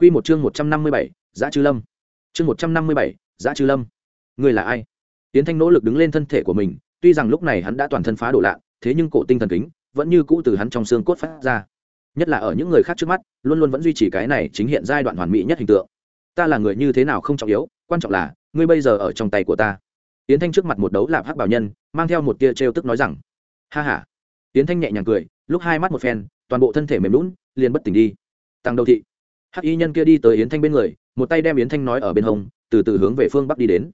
Quy một chương 157, Dã Trư Lâm. Chương 157, Dã Trư Lâm. người là ai? Tiến Thanh nỗ lực đứng lên thân thể của mình, tuy rằng lúc này hắn đã toàn thân phá độ lạ, thế nhưng cổ tinh thần kính vẫn như cũ từ hắn trong xương cốt phát ra. Nhất là ở những người khác trước mắt, luôn luôn vẫn duy trì cái này chính hiện giai đoạn hoàn mỹ nhất hình tượng. Ta là người như thế nào không trọng yếu, quan trọng là ngươi bây giờ ở trong tay của ta. Tiến Thanh trước mặt một đấu lạp hắc bảo nhân, mang theo một tia trêu tức nói rằng: "Ha ha." Tiến Thanh nhẹ nhàng cười, lúc hai mắt một phen, toàn bộ thân thể mềm nhũn, liền bất tỉnh đi. Tăng đầu thị hắc y nhân kia đi tới yến thanh bên người, một tay đem yến thanh nói ở bên hông, từ từ hướng về phương bắc đi đến.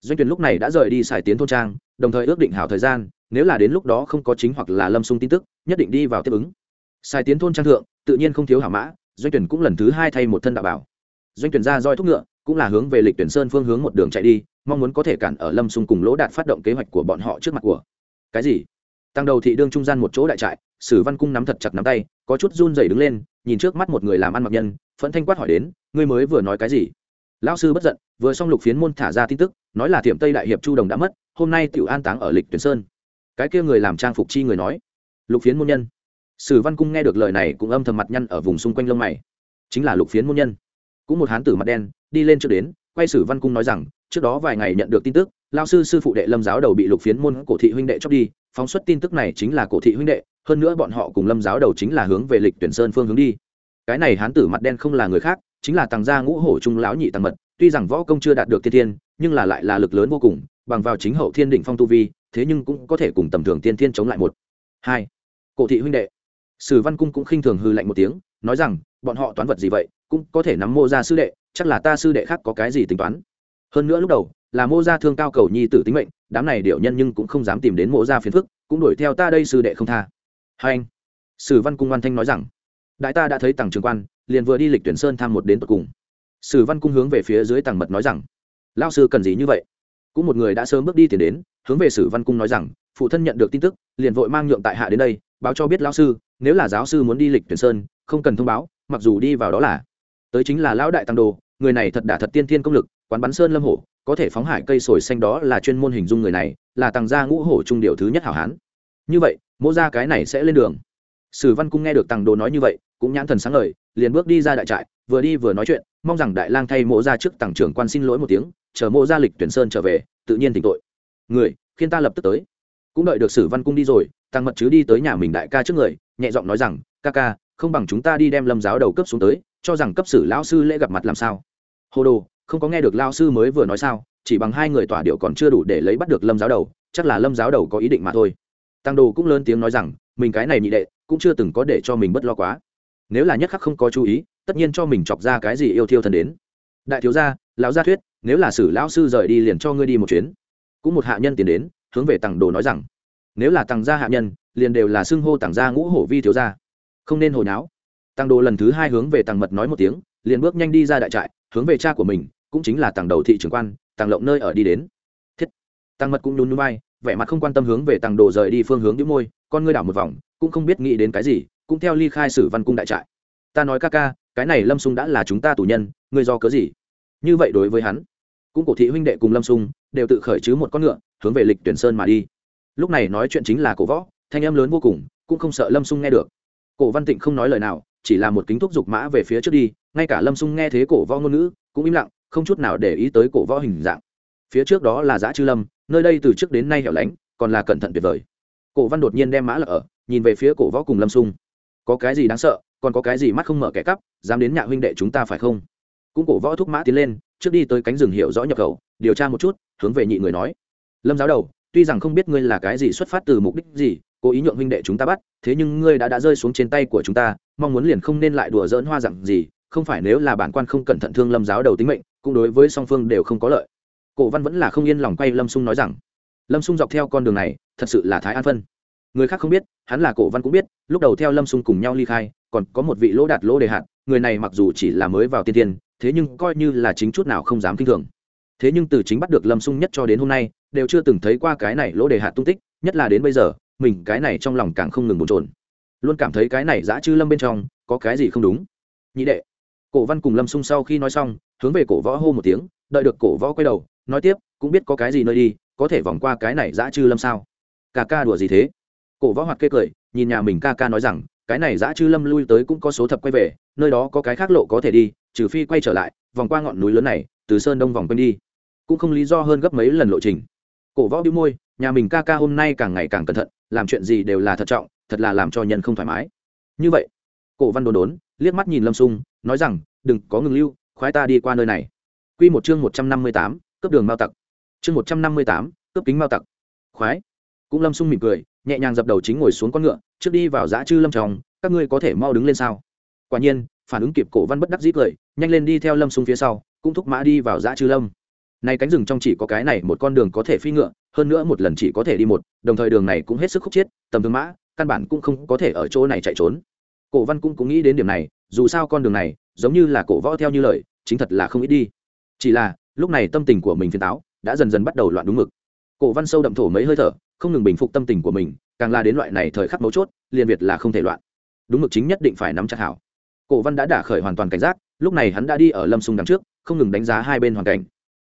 Doanh tuyển lúc này đã rời đi xài tiến thôn trang, đồng thời ước định hảo thời gian, nếu là đến lúc đó không có chính hoặc là lâm sung tin tức, nhất định đi vào tiếp ứng. Xài tiến thôn trang thượng, tự nhiên không thiếu hảo mã, doanh tuyển cũng lần thứ hai thay một thân đạo bảo. Doanh tuyển ra roi thúc ngựa, cũng là hướng về lịch tuyển sơn phương hướng một đường chạy đi, mong muốn có thể cản ở lâm sung cùng lỗ đạt phát động kế hoạch của bọn họ trước mặt của. Cái gì? Tăng đầu thị đương trung gian một chỗ đại trại, sử văn cung nắm thật chặt nắm tay, có chút run rẩy đứng lên, nhìn trước mắt một người làm ăn mặc nhân phẫn thanh quát hỏi đến, ngươi mới vừa nói cái gì? Lão sư bất giận, vừa xong lục phiến môn thả ra tin tức, nói là tiệm tây đại hiệp chu đồng đã mất, hôm nay tiểu an táng ở lịch tuyển sơn. Cái kia người làm trang phục chi người nói. Lục phiến môn nhân. Sử văn cung nghe được lời này cũng âm thầm mặt nhăn ở vùng xung quanh lông mày. Chính là lục phiến môn nhân. Cũng một hán tử mặt đen, đi lên trước đến, quay sử văn cung nói rằng, trước đó vài ngày nhận được tin tức lao sư sư phụ đệ lâm giáo đầu bị lục phiến môn cổ thị huynh đệ chóc đi, phóng xuất tin tức này chính là cổ thị huynh đệ, hơn nữa bọn họ cùng lâm giáo đầu chính là hướng về lịch tuyển sơn phương hướng đi cái này hán tử mặt đen không là người khác, chính là tàng gia ngũ hổ trung lão nhị tàng mật, tuy rằng võ công chưa đạt được thiên thiên, nhưng là lại là lực lớn vô cùng, bằng vào chính hậu thiên đỉnh phong tu vi, thế nhưng cũng có thể cùng tầm thường tiên thiên chống lại một. Hai, cổ thị huynh đệ. Sử văn cung cũng khinh thường hư lạnh một tiếng, nói rằng, bọn họ toán vật gì vậy, cũng có thể nắm mô ra sư đệ, chắc là ta sư đệ khác có cái gì tính toán. Hơn nữa lúc đầu, là mô gia thương cao cầu nhi tử tính mệnh, đám này điệu nhân nhưng cũng không dám tìm đến mô gia phiền phức, cũng đuổi theo ta đây sư đệ không tha. Hai anh, sử văn cung văn thanh nói rằng đại ta đã thấy tằng trường quan, liền vừa đi lịch tuyển sơn tham một đến tận cùng. Sử văn cung hướng về phía dưới tàng mật nói rằng lao sư cần gì như vậy? Cũng một người đã sớm bước đi tiền đến, hướng về sử văn cung nói rằng, phụ thân nhận được tin tức, liền vội mang nhượng tại hạ đến đây, báo cho biết lao sư, nếu là giáo sư muốn đi lịch tuyển sơn, không cần thông báo, mặc dù đi vào đó là, tới chính là lão đại tăng đồ, người này thật đả thật tiên thiên công lực, quán bắn sơn lâm hổ, có thể phóng hải cây sồi xanh đó là chuyên môn hình dung người này, là tăng gia ngũ hổ trung điều thứ nhất hảo hán. Như vậy, mỗ ra cái này sẽ lên đường sử văn cung nghe được tăng đồ nói như vậy, cũng nhãn thần sáng lời liền bước đi ra đại trại, vừa đi vừa nói chuyện, mong rằng đại lang thay mộ ra trước tàng trưởng quan xin lỗi một tiếng, chờ mộ ra lịch tuyển sơn trở về, tự nhiên tỉnh tội. Người khiến ta lập tức tới. Cũng đợi được sử văn cung đi rồi, tăng mật chứ đi tới nhà mình đại ca trước người, nhẹ giọng nói rằng, ca ca, không bằng chúng ta đi đem lâm giáo đầu cấp xuống tới, cho rằng cấp sử lão sư lễ gặp mặt làm sao? Hồ đồ, không có nghe được lao sư mới vừa nói sao, chỉ bằng hai người tỏa điệu còn chưa đủ để lấy bắt được lâm giáo đầu, chắc là lâm giáo đầu có ý định mà thôi. Tăng đồ cũng lớn tiếng nói rằng mình cái này nhị đệ cũng chưa từng có để cho mình bất lo quá. Nếu là nhất khắc không có chú ý, tất nhiên cho mình chọc ra cái gì yêu thiêu thần đến. Đại thiếu gia, lão gia thuyết, nếu là sử lão sư rời đi liền cho ngươi đi một chuyến. Cũng một hạ nhân tiến đến, hướng về tặng đồ nói rằng, nếu là tặng gia hạ nhân, liền đều là xưng hô tặng gia ngũ hổ vi thiếu gia. Không nên hồi náo. Tặng đồ lần thứ hai hướng về tặng mật nói một tiếng, liền bước nhanh đi ra đại trại, hướng về cha của mình, cũng chính là tặng đầu thị trưởng quan tặng lộng nơi ở đi đến tăng mật cũng nhún nhún vai, vẻ mặt không quan tâm hướng về tăng đồ rời đi phương hướng đĩu môi, con ngươi đảo một vòng, cũng không biết nghĩ đến cái gì, cũng theo ly khai sử văn cung đại trại. Ta nói ca ca, cái này lâm sung đã là chúng ta tù nhân, ngươi do cớ gì? Như vậy đối với hắn, cũng cổ thị huynh đệ cùng lâm sung, đều tự khởi chứ một con ngựa, hướng về lịch tuyển sơn mà đi. Lúc này nói chuyện chính là cổ võ, thanh âm lớn vô cùng, cũng không sợ lâm sung nghe được. Cổ văn tịnh không nói lời nào, chỉ là một kính thúc giục mã về phía trước đi, ngay cả lâm sung nghe thế cổ võ ngôn ngữ, cũng im lặng, không chút nào để ý tới cổ võ hình dạng. Phía trước đó là giã chư lâm nơi đây từ trước đến nay hẻo lánh, còn là cẩn thận tuyệt vời. Cổ văn đột nhiên đem mã lở ở, nhìn về phía cổ võ cùng lâm sung. Có cái gì đáng sợ, còn có cái gì mắt không mở kẻ cắp, dám đến nhà huynh đệ chúng ta phải không? Cũng cổ võ thúc mã tiến lên, trước đi tới cánh rừng hiểu rõ nhập khẩu, điều tra một chút, hướng về nhị người nói. Lâm giáo đầu, tuy rằng không biết ngươi là cái gì xuất phát từ mục đích gì, cố ý nhượng huynh đệ chúng ta bắt, thế nhưng ngươi đã đã rơi xuống trên tay của chúng ta, mong muốn liền không nên lại đùa dỡn hoa rằng gì, không phải nếu là bản quan không cẩn thận thương lâm giáo đầu tính mệnh, cũng đối với song phương đều không có lợi cổ văn vẫn là không yên lòng quay lâm sung nói rằng, lâm sung dọc theo con đường này, thật sự là thái an phân. Người khác không biết, hắn là cổ văn cũng biết, lúc đầu theo lâm sung cùng nhau ly khai, còn có một vị lỗ đạt lỗ đề hạt, người này mặc dù chỉ là mới vào tiên tiên, thế nhưng coi như là chính chút nào không dám k i n h thường. Thế nhưng từ chính bắt được lâm sung nhất cho đến hôm nay, đều chưa từng thấy qua cái này lỗ đề hạt tung tích, nhất là đến bây giờ, mình cái này trong lòng càng không ngừng bồn trồn luôn cảm thấy cái này giã chư lâm bên trong, có cái gì không đúng. Nhị đệ, cổ văn cùng lâm sung sau khi nói xong, hướng về cổ võ hô một tiếng, đợi được cổ võ quay đầu nói tiếp, cũng biết có cái gì nơi đi, có thể vòng qua cái này dã chư lâm sao? Ca ca đùa gì thế? Cổ võ hoạt kê cười, nhìn nhà mình ca ca nói rằng, cái này dã chư lâm lui tới cũng có số thập quay về, nơi đó có cái khác lộ có thể đi, trừ phi quay trở lại, vòng qua ngọn núi lớn này, từ sơn đông vòng quanh đi. Cũng không lý do hơn gấp mấy lần lộ trình. Cổ võ bĩu môi, nhà mình ca ca hôm nay càng ngày càng cẩn thận, làm chuyện gì đều là thận trọng, thật là làm cho nhân không thoải mái. Như vậy, cổ văn đồn đốn, liếc mắt nhìn lâm sung, nói rằng, đừng có ngừng lưu, khoái ta đi qua nơi này. Q một chương một trăm năm mươi tám cướp đường mao tặc. Chương một trăm năm mươi tám, cướp kính mao tặc. Khoái. Cũng lâm sung mỉm cười, nhẹ nhàng dập đầu chính ngồi xuống con ngựa, trước đi vào dã chư lâm tròng các ngươi có thể mau đứng lên sao? Quả nhiên, phản ứng kịp cổ văn bất đắc dĩ cười, nhanh lên đi theo lâm sung phía sau, cũng thúc mã đi vào dã chư lâm. Nay cánh rừng trong chỉ có cái này một con đường có thể phi ngựa, hơn nữa một lần chỉ có thể đi một, đồng thời đường này cũng hết sức khúc chiết, tầm thương mã, căn bản cũng không có thể ở chỗ này chạy trốn. Cổ văn cũng cũng nghĩ đến điểm này, dù sao con đường này, giống như là cổ võ theo như lời, chính thật là không ít đi. Chỉ là lúc này tâm tình của mình phiền táo đã dần dần bắt đầu loạn đúng mực. Cổ văn sâu đậm thổ mấy hơi thở, không ngừng bình phục tâm tình của mình, càng là đến loại này thời khắc mấu chốt, liền việt là không thể loạn. Đúng mực chính nhất định phải nắm chặt hảo. Cổ văn đã đả khởi hoàn toàn cảnh giác, lúc này hắn đã đi ở lâm sung đằng trước, không ngừng đánh giá hai bên hoàn cảnh.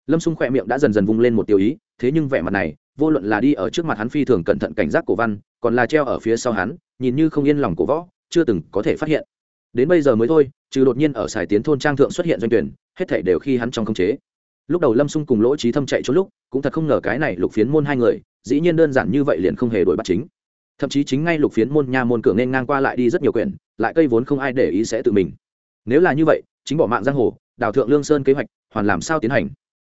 Lâm sung khỏe miệng đã dần dần vung lên một tiêu ý, thế nhưng vẻ mặt này, vô luận là đi ở trước mặt hắn phi thường cẩn thận cảnh giác cổ văn, còn là treo ở phía sau hắn, nhìn như không yên lòng cổ võ, chưa từng có thể phát hiện. Đến bây giờ mới thôi, trừ đột nhiên ở sài tiến thôn trang thượng xuất hiện doanh tuyển, hết thảy đều khi hắn trong khống chế lúc đầu lâm xung cùng lỗ trí thâm chạy trốn lúc, cũng thật không ngờ cái này lục phiến môn hai người, dĩ nhiên đơn giản như vậy liền không hề đổi bắt chính. Thậm chí chính ngay lục phiến môn nha môn cửa nên ngang qua lại đi rất nhiều quyển, lại cây vốn không ai để ý sẽ tự mình. Nếu là như vậy, chính bỏ mạng giang hồ, đào thượng lương sơn kế hoạch, hoàn làm sao tiến hành?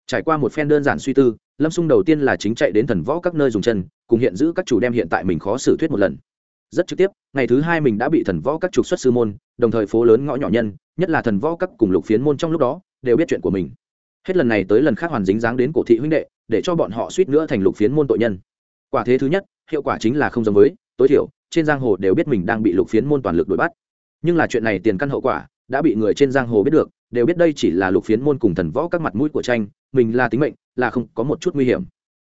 Trải qua một phen đơn giản suy tư, lâm xung đầu tiên là chính chạy đến thần võ các nơi dùng chân, cùng hiện giữ các chủ đem hiện tại mình khó xử thuyết một lần. Rất trực tiếp, ngày thứ hai mình đã bị thần võ các trục xuất sư môn, đồng thời phố lớn ngõ nhỏ nhân, nhất là thần võ các cùng lục phiến môn trong lúc đó, đều biết chuyện của mình hết lần này tới lần khác hoàn dính dáng đến cổ thị huynh đệ, để cho bọn họ suýt nữa thành lục phiến môn tội nhân. Quả thế thứ nhất, hiệu quả chính là không giống với, tối thiểu, trên giang hồ đều biết mình đang bị lục phiến môn toàn lực đuổi bắt. Nhưng là chuyện này tiền căn hậu quả, đã bị người trên giang hồ biết được, đều biết đây chỉ là lục phiến môn cùng thần võ các mặt mũi của tranh, mình là tính mệnh, là không có một chút nguy hiểm.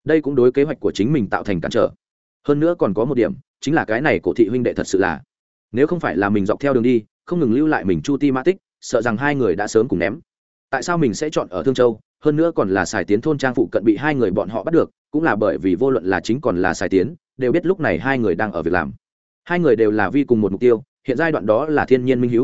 Đây cũng đối kế hoạch của chính mình tạo thành cản trở. Hơn nữa còn có một điểm, chính là cái này cổ thị huynh đệ thật sự là, nếu không phải là mình dọc theo đường đi, không ngừng lưu lại mình chu ti ma tích, sợ rằng hai người đã sớm cùng ném tại sao mình sẽ chọn ở thương châu? Hơn nữa còn là xài tiến thôn trang phụ cận bị hai người bọn họ bắt được, cũng là bởi vì vô luận là chính còn là xài tiến, đều biết lúc này hai người đang ở việc làm. Hai người đều là vi cùng một mục tiêu, hiện giai đoạn đó là thiên nhiên minh h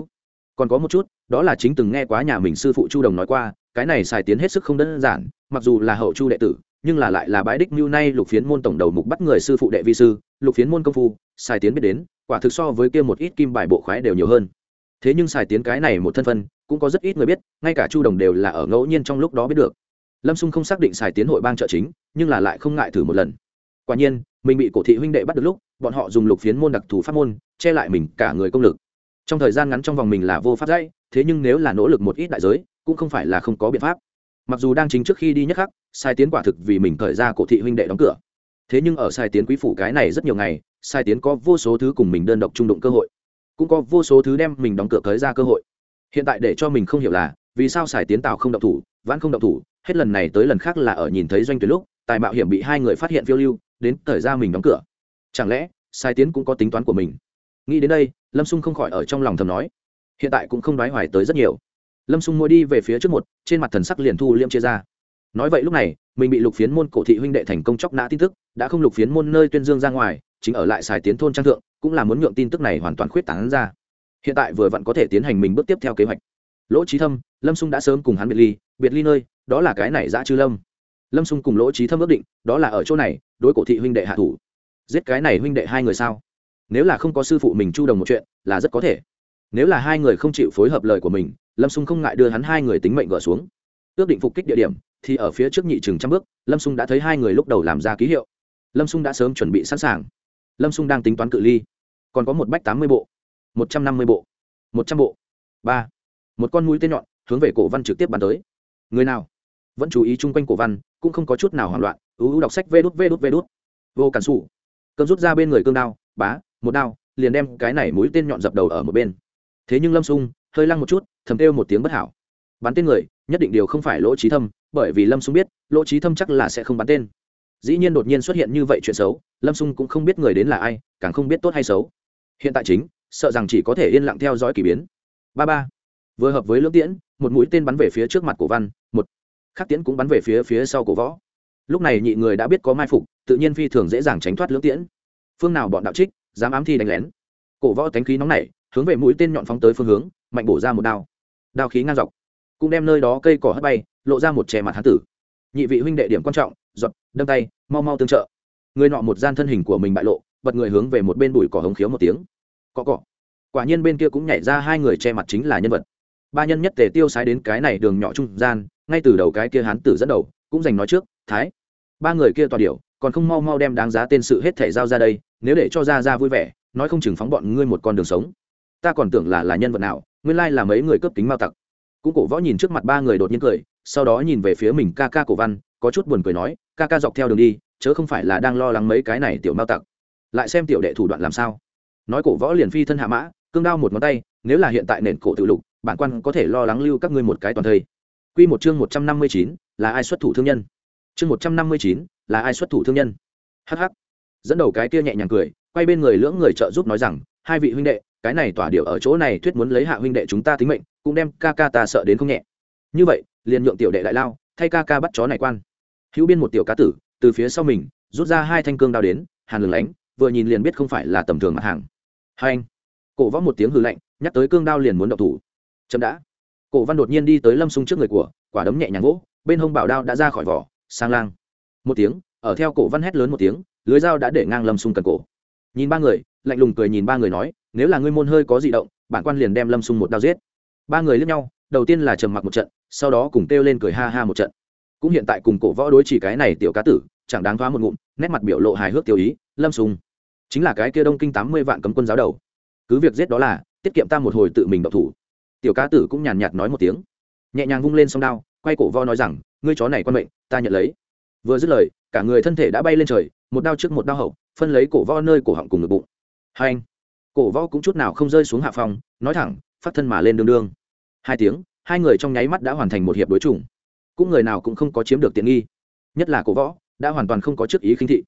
còn có một chút, đó là chính từng nghe quá nhà mình sư phụ chu đồng nói qua, cái này xài tiến hết sức không đơn giản, mặc dù là hậu chu đệ tử, nhưng là lại là bãi đích mưu nay lục phiến môn tổng đầu mục bắt người sư phụ đệ vi sư, lục phiến môn công phu, xài tiến biết đến, quả thực so với kia một ít kim bài bộ khoái đều nhiều hơn thế nhưng xài tiến cái này một thân phân, cũng có rất ít người biết, ngay cả chu đồng đều là ở ngẫu nhiên trong lúc đó biết được. Lâm xung không xác định xài tiến hội bang trợ chính, nhưng là lại không ngại thử một lần. Quả nhiên, mình bị cổ thị huynh đệ bắt được lúc, bọn họ dùng lục phiến môn đặc thù pháp môn, che lại mình cả người công lực. Trong thời gian ngắn trong vòng mình là vô pháp dãy, thế nhưng nếu là nỗ lực một ít đại giới, cũng không phải là không có biện pháp. Mặc dù đang chính trước khi đi nhất khắc sai tiến quả thực vì mình thời ra cổ thị huynh đệ đóng cửa. Thế nhưng ở sai tiến quý phủ cái này rất nhiều ngày sai tiến có vô số thứ cùng mình đơn độc trung đụng cơ hội cũng có vô số thứ đem mình đóng cửa tới ra cơ hội. Hiện tại để cho mình không hiểu là, vì sao Sải tiến tào không động thủ, vãn không động thủ, hết lần này tới lần khác là ở nhìn thấy doanh tuyến lúc, tài mạo hiểm bị hai người phát hiện phiêu lưu, đến thời ra mình đóng cửa. Chẳng lẽ sai tiến cũng có tính toán của mình? Nghĩ đến đây, lâm xung không khỏi ở trong lòng thầm nói. Hiện tại cũng không đoái hoài tới rất nhiều. Lâm xung môi đi về phía trước một, trên mặt thần sắc liền thu liêm chia ra. Nói vậy lúc này, mình bị lục phiến môn cổ thị huynh đệ thành công chóc nã tin tức, đã không lục phiến môn nơi tuyên dương ra ngoài, chính ở lại xài tiến thôn trang thượng cũng là muốn nhượng tin tức này hoàn toàn khuyết tán ra. Hiện tại vừa vặn có thể tiến hành mình bước tiếp theo kế hoạch. Lỗ trí thâm, lâm xung đã sớm cùng hắn biệt ly biệt ly nơi, đó là cái này dã chư lâm. Lâm xung cùng lỗ trí thâm ước định, đó là ở chỗ này, đối cổ thị huynh đệ hạ thủ. Giết cái này huynh đệ hai người sao? Nếu là không có sư phụ mình chu đồng một chuyện, là rất có thể. Nếu là hai người không chịu phối hợp lời của mình, lâm xung không ngại đưa hắn hai người tính mệnh gỡ xuống. Ước định phục kích địa điểm, thì ở phía trước nhị chừng trăm bước, lâm xung đã thấy hai người lúc đầu làm ra ký hiệu. Lâm xung đã sớm chuẩn bị sẵn sàng lâm xung đang tính toán cự ly. Còn có một bách tám mươi bộ, một trăm năm mươi bộ, một trăm bộ. Ba. Một con mũi tên nhọn hướng về cổ văn trực tiếp bắn tới. Người nào vẫn chú ý chung quanh cổ văn, cũng không có chút nào hoảng loạn ưu đọc sách vê đút vê đút vê đút. Vô cản xù cơm rút ra bên người cương đao, bá, một đao, liền đem cái này mũi tên nhọn dập đầu ở một bên. Thế nhưng lâm sung, hơi lăng một chút, thầm kêu một tiếng bất hảo. Bắn tên người, nhất định điều không phải lỗ trí thâm, bởi vì lâm sung biết, lỗ trí thâm chắc là sẽ không bắn tên dĩ nhiên đột nhiên xuất hiện như vậy chuyện xấu, lâm xung cũng không biết người đến là ai, càng không biết tốt hay xấu. Hiện tại chính, sợ rằng chỉ có thể yên lặng theo dõi k ỳ biến. Ba ba. Vừa hợp với lưỡng tiễn, một mũi tên bắn về phía trước mặt cổ văn, một. Khắc tiễn cũng bắn về phía phía sau cổ võ. Lúc này nhị người đã biết có mai phục, tự nhiên phi thường dễ dàng tránh thoát lưỡng tiễn. Phương nào bọn đạo trích, dám ám thi đánh lén. Cổ võ tánh khí nóng nảy, hướng về mũi tên nhọn phóng tới phương hướng, mạnh bổ ra một đao. Đao khí ngang dọc. Cũng đem nơi đó cây cỏ hất bay, lộ ra một chè mặt hán tử. Nhị vị huynh đệ điểm quan trọng giọt, đâm tay, mau mau tương trợ. Người nọ một gian thân hình của mình bại lộ, bật người hướng về một bên bụi cỏ hống khiếu một tiếng. Cọ cọ. Quả nhiên bên kia cũng nhảy ra hai người che mặt chính là nhân vật. Ba nhân nhất tề tiêu sái đến cái này đường nhỏ trung gian, ngay từ đầu cái kia hán tử dẫn đầu, cũng giành nói trước, thái. Ba người kia tòa điệu còn không mau mau đem đáng giá tên sự hết thể giao ra đây, nếu để cho ra ra vui vẻ, nói không chừng phóng bọn ngươi một con đường sống. Ta còn tưởng là là nhân vật nào, nguyên lai là mấy người cướp kính mao tặc. Cũng cổ võ nhìn trước mặt ba người đột nhiên cười, sau đó nhìn về phía mình ca ca cổ văn có chút buồn cười nói, ca ca dọc theo đường đi, chớ không phải là đang lo lắng mấy cái này tiểu mao tặc. Lại xem tiểu đệ thủ đoạn làm sao. Nói cổ võ liền phi thân hạ mã, cương đao một ngón tay, nếu là hiện tại nền cổ tự lục, bản quan có thể lo lắng lưu các ngươi một cái toàn thây. Quy một chương một trăm năm mươi chín, là ai xuất thủ thương nhân? Chương một trăm năm mươi chín, là ai xuất thủ thương nhân? Hh dẫn đầu cái kia nhẹ nhàng cười, quay bên người lưỡng người trợ giúp nói rằng, hai vị huynh đệ, cái này tỏa điệu ở chỗ này thuyết muốn lấy hạ huynh đệ chúng ta tính mệnh, cũng đem ca ca ta sợ đến không nhẹ. Như vậy, liền nhượng tiểu đệ đại lao, thay ca ca bắt chó này quan hữu biên một tiểu cá tử, từ phía sau mình, rút ra hai thanh cương đao đến, hàn lửng lánh, vừa nhìn liền biết không phải là tầm thường mặt hàng. Hai anh, cổ võ một tiếng hư lạnh, nhắc tới cương đao liền muốn động thủ. Chậm đã. Cổ văn đột nhiên đi tới lâm sung trước người của, quả đấm nhẹ nhàng gỗ bên hông bảo đao đã ra khỏi vỏ, sang lang. Một tiếng, ở theo cổ văn hét lớn một tiếng, lưới dao đã để ngang lâm sung cần cổ. Nhìn ba người, lạnh lùng cười nhìn ba người nói, nếu là ngươi môn hơi có di động, bản quan liền đem lâm sung một đao giết. Ba người lướt nhau, đầu tiên là trầm mặc một trận, sau đó cùng kêu lên cười ha ha một trận cũng hiện tại cùng cổ võ đối chỉ cái này tiểu cá tử, chẳng đáng thoá một ngụm, nét mặt biểu lộ hài hước tiêu ý, lâm sùng. Chính là cái kia đông kinh tám mươi vạn cấm quân giáo đầu. Cứ việc giết đó là, tiết kiệm ta một hồi tự mình độc thủ. Tiểu cá tử cũng nhàn nhạt nói một tiếng. Nhẹ nhàng vung lên song đao, quay cổ vo nói rằng, ngươi chó này quan mệnh, ta nhận lấy. Vừa dứt lời, cả người thân thể đã bay lên trời, một đao trước một đao hậu, phân lấy cổ vo nơi cổ họng cùng ngực bụng. Hai anh, cổ vo cũng chút nào không rơi xuống hạ phòng nói thẳng, phát thân mà lên đương đương. Hai tiếng, hai người trong nháy mắt đã hoàn thành một hiệp đối chủng cũng người nào cũng không có chiếm được tiện nghi. Nhất là cổ võ, đã hoàn toàn không có trước ý khinh thị.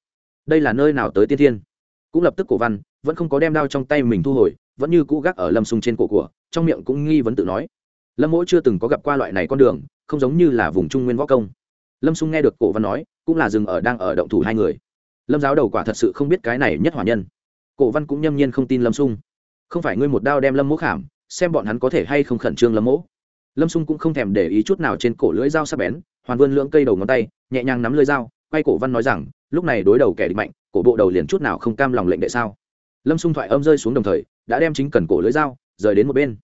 Đây là nơi nào tới tiên thiên? Cũng lập tức cổ văn, vẫn không có đem đao trong tay mình thu hồi, vẫn như cũ gác ở lâm sung trên cổ của, trong miệng cũng nghi vấn tự nói. Lâm mỗi chưa từng có gặp qua loại này con đường, không giống như là vùng trung nguyên võ công. Lâm sung nghe được cổ văn nói, cũng là dừng ở đang ở động thủ hai người. Lâm giáo đầu quả thật sự không biết cái này nhất hỏa nhân. Cổ văn cũng nhâm nhiên không tin lâm sung không phải ngươi một đao đem lâm mỗ khảm, xem bọn hắn có thể hay không khẩn trương lâm mỗ lâm sung cũng không thèm để ý chút nào trên cổ lưỡi dao sắp bén, hoàn vươn lưỡng cây đầu ngón tay, nhẹ nhàng nắm lưỡi dao, quay cổ văn nói rằng, lúc này đối đầu kẻ địch mạnh, cổ bộ đầu liền chút nào không cam lòng lệnh đệ sao? Lâm xung thoại âm rơi xuống đồng thời, đã đem chính cần cổ lưỡi dao, rời đến một bên.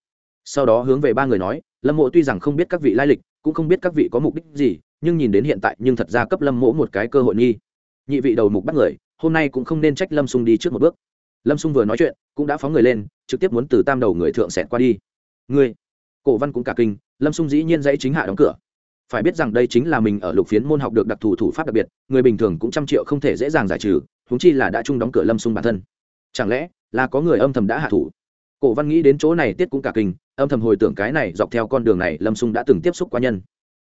Sau đó hướng về ba người nói, lâm mộ tuy rằng không biết các vị lai lịch, cũng không biết các vị có mục đích gì, nhưng nhìn đến hiện tại nhưng thật ra cấp lâm mỗ một cái cơ hội nghi. Nhị vị đầu mục bắt người, hôm nay cũng không nên trách lâm xung đi trước một bước. Lâm xung vừa nói chuyện, cũng đã phóng người lên, trực tiếp muốn từ tam đầu người thượng xẹt qua đi. Ngươi cổ văn cũng cả kinh, lâm sung dĩ nhiên dãy chính hạ đóng cửa. Phải biết rằng đây chính là mình ở lục phiến môn học được đặc thù thủ pháp đặc biệt, người bình thường cũng trăm triệu không thể dễ dàng giải trừ húng chi là đã chung đóng cửa lâm sung bản thân. Chẳng lẽ là có người âm thầm đã hạ thủ? Cổ văn nghĩ đến chỗ này tiết cũng cả kinh, âm thầm hồi tưởng cái này dọc theo con đường này lâm sung đã từng tiếp xúc qua nhân.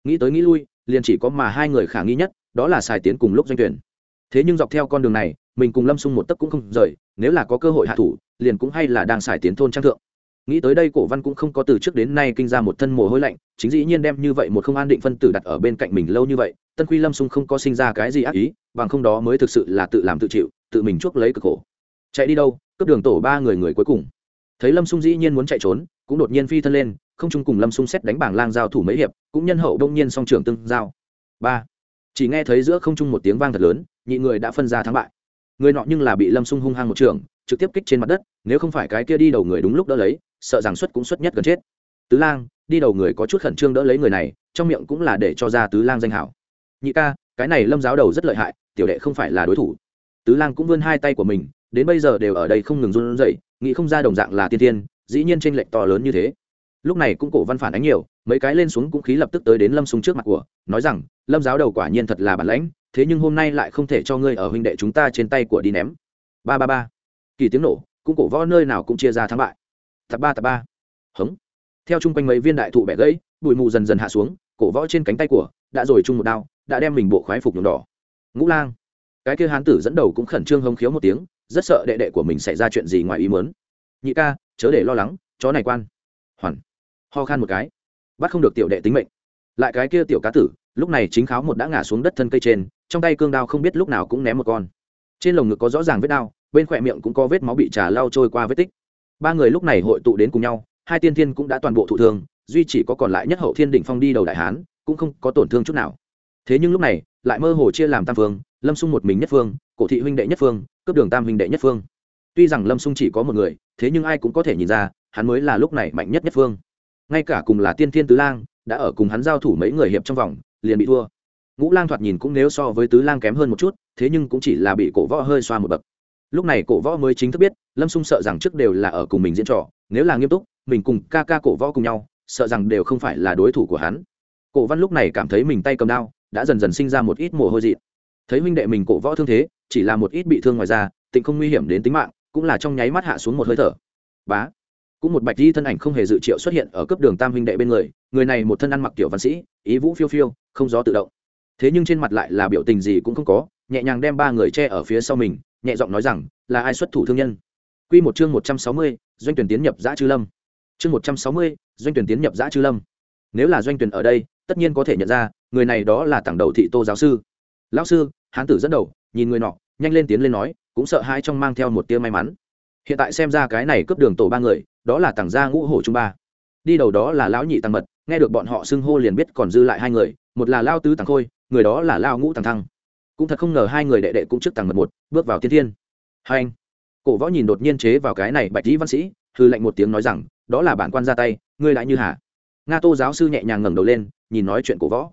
Nghĩ tới nghĩ lui, liền chỉ có mà hai người khả nghi nhất, đó là xài tiến cùng lúc doanh tuyển. Thế nhưng dọc theo con đường này, mình cùng lâm sung một tấc cũng không rời, nếu là có cơ hội hạ thủ, liền cũng hay là đang xài tiến thôn trang thượng nghĩ tới đây cổ văn cũng không có từ trước đến nay kinh ra một thân mồ hôi lạnh, chính dĩ nhiên đem như vậy một không an định phân tử đặt ở bên cạnh mình lâu như vậy, tân quy lâm xung không có sinh ra cái gì ác ý, bằng không đó mới thực sự là tự làm tự chịu, tự mình chuốc lấy cực khổ. Chạy đi đâu, cướp đường tổ ba người người cuối cùng. Thấy lâm xung dĩ nhiên muốn chạy trốn, cũng đột nhiên phi thân lên, không chung cùng lâm xung xét đánh bảng lang giao thủ mấy hiệp, cũng nhân hậu đông nhiên song trưởng tương giao. Ba. Chỉ nghe thấy giữa không trung một tiếng vang thật lớn, nhị người đã phân ra thắng bại người nọ nhưng là bị lâm sung hung hăng một trường, trực tiếp kích trên mặt đất, nếu không phải cái kia đi đầu người đúng lúc đỡ lấy, sợ rằng xuất cũng xuất nhất gần chết. Tứ lang, đi đầu người có chút khẩn trương đỡ lấy người này, trong miệng cũng là để cho ra tứ lang danh hảo. Nhị ca, cái này lâm giáo đầu rất lợi hại, tiểu đệ không phải là đối thủ. Tứ lang cũng vươn hai tay của mình, đến bây giờ đều ở đây không ngừng run rẩy, nghĩ không ra đồng dạng là tiên tiên, dĩ nhiên tranh lệch to lớn như thế. Lúc này cũng cổ văn phản ánh nhiều, mấy cái lên xuống cũng khí lập tức tới đến lâm sung trước mặt của, nói rằng, lâm giáo đầu quả nhiên thật là bản lãnh thế nhưng hôm nay lại không thể cho ngươi ở huynh đệ chúng ta trên tay của đi ném. Ba ba ba. Kỳ tiếng nổ, cũng cổ võ nơi nào cũng chia ra thắng bại. Tập ba tập ba. Hống. Theo chung quanh mấy viên đại thụ bẻ gãy, bụi mù dần dần hạ xuống, cổ võ trên cánh tay của đã rồi chung một đao, đã đem mình bộ khoái phục nhuộm đỏ. Ngũ lang. Cái kia hán tử dẫn đầu cũng khẩn trương hống khiếu một tiếng, rất sợ đệ đệ của mình xảy ra chuyện gì ngoài ý muốn. Nhị ca, chớ để lo lắng, chó này quan. Hoàn. Ho khan một cái. Bắt không được tiểu đệ tính mệnh lại cái kia tiểu cá tử, lúc này chính kháo một đã ngã xuống đất thân cây trên, trong tay cương đao không biết lúc nào cũng ném một con. Trên lồng ngực có rõ ràng vết đao, bên khỏe miệng cũng có vết máu bị trà lau trôi qua vết tích. Ba người lúc này hội tụ đến cùng nhau, hai tiên thiên cũng đã toàn bộ thụ thương, duy chỉ có còn lại nhất hậu thiên đỉnh phong đi đầu đại hán, cũng không có tổn thương chút nào. Thế nhưng lúc này, lại mơ hồ chia làm tam phương, lâm xung một mình nhất phương, cổ thị huynh đệ nhất phương, cướp đường tam huynh đệ nhất phương. Tuy rằng lâm xung chỉ có một người, thế nhưng ai cũng có thể nhìn ra, hắn mới là lúc này mạnh nhất nhất phương. Ngay cả cùng là tiên thiên tứ lang đã ở cùng hắn giao thủ mấy người hiệp trong vòng, liền bị thua. Ngũ lang thoạt nhìn cũng nếu so với tứ lang kém hơn một chút, thế nhưng cũng chỉ là bị cổ võ hơi xoa một bậc. Lúc này cổ võ mới chính thức biết, lâm xung sợ rằng trước đều là ở cùng mình diễn trò, nếu là nghiêm túc, mình cùng ca ca cổ võ cùng nhau, sợ rằng đều không phải là đối thủ của hắn. Cổ văn lúc này cảm thấy mình tay cầm đao, đã dần dần sinh ra một ít mồ hôi dị thấy huynh đệ mình cổ võ thương thế, chỉ là một ít bị thương ngoài ra tịnh không nguy hiểm đến tính mạng, cũng là trong nháy mắt hạ xuống một hơi thở. Bá! Cũng một bạch di thân ảnh không hề dự triệu xuất hiện ở cấp đường tam huynh đệ bên người người này một thân ăn mặc tiểu văn sĩ ý vũ phiêu phiêu không gió tự động thế nhưng trên mặt lại là biểu tình gì cũng không có nhẹ nhàng đem ba người che ở phía sau mình nhẹ giọng nói rằng là ai xuất thủ thương nhân Quy một chương một trăm sáu mươi, doanh tuyển tiến nhập giã chư Lâm. Chương một trăm sáu mươi, doanh tuyển tiến nhập giã chư Lâm. Nếu là doanh tuyển ở đây, tất nhiên có thể nhận ra, người này đó là tảng đầu thị Tô giáo sư. Lão sư, hán tử dẫn đầu, nhìn người nọ, nhanh lên tiến lên nói, cũng sợ hai trong mang theo một tia may mắn. Hiện tại xem ra cái này cướp đường tổ ba người, đó là tàng gia ngũ hổ trung ba. Đi đầu đó là lão nhị tàng mật, nghe được bọn họ xưng hô liền biết còn dư lại hai người, một là lao tứ tàng khôi, người đó là lao ngũ tàng thăng. Cũng thật không ngờ hai người đệ đệ cũng trước tàng mật một bước vào thiên thiên. Hai anh cổ võ nhìn đột nhiên chế vào cái này bạch dĩ văn sĩ thư lệnh một tiếng nói rằng đó là bản quan ra tay ngươi lại như hả? Nga tô giáo sư nhẹ nhàng ngẩng đầu lên nhìn nói chuyện cổ võ.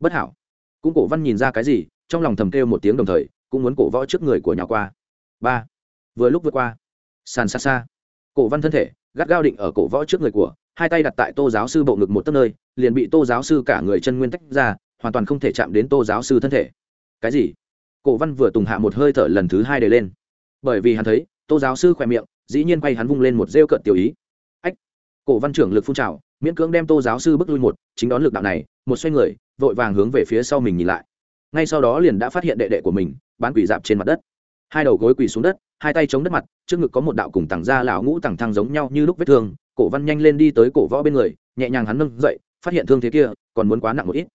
Bất hảo. Cũng cổ văn nhìn ra cái gì trong lòng thầm kêu một tiếng đồng thời cũng muốn cổ võ trước người của nhà qua. Ba. Vừa lúc vượt qua sàn xa xa. Cổ văn thân thể, gắt gao định ở cổ võ trước người của, hai tay đặt tại tô giáo sư bộ ngực một tấc nơi, liền bị tô giáo sư cả người chân nguyên tách ra, hoàn toàn không thể chạm đến tô giáo sư thân thể. Cái gì? Cổ văn vừa tùng hạ một hơi thở lần thứ hai để lên. Bởi vì hắn thấy, tô giáo sư khỏe miệng, dĩ nhiên quay hắn vung lên một rêu cợt tiểu ý. Ách! Cổ văn trưởng lực phun trào, miễn cưỡng đem tô giáo sư bước lui một, chính đón lực đạo này, một xoay người, vội vàng hướng về phía sau mình nhìn lại. Ngay sau đó liền đã phát hiện đệ đệ của mình, bán quỷ dạp trên mặt đất hai đầu gối quỳ xuống đất, hai tay chống đất mặt, trước ngực có một đạo cùng tảng da lão ngũ tảng thang giống nhau như lúc vết thương. Cổ văn nhanh lên đi tới cổ võ bên người, nhẹ nhàng hắn nâng dậy, phát hiện thương thế kia, còn muốn quá nặng một ít.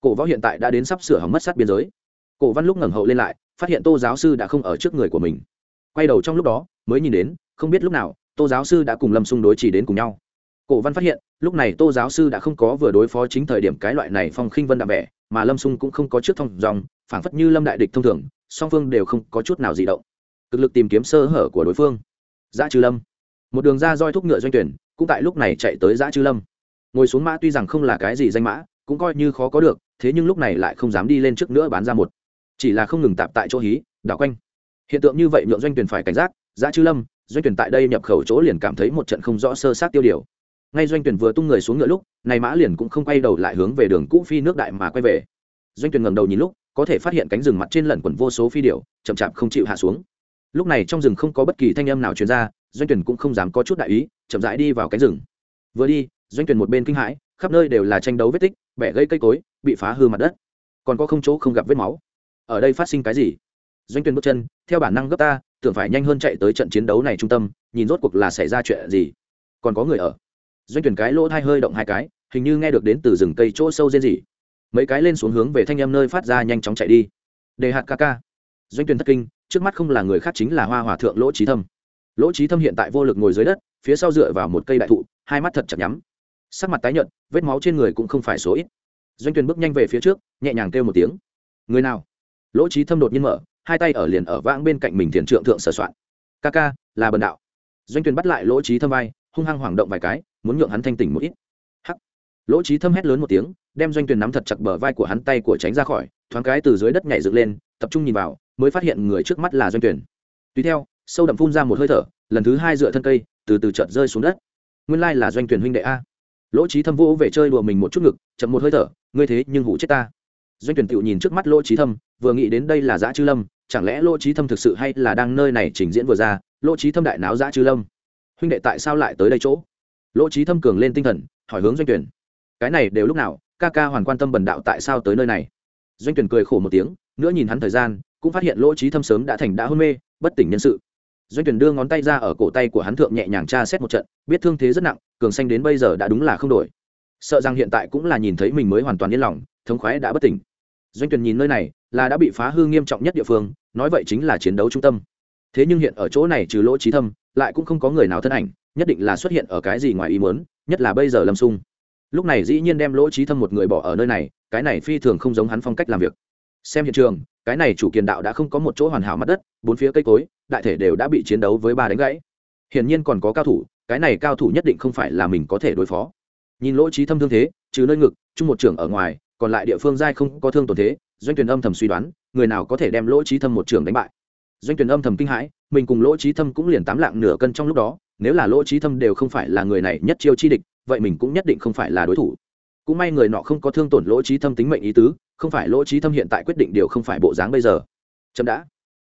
Cổ võ hiện tại đã đến sắp sửa hỏng mất sát biên giới. Cổ văn lúc ngẩng hậu lên lại, phát hiện tô giáo sư đã không ở trước người của mình. Quay đầu trong lúc đó, mới nhìn đến, không biết lúc nào, tô giáo sư đã cùng lâm xung đối chỉ đến cùng nhau. Cổ văn phát hiện, lúc này tô giáo sư đã không có vừa đối phó chính thời điểm cái loại này phong khinh vân đạm vẻ, mà lâm xung cũng không có trước thông dòng, phảng phất như lâm đại địch thông thường song phương đều không có chút nào dị động. Cực lực tìm kiếm sơ hở của đối phương. Giã trừ lâm. Một đường ra roi thúc ngựa doanh tuyển, cũng tại lúc này chạy tới giã trừ lâm. Ngồi xuống mã tuy rằng không là cái gì danh mã, cũng coi như khó có được, thế nhưng lúc này lại không dám đi lên trước nữa bán ra một. Chỉ là không ngừng tạp tại chỗ hí, đảo quanh. Hiện tượng như vậy nhượng doanh tuyển phải cảnh giác, giã chư lâm, doanh tuyển tại đây nhập khẩu chỗ liền cảm thấy một trận không rõ sơ sát tiêu điều. Ngay doanh tuyển vừa tung người xuống ngựa lúc, này mã liền cũng không quay đầu lại hướng về đường cũ phi nước đại mà quay về. Doanh tuyển ngẩng đầu nhìn lúc có thể phát hiện cánh rừng mặt trên lẩn quẩn vô số phi điểu, chậm chạp không chịu hạ xuống. Lúc này trong rừng không có bất kỳ thanh âm nào truyền ra, doanh tuyển cũng không dám có chút đại ý, chậm rãi đi vào cánh rừng. Vừa đi, doanh tuyển một bên kinh hãi, khắp nơi đều là tranh đấu vết tích, bẻ gây cây cối, bị phá hư mặt đất. Còn có không chỗ không gặp vết máu. Ở đây phát sinh cái gì? Doanh tuyển bước chân, theo bản năng gấp ta, tưởng phải nhanh hơn chạy tới trận chiến đấu này trung tâm, nhìn rốt cuộc là xảy ra chuyện gì. Còn có người ở. Doanh tuyển cái lỗ thai hơi động hai cái, hình như nghe được đến từ rừng cây chỗ sâu rên gì mấy cái lên xuống hướng về thanh em nơi phát ra nhanh chóng chạy đi. Đề hạt ca ca. Doanh tuyển thất kinh, trước mắt không là người khác chính là hoa hòa thượng lỗ trí thâm. Lỗ trí thâm hiện tại vô lực ngồi dưới đất, phía sau dựa vào một cây đại thụ, hai mắt thật chặt nhắm. Sắc mặt tái nhợt, vết máu trên người cũng không phải số ít. Doanh tuyển bước nhanh về phía trước, nhẹ nhàng kêu một tiếng. Người nào? Lỗ trí thâm đột nhiên mở, hai tay ở liền ở vãng bên cạnh mình thiền trượng thượng sở soạn. Ca ca, là bần đạo. Doanh tuyển bắt lại lỗ trí thâm vai, hung hăng hoảng động vài cái, muốn nhượng hắn thanh tỉnh một ít. Hắc. Lỗ trí thâm hét lớn một tiếng đem doanh tuyển nắm thật chặt bờ vai của hắn tay của tránh ra khỏi, thoáng cái từ dưới đất nhảy dựng lên, tập trung nhìn vào, mới phát hiện người trước mắt là doanh tuyển tùy theo, sâu đậm phun ra một hơi thở, lần thứ hai dựa thân cây, từ từ chợt rơi xuống đất. Nguyên lai là doanh tuyển huynh đệ a. Lỗ trí thâm vỗ về chơi đùa mình một chút ngực, chậm một hơi thở, ngươi thế nhưng hủ chết ta. Doanh tuyển tựu nhìn trước mắt lỗ trí thâm, vừa nghĩ đến đây là dã chư lâm, chẳng lẽ lỗ trí thâm thực sự hay là đang nơi này trình diễn vừa ra, lỗ trí thâm đại náo dã chư lâm. Huynh đệ tại sao lại tới đây chỗ? Lỗ trí thâm cường lên tinh thần, hỏi hướng doanh tuyển cái này đều lúc nào? Ca ca hoàn quan tâm bần đạo tại sao tới nơi này. Doanh tuyển cười khổ một tiếng nữa nhìn hắn thời gian, cũng phát hiện lỗ trí thâm sớm đã thành đã hôn mê, bất tỉnh nhân sự. Doanh tuyển đưa ngón tay ra ở cổ tay của hắn thượng nhẹ nhàng tra xét một trận, biết thương thế rất nặng, cường xanh đến bây giờ đã đúng là không đổi. Sợ rằng hiện tại cũng là nhìn thấy mình mới hoàn toàn yên lòng, thống khoái đã bất tỉnh. Doanh tuyển nhìn nơi này, là đã bị phá hư nghiêm trọng nhất địa phương, nói vậy chính là chiến đấu trung tâm. Thế nhưng hiện ở chỗ này trừ lỗ trí thâm, lại cũng không có người nào thân ảnh, nhất định là xuất hiện ở cái gì ngoài ý muốn, nhất là bây giờ lâm sung lúc này dĩ nhiên đem lỗ trí thâm một người bỏ ở nơi này, cái này phi thường không giống hắn phong cách làm việc. Xem hiện trường, cái này chủ kiền đạo đã không có một chỗ hoàn hảo mặt đất, bốn phía cây cối, đại thể đều đã bị chiến đấu với ba đánh gãy. Hiển nhiên còn có cao thủ, cái này cao thủ nhất định không phải là mình có thể đối phó. Nhìn lỗ trí thâm thương thế, trừ nơi ngực, chung một trưởng ở ngoài, còn lại địa phương giai không có thương tổn thế, doanh tuyển âm thầm suy đoán, người nào có thể đem lỗ trí thâm một trưởng đánh bại. Doanh tuyển âm thầm kinh hãi, mình cùng lỗ trí thâm cũng liền tám lạng nửa cân trong lúc đó nếu là lỗ trí thâm đều không phải là người này nhất chiêu chi địch, vậy mình cũng nhất định không phải là đối thủ. Cũng may người nọ không có thương tổn lỗ trí thâm tính mệnh ý tứ, không phải lỗ trí thâm hiện tại quyết định điều không phải bộ dáng bây giờ. Chậm đã.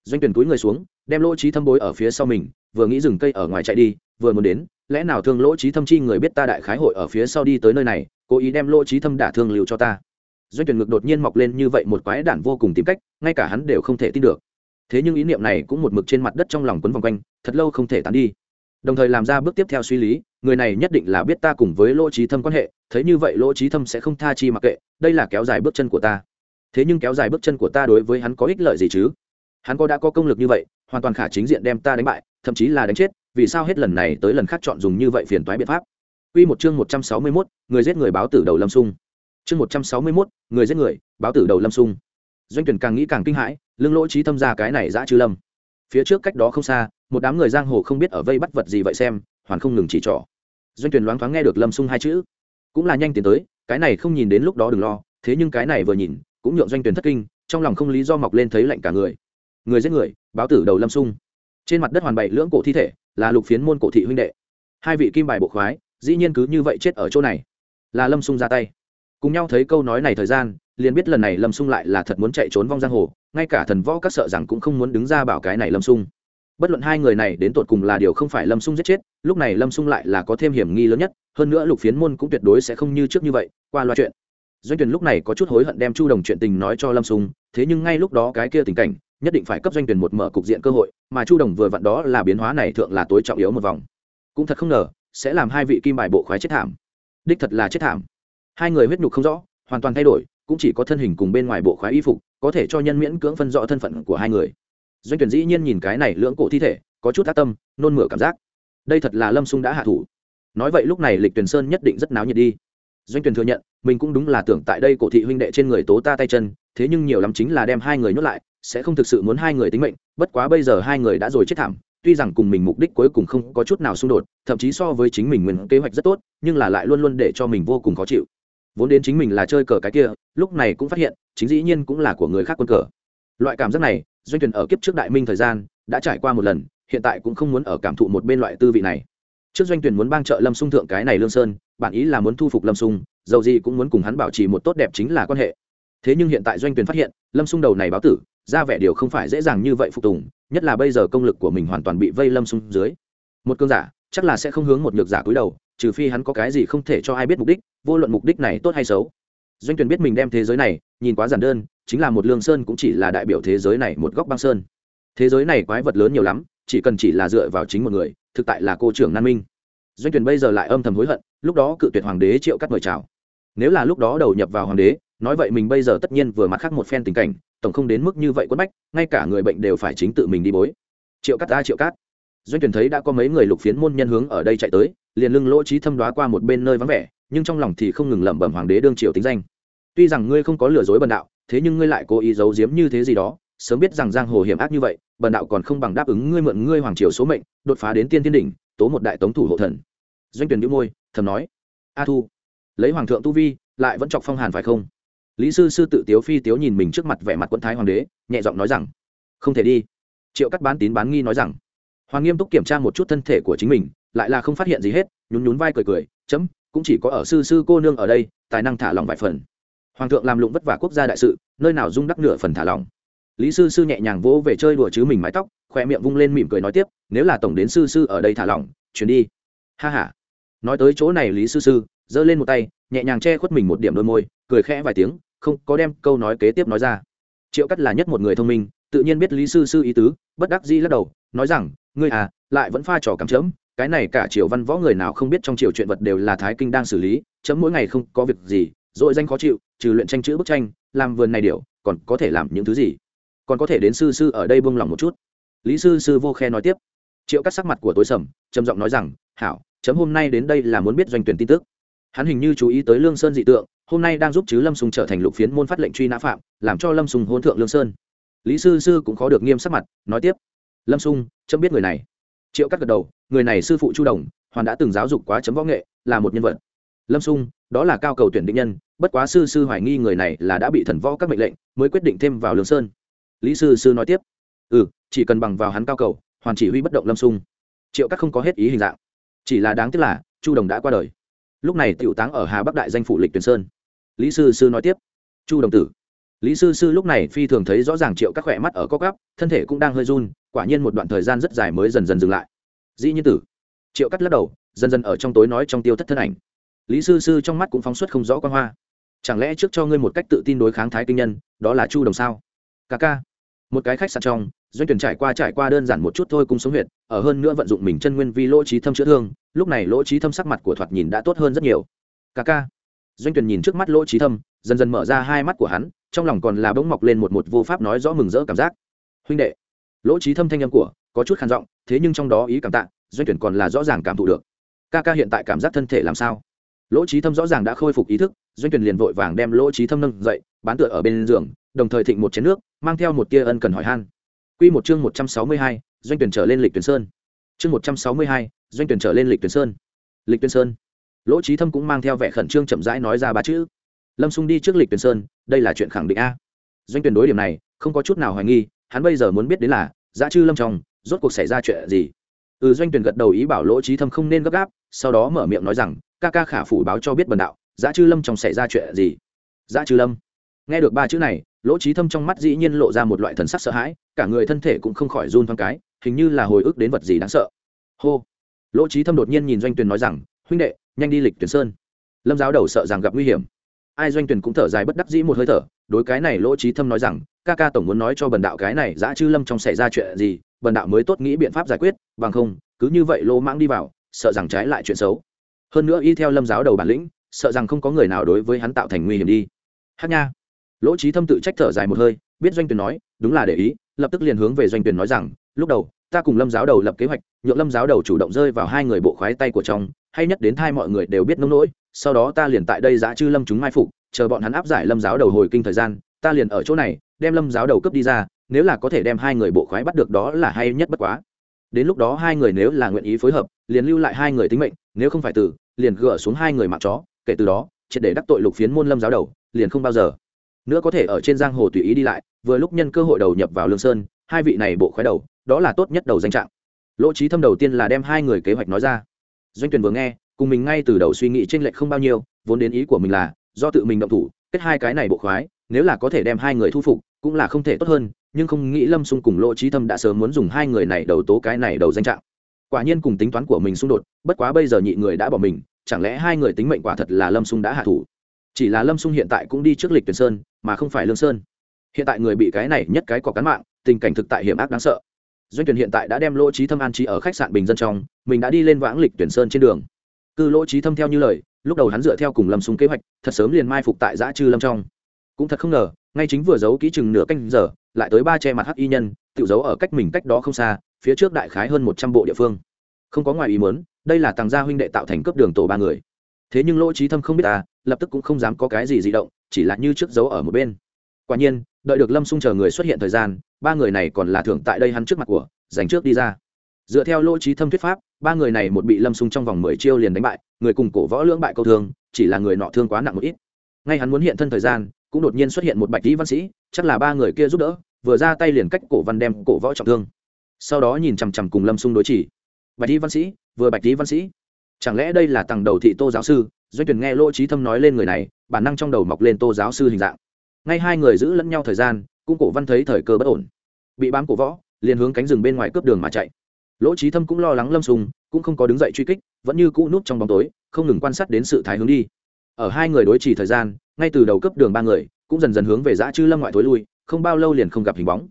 Doanh tuyển túi người xuống, đem lỗ trí thâm bối ở phía sau mình, vừa nghĩ dừng cây ở ngoài chạy đi, vừa muốn đến, lẽ nào thương lỗ trí thâm chi người biết ta đại khái hội ở phía sau đi tới nơi này, cố ý đem lỗ trí thâm đả thương liều cho ta. Doanh tuyển ngực đột nhiên mọc lên như vậy một quái đản vô cùng tìm cách, ngay cả hắn đều không thể tin được. Thế nhưng ý niệm này cũng một mực trên mặt đất trong lòng quấn vòng quanh, thật lâu không thể tán đi đồng thời làm ra bước tiếp theo suy lý người này nhất định là biết ta cùng với lỗ trí thâm quan hệ thấy như vậy lỗ trí thâm sẽ không tha chi mặc kệ đây là kéo dài bước chân của ta thế nhưng kéo dài bước chân của ta đối với hắn có ích lợi gì chứ hắn có đã có công lực như vậy hoàn toàn khả chính diện đem ta đánh bại thậm chí là đánh chết vì sao hết lần này tới lần khác chọn dùng như vậy phiền toái biện pháp Quy một chương 161, người giết người báo tử đầu Lâm Sung. Chương 161, người giết người, báo tử đầu Lâm Sung. Doanh tuyển càng nghĩ càng kinh hãi, lưng lỗ trí thâm ra cái này dã chư lâm. Phía trước cách đó không xa, một đám người giang hồ không biết ở vây bắt vật gì vậy xem, hoàn không ngừng chỉ trỏ. Doanh tuyển loáng thoáng nghe được Lâm Sung hai chữ, cũng là nhanh tiến tới, cái này không nhìn đến lúc đó đừng lo, thế nhưng cái này vừa nhìn, cũng nhượng doanh tuyển thất kinh, trong lòng không lý do mọc lên thấy lạnh cả người. Người giết người, báo tử đầu Lâm Sung. Trên mặt đất hoàn bảy lưỡng cổ thi thể, là lục phiến môn cổ thị huynh đệ. Hai vị kim bài bộ khoái, dĩ nhiên cứ như vậy chết ở chỗ này là lâm sung ra tay cùng nhau thấy câu nói này thời gian liền biết lần này lâm sung lại là thật muốn chạy trốn vong giang hồ ngay cả thần võ các sợ rằng cũng không muốn đứng ra bảo cái này lâm sung bất luận hai người này đến tột cùng là điều không phải lâm sung giết chết, lúc này lâm sung lại là có thêm hiểm nghi lớn nhất, hơn nữa lục phiến môn cũng tuyệt đối sẽ không như trước như vậy, qua loa chuyện. Doanh tuyển lúc này có chút hối hận đem chu đồng chuyện tình nói cho lâm sung, thế nhưng ngay lúc đó cái kia tình cảnh, nhất định phải cấp doanh tuyển một mở cục diện cơ hội, mà chu đồng vừa vặn đó là biến hóa này thượng là tối trọng yếu một vòng. Cũng thật không ngờ, sẽ làm hai vị kim bài bộ khoái chết thảm. Đích thật là chết thảm. Hai người huyết nhục không rõ, hoàn toàn thay đổi, cũng chỉ có thân hình cùng bên ngoài bộ khoái y phục, có thể cho nhân miễn cưỡng phân rõ thân phận của hai người doanh tuyển dĩ nhiên nhìn cái này lưỡng cổ thi thể, có chút ác tâm, nôn mửa cảm giác. Đây thật là lâm sung đã hạ thủ. Nói vậy lúc này lịch tuyển sơn nhất định rất náo nhiệt đi. Doanh tuyển thừa nhận, mình cũng đúng là tưởng tại đây cổ thị huynh đệ trên người tố ta tay chân, thế nhưng nhiều lắm chính là đem hai người nhốt lại, sẽ không thực sự muốn hai người tính mệnh, bất quá bây giờ hai người đã rồi chết thảm, tuy rằng cùng mình mục đích cuối cùng không có chút nào xung đột, thậm chí so với chính mình nguyên kế hoạch rất tốt, nhưng là lại luôn luôn để cho mình vô cùng khó chịu. Vốn đến chính mình là chơi cờ cái kia, lúc này cũng phát hiện, chính dĩ nhiên cũng là của người khác quân cờ. Loại cảm giác này doanh tuyển ở kiếp trước đại minh thời gian đã trải qua một lần, hiện tại cũng không muốn ở cảm thụ một bên loại tư vị này. Trước doanh tuyển muốn bang trợ lâm sung thượng cái này lương sơn, bản ý là muốn thu phục lâm sung, dầu gì cũng muốn cùng hắn bảo trì một tốt đẹp chính là quan hệ. Thế nhưng hiện tại doanh tuyển phát hiện, lâm sung đầu này báo tử, ra vẻ điều không phải dễ dàng như vậy phục tùng, nhất là bây giờ công lực của mình hoàn toàn bị vây lâm sung dưới. Một cơn giả, chắc là sẽ không hướng một nhược giả cúi đầu, trừ phi hắn có cái gì không thể cho ai biết mục đích, vô luận mục đích này tốt hay xấu. Doanh tuyển biết mình đem thế giới này, nhìn quá giản đơn chính là một lương sơn cũng chỉ là đại biểu thế giới này một góc băng sơn. Thế giới này quái vật lớn nhiều lắm, chỉ cần chỉ là dựa vào chính một người, thực tại là cô trưởng nan minh. Doanh tuyển bây giờ lại âm thầm hối hận, lúc đó cự tuyệt hoàng đế triệu cắt mời chào. Nếu là lúc đó đầu nhập vào hoàng đế, nói vậy mình bây giờ tất nhiên vừa mặt khác một phen tình cảnh, tổng không đến mức như vậy quất bách, ngay cả người bệnh đều phải chính tự mình đi bối. Triệu cắt ta triệu cắt. Doanh tuyển thấy đã có mấy người lục phiến môn nhân hướng ở đây chạy tới, liền lưng lỗ trí thâm đoá qua một bên nơi vắng vẻ, nhưng trong lòng thì không ngừng lẩm bẩm hoàng đế đương triều tính danh. Tuy rằng ngươi không có lừa dối bần đạo thế nhưng ngươi lại cố ý giấu giếm như thế gì đó, sớm biết rằng giang hồ hiểm ác như vậy, bần đạo còn không bằng đáp ứng ngươi mượn ngươi hoàng triều số mệnh, đột phá đến tiên thiên đỉnh, tố một đại tống thủ hộ thần. Doanh tuyển đĩu môi, thầm nói, a thu, lấy hoàng thượng tu vi, lại vẫn chọc phong hàn phải không? Lý sư sư tự tiếu phi tiếu nhìn mình trước mặt vẻ mặt quân thái hoàng đế, nhẹ giọng nói rằng, không thể đi. Triệu cắt bán tín bán nghi nói rằng, hoàng nghiêm túc kiểm tra một chút thân thể của chính mình, lại là không phát hiện gì hết, nhún nhún vai cười cười, chấm, cũng chỉ có ở sư sư cô nương ở đây, tài năng thả lòng vài phần hoàng thượng làm lụng vất vả quốc gia đại sự, nơi nào dung đắc nửa phần thả lòng lý sư sư nhẹ nhàng vỗ về chơi đùa chứ mình mái tóc, khoe miệng vung lên mỉm cười nói tiếp, nếu là tổng đến sư sư ở đây thả lỏng chuyến đi. Ha h a nói tới chỗ này lý sư sư, giơ lên một tay, nhẹ nhàng che khuất mình một điểm đôi môi, cười khẽ vài tiếng, không có đem câu nói kế tiếp nói ra. Triệu cắt là nhất một người thông minh, tự nhiên biết lý sư sư ý tứ, bất đắc dĩ lắc đầu, nói rằng, ngươi à lại vẫn pha trò cắm chớm cái này cả triều văn võ người nào không biết trong triều chuyện vật đều là thái kinh đang xử lý, chấm mỗi ngày không có việc gì dội danh khó chịu trừ luyện tranh chữ bức tranh, làm vườn này điều, còn có thể làm những thứ gì? Còn có thể đến sư sư ở đây buông lòng một chút. Lý sư sư vô khe nói tiếp. Triệu cắt sắc mặt của tối sầm, trầm giọng nói rằng, hảo, chấm hôm nay đến đây là muốn biết doanh tuyển tin tức. Hắn hình như chú ý tới lương sơn dị tượng, hôm nay đang giúp chứ lâm sùng trở thành lục phiến môn phát lệnh truy nã phạm, làm cho lâm sùng hôn thượng lương sơn. Lý sư sư cũng khó được nghiêm sắc mặt, nói tiếp. Lâm sung chấm biết người này. Triệu cắt gật đầu, người này sư phụ chu đồng, hoàn đã từng giáo dục quá chấm võ nghệ, là một nhân vật lâm sung, đó là cao cầu tuyển định nhân, bất quá sư sư hoài nghi người này là đã bị thần võ các mệnh lệnh, mới quyết định thêm vào lương sơn. Lý sư sư nói tiếp ừ chỉ cần bằng vào hắn cao cầu, hoàn chỉ huy bất động lâm sung. Triệu các không có hết ý hình dạng. Chỉ là đáng tiếc là, chu đồng đã qua đời. Lúc này tiểu táng ở hà bắc đại danh phủ lịch tuyển sơn. Lý sư sư nói tiếp, chu đồng tử. Lý sư sư lúc này phi thường thấy rõ ràng triệu các khỏe mắt ở cóc gắp thân thể cũng đang hơi run, quả nhiên một đoạn thời gian rất dài mới dần dần dừng lại. Dĩ nhiên tử. Triệu cắt lắc đầu, dần dần ở trong tối nói trong tiêu thất thân ảnh lý sư sư trong mắt cũng phóng xuất không rõ quan hoa. Chẳng lẽ trước cho ngươi một cách tự tin đối kháng thái kinh nhân, đó là chu đồng sao? Ca ca. Một cái khách sạn trong, doanh tuyển trải qua trải qua đơn giản một chút thôi cùng sống huyệt, ở hơn nữa vận dụng mình chân nguyên vi lỗ trí thâm chữa thương, lúc này lỗ trí thâm sắc mặt của thoạt nhìn đã tốt hơn rất nhiều. Ca ca. Doanh tuyển nhìn trước mắt lỗ trí thâm, dần dần mở ra hai mắt của hắn, trong lòng còn là bỗng mọc lên một một vô pháp nói rõ mừng rỡ cảm giác. Huynh đệ. Lỗ trí thâm thanh âm của, có chút khàn giọng, thế nhưng trong đó ý cảm tạ, doanh tuyển còn là rõ ràng cảm thụ được. Ca ca hiện tại cảm giác thân thể làm sao? Lỗ trí thâm rõ ràng đã khôi phục ý thức doanh tuyển liền vội vàng đem lỗ trí thâm nâng dậy bán tựa ở bên giường đồng thời thịnh một chén nước mang theo một tia ân cần hỏi han. Quy một chương một trăm sáu mươi hai, doanh tuyển trở lên lịch tuyển sơn. Chương một trăm sáu mươi hai, doanh tuyển trở lên lịch tuyển sơn. Lịch tuyển sơn. Lỗ trí thâm cũng mang theo vẻ khẩn trương chậm rãi nói ra ba chữ. Lâm xung đi trước lịch tuyển sơn đây là chuyện khẳng định a. Doanh tuyển đối điểm này không có chút nào hoài nghi hắn bây giờ muốn biết đến là giá chư lâm trong rốt cuộc xảy ra chuyện gì? Ừ doanh tuyển gật đầu ý bảo lỗ trí thâm không nên gấp gáp sau đó mở miệng nói rằng ca ca khả phủ báo cho biết bần đạo giá chư lâm trong xảy ra chuyện gì? Giá chư lâm. Nghe được ba chữ này, lỗ trí thâm trong mắt dĩ nhiên lộ ra một loại thần sắc sợ hãi, cả người thân thể cũng không khỏi run thoáng cái, hình như là hồi ức đến vật gì đáng sợ. Hô. Lỗ trí thâm đột nhiên nhìn doanh Tuyền nói rằng, huynh đệ, nhanh đi lịch tuyển sơn. Lâm giáo đầu sợ rằng gặp nguy hiểm. Ai doanh tuyển cũng thở dài bất đắc dĩ một hơi thở, đối cái này lỗ trí thâm nói rằng, ca ca tổng muốn nói cho bần đạo cái này Giá chư lâm trong xảy ra chuyện gì, bần đạo mới tốt nghĩ biện pháp giải quyết, bằng không, cứ như vậy lỗ mãng đi vào, sợ rằng trái lại chuyện xấu hơn nữa y theo lâm giáo đầu bản lĩnh, sợ rằng không có người nào đối với hắn tạo thành nguy hiểm đi. Hát nha. Lỗ trí thâm tự trách thở dài một hơi, biết doanh tuyển nói, đúng là để ý, lập tức liền hướng về doanh tuyển nói rằng, lúc đầu, ta cùng lâm giáo đầu lập kế hoạch, nhượng lâm giáo đầu chủ động rơi vào hai người bộ khoái tay của trong hay nhất đến thai mọi người đều biết nông nỗi, sau đó ta liền tại đây giã chư lâm chúng mai phục, chờ bọn hắn áp giải lâm giáo đầu hồi kinh thời gian, ta liền ở chỗ này, đem lâm giáo đầu cướp đi ra, nếu là có thể đem hai người bộ khoái bắt được đó là hay nhất bất quá. Đến lúc đó hai người nếu là nguyện ý phối hợp, liền lưu lại hai người tính mệnh, nếu không phải tử liền gỡ xuống hai người mạng chó, kể từ đó, triệt để đắc tội lục phiến môn lâm giáo đầu, liền không bao giờ. Nữa có thể ở trên giang hồ tùy ý đi lại, vừa lúc nhân cơ hội đầu nhập vào lương sơn, hai vị này bộ khoái đầu, đó là tốt nhất đầu danh trạng. Lỗ trí thâm đầu tiên là đem hai người kế hoạch nói ra. Doanh tuyển vừa nghe, cùng mình ngay từ đầu suy nghĩ trên lệch không bao nhiêu, vốn đến ý của mình là, do tự mình động thủ, kết hai cái này bộ khoái, nếu là có thể đem hai người thu phục, cũng là không thể tốt hơn, nhưng không nghĩ lâm xung cùng lỗ trí thâm đã sớm muốn dùng hai người này đầu tố cái này đầu danh trạng quả nhiên cùng tính toán của mình xung đột, bất quá bây giờ nhị người đã bỏ mình, chẳng lẽ hai người tính mệnh quả thật là lâm sung đã hạ thủ? Chỉ là lâm sung hiện tại cũng đi trước lịch tuyển sơn, mà không phải lương sơn. Hiện tại người bị cái này nhất cái có cán mạng, tình cảnh thực tại hiểm ác đáng sợ. Doanh tuyển hiện tại đã đem lỗ trí thâm an trí ở khách sạn bình dân trong, mình đã đi lên vãng lịch tuyển sơn trên đường. Cư lỗ trí thâm theo như lời, lúc đầu hắn dựa theo cùng lâm sung kế hoạch, thật sớm liền mai phục tại giã chư lâm trong. Cũng thật không ngờ, ngay chính vừa giấu kỹ chừng nửa canh giờ, lại tới ba che mặt hắc y nhân, tự giấu ở cách mình cách đó không xa phía trước đại khái hơn một trăm bộ địa phương. Không có ngoài ý muốn, đây là tàng gia huynh đệ tạo thành cấp đường tổ ba người. Thế nhưng lỗ trí thâm không biết ta, lập tức cũng không dám có cái gì di động, chỉ là như trước giấu ở một bên. Quả nhiên, đợi được lâm xung chờ người xuất hiện thời gian, ba người này còn là thưởng tại đây hắn trước mặt của, dành trước đi ra. Dựa theo lỗ trí thâm thuyết pháp, ba người này một bị lâm xung trong vòng mười chiêu liền đánh bại, người cùng cổ võ lưỡng bại câu thương, chỉ là người nọ thương quá nặng một ít. Ngay hắn muốn hiện thân thời gian, cũng đột nhiên xuất hiện một bạch lý văn sĩ, chắc là ba người kia giúp đỡ, vừa ra tay liền cách cổ văn đem cổ võ trọng thương sau đó nhìn chằm chằm cùng lâm xung đối chỉ. Bạch lý văn sĩ, vừa bạch lý văn sĩ. Chẳng lẽ đây là tầng đầu thị tô giáo sư? Doanh tuyển nghe lỗ trí thâm nói lên người này, bản năng trong đầu mọc lên tô giáo sư hình dạng. Ngay hai người giữ lẫn nhau thời gian, cũng cổ văn thấy thời cơ bất ổn. Bị bám cổ võ, liền hướng cánh rừng bên ngoài cướp đường mà chạy. Lỗ trí thâm cũng lo lắng lâm sùng cũng không có đứng dậy truy kích, vẫn như cũ núp trong bóng tối, không ngừng quan sát đến sự thái hướng đi. Ở hai người đối trì thời gian, ngay từ đầu cấp đường ba người, cũng dần dần hướng về giã chư lâm ngoại thối lui, không bao lâu liền không gặp hình bóng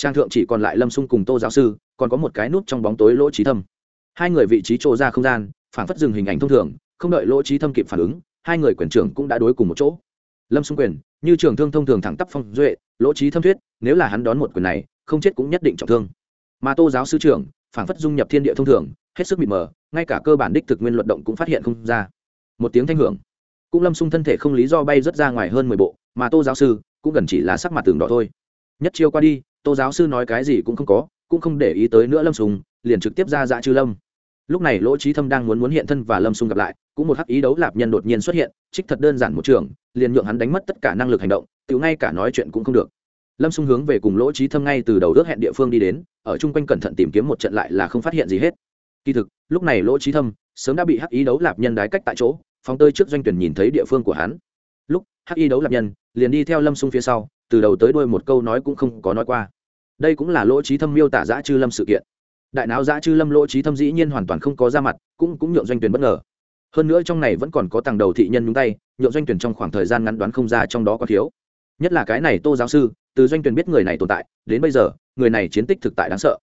trang thượng chỉ còn lại lâm sung cùng tô giáo sư, còn có một cái nút trong bóng tối lỗ trí thâm. Hai người vị trí trộ ra không gian, phản phất dừng hình ảnh thông thường, không đợi lỗ trí thâm kịp phản ứng, hai người quyền trưởng cũng đã đối cùng một chỗ. Lâm xung quyền, như trường thương thông thường thẳng tắp phong duệ, lỗ trí thâm thuyết, nếu là hắn đón một quyền này, không chết cũng nhất định trọng thương. Mà tô giáo sư trưởng, phản phất dung nhập thiên địa thông thường, hết sức mịt mờ, ngay cả cơ bản đích thực nguyên luận động cũng phát hiện không ra. Một tiếng thanh hưởng. Cũng lâm sung thân thể không lý do bay rất ra ngoài hơn mười bộ, mà tô giáo sư cũng gần chỉ là sắc mặt tường đỏ thôi. Nhất chiêu qua đi tô giáo sư nói cái gì cũng không có cũng không để ý tới nữa lâm Sùng, liền trực tiếp ra dạ chư lâm. Lúc này lỗ trí thâm đang muốn muốn hiện thân và lâm sung gặp lại cũng một hắc ý đấu lạp nhân đột nhiên xuất hiện trích thật đơn giản một trường liền nhượng hắn đánh mất tất cả năng lực hành động tự ngay cả nói chuyện cũng không được. Lâm sung hướng về cùng lỗ trí thâm ngay từ đầu ước hẹn địa phương đi đến ở chung quanh cẩn thận tìm kiếm một trận lại là không phát hiện gì hết. Kỳ thực lúc này lỗ trí thâm sớm đã bị hắc ý đấu lạp nhân đái cách tại chỗ phóng tơi trước doanh tuyển nhìn thấy địa phương của hắn. Lúc hắc ý đấu lạp nhân liền đi theo lâm sung phía sau từ đầu tới đuôi một câu nói cũng không có nói qua. Đây cũng là lỗ trí thâm miêu tả giã chư lâm sự kiện. Đại não giã chư lâm lỗ trí thâm dĩ nhiên hoàn toàn không có ra mặt, cũng cũng nhượng doanh tuyển bất ngờ. Hơn nữa trong này vẫn còn có tàng đầu thị nhân nhúng tay, nhượng doanh tuyển trong khoảng thời gian ngắn đoán không ra trong đó có thiếu. Nhất là cái này tô giáo sư, từ doanh tuyển biết người này tồn tại, đến bây giờ, người này chiến tích thực tại đáng sợ.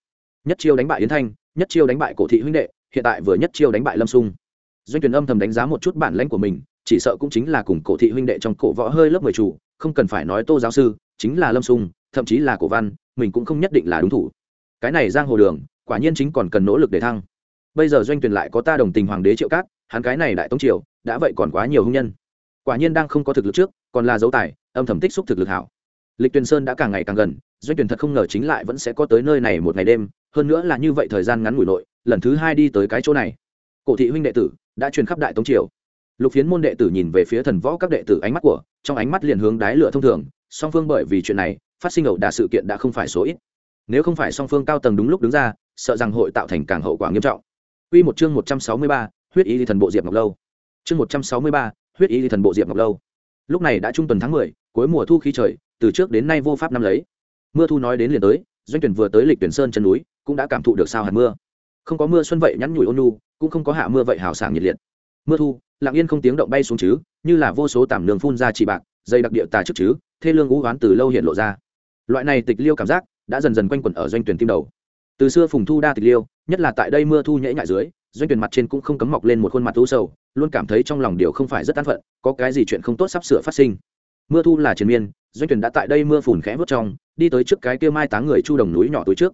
Nhất chiêu đánh bại yến thanh, nhất chiêu đánh bại cổ thị huynh đệ, hiện tại vừa nhất chiêu đánh bại lâm sung. Doanh tuyển âm thầm đánh giá một chút bản lãnh của mình, chỉ sợ cũng chính là cùng cổ thị huynh đệ trong cổ võ hơi lớp mười chủ không cần phải nói tô giáo sư, chính là lâm sung, thậm chí là cổ văn, mình cũng không nhất định là đúng thủ. Cái này giang hồ đường, quả nhiên chính còn cần nỗ lực để thăng. Bây giờ doanh tuyển lại có ta đồng tình hoàng đế triệu cát, hắn cái này đại tống triều, đã vậy còn quá nhiều hung nhân. Quả nhiên đang không có thực lực trước, còn là dấu tài, âm thầm tích xúc thực lực hảo. Lịch tuyền sơn đã càng ngày càng gần, doanh tuyển thật không ngờ chính lại vẫn sẽ có tới nơi này một ngày đêm, hơn nữa là như vậy thời gian ngắn ngủi nội, lần thứ hai đi tới cái chỗ này. Cổ thị huynh đệ tử đã truyền khắp đại tống triều lục phiến môn đệ tử nhìn về phía thần võ các đệ tử ánh mắt của trong ánh mắt liền hướng đái lửa thông thường song phương bởi vì chuyện này phát sinh ẩu đả sự kiện đã không phải số ít nếu không phải song phương cao tầng đúng lúc đứng ra sợ rằng hội tạo thành càng hậu quả nghiêm trọng Quy một chương 163, huyết ý thần bộ diệp ngọc lâu. Chương 163, huyết ý thần bộ diệp ngọc lâu. Lúc này đã trung tuần tháng 10, cuối mùa thu khí trời, từ trước đến nay vô pháp năm lấy. Mưa thu nói đến liền tới, doanh tuyển vừa tới lịch tuyển sơn chân núi, cũng đã cảm thụ được sao hạt mưa. Không có mưa xuân vậy nhắn nhủi ôn nhu, cũng không có hạ mưa vậy hào sảng nhiệt liệt. Mưa thu, lặng yên không tiếng động bay xuống chứ, như là vô số tảm nương phun ra chỉ bạc, dây đặc địa tà trước chứ, thê lương ngũ oán từ lâu hiện lộ ra. Loại này tịch liêu cảm giác, đã dần dần quanh quẩn ở doanh tuyển tim đầu. Từ xưa phùng thu đa tịch liêu nhất là tại đây mưa thu nhễ nhại dưới doanh tuyển mặt trên cũng không cấm mọc lên một khuôn mặt u sầu luôn cảm thấy trong lòng điều không phải rất an phận có cái gì chuyện không tốt sắp sửa phát sinh. Mưa thu là triền miên doanh tuyển đã tại đây mưa phùn khẽ vớt trong đi tới trước cái kia mai táng người chu đồng núi nhỏ tối trước.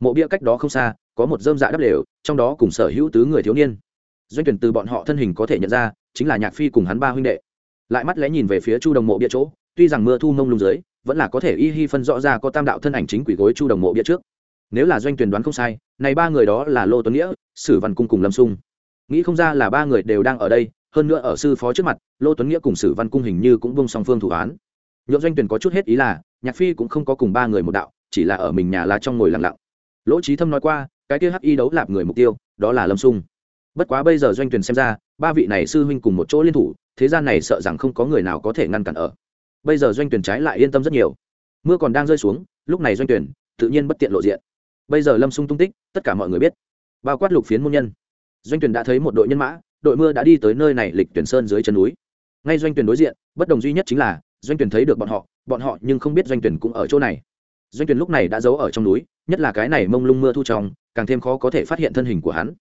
Mộ bia cách đó không xa có một dơm dạ đắp lều, trong đó cùng sở hữu tứ người thiếu niên doanh tuyển từ bọn họ thân hình có thể nhận ra, chính là nhạc phi cùng hắn ba huynh đệ. Lại mắt lẽ nhìn về phía chu đồng mộ bia chỗ, tuy rằng mưa thu mông lung dưới, vẫn là có thể y hi phân rõ ra có tam đạo thân ảnh chính quỷ gối chu đồng mộ bia trước. Nếu là doanh tuyển đoán không sai, này ba người đó là lô tuấn nghĩa, sử văn cung cùng lâm sung. Nghĩ không ra là ba người đều đang ở đây, hơn nữa ở sư phó trước mặt, lô tuấn nghĩa cùng sử văn cung hình như cũng bông song phương thủ án. Nhộn doanh tuyển có chút hết ý là, nhạc phi cũng không có cùng ba người một đạo, chỉ là ở mình nhà là trong ngồi lặng lặng. Lỗ trí thâm nói qua, cái kia hắc y đấu lạp người mục tiêu, đó là lâm sung bất quá bây giờ doanh tuyển xem ra, ba vị này sư huynh cùng một chỗ liên thủ, thế gian này sợ rằng không có người nào có thể ngăn cản ở. Bây giờ doanh tuyển trái lại yên tâm rất nhiều. Mưa còn đang rơi xuống, lúc này doanh tuyển tự nhiên bất tiện lộ diện. Bây giờ lâm sung tung tích, tất cả mọi người biết. Bao quát lục phiến môn nhân. Doanh tuyển đã thấy một đội nhân mã, đội mưa đã đi tới nơi này lịch tuyển sơn dưới chân núi. Ngay doanh tuyển đối diện, bất đồng duy nhất chính là, doanh tuyển thấy được bọn họ bọn họ nhưng không biết doanh tuyển cũng ở chỗ này. Doanh tuyển lúc này đã giấu ở trong núi, nhất là cái này mông lung mưa thu trong, càng thêm khó có thể phát hiện thân hình của hắn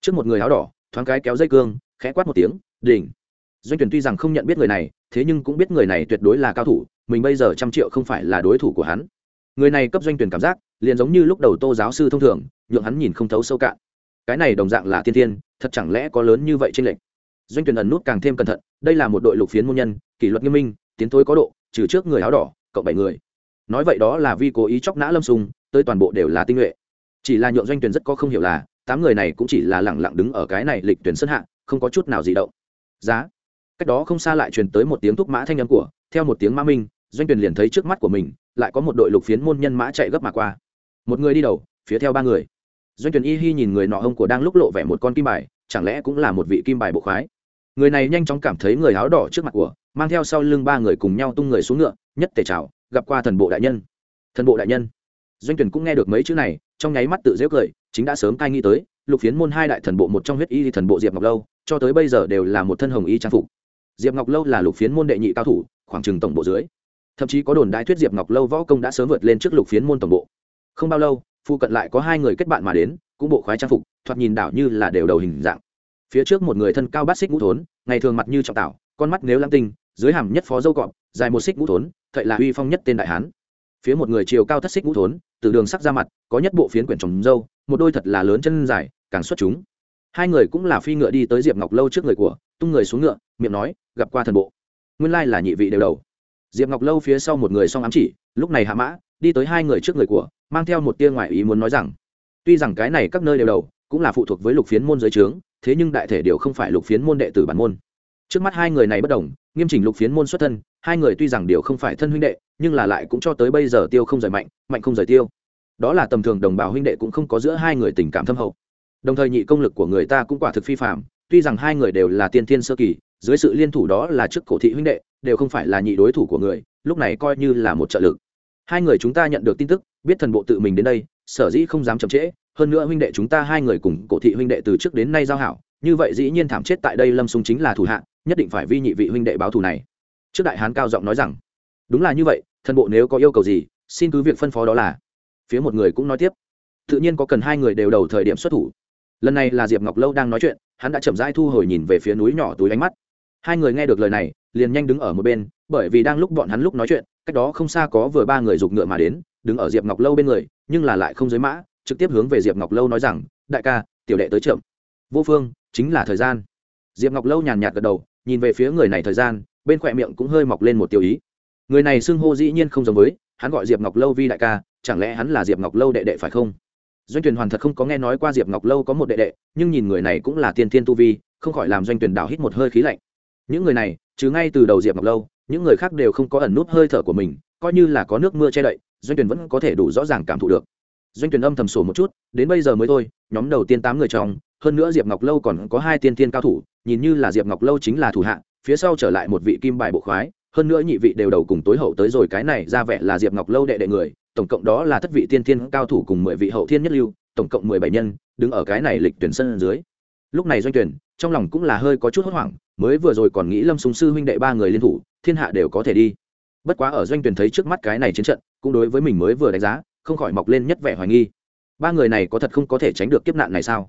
trước một người áo đỏ, thoáng cái kéo dây cương, khẽ quát một tiếng đỉnh doanh tuyển tuy rằng không nhận biết người này, thế nhưng cũng biết người này tuyệt đối là cao thủ, mình bây giờ trăm triệu không phải là đối thủ của hắn. Người này cấp doanh tuyển cảm giác, liền giống như lúc đầu tô giáo sư thông thường, nhượng hắn nhìn không thấu sâu cạn. Cái này đồng dạng là tiên tiên, thật chẳng lẽ có lớn như vậy trên lệnh doanh tuyển ẩn nút càng thêm cẩn thận, đây là một đội lục phiến môn nhân, kỷ luật nghiêm minh, tiến thối có độ, trừ trước người áo đỏ, cộng bảy người. Nói vậy đó là vì cố ý chóc nã lâm sùng, tới toàn bộ đều là tinh nhuệ. Chỉ là nhượng doanh tuyển rất có không hiểu là tám người này cũng chỉ là lẳng lặng đứng ở cái này lịch tuyển sân hạ, không có chút nào gì động. Giá. Cách đó không xa lại truyền tới một tiếng thúc mã thanh âm của, theo một tiếng mã minh, doanh tuyển liền thấy trước mắt của mình, lại có một đội lục phiến môn nhân mã chạy gấp mà qua. Một người đi đầu, phía theo ba người. Doanh tuyển y hi nhìn người nọ hông của đang lúc lộ vẻ một con kim bài, chẳng lẽ cũng là một vị kim bài bộ khoái? Người này nhanh chóng cảm thấy người áo đỏ trước mặt của, mang theo sau lưng ba người cùng nhau tung người xuống ngựa, nhất tề chào, gặp qua thần bộ đại nhân. Thần bộ đại nhân. Doanh tuyển cũng nghe được mấy chữ này, trong nháy mắt tự dễ cười chính đã sớm cai nghĩ tới, lục phiến môn hai đại thần bộ một trong huyết y thần bộ diệp ngọc lâu, cho tới bây giờ đều là một thân hồng y trang phục. Diệp ngọc lâu là lục phiến môn đệ nhị cao thủ, khoảng chừng tổng bộ dưới. Thậm chí có đồn đại thuyết diệp ngọc lâu võ công đã sớm vượt lên trước lục phiến môn tổng bộ. Không bao lâu phụ cận lại có hai người kết bạn mà đến, cũng bộ khoái trang phục, thoạt nhìn đảo như là đều đầu hình dạng. Phía trước một người thân cao bát xích ngũ thốn, ngày thường mặt như trọng tảo, con mắt nếu lam tinh, dưới hàm nhất phó dâu cọp, dài một xích ngũ thốn thậy là uy phong nhất tên đại hán phía một người chiều cao thất xích ngũ thốn, từ đường sắc ra mặt, có nhất bộ phiến quyển trồng dâu, một đôi thật là lớn chân dài, càng xuất chúng. Hai người cũng là phi ngựa đi tới diệp ngọc lâu trước người của, tung người xuống ngựa, miệng nói, gặp qua thần bộ. Nguyên lai là nhị vị đều đầu. Diệp ngọc lâu phía sau một người song ám chỉ, lúc này hạ mã, đi tới hai người trước người của, mang theo một tia ngoại ý muốn nói rằng, tuy rằng cái này các nơi đều đầu, cũng là phụ thuộc với lục phiến môn giới trướng, thế nhưng đại thể đều không phải lục phiến môn đệ tử bản môn. Trước mắt hai người này bất đồng, nghiêm chỉnh lục phiến môn xuất thân hai người tuy rằng đều không phải thân huynh đệ, nhưng là lại cũng cho tới bây giờ tiêu không rời mạnh mạnh không rời tiêu. Đó là tầm thường đồng bào huynh đệ cũng không có giữa hai người tình cảm thâm hậu. Đồng thời nhị công lực của người ta cũng quả thực phi phạm, tuy rằng hai người đều là tiên thiên sơ kỳ, dưới sự liên thủ đó là trước cổ thị huynh đệ, đều không phải là nhị đối thủ của người, lúc này coi như là một trợ lực. Hai người chúng ta nhận được tin tức, biết thần bộ tự mình đến đây, sở dĩ không dám chậm trễ, hơn nữa huynh đệ chúng ta hai người cùng cổ thị huynh đệ từ trước đến nay giao hảo, như vậy dĩ nhiên thảm chết tại đây lâm sung chính là thủ hạ, nhất định phải vi nhị vị huynh đệ báo thù này trước đại hán cao giọng nói rằng, đúng là như vậy, thần bộ nếu có yêu cầu gì, xin cứ việc phân phó đó là. Phía một người cũng nói tiếp, tự nhiên có cần hai người đều đầu thời điểm xuất thủ. Lần này là diệp ngọc lâu đang nói chuyện, hắn đã chậm rãi thu hồi nhìn về phía núi nhỏ túi ánh mắt. Hai người nghe được lời này, liền nhanh đứng ở một bên, bởi vì đang lúc bọn hắn lúc nói chuyện, cách đó không xa có vừa ba người giục ngựa mà đến, đứng ở diệp ngọc lâu bên người, nhưng là lại không giới mã, trực tiếp hướng về diệp ngọc lâu nói rằng, đại ca, tiểu đệ tới chậm. Vô phương, chính là thời gian. Diệp ngọc lâu nhàn nhạt gật đầu, nhìn về phía người này thời gian bên khỏe miệng cũng hơi mọc lên một tiêu ý. Người này xưng hô dĩ nhiên không giống với, hắn gọi diệp ngọc lâu vi đại ca, chẳng lẽ hắn là diệp ngọc lâu đệ đệ phải không? Doanh tuyển hoàn thật không có nghe nói qua diệp ngọc lâu có một đệ đệ, nhưng nhìn người này cũng là tiên thiên tu vi, không khỏi làm doanh tuyển đảo hít một hơi khí lạnh. Những người này, chứ ngay từ đầu diệp ngọc lâu, những người khác đều không có ẩn nút hơi thở của mình, coi như là có nước mưa che đậy, doanh tuyển vẫn có thể đủ rõ ràng cảm thụ được. Doanh tuyển âm thầm sổ một chút, đến bây giờ mới thôi, nhóm đầu tiên tám người trong, hơn nữa diệp ngọc lâu còn có hai tiên tiên cao thủ, nhìn như là diệp ngọc lâu chính là thủ hạ phía sau trở lại một vị kim bài bộ khoái hơn nữa nhị vị đều đầu cùng tối hậu tới rồi cái này ra vẻ là diệp ngọc lâu đệ đệ người tổng cộng đó là thất vị tiên thiên cao thủ cùng mười vị hậu thiên nhất lưu tổng cộng mười bảy nhân đứng ở cái này lịch tuyển sân dưới. Lúc này doanh tuyển trong lòng cũng là hơi có chút hốt hoảng mới vừa rồi còn nghĩ lâm súng sư huynh đệ ba người liên thủ thiên hạ đều có thể đi. Bất quá ở doanh tuyển thấy trước mắt cái này chiến trận cũng đối với mình mới vừa đánh giá không khỏi mọc lên nhất vẻ hoài nghi. Ba người này có thật không có thể tránh được kiếp nạn này sao?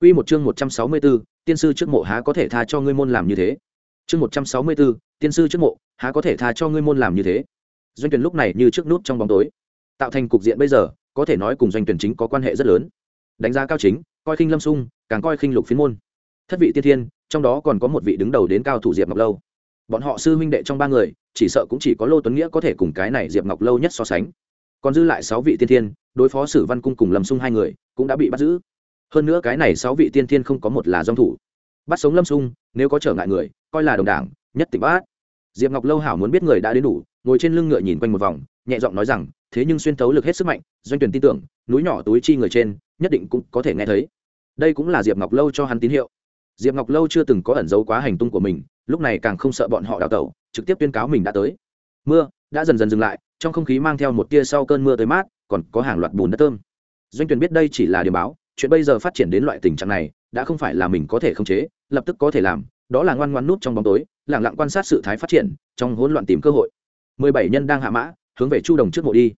Quy một chương 164, tiên sư trước mộ há có thể tha cho ngươi môn làm như thế. Chương 164, tiên sư trước mộ, há có thể tha cho ngươi môn làm như thế. Doanh tuyển lúc này như trước nút trong bóng tối, tạo thành cục diện bây giờ, có thể nói cùng doanh tuyển chính có quan hệ rất lớn. Đánh giá cao chính, coi khinh Lâm Sung, càng coi khinh Lục Phiến môn. Thất vị tiên thiên, trong đó còn có một vị đứng đầu đến cao thủ Diệp Ngọc Lâu. Bọn họ sư huynh đệ trong ba người, chỉ sợ cũng chỉ có Lô Tuấn Nghĩa có thể cùng cái này Diệp Ngọc Lâu nhất so sánh. Còn dư lại sáu vị tiên thiên, đối phó Sử Văn cung cùng Lâm Sung hai người, cũng đã bị bắt giữ hơn nữa cái này sáu vị tiên thiên không có một là dòng thủ bắt sống lâm sung nếu có trở ngại người coi là đồng đảng, nhất tỉnh bát. Diệp ngọc lâu hảo muốn biết người đã đến đủ, ngồi trên lưng ngựa nhìn quanh một vòng, nhẹ giọng nói rằng, thế nhưng xuyên thấu lực hết sức mạnh, doanh tuyển tin tưởng, núi nhỏ túi chi người trên, nhất định cũng có thể nghe thấy. Đây cũng là diệp ngọc lâu cho hắn tín hiệu. Diệp ngọc lâu chưa từng có ẩn giấu quá hành tung của mình, lúc này càng không sợ bọn họ đào tẩu, trực tiếp tuyên cáo mình đã tới. Mưa đã dần dần dừng lại, trong không khí mang theo một tia sau cơn mưa tới mát, còn có hàng loạt bùn đất thơm doanh tuyển biết đây chỉ là điểm báo, chuyện bây giờ phát triển đến loại tình trạng này đã không phải là mình có thể khống chế, lập tức có thể làm, đó là ngoan ngoan nút trong bóng tối lẳng lặng quan sát sự thái phát triển trong hỗn loạn tìm cơ hội. Mười bảy nhân đang hạ mã, hướng về chu đồng trước mộ đi.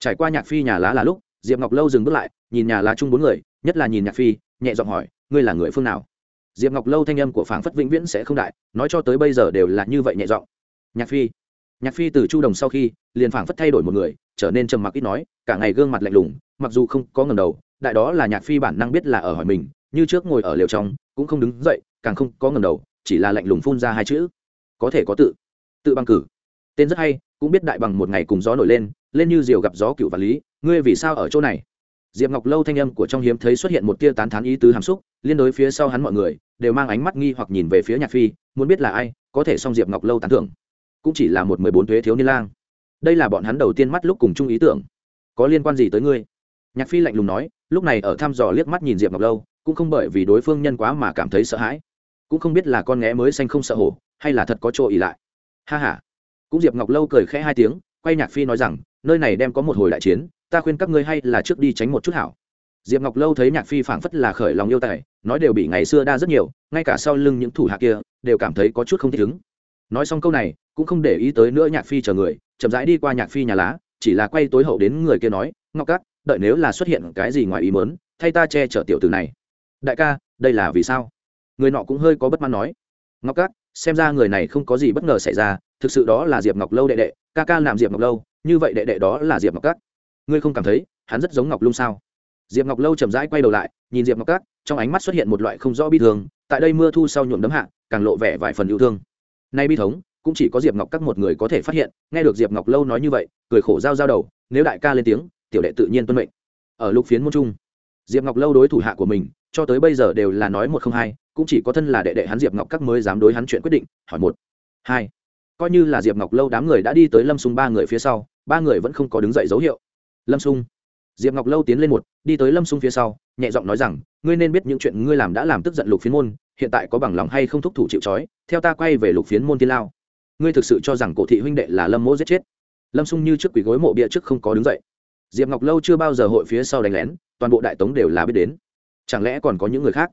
Trải qua nhạc phi nhà lá là lúc, diệp ngọc lâu dừng bước lại, nhìn nhà lá chung bốn người, nhất là nhìn nhạc phi, nhẹ giọng hỏi, ngươi là người phương nào? Diệp ngọc lâu thanh âm của phảng phất vĩnh viễn sẽ không đại, nói cho tới bây giờ đều là như vậy nhẹ giọng. Nhạc phi. Nhạc phi từ chu đồng sau khi, liền phảng phất thay đổi một người, trở nên trầm mặc ít nói, cả ngày gương mặt lạnh lùng, mặc dù không có ngầm đầu, đại đó là nhạc phi bản năng biết là ở hỏi mình như trước ngồi ở liều trong, cũng không đứng dậy, càng không có ngầm đầu, chỉ là lạnh lùng phun ra hai chữ. Có thể có tự. Tự bằng cử. Tên rất hay, cũng biết đại bằng một ngày cùng gió nổi lên lên như diều gặp gió cựu và lý, ngươi vì sao ở chỗ này? Diệp ngọc lâu thanh âm của trong hiếm thấy xuất hiện một tia tán thán ý tứ hàm xúc, liên đối phía sau hắn mọi người, đều mang ánh mắt nghi hoặc nhìn về phía nhạc phi, muốn biết là ai, có thể xong diệp ngọc lâu tán thưởng. Cũng chỉ là một mười bốn thuế thiếu niên lang. Đây là bọn hắn đầu tiên mắt lúc cùng chung ý tưởng. Có liên quan gì tới ngươi? Nhạc phi lạnh lùng nói, lúc này ở thăm dò liếc mắt nhìn diệp ngọc lâu cũng không bởi vì đối phương nhân quá mà cảm thấy sợ hãi, cũng không biết là con nghé mới xanh không sợ hổ, hay là thật có chỗ ỉ lại. Ha h a cũng diệp ngọc lâu cười khẽ hai tiếng, quay nhạc phi nói rằng, nơi này đem có một hồi đại chiến, ta khuyên các ngươi hay là trước đi tránh một chút hảo. Diệp ngọc lâu thấy nhạc phi phảng phất là khởi lòng yêu tài, nói đều bị ngày xưa đa rất nhiều, ngay cả sau lưng những thủ hạ kia, đều cảm thấy có chút không thích ứng. Nói xong câu này, cũng không để ý tới nữa nhạc phi chờ người, chậm rãi đi qua nhạc phi nhà lá, chỉ là quay tối hậu đến người kia nói, ngọc cát, đợi nếu là xuất hiện cái gì ngoài ý mớn thay ta che chở tiểu tử này đại ca, đây là vì sao? Người nọ cũng hơi có bất mãn nói. Ngọc cát, xem ra người này không có gì bất ngờ xảy ra, thực sự đó là diệp ngọc lâu đệ đệ, ca ca làm diệp ngọc lâu, như vậy đệ đệ đó là diệp ngọc cát. Ngươi không cảm thấy, hắn rất giống ngọc lung sao? Diệp ngọc lâu chậm rãi quay đầu lại, nhìn diệp ngọc cát, trong ánh mắt xuất hiện một loại không rõ bi thương. tại đây mưa thu sau nhuộm đấm hạ, càng lộ vẻ vài phần yêu thương. Nay bi thống, cũng chỉ có diệp ngọc các một người có thể phát hiện, nghe được diệp ngọc lâu nói như vậy, cười khổ giao giao đầu, nếu đại ca lên tiếng, tiểu đệ tự nhiên tuân mệnh. Ở lục phiến môn trung diệp ngọc lâu đối thủ hạ của mình, cho tới bây giờ đều là nói một không hai, cũng chỉ có thân là đệ đệ hắn diệp ngọc các mới dám đối hắn chuyện quyết định, hỏi một, hai. Coi như là diệp ngọc lâu đám người đã đi tới lâm sung ba người phía sau, ba người vẫn không có đứng dậy dấu hiệu. Lâm sung. Diệp ngọc lâu tiến lên một, đi tới lâm sung phía sau, nhẹ giọng nói rằng, ngươi nên biết những chuyện ngươi làm đã làm tức giận lục phiến môn, hiện tại có bằng lòng hay không thúc thủ chịu trói, theo ta quay về lục phiến môn tiên lao. Ngươi thực sự cho rằng cổ thị huynh đệ là lâm mỗ giết chết? Lâm sung như trước quỷ gối mộ bia trước không có đứng dậy. Diệp ngọc lâu chưa bao giờ hội phía sau đánh lén toàn bộ đại tống đều là biết đến. Chẳng lẽ còn có những người khác?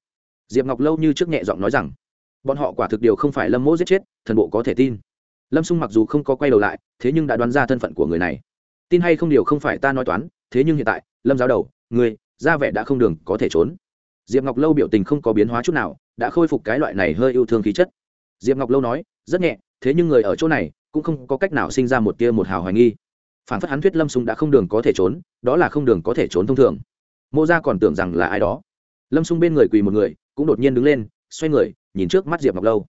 Diệp ngọc lâu như trước nhẹ giọng nói rằng, bọn họ quả thực điều không phải lâm mỗ giết chết, thần bộ có thể tin. Lâm sung mặc dù không có quay đầu lại, thế nhưng đã đoán ra thân phận của người này. Tin hay không điều không phải ta nói toán, thế nhưng hiện tại, lâm giáo đầu, người, ra vẻ đã không đường có thể trốn. Diệp ngọc lâu biểu tình không có biến hóa chút nào, đã khôi phục cái loại này hơi yêu thương khí chất. Diệp ngọc lâu nói, rất nhẹ, thế nhưng người ở chỗ này, cũng không có cách nào sinh ra một tia một hào hoài nghi. Phản phất hắn thuyết lâm sung đã không đường có thể trốn, đó là không đường có thể trốn thông thường mô gia còn tưởng rằng là ai đó. Lâm Xung bên người quỳ một người, cũng đột nhiên đứng lên, xoay người, nhìn trước mắt diệp ngọc lâu.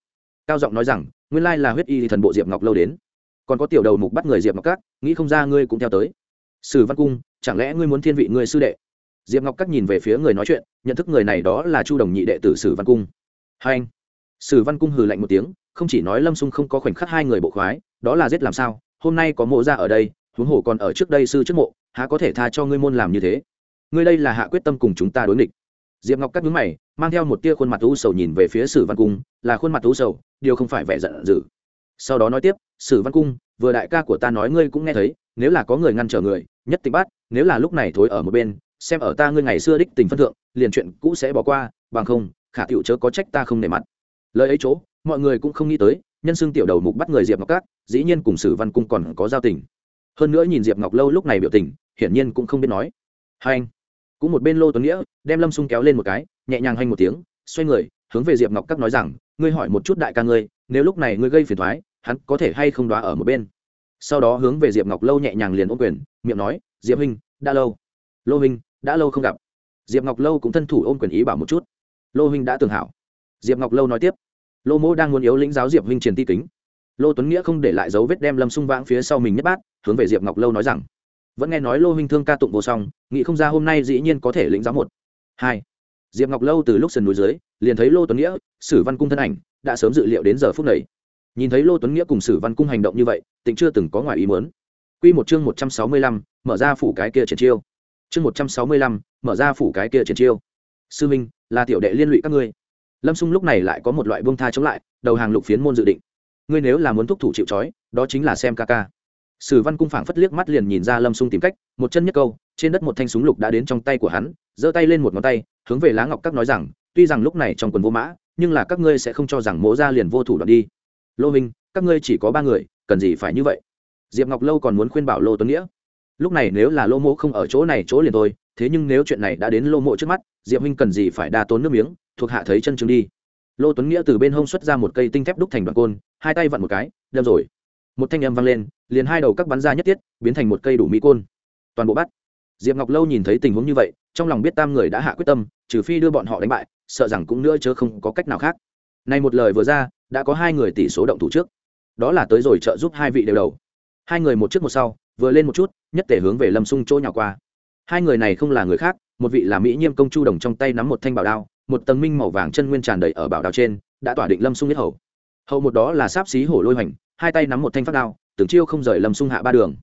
Cao giọng nói rằng, nguyên lai là huyết y thần bộ diệp ngọc lâu đến. Còn có tiểu đầu mục bắt người diệp ngọc các nghĩ không ra ngươi cũng theo tới. Sử văn cung, chẳng lẽ ngươi muốn thiên vị ngươi sư đệ? Diệp ngọc các nhìn về phía người nói chuyện, nhận thức người này đó là chu đồng nhị đệ tử sử văn cung. Hai anh. Sử văn cung hừ lạnh một tiếng, không chỉ nói lâm Xung không có khoảnh khắc hai người bộ khoái, đó là giết làm sao, hôm nay có mộ ra ở đây, huống hồ còn ở trước đây sư trước mộ, há có thể tha cho ngươi môn làm như thế? Ngươi đây là hạ quyết tâm cùng chúng ta đối nghịch. Diệp ngọc cắt nhướng mày, mang theo một tia khuôn mặt u sầu nhìn về phía sử văn cung, là khuôn mặt u sầu, điều không phải vẻ giận dữ. Sau đó nói tiếp, sử văn cung, vừa đại ca của ta nói ngươi cũng nghe thấy, nếu là có người ngăn trở người, nhất tình bắt nếu là lúc này thối ở một bên, xem ở ta ngươi ngày xưa đích tình phân thượng, liền chuyện cũ sẽ bỏ qua, bằng không, khả tiểu chớ có trách ta không nể mặt. Lời ấy chỗ, mọi người cũng không nghĩ tới, nhân xưng tiểu đầu mục bắt người diệp ngọc cát dĩ nhiên cùng sử văn cung còn có giao tình. Hơn nữa nhìn diệp ngọc lâu lúc này biểu tình, hiển nhiên cũng không biết nói. Hai anh cũng một bên lô tuấn nghĩa, đem lâm sung kéo lên một cái, nhẹ nhàng hanh một tiếng, xoay người, hướng về diệp ngọc các nói rằng, ngươi hỏi một chút đại ca ngươi, nếu lúc này ngươi gây phiền thoái hắn có thể hay không đoá ở một bên? Sau đó hướng về diệp ngọc lâu nhẹ nhàng liền ôm quyền, miệng nói, diệp huynh, đã lâu. Lô huynh, đã lâu không gặp. Diệp ngọc lâu cũng thân thủ ôm quyền ý bảo một chút. Lô huynh đã tường hảo. Diệp ngọc lâu nói tiếp. Lô mô đang muốn yếu lĩnh giáo diệp huynh truyền ti kính. Lô tuấn nghĩa không để lại dấu vết đem lâm sung vãng phía sau mình nhất bát, hướng về diệp ngọc lâu nói rằng vẫn nghe nói lô huynh thương ca tụng vô song, nghĩ không ra hôm nay dĩ nhiên có thể lĩnh giáo một. Hai, diệp ngọc lâu từ lúc sườn núi dưới, liền thấy lô tuấn nghĩa, sử văn cung thân ảnh, đã sớm dự liệu đến giờ phút này. Nhìn thấy lô tuấn nghĩa cùng sử văn cung hành động như vậy tỉnh chưa từng có ngoài ý muốn. Q một chương một trăm sáu mươi lăm, mở ra phủ cái kia triển chiêu. Chương một trăm sáu mươi lăm, mở ra phủ cái kia triển chiêu. Sư minh, là tiểu đệ liên lụy các ngươi. Lâm xung lúc này lại có một loại bông tha chống lại, đầu hàng lục phiến môn dự định. Ngươi nếu là muốn thúc thủ chịu trói, đó chính là xem ca ca sử văn cung phảng phất liếc mắt liền nhìn ra lâm sung tìm cách, một chân nhất câu, trên đất một thanh súng lục đã đến trong tay của hắn, giơ tay lên một ngón tay, hướng về lá ngọc các nói rằng, tuy rằng lúc này trong quần vô mã, nhưng là các ngươi sẽ không cho rằng mỗ ra liền vô thủ đoạn đi. Lô minh, các ngươi chỉ có ba người, cần gì phải như vậy? Diệp ngọc lâu còn muốn khuyên bảo lô tuấn nghĩa. Lúc này nếu là lô mỗ không ở chỗ này chỗ liền thôi, thế nhưng nếu chuyện này đã đến lô mộ trước mắt, diệp huynh cần gì phải đa tốn nước miếng, thuộc hạ thấy chân chứng đi. Lô tuấn nghĩa từ bên hông xuất ra một cây tinh thép đúc thành đoạn côn, hai tay vặn một cái, đâm rồi một thanh âm vang lên, liền hai đầu các bắn ra nhất tiết, biến thành một cây đủ mỹ côn. Toàn bộ bắt. Diệp ngọc lâu nhìn thấy tình huống như vậy, trong lòng biết tam người đã hạ quyết tâm, trừ phi đưa bọn họ đánh bại, sợ rằng cũng nữa chớ không có cách nào khác. Này một lời vừa ra, đã có hai người tỷ số động thủ trước. Đó là tới rồi trợ giúp hai vị đều đầu. Hai người một trước một sau, vừa lên một chút, nhất tể hướng về lâm sung chỗ nhỏ qua. Hai người này không là người khác, một vị là mỹ nhiêm công chu đồng trong tay nắm một thanh bảo đao, một tầng minh màu vàng chân nguyên tràn đầy ở bảo đao trên, đã tỏa định lâm sung nhất hầu. Hậu một đó là sáp xí hổ lôi hoành hai tay nắm một thanh phát đao tưởng chiêu không rời lâm sung hạ ba đường.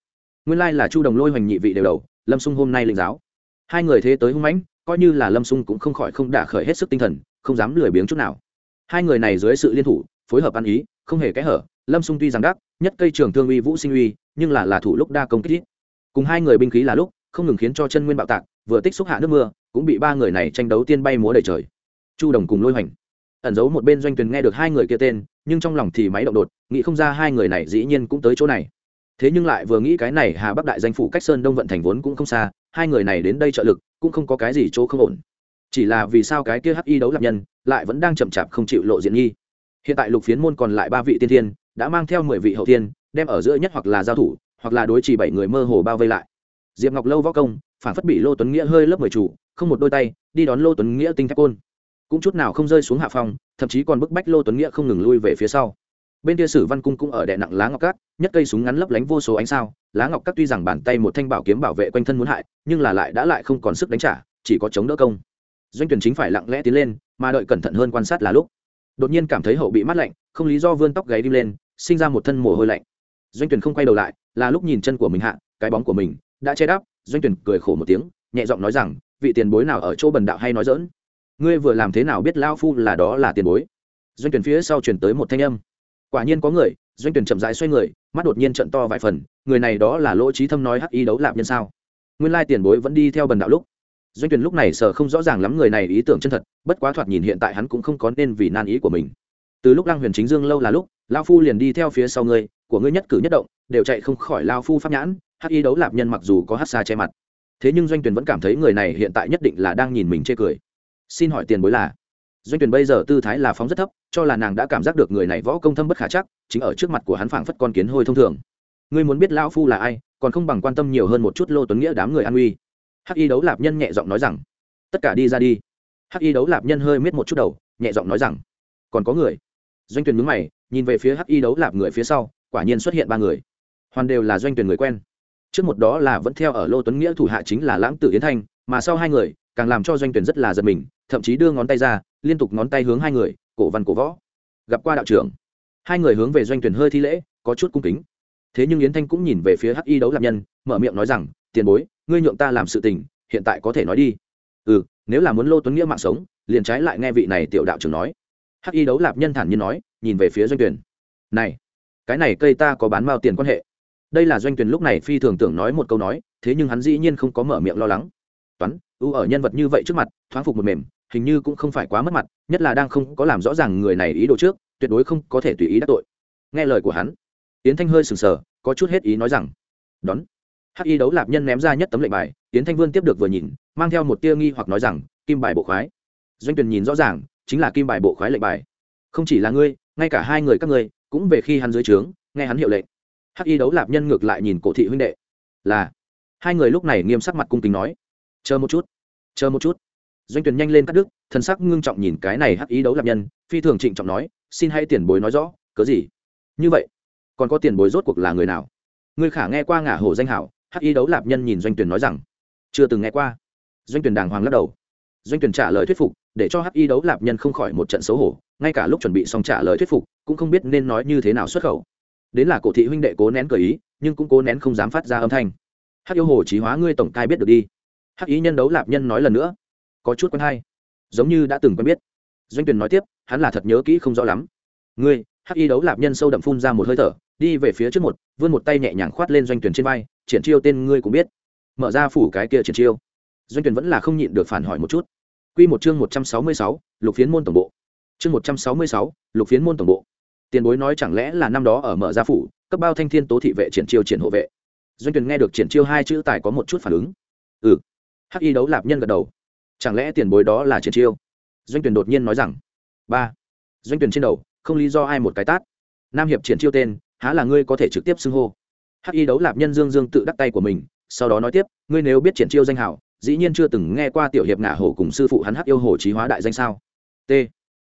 Nguyên lai là chu đồng lôi hoành nhị vị đều đầu, lâm sung hôm nay linh giáo. Hai người thế tới hung mãnh, coi như là lâm sung cũng không khỏi không đả khởi hết sức tinh thần, không dám lười biếng chút nào. Hai người này dưới sự liên thủ, phối hợp ăn ý, không hề kẽ hở, lâm sung tuy rằng đắc, nhất cây trường thương uy vũ sinh uy, nhưng là là thủ lúc đa công kích cùng hai người binh khí là lúc, không ngừng khiến cho chân nguyên bạo tạc, vừa tích xúc hạ nước mưa, cũng bị ba người này tranh đấu tiên bay múa đầy trời. Chu đồng cùng lôi hoành. Ẩn giấu một bên doanh tuyền nghe được hai người kia tên nhưng trong lòng thì máy động đột, nghĩ không ra hai người này dĩ nhiên cũng tới chỗ này. Thế nhưng lại vừa nghĩ cái này hà bắc đại danh phủ cách sơn đông vận thành vốn cũng không xa, hai người này đến đây trợ lực, cũng không có cái gì chỗ không ổn. Chỉ là vì sao cái kia hắc y đấu lạc nhân lại vẫn đang chậm chạp không chịu lộ diện nghi. Hiện tại lục phiến môn còn lại ba vị tiên thiên, đã mang theo mười vị hậu thiên, đem ở giữa nhất hoặc là giao thủ, hoặc là đối trì bảy người mơ hồ bao vây lại. Diệp ngọc lâu võ công, phản phất bị lô tuấn nghĩa hơi lớp mười chủ, không một đôi tay, đi đón lô tuấn nghĩa tinh thép côn. Cũng chút nào không rơi xuống hạ phong thậm chí còn bức bách lô tuấn nghĩa không ngừng lui về phía sau bên kia sử văn cung cũng ở đè nặng lá ngọc cát nhất cây súng ngắn lấp lánh vô số ánh sao lá ngọc cát tuy rằng bàn tay một thanh bảo kiếm bảo vệ quanh thân muốn hại nhưng là lại đã lại không còn sức đánh trả chỉ có chống đỡ công doanh tuyển chính phải lặng lẽ tiến lên mà đợi cẩn thận hơn quan sát là lúc đột nhiên cảm thấy hậu bị mát lạnh không lý do vươn tóc gáy đi lên sinh ra một thân mồ hôi lạnh doanh tuyển không quay đầu lại là lúc nhìn chân của mình hạ cái bóng của mình đã che đắp doanh tuyển cười khổ một tiếng nhẹ giọng nói rằng vị tiền bối nào ở chỗ bần đạo hay nói dỡn? Ngươi vừa làm thế nào biết lao phu là đó là tiền bối? Doanh tuyển phía sau chuyển tới một thanh âm. Quả nhiên có người, doanh tuyển chậm rãi xoay người, mắt đột nhiên trận to vài phần, người này đó là lỗ trí thâm nói hắc y đấu lạp nhân sao? Nguyên lai tiền bối vẫn đi theo bần đạo lúc. Doanh tuyển lúc này sợ không rõ ràng lắm người này ý tưởng chân thật, bất quá thoạt nhìn hiện tại hắn cũng không có nên vì nan ý của mình. Từ lúc lăng huyền chính dương lâu là lúc lao phu liền đi theo phía sau ngươi, của ngươi nhất cử nhất động, đều chạy không khỏi lao phu pháp nhãn, hắc y đấu lạp nhân mặc dù có hát xa che mặt. Thế nhưng doanh tuyển vẫn cảm thấy người này hiện tại nhất định là đang nhìn mình chê cười xin hỏi tiền bối là doanh tuyển bây giờ tư thái là phóng rất thấp cho là nàng đã cảm giác được người này võ công thâm bất khả chắc chính ở trước mặt của hắn phảng phất con kiến hôi thông thường ngươi muốn biết lão phu là ai còn không bằng quan tâm nhiều hơn một chút lô tuấn nghĩa đám người an uy hắc y đấu lạp nhân nhẹ giọng nói rằng tất cả đi ra đi hắc y đấu lạp nhân hơi miết một chút đầu nhẹ giọng nói rằng còn có người doanh tuyển mướn mày nhìn về phía hắc y đấu lạp người phía sau quả nhiên xuất hiện ba người hoàn đều là doanh tuyển người quen trước một đó là vẫn theo ở lô tuấn nghĩa thủ hạ chính là lãng tử yến thanh mà sau hai người, càng làm cho doanh tuyển rất là giật mình, thậm chí đưa ngón tay ra, liên tục ngón tay hướng hai người, cổ văn cổ võ. Gặp qua đạo trưởng. Hai người hướng về doanh tuyển hơi thi lễ, có chút cung kính. Thế nhưng yến thanh cũng nhìn về phía hắc y đấu lạp nhân, mở miệng nói rằng, tiền bối, ngươi nhượng ta làm sự tình, hiện tại có thể nói đi. Ừ nếu là muốn lô tuấn nghĩa mạng sống, liền trái lại nghe vị này tiểu đạo trưởng nói. Hắc y đấu lạp nhân thản nhiên nói, nhìn về phía doanh tuyển. Này, cái này cây ta có bán bao tiền quan hệ. Đây là doanh tuyển lúc này phi thường tưởng nói một câu nói, thế nhưng hắn dĩ nhiên không có mở miệng lo lắng toán, ưu ở nhân vật như vậy trước mặt, thoáng phục một mềm, hình như cũng không phải quá mất mặt, nhất là đang không có làm rõ ràng người này ý đồ trước, tuyệt đối không có thể tùy ý đắc tội. Nghe lời của hắn, yến thanh hơi sừng sờ, có chút hết ý nói rằng, đón. Hắc y đấu lạp nhân ném ra nhất tấm lệnh bài, yến thanh vươn tiếp được vừa nhìn, mang theo một tia nghi hoặc nói rằng, kim bài bộ khoái. Doanh tuyền nhìn rõ ràng, chính là kim bài bộ khoái lệnh bài. Không chỉ là ngươi, ngay cả hai người các ngươi, cũng về khi hắn dưới trướng, nghe hắn hiệu lệnh. Hắc y đấu lạp nhân ngược lại nhìn cổ thị huynh đệ, là, hai người lúc này nghiêm sắc mặt cung kính nói chờ một chút. Chờ một chút. Doanh tuyển nhanh lên cắt đứt, thần sắc ngưng trọng nhìn cái này hắc y đấu lạp nhân, phi thường trịnh trọng nói, xin hãy tiền bối nói rõ, cớ gì? Như vậy, còn có tiền bối rốt cuộc là người nào? Ngươi khả nghe qua ngả hổ danh hảo, hắc y đấu lạp nhân nhìn doanh tuyển nói rằng, chưa từng nghe qua. Doanh tuyển đàng hoàng lắc đầu. Doanh tuyển trả lời thuyết phục, để cho hắc y đấu lạp nhân không khỏi một trận xấu hổ, ngay cả lúc chuẩn bị xong trả lời thuyết phục, cũng không biết nên nói như thế nào xuất khẩu. Đến là cổ thị huynh đệ cố nén cởi ý, nhưng cũng cố nén không dám phát ra âm thanh. Hắc yêu hồ trí hóa ngươi tổng cai biết được đi hắc ý nhân đấu lạp nhân nói lần nữa có chút quen hay giống như đã từng quen biết doanh Tuyền nói tiếp hắn là thật nhớ kỹ không rõ lắm ngươi hắc y đấu lạp nhân sâu đậm phun ra một hơi thở đi về phía trước một vươn một tay nhẹ nhàng khoát lên doanh tuyển trên vai triển chiêu tên ngươi cũng biết mở ra phủ cái kia triển chiêu doanh tuyển vẫn là không nhịn được phản hỏi một chút quy một chương một trăm sáu mươi sáu, lục phiến môn tổng bộ chương một trăm sáu mươi sáu, lục phiến môn tổng bộ tiền bối nói chẳng lẽ là năm đó ở mở ra phủ cấp bao thanh thiên tố thị vệ triển chiêu triển hộ vệ doanh tuyển nghe được triển chiêu hai chữ tài có một chút phản ứng ừ hắc y đấu lạp nhân gật đầu. Chẳng lẽ tiền bối đó là triển chiêu? Doanh tuyển đột nhiên nói rằng, ba. Doanh tuyển trên đầu, không lý do ai một cái tát. Nam hiệp triển chiêu tên, há là ngươi có thể trực tiếp xưng hô? Hắc y đấu lạp nhân dương dương tự đắc tay của mình, sau đó nói tiếp, ngươi nếu biết triển chiêu danh hảo, dĩ nhiên chưa từng nghe qua tiểu hiệp ngả hổ cùng sư phụ hắn hắc yêu hổ trí hóa đại danh sao? T.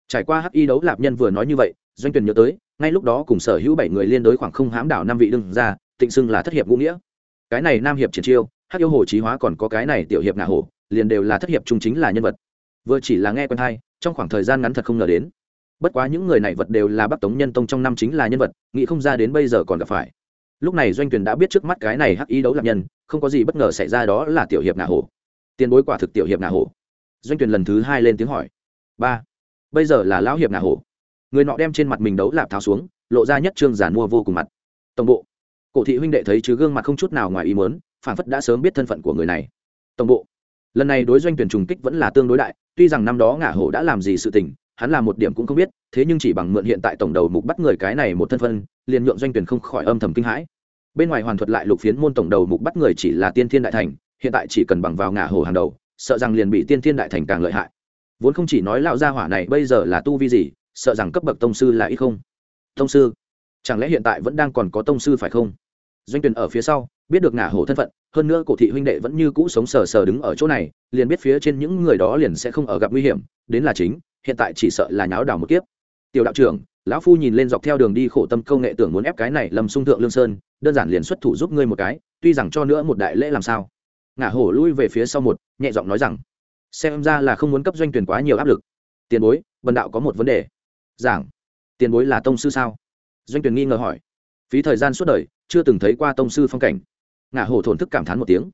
Trải qua hắc y đấu lạp nhân vừa nói như vậy, doanh tuyển nhớ tới, ngay lúc đó cùng sở hữu bảy người liên đối khoảng không hám đảo năm vị đương ra tịnh xưng là thất hiệp ngũ nghĩa. Cái này nam hiệp triển chiêu hắc yêu hồ trí hóa còn có cái này tiểu hiệp ngạ hổ, liền đều là thất hiệp trung chính là nhân vật. Vừa chỉ là nghe quen hai trong khoảng thời gian ngắn thật không ngờ đến. Bất quá những người này vật đều là bắc tống nhân tông trong năm chính là nhân vật, nghĩ không ra đến bây giờ còn gặp phải. Lúc này doanh tuyển đã biết trước mắt cái này hắc ý đấu lạc nhân, không có gì bất ngờ xảy ra đó là tiểu hiệp ngạ hổ. Tiền bối quả thực tiểu hiệp ngạ hổ. Doanh tuyển lần thứ hai lên tiếng hỏi. Ba, bây giờ là lão hiệp ngạ hổ. Người nọ đem trên mặt mình đấu lạp tháo xuống, lộ ra nhất trương giản mua vô cùng mặt. Tổng bộ, cổ thị huynh đệ thấy chứ gương mặt không chút nào ngoài ý muốn phản phất đã sớm biết thân phận của người này. Tổng bộ, lần này đối doanh tuyển trùng kích vẫn là tương đối đại, tuy rằng năm đó ngả hổ đã làm gì sự tình, hắn làm một điểm cũng không biết, thế nhưng chỉ bằng mượn hiện tại tổng đầu mục bắt người cái này một thân phân liền nhượng doanh tuyển không khỏi âm thầm kinh hãi. Bên ngoài hoàn thuật lại lục phiến môn tổng đầu mục bắt người chỉ là tiên thiên đại thành, hiện tại chỉ cần bằng vào ngả hổ hàng đầu, sợ rằng liền bị tiên thiên đại thành càng lợi hại. Vốn không chỉ nói lão gia hỏa này bây giờ là tu vi gì, sợ rằng cấp bậc tông sư là ít không? Tông sư, chẳng lẽ hiện tại vẫn đang còn có tông sư phải không? Doanh tuyển ở phía sau, biết được ngả hổ thân phận, hơn nữa cổ thị huynh đệ vẫn như cũ sống sờ sờ đứng ở chỗ này, liền biết phía trên những người đó liền sẽ không ở gặp nguy hiểm, đến là chính, hiện tại chỉ sợ là nháo đảo một kiếp. Tiểu đạo trưởng, lão phu nhìn lên dọc theo đường đi khổ tâm công nghệ tưởng muốn ép cái này lầm sung thượng lương sơn, đơn giản liền xuất thủ giúp ngươi một cái, tuy rằng cho nữa một đại lễ làm sao. Ngả hổ lui về phía sau một, nhẹ giọng nói rằng, xem ra là không muốn cấp doanh tuyển quá nhiều áp lực. Tiền bối vần đạo có một vấn đề. Giảng, tiền bối là tông sư sao? Doanh tuyển nghi ngờ hỏi. Phí thời gian suốt đời chưa từng thấy qua tông sư phong cảnh. Ngả hổ thổn thức cảm thán một tiếng.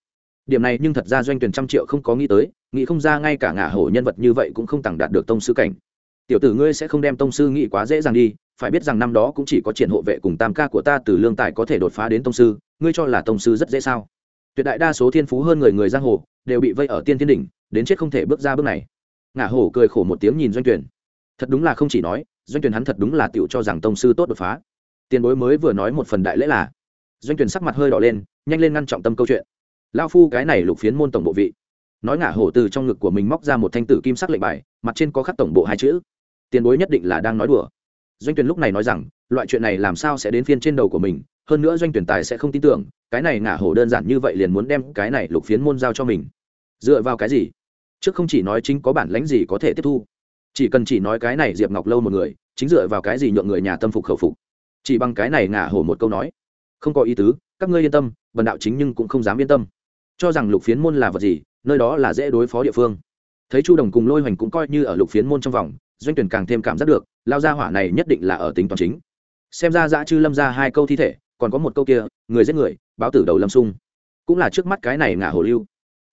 Điểm này nhưng thật ra doanh tuyển trăm triệu không có nghĩ tới, nghĩ không ra ngay cả ngả hổ nhân vật như vậy cũng không tặng đạt được tông sư cảnh. Tiểu tử ngươi sẽ không đem tông sư nghĩ quá dễ dàng đi, phải biết rằng năm đó cũng chỉ có triển hộ vệ cùng tam ca của ta từ lương tài có thể đột phá đến tông sư, ngươi cho là tông sư rất dễ sao? Tuyệt đại đa số thiên phú hơn người người giang hồ đều bị vây ở tiên thiên đỉnh, đến chết không thể bước ra bước này. Ngả hổ cười khổ một tiếng nhìn doanh tuyển. Thật đúng là không chỉ nói, doanh tuyển hắn thật đúng là tiểu cho rằng tông sư tốt đột phá. Tiền bối mới vừa nói một phần đại lễ là doanh tuyển sắc mặt hơi đỏ lên, nhanh lên ngăn trọng tâm câu chuyện. Lao phu cái này lục phiến môn tổng bộ vị. Nói ngả hổ từ trong ngực của mình móc ra một thanh tử kim sắc lệnh bài, mặt trên có khắc tổng bộ hai chữ. Tiền bối nhất định là đang nói đùa. Doanh tuyển lúc này nói rằng, loại chuyện này làm sao sẽ đến phiên trên đầu của mình, hơn nữa doanh tuyển tài sẽ không tin tưởng, cái này ngả hổ đơn giản như vậy liền muốn đem cái này lục phiến môn giao cho mình. Dựa vào cái gì? Trước không chỉ nói chính có bản lãnh gì có thể tiếp thu, chỉ cần chỉ nói cái này diệp ngọc lâu một người, chính dựa vào cái gì nhượng người nhà tâm phục khẩu phục. Chỉ bằng cái này ngả hổ một câu nói không có ý tứ, các ngươi yên tâm, bần đạo chính nhưng cũng không dám yên tâm. Cho rằng lục phiến môn là vật gì, nơi đó là dễ đối phó địa phương. Thấy chu đồng cùng lôi hoành cũng coi như ở lục phiến môn trong vòng, doanh tuyển càng thêm cảm giác được, lao gia hỏa này nhất định là ở tính toàn chính. Xem ra dã chư lâm ra hai câu thi thể, còn có một câu kia, người giết người, báo tử đầu lâm sung. Cũng là trước mắt cái này ngả hồ lưu.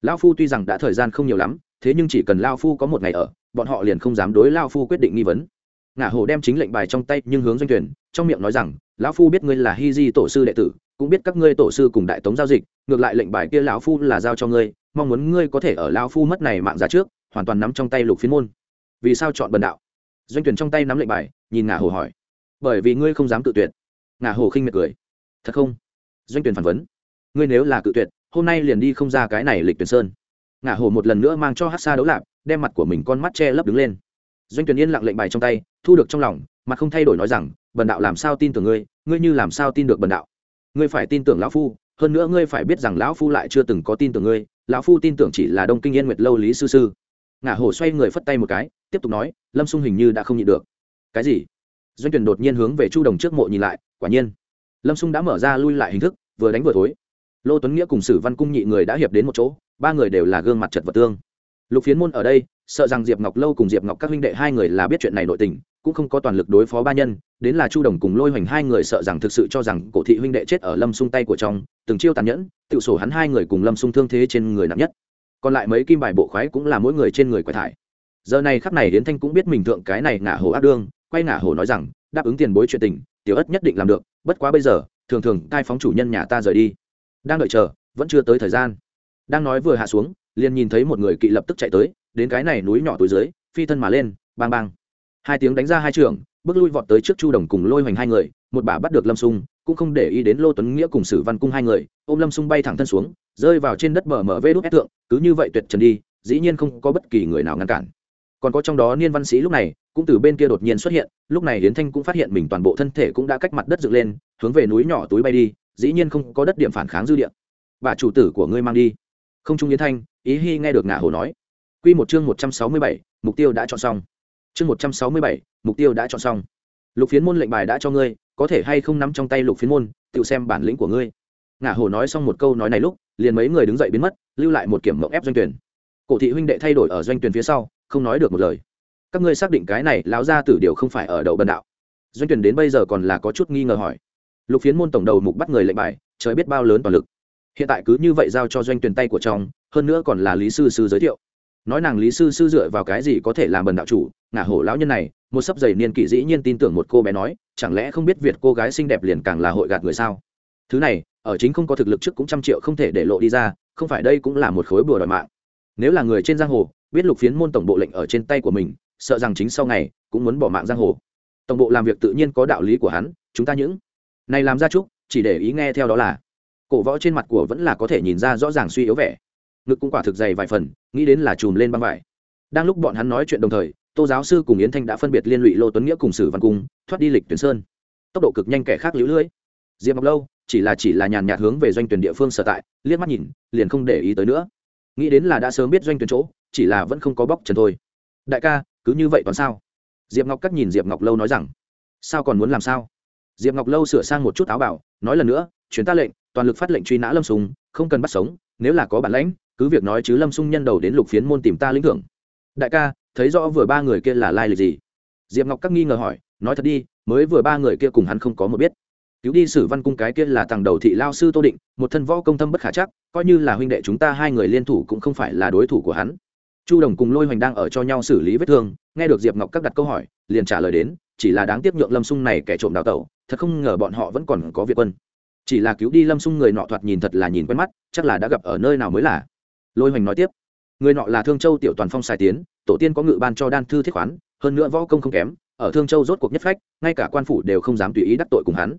Lao phu tuy rằng đã thời gian không nhiều lắm, thế nhưng chỉ cần lao phu có một ngày ở, bọn họ liền không dám đối lao phu quyết định nghi vấn. Ngả hồ đem chính lệnh bài trong tay, nhưng hướng doanh tuyển trong miệng nói rằng, lão phu biết ngươi là Hi di tổ sư đệ tử, cũng biết các ngươi tổ sư cùng đại tống giao dịch, ngược lại lệnh bài kia lão phu là giao cho ngươi, mong muốn ngươi có thể ở lão phu mất này mạng giá trước, hoàn toàn nắm trong tay lục phiến môn. Vì sao chọn bần đạo? Doanh tuyển trong tay nắm lệnh bài, nhìn ngả hồ hỏi. Bởi vì ngươi không dám tự tuyệt. Ngả hồ khinh miệt cười. Thật không? Doanh tuyển phản vấn. Ngươi nếu là cự tuyệt, hôm nay liền đi không ra cái này lịch tuyển sơn. Ngả hồ một lần nữa mang cho hát xa đấu lạp, đem mặt của mình con mắt che lấp đứng lên. Doanh tuyển yên lặng lệnh bài trong tay, thu được trong lòng, mặt không thay đổi nói rằng bần đạo làm sao tin tưởng ngươi ngươi như làm sao tin được bần đạo? Ngươi phải tin tưởng lão phu, hơn nữa ngươi phải biết rằng lão phu lại chưa từng có tin tưởng ngươi, lão phu tin tưởng chỉ là đông kinh yên nguyệt lâu lý sư sư. Ngả hồ xoay người phất tay một cái, tiếp tục nói, lâm xung hình như đã không nhịn được. Cái gì? Doanh tuyển đột nhiên hướng về chu đồng trước mộ nhìn lại, quả nhiên. Lâm xung đã mở ra lui lại hình thức, vừa đánh vừa thối. Lô tuấn nghĩa cùng sử văn cung nhị người đã hiệp đến một chỗ, ba người đều là gương mặt chật vật tương. Lục phiến môn ở đây, sợ rằng diệp ngọc lâu cùng diệp ngọc các huynh đệ hai người là biết chuyện này nội tình, cũng không có toàn lực đối phó ba nhân đến là chu đồng cùng lôi hoành hai người sợ rằng thực sự cho rằng cổ thị huynh đệ chết ở lâm sung tay của trong, từng chiêu tàn nhẫn, tự sổ hắn hai người cùng lâm sung thương thế trên người nặng nhất. Còn lại mấy kim bài bộ khoái cũng là mỗi người trên người quái thải. Giờ này khắp này đến thanh cũng biết mình thượng cái này ngả hồ ác đương, quay ngả hồ nói rằng, đáp ứng tiền bối chuyện tình, tiểu ất nhất định làm được, bất quá bây giờ, thường thường cai phóng chủ nhân nhà ta rời đi. Đang đợi chờ, vẫn chưa tới thời gian. Đang nói vừa hạ xuống, liền nhìn thấy một người kỵ lập tức chạy tới, đến cái này núi nhỏ túi dưới, phi thân mà lên, bang bang. Hai tiếng đánh ra hai trường bước lui vọt tới trước chu đồng cùng lôi hoành hai người, một bà bắt được lâm sung, cũng không để ý đến lô tuấn nghĩa cùng sử văn cung hai người, ôm lâm sung bay thẳng thân xuống, rơi vào trên đất bờ mở vê đốt ép tượng cứ như vậy tuyệt trần đi, dĩ nhiên không có bất kỳ người nào ngăn cản. Còn có trong đó niên văn sĩ lúc này, cũng từ bên kia đột nhiên xuất hiện, lúc này hiến thanh cũng phát hiện mình toàn bộ thân thể cũng đã cách mặt đất dựng lên, hướng về núi nhỏ túi bay đi, dĩ nhiên không có đất điểm phản kháng dư địa. Bà chủ tử của ngươi mang đi. Không trung yến thanh, ý hy nghe được ngả hồ nói. Quy một chương một trăm sáu mươi bảy, mục tiêu đã chọn xong chương một trăm sáu mươi bảy, mục tiêu đã chọn xong. Lục phiến môn lệnh bài đã cho ngươi, có thể hay không nắm trong tay lục phiến môn, tự xem bản lĩnh của ngươi. Ngả hồ nói xong một câu nói này lúc, liền mấy người đứng dậy biến mất, lưu lại một kiểm mộng ép doanh tuyển. Cổ thị huynh đệ thay đổi ở doanh tuyển phía sau, không nói được một lời. Các ngươi xác định cái này lão ra tử điều không phải ở đầu bần đạo. Doanh tuyển đến bây giờ còn là có chút nghi ngờ hỏi. Lục phiến môn tổng đầu mục bắt người lệnh bài, trời biết bao lớn toàn lực. Hiện tại cứ như vậy giao cho doanh tuyển tay của trong hơn nữa còn là lý sư sư giới thiệu nói nàng lý sư sư dựa vào cái gì có thể làm bần đạo chủ? Ngả hổ lão nhân này, một sấp giày niên kỷ dĩ nhiên tin tưởng một cô bé nói, chẳng lẽ không biết việt cô gái xinh đẹp liền càng là hội gạt người sao? Thứ này, ở chính không có thực lực trước cũng trăm triệu không thể để lộ đi ra, không phải đây cũng là một khối bừa đòi mạng. Nếu là người trên giang hồ, biết lục phiến môn tổng bộ lệnh ở trên tay của mình, sợ rằng chính sau ngày cũng muốn bỏ mạng giang hồ. Tổng bộ làm việc tự nhiên có đạo lý của hắn, chúng ta những này làm ra chúc chỉ để ý nghe theo đó là, cổ võ trên mặt của vẫn là có thể nhìn ra rõ ràng suy yếu vẻ ngực cũng quả thực dày vài phần, nghĩ đến là chùm lên băng vải. Đang lúc bọn hắn nói chuyện đồng thời, tô giáo sư cùng yến thanh đã phân biệt liên lụy lô tuấn nghĩa cùng sử văn cung, thoát đi lịch tuyển sơn. Tốc độ cực nhanh kẻ khác lũ lưỡi diệp ngọc lâu, chỉ là chỉ là nhàn nhạt hướng về doanh tuyển địa phương sở tại, liếc mắt nhìn, liền không để ý tới nữa. Nghĩ đến là đã sớm biết doanh tuyển chỗ, chỉ là vẫn không có bóc trần thôi. Đại ca, cứ như vậy toán sao? Diệp ngọc cắt nhìn diệp ngọc lâu nói rằng, sao còn muốn làm sao? Diệp ngọc lâu sửa sang một chút áo bảo, nói lần nữa, chuyến ta lệnh, toàn lực phát lệnh truy nã lâm sùng, không cần bắt sống, nếu là có bản lãnh cứ việc nói chứ lâm sung nhân đầu đến lục phiến môn tìm ta lĩnh thưởng. Đại ca, thấy rõ vừa ba người kia là lai lịch gì? Diệp ngọc các nghi ngờ hỏi, nói thật đi, mới vừa ba người kia cùng hắn không có một biết. Cứu đi sử văn cung cái kia là tàng đầu thị lao sư tô định, một thân võ công thâm bất khả chắc, coi như là huynh đệ chúng ta hai người liên thủ cũng không phải là đối thủ của hắn. Chu đồng cùng lôi hoành đang ở cho nhau xử lý vết thương, nghe được diệp ngọc các đặt câu hỏi, liền trả lời đến, chỉ là đáng tiếc nhượng lâm sung này kẻ trộm đào tẩu, thật không ngờ bọn họ vẫn còn có việt quân. Chỉ là cứu đi lâm sung người nọ thoạt nhìn thật là nhìn quen mắt, chắc là đã gặp ở nơi nào mới là lôi hoành nói tiếp, người nọ là thương châu tiểu toàn phong sai tiến, tổ tiên có ngự ban cho đan thư thiết khoán, hơn nữa võ công không kém, ở thương châu rốt cuộc nhất phách, ngay cả quan phủ đều không dám tùy ý đắc tội cùng hắn.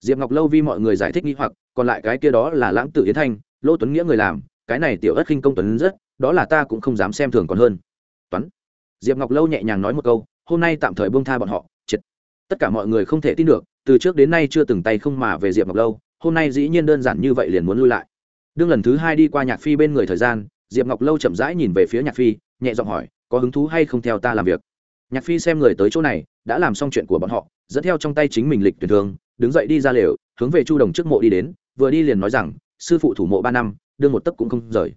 Diệp ngọc lâu vi mọi người giải thích nghi hoặc, còn lại cái kia đó là lãng tử yến thanh, lô tuấn nghĩa người làm, cái này tiểu ất khinh công tuấn rất, đó là ta cũng không dám xem thường còn hơn. Toán. Diệp ngọc lâu nhẹ nhàng nói một câu, hôm nay tạm thời buông tha bọn họ, triệt. Tất cả mọi người không thể tin được, từ trước đến nay chưa từng tay không mà về diệp ngọc lâu, hôm nay dĩ nhiên đơn giản như vậy liền muốn lui lại đương lần thứ hai đi qua nhạc phi bên người thời gian, diệp ngọc lâu chậm rãi nhìn về phía nhạc phi, nhẹ giọng hỏi, có hứng thú hay không theo ta làm việc? Nhạc phi xem người tới chỗ này, đã làm xong chuyện của bọn họ, dẫn theo trong tay chính mình lịch tuyển thương, đứng dậy đi ra lều, hướng về chu đồng trước mộ đi đến, vừa đi liền nói rằng, sư phụ thủ mộ ba năm, đương một tấc cũng không rời.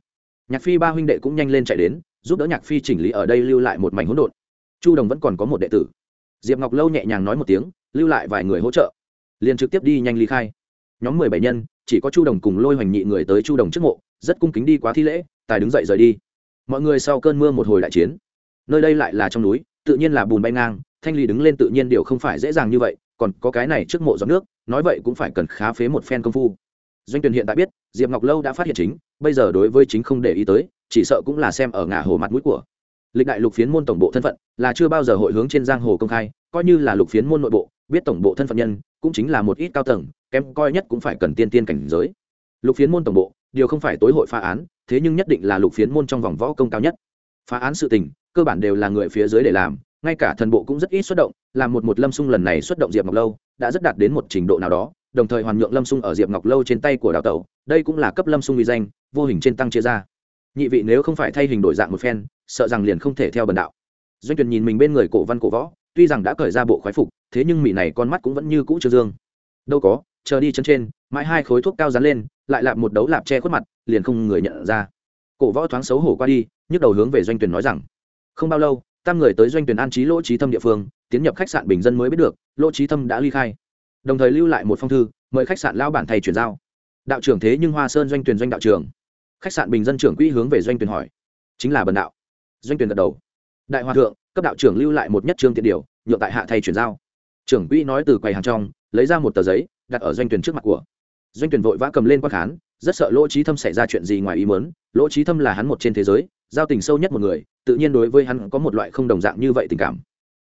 Nhạc phi ba huynh đệ cũng nhanh lên chạy đến, giúp đỡ nhạc phi chỉnh lý ở đây lưu lại một mảnh hỗn độn. Chu đồng vẫn còn có một đệ tử. Diệp ngọc lâu nhẹ nhàng nói một tiếng, lưu lại vài người hỗ trợ, liền trực tiếp đi nhanh ly khai. Nhóm mười bảy nhân chỉ có chu đồng cùng lôi hoành nhị người tới chu đồng trước mộ, rất cung kính đi quá thi lễ, tài đứng dậy rời đi. Mọi người sau cơn mưa một hồi đại chiến. Nơi đây lại là trong núi, tự nhiên là bùn bay ngang, thanh lý đứng lên tự nhiên điều không phải dễ dàng như vậy, còn có cái này trước mộ giọt nước, nói vậy cũng phải cần khá phế một phen công phu. Doanh tuyển hiện tại biết, diệp ngọc lâu đã phát hiện chính, bây giờ đối với chính không để ý tới, chỉ sợ cũng là xem ở ngả hồ mặt mũi của. Lịch đại lục phiến môn tổng bộ thân phận, là chưa bao giờ hội hướng trên giang hồ công khai, coi như là lục phiến môn nội bộ, biết tổng bộ thân phận nhân cũng chính là một ít cao tầng, kém coi nhất cũng phải cần tiên tiên cảnh giới. Lục phiến môn tổng bộ, điều không phải tối hội phá án, thế nhưng nhất định là lục phiến môn trong vòng võ công cao nhất. Phá án sự tình, cơ bản đều là người phía dưới để làm, ngay cả thần bộ cũng rất ít xuất động, làm một một lâm sung lần này xuất động diệp ngọc lâu, đã rất đạt đến một trình độ nào đó, đồng thời hoàn nhượng lâm sung ở diệp ngọc lâu trên tay của đào tẩu, đây cũng là cấp lâm sung uy danh, vô hình trên tăng chia ra. Nhị vị nếu không phải thay hình đổi dạng một phen, sợ rằng liền không thể theo bần đạo. Doanh tuyển nhìn mình bên người cổ văn cổ võ tuy rằng đã cởi ra bộ khoái phục, thế nhưng mị này con mắt cũng vẫn như cũ chưa dương. Đâu có, chờ đi chân trên, mãi hai khối thuốc cao dán lên, lại lạp một đấu lạp che khuất mặt, liền không người nhận ra. Cổ võ thoáng xấu hổ qua đi, nhức đầu hướng về doanh tuyển nói rằng, không bao lâu, tam người tới doanh tuyển an trí lỗ trí thâm địa phương, tiến nhập khách sạn bình dân mới biết được, lỗ trí thâm đã ly khai. Đồng thời lưu lại một phong thư, mời khách sạn lao bản thầy chuyển giao. Đạo trưởng thế nhưng hoa sơn doanh tuyển doanh đạo trưởng. Khách sạn bình dân trưởng quỹ hướng về doanh tuyển hỏi, chính là bần đạo. Doanh tuyển gật đầu. Đại hòa thượng cấp đạo trưởng lưu lại một nhất trương tiện điều, nhượng tại hạ thầy chuyển giao. Trưởng quỹ nói từ quầy hàng trong, lấy ra một tờ giấy, đặt ở doanh tuyển trước mặt của. Doanh tuyển vội vã cầm lên quan khán, rất sợ lỗ trí thâm xảy ra chuyện gì ngoài ý mớn lỗ trí thâm là hắn một trên thế giới, giao tình sâu nhất một người, tự nhiên đối với hắn có một loại không đồng dạng như vậy tình cảm.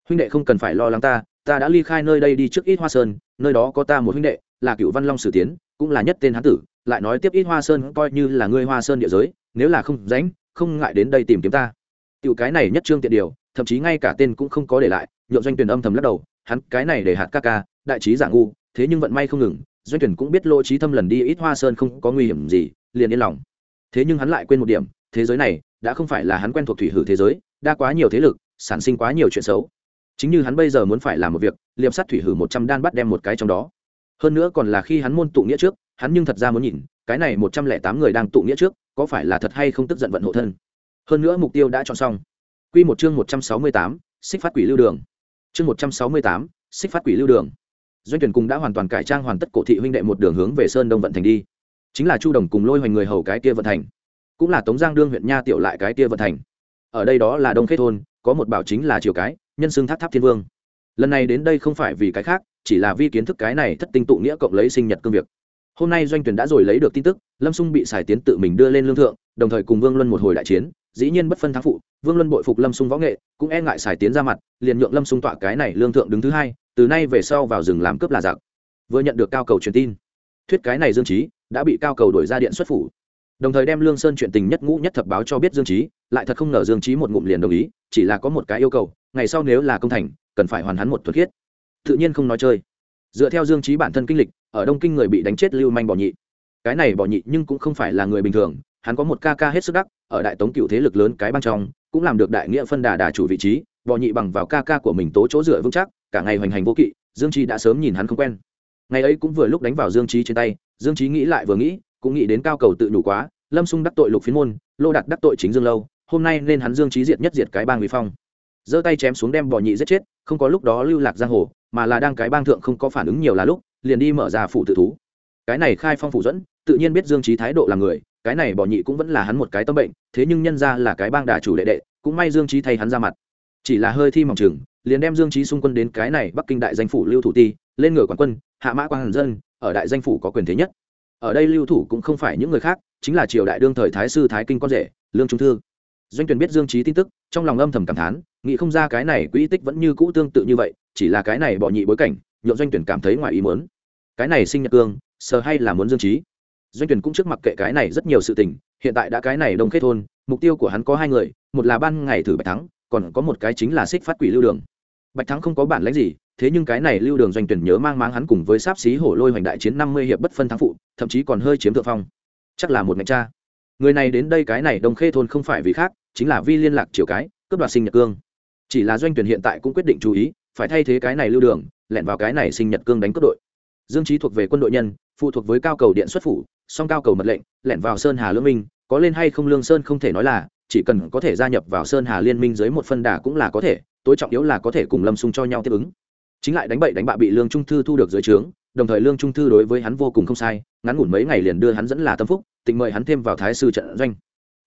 Huynh đệ không cần phải lo lắng ta ta đã ly khai nơi đây đi trước ít hoa sơn, nơi đó có ta một huynh đệ, là cựu văn long sử tiến, cũng là nhất tên hán tử, lại nói tiếp ít hoa sơn coi như là ngươi hoa sơn địa giới, nếu là không ránh không ngại đến đây tìm kiếm ta. Tiểu cái này nhất trương tiện điều thậm chí ngay cả tên cũng không có để lại, nhượng doanh tuyển âm thầm lắc đầu, hắn cái này để hạt ca ca, đại trí giả ngu, thế nhưng vận may không ngừng, doanh tuyển cũng biết lỗ trí thâm lần đi ít hoa sơn không có nguy hiểm gì, liền yên lòng. Thế nhưng hắn lại quên một điểm, thế giới này đã không phải là hắn quen thuộc thủy hử thế giới, đa quá nhiều thế lực, sản sinh quá nhiều chuyện xấu. Chính như hắn bây giờ muốn phải làm một việc liệm sát thủy hử một trăm đan bắt đem một cái trong đó. Hơn nữa còn là khi hắn môn tụ nghĩa trước, hắn nhưng thật ra muốn nhìn, cái này một trăm lẻ tám người đang tụ nghĩa trước, có phải là thật hay không tức giận vận hộ thân. Hơn nữa mục tiêu đã chọn xong. Quy một chương một trăm sáu mươi tám, xích phát quỷ lưu đường. Chương một trăm sáu mươi tám, xích phát quỷ lưu đường. Doanh tuyển cùng đã hoàn toàn cải trang hoàn tất cổ thị huynh đệ một đường hướng về sơn đông vận thành đi. Chính là chu đồng cùng lôi hoành người hầu cái kia vận thành. Cũng là tống giang đương huyện nha tiểu lại cái kia vận thành. Ở đây đó là đông khê thôn, có một bảo chính là triều cái, nhân xương tháp tháp thiên vương. Lần này đến đây không phải vì cái khác, chỉ là vi kiến thức cái này thất tinh tụ nghĩa cộng lấy sinh nhật cương việc. Hôm nay doanh tuyển đã rồi lấy được tin tức, lâm xung bị xài tiến tự mình đưa lên lương thượng, đồng thời cùng vương luân một hồi đại chiến dĩ nhiên bất phân thắng phụ, vương luân bội phục lâm xung võ nghệ, cũng e ngại xài tiến ra mặt, liền nhượng lâm xung tọa cái này lương thượng đứng thứ hai, từ nay về sau vào rừng làm cướp là giặc. Vừa nhận được cao cầu truyền tin, thuyết cái này dương trí đã bị cao cầu đổi ra điện xuất phủ. Đồng thời đem lương sơn chuyện tình nhất ngũ nhất thập báo cho biết dương trí lại thật không ngờ dương trí một ngụm liền đồng ý, chỉ là có một cái yêu cầu, ngày sau nếu là công thành, cần phải hoàn hắn một thuật khiết. Tự nhiên không nói chơi. Dựa theo dương trí bản thân kinh lịch, ở đông kinh người bị đánh chết lưu manh bỏ nhị. Cái này bỏ nhị nhưng cũng không phải là người bình thường hắn có một ca ca hết sức đắc, ở đại tống cựu thế lực lớn cái bang trong, cũng làm được đại nghĩa phân đà đà chủ vị trí bò nhị bằng vào ca ca của mình tố chỗ dựa vững chắc, cả ngày hoành hành vô kỵ, dương trí đã sớm nhìn hắn không quen. Ngày ấy cũng vừa lúc đánh vào dương trí trên tay, dương trí nghĩ lại vừa nghĩ, cũng nghĩ đến cao cầu tự nhủ quá, lâm xung đắc tội lục phiến môn, lô đặt đắc tội chính dương lâu, hôm nay nên hắn dương trí diệt nhất diệt cái bang vì phong. Giơ tay chém xuống đem bò nhị giết chết, không có lúc đó lưu lạc giang hồ, mà là đang cái bang thượng không có phản ứng nhiều là lúc, liền đi mở ra phủ tự thú. Cái này khai phong phủ dẫn, tự nhiên biết dương trí thái độ là người cái này bỏ nhị cũng vẫn là hắn một cái tâm bệnh, thế nhưng nhân ra là cái bang đà chủ đệ đệ, cũng may dương trí thay hắn ra mặt. Chỉ là hơi thi mỏng chừng, liền đem dương trí xung quân đến cái này bắc kinh đại danh phủ lưu thủ ti, lên ngựa quán quân, hạ mã quan hàn dân, ở đại danh phủ có quyền thế nhất. Ở đây lưu thủ cũng không phải những người khác, chính là triều đại đương thời thái sư thái kinh con rể, lương trung thư. Doanh tuyển biết dương trí tin tức, trong lòng âm thầm cảm thán, nghĩ không ra cái này quỹ tích vẫn như cũ tương tự như vậy, chỉ là cái này bỏ nhị bối cảnh nhộn doanh tuyển cảm thấy ngoài ý muốn. Cái này sinh nhật cương, sờ hay là muốn dương trí doanh tuyển cũng trước mặc kệ cái này rất nhiều sự tình, hiện tại đã cái này đông kết thôn, mục tiêu của hắn có hai người, một là ban ngày thử bạch thắng, còn có một cái chính là xích phát quỷ lưu đường. Bạch thắng không có bản lãnh gì, thế nhưng cái này lưu đường doanh tuyển nhớ mang máng hắn cùng với sáp xí hổ lôi hoành đại chiến năm mươi hiệp bất phân thắng phụ, thậm chí còn hơi chiếm thượng phong. Chắc là một ngạch cha. Người này đến đây cái này đông khê thôn không phải vì khác, chính là vi liên lạc chiều cái, cướp đoạt sinh nhật cương. Chỉ là doanh tuyển hiện tại cũng quyết định chú ý, phải thay thế cái này lưu đường lẹn vào cái này sinh nhật cương đánh cướp đội dương trí thuộc về quân đội nhân, phụ thuộc với cao cầu điện xuất phủ, song cao cầu mật lệnh, lẻn vào sơn hà lương minh, có lên hay không lương sơn không thể nói là, chỉ cần có thể gia nhập vào sơn hà liên minh dưới một phân đà cũng là có thể, tối trọng yếu là có thể cùng lâm xung cho nhau tiếp ứng. Chính lại đánh bậy đánh bạ bị lương trung thư thu được dưới trướng, đồng thời lương trung thư đối với hắn vô cùng không sai, ngắn ngủn mấy ngày liền đưa hắn dẫn là tâm phúc tình mời hắn thêm vào thái sư trận doanh.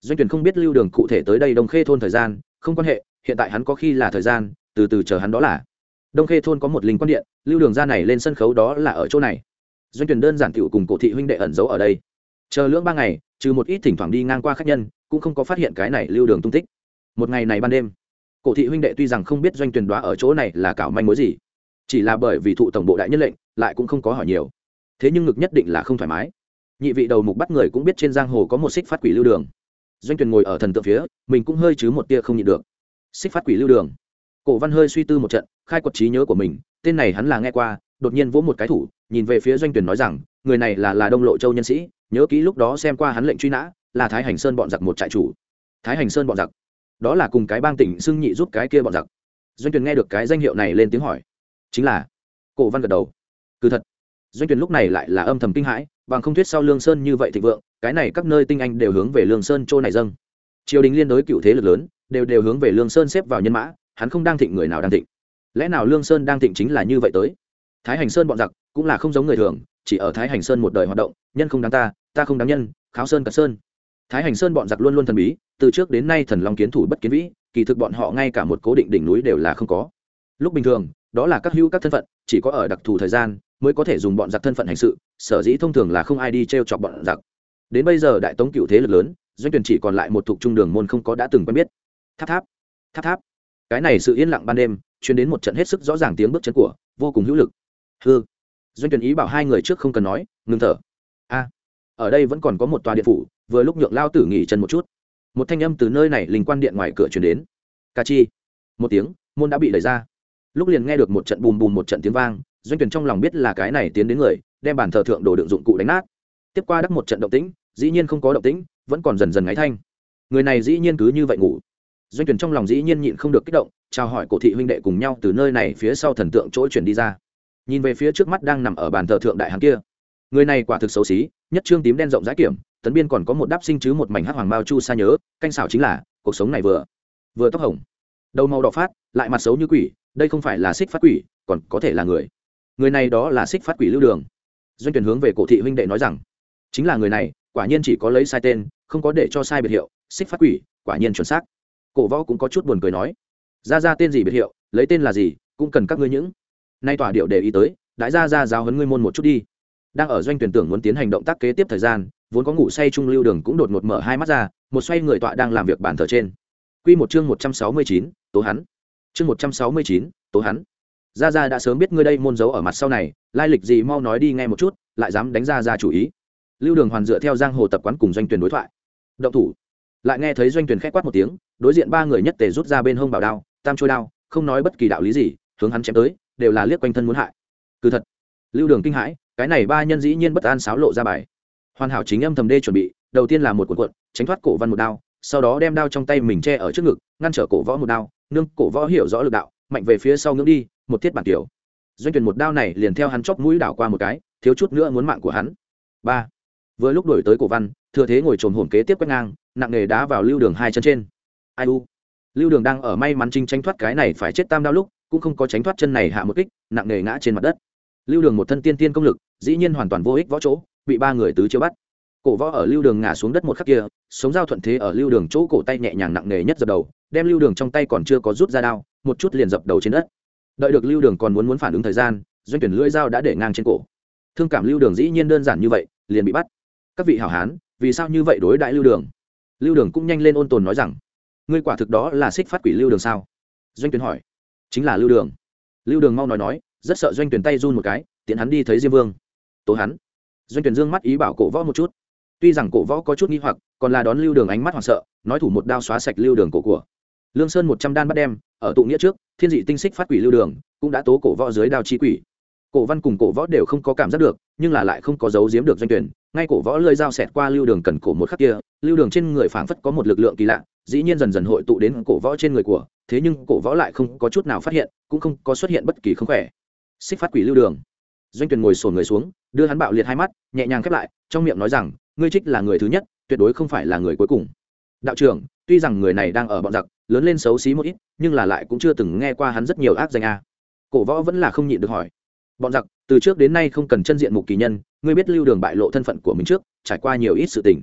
Doanh tuyển không biết lưu đường cụ thể tới đây đông khê thôn thời gian, không quan hệ, hiện tại hắn có khi là thời gian, từ từ chờ hắn đó là đông khê thôn có một linh quan điện, lưu đường ra này lên sân khấu đó là ở chỗ này. Doanh tuyển đơn giản tiểu cùng cổ thị huynh đệ ẩn giấu ở đây. Chờ lưỡng ba ngày, trừ một ít thỉnh thoảng đi ngang qua khách nhân, cũng không có phát hiện cái này lưu đường tung tích. Một ngày này ban đêm, cổ thị huynh đệ tuy rằng không biết doanh tuyển đoá ở chỗ này là cảo manh mối gì, chỉ là bởi vì thụ tổng bộ đại nhân lệnh, lại cũng không có hỏi nhiều. Thế nhưng ngực nhất định là không thoải mái. Nhị vị đầu mục bắt người cũng biết trên giang hồ có một xích phát quỷ lưu đường. Doanh tuyển ngồi ở thần tượng phía, mình cũng hơi chứ một tia không nhịn được. Xích phát quỷ lưu đường. Cổ văn hơi suy tư một trận khai quật trí nhớ của mình, tên này hắn là nghe qua, đột nhiên vỗ một cái thủ, nhìn về phía doanh tuyển nói rằng, người này là là đông lộ châu nhân sĩ, nhớ kỹ lúc đó xem qua hắn lệnh truy nã, là thái hành sơn bọn giặc một trại chủ. Thái hành sơn bọn giặc. Đó là cùng cái bang tỉnh xưng nhị giúp cái kia bọn giặc. Doanh tuyển nghe được cái danh hiệu này lên tiếng hỏi. Chính là, cổ văn gật đầu. Cứ thật. Doanh tuyển lúc này lại là âm thầm kinh hãi, bằng không thuyết sau lương sơn như vậy thịnh vượng, cái này các nơi tinh anh đều hướng về lương sơn châu này dâng. Triều đình liên đối cựu thế lực lớn, đều đều hướng về lương sơn xếp vào nhân mã, hắn không đang thịnh người nào đang thịnh lẽ nào lương sơn đang thịnh chính là như vậy tới? Thái hành sơn bọn giặc cũng là không giống người thường, chỉ ở thái hành sơn một đời hoạt động, nhân không đáng ta ta không đáng nhân, kháo sơn cật sơn. Thái hành sơn bọn giặc luôn luôn thần bí, từ trước đến nay thần long kiến thủ bất kiến vĩ, kỳ thực bọn họ ngay cả một cố định đỉnh núi đều là không có. Lúc bình thường, đó là các hữu các thân phận, chỉ có ở đặc thù thời gian mới có thể dùng bọn giặc thân phận hành sự, sở dĩ thông thường là không ai đi t r e o chọc bọn giặc. Đến bây giờ đại tống cựu thế lực lớn, doanh tuyển chỉ còn lại một thuộc trung đường môn không có đã từng quen biết. Tháp tháp tháp tháp. Cái này sự yên lặng ban đêm chuyển đến một trận hết sức rõ ràng tiếng bước chân của, vô cùng hữu lực. Hư doanh tuyển ý bảo hai người trước không cần nói, ngừng thở. A. Ở đây vẫn còn có một tòa điện phủ, vừa lúc nhượng lao tử nghỉ chân một chút. Một thanh âm từ nơi này linh quan điện ngoài cửa chuyển đến. Ca chi. Một tiếng, môn đã bị đẩy ra. Lúc liền nghe được một trận bùm bùm một trận tiếng vang, doanh tuyển trong lòng biết là cái này tiến đến người, đem bản thờ thượng đồ đựng dụng cụ đánh nát. Tiếp qua đắc một trận động tĩnh, dĩ nhiên không có động tĩnh, vẫn còn dần dần ngáy thanh. Người này dĩ nhiên cứ như vậy ngủ doanh tuyển trong lòng dĩ nhiên nhịn không được kích động, chào hỏi cổ thị huynh đệ cùng nhau từ nơi này phía sau thần tượng chỗ chuyển đi ra. Nhìn về phía trước mắt đang nằm ở bàn thờ thượng đại hán kia. Người này quả thực xấu xí, nhất trương tím đen rộng rãi kiểm, tấn biên còn có một đáp sinh chứ một mảnh hắc hoàng bao chu xa nhớ, canh xảo chính là, cuộc sống này vừa vừa tóc hồng. Đầu màu đỏ phát, lại mặt xấu như quỷ, đây không phải là xích phát quỷ, còn có thể là người. Người này đó là xích phát quỷ lưu đường. Doanh tuyển hướng về cổ thị huynh đệ nói rằng, chính là người này, quả nhiên chỉ có lấy sai tên, không có để cho sai biệt hiệu, xích phát quỷ, quả nhiên chuẩn xác cổ võ cũng có chút buồn cười nói ra ra tên gì biệt hiệu lấy tên là gì cũng cần các ngươi những. Nay tỏa điệu để ý tới đại gia ra giáo huấn ngươi môn một chút đi. Đang ở doanh tuyển tưởng muốn tiến hành động tác kế tiếp thời gian vốn có ngủ say trung lưu đường cũng đột ngột mở hai mắt ra một xoay người tọa đang làm việc bàn thờ trên. Quy một chương một trăm sáu mươi chín, tố hắn. Chương một trăm sáu mươi chín tố hắn. Gia gia đã sớm biết ngươi đây môn dấu ở mặt sau này lai lịch gì mau nói đi nghe một chút lại dám đánh ra ra chủ ý. Lưu đường hoàn dựa theo giang hồ tập quán cùng doanh tuyển đối thoại. Động thủ lại nghe thấy doanh tuyển khét quát một tiếng, đối diện ba người nhất tề rút ra bên hông bảo đao, tam trôi đao, không nói bất kỳ đạo lý gì, hướng hắn chém tới, đều là liếc quanh thân muốn hại. Cứ thật, lưu đường kinh hãi, cái này ba nhân dĩ nhiên bất an sáo lộ ra bài. Hoàn hảo chính âm thầm đê chuẩn bị, đầu tiên là một cuộn cuộn, tránh thoát cổ văn một đao, sau đó đem đao trong tay mình che ở trước ngực, ngăn trở cổ võ một đao, nương cổ võ hiểu rõ lực đạo, mạnh về phía sau ngưỡng đi, một thiết bản tiểu. Doanh tuyển một đao này liền theo hắn chóp mũi đảo qua một cái, thiếu chút nữa muốn mạng của hắn. Ba. Vừa lúc đổi tới cổ văn, thừa thế ngồi trồn hồn kế tiếp quét ngang nặng nề đá vào lưu đường hai chân trên. Ai u? Lưu đường đang ở may mắn trinh tránh thoát cái này phải chết tam đao lúc, cũng không có tránh thoát chân này hạ một kích, nặng nề ngã trên mặt đất. Lưu đường một thân tiên tiên công lực, dĩ nhiên hoàn toàn vô ích võ chỗ, bị ba người tứ chiếu bắt. Cổ võ ở lưu đường ngã xuống đất một khắc kia, sống dao thuận thế ở lưu đường chỗ cổ tay nhẹ nhàng nặng nề nhất dập đầu, đem lưu đường trong tay còn chưa có rút ra đao, một chút liền dập đầu trên đất. Đợi được lưu đường còn muốn muốn phản ứng thời gian, doanh tuyển lưỡi dao đã để ngang trên cổ. Thương cảm lưu đường dĩ nhiên đơn giản như vậy, liền bị bắt. Các vị hảo hán, vì sao như vậy đối đại lưu đường? Lưu đường cũng nhanh lên ôn tồn nói rằng, ngươi quả thực đó là xích phát quỷ lưu đường sao? Doanh tuyển hỏi. Chính là lưu đường. Lưu đường mau nói nói, rất sợ doanh tuyển tay run một cái, tiện hắn đi thấy diêm vương. Tố hắn. Doanh tuyển dương mắt ý bảo cổ võ một chút. Tuy rằng cổ võ có chút nghi hoặc, còn là đón lưu đường ánh mắt hoảng sợ, nói thủ một đao xóa sạch lưu đường cổ của. Lương sơn một trăm đan bắt đem, ở tụ nghĩa trước, thiên dị tinh xích phát quỷ lưu đường, cũng đã tố cổ võ dưới đao chi quỷ cổ văn cùng cổ võ đều không có cảm giác được, nhưng là lại không có dấu giếm được doanh tuyển. Ngay cổ võ lơi dao xẹt qua lưu đường cần cổ một khắc kia, lưu đường trên người phảng phất có một lực lượng kỳ lạ, dĩ nhiên dần dần hội tụ đến cổ võ trên người của, thế nhưng cổ võ lại không có chút nào phát hiện, cũng không có xuất hiện bất kỳ không khỏe. Xích phát quỷ lưu đường. Doanh tuyển ngồi sồn người xuống, đưa hắn bạo liệt hai mắt, nhẹ nhàng khép lại, trong miệng nói rằng, ngươi trích là người thứ nhất, tuyệt đối không phải là người cuối cùng. Đạo trưởng, tuy rằng người này đang ở bọn giặc, lớn lên xấu xí một ít, nhưng là lại cũng chưa từng nghe qua hắn rất nhiều ác danh a. Cổ võ vẫn là không nhịn được hỏi bọn giặc, từ trước đến nay không cần chân diện mục kỳ nhân, ngươi biết lưu đường bại lộ thân phận của mình trước, trải qua nhiều ít sự tình.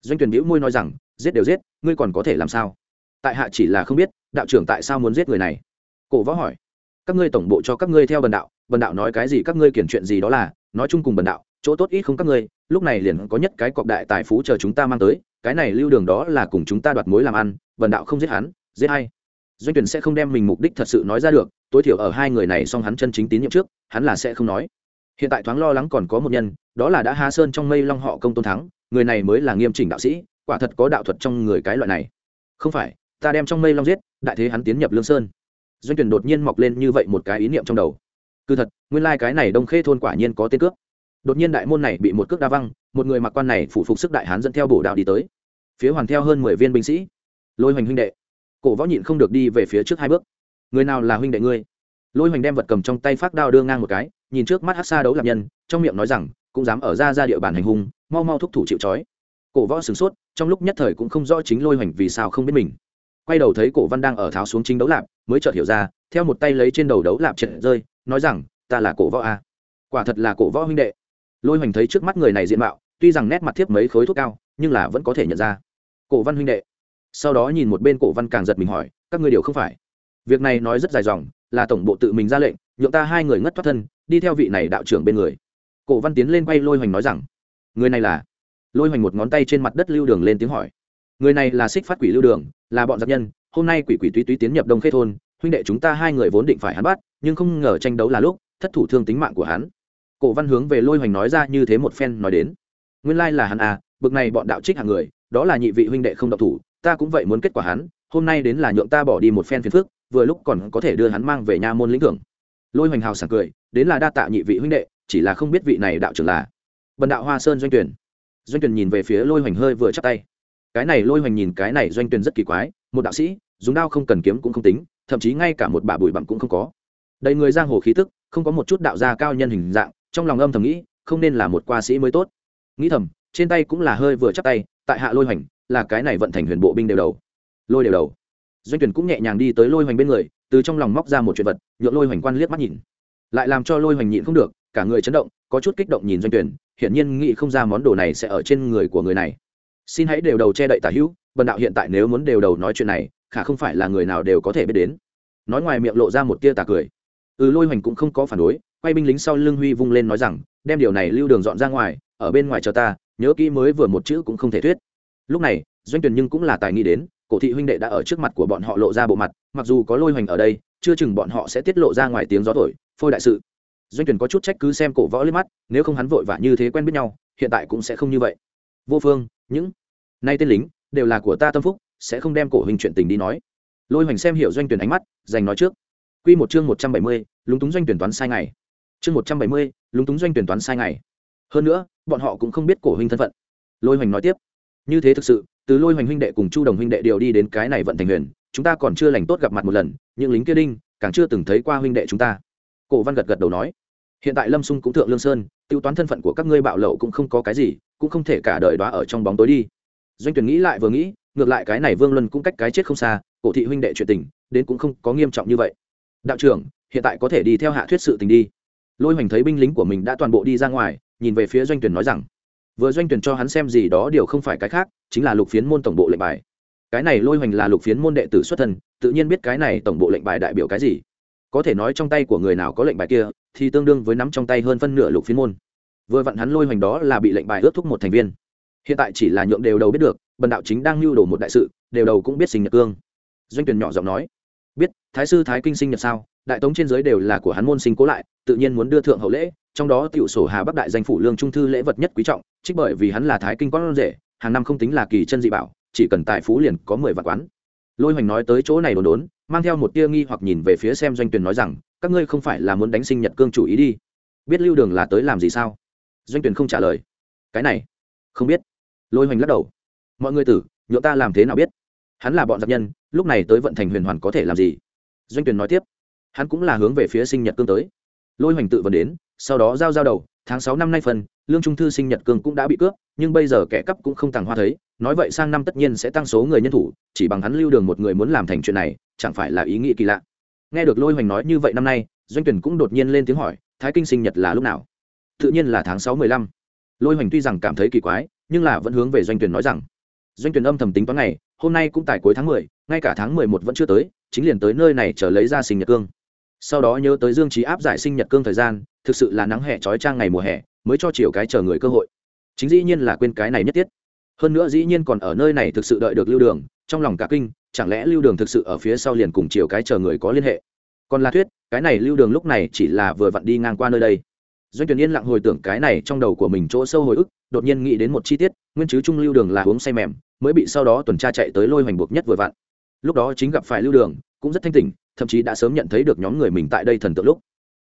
Doanh tuyển bĩu môi nói rằng, giết đều giết, ngươi còn có thể làm sao? Tại hạ chỉ là không biết, đạo trưởng tại sao muốn giết người này? Cổ võ hỏi. Các ngươi tổng bộ cho các ngươi theo bần đạo bần đạo nói cái gì các ngươi kiển chuyện gì đó là, nói chung cùng bần đạo, chỗ tốt ít không các ngươi, lúc này liền có nhất cái cọc đại tài phú chờ chúng ta mang tới, cái này lưu đường đó là cùng chúng ta đoạt mối làm ăn, bần đạo không giết hắn, giết hay doanh tuyển sẽ không đem mình mục đích thật sự nói ra được, tối thiểu ở hai người này song hắn chân chính tín nhiệm trước, hắn là sẽ không nói. Hiện tại thoáng lo lắng còn có một nhân, đó là đã há sơn trong mây long họ công tôn thắng, người này mới là nghiêm chỉnh đạo sĩ, quả thật có đạo thuật trong người cái loại này. Không phải, ta đem trong mây long giết, đại thế hắn tiến nhập lương sơn. Doanh tuyển đột nhiên mọc lên như vậy một cái ý niệm trong đầu. Cứ thật, nguyên lai cái này đông khê thôn quả nhiên có tên cướp. Đột nhiên đại môn này bị một cước đa văng, một người mặc quan này phủ phục sức đại hán dẫn theo bổ đạo đi tới. Phía hoàng theo hơn mười viên binh sĩ. Lôi hoành huynh đệ cổ võ nhịn không được đi về phía trước hai bước. Người nào là huynh đệ ngươi? Lôi hoành đem vật cầm trong tay phát đao đưa ngang một cái, nhìn trước mắt hát xa đấu lạc nhân, trong miệng nói rằng, cũng dám ở ra ra địa bàn hành hung, mau mau thúc thủ chịu trói. Cổ võ sửng sốt, trong lúc nhất thời cũng không rõ chính lôi hoành vì sao không biết mình. Quay đầu thấy cổ văn đang ở tháo xuống chính đấu lạp, mới chợt hiểu ra, theo một tay lấy trên đầu đấu lạp triệt rơi, nói rằng, ta là cổ võ a. Quả thật là cổ võ huynh đệ. Lôi hoành thấy trước mắt người này diện mạo, tuy rằng nét mặt thiếp mấy khối thuốc cao, nhưng là vẫn có thể nhận ra. Cổ văn huynh đệ sau đó nhìn một bên cổ văn càng giật mình hỏi, các ngươi đều không phải. Việc này nói rất dài dòng, là tổng bộ tự mình ra lệnh, nhượng ta hai người ngất thoát thân, đi theo vị này đạo trưởng bên người. Cổ văn tiến lên quay lôi hoành nói rằng, người này là? Lôi hoành một ngón tay trên mặt đất lưu đường lên tiếng hỏi, người này là xích phát quỷ lưu đường, là bọn giặc nhân, hôm nay quỷ quỷ túy túy tiến nhập đông khê thôn, huynh đệ chúng ta hai người vốn định phải hắn bắt, nhưng không ngờ tranh đấu là lúc, thất thủ thương tính mạng của hắn. Cổ văn hướng về lôi hoành nói ra như thế một phen nói đến, nguyên lai là hắn à bực này bọn đạo trích hàng người, đó là nhị vị huynh đệ không độc thủ ta cũng vậy muốn kết quả hắn, hôm nay đến là nhượng ta bỏ đi một phen phiền phức, vừa lúc còn có thể đưa hắn mang về nha môn lĩnh thưởng. Lôi hoành hào sảng cười, đến là đa tạ nhị vị huynh đệ, chỉ là không biết vị này đạo trưởng là bần đạo hoa sơn doanh tuyển doanh tuyển nhìn về phía lôi hoành hơi vừa chắc tay. Cái này lôi hoành nhìn cái này doanh tuyển rất kỳ quái, một đạo sĩ, dùng đao không cần kiếm cũng không tính, thậm chí ngay cả một bà bụi bặm cũng không có. Đầy người giang hồ khí tức, không có một chút đạo gia cao nhân hình dạng, trong lòng âm thầm nghĩ, không nên là một qua sĩ mới tốt. Nghĩ thầm, trên tay cũng là hơi vừa chắc tay, tại hạ lôi hoành là cái này vận thành huyền bộ binh đều đầu. Lôi đều đầu. Doanh tuyển cũng nhẹ nhàng đi tới lôi hoành bên người, từ trong lòng móc ra một chuyện vật, nhượng lôi hoành quan liếc mắt nhìn. Lại làm cho lôi hoành nhịn không được, cả người chấn động, có chút kích động nhìn doanh tuyển hiển nhiên nghĩ không ra món đồ này sẽ ở trên người của người này. Xin hãy đều đầu che đậy tả hữu, bần đạo hiện tại nếu muốn đều đầu nói chuyện này, khả không phải là người nào đều có thể biết đến. Nói ngoài miệng lộ ra một tia tà cười. Ừ lôi hoành cũng không có phản đối, quay binh lính sau lưng huy vung lên nói rằng, đem điều này lưu đường dọn ra ngoài, ở bên ngoài chờ ta, nhớ kỹ mới vừa một chữ cũng không thể thuyết lúc này doanh tuyển nhưng cũng là tài nghĩ đến cổ thị huynh đệ đã ở trước mặt của bọn họ lộ ra bộ mặt mặc dù có lôi hoành ở đây chưa chừng bọn họ sẽ tiết lộ ra ngoài tiếng gió thổi phôi đại sự. Doanh tuyển có chút trách cứ xem cổ võ lên mắt nếu không hắn vội vã như thế quen biết nhau hiện tại cũng sẽ không như vậy. Vô phương những nay tên lính đều là của ta tâm phúc sẽ không đem cổ hình chuyện tình đi nói. Lôi hoành xem hiểu doanh tuyển ánh mắt dành nói trước. Quy một chương một trăm bảy mươi, lúng túng doanh tuyển toán sai ngày. Chương một trăm bảy mươi, lúng túng doanh tuyển toán sai ngày. Hơn nữa bọn họ cũng không biết cổ hình thân phận. Lôi hoành nói tiếp như thế thực sự, từ lôi hoành huynh đệ cùng chu đồng huynh đệ đều đi đến cái này vận thành huyền, chúng ta còn chưa lành tốt gặp mặt một lần, những lính kia đinh, càng chưa từng thấy qua huynh đệ chúng ta. Cổ văn gật gật đầu nói, hiện tại lâm sung cũng thượng lương sơn, tiêu toán thân phận của các ngươi bạo lậu cũng không có cái gì, cũng không thể cả đời đó ở trong bóng tối đi. Doanh tuyển nghĩ lại vừa nghĩ, ngược lại cái này vương luân cũng cách cái chết không xa, cổ thị huynh đệ chuyện tình, đến cũng không có nghiêm trọng như vậy. Đạo trưởng, hiện tại có thể đi theo hạ thuyết sự tình đi. Lôi hoành thấy binh lính của mình đã toàn bộ đi ra ngoài, nhìn về phía doanh tuyển nói rằng vừa doanh tuyển cho hắn xem gì đó điều không phải cái khác, chính là lục phiến môn tổng bộ lệnh bài. Cái này lôi hoành là lục phiến môn đệ tử xuất thân, tự nhiên biết cái này tổng bộ lệnh bài đại biểu cái gì. Có thể nói trong tay của người nào có lệnh bài kia, thì tương đương với nắm trong tay hơn phân nửa lục phiến môn. Vừa vặn hắn lôi hoành đó là bị lệnh bài ước thúc một thành viên. Hiện tại chỉ là nhượng đều đầu biết được, bần đạo chính đang lưu đồ một đại sự, đều đầu cũng biết sinh nhật cương. Doanh tuyển nhỏ giọng nói, biết, thái sư thái kinh sinh nhật sao? Đại tống trên giới đều là của hắn môn sinh cố lại tự nhiên muốn đưa thượng hậu lễ, trong đó tiểu sổ hà bắc đại danh phủ lương trung thư lễ vật nhất quý trọng, trích bởi vì hắn là thái kinh con rể, hàng năm không tính là kỳ chân dị bảo, chỉ cần tại phú liền có mười vạn quán. Lôi hoành nói tới chỗ này đồn đốn, mang theo một tia nghi hoặc nhìn về phía xem doanh Tuyền nói rằng, các ngươi không phải là muốn đánh sinh nhật cương chủ ý đi. Biết lưu đường là tới làm gì sao? Doanh Tuyền không trả lời. Cái này, không biết. Lôi hoành lắc đầu. Mọi người tử nhượng ta làm thế nào biết? Hắn là bọn giặc nhân, lúc này tới vận thành huyền hoàn có thể làm gì? Doanh Tuyền nói tiếp. Hắn cũng là hướng về phía sinh nhật cương tới lôi hoành tự vấn đến, sau đó giao giao đầu, tháng sáu năm nay phần, lương trung thư sinh nhật cương cũng đã bị cướp, nhưng bây giờ kẻ cắp cũng không tàng hoa thấy, nói vậy sang năm tất nhiên sẽ tăng số người nhân thủ, chỉ bằng hắn lưu đường một người muốn làm thành chuyện này, chẳng phải là ý nghĩ kỳ lạ. Nghe được lôi hoành nói như vậy năm nay, doanh tuyển cũng đột nhiên lên tiếng hỏi, thái kinh sinh nhật là lúc nào? Tự nhiên là tháng sáu mười lăm. Lôi hoành tuy rằng cảm thấy kỳ quái, nhưng là vẫn hướng về doanh tuyển nói rằng, doanh tuyển âm thầm tính toán ngày, hôm nay cũng tại cuối tháng mười, ngay cả tháng mười một vẫn chưa tới, chính liền tới nơi này chờ lấy ra sinh nhật cương sau đó nhớ tới dương trí áp giải sinh nhật cương thời gian, thực sự là nắng hè trói trang ngày mùa hè, mới cho chiều cái chờ người cơ hội. Chính dĩ nhiên là quên cái này nhất thiết. Hơn nữa dĩ nhiên còn ở nơi này thực sự đợi được lưu đường, trong lòng cả kinh, chẳng lẽ lưu đường thực sự ở phía sau liền cùng chiều cái chờ người có liên hệ? Còn là thuyết, cái này lưu đường lúc này chỉ là vừa vặn đi ngang qua nơi đây. Doanh tuyển yên lặng hồi tưởng cái này trong đầu của mình chỗ sâu hồi ức, đột nhiên nghĩ đến một chi tiết, nguyên chứ trung lưu đường là uống say mềm, mới bị sau đó tuần tra chạy tới lôi hoành buộc nhất vừa vặn. Lúc đó chính gặp phải lưu đường, cũng rất thanh tỉnh thậm chí đã sớm nhận thấy được nhóm người mình tại đây thần tượng lúc.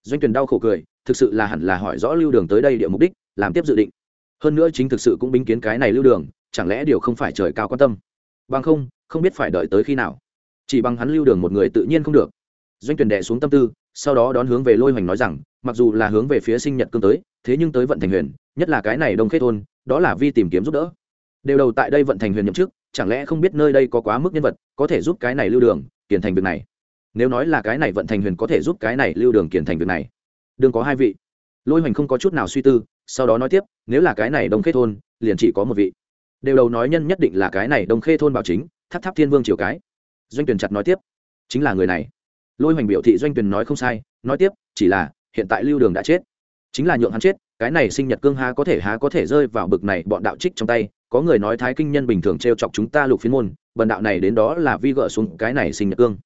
Doanh tuyển đau khổ cười, thực sự là hẳn là hỏi rõ lưu đường tới đây địa mục đích, làm tiếp dự định. Hơn nữa chính thực sự cũng bính kiến cái này lưu đường, chẳng lẽ điều không phải trời cao quan tâm? Bằng không không biết phải đợi tới khi nào. Chỉ bằng hắn lưu đường một người tự nhiên không được. Doanh tuyển đệ xuống tâm tư, sau đó đón hướng về lôi hoành nói rằng, mặc dù là hướng về phía sinh nhật cương tới, thế nhưng tới vận thành huyền, nhất là cái này đông khê thôn, đó là vi tìm kiếm giúp đỡ. Đều đầu tại đây vận thành huyền nhậm chức, chẳng lẽ không biết nơi đây có quá mức nhân vật, có thể giúp cái này lưu đường tiền thành việc này? Nếu nói là cái này vận thành huyền có thể giúp cái này lưu đường kiển thành việc này. Đương có hai vị. Lôi hoành không có chút nào suy tư, sau đó nói tiếp, nếu là cái này đông khê thôn, liền chỉ có một vị. Đều đầu nói nhân nhất định là cái này đông khê thôn bảo chính, tháp tháp thiên vương triều cái. Doanh tuyển chặt nói tiếp, chính là người này. Lôi hoành biểu thị doanh tuyển nói không sai, nói tiếp, chỉ là, hiện tại lưu đường đã chết. Chính là nhượng hắn chết, cái này sinh nhật cương há có thể há có thể rơi vào bực này bọn đạo trích trong tay, có người nói thái kinh nhân bình thường trêu chọc chúng ta lục phiên môn, bần đạo này đến đó là vi gỡ xuống cái này sinh nhật cương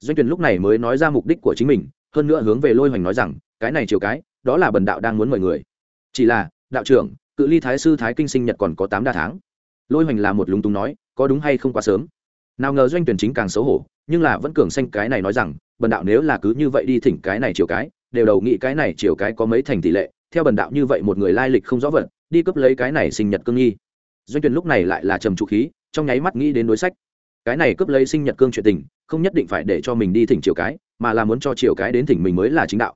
doanh tuyển lúc này mới nói ra mục đích của chính mình, hơn nữa hướng về lôi hoành nói rằng, cái này chiều cái, đó là bần đạo đang muốn mời người. Chỉ là, đạo trưởng, cự ly thái sư thái kinh sinh nhật còn có tám đa tháng. Lôi hoành là một lúng túng nói, có đúng hay không quá sớm. Nào ngờ doanh tuyển chính càng xấu hổ, nhưng là vẫn cường xanh cái này nói rằng, bần đạo nếu là cứ như vậy đi thỉnh cái này chiều cái, đều đầu nghĩ cái này chiều cái có mấy thành tỷ lệ, theo bần đạo như vậy một người lai lịch không rõ vật, đi cướp lấy cái này sinh nhật cương nghi. Doanh tuyển lúc này lại là trầm trụ khí, trong nháy mắt nghĩ đến đối sách. Cái này cướp lấy sinh nhật cương chuyện tình không nhất định phải để cho mình đi thỉnh chiều cái, mà là muốn cho chiều cái đến thỉnh mình mới là chính đạo.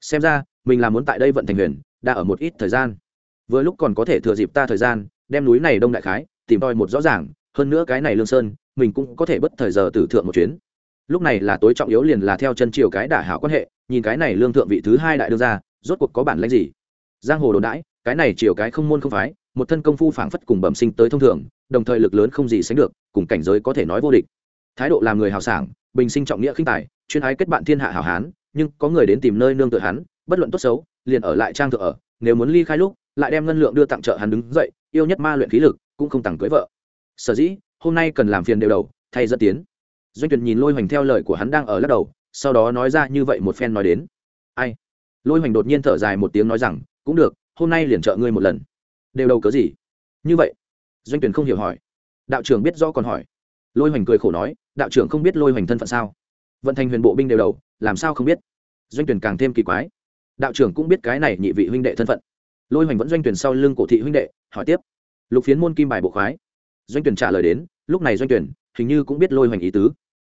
Xem ra, mình là muốn tại đây vận thành huyền, đã ở một ít thời gian. Vừa lúc còn có thể thừa dịp ta thời gian, đem núi này đông đại khái, tìm tòi một rõ ràng, hơn nữa cái này lương sơn, mình cũng có thể bất thời giờ tử thượng một chuyến. Lúc này là tối trọng yếu liền là theo chân chiều cái đả hảo quan hệ, nhìn cái này lương thượng vị thứ hai đại đương ra rốt cuộc có bản lãnh gì? Giang hồ đồn đãi, cái này chiều cái không môn không phái, một thân công phu phảng phất cùng bẩm sinh tới thông thường, đồng thời lực lớn không gì sánh được, cùng cảnh giới có thể nói vô địch thái độ làm người hào sảng, bình sinh trọng nghĩa khinh tài, chuyên ái kết bạn thiên hạ hảo hán, nhưng có người đến tìm nơi nương tựa hắn, bất luận tốt xấu, liền ở lại trang thượng ở, nếu muốn ly khai lúc, lại đem ngân lượng đưa tặng trợ hắn đứng dậy, yêu nhất ma luyện khí lực, cũng không tặng cưới vợ. Sở dĩ, hôm nay cần làm phiền đều đầu, thay dẫn tiến. Doanh tuyển nhìn lôi hoành theo lời của hắn đang ở lắc đầu, sau đó nói ra như vậy một phen nói đến. Ai? Lôi hoành đột nhiên thở dài một tiếng nói rằng, cũng được, hôm nay liền trợ ngươi một lần. Đều đầu cớ gì? Như vậy. Doanh tuyển không hiểu hỏi. Đạo trưởng biết rõ còn hỏi lôi hoành cười khổ nói, đạo trưởng không biết lôi hoành thân phận sao? Vận thành huyền bộ binh đều đầu, làm sao không biết? Doanh tuyển càng thêm kỳ quái. Đạo trưởng cũng biết cái này nhị vị huynh đệ thân phận. Lôi hoành vẫn doanh tuyển sau lưng cổ thị huynh đệ, hỏi tiếp. Lục phiến môn kim bài bộ khoái. Doanh tuyển trả lời đến, lúc này doanh tuyển, hình như cũng biết lôi hoành ý tứ.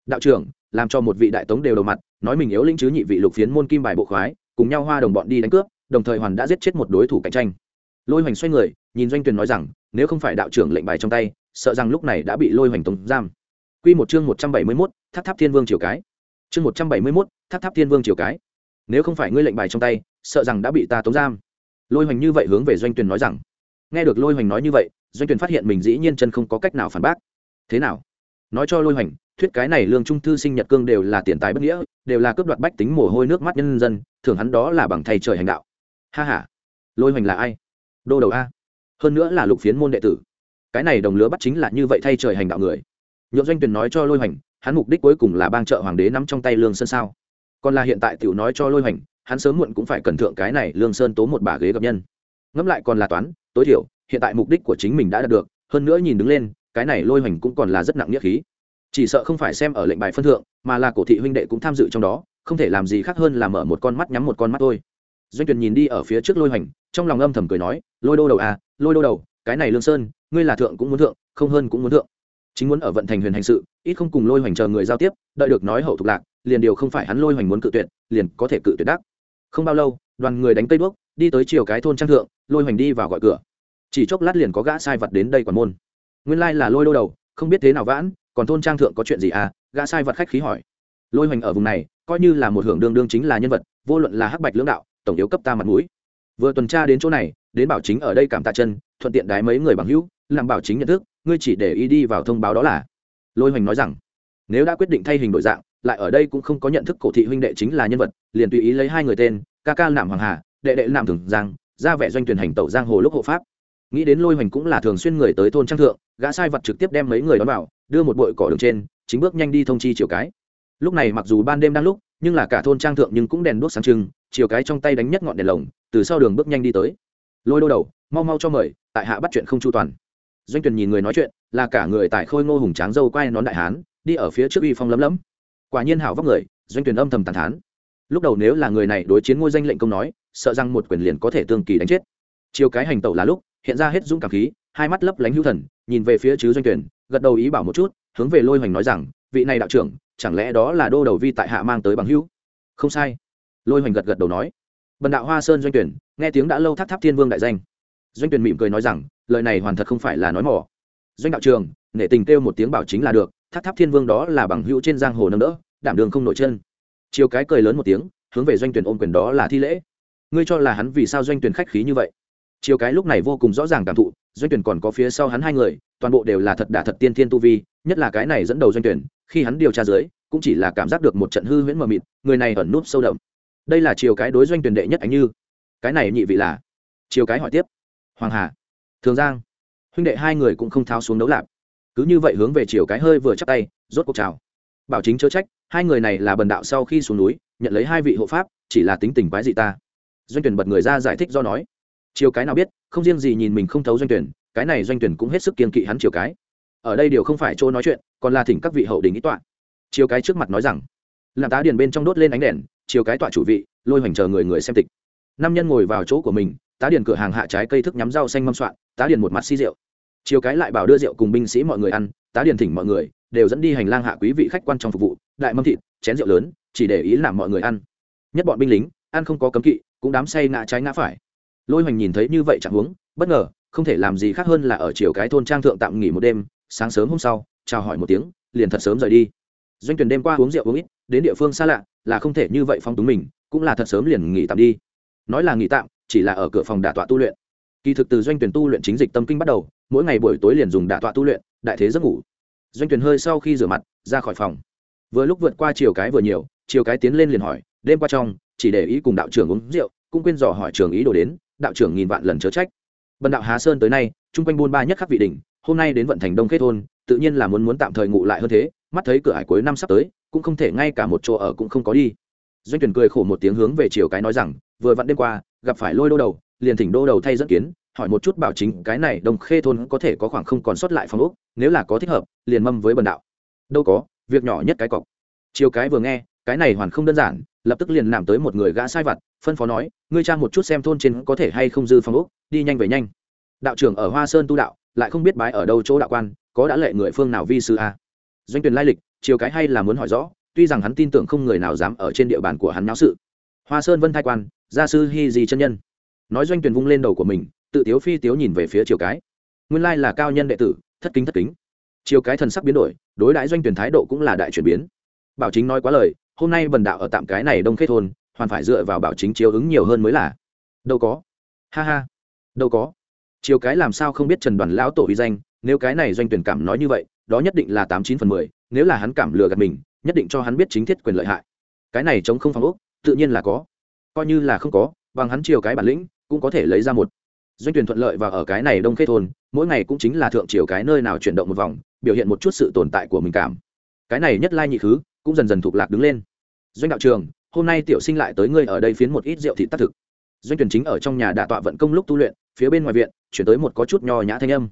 Đạo trưởng, làm cho một vị đại tống đều đầu mặt, nói mình yếu lĩnh chứ nhị vị lục phiến môn kim bài bộ khoái, cùng nhau hoa đồng bọn đi đánh cướp, đồng thời hoàn đã giết chết một đối thủ cạnh tranh. Lôi hoành xoay người, nhìn doanh tuyển nói rằng, nếu không phải đạo trưởng lệnh bài trong tay sợ rằng lúc này đã bị lôi hoành tống giam. Quy một chương một trăm bảy mươi 171, tháp tháp thiên vương chiều cái. Chương một trăm bảy mươi 171, tháp tháp thiên vương chiều cái. Nếu không phải ngươi lệnh bài trong tay sợ rằng đã bị ta tống giam. Lôi hoành như vậy hướng về doanh tuyền nói rằng. Nghe được lôi hoành nói như vậy doanh tuyền phát hiện mình dĩ nhiên chân không có cách nào phản bác. Thế nào? Nói cho lôi hoành thuyết cái này lương trung thư sinh nhật cương đều là tiền tài bất nghĩa đều là cướp đoạt bách tính mồ hôi nước mắt nhân dân thường hắn đó là bằng thầy trời hành đạo. Ha ha. Lôi hoành là ai? Đô đầu a. Hơn nữa là lục phiến môn đệ tử cái này đồng lứa bắt chính là như vậy thay trời hành đạo người. Nhượng doanh tuyển nói cho lôi hoành, hắn mục đích cuối cùng là bang trợ hoàng đế nắm trong tay lương sơn sao? Còn là hiện tại tiểu nói cho lôi hoành, hắn sớm muộn cũng phải cần thượng cái này lương sơn tố một bà ghế gặp nhân. Ngẫm lại còn là toán, tối thiểu, hiện tại mục đích của chính mình đã đạt được, hơn nữa nhìn đứng lên, cái này lôi hoành cũng còn là rất nặng nghĩa khí. Chỉ sợ không phải xem ở lệnh bài phân thượng, mà là cổ thị huynh đệ cũng tham dự trong đó, không thể làm gì khác hơn là mở một con mắt nhắm một con mắt thôi. Doanh tuyển nhìn đi ở phía trước lôi hoành, trong lòng âm thầm cười nói, lôi đô đầu à lôi đô đầu cái này lương sơn, ngươi là thượng cũng muốn thượng, không hơn cũng muốn thượng. Chính muốn ở vận thành huyền hành sự, ít không cùng lôi hoành chờ người giao tiếp, đợi được nói hậu thục lạc, liền điều không phải hắn lôi hoành muốn cự tuyệt, liền có thể cự tuyệt đắc. Không bao lâu, đoàn người đánh cây đuốc đi tới chiều cái thôn trang thượng, lôi hoành đi vào gọi cửa. Chỉ chốc lát liền có gã sai vật đến đây quản môn. Nguyên lai là lôi đô đầu, không biết thế nào vãn, còn thôn trang thượng có chuyện gì à? Gã sai vật khách khí hỏi. Lôi hoành ở vùng này, coi như là một hưởng đương đương chính là nhân vật, vô luận là hắc bạch lưỡng đạo, tổng yếu cấp ta mặt mũi vừa tuần tra đến chỗ này, đến bảo chính ở đây cảm tạ chân, thuận tiện đái mấy người bằng hữu, làm bảo chính nhận thức, ngươi chỉ để ý đi vào thông báo đó là. Lôi hoành nói rằng, nếu đã quyết định thay hình đổi dạng, lại ở đây cũng không có nhận thức cổ thị huynh đệ chính là nhân vật, liền tùy ý lấy hai người tên, ca ca nạm hoàng hà, đệ đệ nạm thường giang, ra vẻ doanh tuyển hành tẩu giang hồ lúc hộ pháp. Nghĩ đến lôi hoành cũng là thường xuyên người tới thôn trang thượng, gã sai vật trực tiếp đem mấy người đón vào, đưa một bội cỏ đường trên, chính bước nhanh đi thông chi chiều cái. Lúc này mặc dù ban đêm đang lúc, nhưng là cả thôn trang thượng nhưng cũng đèn đuốc sáng trưng chiều cái trong tay đánh nhất ngọn đèn lồng, từ sau đường bước nhanh đi tới. Lôi đô đầu, mau mau cho mời, tại hạ bắt chuyện không chu toàn. Doanh tuyền nhìn người nói chuyện, là cả người tại khôi ngô hùng tráng dâu quay nón đại hán, đi ở phía trước uy phong lấm lấm. Quả nhiên hảo vóc người, doanh tuyền âm thầm tàn thán. Lúc đầu nếu là người này đối chiến ngôi danh lệnh công nói, sợ rằng một quyền liền có thể tương kỳ đánh chết. Chiều cái hành tẩu là lúc, hiện ra hết dũng cảm khí, hai mắt lấp lánh hữu thần, nhìn về phía chứ doanh tuyển gật đầu ý bảo một chút, hướng về lôi hoành nói rằng, vị này đạo trưởng, chẳng lẽ đó là đô đầu vi tại hạ mang tới bằng hữu? Không sai lôi hoành gật gật đầu nói, bần đạo hoa sơn doanh tuyển, nghe tiếng đã lâu tháp tháp thiên vương đại danh. Doanh tuyển mỉm cười nói rằng, lời này hoàn thật không phải là nói mỏ. Doanh đạo trường, nể tình kêu một tiếng bảo chính là được, tháp tháp thiên vương đó là bằng hữu trên giang hồ nâng đỡ, đảm đường không nổi chân. Chiều cái cười lớn một tiếng, hướng về doanh tuyển ôm quyền đó là thi lễ. Ngươi cho là hắn vì sao doanh tuyển khách khí như vậy? Chiều cái lúc này vô cùng rõ ràng cảm thụ, doanh tuyển còn có phía sau hắn hai người, toàn bộ đều là thật đả thật tiên thiên tu vi, nhất là cái này dẫn đầu doanh tuyển, khi hắn điều tra dưới, cũng chỉ là cảm giác được một trận hư huyễn mờ mịt, người này ẩn núp sâu đậm đây là chiều cái đối doanh tuyển đệ nhất anh như. Cái này nhị vị là? Chiều cái hỏi tiếp. Hoàng hà, thường giang. Huynh đệ hai người cũng không tháo xuống đấu lạp. Cứ như vậy hướng về chiều cái hơi vừa chắc tay, rốt cuộc chào. Bảo chính chớ trách, hai người này là bần đạo sau khi xuống núi, nhận lấy hai vị hộ pháp, chỉ là tính tình quái dị ta. Doanh tuyển bật người ra giải thích do nói. Chiều cái nào biết, không riêng gì nhìn mình không thấu doanh tuyển, cái này doanh tuyển cũng hết sức kiên kỵ hắn chiều cái. Ở đây điều không phải chỗ nói chuyện, còn là thỉnh các vị hậu đình ý tọa. Chiều cái trước mặt nói rằng làm tá điền bên trong đốt lên ánh đèn chiều cái tọa chủ vị, lôi hoành chờ người người xem tịch. Năm nhân ngồi vào chỗ của mình, tá điền cửa hàng hạ trái cây thức nhắm rau xanh mâm soạn, tá điền một mặt xi rượu. Chiều cái lại bảo đưa rượu cùng binh sĩ mọi người ăn, tá điền thỉnh mọi người, đều dẫn đi hành lang hạ quý vị khách quan trong phục vụ, đại mâm thịt, chén rượu lớn, chỉ để ý làm mọi người ăn. Nhất bọn binh lính, ăn không có cấm kỵ, cũng đám say ngã trái ngã phải. Lôi hoành nhìn thấy như vậy chẳng huống bất ngờ, không thể làm gì khác hơn là ở chiều cái thôn trang thượng tạm nghỉ một đêm, sáng sớm hôm sau, chào hỏi một tiếng, liền thật sớm rời đi. Doanh tuyển đêm qua uống rượu uống ít đến địa phương xa lạ là không thể như vậy phong túng mình, cũng là thật sớm liền nghỉ tạm đi. Nói là nghỉ tạm, chỉ là ở cửa phòng đả tọa tu luyện. Kỳ thực từ doanh tuyển tu luyện chính dịch tâm kinh bắt đầu, mỗi ngày buổi tối liền dùng đả tọa tu luyện, đại thế giấc ngủ. Doanh tuyển hơi sau khi rửa mặt, ra khỏi phòng. Vừa lúc vượt qua chiều cái vừa nhiều, chiều cái tiến lên liền hỏi, đêm qua trong, chỉ để ý cùng đạo trưởng uống rượu, cũng quên dò hỏi trường ý đồ đến, đạo trưởng nghìn vạn lần chớ trách. Bần đạo hà sơn tới nay, chung quanh buôn ba nhất khắc vị đỉnh, hôm nay đến vận thành đông kết thôn, tự nhiên là muốn muốn tạm thời ngụ lại hơn thế mắt thấy cửa hải cuối năm sắp tới, cũng không thể ngay cả một chỗ ở cũng không có đi. Doanh tuyển cười khổ một tiếng hướng về chiều cái nói rằng, vừa vặn đêm qua, gặp phải lôi đô đầu, liền thỉnh đô đầu thay dẫn kiến, hỏi một chút bảo chính cái này đồng khê thôn có thể có khoảng không còn sót lại phòng ốc, nếu là có thích hợp, liền mâm với bần đạo. Đâu có, việc nhỏ nhất cái cọc. Chiều cái vừa nghe, cái này hoàn không đơn giản, lập tức liền làm tới một người gã sai vặt, phân phó nói, ngươi trang một chút xem thôn trên có thể hay không dư phòng ốc, đi nhanh về nhanh. Đạo trưởng ở hoa sơn tu đạo, lại không biết bái ở đâu chỗ đạo quan, có đã lệ người phương nào vi sư a? Doanh tuyển lai lịch chiều cái hay là muốn hỏi rõ, tuy rằng hắn tin tưởng không người nào dám ở trên địa bàn của hắn náo sự. Hoa sơn vân thai quan, gia sư hy di chân nhân. Nói doanh tuyển vung lên đầu của mình, tự tiếu phi tiếu nhìn về phía chiều cái. Nguyên lai là cao nhân đệ tử, thất kính thất kính. Chiều cái thần sắc biến đổi, đối đãi doanh tuyển thái độ cũng là đại chuyển biến. Bảo chính nói quá lời, hôm nay bần đạo ở tạm cái này đông kết thôn, hoàn phải dựa vào bảo chính chiếu ứng nhiều hơn mới là. Đâu có. Ha ha. Đâu có. Chiều cái làm sao không biết trần đoàn lão tổ uy danh, nếu cái này doanh tuyển cảm nói như vậy đó nhất định là tám chín phần mười nếu là hắn cảm lừa gạt mình nhất định cho hắn biết chính thiết quyền lợi hại. Cái này chống không phòng ốc tự nhiên là có. Coi như là không có bằng hắn chiều cái bản lĩnh cũng có thể lấy ra một. Doanh tuyển thuận lợi và ở cái này đông khê thôn mỗi ngày cũng chính là thượng chiều cái nơi nào chuyển động một vòng biểu hiện một chút sự tồn tại của mình cảm. Cái này nhất lai nhị khứ cũng dần dần thuộc lạc đứng lên. Doanh đạo trường hôm nay tiểu sinh lại tới ngươi ở đây phiến một ít rượu thịt tác thực. Doanh tuyển chính ở trong nhà đã tọa vận công lúc tu luyện phía bên ngoài viện chuyển tới một có chút nho nhã thanh âm.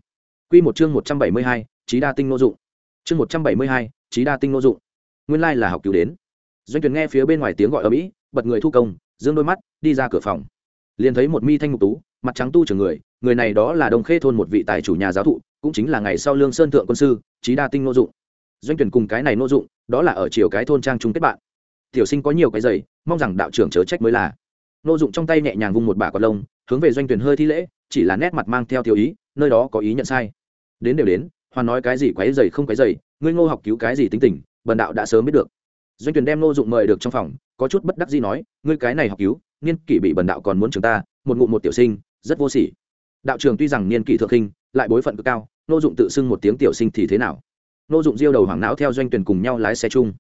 Quy một chương một trăm bảy mươi hai, trí đa tinh nô dụng. Chương một trăm bảy mươi hai, trí đa tinh nô dụng. Nguyên lai là học cứu đến. Doanh tuyển nghe phía bên ngoài tiếng gọi ở mỹ bật người thu công dương đôi mắt đi ra cửa phòng. Liền thấy một mi thanh ngục tú mặt trắng tu trưởng người người này đó là đông khê thôn một vị tài chủ nhà giáo thụ cũng chính là ngày sau lương sơn thượng quân sư trí đa tinh nô dụng. Doanh tuyển cùng cái này nô dụng đó là ở chiều cái thôn trang chung kết bạn. Tiểu sinh có nhiều cái giày mong rằng đạo trưởng chớ trách mới là. Nô dụng trong tay nhẹ nhàng vung một bả quạt lông hướng về doanh tuyển hơi thi lễ chỉ là nét mặt mang theo tiêu ý nơi đó có ý nhận sai. Đến đều đến hoàn nói cái gì quấy dày không quấy dày ngươi ngô học cứu cái gì tính tình, bần đạo đã sớm biết được. Doanh tuyển đem Ngô dụng mời được trong phòng, có chút bất đắc gì nói, ngươi cái này học cứu, niên kỷ bị bần đạo còn muốn trường ta, một ngụ một tiểu sinh, rất vô sỉ. Đạo trường tuy rằng niên kỷ thượng khinh lại bối phận cực cao, Ngô dụng tự xưng một tiếng tiểu sinh thì thế nào? Ngô dụng diêu đầu hoàng não theo doanh tuyển cùng nhau lái xe chung.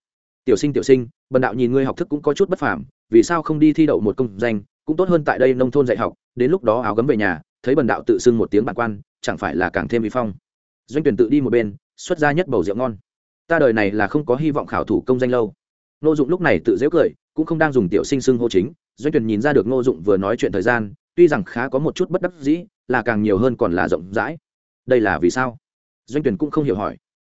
Tiểu sinh tiểu sinh, bần đạo nhìn ngươi học thức cũng có chút bất phàm, vì sao không đi thi đậu một công danh, cũng tốt hơn tại đây nông thôn dạy học, đến lúc đó áo gấm về nhà, thấy bần đạo tự xưng một tiếng bản quan, chẳng phải là càng thêm vi phong doanh tuyển tự đi một bên, xuất ra nhất bầu rượu ngon. Ta đời này là không có hy vọng khảo thủ công danh lâu. Nô dụng lúc này tự dễ cười, cũng không đang dùng tiểu sinh xưng hô chính, doanh tuyển nhìn ra được nô dụng vừa nói chuyện thời gian, tuy rằng khá có một chút bất đắc dĩ, là càng nhiều hơn còn là rộng rãi. Đây là vì sao? Doanh tuyển cũng không hiểu hỏi.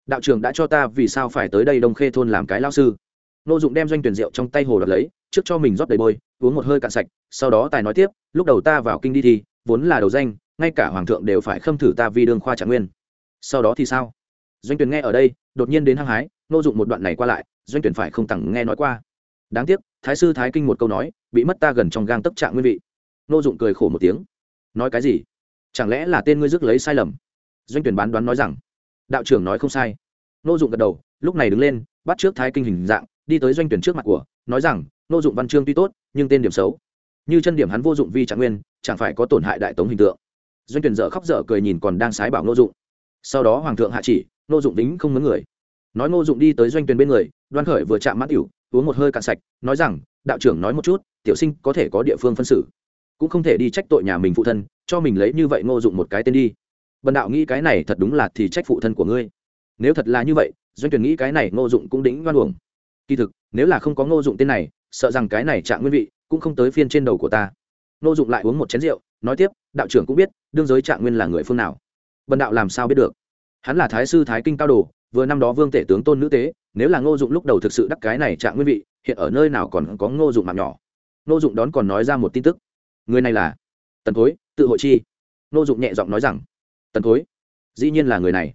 Đạo trưởng đã cho ta vì sao phải tới đây đông khê thôn làm cái lao sư. Nô dụng đem doanh tuyển rượu trong tay hồ đập lấy, trước cho mình rót đầy bôi, uống một hơi cạn sạch, sau đó tài nói tiếp, lúc đầu ta vào kinh đi thì, vốn là đầu danh, ngay cả hoàng thượng đều phải khâm thử ta vì đương khoa trạng nguyên sau đó thì sao? Doanh tuyển nghe ở đây, đột nhiên đến hăng hái, nô dụng một đoạn này qua lại, doanh tuyển phải không tặng nghe nói qua. Đáng tiếc, thái sư thái kinh một câu nói, bị mất ta gần trong gang tấp trạng nguyên vị. Nô dụng cười khổ một tiếng. Nói cái gì? Chẳng lẽ là tên ngươi rước lấy sai lầm? Doanh tuyển bán đoán nói rằng, đạo trưởng nói không sai. Nô dụng gật đầu, lúc này đứng lên, bắt trước thái kinh hình dạng, đi tới doanh tuyển trước mặt của, nói rằng, nô dụng văn chương tuy tốt, nhưng tên điểm xấu. Như chân điểm hắn vô dụng vi trạng nguyên, chẳng phải có tổn hại đại tống hình tượng. Doanh tuyển dở khóc dở cười nhìn còn đang sái bảo nô dụng sau đó hoàng thượng hạ chỉ nô dụng đính không mướn người. Nói ngô dụng đi tới doanh tuyền bên người, đoan khởi vừa chạm mắt tiểu, uống một hơi cạn sạch, nói rằng, đạo trưởng nói một chút, tiểu sinh có thể có địa phương phân xử. Cũng không thể đi trách tội nhà mình phụ thân, cho mình lấy như vậy ngô dụng một cái tên đi. Bần đạo nghĩ cái này thật đúng là thì trách phụ thân của ngươi. Nếu thật là như vậy, doanh tuyển nghĩ cái này ngô dụng cũng đĩnh đoan uổng. Kỳ thực, nếu là không có ngô dụng tên này, sợ rằng cái này trạng nguyên vị cũng không tới phiên trên đầu của ta. Ngô dụng lại uống một chén rượu, nói tiếp, đạo trưởng cũng biết, đương giới trạng nguyên là người phương nào bần đạo làm sao biết được? Hắn là thái sư thái kinh cao đồ, vừa năm đó vương tể tướng tôn nữ tế, nếu là ngô dụng lúc đầu thực sự đắc cái này trạng nguyên vị, hiện ở nơi nào còn có ngô dụng mạng nhỏ? Ngô dụng đón còn nói ra một tin tức. Người này là tần thối, tự hội chi. Ngô dụng nhẹ giọng nói rằng, tần thối, dĩ nhiên là người này.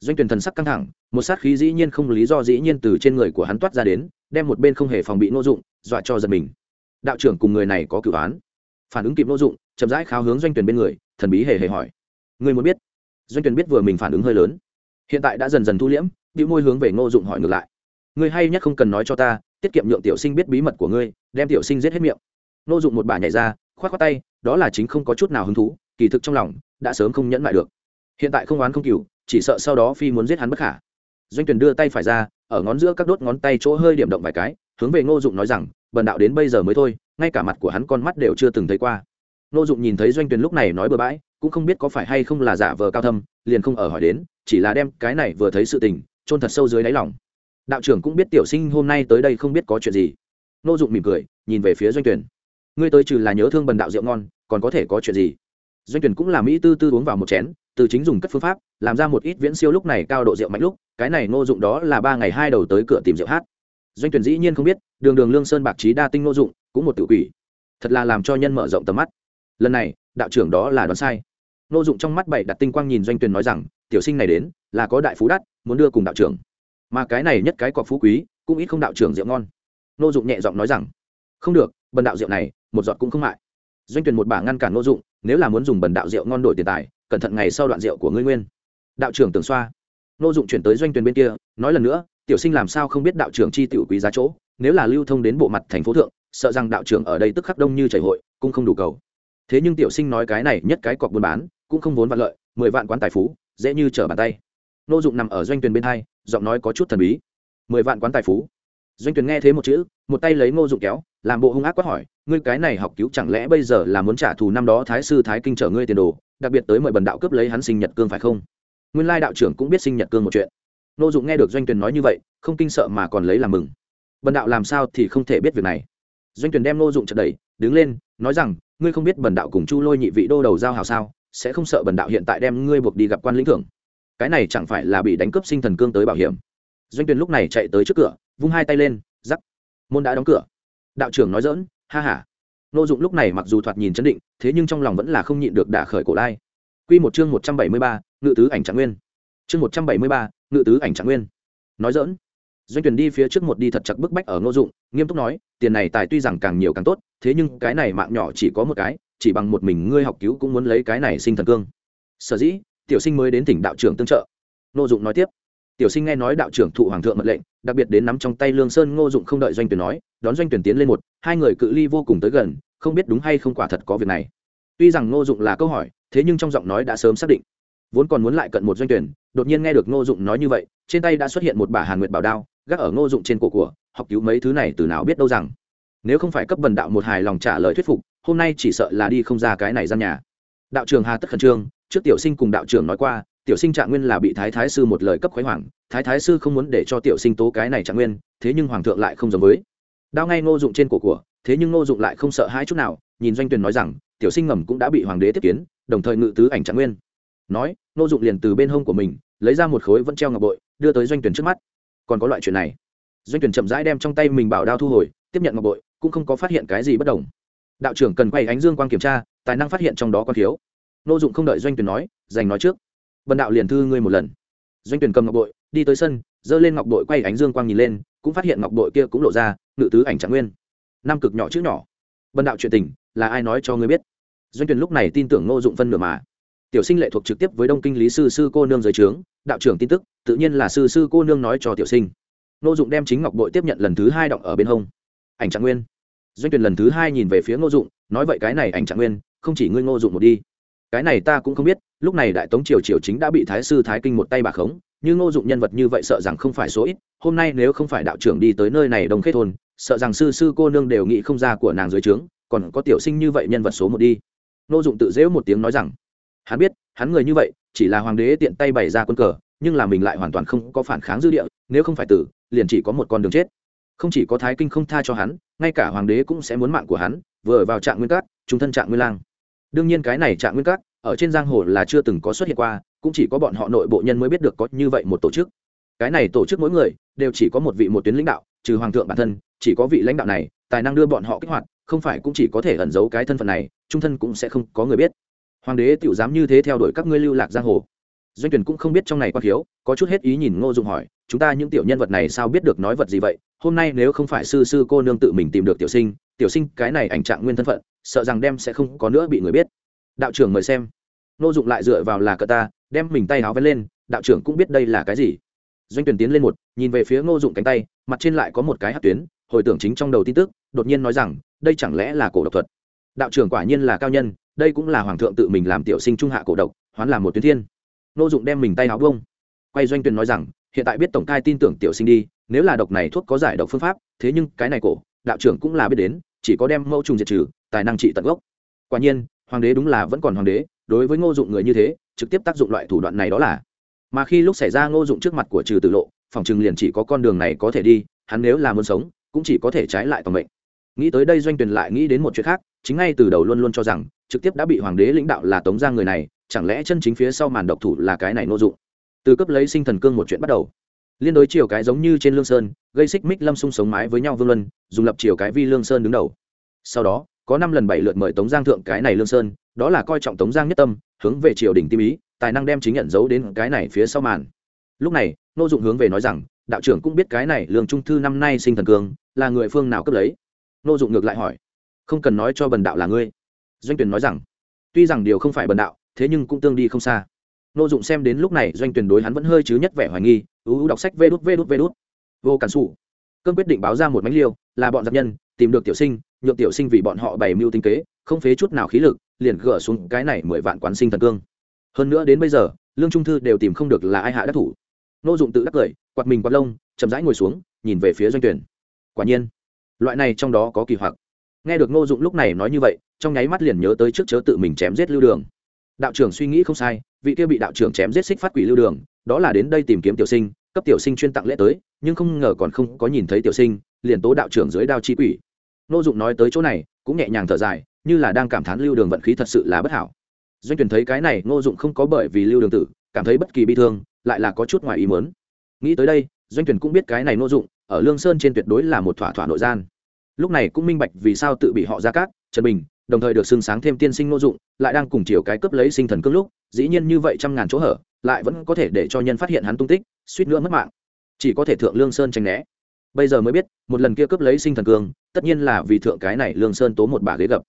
Doanh tuyển thần sắc căng thẳng, một sát khí dĩ nhiên không lý do dĩ nhiên từ trên người của hắn toát ra đến, đem một bên không hề phòng bị ngô dụng, dọa cho giật mình. Đạo trưởng cùng người này có cửu án. Phản ứng kịp ngô dụng, chậm rãi kháo hướng doanh tuyển bên người, thần bí hề hề hỏi người muốn biết doanh tuyển biết vừa mình phản ứng hơi lớn. Hiện tại đã dần dần thu liễm bị môi hướng về ngô dụng hỏi ngược lại. Ngươi hay nhất không cần nói cho ta, tiết kiệm nhượng tiểu sinh biết bí mật của ngươi, đem tiểu sinh giết hết miệng. Ngô dụng một bà nhảy ra, khoát khoát tay, đó là chính không có chút nào hứng thú, kỳ thực trong lòng, đã sớm không nhẫn lại được. Hiện tại không oán không cừu, chỉ sợ sau đó phi muốn giết hắn bất khả. Doanh tuyển đưa tay phải ra, ở ngón giữa các đốt ngón tay chỗ hơi điểm động vài cái, hướng về ngô dụng nói rằng, bần đạo đến bây giờ mới thôi, ngay cả mặt của hắn con mắt đều chưa từng thấy qua. Ngô dụng nhìn thấy doanh tuyển lúc này nói bừa bãi cũng không biết có phải hay không là giả vờ cao thâm, liền không ở hỏi đến, chỉ là đem cái này vừa thấy sự tình, chôn thật sâu dưới đáy lòng. Đạo trưởng cũng biết tiểu sinh hôm nay tới đây không biết có chuyện gì. Nô dụng mỉm cười, nhìn về phía doanh tuyển ngươi tới trừ là nhớ thương bần đạo rượu ngon, còn có thể có chuyện gì? Doanh tuyển cũng là mỹ tư tư uống vào một chén, từ chính dùng cất phương pháp, làm ra một ít viễn siêu lúc này cao độ rượu mạnh lúc, cái này nô dụng đó là ba ngày hai đầu tới cửa tìm rượu hát. Doanh tuyển dĩ nhiên không biết, đường đường lương sơn bạc trí đa tinh nô dụng, cũng một tự quỷ. Thật là làm cho nhân mở rộng tầm mắt. Lần này, đạo trưởng đó là đoán sai nô dụng trong mắt bảy đặt tinh quang nhìn doanh Tuyền nói rằng, tiểu sinh này đến, là có đại phú đắt, muốn đưa cùng đạo trưởng. Mà cái này nhất cái cọc phú quý, cũng ít không đạo trưởng rượu ngon. Nô dụng nhẹ giọng nói rằng, không được, bần đạo rượu này, một giọt cũng không mại. Doanh Tuyền một bả ngăn cản nô dụng, nếu là muốn dùng bần đạo rượu ngon đổi tiền tài, cẩn thận ngày sau đoạn rượu của ngươi nguyên. Đạo trưởng tưởng xoa. Nô dụng chuyển tới doanh Tuyền bên kia, nói lần nữa, tiểu sinh làm sao không biết đạo trưởng chi tiểu quý giá chỗ, nếu là lưu thông đến bộ mặt thành phố thượng, sợ rằng đạo trưởng ở đây tức khắc đông như chảy hội, cũng không đủ cầu. Thế nhưng tiểu sinh nói cái này nhất cái cọc buôn bán cũng không vốn vạn lợi, mười vạn quán tài phú, dễ như trở bàn tay. Nô dụng nằm ở doanh Tuyền bên hai, giọng nói có chút thần bí. Mười vạn quán tài phú. Doanh Tuyền nghe thế một chữ, một tay lấy ngô dụng kéo, làm bộ hung ác quát hỏi, ngươi cái này học cứu chẳng lẽ bây giờ là muốn trả thù năm đó thái sư thái kinh trở ngươi tiền đồ, đặc biệt tới mời bần đạo cướp lấy hắn sinh nhật cương phải không? Nguyên lai đạo trưởng cũng biết sinh nhật cương một chuyện. Ngô dụng nghe được doanh Tuyền nói như vậy, không kinh sợ mà còn lấy làm mừng. Bần đạo làm sao thì không thể biết việc này. Doanh Tuyền đem ngô dụng chợt đẩy, đứng lên, nói rằng, ngươi không biết bần đạo cùng chu lôi nhị vị đô đầu giao hào sao? Sẽ không sợ bần đạo hiện tại đem ngươi buộc đi gặp quan lĩnh thưởng. Cái này chẳng phải là bị đánh cướp sinh thần cương tới bảo hiểm. Doanh tuyền lúc này chạy tới trước cửa vung hai tay lên giắc môn đã đóng cửa. Đạo trưởng nói dỡn ha ha. Nô dụng lúc này mặc dù thoạt nhìn chấn định thế nhưng trong lòng vẫn là không nhịn được đả khởi cổ lai. Quy một chương một trăm bảy mươi ba, ngự tứ ảnh trạng nguyên. Chương một trăm bảy mươi ba, ngự tứ ảnh trạng nguyên. Nói dỡn doanh tuyển đi phía trước một đi thật chặt bức bách ở ngô dụng nghiêm túc nói tiền này tài tuy rằng càng nhiều càng tốt thế nhưng cái này mạng nhỏ chỉ có một cái chỉ bằng một mình ngươi học cứu cũng muốn lấy cái này sinh thần cương. Sở dĩ, tiểu sinh mới đến tỉnh đạo trưởng tương trợ. Ngô dụng nói tiếp. Tiểu sinh nghe nói đạo trưởng thụ hoàng thượng mật lệnh, đặc biệt đến nắm trong tay lương sơn ngô dụng không đợi doanh tuyển nói, đón doanh tuyển tiến lên một, hai người cự ly vô cùng tới gần, không biết đúng hay không quả thật có việc này. Tuy rằng ngô dụng là câu hỏi, thế nhưng trong giọng nói đã sớm xác định. Vốn còn muốn lại cận một doanh tuyển, đột nhiên nghe được ngô dụng nói như vậy, trên tay đã xuất hiện một bả hàn nguyệt bảo đao, gác ở ngô dụng trên cổ của, học cứu mấy thứ này từ nào biết đâu rằng nếu không phải cấp bần đạo một hài lòng trả lời thuyết phục, hôm nay chỉ sợ là đi không ra cái này gian nhà. Đạo trường hà tất khẩn trương, trước tiểu sinh cùng đạo trưởng nói qua, tiểu sinh trạng nguyên là bị thái thái sư một lời cấp khoái hoàng thái thái sư không muốn để cho tiểu sinh tố cái này trạng nguyên, thế nhưng hoàng thượng lại không giống với. Đao ngay ngô dụng trên cổ của, thế nhưng ngô dụng lại không sợ hai chút nào, nhìn doanh tuyền nói rằng, tiểu sinh ngầm cũng đã bị hoàng đế tiếp kiến, đồng thời ngự tứ ảnh trạng nguyên. Nói, ngô dụng liền từ bên hông của mình, lấy ra một khối vẫn treo ngọc bội, đưa tới doanh tuyển trước mắt. Còn có loại chuyện này. Doanh tuyển chậm rãi đem trong tay mình bảo đao thu hồi, tiếp nhận ngọc bội cũng không có phát hiện cái gì bất đồng. Đạo trưởng cần quay ánh dương quang kiểm tra, tài năng phát hiện trong đó có thiếu. Nô dụng không đợi doanh tuyển nói dành nói trước. Bần đạo liền thư ngươi một lần. Doanh tuyển cầm ngọc bội, đi tới sân, giơ lên ngọc bội quay ánh dương quang nhìn lên, cũng phát hiện ngọc bội kia cũng lộ ra, ngự tứ ảnh trạng nguyên. Năm cực nhỏ chữ nhỏ. Bần đạo chuyện tình, là ai nói cho ngươi biết? Doanh tuyển lúc này tin tưởng nô dụng phân nửa mà. Tiểu sinh lệ thuộc trực tiếp với đông kinh lý sư sư cô nương giới trướng, đạo trưởng tin tức, tự nhiên là sư sư cô nương nói cho tiểu sinh. Nô dụng đem chính ngọc bội tiếp nhận lần thứ hai động ở bên hông ảnh trạng nguyên. Doanh tuyển lần thứ hai nhìn về phía ngô dụng, nói vậy cái này ảnh trạng nguyên, không chỉ ngươi ngô dụng một đi. Cái này ta cũng không biết, lúc này đại tống triều triều chính đã bị thái sư thái kinh một tay bà khống, như ngô dụng nhân vật như vậy sợ rằng không phải số ít, hôm nay nếu không phải đạo trưởng đi tới nơi này đồng khết thôn, sợ rằng sư sư cô nương đều nghĩ không ra của nàng dưới trướng, còn có tiểu sinh như vậy nhân vật số một đi. Ngô dụng tự dễu một tiếng nói rằng, hắn biết, hắn người như vậy, chỉ là hoàng đế tiện tay bày ra quân cờ, nhưng là mình lại hoàn toàn không có phản kháng dư địa, nếu không phải tử, liền chỉ có một con đường chết không chỉ có thái kinh không tha cho hắn, ngay cả hoàng đế cũng sẽ muốn mạng của hắn, vừa vào trạng nguyên cát trung thân trạng nguyên lang. Đương nhiên cái này trạng nguyên cát ở trên giang hồ là chưa từng có xuất hiện qua, cũng chỉ có bọn họ nội bộ nhân mới biết được có như vậy một tổ chức. Cái này tổ chức mỗi người đều chỉ có một vị một tuyến lãnh đạo, trừ hoàng thượng bản thân, chỉ có vị lãnh đạo này, tài năng đưa bọn họ kích hoạt, không phải cũng chỉ có thể ẩn giấu cái thân phận này, trung thân cũng sẽ không có người biết. Hoàng đế tiểu dám như thế theo đuổi các ngươi lưu lạc giang hồ doanh tuyển cũng không biết trong này quan hiếu, có chút hết ý nhìn ngô dụng hỏi chúng ta những tiểu nhân vật này sao biết được nói vật gì vậy? Hôm nay nếu không phải sư sư cô nương tự mình tìm được tiểu sinh tiểu sinh cái này ảnh trạng nguyên thân phận sợ rằng đem sẽ không có nữa bị người biết. Đạo trưởng mời xem. Ngô dụng lại dựa vào là cờ ta đem mình tay áo vén lên đạo trưởng cũng biết đây là cái gì? Doanh tuyển tiến lên một nhìn về phía ngô dụng cánh tay mặt trên lại có một cái hát tuyến hồi tưởng chính trong đầu tin tức đột nhiên nói rằng đây chẳng lẽ là cổ độc thuật? Đạo trưởng quả nhiên là cao nhân đây cũng là hoàng thượng tự mình làm tiểu sinh trung hạ cổ độc hoán làm một tuyến thiên nô dụng đem mình tay áo bông quay doanh Tuyền nói rằng, hiện tại biết tổng cai tin tưởng tiểu sinh đi, nếu là độc này thuốc có giải độc phương pháp, thế nhưng cái này cổ, đạo trưởng cũng là biết đến, chỉ có đem mẫu trùng diệt trừ, tài năng trị tận gốc. Quả nhiên, hoàng đế đúng là vẫn còn hoàng đế, đối với ngô dụng người như thế, trực tiếp tác dụng loại thủ đoạn này đó là. Mà khi lúc xảy ra ngô dụng trước mặt của trừ tử lộ, phòng trừng liền chỉ có con đường này có thể đi, hắn nếu là muốn sống, cũng chỉ có thể trái lại toàn mệnh. Nghĩ tới đây doanh Tuyền lại nghĩ đến một chuyện khác, chính ngay từ đầu luôn luôn cho rằng, trực tiếp đã bị hoàng đế lãnh đạo là tống giang người này chẳng lẽ chân chính phía sau màn độc thủ là cái này nô dụng? Từ cấp lấy sinh thần cương một chuyện bắt đầu. Liên đối chiều cái giống như trên lương sơn, gây xích mích lâm sung sống mái với nhau vương luân, dùng lập chiều cái vi lương sơn đứng đầu. Sau đó, có năm lần bảy lượt mời tống giang thượng cái này lương sơn, đó là coi trọng tống giang nhất tâm, hướng về triều đình tim ý, tài năng đem chính nhận dấu đến cái này phía sau màn. Lúc này, nô dụng hướng về nói rằng, đạo trưởng cũng biết cái này lương trung thư năm nay sinh thần cương, là người phương nào cấp lấy? Nô dụng ngược lại hỏi. Không cần nói cho bần đạo là ngươi. Doanh tuyển nói rằng, tuy rằng điều không phải bần đạo thế nhưng cũng tương đi không xa. Nô dụng xem đến lúc này doanh tuyển đối hắn vẫn hơi chứ nhất vẻ hoài nghi ưu đọc sách vê đút vê đút vê đút. Vô cản sụ cơn quyết định báo ra một mánh liêu, là bọn giặc nhân, tìm được tiểu sinh, nhượng tiểu sinh vì bọn họ bày mưu tinh kế, không phế chút nào khí lực, liền gỡ xuống cái này mười vạn quán sinh thần cương. Hơn nữa đến bây giờ, lương trung thư đều tìm không được là ai hạ đắc thủ. Nô dụng tự đắc cười, quạt mình quạt lông, chậm rãi ngồi xuống, nhìn về phía doanh tuyển. Quả nhiên, loại này trong đó có kỳ hoặc. Nghe được nô dụng lúc này nói như vậy, trong nháy mắt liền nhớ tới trước chớ tự mình chém giết lưu đường đạo trưởng suy nghĩ không sai, vị kia bị đạo trưởng chém giết xích phát quỷ lưu đường, đó là đến đây tìm kiếm tiểu sinh, cấp tiểu sinh chuyên tặng lễ tới, nhưng không ngờ còn không có nhìn thấy tiểu sinh, liền tố đạo trưởng dưới đao chi quỷ. Nô dụng nói tới chỗ này, cũng nhẹ nhàng thở dài, như là đang cảm thán lưu đường vận khí thật sự là bất hảo. Doanh tuyển thấy cái này Ngô dụng không có bởi vì lưu đường tử, cảm thấy bất kỳ bi thương, lại là có chút ngoài ý muốn. Nghĩ tới đây, doanh tuyển cũng biết cái này Ngô dụng, ở lương sơn trên tuyệt đối là một thỏa thỏa nội gian. Lúc này cũng minh bạch vì sao tự bị họ ra cát, trần bình đồng thời được xưng sáng thêm tiên sinh nô dụng, lại đang cùng chiều cái cướp lấy sinh thần cương lúc, dĩ nhiên như vậy trăm ngàn chỗ hở, lại vẫn có thể để cho nhân phát hiện hắn tung tích, suýt nữa mất mạng. Chỉ có thể thượng lương sơn tranh né. Bây giờ mới biết, một lần kia cướp lấy sinh thần cương, tất nhiên là vì thượng cái này lương sơn tố một bà ghế gập.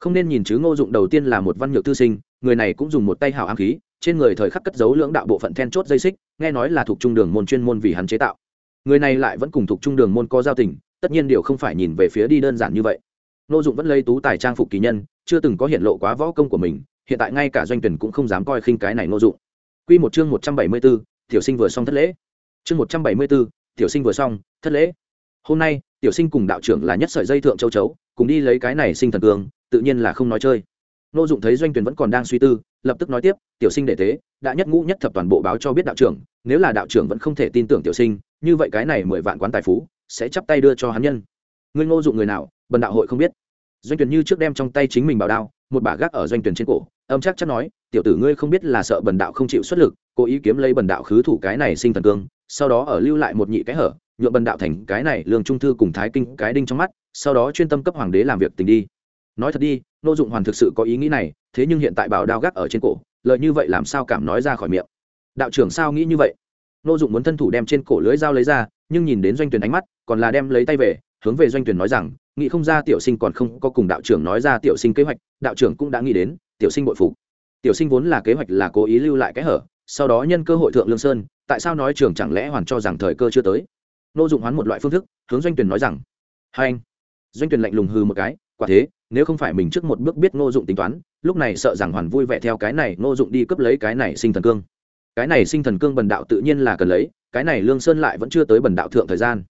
Không nên nhìn chứ ngô dụng đầu tiên là một văn nhược tư sinh, người này cũng dùng một tay hảo ám khí, trên người thời khắc cất giấu lưỡng đạo bộ phận then chốt dây xích, nghe nói là thuộc trung đường môn chuyên môn vì hắn chế tạo. Người này lại vẫn cùng thuộc trung đường môn có giao tình, tất nhiên điều không phải nhìn về phía đi đơn giản như vậy. Nô dụng vẫn lấy tú tài trang phục kỳ nhân chưa từng có hiện lộ quá võ công của mình hiện tại ngay cả doanh tuyển cũng không dám coi khinh cái này Nô dụng. Quy một chương một trăm bảy mươi 174, tiểu sinh vừa xong thất lễ. Chương một trăm bảy mươi 174, tiểu sinh vừa xong thất lễ. Hôm nay tiểu sinh cùng đạo trưởng là nhất sợi dây thượng châu chấu cùng đi lấy cái này sinh thần cương tự nhiên là không nói chơi. Nô dụng thấy doanh tuyển vẫn còn đang suy tư lập tức nói tiếp tiểu sinh để thế, đã nhất ngũ nhất thập toàn bộ báo cho biết đạo trưởng nếu là đạo trưởng vẫn không thể tin tưởng tiểu sinh như vậy cái này mười vạn quán tài phú sẽ chắp tay đưa cho hắn nhân. Ngươi ngô dụng người nào bần đạo hội không biết. Doanh tuyển như trước đem trong tay chính mình bảo đao, một bà gác ở doanh tuyển trên cổ, âm chắc chắc nói, tiểu tử ngươi không biết là sợ bần đạo không chịu xuất lực, cố ý kiếm lấy bần đạo khứ thủ cái này sinh thần cương, sau đó ở lưu lại một nhị cái hở nhuộm bần đạo thành cái này lương trung thư cùng thái kinh cái đinh trong mắt, sau đó chuyên tâm cấp hoàng đế làm việc tình đi. Nói thật đi, nô dụng hoàn thực sự có ý nghĩ này, thế nhưng hiện tại bảo đao gác ở trên cổ lợi như vậy làm sao cảm nói ra khỏi miệng? Đạo trưởng sao nghĩ như vậy? Nô dụng muốn thân thủ đem trên cổ lưới dao lấy ra, nhưng nhìn đến doanh tuyển ánh mắt, còn là đem lấy tay về, hướng về doanh tuyển nói rằng nghĩ không ra tiểu sinh còn không có cùng đạo trưởng nói ra tiểu sinh kế hoạch, đạo trưởng cũng đã nghĩ đến, tiểu sinh bội phục. Tiểu sinh vốn là kế hoạch là cố ý lưu lại cái hở, sau đó nhân cơ hội thượng lương sơn, tại sao nói trưởng chẳng lẽ hoàn cho rằng thời cơ chưa tới? Nô dụng hoán một loại phương thức, hướng doanh tuyển nói rằng, hai anh. Doanh tuyển lạnh lùng hư một cái, quả thế, nếu không phải mình trước một bước biết ngô dụng tính toán, lúc này sợ rằng hoàn vui vẻ theo cái này ngô dụng đi cướp lấy cái này sinh thần cương. Cái này sinh thần cương bần đạo tự nhiên là cần lấy, cái này lương sơn lại vẫn chưa tới bần đạo thượng thời gian.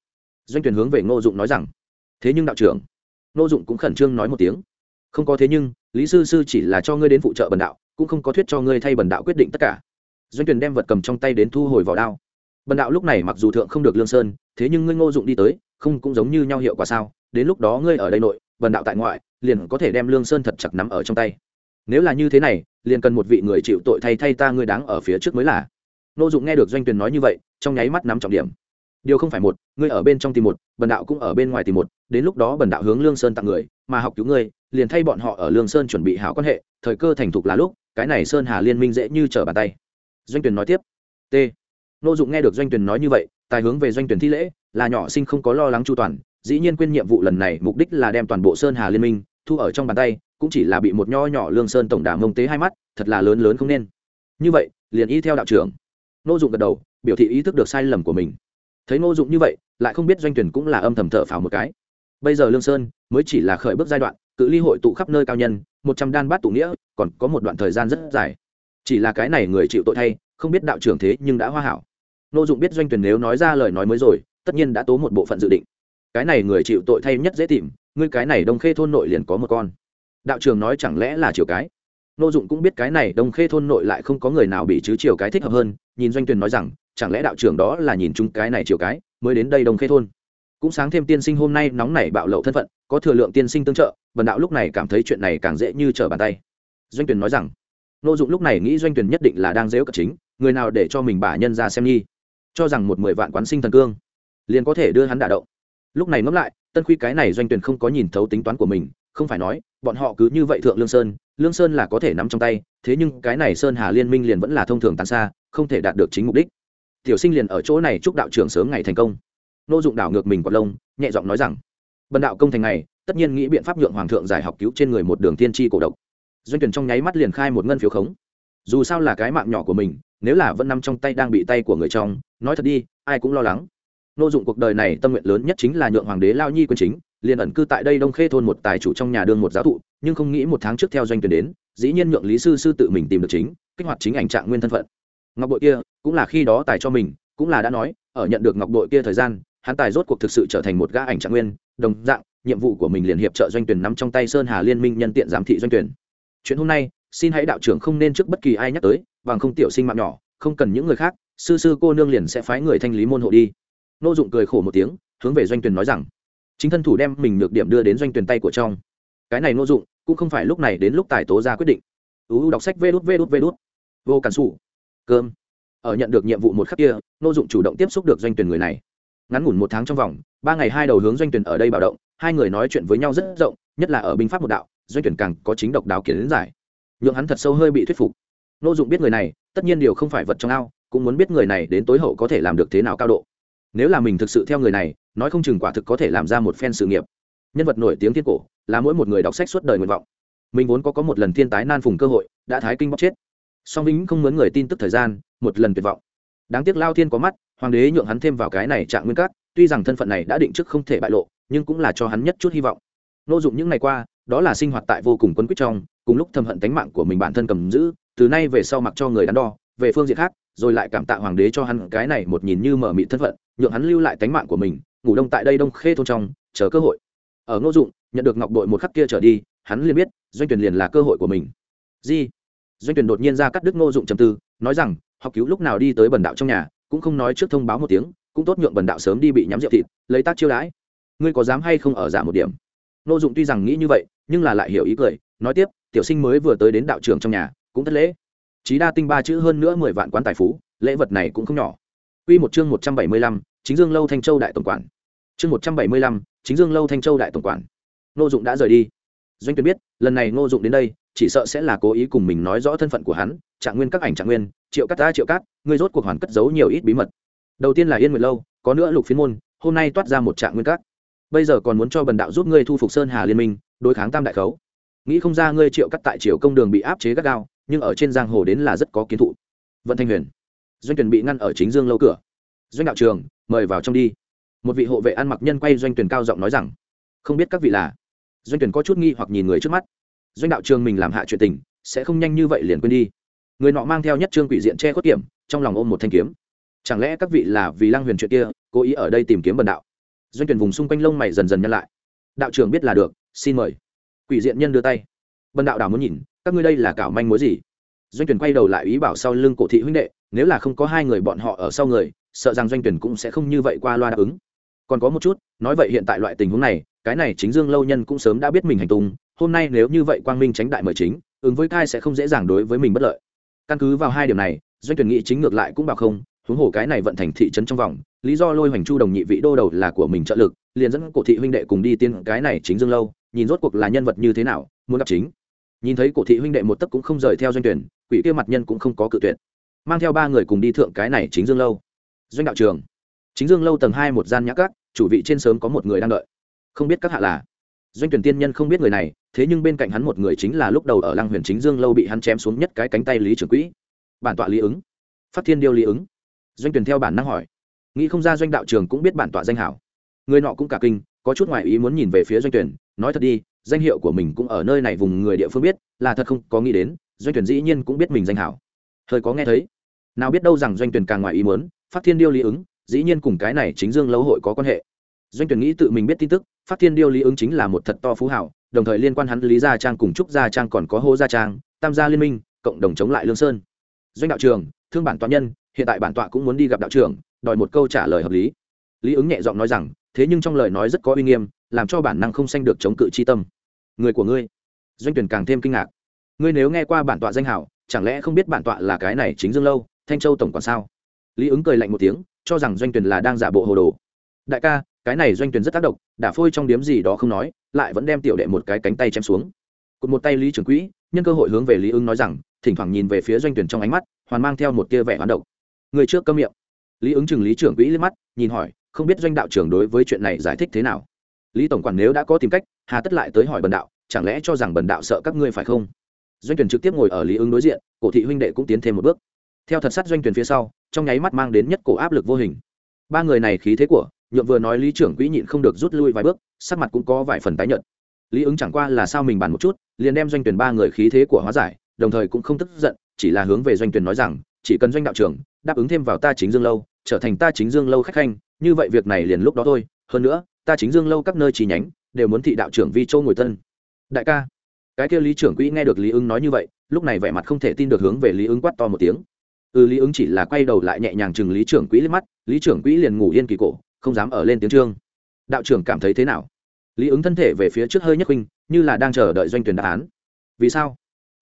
Doanh tuyển hướng về ngô dụng nói rằng thế nhưng đạo trưởng, nô dụng cũng khẩn trương nói một tiếng. Không có thế nhưng, lý sư sư chỉ là cho ngươi đến phụ trợ bần đạo, cũng không có thuyết cho ngươi thay bần đạo quyết định tất cả. Doanh tuyển đem vật cầm trong tay đến thu hồi vào đao. Bần đạo lúc này mặc dù thượng không được lương sơn, thế nhưng ngươi ngô dụng đi tới, không cũng giống như nhau hiệu quả sao? Đến lúc đó ngươi ở đây nội, bần đạo tại ngoại, liền có thể đem lương sơn thật chặt nắm ở trong tay. Nếu là như thế này, liền cần một vị người chịu tội thay thay ta ngươi đáng ở phía trước mới là. Nô dụng nghe được doanh tuyền nói như vậy, trong nháy mắt nắm trọng điểm điều không phải một, ngươi ở bên trong tìm một, bần đạo cũng ở bên ngoài tìm một, đến lúc đó bần đạo hướng lương sơn tặng người, mà học cứu ngươi, liền thay bọn họ ở lương sơn chuẩn bị hảo quan hệ, thời cơ thành thục là lúc, cái này sơn hà liên minh dễ như trở bàn tay. Doanh tuyền nói tiếp. T. Nô dụng nghe được doanh tuyền nói như vậy, tài hướng về doanh tuyển thi lễ, là nhỏ sinh không có lo lắng chu toàn, dĩ nhiên quên nhiệm vụ lần này, mục đích là đem toàn bộ sơn hà liên minh, thu ở trong bàn tay, cũng chỉ là bị một nho nhỏ lương sơn tổng đà mông tế hai mắt, thật là lớn lớn không nên. Như vậy, liền y theo đạo trưởng. Nô dụng gật đầu, biểu thị ý thức được sai lầm của mình thấy nô dụng như vậy, lại không biết doanh tuyển cũng là âm thầm thở phào một cái. Bây giờ lương sơn mới chỉ là khởi bước giai đoạn, cự ly hội tụ khắp nơi cao nhân, một trăm đan bát tụ nghĩa, còn có một đoạn thời gian rất dài. Chỉ là cái này người chịu tội thay, không biết đạo trưởng thế nhưng đã hoa hảo. Nô dụng biết doanh tuyển nếu nói ra lời nói mới rồi, tất nhiên đã tố một bộ phận dự định. Cái này người chịu tội thay nhất dễ tìm, ngươi cái này đông khê thôn nội liền có một con. Đạo trưởng nói chẳng lẽ là chiều cái? Nô dụng cũng biết cái này đông khê thôn nội lại không có người nào bị chứ chiều cái thích hợp hơn, nhìn doanh tuyển nói rằng chẳng lẽ đạo trưởng đó là nhìn chúng cái này chiều cái, mới đến đây đông khê thôn? Cũng sáng thêm tiên sinh hôm nay nóng nảy bạo lậu thân phận, có thừa lượng tiên sinh tương trợ vần đạo lúc này cảm thấy chuyện này càng dễ như trở bàn tay. Doanh tuyển nói rằng, nô dụng lúc này nghĩ doanh tuyển nhất định là đang dễ cật chính, người nào để cho mình bả nhân ra xem nhi? Cho rằng một mười vạn quán sinh thần cương, liền có thể đưa hắn đả động. Lúc này ngẫm lại, tân khuy cái này doanh tuyển không có nhìn thấu tính toán của mình, không phải nói, bọn họ cứ như vậy thượng lương sơn lương sơn là có thể nắm trong tay, thế nhưng cái này sơn hà liên minh liền vẫn là thông thường tàn xa, không thể đạt được chính mục đích tiểu sinh liền ở chỗ này chúc đạo trưởng sớm ngày thành công. Nô dụng đảo ngược mình quạt lông nhẹ giọng nói rằng bần đạo công thành này, tất nhiên nghĩ biện pháp nhượng hoàng thượng giải học cứu trên người một đường tiên tri cổ độc. Doanh tuyển trong nháy mắt liền khai một ngân phiếu khống. Dù sao là cái mạng nhỏ của mình nếu là vẫn nằm trong tay đang bị tay của người trong nói thật đi ai cũng lo lắng. Nô dụng cuộc đời này tâm nguyện lớn nhất chính là nhượng hoàng đế lao nhi quân chính liền ẩn cư tại đây đông khê thôn một tài chủ trong nhà đương một giáo thụ nhưng không nghĩ một tháng trước theo doanh tuyển đến dĩ nhiên nhượng lý sư sư tự mình tìm được chính kích hoạt chính ảnh trạng nguyên thân phận ngọc bội kia cũng là khi đó tài cho mình, cũng là đã nói, ở nhận được ngọc bội kia thời gian, hắn tài rốt cuộc thực sự trở thành một gã ảnh trạng nguyên, đồng dạng, nhiệm vụ của mình liền hiệp trợ doanh tuyển nắm trong tay sơn hà liên minh nhân tiện giám thị doanh tuyển. Chuyện hôm nay, xin hãy đạo trưởng không nên trước bất kỳ ai nhắc tới, bằng không tiểu sinh mạng nhỏ, không cần những người khác, sư sư cô nương liền sẽ phái người thanh lý môn hộ đi. Nô dụng cười khổ một tiếng, hướng về doanh tuyển nói rằng, chính thân thủ đem mình nhược điểm đưa đến doanh tuyển tay của trong. Cái này nô dụng cũng không phải lúc này đến lúc tài tố ra quyết định. Uu đọc sách vê đút vê đút vê đút. Vô cản sủ cơm. Ở nhận được nhiệm vụ một khắc kia nô dụng chủ động tiếp xúc được doanh tuyển người này. Ngắn ngủn một tháng trong vòng, ba ngày hai đầu hướng doanh tuyển ở đây bảo động, hai người nói chuyện với nhau rất rộng, nhất là ở binh pháp một đạo, doanh tuyển càng có chính độc đáo kiến giải. Nhượng hắn thật sâu hơi bị thuyết phục. Nô dụng biết người này, tất nhiên điều không phải vật trong ao, cũng muốn biết người này đến tối hậu có thể làm được thế nào cao độ. Nếu là mình thực sự theo người này, nói không chừng quả thực có thể làm ra một phen sự nghiệp. Nhân vật nổi tiếng thiên cổ, là mỗi một người đọc sách suốt đời nguyện vọng. Mình vốn có có một lần thiên tái nan phùng cơ hội, đã thái kinh bóc chết song vĩnh không mướn người tin tức thời gian, một lần tuyệt vọng. Đáng tiếc lao thiên có mắt, hoàng đế nhượng hắn thêm vào cái này trạng nguyên cát tuy rằng thân phận này đã định trước không thể bại lộ, nhưng cũng là cho hắn nhất chút hy vọng. Nô dụng những ngày qua, đó là sinh hoạt tại vô cùng quấn quýt trong, cùng lúc thầm hận tánh mạng của mình bản thân cầm giữ, từ nay về sau mặc cho người đắn đo, về phương diện khác, rồi lại cảm tạ hoàng đế cho hắn cái này một nhìn như mở mị thân phận, nhượng hắn lưu lại tánh mạng của mình, ngủ đông tại đây đông khê thôn trong, chờ cơ hội. Ở ngô dụng, nhận được ngọc đội một khắc kia trở đi, hắn liền biết, doanh tuyển liền là cơ hội của mình. Di doanh tuyển đột nhiên ra cắt đứt ngô dụng trầm tư nói rằng học cứu lúc nào đi tới bần đạo trong nhà cũng không nói trước thông báo một tiếng cũng tốt nhượng bần đạo sớm đi bị nhắm rượu thịt lấy tác chiêu đãi. Ngươi có dám hay không ở giả một điểm? Ngô dụng tuy rằng nghĩ như vậy nhưng là lại hiểu ý cười nói tiếp tiểu sinh mới vừa tới đến đạo trường trong nhà cũng thất lễ. Chí đa tinh ba chữ hơn nữa mười vạn quán tài phú lễ vật này cũng không nhỏ. Quy một chương một trăm bảy mươi lăm, chính dương lâu thanh châu đại tổng quản. Chương một trăm bảy mươi lăm, chính dương lâu thanh châu đại tổng quản. Ngô dụng đã rời đi doanh tuyển biết, lần này ngô dụng đến đây, chỉ sợ sẽ là cố ý cùng mình nói rõ thân phận của hắn, trạng nguyên các ảnh trạng nguyên, triệu cắt ta triệu cát, ngươi rốt cuộc hoàn cất giấu nhiều ít bí mật. Đầu tiên là yên nguyệt lâu, có nữa lục phiên môn, hôm nay toát ra một trạng nguyên các. Bây giờ còn muốn cho bần đạo giúp ngươi thu phục sơn hà liên minh, đối kháng tam đại khấu. Nghĩ không ra ngươi triệu cắt tại triều công đường bị áp chế gắt gao, nhưng ở trên giang hồ đến là rất có kiến thụ. Vận thanh huyền. Doanh tuyển bị ngăn ở chính dương lâu cửa. Doanh đạo trường, mời vào trong đi. Một vị hộ vệ ăn mặc nhân quay doanh tuyển cao giọng nói rằng, không biết các vị là doanh tuyển có chút nghi hoặc nhìn người trước mắt. Doanh đạo trường mình làm hạ chuyện tình, sẽ không nhanh như vậy liền quên đi. Người nọ mang theo nhất trương quỷ diện che khuất kiểm, trong lòng ôm một thanh kiếm. Chẳng lẽ các vị là vì lăng huyền chuyện kia, cố ý ở đây tìm kiếm bần đạo? Doanh tuyển vùng xung quanh lông mày dần dần nhăn lại. Đạo trưởng biết là được, xin mời. Quỷ diện nhân đưa tay. Bần đạo đảo muốn nhìn, các ngươi đây là cảo manh mối gì? Doanh tuyển quay đầu lại ý bảo sau lưng cổ thị huynh đệ, nếu là không có hai người bọn họ ở sau người, sợ rằng doanh tuyển cũng sẽ không như vậy qua loa đáp ứng. Còn có một chút, nói vậy hiện tại loại tình huống này cái này chính dương lâu nhân cũng sớm đã biết mình hành tung, hôm nay nếu như vậy quang minh tránh đại mời chính, ứng với cai sẽ không dễ dàng đối với mình bất lợi. Căn cứ vào hai điều này, doanh tuyển nghị chính ngược lại cũng bảo không, huống hồ cái này vận thành thị trấn trong vòng, lý do lôi hoành chu đồng nhị vị đô đầu là của mình trợ lực, liền dẫn cổ thị huynh đệ cùng đi tiên cái này chính dương lâu, nhìn rốt cuộc là nhân vật như thế nào, muốn gặp chính. Nhìn thấy cổ thị huynh đệ một tấc cũng không rời theo doanh tuyển, quỷ kia mặt nhân cũng không có cự tuyệt. Mang theo ba người cùng đi thượng cái này chính dương lâu. Doanh đạo trường. Chính dương lâu tầng hai một gian nhã cát chủ vị trên sớm có một người đang đợi không biết các hạ là. Doanh tuyển tiên nhân không biết người này, thế nhưng bên cạnh hắn một người chính là lúc đầu ở lăng huyền chính dương lâu bị hắn chém xuống nhất cái cánh tay lý trưởng quỹ. Bản tọa lý ứng. Phát thiên điêu lý ứng. Doanh tuyển theo bản năng hỏi. Nghĩ không ra doanh đạo trường cũng biết bản tọa danh hảo. Người nọ cũng cả kinh, có chút ngoại ý muốn nhìn về phía doanh tuyển, nói thật đi, danh hiệu của mình cũng ở nơi này vùng người địa phương biết, là thật không có nghĩ đến, doanh tuyển dĩ nhiên cũng biết mình danh hảo. Thời có nghe thấy. Nào biết đâu rằng doanh tuyển càng ngoài ý muốn, phát thiên điêu lý ứng, dĩ nhiên cùng cái này chính dương lâu hội có quan hệ doanh tuyển nghĩ tự mình biết tin tức, phát thiên điêu lý ứng chính là một thật to phú hảo, đồng thời liên quan hắn lý gia trang cùng trúc gia trang còn có hô gia trang, tam gia liên minh, cộng đồng chống lại lương sơn. Doanh đạo trường thương bản tọa nhân, hiện tại bản tọa cũng muốn đi gặp đạo trưởng, đòi một câu trả lời hợp lý. Lý ứng nhẹ giọng nói rằng, thế nhưng trong lời nói rất có uy nghiêm, làm cho bản năng không sanh được chống cự chi tâm. Người của ngươi. Doanh tuyển càng thêm kinh ngạc. Ngươi nếu nghe qua bản tọa danh hảo, chẳng lẽ không biết bản tọa là cái này chính dương lâu, thanh châu tổng quản sao? Lý ứng cười lạnh một tiếng, cho rằng doanh tuyển là đang giả bộ hồ đồ. Đại ca cái này doanh tuyển rất tác động đã phôi trong điếm gì đó không nói, lại vẫn đem tiểu đệ một cái cánh tay chém xuống. Cụt một tay lý trưởng quỹ, nhân cơ hội hướng về lý ứng nói rằng, thỉnh thoảng nhìn về phía doanh tuyển trong ánh mắt, hoàn mang theo một tia vẻ hoán động người trước câm miệng. Lý ứng chừng lý trưởng quỹ liếc mắt, nhìn hỏi, không biết doanh đạo trưởng đối với chuyện này giải thích thế nào? Lý tổng quản nếu đã có tìm cách, hà tất lại tới hỏi bần đạo, chẳng lẽ cho rằng bần đạo sợ các ngươi phải không? Doanh tuyển trực tiếp ngồi ở lý ứng đối diện, cổ thị huynh đệ cũng tiến thêm một bước. Theo thật sát doanh tuyển phía sau, trong nháy mắt mang đến nhất cổ áp lực vô hình. Ba người này khí thế của nhượng vừa nói lý trưởng quỹ nhịn không được rút lui vài bước, sắc mặt cũng có vài phần tái nhợt. Lý ứng chẳng qua là sao mình bàn một chút, liền đem doanh tuyển ba người khí thế của hóa giải, đồng thời cũng không tức giận, chỉ là hướng về doanh tuyển nói rằng, chỉ cần doanh đạo trưởng đáp ứng thêm vào ta chính dương lâu, trở thành ta chính dương lâu khách khanh, như vậy việc này liền lúc đó thôi, hơn nữa, ta chính dương lâu các nơi chi nhánh, đều muốn thị đạo trưởng vi châu ngồi tân đại ca, cái kia lý trưởng quỹ nghe được lý ứng nói như vậy, lúc này vẻ mặt không thể tin được hướng về lý ứng quát to một tiếng. Ừ lý ứng chỉ là quay đầu lại nhẹ nhàng chừng lý trưởng quỹ lên mắt, lý trưởng quỹ liền ngủ yên kỳ cổ không dám ở lên tiếng trương. Đạo trưởng cảm thấy thế nào? Lý ứng thân thể về phía trước hơi nhất huynh như là đang chờ đợi doanh tuyển đáp án. Vì sao?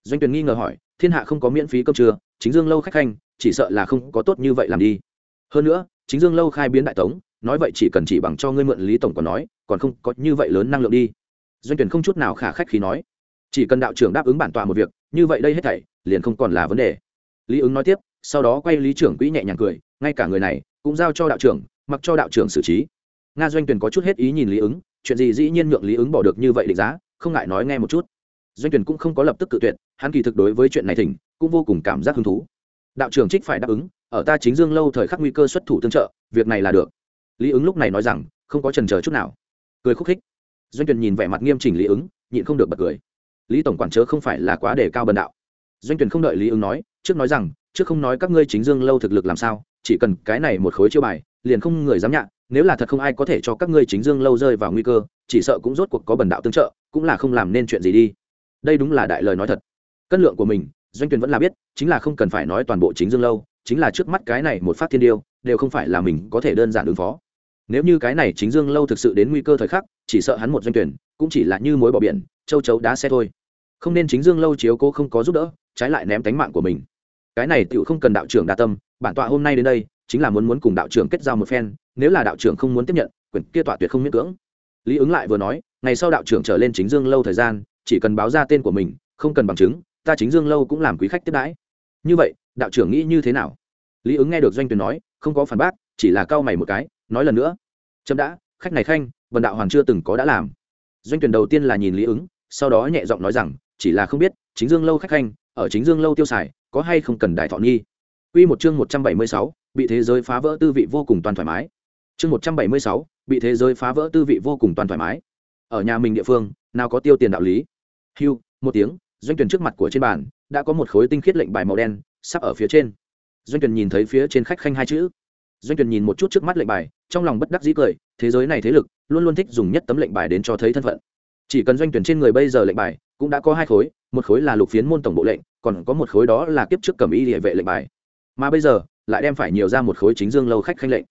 Doanh tuyển nghi ngờ hỏi, thiên hạ không có miễn phí cơm trưa, chính dương lâu khách khanh, chỉ sợ là không có tốt như vậy làm đi. Hơn nữa, chính dương lâu khai biến đại tống, nói vậy chỉ cần chỉ bằng cho ngươi mượn lý tổng còn nói, còn không có như vậy lớn năng lượng đi. Doanh tuyển không chút nào khả khách khí nói. Chỉ cần đạo trưởng đáp ứng bản tòa một việc, như vậy đây hết thảy, liền không còn là vấn đề. Lý ứng nói tiếp, sau đó quay lý trưởng quỹ nhẹ nhàng cười, ngay cả người này, cũng giao cho đạo trưởng mặc cho đạo trưởng xử trí. Nga doanh tuyển có chút hết ý nhìn lý ứng, chuyện gì dĩ nhiên nhượng lý ứng bỏ được như vậy định giá, không ngại nói nghe một chút. Doanh tuyển cũng không có lập tức cự tuyệt, hắn kỳ thực đối với chuyện này thỉnh, cũng vô cùng cảm giác hứng thú. Đạo trưởng trích phải đáp ứng, ở ta chính dương lâu thời khắc nguy cơ xuất thủ tương trợ, việc này là được. Lý ứng lúc này nói rằng, không có trần chờ chút nào. Cười khúc khích. Doanh tuyển nhìn vẻ mặt nghiêm chỉnh lý ứng, nhịn không được bật cười. Lý tổng quản chớ không phải là quá đề cao bần đạo. Doanh tuyển không đợi lý ứng nói, trước nói rằng, trước không nói các ngươi chính dương lâu thực lực làm sao, chỉ cần cái này một khối chiêu bài liền không người dám nhạ, nếu là thật không ai có thể cho các ngươi chính dương lâu rơi vào nguy cơ, chỉ sợ cũng rốt cuộc có bần đạo tương trợ, cũng là không làm nên chuyện gì đi. Đây đúng là đại lời nói thật. Cân lượng của mình, doanh Tuyền vẫn là biết, chính là không cần phải nói toàn bộ chính dương lâu, chính là trước mắt cái này một phát thiên điêu, đều không phải là mình có thể đơn giản ứng phó. Nếu như cái này chính dương lâu thực sự đến nguy cơ thời khắc, chỉ sợ hắn một doanh tuyển cũng chỉ là như mối bỏ biển, châu chấu đá xe thôi. Không nên chính dương lâu chiếu cô không có giúp đỡ, trái lại ném tánh mạng của mình. Cái này tựu không cần đạo trưởng đa tâm, bản tọa hôm nay đến đây chính là muốn muốn cùng đạo trưởng kết giao một phen nếu là đạo trưởng không muốn tiếp nhận quyền kia tọa tuyệt không miễn cưỡng. Lý ứng lại vừa nói ngày sau đạo trưởng trở lên chính dương lâu thời gian chỉ cần báo ra tên của mình không cần bằng chứng ta chính dương lâu cũng làm quý khách tiếp đãi. Như vậy đạo trưởng nghĩ như thế nào? Lý ứng nghe được doanh tuyển nói không có phản bác chỉ là cau mày một cái nói lần nữa. Chấm đã khách này khanh vần đạo hoàn chưa từng có đã làm. Doanh tuyển đầu tiên là nhìn lý ứng sau đó nhẹ giọng nói rằng chỉ là không biết chính dương lâu khách khanh ở chính dương lâu tiêu xài có hay không cần đại thọ nghi? Quy một chương 176, bị thế giới phá vỡ tư vị vô cùng toàn thoải mái. Chương 176, bị thế giới phá vỡ tư vị vô cùng toàn thoải mái. Ở nhà mình địa phương, nào có tiêu tiền đạo lý. Hưu, một tiếng, doanh tuyển trước mặt của trên bàn, đã có một khối tinh khiết lệnh bài màu đen, sắp ở phía trên. Doanh tuyển nhìn thấy phía trên khách khanh hai chữ. Doanh tuyển nhìn một chút trước mắt lệnh bài, trong lòng bất đắc dĩ cười, thế giới này thế lực, luôn luôn thích dùng nhất tấm lệnh bài đến cho thấy thân phận. Chỉ cần doanh tuyển trên người bây giờ lệnh bài, cũng đã có hai khối, một khối là lục phiến môn tổng bộ lệnh, còn có một khối đó là kiếp trước cầm y địa vệ lệnh bài mà bây giờ lại đem phải nhiều ra một khối chính dương lâu khách khanh lệnh.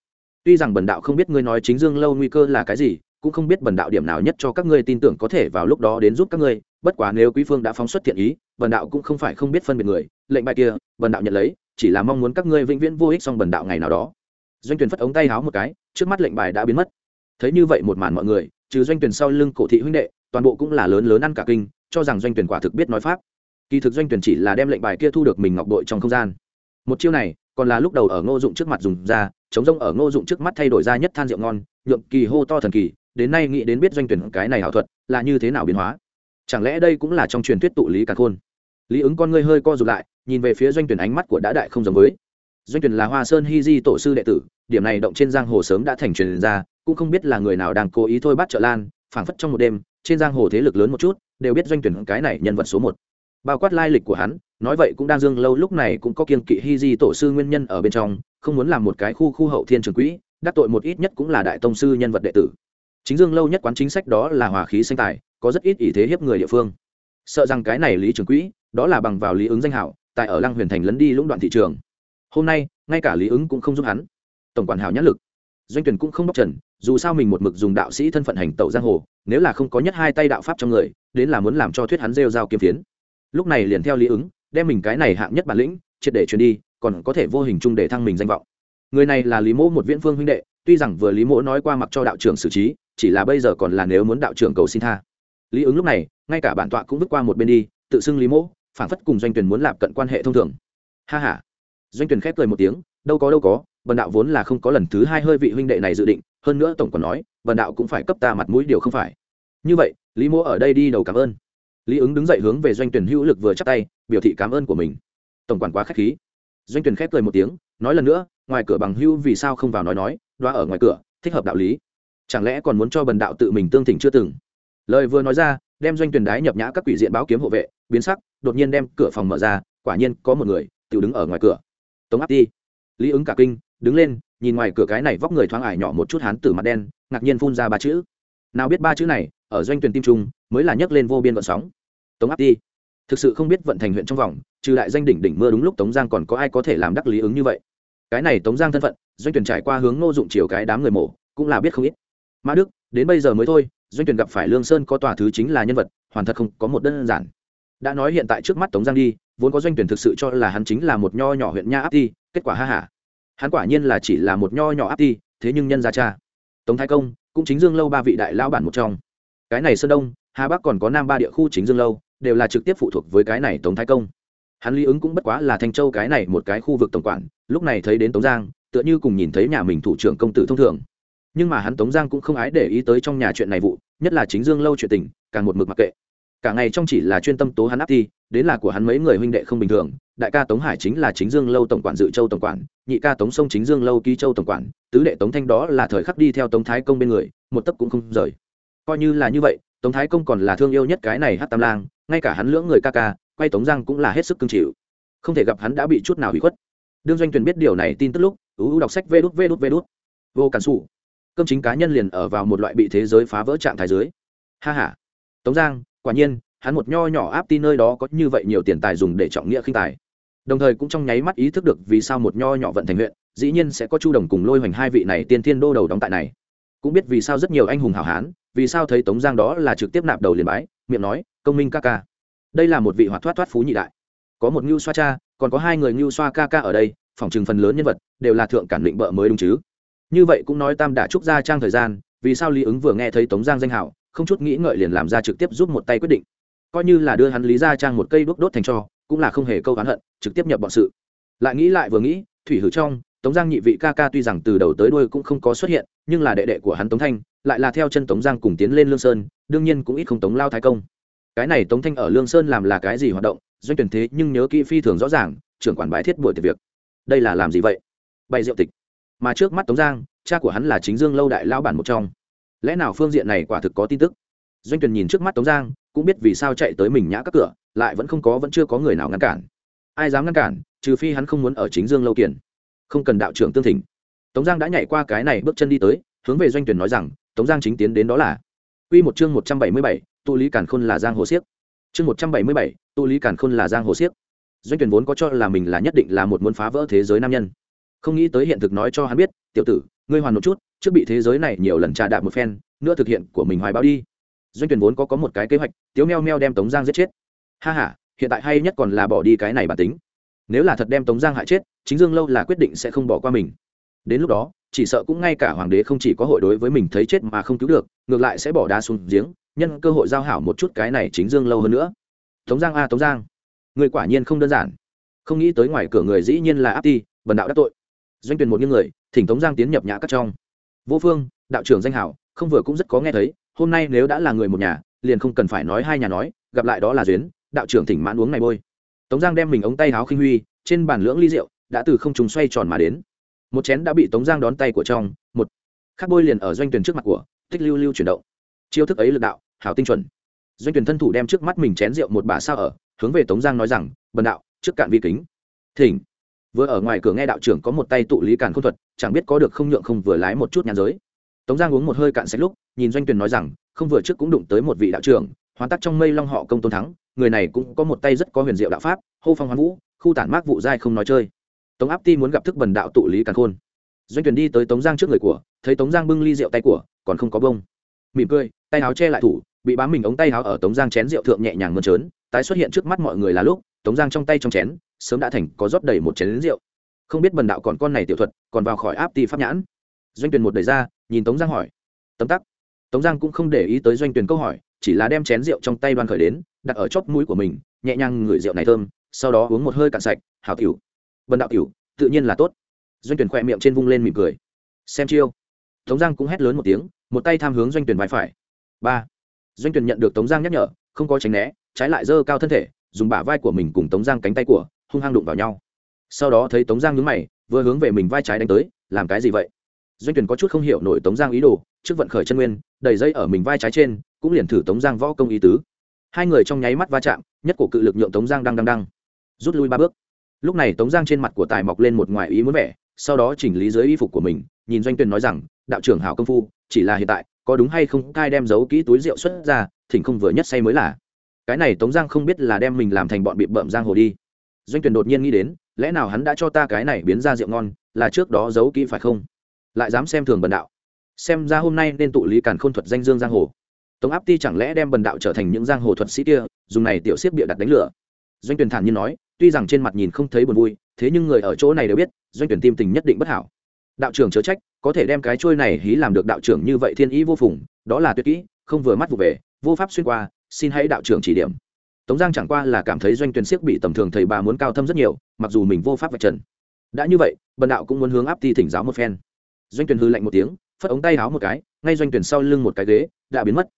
Tuy rằng bần đạo không biết ngươi nói chính dương lâu nguy cơ là cái gì, cũng không biết bần đạo điểm nào nhất cho các ngươi tin tưởng có thể vào lúc đó đến giúp các ngươi, bất quá nếu quý phương đã phóng xuất thiện ý, bần đạo cũng không phải không biết phân biệt người, lệnh bài kia, bần đạo nhận lấy, chỉ là mong muốn các ngươi vĩnh viễn vô ích xong bần đạo ngày nào đó. Doanh tuyển phất ống tay háo một cái, trước mắt lệnh bài đã biến mất. Thấy như vậy một màn mọi người, trừ doanh tuyển sau lưng cổ thị huynh đệ, toàn bộ cũng là lớn lớn ăn cả kinh, cho rằng doanh tuyển quả thực biết nói pháp. Kỳ thực doanh tuyển chỉ là đem lệnh bài kia thu được mình ngọc đội trong không gian. Một chiêu này còn là lúc đầu ở ngô dụng trước mặt dùng ra, chống rông ở ngô dụng trước mắt thay đổi ra nhất than rượu ngon, nhượng kỳ hô to thần kỳ, đến nay nghĩ đến biết doanh tuyển cái này ảo thuật là như thế nào biến hóa. Chẳng lẽ đây cũng là trong truyền thuyết tụ lý càn khôn? Lý ứng con ngươi hơi co rụt lại, nhìn về phía doanh tuyển ánh mắt của đã đại không giống với. Doanh tuyển là hoa sơn hy di tổ sư đệ tử, điểm này động trên giang hồ sớm đã thành truyền ra, cũng không biết là người nào đang cố ý thôi bắt trợ lan, phảng phất trong một đêm, trên giang hồ thế lực lớn một chút, đều biết doanh tuyển cái này nhân vật số một. Bao quát lai lịch của hắn nói vậy cũng đang dương lâu lúc này cũng có kiên kỵ hy di tổ sư nguyên nhân ở bên trong, không muốn làm một cái khu khu hậu thiên trường quỹ, đắc tội một ít nhất cũng là đại tông sư nhân vật đệ tử. Chính dương lâu nhất quán chính sách đó là hòa khí sinh tài, có rất ít ý thế hiếp người địa phương. Sợ rằng cái này lý trường quỹ, đó là bằng vào lý ứng danh hảo, tại ở lăng huyền thành lấn đi lũng đoạn thị trường. Hôm nay, ngay cả lý ứng cũng không giúp hắn. Tổng quản hảo nhãn lực. Doanh tuyển cũng không bóc trần, dù sao mình một mực dùng đạo sĩ thân phận hành tẩu giang hồ, nếu là không có nhất hai tay đạo pháp trong người, đến là muốn làm cho thuyết hắn rêu rao kiếm phiến. Lúc này liền theo lý ứng đem mình cái này hạng nhất bản lĩnh, triệt để truyền đi, còn có thể vô hình chung để thăng mình danh vọng. Người này là lý mỗ một viễn phương huynh đệ, tuy rằng vừa lý mỗ nói qua mặc cho đạo trưởng xử trí, chỉ là bây giờ còn là nếu muốn đạo trưởng cầu xin tha. Lý ứng lúc này, ngay cả bản tọa cũng vứt qua một bên đi, tự xưng lý mỗ phản phất cùng doanh tuyển muốn lạp cận quan hệ thông thường. Ha ha. Doanh tuyển khép cười một tiếng, đâu có đâu có vần đạo vốn là không có lần thứ hai hơi vị huynh đệ này dự định, hơn nữa tổng còn nói vần đạo cũng phải cấp ta mặt mũi điều không phải. Như vậy, lý mỗ ở đây đi đầu cảm ơn. Lý ứng đứng dậy hướng về doanh tuyển hữu lực vừa chắc tay biểu thị cảm ơn của mình. Tổng quản quá k h á c h khí. Doanh tuyển khép cười một tiếng, nói lần nữa, ngoài cửa bằng hưu vì sao không vào nói nói đoa ở ngoài cửa, thích hợp đạo lý. Chẳng lẽ còn muốn cho bần đạo tự mình tương thỉnh chưa từng? Lời vừa nói ra, đem doanh tuyển đái nhập nhã các quỷ diện báo kiếm hộ vệ, biến sắc, đột nhiên đem cửa phòng mở ra, quả nhiên có một người tự đứng ở ngoài cửa. Tống áp ti. Lý ứng cả kinh, đứng lên, nhìn ngoài cửa cái này vóc người thoáng ải nhỏ một chút hán tử mặt đen, ngạc nhiên phun ra ba chữ. Nào biết ba chữ này, ở doanh tuyển tim trung, mới là nhấc lên vô biên vận sóng. Tống áp ti thực sự không biết vận thành huyện trong vòng, trừ đại danh đỉnh đỉnh mưa đúng lúc tống giang còn có ai có thể làm đắc lý ứng như vậy. Cái này tống giang thân phận, doanh tuyển trải qua hướng ngô dụng chiều cái đám người mổ, cũng là biết không ít. Mã đức, đến bây giờ mới thôi, doanh tuyển gặp phải lương sơn có tòa thứ chính là nhân vật, hoàn thật không có một đơn giản. Đã nói hiện tại trước mắt tống giang đi, vốn có doanh tuyển thực sự cho là hắn chính là một nho nhỏ huyện nha áp ti, kết quả ha hả hắn quả nhiên là chỉ là một nho nhỏ áp ti, thế nhưng nhân gia cha. Tống thái công, cũng chính dương lâu ba vị đại lão bản một trong. Cái này sơn đông, hà bắc còn có nam ba địa khu chính dương lâu đều là trực tiếp phụ thuộc với cái này tống thái công. Hắn lý ứng cũng bất quá là thanh châu cái này một cái khu vực tổng quản, lúc này thấy đến tống giang, tựa như cùng nhìn thấy nhà mình thủ trưởng công tử thông thường. Nhưng mà hắn tống giang cũng không ái để ý tới trong nhà chuyện này vụ, nhất là chính dương lâu chuyện tình, càng một mực mặc kệ. Cả ngày trong chỉ là chuyên tâm tố hắn áp thi, đến là của hắn mấy người huynh đệ không bình thường, đại ca tống hải chính là chính dương lâu tổng quản dự châu tổng quản, nhị ca tống sông chính dương lâu ký châu tổng quản, tứ đệ tống thanh đó là thời khắc đi theo tống thái công bên người, một tấc cũng không rời. Coi như là như vậy, tống thái công còn là thương yêu nhất cái này hát tam lang ngay cả hắn lưỡng người ca ca quay tống giang cũng là hết sức cưng chịu. Không thể gặp hắn đã bị chút nào hủy khuất. Đương doanh tuyền biết điều này tin tức lúc ưu đọc sách vê đút vê đút vê đút. Vô cản xù cơm chính cá nhân liền ở vào một loại bị thế giới phá vỡ trạng thái dưới. Ha ha, tống giang quả nhiên hắn một nho nhỏ áp tin nơi đó có như vậy nhiều tiền tài dùng để trọng nghĩa khinh tài. Đồng thời cũng trong nháy mắt ý thức được vì sao một nho nhỏ vận thành huyện dĩ nhiên sẽ có chu đồng cùng lôi hoành hai vị này tiên thiên đô đầu đóng tại này. Cũng biết vì sao rất nhiều anh hùng hảo hán vì sao thấy tống giang đó là trực tiếp nạp đầu liền bái miệng nói, công minh ca ca. Đây là một vị hoạt thoát thoát phú nhị đại. Có một ngưu xoa cha, còn có hai người ngưu xoa ca ca ở đây phỏng chừng phần lớn nhân vật đều là thượng cản định bợ mới đúng chứ. Như vậy cũng nói tam đã trúc ra trang thời gian, vì sao lý ứng vừa nghe thấy tống giang danh hảo, không chút nghĩ ngợi liền làm ra trực tiếp giúp một tay quyết định. Coi như là đưa hắn lý ra trang một cây đốt đốt thành cho, cũng là không hề câu hắn hận, trực tiếp nhập bọn sự. Lại nghĩ lại vừa nghĩ, thủy hử trong, tống giang nhị vị ca ca tuy rằng từ đầu tới đuôi cũng không có xuất hiện nhưng là đệ đệ của hắn tống thanh, lại là theo chân tống giang cùng tiến lên lương sơn, đương nhiên cũng ít không tống lao thái công. Cái này tống thanh ở lương sơn làm là cái gì hoạt động, doanh tuyển thế nhưng nhớ kỹ phi thường rõ ràng, trưởng quản bãi thiết buổi tiệc việc. Đây là làm gì vậy? Bày rượu tịch. Mà trước mắt tống giang, cha của hắn là chính dương lâu đại lao bản một trong. Lẽ nào phương diện này quả thực có tin tức? Doanh tuyển nhìn trước mắt tống giang, cũng biết vì sao chạy tới mình nhã các cửa, lại vẫn không có, vẫn chưa có người nào ngăn cản. Ai dám ngăn cản, trừ phi hắn không muốn ở chính dương lâu kiển không cần đạo trưởng tương thỉnh tống giang đã nhảy qua cái này bước chân đi tới hướng về doanh tuyển nói rằng tống giang chính tiến đến đó là. Quy một chương một trăm bảy mươi bảy, tụ lý cản khôn là giang hồ siếc. Chương một trăm bảy mươi bảy, tụ lý cản khôn là giang hồ siếc. Doanh tuyển vốn có cho là mình là nhất định là một muốn phá vỡ thế giới nam nhân. Không nghĩ tới hiện thực nói cho hắn biết tiểu tử ngươi hoàn một chút trước bị thế giới này nhiều lần trà đạp một phen nữa thực hiện của mình hoài báo đi. Doanh tuyển vốn có có một cái kế hoạch tiếu meo meo đem tống giang giết chết. Ha ha hiện tại hay nhất còn là bỏ đi cái này bản tính. Nếu là thật đem tống giang hại chết chính dương lâu là quyết định sẽ không bỏ qua mình đến lúc đó, chỉ sợ cũng ngay cả hoàng đế không chỉ có hội đối với mình thấy chết mà không cứu được, ngược lại sẽ bỏ đá xuống giếng, nhân cơ hội giao hảo một chút cái này chính dương lâu hơn nữa. Tống giang a, tống giang. Người quả nhiên không đơn giản. Không nghĩ tới ngoài cửa người dĩ nhiên là áp ti bần đạo đắc tội. Doanh tuyển một những người, thỉnh tống giang tiến nhập nhã các trong. Vô phương, đạo trưởng danh hảo, không vừa cũng rất có nghe thấy, hôm nay nếu đã là người một nhà, liền không cần phải nói hai nhà nói, gặp lại đó là duyên, đạo trưởng thỉnh mãn uống này bôi. Tống giang đem mình ống tay háo khinh huy, trên bàn lưỡng ly rượu, đã từ không trùng xoay tròn mà đến một chén đã bị tống giang đón tay của trong, một khắc bôi liền ở doanh tuyển trước mặt của tích lưu lưu chuyển động. Chiêu thức ấy lực đạo, hảo tinh chuẩn. Doanh tuyển thân thủ đem trước mắt mình chén rượu một bà sao ở, hướng về tống giang nói rằng, bần đạo, trước cạn vi kính. Thỉnh. Vừa ở ngoài cửa nghe đạo trưởng có một tay tụ lý càn không thuật, chẳng biết có được không nhượng không vừa lái một chút nhàn giới. Tống giang uống một hơi cạn sạch lúc, nhìn doanh tuyển nói rằng, không vừa trước cũng đụng tới một vị đạo trưởng hoàn tắc trong mây long họ công tôn thắng, người này cũng có một tay rất có huyền diệu đạo pháp, hô phong hoán vũ, khu tản mát vụ dai không nói chơi tống áp ti muốn gặp thức bần đạo tụ lý càn khôn. Doanh tuyển đi tới tống giang trước người của, thấy tống giang bưng ly rượu tay của, còn không có bông. Mỉm cười, tay áo che lại thủ, bị bám mình ống tay áo ở tống giang chén rượu thượng nhẹ nhàng mơn trớn, tái xuất hiện trước mắt mọi người là lúc, tống giang trong tay trong chén, sớm đã thành có rót đầy một chén rượu. Không biết bần đạo còn con này tiểu thuật, còn vào khỏi áp ti pháp nhãn. Doanh tuyển một đời ra, nhìn tống giang hỏi. Tấm tắc. Tống giang cũng không để ý tới doanh tuyển câu hỏi, chỉ là đem chén rượu trong tay đoan khởi đến, đặt ở chóp mũi của mình, nhẹ nhàng ngửi rượu này thơm, sau đó uống một hơi cạn sạch hào tiểu bần đạo tiểu, tự nhiên là tốt. Doanh tuyển khỏe miệng trên vung lên mỉm cười. Xem chiêu. Tống giang cũng hét lớn một tiếng, một tay tham hướng doanh tuyển vai phải. Ba. Doanh tuyển nhận được tống giang nhắc nhở, không có tránh né, trái lại giơ cao thân thể, dùng bả vai của mình cùng tống giang cánh tay của, hung hăng đụng vào nhau. Sau đó thấy tống giang nhướng mày, vừa hướng về mình vai trái đánh tới, làm cái gì vậy? Doanh tuyển có chút không hiểu nổi tống giang ý đồ, trước vận khởi chân nguyên đầy dây ở mình vai trái trên, cũng liền thử tống giang võ công ý tứ. Hai người trong nháy mắt va chạm, nhất cổ cự lực nhượng tống giang đang đang đang rút lui ba bước lúc này tống giang trên mặt của tài mọc lên một ngoài ý muốn vẻ, sau đó chỉnh lý dưới y phục của mình, nhìn doanh tuyền nói rằng, đạo trưởng hảo công phu, chỉ là hiện tại, có đúng hay không cai đem giấu kỹ túi rượu xuất ra, thỉnh không vừa nhất say mới là. Cái này tống giang không biết là đem mình làm thành bọn bị bợm giang hồ đi. Doanh tuyền đột nhiên nghĩ đến, lẽ nào hắn đã cho ta cái này biến ra rượu ngon, là trước đó giấu kỹ phải không? Lại dám xem thường bần đạo. Xem ra hôm nay nên tụ lý càn khôn thuật danh dương giang hồ. Tống áp ti chẳng lẽ đem bần đạo trở thành những giang hồ thuật sĩ kia, dùng này tiểu siết bịa đặt đánh lửa doanh tuyển thản nhiên nói, tuy rằng trên mặt nhìn không thấy buồn vui, thế nhưng người ở chỗ này đều biết, doanh tuyển tim tình nhất định bất hảo. Đạo trưởng chớ trách, có thể đem cái trôi này hí làm được đạo trưởng như vậy thiên ý vô phùng, đó là tuyệt kỹ, không vừa mắt vụ về, vô pháp xuyên qua, xin hãy đạo trưởng chỉ điểm. Tống giang chẳng qua là cảm thấy doanh tuyển siếc bị tầm thường thầy bà muốn cao thâm rất nhiều, mặc dù mình vô pháp vạch trần. Đã như vậy, bần đạo cũng muốn hướng áp ti thỉnh giáo một phen. Doanh tuyển hư lạnh một tiếng, phất ống tay háo một cái, ngay doanh tuyển sau lưng một cái ghế, đã biến mất.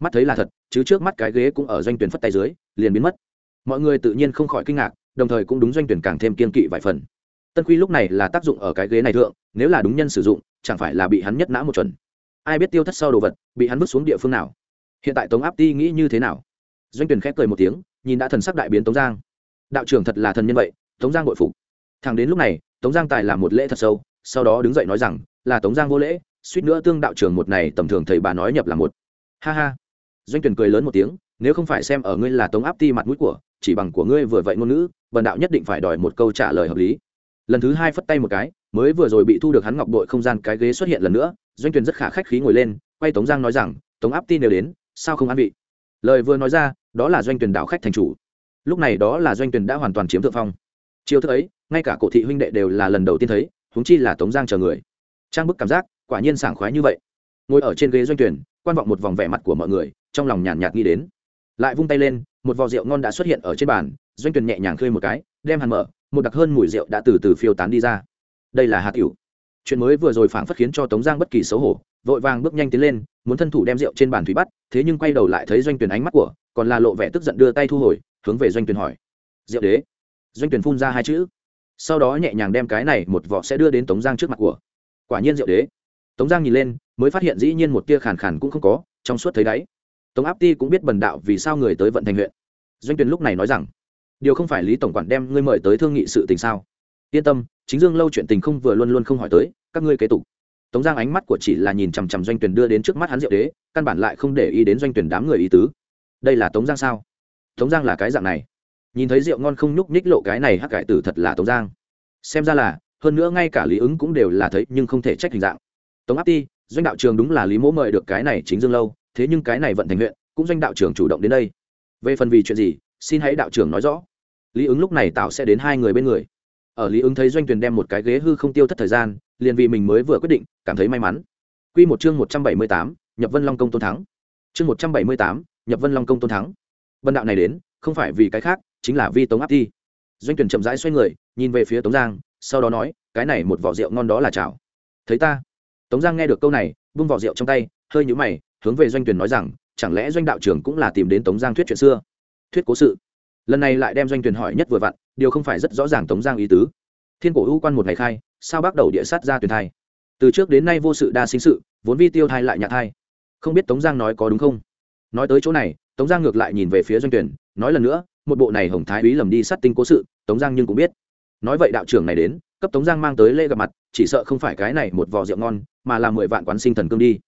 Mắt thấy là thật, chứ trước mắt cái ghế cũng ở doanh tuyển phất tay dưới, liền biến mất mọi người tự nhiên không khỏi kinh ngạc, đồng thời cũng đúng doanh tuyển càng thêm kiên kỵ vài phần. Tân quy lúc này là tác dụng ở cái ghế này thượng, nếu là đúng nhân sử dụng, chẳng phải là bị hắn nhất nã một chuẩn. Ai biết tiêu thất sau đồ vật, bị hắn vứt xuống địa phương nào? Hiện tại tống áp ti nghĩ như thế nào? Doanh tuyển khép cười một tiếng, nhìn đã thần sắc đại biến tống giang. Đạo trưởng thật là thần nhân vậy, tống giang bội phục. Thằng đến lúc này, tống giang tài làm một lễ thật sâu, sau đó đứng dậy nói rằng, là tống giang vô lễ, suýt nữa tương đạo trưởng một này tầm thường thầy bà nói nhập là một. Ha ha. Doanh tuyển cười lớn một tiếng nếu không phải xem ở ngươi là tống áp ti mặt mũi của, chỉ bằng của ngươi vừa vậy ngôn ngữ vần đạo nhất định phải đòi một câu trả lời hợp lý. Lần thứ hai phất tay một cái, mới vừa rồi bị thu được hắn ngọc đội không gian cái ghế xuất hiện lần nữa, doanh tuyền rất khả khách khí ngồi lên, quay tống giang nói rằng, tống áp ti nếu đến, sao không ăn vị? Lời vừa nói ra, đó là doanh tuyển đảo khách thành chủ. Lúc này đó là doanh tuyển đã hoàn toàn chiếm thượng phong. Chiêu thức ấy, ngay cả cổ thị huynh đệ đều là lần đầu tiên thấy, huống chi là tống giang chờ người. Trang bức cảm giác, quả nhiên sảng khoái như vậy. Ngồi ở trên ghế doanh tuyển quan vọng một vòng vẻ mặt của mọi người, trong lòng nhàn nhạt nghĩ đến lại vung tay lên, một vò rượu ngon đã xuất hiện ở trên bàn, doanh Tuyền nhẹ nhàng khơi một cái, đem hàn mở, một đặc hơn mùi rượu đã từ từ phiêu tán đi ra. Đây là hạt tiểu. Chuyện mới vừa rồi phảng phất khiến cho tống giang bất kỳ xấu hổ, vội vàng bước nhanh tiến lên, muốn thân thủ đem rượu trên bàn thủy bắt, thế nhưng quay đầu lại thấy doanh Tuyền ánh mắt của, còn là lộ vẻ tức giận đưa tay thu hồi, hướng về doanh Tuyền hỏi. Rượu đế. Doanh Tuyền phun ra hai chữ. Sau đó nhẹ nhàng đem cái này một vỏ sẽ đưa đến tống giang trước mặt của. Quả nhiên rượu đế. Tống giang nhìn lên, mới phát hiện dĩ nhiên một tia khàn khàn cũng không có, trong suốt thấy đáy tống áp ti cũng biết bần đạo vì sao người tới vận thành huyện. Doanh Tuyền lúc này nói rằng, điều không phải lý tổng quản đem ngươi mời tới thương nghị sự tình sao? Yên tâm, chính dương lâu chuyện tình không vừa luôn luôn không hỏi tới, các ngươi kế tục. Tống giang ánh mắt của chỉ là nhìn chằm chằm doanh tuyển đưa đến trước mắt hắn diệu đế, căn bản lại không để ý đến doanh tuyển đám người ý tứ. Đây là tống giang sao? Tống giang là cái dạng này. Nhìn thấy rượu ngon không nhúc nhích lộ cái này hắc cải tử thật là tống giang. Xem ra là, hơn nữa ngay cả lý ứng cũng đều là thấy nhưng không thể trách hình dạng. Tống áp ti, doanh đạo trường đúng là lý mỗ mời được cái này chính dương lâu thế nhưng cái này vận thành huyện, cũng doanh đạo trưởng chủ động đến đây. Về phần vì chuyện gì, xin hãy đạo trưởng nói rõ. Lý ứng lúc này tạo sẽ đến hai người bên người. Ở lý ứng thấy doanh tuyền đem một cái ghế hư không tiêu thất thời gian, liền vì mình mới vừa quyết định, cảm thấy may mắn. Quy một chương một trăm bảy mươi tám nhập vân long công tôn thắng. Chương một trăm bảy mươi tám nhập vân long công tôn thắng. Vân đạo này đến, không phải vì cái khác, chính là vi tống áp thi. Doanh tuyển chậm rãi xoay người, nhìn về phía tống giang, sau đó nói, cái này một vỏ rượu ngon đó là chảo. Thấy ta. Tống giang nghe được câu này bung vỏ rượu trong tay, hơi nhũ mày hướng về doanh tuyển nói rằng, chẳng lẽ doanh đạo trưởng cũng là tìm đến tống giang thuyết chuyện xưa? Thuyết cố sự. Lần này lại đem doanh tuyển hỏi nhất vừa vặn, điều không phải rất rõ ràng tống giang ý tứ. Thiên cổ ưu quan một ngày khai, sao bắt đầu địa sát ra tuyển thai? Từ trước đến nay vô sự đa sinh sự, vốn vi tiêu thai lại nhạc thai. Không biết tống giang nói có đúng không? Nói tới chỗ này, tống giang ngược lại nhìn về phía doanh tuyển, nói lần nữa, một bộ này hồng thái úy lầm đi sát tinh cố sự, tống giang nhưng cũng biết. Nói vậy đạo trưởng này đến, cấp tống giang mang tới lễ gặp mặt, chỉ sợ không phải cái này một vò rượu ngon, mà là mười vạn quán sinh thần cương đi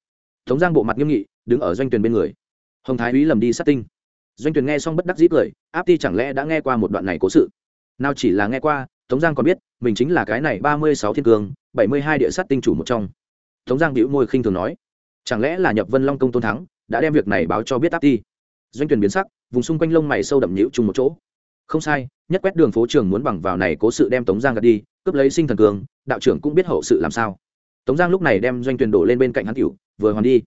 tống giang bộ mặt nghiêm nghị, đứng ở doanh tuyển bên người. Hồng thái úy lầm đi sát tinh. Doanh tuyển nghe xong bất đắc dĩ cười, áp ti chẳng lẽ đã nghe qua một đoạn này cố sự? Nào chỉ là nghe qua, tống giang còn biết, mình chính là cái này ba mươi sáu thiên cương bảy mươi hai địa sát tinh chủ một trong. Tống giang bĩu môi khinh thường nói, chẳng lẽ là nhập vân long công tôn thắng, đã đem việc này báo cho biết áp ti? Doanh tuyển biến sắc, vùng xung quanh lông mày sâu đậm nhũ chung một chỗ. Không sai, nhất quét đường phố trường muốn bằng vào này cố sự đem tống giang gạt đi, cướp lấy sinh thần cường, đạo trưởng cũng biết hậu sự làm sao tống giang lúc này đem doanh tuyển đổ lên bên cạnh hắn tiểu, vừa hoàn đi.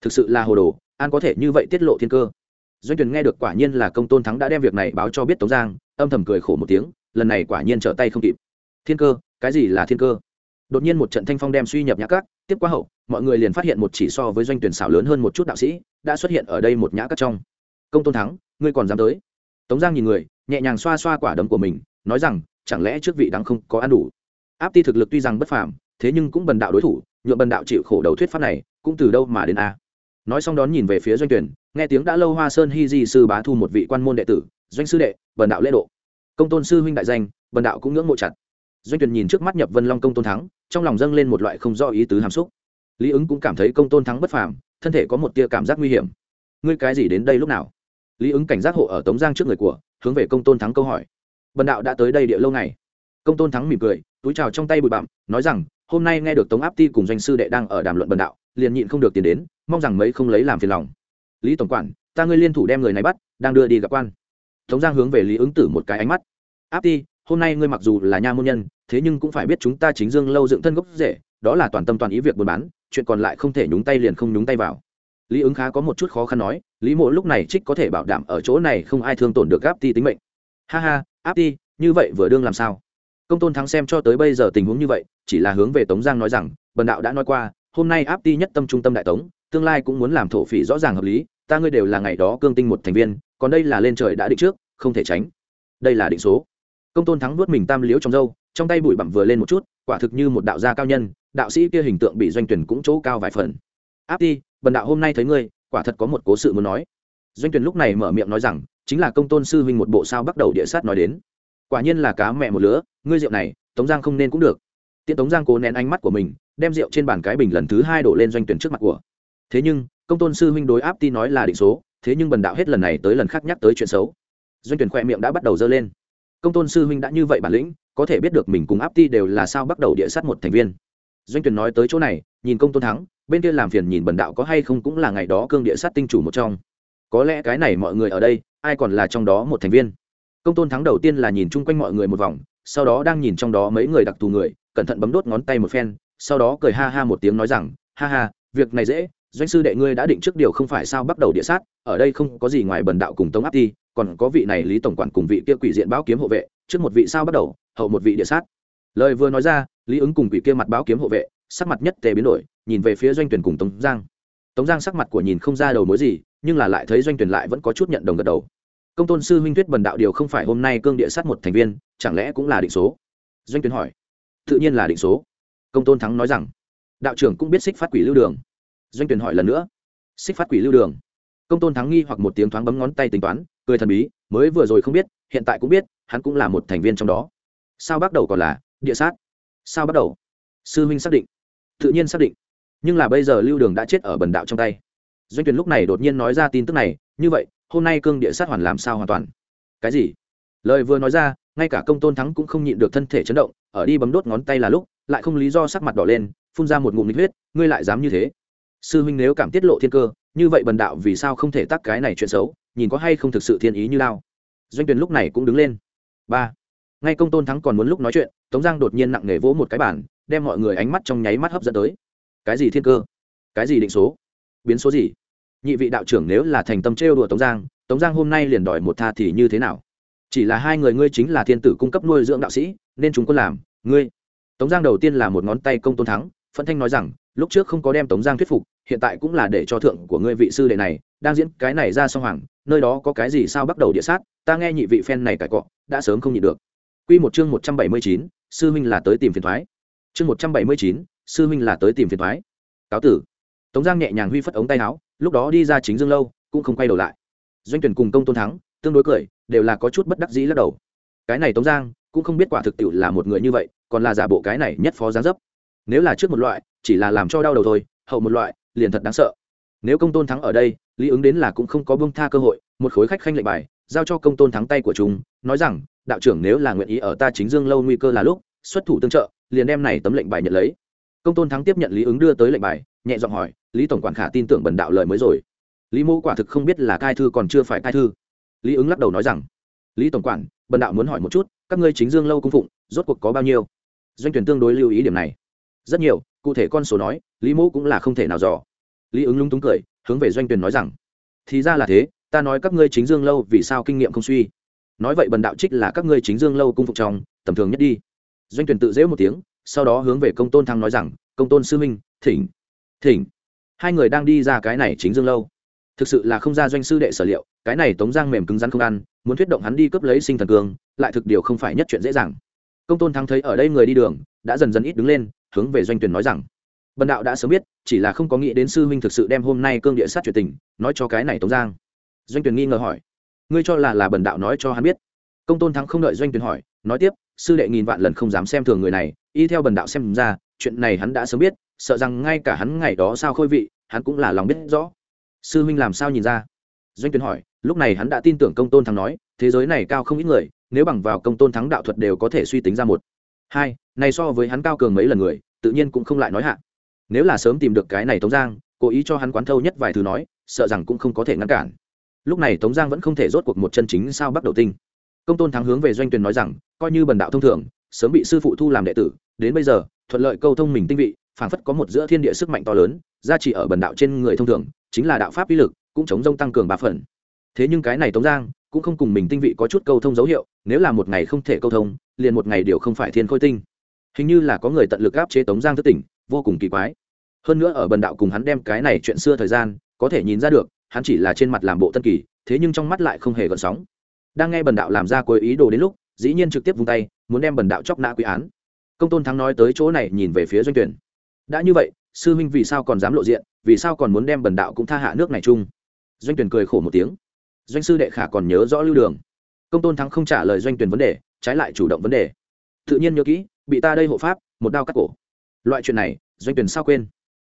Thực sự là hồ đồ, an có thể như vậy tiết lộ thiên cơ. Doanh tuyển nghe được quả nhiên là công tôn thắng đã đem việc này báo cho biết tống giang, âm thầm cười khổ một tiếng, lần này quả nhiên trở tay không kịp. Thiên cơ, cái gì là thiên cơ? Đột nhiên một trận thanh phong đem suy nhập nhã các, tiếp qua hậu, mọi người liền phát hiện một chỉ so với doanh tuyển xảo lớn hơn một chút đạo sĩ, đã xuất hiện ở đây một nhã các trong. Công tôn thắng, ngươi còn dám tới? Tống giang nhìn người, nhẹ nhàng xoa xoa quả đấm của mình, nói rằng, chẳng lẽ trước vị đắng không có ăn đủ? Áp ti thực lực tuy rằng bất phàm thế nhưng cũng bần đạo đối thủ nhuộm bần đạo chịu khổ đầu thuyết pháp này, cũng từ đâu mà đến a? Nói xong đón nhìn về phía doanh tuyển, nghe tiếng đã lâu hoa sơn hy di sư bá thu một vị quan môn đệ tử, doanh sư đệ, bần đạo lễ độ. Công tôn sư huynh đại danh, bần đạo cũng ngưỡng mộ chặt. Doanh tuyển nhìn trước mắt nhập vân long công tôn thắng, trong lòng dâng lên một loại không do ý tứ hàm xúc. Lý ứng cũng cảm thấy công tôn thắng bất phàm, thân thể có một tia cảm giác nguy hiểm. Ngươi cái gì đến đây lúc nào? Lý ứng cảnh giác hộ ở tống giang trước người của, hướng về công tôn thắng câu hỏi. Bần đạo đã tới đây địa lâu này. Công tôn thắng mỉm cười, túi trào trong tay bụi bặm, nói rằng hôm nay nghe được tống áp ti cùng doanh sư đệ đang ở đàm luận bần đạo, liền nhịn không được tiền đến, mong rằng mấy không lấy làm phiền lòng. Lý tổng quản, ta ngươi liên thủ đem người này bắt, đang đưa đi gặp quan. Tống giang hướng về lý ứng tử một cái ánh mắt. Áp ti, hôm nay ngươi mặc dù là nha môn nhân, thế nhưng cũng phải biết chúng ta chính dương lâu dựng thân gốc rễ, đó là toàn tâm toàn ý việc buôn bán, chuyện còn lại không thể nhúng tay liền không nhúng tay vào. Lý ứng khá có một chút khó khăn nói, lý mộ lúc này trích có thể bảo đảm ở chỗ này không ai thương tổn được áp ti tính mệnh. Ha ha, áp ti, như vậy vừa đương làm sao? Công tôn thắng xem cho tới bây giờ tình huống như vậy, chỉ là hướng về tống giang nói rằng, bần đạo đã nói qua, hôm nay áp ti nhất tâm trung tâm đại tống, tương lai cũng muốn làm thổ phỉ rõ ràng hợp lý, ta ngươi đều là ngày đó cương tinh một thành viên, còn đây là lên trời đã định trước, không thể tránh. Đây là định số. Công tôn thắng nuốt mình tam liếu trong dâu trong tay bụi bặm vừa lên một chút, quả thực như một đạo gia cao nhân, đạo sĩ kia hình tượng bị doanh tuyển cũng chỗ cao vài phần. Áp ti, bần đạo hôm nay thấy ngươi, quả thật có một cố sự muốn nói. Doanh tuyển lúc này mở miệng nói rằng, chính là công tôn sư huynh một bộ sao bắt đầu địa sát nói đến quả nhiên là cá mẹ một lứa, ngươi rượu này, tống giang không nên cũng được. Tiện tống giang cố nén ánh mắt của mình, đem rượu trên bàn cái bình lần thứ hai đổ lên doanh tuyển trước mặt của. Thế nhưng, công tôn sư huynh đối áp ti nói là định số, thế nhưng bần đạo hết lần này tới lần khác nhắc tới chuyện xấu. Doanh tuyển khỏe miệng đã bắt đầu dơ lên. Công tôn sư huynh đã như vậy bản lĩnh, có thể biết được mình cùng áp ti đều là sao bắt đầu địa sát một thành viên. Doanh tuyển nói tới chỗ này, nhìn công tôn thắng, bên kia làm phiền nhìn bần đạo có hay không cũng là ngày đó cương địa sát tinh chủ một trong. Có lẽ cái này mọi người ở đây, ai còn là trong đó một thành viên? Công tôn thắng đầu tiên là nhìn chung quanh mọi người một vòng, sau đó đang nhìn trong đó mấy người đặc thù người, cẩn thận bấm đốt ngón tay một phen, sau đó cười ha ha một tiếng nói rằng, ha ha, việc này dễ, doanh sư đệ ngươi đã định trước điều không phải sao bắt đầu địa sát, ở đây không có gì ngoài bần đạo cùng tống áp ti còn có vị này lý tổng quản cùng vị kia quỷ diện báo kiếm hộ vệ, trước một vị sao bắt đầu, hậu một vị địa sát. Lời vừa nói ra, lý ứng cùng quỷ kia mặt báo kiếm hộ vệ, sắc mặt nhất tề biến đổi, nhìn về phía doanh tuyển cùng tống giang. Tống giang sắc mặt của nhìn không ra đầu mối gì, nhưng là lại thấy doanh tuyển lại vẫn có chút nhận đồng gật đầu công tôn sư huynh thuyết bần đạo điều không phải hôm nay cương địa sát một thành viên, chẳng lẽ cũng là định số? Doanh tuyến hỏi. Tự nhiên là định số. Công tôn thắng nói rằng. Đạo trưởng cũng biết xích phát quỷ lưu đường. Doanh tuyển hỏi lần nữa. Xích phát quỷ lưu đường. Công tôn thắng nghi hoặc một tiếng thoáng bấm ngón tay tính toán, cười thần bí, mới vừa rồi không biết, hiện tại cũng biết, hắn cũng là một thành viên trong đó. Sao bắt đầu còn là địa sát? Sao bắt đầu? Sư huynh xác định. Tự nhiên xác định. Nhưng là bây giờ lưu đường đã chết ở bần đạo trong tay. Doanh tuyển lúc này đột nhiên nói ra tin tức này, như vậy hôm nay cương địa sát hoàn làm sao hoàn toàn? Cái gì? Lời vừa nói ra, ngay cả công tôn thắng cũng không nhịn được thân thể chấn động, ở đi bấm đốt ngón tay là lúc, lại không lý do sắc mặt đỏ lên, phun ra một ngụm nhiệt huyết, ngươi lại dám như thế? Sư huynh nếu cảm tiết lộ thiên cơ, như vậy bần đạo vì sao không thể tắc cái này chuyện xấu, nhìn có hay không thực sự thiên ý như lao? Doanh tuyển lúc này cũng đứng lên. Ba. Ngay công tôn thắng còn muốn lúc nói chuyện, tống giang đột nhiên nặng nề vỗ một cái bản đem mọi người ánh mắt trong nháy mắt hấp dẫn tới. Cái gì thiên cơ? Cái gì định số? Biến số gì? Nhị vị đạo trưởng nếu là thành tâm trêu đùa tống giang tống giang hôm nay liền đòi một tha thì như thế nào chỉ là hai người ngươi chính là thiên tử cung cấp nuôi dưỡng đạo sĩ nên chúng có làm ngươi tống giang đầu tiên là một ngón tay công tôn thắng phân thanh nói rằng lúc trước không có đem tống giang thuyết phục hiện tại cũng là để cho thượng của ngươi vị sư đệ này đang diễn cái này ra song hoàng nơi đó có cái gì sao bắt đầu địa sát ta nghe nhị vị phen này cải cọ đã sớm không nhịn được Quy một chương một trăm bảy mươi chín, sư huynh là tới tìm phiền toái. Chương một trăm bảy mươi chín, sư huynh là tới tìm phiền toái. Cáo tử. Tống Giang nhẹ nhàng huy phất ống tay áo, lúc đó đi ra chính dương lâu, cũng không quay đầu lại. Doanh tuyển cùng công tôn thắng, tương đối cười, đều là có chút bất đắc dĩ lắc đầu. Cái này Tống Giang, cũng không biết quả thực tiệu là một người như vậy, còn là giả bộ cái này nhất phó giáng dấp. Nếu là trước một loại, chỉ là làm cho đau đầu thôi, hậu một loại, liền thật đáng sợ. Nếu công tôn thắng ở đây, lý ứng đến là cũng không có buông tha cơ hội, một khối khách khanh lệnh bài, giao cho công tôn thắng tay của chúng, nói rằng, đạo trưởng nếu là nguyện ý ở ta chính dương lâu nguy cơ là lúc xuất thủ tương trợ liền đem này tấm lệnh bài nhận lấy công tôn thắng tiếp nhận lý ứng đưa tới lệnh bài, nhẹ giọng hỏi, lý tổng quản khả tin tưởng bần đạo lời mới rồi? Lý mô quả thực không biết là cai thư còn chưa phải cai thư. Lý ứng lắc đầu nói rằng, lý tổng quản, bần đạo muốn hỏi một chút, các ngươi chính dương lâu cung phụng, rốt cuộc có bao nhiêu? Doanh tuyển tương đối lưu ý điểm này. Rất nhiều, cụ thể con số nói, lý mô cũng là không thể nào dò. Lý ứng lung túng cười, hướng về doanh tuyển nói rằng, thì ra là thế, ta nói các ngươi chính dương lâu vì sao kinh nghiệm không suy? Nói vậy bần đạo trích là các ngươi chính dương lâu cung phục trong, tầm thường nhất đi. Doanh tuyển tự dễ một tiếng sau đó hướng về công tôn thăng nói rằng, công tôn sư minh thỉnh thỉnh. Hai người đang đi ra cái này chính dương lâu. Thực sự là không ra doanh sư đệ sở liệu, cái này tống giang mềm cứng rắn không ăn, muốn thuyết động hắn đi cướp lấy sinh thần cương, lại thực điều không phải nhất chuyện dễ dàng. Công tôn thắng thấy ở đây người đi đường, đã dần dần ít đứng lên, hướng về doanh tuyển nói rằng, bần đạo đã sớm biết, chỉ là không có nghĩ đến sư huynh thực sự đem hôm nay cương địa sát chuyện tình, nói cho cái này tống giang. Doanh tuyển nghi ngờ hỏi, ngươi cho là là bần đạo nói cho hắn biết? Công tôn thắng không đợi doanh tuyển hỏi, nói tiếp, sư đệ nghìn vạn lần không dám xem thường người này y theo bần đạo xem ra, chuyện này hắn đã sớm biết, sợ rằng ngay cả hắn ngày đó sao khôi vị, hắn cũng là lòng biết rõ. Sư huynh làm sao nhìn ra? Doanh Tuyền hỏi, lúc này hắn đã tin tưởng công tôn thắng nói, thế giới này cao không ít người, nếu bằng vào công tôn thắng đạo thuật đều có thể suy tính ra một. Hai, này so với hắn cao cường mấy lần người, tự nhiên cũng không lại nói hạ. Nếu là sớm tìm được cái này tống giang, cố ý cho hắn quán thâu nhất vài thứ nói, sợ rằng cũng không có thể ngăn cản. Lúc này tống giang vẫn không thể rốt cuộc một chân chính sao bắt đầu tinh. Công tôn thắng hướng về doanh Tuyền nói rằng, coi như bần đạo thông thường sớm bị sư phụ thu làm đệ tử, đến bây giờ, thuận lợi câu thông mình tinh vị, phảng phất có một giữa thiên địa sức mạnh to lớn, gia trị ở bần đạo trên người thông thường, chính là đạo pháp uy lực, cũng chống rông tăng cường ba phần. Thế nhưng cái này tống giang, cũng không cùng mình tinh vị có chút câu thông dấu hiệu, nếu là một ngày không thể câu thông, liền một ngày đều không phải thiên khôi tinh. Hình như là có người tận lực áp chế tống giang thất tỉnh, vô cùng kỳ quái. Hơn nữa ở bần đạo cùng hắn đem cái này chuyện xưa thời gian, có thể nhìn ra được, hắn chỉ là trên mặt làm bộ tân kỳ, thế nhưng trong mắt lại không hề gợn sóng. Đang nghe bần đạo làm ra cuối ý đồ đến lúc, dĩ nhiên trực tiếp vung tay muốn đem bần đạo chóc nã quy án. Công tôn thắng nói tới chỗ này nhìn về phía doanh tuyển. Đã như vậy, sư huynh vì sao còn dám lộ diện, vì sao còn muốn đem bần đạo cũng tha hạ nước này chung? Doanh tuyển cười khổ một tiếng. Doanh sư đệ khả còn nhớ rõ lưu đường. Công tôn thắng không trả lời doanh tuyển vấn đề, trái lại chủ động vấn đề. Tự nhiên nhớ kỹ, bị ta đây hộ pháp, một đao cắt cổ. Loại chuyện này, doanh tuyển sao quên?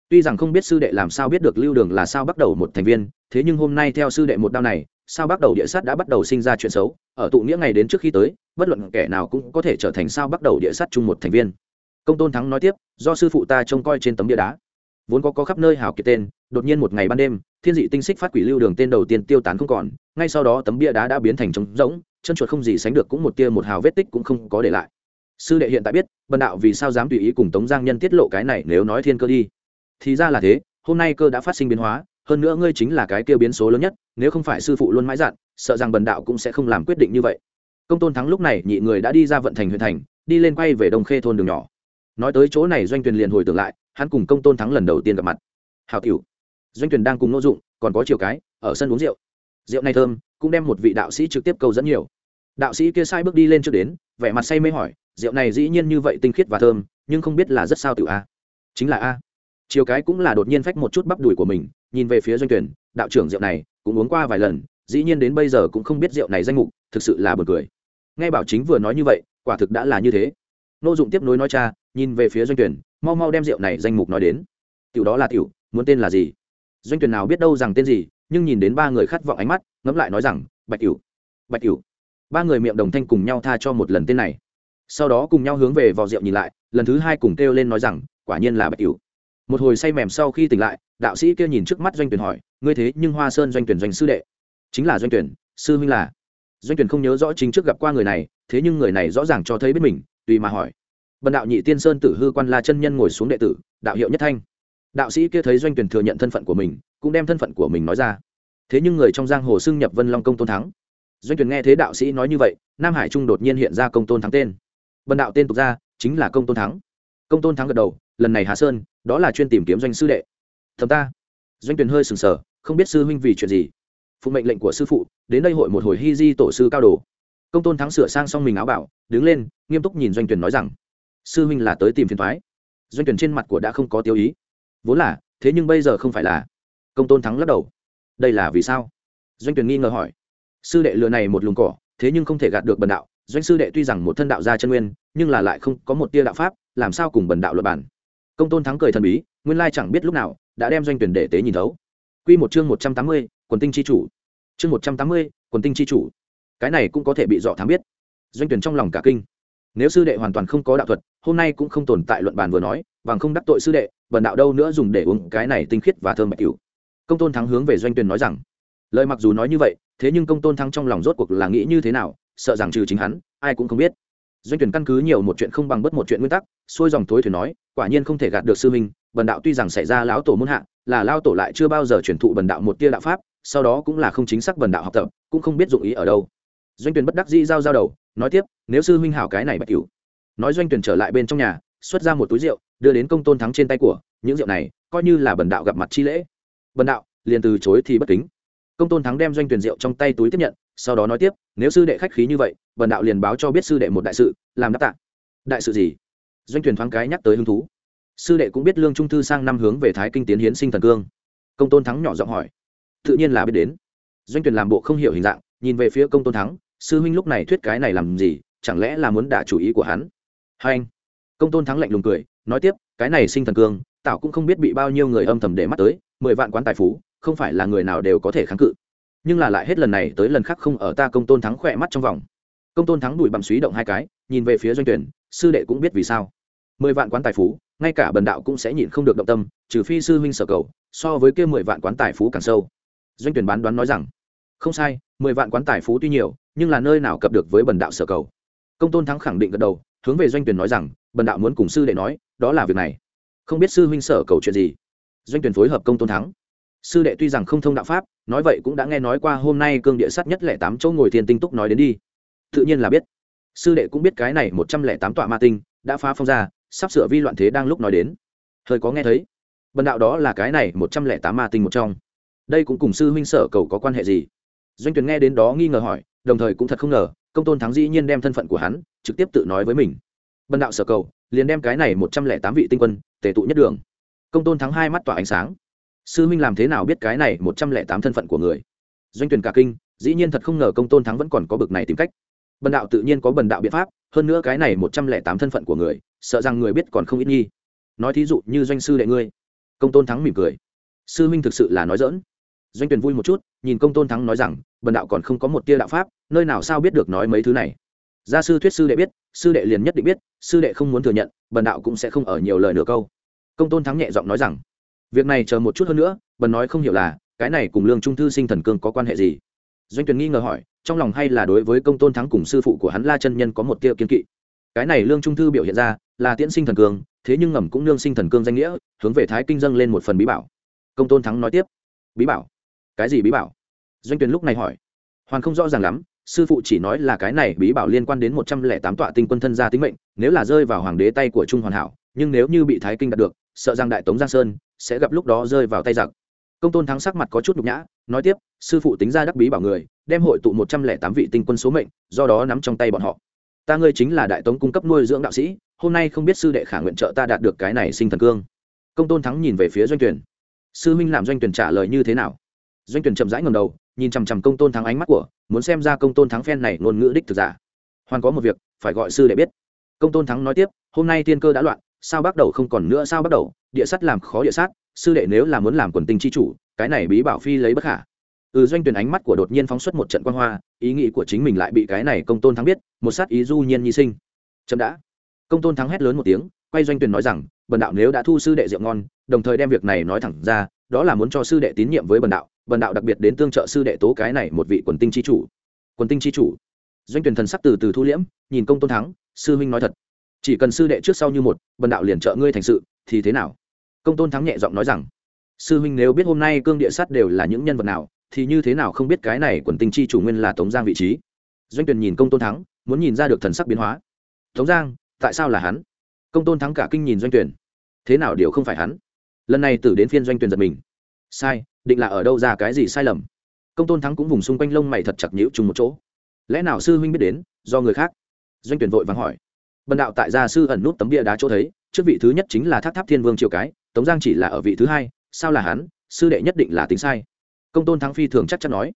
Tuy rằng không biết sư đệ làm sao biết được lưu đường là sao bắt đầu một thành viên, thế nhưng hôm nay theo sư đệ một đao này sao bắt đầu địa sát đã bắt đầu sinh ra chuyện xấu, ở tụ nghĩa ngày đến trước khi tới, bất luận kẻ nào cũng có thể trở thành sao bắt đầu địa sát chung một thành viên. Công tôn thắng nói tiếp, do sư phụ ta trông coi trên tấm địa đá. Vốn có có khắp nơi hào kiệt tên, đột nhiên một ngày ban đêm, thiên dị tinh xích phát quỷ lưu đường tên đầu tiên tiêu tán không còn, ngay sau đó tấm bia đá đã biến thành trống rỗng, chân chuột không gì sánh được cũng một tia một hào vết tích cũng không có để lại. Sư đệ hiện tại biết, bần đạo vì sao dám tùy ý cùng tống giang nhân tiết lộ cái này nếu nói thiên cơ đi. Thì ra là thế, hôm nay cơ đã phát sinh biến hóa hơn nữa ngươi chính là cái kia biến số lớn nhất, nếu không phải sư phụ luôn mãi dặn, sợ rằng bần đạo cũng sẽ không làm quyết định như vậy. Công tôn thắng lúc này nhị người đã đi ra vận thành huyện thành, đi lên quay về đông khê thôn đường nhỏ. Nói tới chỗ này doanh tuyền liền hồi tưởng lại, hắn cùng công tôn thắng lần đầu tiên gặp mặt. Hào cửu, doanh tuyền đang cùng nô dụng, còn có chiều cái, ở sân uống rượu. Rượu này thơm, cũng đem một vị đạo sĩ trực tiếp câu dẫn nhiều. Đạo sĩ kia sai bước đi lên trước đến, vẻ mặt say mê hỏi, rượu này dĩ nhiên như vậy tinh khiết và thơm, nhưng không biết là rất sao tiểu a? Chính là a. Chiều cái cũng là đột nhiên phách một chút bắp đùi của mình nhìn về phía doanh tuyển, đạo trưởng rượu này cũng uống qua vài lần, dĩ nhiên đến bây giờ cũng không biết rượu này danh mục, thực sự là buồn cười. Nghe bảo chính vừa nói như vậy, quả thực đã là như thế. Nô dụng tiếp nối nói cha, nhìn về phía doanh tuyển, mau mau đem rượu này danh mục nói đến. Tiểu đó là tiểu, muốn tên là gì? Doanh tuyển nào biết đâu rằng tên gì, nhưng nhìn đến ba người khát vọng ánh mắt, ngẫm lại nói rằng, bạch tiểu bạch tiểu ba người miệng đồng thanh cùng nhau tha cho một lần tên này. Sau đó cùng nhau hướng về vò rượu nhìn lại, lần thứ hai cùng kêu lên nói rằng, quả nhiên là bạch tiểu một hồi say mềm sau khi tỉnh lại, đạo sĩ kia nhìn trước mắt doanh tuyển hỏi, ngươi thế nhưng hoa sơn doanh tuyển doanh sư đệ. Chính là doanh tuyển, sư huynh là. Doanh tuyển không nhớ rõ chính trước gặp qua người này, thế nhưng người này rõ ràng cho thấy biết mình, tùy mà hỏi. Bần đạo nhị tiên sơn tử hư quan la chân nhân ngồi xuống đệ tử, đạo hiệu nhất thanh. Đạo sĩ kia thấy doanh tuyển thừa nhận thân phận của mình, cũng đem thân phận của mình nói ra. Thế nhưng người trong giang hồ xưng nhập vân long công tôn thắng. Doanh tuyển nghe thế đạo sĩ nói như vậy, nam hải trung đột nhiên hiện ra công tôn thắng tên. Bần đạo tên tục ra, chính là công tôn thắng công tôn thắng gật đầu, lần này hà sơn, đó là chuyên tìm kiếm doanh sư đệ. Thầm ta. Doanh Tuyền hơi sừng sờ, không biết sư huynh vì chuyện gì. Phụ mệnh lệnh của sư phụ, đến đây hội một hồi hy di tổ sư cao đồ. Công tôn thắng sửa sang xong mình áo bảo, đứng lên, nghiêm túc nhìn doanh tuyển nói rằng, sư huynh là tới tìm phiền thoái. Doanh tuyển trên mặt của đã không có tiêu ý. Vốn là, thế nhưng bây giờ không phải là. Công tôn thắng lắc đầu. Đây là vì sao? Doanh tuyển nghi ngờ hỏi. Sư đệ lừa này một lùng cỏ, thế nhưng không thể gạt được bần đạo. Doanh sư đệ tuy rằng một thân đạo gia chân nguyên, nhưng là lại không có một tia đạo pháp làm sao cùng bần đạo luật bản? Công tôn thắng cười thần bí nguyên lai chẳng biết lúc nào đã đem doanh tuyển để tế nhìn thấu. Quy một chương một trăm tám mươi, quần tinh chi chủ. Chương một trăm tám mươi, quần tinh chi chủ. Cái này cũng có thể bị dọ thám biết. Doanh tuyển trong lòng cả kinh. Nếu sư đệ hoàn toàn không có đạo thuật hôm nay cũng không tồn tại luận bàn vừa nói bằng không đắc tội sư đệ bần đạo đâu nữa dùng để uống cái này tinh khiết và thơm bạch cửu công tôn thắng hướng về doanh tuyển nói rằng lời mặc dù nói như vậy thế nhưng công tôn thắng trong lòng rốt cuộc là nghĩ như thế nào sợ rằng trừ chính hắn ai cũng không biết doanh tuyển căn cứ nhiều một chuyện không bằng bất một chuyện nguyên tắc, xuôi dòng thối thuyền nói, quả nhiên không thể gạt được sư minh bần đạo tuy rằng xảy ra lão tổ môn hạ, là lao tổ lại chưa bao giờ truyền thụ bần đạo một tia đạo pháp, sau đó cũng là không chính xác bần đạo học tập, cũng không biết dụng ý ở đâu. Doanh tuyển bất đắc dĩ giao giao đầu, nói tiếp, nếu sư huynh hảo cái này bạch cửu. Nói doanh tuyển trở lại bên trong nhà, xuất ra một túi rượu, đưa đến công tôn thắng trên tay của, những rượu này coi như là bần đạo gặp mặt chi lễ. Bần đạo, liền từ chối thì bất kính. Công tôn thắng đem doanh tuyển rượu trong tay túi tiếp nhận sau đó nói tiếp, nếu sư đệ khách khí như vậy, bần đạo liền báo cho biết sư đệ một đại sự, làm đáp tạ. Đại sự gì? Doanh tuyển thoáng cái nhắc tới hứng thú. Sư đệ cũng biết lương trung thư sang năm hướng về thái kinh tiến hiến sinh thần cương. Công tôn thắng nhỏ giọng hỏi. Tự nhiên là biết đến. Doanh tuyển làm bộ không hiểu hình dạng, nhìn về phía công tôn thắng, sư huynh lúc này thuyết cái này làm gì, chẳng lẽ là muốn đả chủ ý của hắn? Hai anh. Công tôn thắng lạnh lùng cười, nói tiếp, cái này sinh thần cương tạo cũng không biết bị bao nhiêu người âm thầm để mắt tới, mười vạn quán tài phú, không phải là người nào đều có thể kháng cự nhưng là lại hết lần này tới lần khác không ở ta công tôn thắng khỏe mắt trong vòng. Công tôn thắng đùi bằng suý động hai cái, nhìn về phía doanh tuyển, sư đệ cũng biết vì sao. Mười vạn quán tài phú, ngay cả bần đạo cũng sẽ nhịn không được động tâm, trừ phi sư huynh sở cầu, so với kia mười vạn quán tài phú càng sâu. Doanh tuyển bán đoán nói rằng, không sai, mười vạn quán tài phú tuy nhiều, nhưng là nơi nào cập được với bần đạo sở cầu. Công tôn thắng khẳng định gật đầu, hướng về doanh tuyển nói rằng, bần đạo muốn cùng sư đệ nói, đó là việc này. Không biết sư huynh sở cầu chuyện gì. Doanh tuyển phối hợp công tôn thắng sư đệ tuy rằng không thông đạo pháp, nói vậy cũng đã nghe nói qua hôm nay cương địa sắt nhất lẻ tám chỗ ngồi thiên tinh túc nói đến đi. Tự nhiên là biết. Sư đệ cũng biết cái này một trăm lẻ tám tọa ma tinh đã phá phong ra, sắp sửa vi loạn thế đang lúc nói đến. Hơi có nghe thấy. Bần đạo đó là cái này một trăm lẻ tám ma tinh một trong. Đây cũng cùng sư huynh sở cầu có quan hệ gì? Doanh tuyển nghe đến đó nghi ngờ hỏi, đồng thời cũng thật không ngờ, công tôn thắng dĩ nhiên đem thân phận của hắn trực tiếp tự nói với mình. Bần đạo sở cầu, liền đem cái này một trăm lẻ tám vị tinh quân tề tụ nhất đường. Công tôn thắng hai mắt tỏa ánh sáng sư Minh làm thế nào biết cái này một trăm lẻ tám thân phận của người? Doanh tuyển cả kinh, dĩ nhiên thật không ngờ công tôn thắng vẫn còn có bực này tìm cách. Bần đạo tự nhiên có bần đạo biện pháp, hơn nữa cái này một trăm lẻ tám thân phận của người, sợ rằng người biết còn không ít nghi. Nói thí dụ như doanh sư đệ ngươi. Công tôn thắng mỉm cười. Sư Minh thực sự là nói dỡn doanh tuyển vui một chút, nhìn công tôn thắng nói rằng, bần đạo còn không có một tia đạo pháp, nơi nào sao biết được nói mấy thứ này. Gia sư thuyết sư đệ biết, sư đệ liền nhất định biết, sư đệ không muốn thừa nhận, bần đạo cũng sẽ không ở nhiều lời nửa câu. Công tôn thắng nhẹ giọng nói rằng việc này chờ một chút hơn nữa, bần nói không hiểu là, cái này cùng lương trung thư sinh thần cương có quan hệ gì? Doanh tuyền nghi ngờ hỏi, trong lòng hay là đối với công tôn thắng cùng sư phụ của hắn la chân nhân có một tia kiên kỵ? Cái này lương trung thư biểu hiện ra, là tiễn sinh thần cương, thế nhưng ngầm cũng nương sinh thần cương danh nghĩa, hướng về thái kinh dâng lên một phần bí bảo. Công tôn thắng nói tiếp, bí bảo? Cái gì bí bảo? Doanh tuyền lúc này hỏi. Hoàn không rõ ràng lắm, sư phụ chỉ nói là cái này bí bảo liên quan đến một trăm lẻ tám tọa tinh quân thân gia tính mệnh, nếu là rơi vào hoàng đế tay của trung hoàn hảo, nhưng nếu như bị thái kinh đạt được, sợ rằng đại tống giang sơn sẽ gặp lúc đó rơi vào tay giặc. Công tôn thắng sắc mặt có chút nhục nhã, nói tiếp, sư phụ tính ra đắc bí bảo người, đem hội tụ một trăm lẻ tám vị tinh quân số mệnh, do đó nắm trong tay bọn họ. Ta ngươi chính là đại tống cung cấp nuôi dưỡng đạo sĩ, hôm nay không biết sư đệ khả nguyện trợ ta đạt được cái này sinh thần cương. Công tôn thắng nhìn về phía doanh tuyển. Sư minh làm doanh tuyển trả lời như thế nào? Doanh tuyển chậm rãi ngầm đầu, nhìn chằm chằm công tôn thắng ánh mắt của, muốn xem ra công tôn thắng phen này ngôn ngữ đích thực giả. Hoàn có một việc, phải gọi sư để biết. Công tôn thắng nói tiếp, hôm nay tiên cơ đã loạn sao bắt đầu không còn nữa sao bắt đầu, địa sắt làm khó địa sát, sư đệ nếu là muốn làm quần tinh chi chủ, cái này bí bảo phi lấy bất khả. Ừ doanh tuyển ánh mắt của đột nhiên phóng xuất một trận quan hoa, ý nghĩ của chính mình lại bị cái này công tôn thắng biết, một sát ý du nhiên nhi sinh. Chậm đã. Công tôn thắng hét lớn một tiếng, quay doanh tuyển nói rằng, bần đạo nếu đã thu sư đệ rượu ngon, đồng thời đem việc này nói thẳng ra, đó là muốn cho sư đệ tín nhiệm với bần đạo bần đạo đặc biệt đến tương trợ sư đệ tố cái này một vị quần tinh chi chủ. Quần tinh chi chủ. Doanh tuyển thần sắc từ từ thu liễm, nhìn công tôn thắng, sư huynh nói thật chỉ cần sư đệ trước sau như một, bần đạo liền trợ ngươi thành sự, thì thế nào? Công tôn thắng nhẹ giọng nói rằng, sư huynh nếu biết hôm nay cương địa sát đều là những nhân vật nào, thì như thế nào không biết cái này quần tinh chi chủ nguyên là tống giang vị trí? Doanh tuyền nhìn công tôn thắng, muốn nhìn ra được thần sắc biến hóa. Tống giang, tại sao là hắn? Công tôn thắng cả kinh nhìn doanh tuyển thế nào điều không phải hắn? Lần này tử đến phiên doanh tuyển giật mình. Sai, định là ở đâu ra cái gì sai lầm? Công tôn thắng cũng vùng xung quanh lông mày thật chặt nhữ chung một chỗ. Lẽ nào sư huynh biết đến, do người khác? Doanh tuyển vội vàng hỏi bần đạo tại gia sư ẩn nút tấm bia đá chỗ thấy, trước vị thứ nhất chính là tháp tháp thiên vương triều cái, tống giang chỉ là ở vị thứ hai, sao là hắn? Sư đệ nhất định là tính sai. Công tôn thắng phi thường chắc chắn nói.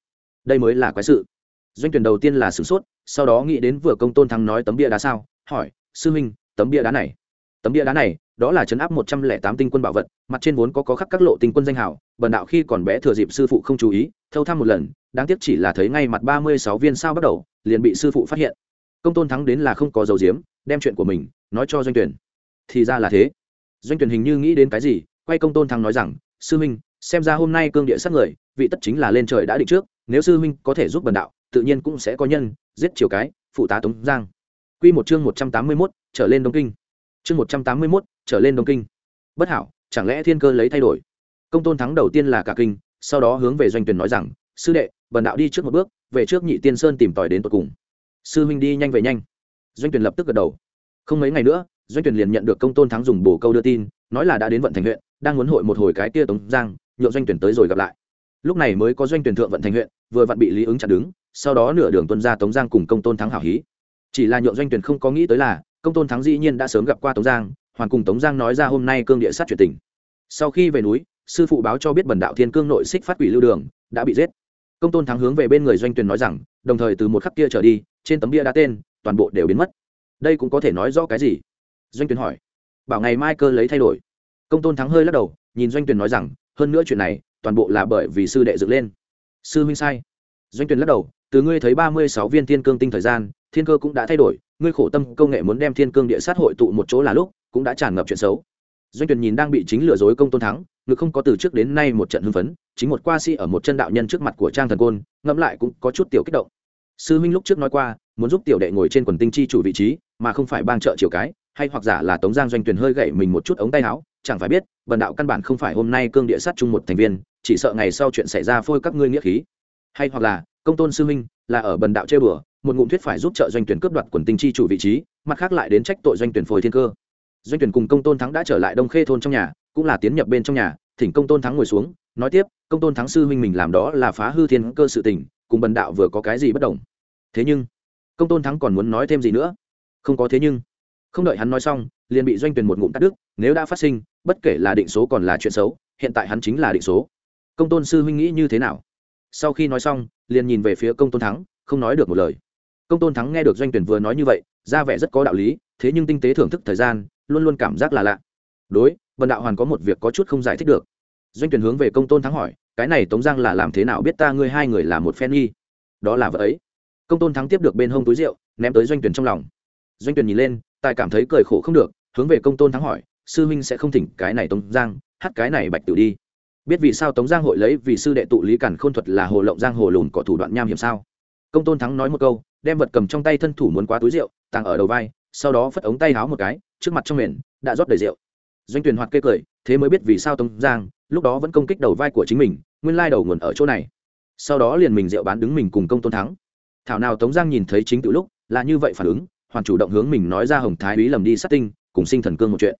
Đây mới là quái sự. Doanh tuyển đầu tiên là sửng sốt, sau đó nghĩ đến vừa công tôn thắng nói tấm bia đá sao, hỏi, sư huynh, tấm bia đá này? Tấm bia đá này, đó là chấn áp một trăm lẻ tám tinh quân bảo vật, mặt trên vốn có có khắc các lộ tinh quân danh hảo bần đạo khi còn bé thừa dịp sư phụ không chú ý, thâu thăm một lần, đáng tiếc chỉ là thấy ngay mặt ba mươi sáu viên sao bắt đầu, liền bị sư phụ phát hiện. Công tôn thắng đến là không có dầu diếm đem chuyện của mình nói cho doanh tuyển. Thì ra là thế. Doanh tuyển hình như nghĩ đến cái gì quay công tôn thắng nói rằng sư minh xem ra hôm nay cương địa sát người vị tất chính là lên trời đã định trước nếu sư minh có thể giúp bần đạo tự nhiên cũng sẽ có nhân giết chiều cái phụ tá tống giang. Quy một chương một trăm tám mươi 181, trở lên đông kinh. Chương một trăm tám mươi 181, trở lên đông kinh. Bất hảo chẳng lẽ thiên cơ lấy thay đổi? Công tôn thắng đầu tiên là cả kinh sau đó hướng về doanh tuyển nói rằng sư đệ bần đạo đi trước một bước về trước nhị tiên sơn tìm tòi đến tận cùng. Sư huynh đi nhanh về nhanh doanh tuyển lập tức gật đầu. Không mấy ngày nữa, doanh tuyển liền nhận được công tôn thắng dùng bổ câu đưa tin, nói là đã đến vận thành huyện, đang muốn hội một hồi cái tia tống giang, nhượng doanh tuyển tới rồi gặp lại. Lúc này mới có doanh tuyển thượng vận thành huyện, vừa vặn bị lý ứng chặn đứng, sau đó nửa đường tuân ra tống giang cùng công tôn thắng hảo hí. Chỉ là nhượng doanh tuyển không có nghĩ tới là, công tôn thắng dĩ nhiên đã sớm gặp qua tống giang, hoàn cùng tống giang nói ra hôm nay cương địa sát chuyện tình. Sau khi về núi, sư phụ báo cho biết bần đạo thiên cương nội xích phát quỷ lưu đường, đã bị giết. Công tôn thắng hướng về bên người doanh tuyển nói rằng, đồng thời từ một khắc kia trở đi, trên tấm bia đá tên toàn bộ đều biến mất. Đây cũng có thể nói rõ cái gì? Doanh Tuyền hỏi. Bảo ngày mai cơ lấy thay đổi. Công tôn thắng hơi lắc đầu, nhìn doanh Tuyền nói rằng, hơn nữa chuyện này, toàn bộ là bởi vì sư đệ dựng lên. Sư huynh sai. Doanh Tuyền lắc đầu, từ ngươi thấy ba mươi sáu viên thiên cương tinh thời gian, thiên cơ cũng đã thay đổi, ngươi khổ tâm công nghệ muốn đem thiên cương địa sát hội tụ một chỗ là lúc, cũng đã tràn ngập chuyện xấu. Doanh Tuyền nhìn đang bị chính lừa dối công tôn thắng, ngực không có từ trước đến nay một trận hưng phấn, chính một qua si ở một chân đạo nhân trước mặt của trang thần côn, ngẫm lại cũng có chút tiểu kích động. Sư huynh lúc trước nói qua muốn giúp tiểu đệ ngồi trên quần tinh chi chủ vị trí, mà không phải bang trợ chiều cái, hay hoặc giả là tống giang doanh tuyển hơi gậy mình một chút ống tay áo, chẳng phải biết bần đạo căn bản không phải hôm nay cương địa sát chung một thành viên, chỉ sợ ngày sau chuyện xảy ra phôi các ngươi nghĩa khí. Hay hoặc là, công tôn sư huynh là ở bần đạo chơi bừa, một ngụm thuyết phải giúp trợ doanh tuyển cướp đoạt quần tinh chi chủ vị trí, mặt khác lại đến trách tội doanh tuyển phôi thiên cơ. Doanh tuyển cùng công tôn thắng đã trở lại đông khê thôn trong nhà, cũng là tiến nhập bên trong nhà, thỉnh công tôn thắng ngồi xuống, nói tiếp, công tôn thắng sư huynh mình làm đó là phá hư thiên cơ sự tình, cùng bần đạo vừa có cái gì bất đồng? Thế nhưng công tôn thắng còn muốn nói thêm gì nữa? Không có thế nhưng. Không đợi hắn nói xong, liền bị doanh tuyển một ngụm cắt đứt, nếu đã phát sinh, bất kể là định số còn là chuyện xấu, hiện tại hắn chính là định số. Công tôn sư huynh nghĩ như thế nào? Sau khi nói xong, liền nhìn về phía công tôn thắng, không nói được một lời. Công tôn thắng nghe được doanh tuyển vừa nói như vậy, ra vẻ rất có đạo lý, thế nhưng tinh tế thưởng thức thời gian, luôn luôn cảm giác là lạ. Đối vận đạo hoàn có một việc có chút không giải thích được. Doanh tuyển hướng về công tôn thắng hỏi, cái này tống giang là làm thế nào biết ta ngươi hai người là một phen nghi? Đó là vợ ấy công tôn thắng tiếp được bên hông túi rượu, ném tới doanh tuyển trong lòng. Doanh tuyển nhìn lên, tài cảm thấy cười khổ không được, hướng về công tôn thắng hỏi, sư huynh sẽ không thỉnh cái này tống giang, hát cái này bạch tử đi. Biết vì sao tống giang hội lấy vì sư đệ tụ lý cản khôn thuật là hồ lộng giang hồ lùn có thủ đoạn nham hiểm sao? Công tôn thắng nói một câu, đem vật cầm trong tay thân thủ muốn quá túi rượu, tàng ở đầu vai, sau đó phất ống tay háo một cái, trước mặt trong miệng, đã rót đầy rượu. Doanh tuyển hoạt kê cười, thế mới biết vì sao tống giang, lúc đó vẫn công kích đầu vai của chính mình, nguyên lai đầu nguồn ở chỗ này. Sau đó liền mình rượu bán đứng mình cùng công tôn thắng thảo nào tống giang nhìn thấy chính tự lúc, là như vậy phản ứng, hoàn chủ động hướng mình nói ra hồng thái úy lầm đi sát tinh, cùng sinh thần cương một chuyện.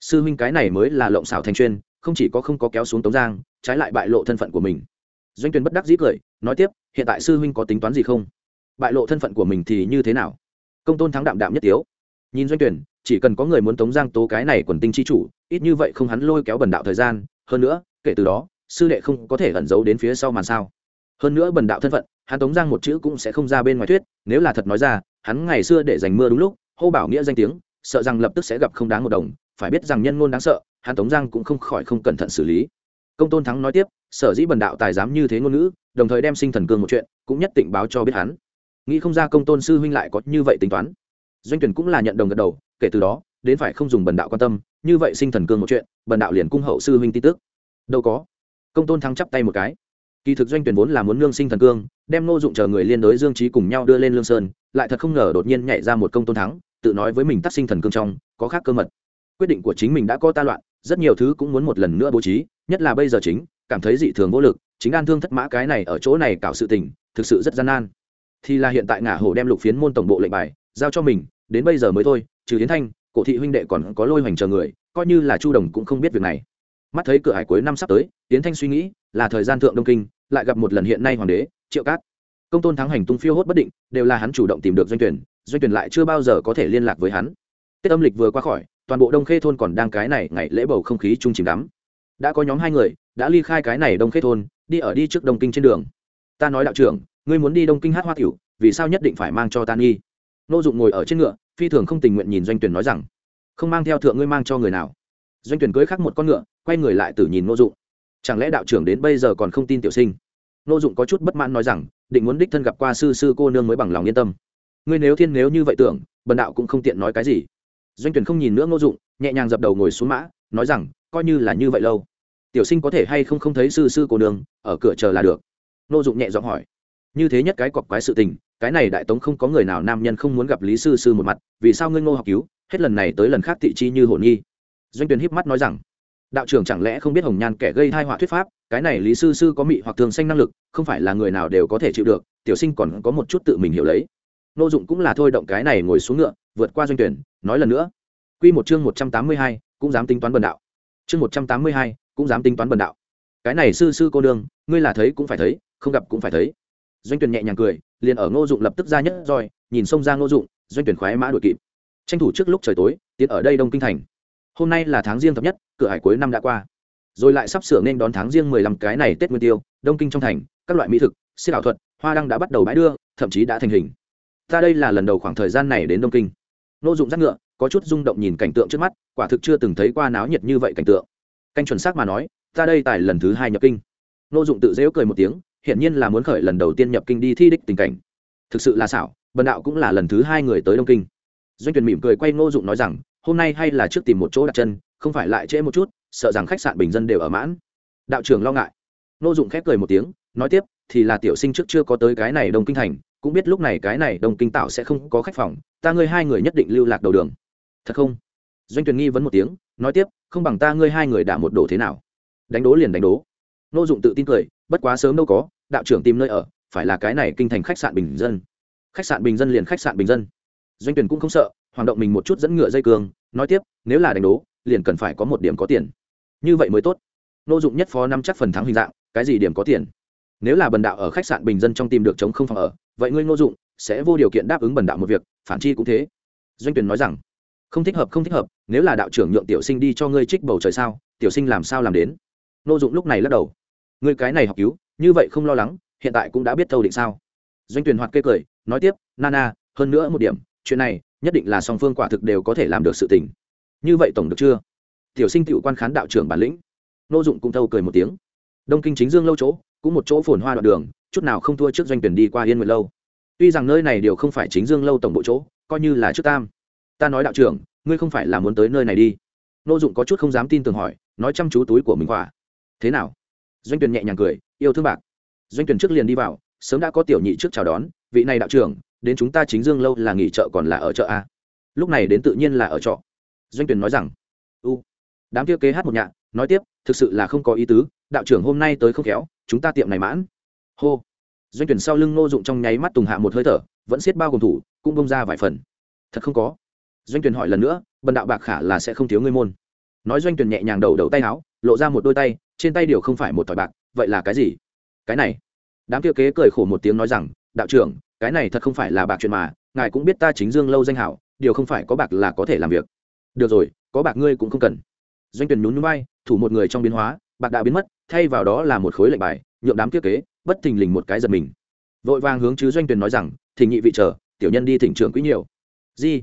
Sư huynh cái này mới là lộng xảo thành chuyên, không chỉ có không có kéo xuống tống giang, trái lại bại lộ thân phận của mình. Doanh Tuyền bất đắc dĩ cười, nói tiếp, hiện tại sư huynh có tính toán gì không? Bại lộ thân phận của mình thì như thế nào? Công tôn thắng đạm đạm nhất tiếu. Nhìn doanh tuyển chỉ cần có người muốn tống giang tố cái này quần tinh chi chủ, ít như vậy không hắn lôi kéo bần đạo thời gian, hơn nữa, kể từ đó, sư đệ không có thể ẩn giấu đến phía sau màn sao. Hơn nữa bần đạo thân phận hắn tống giang một chữ cũng sẽ không ra bên ngoài thuyết, nếu là thật nói ra, hắn ngày xưa để giành mưa đúng lúc, hô bảo nghĩa danh tiếng, sợ rằng lập tức sẽ gặp không đáng một đồng, phải biết rằng nhân ngôn đáng sợ, hắn tống giang cũng không khỏi không cẩn thận xử lý. Công tôn thắng nói tiếp, sở dĩ bần đạo tài dám như thế ngôn ngữ, đồng thời đem sinh thần cương một chuyện, cũng nhất định báo cho biết hắn. Nghĩ không ra công tôn sư huynh lại có như vậy tính toán. Doanh tuyển cũng là nhận đồng gật đầu, kể từ đó, đến phải không dùng bần đạo quan tâm, như vậy sinh thần cương một chuyện, bần đạo liền cung hậu sư huynh tin tức. Đâu có. Công tôn thắng chắp tay một cái kỳ thực doanh tuyển vốn là muốn nương sinh thần cương, đem nô dụng chờ người liên đối dương trí cùng nhau đưa lên lương sơn, lại thật không ngờ đột nhiên nhảy ra một công tôn thắng, tự nói với mình tác sinh thần cương trong, có khác cơ mật. Quyết định của chính mình đã có ta loạn, rất nhiều thứ cũng muốn một lần nữa bố trí, nhất là bây giờ chính, cảm thấy dị thường vô lực, chính an thương thất mã cái này ở chỗ này cảo sự tình, thực sự rất gian nan. Thì là hiện tại ngả hổ đem lục phiến môn tổng bộ lệnh bài, giao cho mình, đến bây giờ mới thôi, trừ hiến thanh, cổ thị huynh đệ còn có lôi hoành chờ người, coi như là chu đồng cũng không biết việc này. Mắt thấy cửa hải cuối năm sắp tới tiến thanh suy nghĩ là thời gian thượng đông kinh, lại gặp một lần hiện nay hoàng đế, triệu cát. Công tôn thắng hành tung phiêu hốt bất định, đều là hắn chủ động tìm được doanh tuyển doanh tuyển lại chưa bao giờ có thể liên lạc với hắn. Tết âm lịch vừa qua khỏi, toàn bộ đông khê thôn còn đang cái này ngày lễ bầu không khí chung chìm đắm. Đã có nhóm hai người, đã ly khai cái này đông khê thôn, đi ở đi trước đông kinh trên đường. Ta nói đạo trưởng, ngươi muốn đi đông kinh hát hoa tiểu, vì sao nhất định phải mang cho ta nghi? Nô dụng ngồi ở trên ngựa, phi thường không tình nguyện nhìn doanh tuyển nói rằng, không mang theo thượng ngươi mang cho người nào. Doanh tuyển cưới khắc một con ngựa, quay người lại từ nhìn nô dụng chẳng lẽ đạo trưởng đến bây giờ còn không tin tiểu sinh? Nô dụng có chút bất mãn nói rằng, định muốn đích thân gặp qua sư sư cô nương mới bằng lòng yên tâm. Ngươi nếu thiên nếu như vậy tưởng, bần đạo cũng không tiện nói cái gì. Doanh tuyển không nhìn nữa nô dụng, nhẹ nhàng dập đầu ngồi xuống mã, nói rằng, coi như là như vậy lâu. Tiểu sinh có thể hay không không thấy sư sư cô nương, ở cửa chờ là được. Nô dụng nhẹ giọng hỏi. Như thế nhất cái cọc quái sự tình, cái này đại tống không có người nào nam nhân không muốn gặp lý sư sư một mặt, vì sao ngươi ngô học cứu, hết lần này tới lần khác thị chi như hồn nhi doanh tuyển híp mắt nói rằng đạo trưởng chẳng lẽ không biết hồng nhan kẻ gây thai họa thuyết pháp, cái này lý sư sư có mị hoặc thường xanh năng lực, không phải là người nào đều có thể chịu được, tiểu sinh còn có một chút tự mình hiểu lấy. Nô dụng cũng là thôi động cái này ngồi xuống ngựa, vượt qua doanh tuyển, nói lần nữa. Quy một chương một trăm tám mươi hai, cũng dám tính toán bần đạo. Chương một trăm tám mươi hai, cũng dám tính toán bần đạo. Cái này sư sư cô đương ngươi là thấy cũng phải thấy, không gặp cũng phải thấy. Doanh tuyển nhẹ nhàng cười, liền ở ngô dụng lập tức ra nhất rồi, nhìn xông ra ngô dụng, doanh tuyển khoái mã đuổi kịp. Tranh thủ trước lúc trời tối, tiến ở đây đông kinh thành hôm nay là tháng riêng thập nhất, cửa hải cuối năm đã qua. Rồi lại sắp sửa nên đón tháng riêng mười lăm cái này tết nguyên tiêu, đông kinh trong thành, các loại mỹ thực, siêu ảo thuật, hoa đăng đã bắt đầu bãi đưa, thậm chí đã thành hình. Ta đây là lần đầu khoảng thời gian này đến đông kinh. Nô dụng rác ngựa, có chút rung động nhìn cảnh tượng trước mắt, quả thực chưa từng thấy qua náo nhiệt như vậy cảnh tượng. Canh chuẩn xác mà nói, ta đây tại lần thứ hai nhập kinh. Nô dụng tự dễu cười một tiếng, hiển nhiên là muốn khởi lần đầu tiên nhập kinh đi thi đích tình cảnh. Thực sự là xảo, bần đạo cũng là lần thứ hai người tới đông kinh. Doanh tuyển mỉm cười quay ngô dụng nói rằng hôm nay hay là trước tìm một chỗ đặt chân, không phải lại trễ một chút, sợ rằng khách sạn bình dân đều ở mãn. Đạo trưởng lo ngại. Nô dụng khép cười một tiếng, nói tiếp, thì là tiểu sinh trước chưa có tới cái này đông kinh thành, cũng biết lúc này cái này đông kinh tạo sẽ không có khách phòng, ta ngươi hai người nhất định lưu lạc đầu đường. Thật không? Doanh tuyển nghi vấn một tiếng, nói tiếp, không bằng ta ngươi hai người đả một đồ thế nào? Đánh đố liền đánh đố. Nô dụng tự tin cười, bất quá sớm đâu có, đạo trưởng tìm nơi ở, phải là cái này kinh thành khách sạn bình dân. Khách sạn bình dân liền khách sạn bình dân. Doanh tuyển cũng không sợ hoàng động mình một chút dẫn ngựa dây cường nói tiếp, nếu là đánh đố, liền cần phải có một điểm có tiền. Như vậy mới tốt. Nô dụng nhất phó năm chắc phần thắng hình dạng, cái gì điểm có tiền? Nếu là bần đạo ở khách sạn bình dân trong tìm được chống không phòng ở, vậy ngươi nô dụng sẽ vô điều kiện đáp ứng bần đạo một việc, phản chi cũng thế. Doanh tuyển nói rằng, không thích hợp, không thích hợp, nếu là đạo trưởng nhượng tiểu sinh đi cho ngươi trích bầu trời sao, tiểu sinh làm sao làm đến? Nô dụng lúc này lắc đầu, ngươi cái này học cứu, như vậy không lo lắng, hiện tại cũng đã biết thâu định sao. Doanh tuyển hoạt kê cười, nói tiếp, nana, hơn nữa một điểm, chuyện này nhất định là song phương quả thực đều có thể làm được sự tình. Như vậy tổng được chưa? Tiểu sinh tiểu quan khán đạo trưởng bản lĩnh. Nô dụng cũng thâu cười một tiếng. Đông kinh chính dương lâu chỗ, cũng một chỗ phồn hoa đoạn đường, chút nào không thua trước doanh tuyển đi qua yên nguyệt lâu. Tuy rằng nơi này đều không phải chính dương lâu tổng bộ chỗ, coi như là trước tam. Ta nói đạo trưởng, ngươi không phải là muốn tới nơi này đi. Nô dụng có chút không dám tin tưởng hỏi, nói chăm chú túi của mình quả. Thế nào? Doanh tuyển nhẹ nhàng cười, yêu thương bạc. Doanh tuyển trước liền đi vào, sớm đã có tiểu nhị trước chào đón, vị này đạo trưởng đến chúng ta chính dương lâu là nghỉ chợ còn là ở chợ a lúc này đến tự nhiên là ở trọ. Doanh Tuyền nói rằng, u, đám kia kế hát một nhạc, nói tiếp, thực sự là không có ý tứ, đạo trưởng hôm nay tới không khéo, chúng ta tiệm này mãn. Hô. Doanh tuyển sau lưng nô dụng trong nháy mắt tùng hạ một hơi thở, vẫn siết bao gồm thủ, cũng bông ra vài phần. Thật không có. Doanh tuyển hỏi lần nữa, bần đạo bạc khả là sẽ không thiếu ngươi môn. Nói doanh tuyển nhẹ nhàng đầu đầu tay áo, lộ ra một đôi tay, trên tay điều không phải một tỏi bạc, vậy là cái gì? Cái này. Đám kia kế cười khổ một tiếng nói rằng, đạo trưởng cái này thật không phải là bạc chuyện mà, ngài cũng biết ta chính dương lâu danh hảo, điều không phải có bạc là có thể làm việc. Được rồi, có bạc ngươi cũng không cần. Doanh tuyển nhún núi bay thủ một người trong biến hóa, bạc đã biến mất, thay vào đó là một khối lệnh bài, nhượng đám thiết kế, bất thình lình một cái giật mình. Vội vàng hướng chứ doanh tuyển nói rằng, thỉnh nhị vị chờ, tiểu nhân đi thỉnh trưởng quý nhiều. Gì?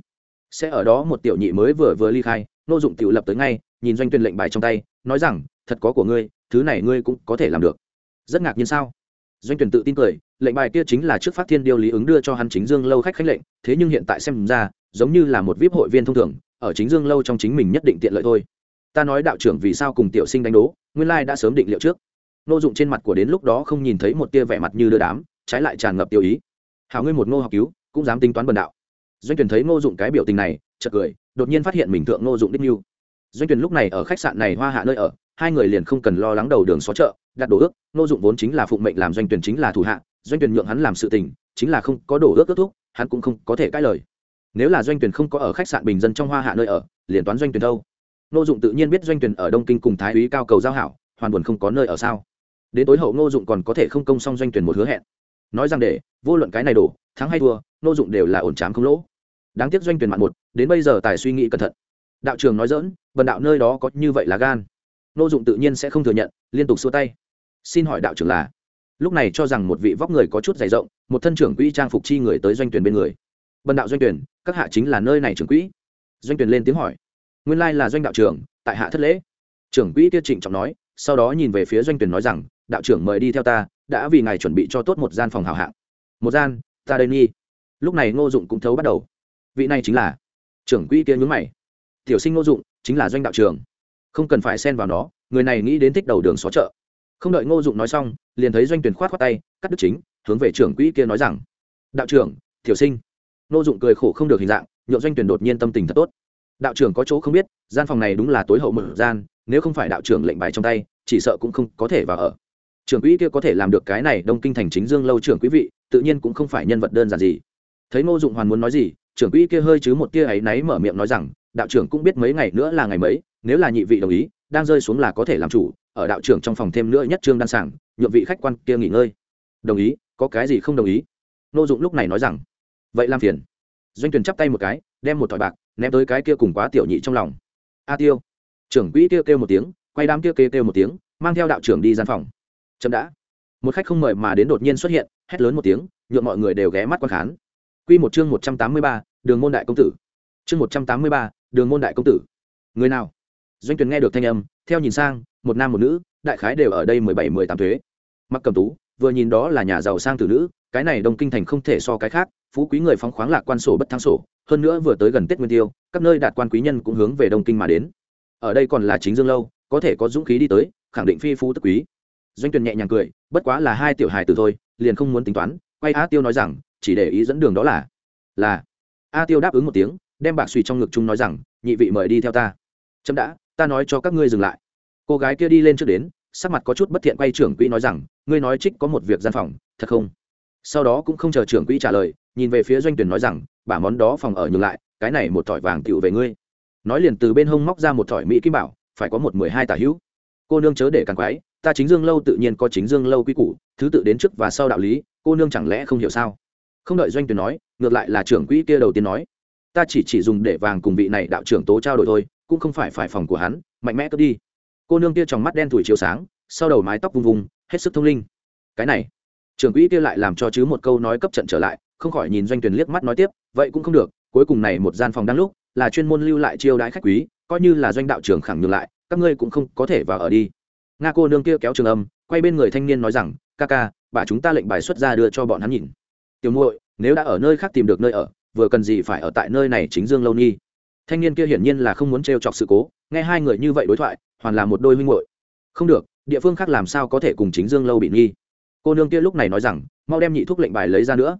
Sẽ ở đó một tiểu nhị mới vừa vừa ly khai, nô dụng tiểu lập tới ngay, nhìn doanh tuyển lệnh bài trong tay, nói rằng, thật có của ngươi, thứ này ngươi cũng có thể làm được. Rất ngạc nhiên sao? Doanh tuyển tự tin cười lệnh bài kia chính là trước phát thiên điêu lý ứng đưa cho hắn chính dương lâu khách khách lệnh, thế nhưng hiện tại xem ra, giống như là một vip hội viên thông thường, ở chính dương lâu trong chính mình nhất định tiện lợi thôi. Ta nói đạo trưởng vì sao cùng tiểu sinh đánh đố, nguyên lai đã sớm định liệu trước. Nô dụng trên mặt của đến lúc đó không nhìn thấy một tia vẻ mặt như đưa đám, trái lại tràn ngập tiêu ý. Hảo ngươi một ngô học cứu, cũng dám tính toán bần đạo. Doanh tuyển thấy ngô dụng cái biểu tình này, chợt cười, đột nhiên phát hiện mình thượng ngô dụng đích mưu. Doanh tuyển lúc này ở khách sạn này hoa hạ nơi ở, hai người liền không cần lo lắng đầu đường xó chợ, đặt đồ ước, ngô dụng vốn chính là phụng mệnh làm doanh tuyển chính là thủ hạ doanh tuyển nhượng hắn làm sự tình, chính là không có đổ ước kết thúc, hắn cũng không có thể cãi lời. Nếu là doanh tuyển không có ở khách sạn bình dân trong hoa hạ nơi ở, liền toán doanh tuyển đâu? Ngô dụng tự nhiên biết doanh tuyển ở đông kinh cùng thái úy cao cầu giao hảo, hoàn buồn không có nơi ở sao? Đến tối hậu ngô dụng còn có thể không công xong doanh tuyển một hứa hẹn. Nói rằng để, vô luận cái này đổ, thắng hay thua, ngô dụng đều là ổn trám không lỗ. Đáng tiếc doanh tuyển mạn một, đến bây giờ tài suy nghĩ cẩn thận. Đạo trường nói dỡn vần đạo nơi đó có như vậy là gan. Ngô dụng tự nhiên sẽ không thừa nhận, liên tục xua tay. Xin hỏi đạo trưởng là lúc này cho rằng một vị vóc người có chút dày rộng, một thân trưởng quỹ trang phục chi người tới doanh tuyển bên người. Bần đạo doanh tuyển, các hạ chính là nơi này trưởng quỹ. Doanh tuyển lên tiếng hỏi. Nguyên lai là doanh đạo trưởng, tại hạ thất lễ. Trưởng quỹ tiết trịnh trọng nói, sau đó nhìn về phía doanh tuyển nói rằng, đạo trưởng mời đi theo ta, đã vì ngài chuẩn bị cho tốt một gian phòng hào hạng. Một gian, ta đây nghi. Lúc này ngô dụng cũng thấu bắt đầu. Vị này chính là. Trưởng quỹ kia nhún mày. Tiểu sinh ngô dụng, chính là doanh đạo trường không cần phải xen vào nó, người này nghĩ đến thích đầu đường xó chợ không đợi ngô dụng nói xong, liền thấy doanh tuyển khoát khoát tay, cắt đứt chính, hướng về trưởng quỹ kia nói rằng, đạo trưởng, tiểu sinh. Ngô dụng cười khổ không được hình dạng nhộn doanh tuyển đột nhiên tâm tình thật tốt. Đạo trưởng có chỗ không biết, gian phòng này đúng là tối hậu mở gian, nếu không phải đạo trưởng lệnh bài trong tay, chỉ sợ cũng không có thể vào ở. Trưởng quỹ kia có thể làm được cái này đông kinh thành chính dương lâu trưởng quý vị, tự nhiên cũng không phải nhân vật đơn giản gì. Thấy ngô dụng hoàn muốn nói gì, trưởng quỹ kia hơi chứ một tia ấy náy mở miệng nói rằng, đạo trưởng cũng biết mấy ngày nữa là ngày mấy, nếu là nhị vị đồng ý, đang rơi xuống là có thể làm chủ ở đạo trưởng trong phòng thêm nữa nhất trương đan sảng nhượng vị khách quan kia nghỉ ngơi. Đồng ý có cái gì không đồng ý? Nô dụng lúc này nói rằng vậy làm phiền. Doanh tuyển chắp tay một cái đem một thỏi bạc ném tới cái kia cùng quá tiểu nhị trong lòng. A tiêu trưởng quỹ kêu kêu một tiếng quay đám kia kêu kêu một tiếng mang theo đạo trưởng đi gian phòng. Chậm đã. Một khách không mời mà đến đột nhiên xuất hiện hét lớn một tiếng nhượng mọi người đều ghé mắt quan khán. Quy một chương một trăm tám mươi ba, đường môn đại công tử. Chương một trăm tám mươi ba, đường môn đại công tử. Người nào? Doanh tuyển nghe được thanh âm theo nhìn sang một nam một nữ, đại khái đều ở đây mười bảy, mười tám thuế. Mặc cầm tú, vừa nhìn đó là nhà giàu sang tử nữ, cái này đông kinh thành không thể so cái khác, phú quý người phóng khoáng lạc quan sổ bất thắng sổ, hơn nữa vừa tới gần tết nguyên tiêu, các nơi đạt quan quý nhân cũng hướng về đông kinh mà đến. Ở đây còn là chính dương lâu, có thể có dũng khí đi tới, khẳng định phi phú tức quý. Doanh tuyền nhẹ nhàng cười, bất quá là hai tiểu hài từ thôi, liền không muốn tính toán, quay a tiêu nói rằng, chỉ để ý dẫn đường đó là là, a tiêu đáp ứng một tiếng, đem bạc suy trong ngực chung nói rằng, nhị vị mời đi theo ta. Chấm đã, ta nói cho các ngươi dừng lại cô gái kia đi lên trước đến, sắc mặt có chút bất thiện quay trưởng quỹ nói rằng, ngươi nói trích có một việc gian phòng, thật không? Sau đó cũng không chờ trưởng quỹ trả lời, nhìn về phía doanh tuyển nói rằng, bả món đó phòng ở nhường lại, cái này một thỏi vàng tựu về ngươi. Nói liền từ bên hông móc ra một thỏi mỹ kim bảo, phải có một mười hai tả hữu. Cô nương chớ để càng quái, ta chính dương lâu tự nhiên có chính dương lâu quy củ, thứ tự đến trước và sau đạo lý, cô nương chẳng lẽ không hiểu sao? Không đợi doanh tuyển nói, ngược lại là trưởng quỹ kia đầu tiên nói, ta chỉ chỉ dùng để vàng cùng vị này đạo trưởng tố trao đổi thôi, cũng không phải phải phòng của hắn, mạnh mẽ cướp đi cô nương kia trong mắt đen thủi chiếu sáng, sau đầu mái tóc vung vung, hết sức thông linh. Cái này, trưởng quỹ kia lại làm cho chứ một câu nói cấp trận trở lại, không khỏi nhìn doanh tuyển liếc mắt nói tiếp, vậy cũng không được, cuối cùng này một gian phòng đang lúc, là chuyên môn lưu lại chiêu đãi khách quý, coi như là doanh đạo trưởng khẳng nhường lại, các ngươi cũng không có thể vào ở đi. Nga cô nương kia kéo trường âm, quay bên người thanh niên nói rằng, ca ca, bà chúng ta lệnh bài xuất ra đưa cho bọn hắn nhìn. Tiểu muội, nếu đã ở nơi khác tìm được nơi ở, vừa cần gì phải ở tại nơi này chính dương lâu nhi. Thanh niên kia hiển nhiên là không muốn trêu chọc sự cố nghe hai người như vậy đối thoại, hoàn là một đôi huynh muội. Không được, địa phương khác làm sao có thể cùng chính dương lâu bị nghi? Cô nương kia lúc này nói rằng, mau đem nhị thuốc lệnh bài lấy ra nữa.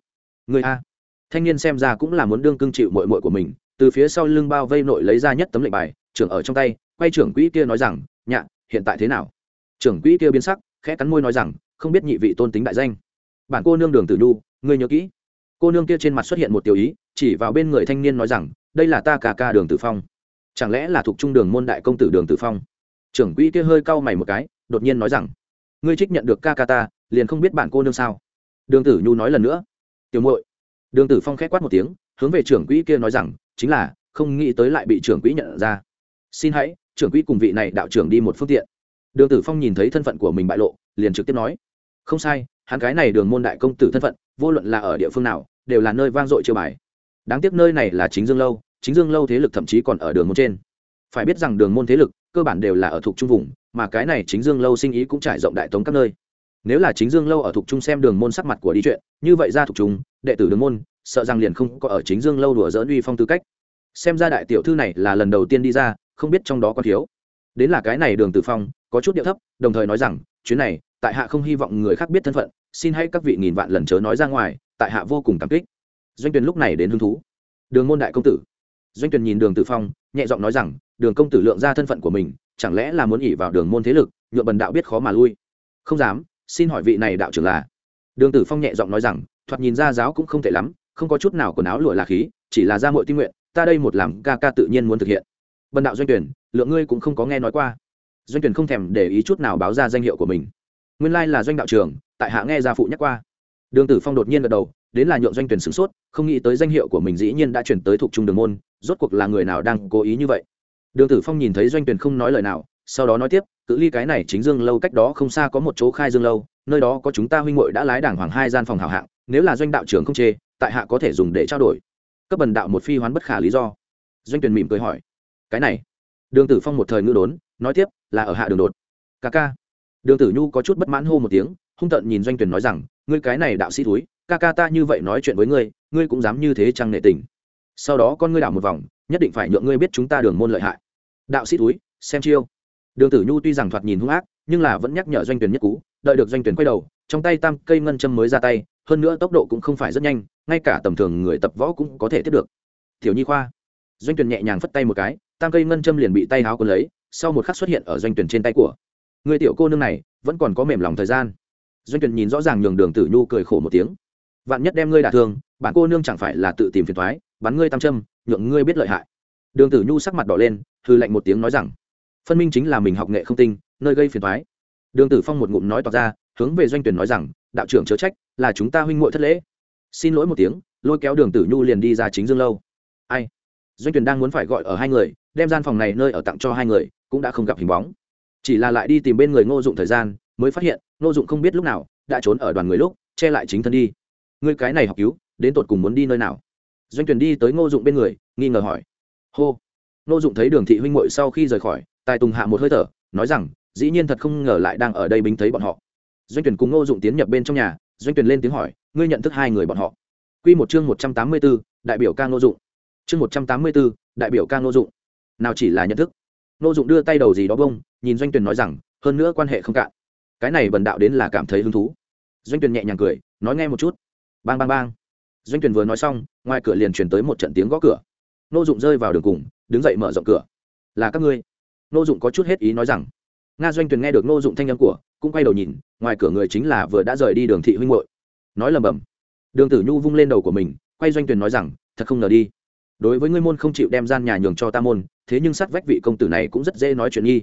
Người a. Thanh niên xem ra cũng là muốn đương cưng chịu mội mội của mình, từ phía sau lưng bao vây nội lấy ra nhất tấm lệnh bài, trưởng ở trong tay, quay trưởng quỹ kia nói rằng, nhạ, hiện tại thế nào? Trưởng quỹ kia biến sắc, khẽ cắn môi nói rằng, không biết nhị vị tôn tính đại danh. Bản cô nương đường tử nhu, ngươi nhớ kỹ. Cô nương kia trên mặt xuất hiện một tiểu ý, chỉ vào bên người thanh niên nói rằng, đây là ta ca ca đường tử phong chẳng lẽ là thuộc trung đường môn đại công tử đường tử phong? Trưởng quỹ kia hơi cau mày một cái, đột nhiên nói rằng, ngươi trích nhận được ca ca ta, liền không biết bạn cô nương sao? Đường tử nhu nói lần nữa, tiểu muội. Đường tử phong k h é quát một tiếng, hướng về trưởng quỹ kia nói rằng, chính là, không nghĩ tới lại bị trưởng quỹ nhận ra. Xin hãy, trưởng quỹ cùng vị này đạo trưởng đi một phương tiện. Đường tử phong nhìn thấy thân phận của mình bại lộ, liền trực tiếp nói, không sai, hắn cái này đường môn đại công tử thân phận, vô luận là ở địa phương nào, đều là nơi vang dội chưa bài. Đáng tiếc nơi này là chính dương lâu chính dương lâu thế lực thậm chí còn ở đường môn trên. Phải biết rằng đường môn thế lực cơ bản đều là ở thuộc trung vùng, mà cái này chính dương lâu sinh ý cũng trải rộng đại tống các nơi. Nếu là chính dương lâu ở thuộc trung xem đường môn sắc mặt của đi chuyện, như vậy ra thuộc trung, đệ tử đường môn, sợ rằng liền không có ở chính dương lâu đùa dỡn uy phong tư cách. Xem ra đại tiểu thư này là lần đầu tiên đi ra, không biết trong đó có thiếu. Đến là cái này đường tử phong, có chút điệu thấp, đồng thời nói rằng, chuyến này, tại hạ không hy vọng người khác biết thân phận, xin hãy các vị nghìn vạn lần chớ nói ra ngoài, tại hạ vô cùng cảm kích. Doanh tuyền lúc này đến hứng thú. Đường môn đại công tử doanh tuyền nhìn đường tử phong nhẹ giọng nói rằng đường công tử lượng ra thân phận của mình chẳng lẽ là muốn ỉ vào đường môn thế lực nhuộm bần đạo biết khó mà lui? Không dám xin hỏi vị này đạo trưởng là? Đường tử phong nhẹ giọng nói rằng thoạt nhìn ra giáo cũng không thể lắm không có chút nào quần áo lụa là khí chỉ là ra mọi tinh nguyện ta đây một làm ca ca tự nhiên muốn thực hiện. Bần đạo doanh tuyển lượng ngươi cũng không có nghe nói qua. Doanh tuyển không thèm để ý chút nào báo ra danh hiệu của mình. Nguyên lai là doanh đạo trưởng, tại hạ nghe gia phụ nhắc qua. Đường tử phong đột nhiên gật đầu đến là nhượng doanh tuyển sửng sốt, không nghĩ tới danh hiệu của mình dĩ nhiên đã chuyển tới thuộc trung đường môn, rốt cuộc là người nào đang cố ý như vậy? Đường tử phong nhìn thấy doanh tuyển không nói lời nào, sau đó nói tiếp, cự ly cái này chính dương lâu cách đó không xa có một chỗ khai dương lâu, nơi đó có chúng ta huynh muội đã lái đảng hoàng hai gian phòng hảo hạng, nếu là doanh đạo trưởng không chê, tại hạ có thể dùng để trao đổi. Cấp bần đạo một phi hoán bất khả lý do. Doanh tuyển mỉm cười hỏi, cái này? Đường tử phong một thời ngư đốn, nói tiếp, là ở hạ đường đột. Ca ca. Đường tử nhu có chút bất mãn hô một tiếng, hung tợn nhìn doanh tuyển nói rằng, ngươi cái này đạo sĩ túi ca ca ta như vậy nói chuyện với ngươi ngươi cũng dám như thế chăng nệ tình? Sau đó con ngươi đảo một vòng, nhất định phải nhượng ngươi biết chúng ta đường môn lợi hại. Đạo sĩ túi, xem chiêu. Đường tử nhu tuy rằng thoạt nhìn hung ác, nhưng là vẫn nhắc nhở doanh tuyển nhất cú đợi được doanh tuyển quay đầu, trong tay tam cây ngân châm mới ra tay, hơn nữa tốc độ cũng không phải rất nhanh, ngay cả tầm thường người tập võ cũng có thể tiếp được. Tiểu nhi khoa. Doanh tuyển nhẹ nhàng phất tay một cái, tam cây ngân châm liền bị tay háo quân lấy, sau một khắc xuất hiện ở doanh tuyển trên tay của. Người tiểu cô nương này, vẫn còn có mềm lòng thời gian. Doanh tuyển nhìn rõ ràng nhường đường tử nhu cười khổ một tiếng vạn nhất đem ngươi đả thương bạn cô nương chẳng phải là tự tìm phiền thoái bắn ngươi tam châm, nhượng ngươi biết lợi hại. Đường tử nhu sắc mặt đỏ lên hư lạnh một tiếng nói rằng, phân minh chính là mình học nghệ không tinh, nơi gây phiền thoái đường tử phong một ngụm nói tỏ ra, hướng về doanh tuyển nói rằng, đạo trưởng chớ trách, là chúng ta huynh muội thất lễ. Xin lỗi một tiếng, lôi kéo đường tử nhu liền đi ra chính dương lâu. Ai? Doanh tuyển đang muốn phải gọi ở hai người, đem gian phòng này nơi ở tặng cho hai người, cũng đã không gặp hình bóng. Chỉ là lại đi tìm bên người ngô dụng thời gian, mới phát hiện, ngô dụng không biết lúc nào đã trốn ở đoàn người lúc, che lại chính thân đi người cái này học cứu đến tột cùng muốn đi nơi nào? Doanh tuyển đi tới ngô dụng bên người nghi ngờ hỏi. Hô. Ngô dụng thấy đường thị huynh muội sau khi rời khỏi tài tùng hạ một hơi thở nói rằng dĩ nhiên thật không ngờ lại đang ở đây bính thấy bọn họ. Doanh tuyển cùng ngô dụng tiến nhập bên trong nhà doanh tuyển lên tiếng hỏi ngươi nhận thức hai người bọn họ? Quy một chương một trăm tám mươi 184, đại biểu ca ngô dụng. Chương một trăm tám mươi 184, đại biểu ca ngô dụng. Nào chỉ là nhận thức. Ngô dụng đưa tay đầu gì đó bông nhìn doanh tuyển nói rằng hơn nữa quan hệ không cạn. Cái này bần đạo đến là cảm thấy hứng thú. Doanh tuyển nhẹ nhàng cười nói nghe một chút bang bang bang. Doanh tuyển vừa nói xong, ngoài cửa liền truyền tới một trận tiếng gõ cửa. Nô dụng rơi vào đường cùng, đứng dậy mở rộng cửa. Là các ngươi. Nô dụng có chút hết ý nói rằng. Nga doanh tuyển nghe được Nô dụng thanh âm của, cũng quay đầu nhìn, ngoài cửa người chính là vừa đã rời đi đường thị huynh hội nói lầm bầm. Đường tử nhu vung lên đầu của mình, quay doanh tuyển nói rằng, thật không ngờ đi. Đối với ngươi môn không chịu đem gian nhà nhường cho ta môn, thế nhưng sát vách vị công tử này cũng rất dễ nói chuyện nghi.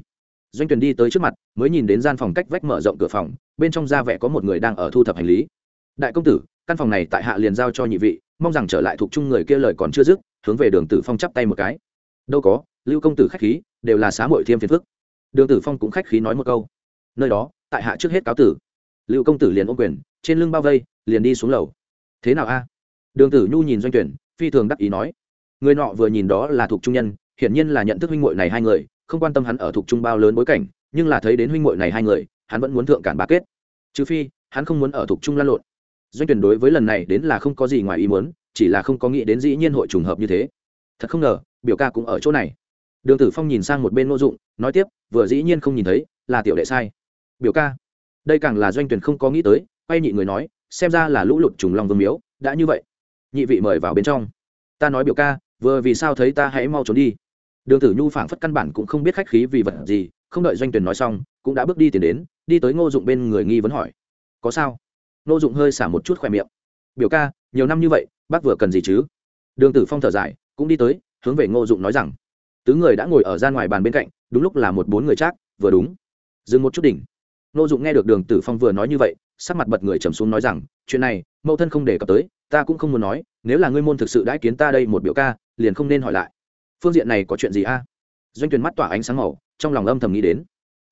Doanh tuyển đi tới trước mặt, mới nhìn đến gian phòng cách vách mở rộng cửa phòng, bên trong ra vẻ có một người đang ở thu thập hành lý. Đại công tử căn phòng này tại hạ liền giao cho nhị vị, mong rằng trở lại thuộc chung người kia lời còn chưa dứt, hướng về đường tử phong chắp tay một cái. Đâu có, lưu công tử khách khí, đều là xá muội thiêm phiền phức. Đường tử phong cũng khách khí nói một câu. Nơi đó, tại hạ trước hết cáo tử. Lưu công tử liền ôm quyền, trên lưng bao vây, liền đi xuống lầu. Thế nào a? Đường tử nhu nhìn doanh tuyển, phi thường đắc ý nói. Người nọ vừa nhìn đó là thuộc trung nhân, hiển nhiên là nhận thức huynh muội này hai người, không quan tâm hắn ở thuộc trung bao lớn bối cảnh, nhưng là thấy đến huynh muội này hai người, hắn vẫn muốn thượng cản bá kết. Trừ phi, hắn không muốn ở thuộc trung lan lộn doanh tuyển đối với lần này đến là không có gì ngoài ý muốn, chỉ là không có nghĩ đến dĩ nhiên hội trùng hợp như thế. Thật không ngờ, biểu ca cũng ở chỗ này. Đường tử phong nhìn sang một bên ngô dụng, nói tiếp, vừa dĩ nhiên không nhìn thấy, là tiểu đệ sai. Biểu ca, đây càng là doanh tuyển không có nghĩ tới, quay nhị người nói, xem ra là lũ lụt trùng lòng vương miếu, đã như vậy. Nhị vị mời vào bên trong. Ta nói biểu ca, vừa vì sao thấy ta hãy mau trốn đi. Đường tử nhu phảng phất căn bản cũng không biết khách khí vì vật gì, không đợi doanh tuyển nói xong, cũng đã bước đi tiền đến, đi tới ngô dụng bên người nghi vấn hỏi. Có sao? Ngô dụng hơi xả một chút khoe miệng. Biểu ca, nhiều năm như vậy, bác vừa cần gì chứ? Đường tử phong thở dài, cũng đi tới, hướng về ngô dụng nói rằng, tứ người đã ngồi ở ra ngoài bàn bên cạnh, đúng lúc là một bốn người chắc, vừa đúng. Dừng một chút đỉnh. Ngô dụng nghe được đường tử phong vừa nói như vậy, sắc mặt bật người trầm xuống nói rằng, chuyện này, mẫu thân không đề cập tới, ta cũng không muốn nói, nếu là ngươi môn thực sự đãi kiến ta đây một biểu ca, liền không nên hỏi lại. Phương diện này có chuyện gì a? Doanh tuyển mắt tỏa ánh sáng màu, trong lòng âm thầm nghĩ đến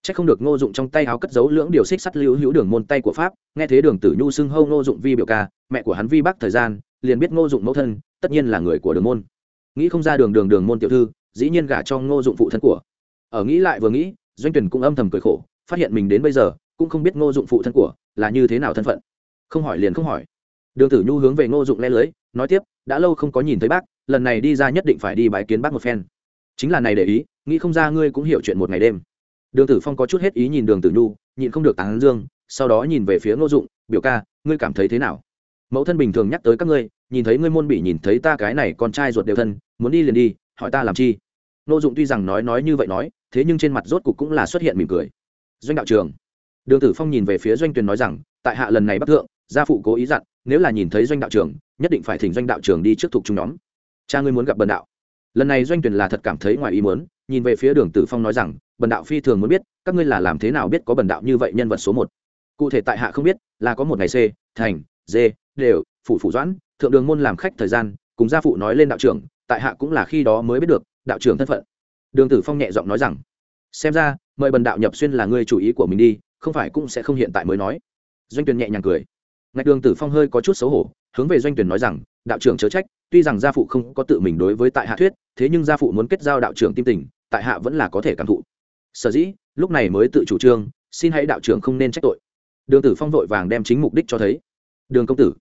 chắc không được ngô dụng trong tay áo cất giấu lưỡng điều xích sắt lưu hữu đường môn tay của pháp, nghe thế đường tử nhu xưng hâu ngô dụng vi biểu ca, mẹ của hắn vi bắc thời gian, liền biết ngô dụng mẫu thân, tất nhiên là người của đường môn. Nghĩ không ra đường đường đường môn tiểu thư, dĩ nhiên gả cho ngô dụng phụ thân của. Ở nghĩ lại vừa nghĩ, doanh tuyển cũng âm thầm cười khổ, phát hiện mình đến bây giờ, cũng không biết ngô dụng phụ thân của là như thế nào thân phận. Không hỏi liền không hỏi. Đường tử nhu hướng về ngô dụng le lưới, nói tiếp, đã lâu không có nhìn thấy bác, lần này đi ra nhất định phải đi bái kiến bác một phen. Chính là này để ý, nghĩ không ra ngươi cũng hiểu chuyện một ngày đêm đường tử phong có chút hết ý nhìn đường tử nhu, nhịn không được tán dương, sau đó nhìn về phía ngô dụng, biểu ca, ngươi cảm thấy thế nào? Mẫu thân bình thường nhắc tới các ngươi, nhìn thấy ngươi môn bị nhìn thấy ta cái này con trai ruột đều thân, muốn đi liền đi, hỏi ta làm chi? Ngô dụng tuy rằng nói nói như vậy nói, thế nhưng trên mặt rốt cục cũng là xuất hiện mỉm cười. Doanh đạo trường đường tử phong nhìn về phía doanh tuyền nói rằng, tại hạ lần này bắc thượng, gia phụ cố ý dặn, nếu là nhìn thấy doanh đạo trường nhất định phải thỉnh doanh đạo trường đi trước thuộc trung nhóm. Cha ngươi muốn gặp bần đạo lần này doanh tuyển là thật cảm thấy ngoài ý muốn, nhìn về phía đường tử phong nói rằng, bần đạo phi thường muốn biết, các ngươi là làm thế nào biết có bần đạo như vậy nhân vật số một? Cụ thể tại hạ không biết, là có một ngày c, thành, d, đều, phủ phủ doãn, thượng đường môn làm khách thời gian, cùng gia phụ nói lên đạo trưởng, tại hạ cũng là khi đó mới biết được, đạo trưởng thân phận. Đường tử phong nhẹ giọng nói rằng, xem ra, mời bần đạo nhập xuyên là ngươi chủ ý của mình đi, không phải cũng sẽ không hiện tại mới nói. Doanh tuyển nhẹ nhàng cười. Ngạch đường tử phong hơi có chút xấu hổ, hướng về doanh tuyển nói rằng, đạo trưởng chớ trách, tuy rằng gia phụ không có tự mình đối với tại hạ thuyết thế nhưng gia phụ muốn kết giao đạo trưởng tim tình, tại hạ vẫn là có thể cảm thụ. Sở dĩ, lúc này mới tự chủ trương, xin hãy đạo trưởng không nên trách tội. Đường tử phong vội vàng đem chính mục đích cho thấy. Đường công tử,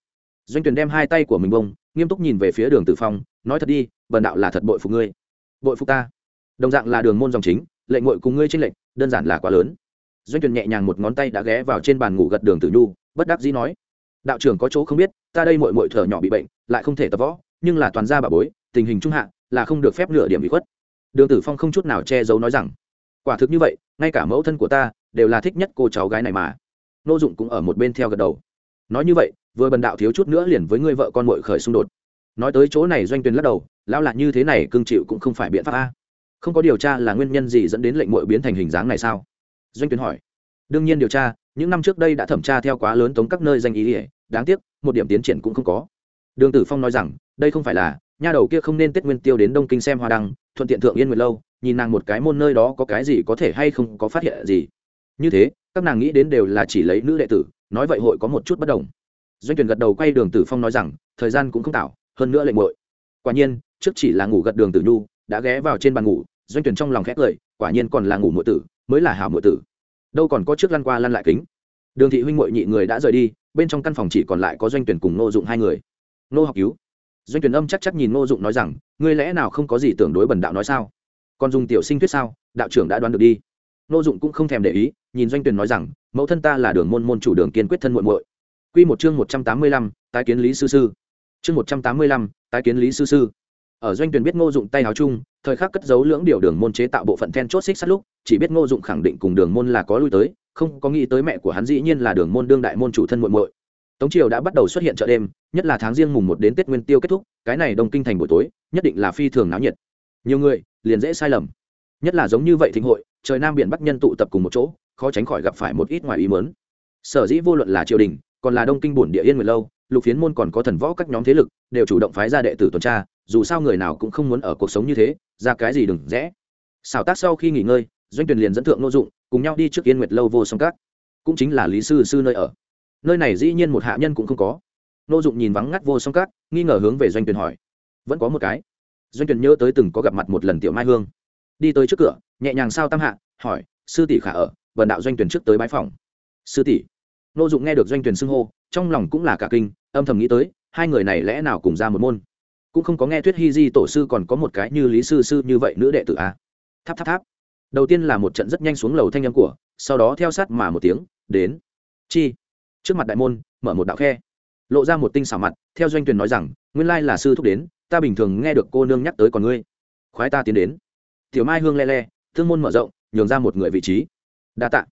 doanh tuyển đem hai tay của mình bông, nghiêm túc nhìn về phía đường tử phong, nói thật đi, bần đạo là thật bội phục ngươi. Bội phục ta. Đồng dạng là đường môn dòng chính, lệnh ngội cùng ngươi trên lệnh, đơn giản là quá lớn. Doanh tuyển nhẹ nhàng một ngón tay đã ghé vào trên bàn ngủ gật đường tử nhu, bất đắc dĩ nói, đạo trưởng có chỗ không biết, ta đây mội mội thở nhỏ bị bệnh, lại không thể tập võ, nhưng là toàn gia bà bối, tình hình trung hạ là không được phép nửa điểm bị khuất. Đường tử phong không chút nào che giấu nói rằng, quả thực như vậy, ngay cả mẫu thân của ta đều là thích nhất cô cháu gái này mà. Nô dụng cũng ở một bên theo gật đầu. Nói như vậy, vừa bần đạo thiếu chút nữa liền với người vợ con mội khởi xung đột. Nói tới chỗ này doanh tuyển lắc đầu, lão là như thế này cương chịu cũng không phải biện pháp a. Không có điều tra là nguyên nhân gì dẫn đến lệnh mội biến thành hình dáng này sao? Doanh tuyển hỏi. Đương nhiên điều tra, những năm trước đây đã thẩm tra theo quá lớn tống các nơi danh ý ỉa đáng tiếc, một điểm tiến triển cũng không có. Đường tử phong nói rằng, đây không phải là nha đầu kia không nên tết nguyên tiêu đến đông kinh xem hoa đăng, thuận tiện thượng yên nguyệt lâu, nhìn nàng một cái môn nơi đó có cái gì có thể hay không có phát hiện gì. Như thế, các nàng nghĩ đến đều là chỉ lấy nữ đệ tử, nói vậy hội có một chút bất đồng. Doanh tuyển gật đầu quay đường tử phong nói rằng, thời gian cũng không tạo hơn nữa lệnh muội. Quả nhiên, trước chỉ là ngủ gật đường tử nhu, đã ghé vào trên bàn ngủ, doanh tuyển trong lòng khét lời quả nhiên còn là ngủ muội tử, mới là hảo muội tử. Đâu còn có trước lăn qua lăn lại kính. Đường thị huynh muội nhị người đã rời đi, bên trong căn phòng chỉ còn lại có doanh tuyển cùng nô dụng hai người. Nô học cứu doanh tuyển âm chắc chắc nhìn Ngô dụng nói rằng ngươi lẽ nào không có gì tưởng đối bần đạo nói sao? Còn dùng tiểu sinh thuyết sao? Đạo trưởng đã đoán được đi. Ngô dụng cũng không thèm để ý nhìn doanh tuyển nói rằng mẫu thân ta là đường môn môn chủ đường kiên quyết thân muội muội. Quy một chương một trăm tám mươi lăm, tái kiến lý sư sư. Chương một trăm tám mươi lăm, tái kiến lý sư sư. Ở doanh tuyển biết ngô dụng tay áo chung thời khắc cất giấu lưỡng điều đường môn chế tạo bộ phận then chốt xích sắt lúc chỉ biết ngô dụng khẳng định cùng đường môn là có lui tới không có nghĩ tới mẹ của hắn dĩ nhiên là đường môn đương đại môn chủ thân muội muội tống triều đã bắt đầu xuất hiện chợ đêm, nhất là tháng riêng mùng một đến tết nguyên tiêu kết thúc, cái này đông kinh thành buổi tối, nhất định là phi thường náo nhiệt. Nhiều người, liền dễ sai lầm. Nhất là giống như vậy thịnh hội, trời nam biển bắc nhân tụ tập cùng một chỗ, khó tránh khỏi gặp phải một ít ngoài ý mớn sở dĩ vô luận là triều đình, còn là đông kinh bổn địa yên nguyệt lâu, lục phiến môn còn có thần võ các nhóm thế lực, đều chủ động phái ra đệ tử tuần tra, dù sao người nào cũng không muốn ở cuộc sống như thế, ra cái gì đừng rẽ. Xảo tác sau khi nghỉ ngơi, doanh Tuyền liền dẫn thượng nội dụng, cùng nhau đi trước yên nguyệt lâu vô song các. Cũng chính là lý sư sư nơi ở nơi này dĩ nhiên một hạ nhân cũng không có. Nô dụng nhìn vắng ngắt vô song cát, nghi ngờ hướng về doanh tuyển hỏi. Vẫn có một cái. Doanh tuyển nhớ tới từng có gặp mặt một lần tiểu mai hương. Đi tới trước cửa nhẹ nhàng sao tam hạ hỏi sư tỷ khả ở vần đạo doanh tuyển trước tới bãi phòng. Sư tỷ. Nô dụng nghe được doanh tuyển xưng hô trong lòng cũng là cả kinh âm thầm nghĩ tới hai người này lẽ nào cùng ra một môn? Cũng không có nghe thuyết hy di tổ sư còn có một cái như lý sư sư như vậy nữ đệ tử a à. tháp tháp tháp. Đầu tiên là một trận rất nhanh xuống lầu thanh âm của sau đó theo sát mà một tiếng đến. Chi? Trước mặt đại môn, mở một đạo khe. Lộ ra một tinh xảo mặt, theo doanh tuyển nói rằng, nguyên lai là sư thúc đến, ta bình thường nghe được cô nương nhắc tới còn ngươi. Khoái ta tiến đến. Tiểu mai hương le le, thương môn mở rộng, nhường ra một người vị trí. Đa tạ.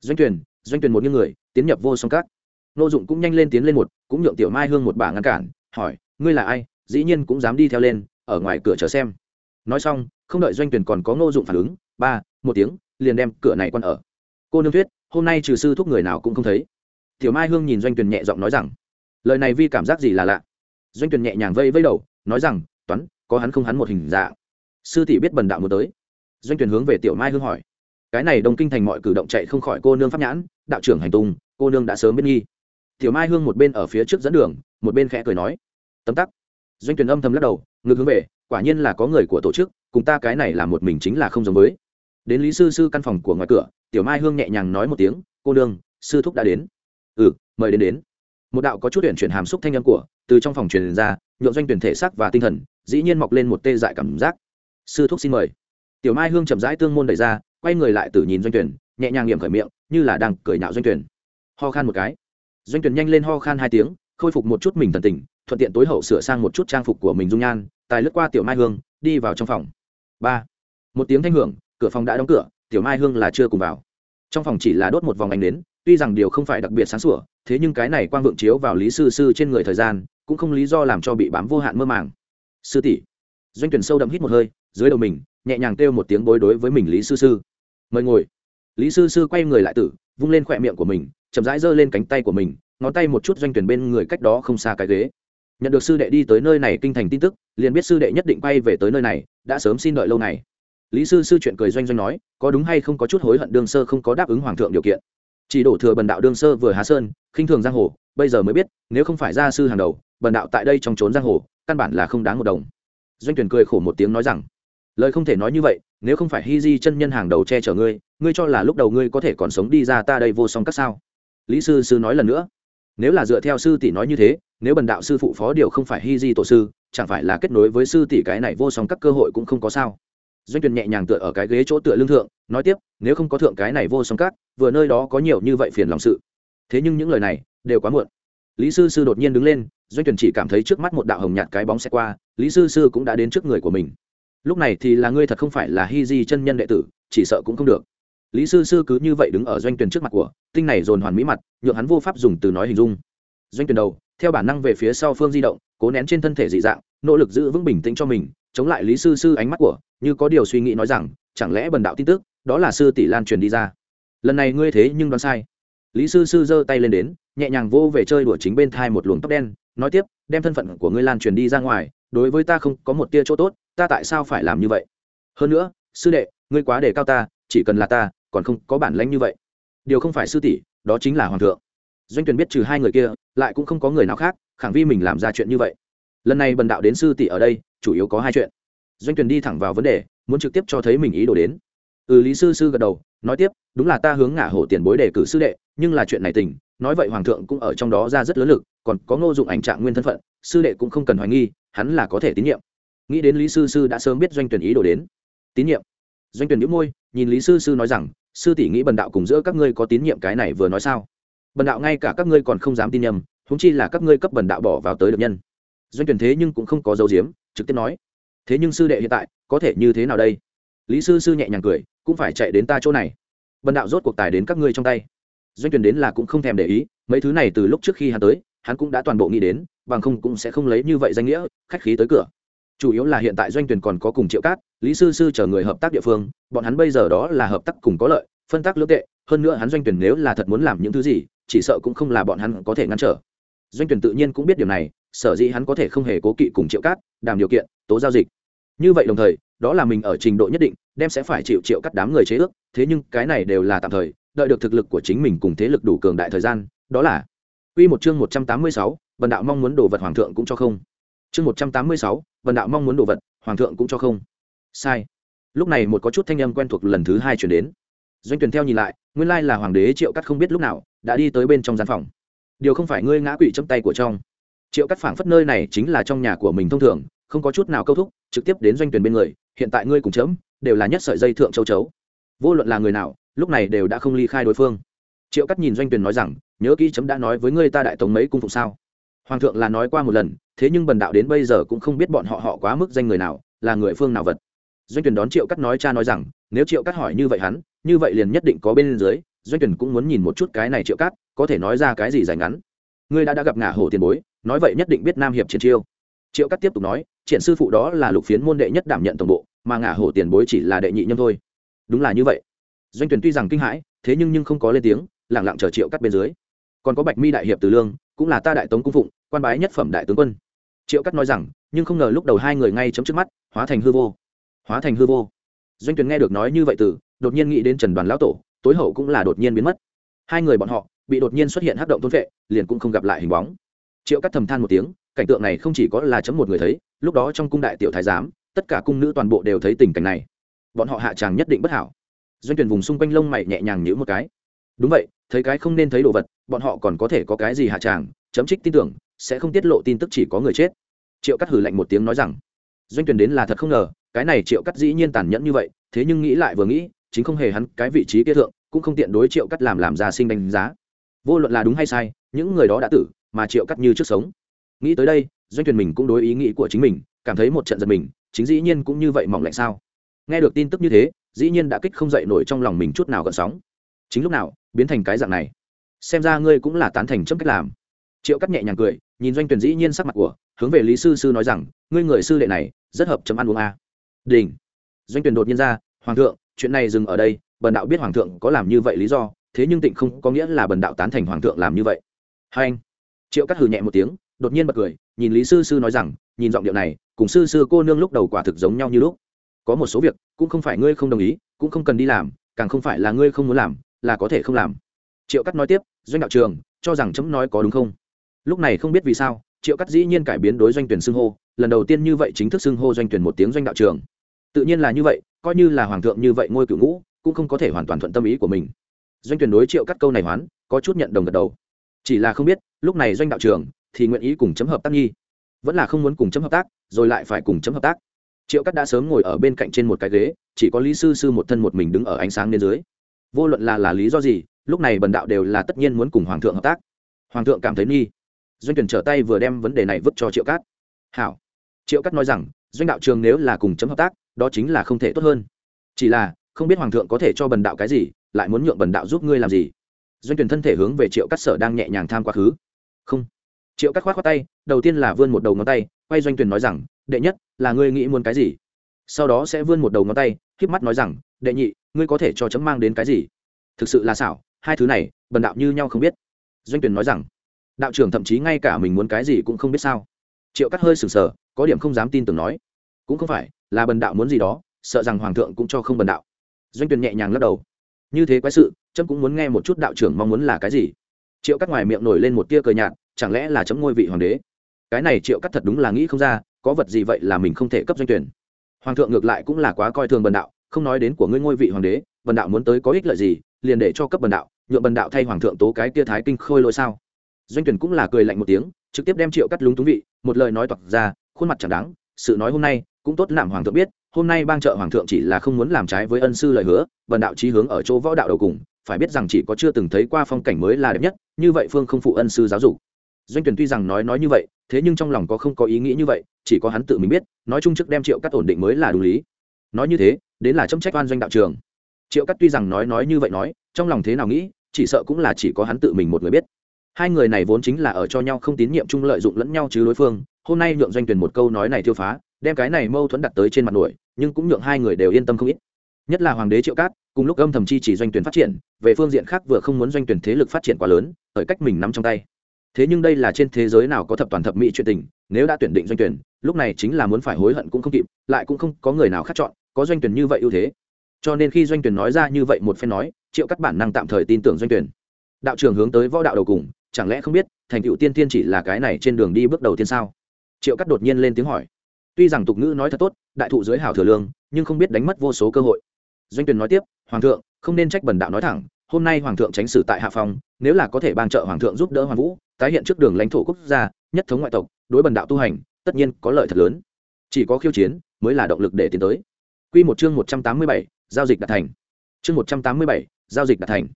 Doanh tuyển doanh tuyển một như người, tiến nhập vô song các. Nô dụng cũng nhanh lên tiến lên một, cũng nhượng tiểu mai hương một bà ngăn cản, hỏi, ngươi là ai? Dĩ nhiên cũng dám đi theo lên, ở ngoài cửa chờ xem. Nói xong, không đợi doanh tuyển còn có ngô dụng phản ứng, ba, một tiếng, liền đem cửa này quan ở. Cô nương thuyết, hôm nay trừ sư thúc người nào cũng không thấy tiểu mai hương nhìn doanh tuyền nhẹ giọng nói rằng lời này vi cảm giác gì là lạ? Doanh tuyền nhẹ nhàng vây vây đầu nói rằng toán có hắn không hắn một hình dạng. Sư tỷ biết bần đạo một tới. Doanh tuyền hướng về tiểu mai hương hỏi cái này đồng kinh thành mọi cử động chạy không khỏi cô nương pháp nhãn đạo trưởng hành tung cô nương đã sớm biết nghi. Tiểu mai hương một bên ở phía trước dẫn đường một bên khẽ cười nói tấm tắc. Doanh tuyển âm thầm lắc đầu ngược hướng về quả nhiên là có người của tổ chức cùng ta cái này là một mình chính là không giống với. Đến lý sư sư căn phòng của ngoài cửa tiểu mai hương nhẹ nhàng nói một tiếng cô nương, sư thúc đã đến ừ mời đến đến. Một đạo có chút tuyển chuyển hàm xúc thanh âm của, từ trong phòng truyền ra nhộn doanh tuyển thể xác và tinh thần, dĩ nhiên mọc lên một tê dại cảm giác. Sư thúc xin mời. Tiểu mai hương chậm rãi tương môn đẩy ra, quay người lại từ nhìn doanh tuyển, nhẹ nhàng nghiệm khởi miệng, như là đang cười nhạo doanh tuyển. Ho khan một cái. Doanh tuyển nhanh lên ho khan hai tiếng, khôi phục một chút mình thần tình, thuận tiện tối hậu sửa sang một chút trang phục của mình dung nhan, tài lướt qua tiểu mai hương, đi vào trong phòng. Ba. Một tiếng thanh hưởng, cửa phòng đã đóng cửa, tiểu mai hương là chưa cùng vào. Trong phòng chỉ là đốt một vòng ánh nến tuy rằng điều không phải đặc biệt sáng sủa, thế nhưng cái này quang vượng chiếu vào lý sư sư trên người thời gian, cũng không lý do làm cho bị bám vô hạn mơ màng. Sư tỷ, doanh tuyển sâu đậm hít một hơi, dưới đầu mình, nhẹ nhàng kêu một tiếng bối đối với mình lý sư sư. Mời ngồi. Lý sư sư quay người lại tử, vung lên khỏe miệng của mình, chậm rãi giơ lên cánh tay của mình, ngón tay một chút doanh tuyển bên người cách đó không xa cái ghế. Nhận được sư đệ đi tới nơi này kinh thành tin tức, liền biết sư đệ nhất định quay về tới nơi này, đã sớm xin đợi lâu này lý sư sư chuyện cười doanh doanh nói, có đúng hay không có chút hối hận đương sơ không có đáp ứng hoàng thượng điều kiện chỉ đổ thừa bần đạo đương sơ vừa há sơn, khinh thường giang hồ, bây giờ mới biết, nếu không phải gia sư hàng đầu, bần đạo tại đây trong trốn giang hồ, căn bản là không đáng một đồng. Doanh tuyển cười khổ một tiếng nói rằng, lời không thể nói như vậy, nếu không phải hy di chân nhân hàng đầu che chở ngươi ngươi cho là lúc đầu ngươi có thể còn sống đi ra ta đây vô song các sao? Lý sư sư nói lần nữa, nếu là dựa theo sư tỷ nói như thế, nếu bần đạo sư phụ phó điều không phải hy di tổ sư, chẳng phải là kết nối với sư tỷ cái này vô song các cơ hội cũng không có sao? Doanh Tuyền nhẹ nhàng tựa ở cái ghế chỗ tựa lương thượng, nói tiếp, nếu không có thượng cái này vô song các, vừa nơi đó có nhiều như vậy phiền lòng sự. Thế nhưng những lời này đều quá muộn. Lý sư sư đột nhiên đứng lên, doanh tuyển chỉ cảm thấy trước mắt một đạo hồng nhạt cái bóng sẽ qua, lý sư sư cũng đã đến trước người của mình. Lúc này thì là ngươi thật không phải là hy di chân nhân đệ tử, chỉ sợ cũng không được. Lý sư sư cứ như vậy đứng ở doanh tuyển trước mặt của, tinh này dồn hoàn mỹ mặt, nhượng hắn vô pháp dùng từ nói hình dung. Doanh tuyển đầu, theo bản năng về phía sau phương di động, cố nén trên thân thể dị dạng, nỗ lực giữ vững bình tĩnh cho mình chống lại lý sư sư ánh mắt của, như có điều suy nghĩ nói rằng, chẳng lẽ bần đạo tin tức, đó là sư tỷ lan truyền đi ra. Lần này ngươi thế nhưng đoán sai. Lý sư sư giơ tay lên đến, nhẹ nhàng vô về chơi đùa chính bên thai một luồng tóc đen, nói tiếp, đem thân phận của ngươi lan truyền đi ra ngoài, đối với ta không có một tia chỗ tốt, ta tại sao phải làm như vậy? Hơn nữa, sư đệ, ngươi quá đề cao ta, chỉ cần là ta, còn không có bản lãnh như vậy. Điều không phải sư tỷ, đó chính là hoàng thượng. Doanh tuyển biết trừ hai người kia, lại cũng không có người nào khác, khẳng vi mình làm ra chuyện như vậy. Lần này bần đạo đến sư tỷ ở đây chủ yếu có hai chuyện. Doanh tuyển đi thẳng vào vấn đề, muốn trực tiếp cho thấy mình ý đồ đến. Ừ lý sư sư gật đầu, nói tiếp, đúng là ta hướng ngả hổ tiền bối đề cử sư đệ, nhưng là chuyện này tình, nói vậy hoàng thượng cũng ở trong đó ra rất lớn lực, còn có ngô dụng ảnh trạng nguyên thân phận, sư đệ cũng không cần hoài nghi, hắn là có thể tín nhiệm. Nghĩ đến lý sư sư đã sớm biết doanh tuyển ý đồ đến. Tín nhiệm. Doanh tuyển nhíu môi, nhìn lý sư sư nói rằng, sư tỷ nghĩ bần đạo cùng giữa các ngươi có tín nhiệm cái này vừa nói sao? Bần đạo ngay cả các ngươi còn không dám tin nhầm, huống chi là các ngươi cấp bần đạo bỏ vào tới được nhân. Doanh tuyển thế nhưng cũng không có dấu diếm trực tiếp nói, thế nhưng sư đệ hiện tại có thể như thế nào đây? Lý sư sư nhẹ nhàng cười, cũng phải chạy đến ta chỗ này. Bần đạo rốt cuộc tài đến các ngươi trong tay. Doanh tuyển đến là cũng không thèm để ý, mấy thứ này từ lúc trước khi hắn tới, hắn cũng đã toàn bộ nghĩ đến, bằng không cũng sẽ không lấy như vậy danh nghĩa, khách khí tới cửa. Chủ yếu là hiện tại doanh tuyển còn có cùng triệu cát, lý sư sư chờ người hợp tác địa phương, bọn hắn bây giờ đó là hợp tác cùng có lợi, phân tác lưỡng tệ, hơn nữa hắn doanh tuyển nếu là thật muốn làm những thứ gì, chỉ sợ cũng không là bọn hắn có thể ngăn trở. Doanh tuyển tự nhiên cũng biết điều này sở dĩ hắn có thể không hề cố kỵ cùng triệu cát đàm điều kiện tố giao dịch như vậy đồng thời đó là mình ở trình độ nhất định đem sẽ phải chịu triệu cắt đám người chế ước thế nhưng cái này đều là tạm thời đợi được thực lực của chính mình cùng thế lực đủ cường đại thời gian đó là Quy một chương 186, Vân đạo mong muốn đồ vật hoàng thượng cũng cho không. Chương 186, Vân đạo mong muốn đồ vật, hoàng thượng cũng cho không. Sai. Lúc này một có chút thanh âm quen thuộc lần thứ hai truyền đến. Doanh Tuyển theo nhìn lại, nguyên lai là hoàng đế Triệu Cắt không biết lúc nào đã đi tới bên trong gian phòng. Điều không phải ngươi ngã quỵ trong tay của trong. Triệu Cắt phảng phất nơi này chính là trong nhà của mình thông thường, không có chút nào câu thúc, trực tiếp đến Doanh Tuyển bên người, hiện tại ngươi cùng chấm, đều là nhất sợi dây thượng châu chấu. Vô luận là người nào, lúc này đều đã không ly khai đối phương. Triệu Cắt nhìn Doanh Tuyển nói rằng, nhớ kỹ chấm đã nói với ngươi ta đại tống mấy cung phụng sao hoàng thượng là nói qua một lần thế nhưng bần đạo đến bây giờ cũng không biết bọn họ họ quá mức danh người nào là người phương nào vật doanh tuyển đón triệu cắt nói cha nói rằng nếu triệu cắt hỏi như vậy hắn như vậy liền nhất định có bên dưới doanh tuyển cũng muốn nhìn một chút cái này triệu cắt có thể nói ra cái gì dài ngắn ngươi đã đã gặp ngả hổ tiền bối, nói vậy nhất định biết nam hiệp triển chiêu. Triệu cắt tiếp tục nói, triển sư phụ đó là lục phiến môn đệ nhất đảm nhận tổng bộ, mà ngả hổ tiền bối chỉ là đệ nhị nhâm thôi. Đúng là như vậy. Doanh tuyển tuy rằng kinh hãi, thế nhưng nhưng không có lên tiếng lẳng lặng chờ triệu cắt bên dưới. Còn có bạch mi đại hiệp từ lương, cũng là ta đại tống cung phụng, quan bái nhất phẩm đại tướng quân. Triệu cắt nói rằng, nhưng không ngờ lúc đầu hai người ngay chấm trước mắt, hóa thành hư vô. Hóa thành hư vô. Doanh tuyển nghe được nói như vậy từ, đột nhiên nghĩ đến trần đoàn lão tổ, tối hậu cũng là đột nhiên biến mất. Hai người bọn họ bị đột nhiên xuất hiện hắc động tôn vệ, liền cũng không gặp lại hình bóng. Triệu cắt thầm than một tiếng, cảnh tượng này không chỉ có là chấm một người thấy, lúc đó trong cung đại tiểu thái giám, tất cả cung nữ toàn bộ đều thấy tình cảnh này. Bọn họ hạ tràng nhất định bất hảo. Doanh tuyển vùng xung quanh lông mày nhẹ nhàng nhíu một cái. Đúng vậy, thấy cái không nên thấy đồ vật, bọn họ còn có thể có cái gì hạ tràng, chấm trích tin tưởng, sẽ không tiết lộ tin tức chỉ có người chết. Triệu cắt hử lạnh một tiếng nói rằng, doanh tuyển đến là thật không ngờ, cái này triệu cắt dĩ nhiên tàn nhẫn như vậy, thế nhưng nghĩ lại vừa nghĩ, chính không hề hắn cái vị trí kia thượng, cũng không tiện đối triệu cắt làm làm ra sinh đánh giá vô luận là đúng hay sai, những người đó đã tử, mà triệu cắt như trước sống. Nghĩ tới đây, doanh tuyển mình cũng đối ý nghĩ của chính mình, cảm thấy một trận giật mình, chính dĩ nhiên cũng như vậy mỏng lạnh sao. Nghe được tin tức như thế, dĩ nhiên đã kích không dậy nổi trong lòng mình chút nào gợn sóng. Chính lúc nào, biến thành cái dạng này? Xem ra ngươi cũng là tán thành chấm cách làm. Triệu cắt nhẹ nhàng cười, nhìn doanh tuyển dĩ nhiên sắc mặt của, hướng về lý sư sư nói rằng, ngươi người sư đệ này, rất hợp chấm ăn uống a. À. đình. Doanh tuyển đột nhiên ra, hoàng thượng, chuyện này dừng ở đây, bần đạo biết hoàng thượng có làm như vậy lý do thế nhưng tịnh không có nghĩa là bần đạo tán thành hoàng thượng làm như vậy. Hai anh, triệu cắt hừ nhẹ một tiếng, đột nhiên bật cười, nhìn lý sư sư nói rằng, nhìn giọng điệu này, cùng sư sư cô nương lúc đầu quả thực giống nhau như lúc. Có một số việc, cũng không phải ngươi không đồng ý, cũng không cần đi làm, càng không phải là ngươi không muốn làm, là có thể không làm. Triệu cắt nói tiếp, doanh đạo trường, cho rằng chấm nói có đúng không? Lúc này không biết vì sao, triệu cắt dĩ nhiên cải biến đối doanh tuyển xưng hô, lần đầu tiên như vậy chính thức xưng hô doanh tuyển một tiếng doanh đạo trường. Tự nhiên là như vậy, coi như là hoàng thượng như vậy ngôi cựu ngũ, cũng không có thể hoàn toàn thuận tâm ý của mình doanh tuyển đối triệu cắt câu này hoán, có chút nhận đồng gật đầu. Chỉ là không biết, lúc này doanh đạo trường thì nguyện ý cùng chấm hợp tác nhi vẫn là không muốn cùng chấm hợp tác, rồi lại phải cùng chấm hợp tác. Triệu cắt đã sớm ngồi ở bên cạnh trên một cái ghế, chỉ có lý sư sư một thân một mình đứng ở ánh sáng bên dưới. Vô luận là là lý do gì, lúc này bần đạo đều là tất nhiên muốn cùng hoàng thượng hợp tác. Hoàng thượng cảm thấy nghi. Doanh tuyển trở tay vừa đem vấn đề này vứt cho triệu cát hảo. Triệu cát nói rằng, doanh đạo trường nếu là cùng chấm hợp tác, đó chính là không thể tốt hơn. Chỉ là, không biết hoàng thượng có thể cho bần đạo cái gì lại muốn nhượng bần đạo giúp ngươi làm gì? Doanh tuyển thân thể hướng về triệu cát sở đang nhẹ nhàng tham quá khứ. Không. Triệu cát khoát khoát tay, đầu tiên là vươn một đầu ngón tay, quay doanh tuyển nói rằng, đệ nhất, là ngươi nghĩ muốn cái gì? Sau đó sẽ vươn một đầu ngón tay híp mắt nói rằng, đệ nhị, ngươi có thể cho chấm mang đến cái gì? Thực sự là xảo, hai thứ này, bần đạo như nhau không biết. Doanh tuyển nói rằng, đạo trưởng thậm chí ngay cả mình muốn cái gì cũng không biết sao. Triệu cắt hơi sừng sờ, có điểm không dám tin tưởng nói, cũng không phải, là bần đạo muốn gì đó, sợ rằng hoàng thượng cũng cho không bần đạo. Doanh tuyển nhẹ nhàng lắc đầu như thế quái sự trâm cũng muốn nghe một chút đạo trưởng mong muốn là cái gì. Triệu cắt ngoài miệng nổi lên một tia cờ nhạt, chẳng lẽ là chấm ngôi vị hoàng đế? Cái này triệu cắt thật đúng là nghĩ không ra, có vật gì vậy là mình không thể cấp doanh tuyển. Hoàng thượng ngược lại cũng là quá coi thường bần đạo, không nói đến của ngươi ngôi vị hoàng đế, bần đạo muốn tới có ích lợi gì, liền để cho cấp bần đạo, nhượng bần đạo thay hoàng thượng tố cái tia thái kinh khôi lỗi sao? Doanh tuyển cũng là cười lạnh một tiếng, trực tiếp đem triệu cắt lúng túng vị, một lời nói toạc ra, khuôn mặt chẳng đáng, sự nói hôm nay cũng tốt làm hoàng thượng biết hôm nay bang trợ hoàng thượng chỉ là không muốn làm trái với ân sư lời hứa bần đạo trí hướng ở chỗ võ đạo đầu cùng, phải biết rằng chỉ có chưa từng thấy qua phong cảnh mới là đẹp nhất, như vậy phương không phụ ân sư giáo dục. Doanh tuyển tuy rằng nói nói như vậy, thế nhưng trong lòng có không có ý nghĩ như vậy, chỉ có hắn tự mình biết, nói chung trước đem triệu cắt ổn định mới là đúng lý. Nói như thế, đến là chấm trách oan doanh đạo trường. Triệu cắt tuy rằng nói nói như vậy nói, trong lòng thế nào nghĩ, chỉ sợ cũng là chỉ có hắn tự mình một người biết. Hai người này vốn chính là ở cho nhau không tín nhiệm chung lợi dụng lẫn nhau chứ đối phương, hôm nay nhượng doanh tuyển một câu nói này thiêu phá đem cái này mâu thuẫn đặt tới trên mặt nổi, nhưng cũng nhượng hai người đều yên tâm không ít. Nhất là hoàng đế triệu cát, cùng lúc âm thầm chi chỉ doanh tuyển phát triển, về phương diện khác vừa không muốn doanh tuyển thế lực phát triển quá lớn, ở cách mình nắm trong tay. Thế nhưng đây là trên thế giới nào có thập toàn thập mỹ chuyện tình, nếu đã tuyển định doanh tuyển, lúc này chính là muốn phải hối hận cũng không kịp, lại cũng không có người nào khác chọn, có doanh tuyển như vậy ưu thế. Cho nên khi doanh tuyển nói ra như vậy một phen nói, triệu các bản năng tạm thời tin tưởng doanh tuyển. Đạo trưởng hướng tới võ đạo đầu cùng, chẳng lẽ không biết, thành tựu tiên tiên chỉ là cái này trên đường đi bước đầu tiên sao? Triệu cắt đột nhiên lên tiếng hỏi tuy rằng tục ngữ nói thật tốt đại thụ dưới hảo thừa lương nhưng không biết đánh mất vô số cơ hội doanh Tuyền nói tiếp hoàng thượng không nên trách bần đạo nói thẳng hôm nay hoàng thượng tránh xử tại hạ phòng nếu là có thể ban trợ hoàng thượng giúp đỡ hoàng vũ tái hiện trước đường lãnh thổ quốc gia nhất thống ngoại tộc đối bần đạo tu hành tất nhiên có lợi thật lớn chỉ có khiêu chiến mới là động lực để tiến tới Quy một chương một trăm tám mươi bảy, giao dịch đạt thành. Chương một trăm tám mươi bảy, giao dịch đạt thành.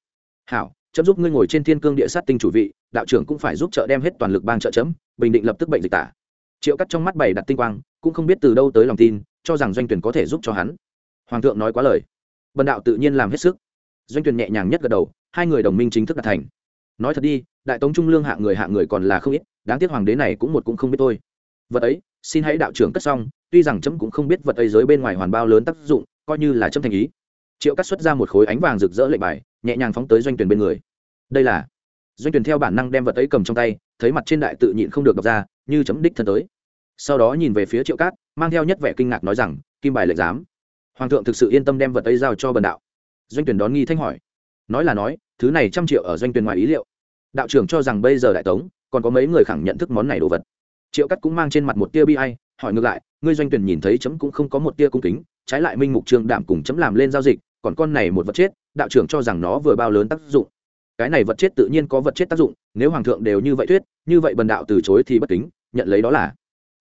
Hảo, chấm giúp ngươi ngồi trên thiên cương địa sát tinh chủ vị, đạo trưởng cũng phải giúp trợ đem hết toàn lực bang trợ chấm, bình định lập tức bệnh dịch tả. Triệu Cắt trong mắt bảy đặt tinh quang, cũng không biết từ đâu tới lòng tin, cho rằng doanh tuyển có thể giúp cho hắn. Hoàng thượng nói quá lời, bần đạo tự nhiên làm hết sức. Doanh tuyển nhẹ nhàng nhất gật đầu, hai người đồng minh chính thức đạt thành. Nói thật đi, đại tống trung lương hạng người hạng người còn là không ít, đáng tiếc hoàng đế này cũng một cũng không biết tôi. Vật ấy, xin hãy đạo trưởng cất xong, tuy rằng chấm cũng không biết vật ấy giới bên ngoài hoàn bao lớn tác dụng, coi như là chấm thành ý triệu cắt xuất ra một khối ánh vàng rực rỡ lệnh bài nhẹ nhàng phóng tới doanh tuyển bên người đây là doanh tuyển theo bản năng đem vật ấy cầm trong tay thấy mặt trên đại tự nhịn không được đọc ra như chấm đích thân tới sau đó nhìn về phía triệu cát, mang theo nhất vẻ kinh ngạc nói rằng, kim bài lệnh giám. Hoàng thượng thực sự yên tâm đem vật ấy giao cho bần đạo. Doanh tuyển đón nghi thanh hỏi. Nói là nói, thứ này trăm triệu ở doanh tuyển ngoài ý liệu. Đạo trưởng cho rằng bây giờ đại tống, còn có mấy người khẳng nhận thức món này đồ vật. Triệu cắt cũng mang trên mặt một tia bi ai, hỏi ngược lại, ngươi doanh tuyển nhìn thấy chấm cũng không có một tia cung kính, trái lại minh mục trương đảm cùng chấm làm lên giao dịch, còn con này một vật chết, đạo trưởng cho rằng nó vừa bao lớn tác dụng. Cái này vật chết tự nhiên có vật chết tác dụng, nếu hoàng thượng đều như vậy thuyết, như vậy bần đạo từ chối thì bất kính, nhận lấy đó là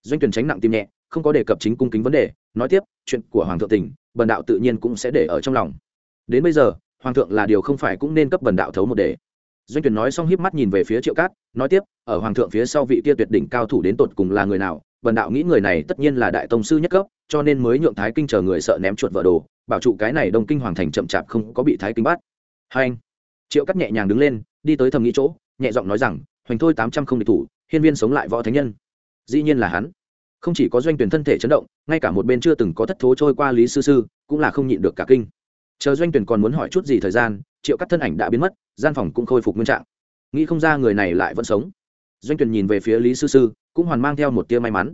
doanh tuyển tránh nặng tim nhẹ, không có đề cập chính cung kính vấn đề, nói tiếp, chuyện của hoàng thượng tỉnh bần đạo tự nhiên cũng sẽ để ở trong lòng. Đến bây giờ, hoàng thượng là điều không phải cũng nên cấp bần đạo thấu một đề. Doanh tuyển nói xong híp mắt nhìn về phía triệu cát, nói tiếp, ở hoàng thượng phía sau vị kia tuyệt đỉnh cao thủ đến tột cùng là người nào, Bần đạo nghĩ người này tất nhiên là đại tông sư nhất cấp, cho nên mới nhượng thái kinh chờ người sợ ném chuột vợ đồ, bảo trụ cái này đông kinh hoàng thành chậm chạp không có bị thái kinh bắt. Hai anh, triệu cắt nhẹ nhàng đứng lên, đi tới thầm nghĩ chỗ, nhẹ giọng nói rằng, hoành thôi tám trăm không địch thủ, hiên viên sống lại võ thánh nhân dĩ nhiên là hắn. Không chỉ có doanh tuyển thân thể chấn động, ngay cả một bên chưa từng có thất thố trôi qua lý sư sư, cũng là không nhịn được cả kinh. Chờ doanh tuyển còn muốn hỏi chút gì thời gian, triệu cắt thân ảnh đã biến mất, gian phòng cũng khôi phục nguyên trạng. Nghĩ không ra người này lại vẫn sống. Doanh tuyển nhìn về phía lý sư sư, cũng hoàn mang theo một tia may mắn.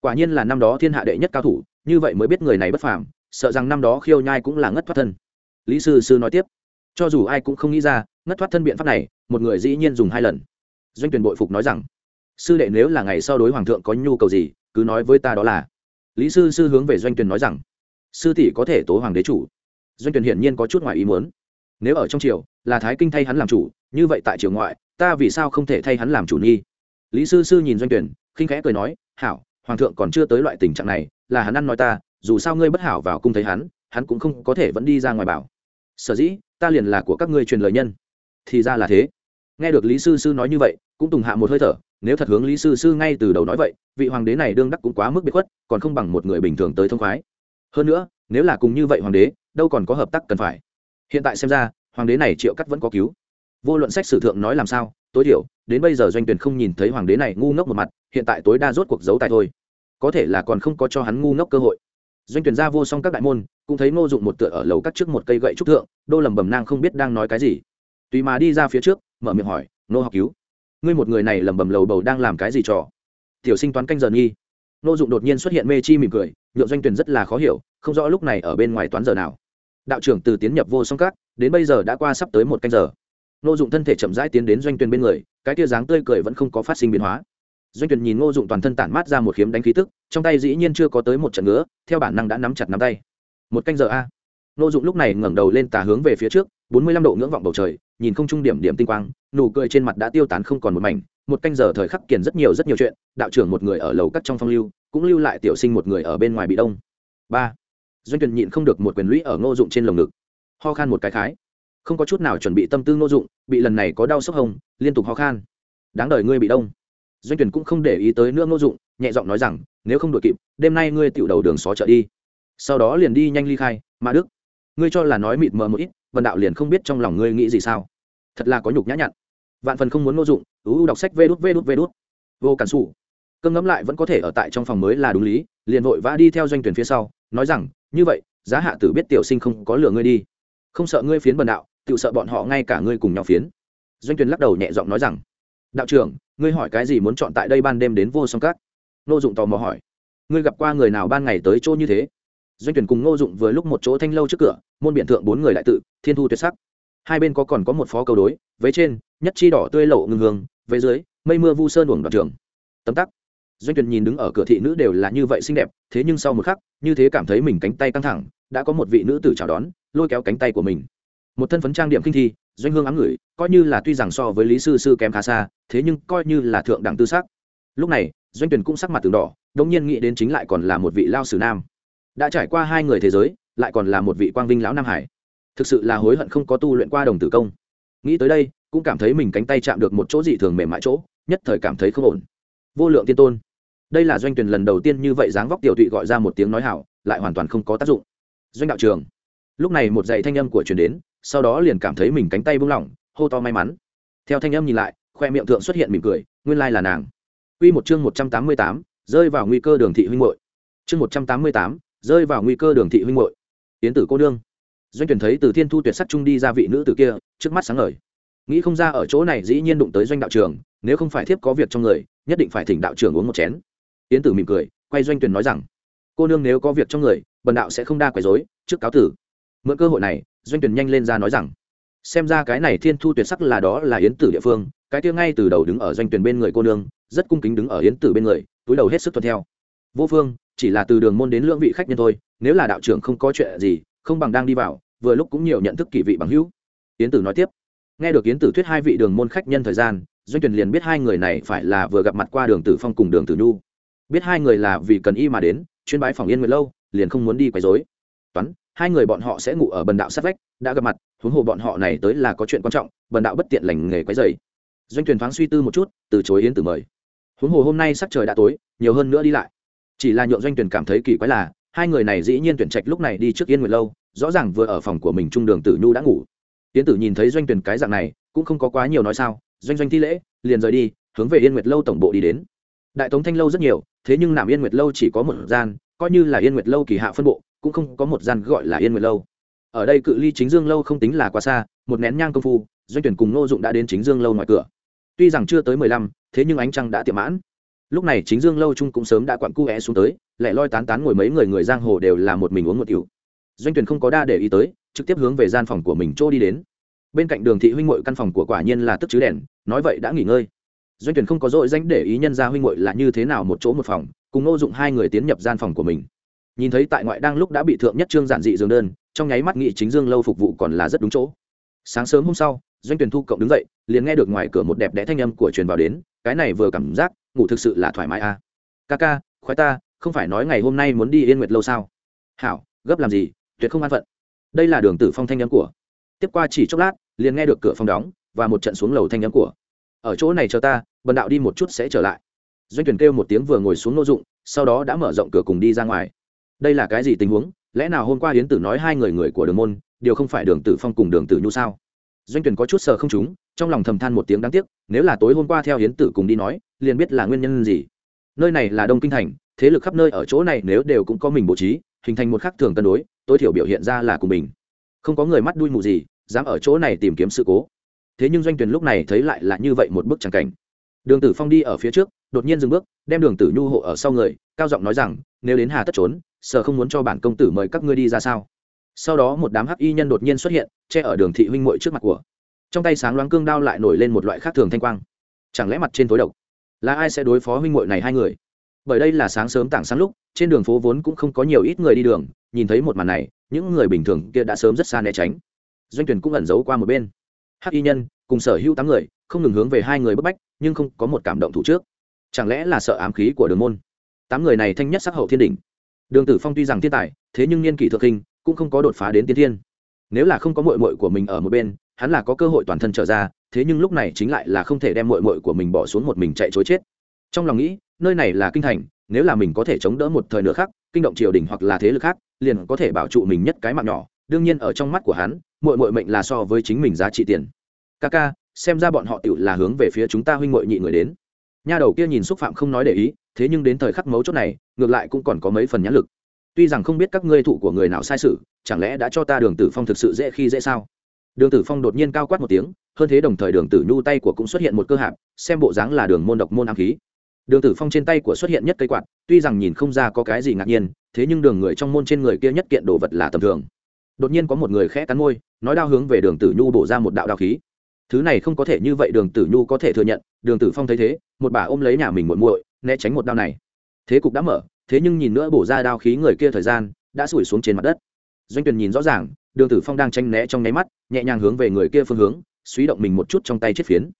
Quả nhiên là năm đó thiên hạ đệ nhất cao thủ, như vậy mới biết người này bất phàm, sợ rằng năm đó khiêu nhai cũng là ngất thoát thân. Lý sư sư nói tiếp, cho dù ai cũng không nghĩ ra, ngất thoát thân biện pháp này, một người dĩ nhiên dùng hai lần. Doanh tuyển bội phục nói rằng sư đệ nếu là ngày sau đối hoàng thượng có nhu cầu gì, cứ nói với ta đó là. Lý sư sư hướng về doanh Tuyền nói rằng, sư tỷ có thể tố hoàng đế chủ. Doanh Tuyền hiển nhiên có chút ngoài ý muốn. Nếu ở trong triều, là thái kinh thay hắn làm chủ, như vậy tại triều ngoại, ta vì sao không thể thay hắn làm chủ nghi? Lý sư sư nhìn doanh tuyển khinh khẽ cười nói, hảo, hoàng thượng còn chưa tới loại tình trạng này, là hắn ăn nói ta, dù sao ngươi bất hảo vào cung thấy hắn hắn cũng không có thể vẫn đi ra ngoài bảo. Sở dĩ, ta liền là của các ngươi truyền lời nhân. Thì ra là thế. Nghe được lý sư sư nói như vậy cũng tùng hạ một hơi thở, nếu thật hướng lý sư sư ngay từ đầu nói vậy, vị hoàng đế này đương đắc cũng quá mức biệt khuất, còn không bằng một người bình thường tới thông khoái. Hơn nữa, nếu là cùng như vậy hoàng đế, đâu còn có hợp tác cần phải. Hiện tại xem ra, hoàng đế này triệu cắt vẫn có cứu. Vô luận sách sử thượng nói làm sao, tối thiểu, đến bây giờ doanh tuyển không nhìn thấy hoàng đế này ngu ngốc một mặt, hiện tại tối đa rốt cuộc giấu tài thôi. Có thể là còn không có cho hắn ngu ngốc cơ hội. Doanh tuyển ra vô song các đại môn, cũng thấy ngô dụng một tựa ở lầu cắt trước một cây gậy trúc thượng, đô lầm bầm nang không biết đang nói cái gì. Tùy mà đi ra phía trước, mở miệng hỏi nô học cứu? Ngươi một người này lầm bầm lầu bầu đang làm cái gì trò? Tiểu sinh toán canh giờ nghi. Nô dụng đột nhiên xuất hiện mê chi mỉm cười, nhượng doanh tuyển rất là khó hiểu, không rõ lúc này ở bên ngoài toán giờ nào. Đạo trưởng từ tiến nhập vô song các, đến bây giờ đã qua sắp tới một canh giờ. Nô dụng thân thể chậm rãi tiến đến doanh tuyển bên người, cái tia dáng tươi cười vẫn không có phát sinh biến hóa. Doanh tuyển nhìn ngô dụng toàn thân tản mát ra một khiếm đánh khí tức, trong tay dĩ nhiên chưa có tới một trận nữa, theo bản năng đã nắm chặt nắm tay. Một canh giờ a. Ngô dụng lúc này ngẩng đầu lên tà hướng về phía trước, bốn mươi lăm độ ngưỡng vọng bầu trời nhìn không trung điểm điểm tinh quang, nụ cười trên mặt đã tiêu tán không còn một mảnh, một canh giờ thời khắc kiền rất nhiều rất nhiều chuyện, đạo trưởng một người ở lầu cắt trong phong lưu, cũng lưu lại tiểu sinh một người ở bên ngoài bị đông. Ba, doanh tuyển nhịn không được một quyền lũy ở ngô dụng trên lồng ngực. Ho khan một cái khái. Không có chút nào chuẩn bị tâm tư ngô dụng, bị lần này có đau sốc hồng, liên tục ho khan. Đáng đời ngươi bị đông. Doanh tuyển cũng không để ý tới nữa ngô dụng, nhẹ giọng nói rằng, nếu không đội kịp, đêm nay ngươi tiểu đầu đường xó chợ đi. Sau đó liền đi nhanh ly khai, mã đức. Ngươi cho là nói mịt mờ một ít vần đạo liền không biết trong lòng ngươi nghĩ gì sao? Thật là có nhục nhã nhặn. Vạn phần không muốn ngô dụng ưu đọc sách vê đút vê đút vê đút. Vô cản xù cơm ngấm lại vẫn có thể ở tại trong phòng mới là đúng lý, liền vội vã đi theo doanh tuyển phía sau, nói rằng, như vậy, giá hạ tử biết tiểu sinh không có lừa ngươi đi. Không sợ ngươi phiến bần đạo tự sợ bọn họ ngay cả ngươi cùng nhau phiến. Doanh tuyển lắc đầu nhẹ giọng nói rằng, đạo trưởng, ngươi hỏi cái gì muốn chọn tại đây ban đêm đến vô song các? Nô dụng tò mò hỏi, ngươi gặp qua người nào ban ngày tới chỗ như thế? Doanh tuyển cùng Ngô dụng vừa lúc một chỗ thanh lâu trước cửa, môn biện thượng bốn người đại tự, thiên thu tuyệt sắc. Hai bên có còn có một phó cầu đối, vế trên, nhất chi đỏ tươi lộ ngưng hương, vế dưới, mây mưa vu sơn uổng đoạn trường. Tấm tắc. Doanh tuyển nhìn đứng ở cửa thị nữ đều là như vậy xinh đẹp, thế nhưng sau một khắc, như thế cảm thấy mình cánh tay căng thẳng, đã có một vị nữ tử chào đón, lôi kéo cánh tay của mình. Một thân phấn trang điểm kinh thi, doanh hương ám ngửi, coi như là tuy rằng so với lý sư sư kém khá xa, thế nhưng coi như là thượng đẳng tư sắc. Lúc này, doanh tuyển cũng sắc mặt từng đỏ, đống nhiên nghĩ đến chính lại còn là một vị lao sử nam đã trải qua hai người thế giới lại còn là một vị quang vinh lão nam hải. Thực sự là hối hận không có tu luyện qua đồng tử công. Nghĩ tới đây cũng cảm thấy mình cánh tay chạm được một chỗ dị thường mềm mại chỗ nhất thời cảm thấy không ổn. Vô lượng tiên tôn. Đây là doanh tuyển lần đầu tiên như vậy dáng vóc tiểu thụy gọi ra một tiếng nói hảo lại hoàn toàn không có tác dụng. Doanh đạo trường. Lúc này một dạy thanh âm của truyền đến sau đó liền cảm thấy mình cánh tay buông lỏng hô to may mắn. Theo thanh âm nhìn lại khoe miệng thượng xuất hiện mỉm cười nguyên lai là nàng. Quy một chương 188, rơi vào nguy cơ đường thị huynh muội. Chương 188, rơi vào nguy cơ đường thị huynh muội. Tiến tử cô đương, Doanh tuyển thấy từ thiên thu tuyệt sắc trung đi ra vị nữ tử kia, trước mắt sáng ngời. Nghĩ không ra ở chỗ này dĩ nhiên đụng tới doanh đạo trường, nếu không phải thiếp có việc trong người, nhất định phải thỉnh đạo trưởng uống một chén. Tiến tử mỉm cười, quay doanh tuyển nói rằng, cô nương nếu có việc trong người, bần đạo sẽ không đa quấy rối, trước cáo tử. Mượn cơ hội này, doanh tuyển nhanh lên ra nói rằng, xem ra cái này thiên thu tuyệt sắc là đó là yến tử địa phương cái kia ngay từ đầu đứng ở doanh tuyển bên người cô nương rất cung kính đứng ở yến tử bên người túi đầu hết sức thuận theo vô phương, chỉ là từ đường môn đến lưỡng vị khách nhân thôi, nếu là đạo trưởng không có chuyện gì, không bằng đang đi vào, vừa lúc cũng nhiều nhận thức kỳ vị bằng hữu. Yến tử nói tiếp. Nghe được yến tử thuyết hai vị đường môn khách nhân thời gian, doanh tuyển liền biết hai người này phải là vừa gặp mặt qua đường tử phong cùng đường tử nhu. Biết hai người là vì cần y mà đến chuyên bái phòng yên nguyệt lâu, liền không muốn đi quấy rối. Toán, hai người bọn họ sẽ ngủ ở bần đạo sát vách, đã gặp mặt, huống hồ bọn họ này tới là có chuyện quan trọng, bần đạo bất tiện lành nghề quấy dày doanh tuyển thoáng suy tư một chút, từ chối yến tử mời. Huống hồ hôm nay sắc trời đã tối, nhiều hơn nữa đi lại chỉ là nhượng doanh tuyển cảm thấy kỳ quái là, hai người này dĩ nhiên tuyển trạch lúc này đi trước yên nguyệt lâu, rõ ràng vừa ở phòng của mình trung đường tử nhu đã ngủ. Tiến tử nhìn thấy doanh tuyển cái dạng này, cũng không có quá nhiều nói sao, doanh doanh thi lễ, liền rời đi, hướng về yên nguyệt lâu tổng bộ đi đến. Đại tống thanh lâu rất nhiều, thế nhưng nằm yên nguyệt lâu chỉ có một gian, coi như là yên nguyệt lâu kỳ hạ phân bộ, cũng không có một gian gọi là yên nguyệt lâu. Ở đây cự ly chính dương lâu không tính là quá xa, một nén nhang công phu, doanh tuyển cùng nô dụng đã đến chính dương lâu ngoài cửa. Tuy rằng chưa tới mười lăm, thế nhưng ánh trăng đã tiệm mãn lúc này chính dương lâu trung cũng sớm đã quặn cu é xuống tới, lại loi tán tán ngồi mấy người người giang hồ đều là một mình uống một tiểu. Doanh tuyển không có đa để ý tới, trực tiếp hướng về gian phòng của mình trô đi đến. Bên cạnh đường thị huynh muội căn phòng của quả nhiên là tức chứ đèn, nói vậy đã nghỉ ngơi. Doanh tuyển không có dội danh để ý nhân ra huynh muội là như thế nào một chỗ một phòng, cùng ngô dụng hai người tiến nhập gian phòng của mình. Nhìn thấy tại ngoại đang lúc đã bị thượng nhất trương giản dị giường đơn, trong nháy mắt nghị chính dương lâu phục vụ còn là rất đúng chỗ. Sáng sớm hôm sau doanh tuyển thu cộng đứng dậy, liền nghe được ngoài cửa một đẹp đẽ thanh âm của truyền vào đến, cái này vừa cảm giác, ngủ thực sự là thoải mái à. ca ca, khoái ta, không phải nói ngày hôm nay muốn đi yên nguyệt lâu sao? Hảo, gấp làm gì, tuyệt không an phận. Đây là đường tử phong thanh âm của. Tiếp qua chỉ chốc lát, liền nghe được cửa phòng đóng, và một trận xuống lầu thanh âm của. Ở chỗ này chờ ta, bần đạo đi một chút sẽ trở lại. Doanh tuyển kêu một tiếng vừa ngồi xuống nô dụng, sau đó đã mở rộng cửa cùng đi ra ngoài. Đây là cái gì tình huống? Lẽ nào hôm qua hiến tử nói hai người người của đường môn điều không phải đường tử phong cùng đường tử nhu sao? Doanh tuyển có chút sờ không chúng trong lòng thầm than một tiếng đáng tiếc, nếu là tối hôm qua theo hiến tử cùng đi nói, liền biết là nguyên nhân gì. Nơi này là đông kinh thành, thế lực khắp nơi ở chỗ này nếu đều cũng có mình bố trí, hình thành một khắc thường cân đối, tối thiểu biểu hiện ra là cùng mình. Không có người mắt đuôi mù gì, dám ở chỗ này tìm kiếm sự cố. Thế nhưng doanh tuyển lúc này thấy lại là như vậy một bức tràng cảnh. Đường tử phong đi ở phía trước, đột nhiên dừng bước, đem đường tử nhu hộ ở sau người, cao giọng nói rằng, nếu đến hà tất trốn, sợ không muốn cho bản công tử mời các ngươi đi ra sao? Sau đó một đám hắc y nhân đột nhiên xuất hiện, che ở đường thị huynh muội trước mặt của. Trong tay sáng loáng cương đao lại nổi lên một loại khác thường thanh quang. Chẳng lẽ mặt trên tối độc? Là ai sẽ đối phó huynh muội này hai người? Bởi đây là sáng sớm tảng sáng lúc, trên đường phố vốn cũng không có nhiều ít người đi đường, nhìn thấy một màn này, những người bình thường kia đã sớm rất xa né tránh. Doanh tuyển cũng ẩn giấu qua một bên. Hắc y nhân, cùng sở hữu tám người, không ngừng hướng về hai người bức bách, nhưng không có một cảm động thủ trước. Chẳng lẽ là sợ ám khí của đường môn? Tám người này thanh nhất sắc hậu thiên đỉnh. Đường tử phong tuy rằng thiên tài, thế nhưng niên kỷ thượng kinh cũng không có đột phá đến tiên thiên. Nếu là không có mội mội của mình ở một bên, hắn là có cơ hội toàn thân trở ra, thế nhưng lúc này chính lại là không thể đem mội mội của mình bỏ xuống một mình chạy chối chết. Trong lòng nghĩ, nơi này là kinh thành, nếu là mình có thể chống đỡ một thời nữa khác, kinh động triều đình hoặc là thế lực khác, liền có thể bảo trụ mình nhất cái mạng nhỏ. Đương nhiên ở trong mắt của hắn mội mội mệnh là so với chính mình giá trị tiền. Ca ca, xem ra bọn họ tự là hướng về phía chúng ta huynh mội nhị người đến. Nha đầu kia nhìn xúc phạm không nói để ý, thế nhưng đến thời khắc mấu chốt này, ngược lại cũng còn có mấy phần nhãn lực tuy rằng không biết các ngươi thụ của người nào sai sự, chẳng lẽ đã cho ta đường tử phong thực sự dễ khi dễ sao? Đường tử phong đột nhiên cao quát một tiếng, hơn thế đồng thời đường tử nhu tay của cũng xuất hiện một cơ hạp, xem bộ dáng là đường môn độc môn ám khí. Đường tử phong trên tay của xuất hiện nhất cây quạt, tuy rằng nhìn không ra có cái gì ngạc nhiên, thế nhưng đường người trong môn trên người kia nhất kiện đồ vật là tầm thường. Đột nhiên có một người khẽ cắn môi, nói đao hướng về đường tử nhu bổ ra một đạo đao khí. Thứ này không có thể như vậy đường tử nhu có thể thừa nhận, đường tử phong thấy thế, một bà ôm lấy nhà mình muộn muội, né tránh một đao này. Thế cục đã mở thế nhưng nhìn nữa bổ ra đao khí người kia thời gian, đã sủi xuống trên mặt đất. Doanh tuyền nhìn rõ ràng, đường tử phong đang tranh né trong nháy mắt, nhẹ nhàng hướng về người kia phương hướng, suy động mình một chút trong tay chiếc phiến.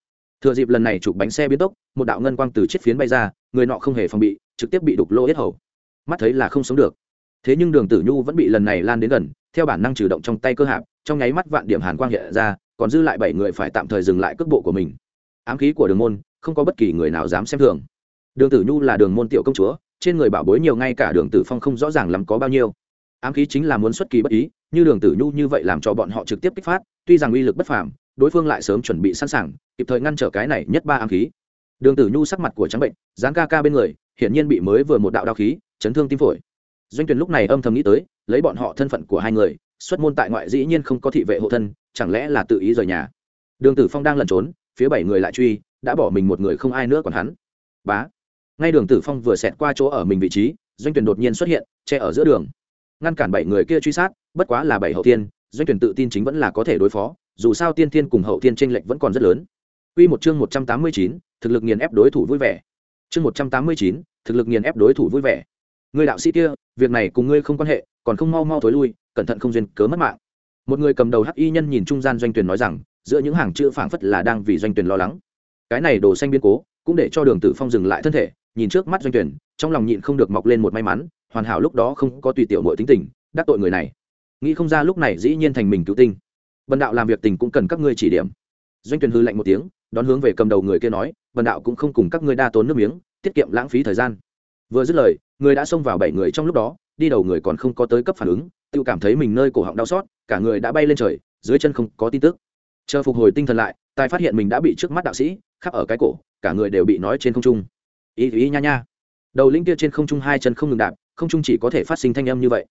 Thừa dịp lần này chụp bánh xe biến tốc, một đạo ngân quang từ chiếc phiến bay ra, người nọ không hề phòng bị, trực tiếp bị đục lỗ hết hầu. Mắt thấy là không sống được. Thế nhưng đường tử nhu vẫn bị lần này lan đến gần, theo bản năng chủ động trong tay cơ hạp, trong nháy mắt vạn điểm hàn quang hiện ra, còn dư lại bảy người phải tạm thời dừng lại cước bộ của mình. Ám khí của đường môn, không có bất kỳ người nào dám xem thường. Đường tử nhu là đường môn tiểu công chúa trên người bảo bối nhiều ngay cả đường tử phong không rõ ràng lắm có bao nhiêu. Ám khí chính là muốn xuất kỳ bất ý, như đường tử nhu như vậy làm cho bọn họ trực tiếp kích phát, tuy rằng uy lực bất phàm, đối phương lại sớm chuẩn bị sẵn sàng, kịp thời ngăn trở cái này nhất ba ám khí. Đường tử nhu sắc mặt của trắng bệnh, dáng ca ca bên người, hiển nhiên bị mới vừa một đạo đao khí, chấn thương tim phổi. Doanh tuyển lúc này âm thầm nghĩ tới, lấy bọn họ thân phận của hai người, xuất môn tại ngoại dĩ nhiên không có thị vệ hộ thân, chẳng lẽ là tự ý rời nhà. Đường tử phong đang lẩn trốn, phía bảy người lại truy, đã bỏ mình một người không ai nữa còn hắn. Bá ngay đường tử phong vừa xẹt qua chỗ ở mình vị trí doanh tuyển đột nhiên xuất hiện che ở giữa đường ngăn cản bảy người kia truy sát bất quá là bảy hậu tiên doanh tuyển tự tin chính vẫn là có thể đối phó dù sao tiên thiên cùng hậu tiên tranh lệch vẫn còn rất lớn Quy một chương 189, thực lực nghiền ép đối thủ vui vẻ. Chương 189, thực lực nghiền ép đối thủ vui vẻ. Ngươi đạo sĩ kia, việc này cùng ngươi không quan hệ, còn không mau mau thối lui, cẩn thận không duyên cớ mất mạng. Một người cầm đầu hắc y nhân nhìn trung gian doanh tuyển nói rằng, giữa những hàng chữ phảng phất là đang vì doanh tuyển lo lắng. Cái này đồ xanh biến cố, cũng để cho Đường Tử Phong dừng lại thân thể, nhìn trước mắt doanh tuyển, trong lòng nhịn không được mọc lên một may mắn, hoàn hảo lúc đó không có tùy tiểu muội tính tình, đắc tội người này. Nghĩ không ra lúc này dĩ nhiên thành mình cứu tinh. Bần đạo làm việc tình cũng cần các ngươi chỉ điểm. Doanh tuyển hư lạnh một tiếng, đón hướng về cầm đầu người kia nói bần đạo cũng không cùng các ngươi đa tốn nước miếng tiết kiệm lãng phí thời gian vừa dứt lời người đã xông vào bảy người trong lúc đó đi đầu người còn không có tới cấp phản ứng tự cảm thấy mình nơi cổ họng đau xót cả người đã bay lên trời dưới chân không có tin tức chờ phục hồi tinh thần lại tài phát hiện mình đã bị trước mắt đạo sĩ khắp ở cái cổ cả người đều bị nói trên không trung ý ý nha nha. Đầu linh kia trên không trung hai chân không ngừng đạp, không trung chỉ có thể phát sinh thanh âm như vậy.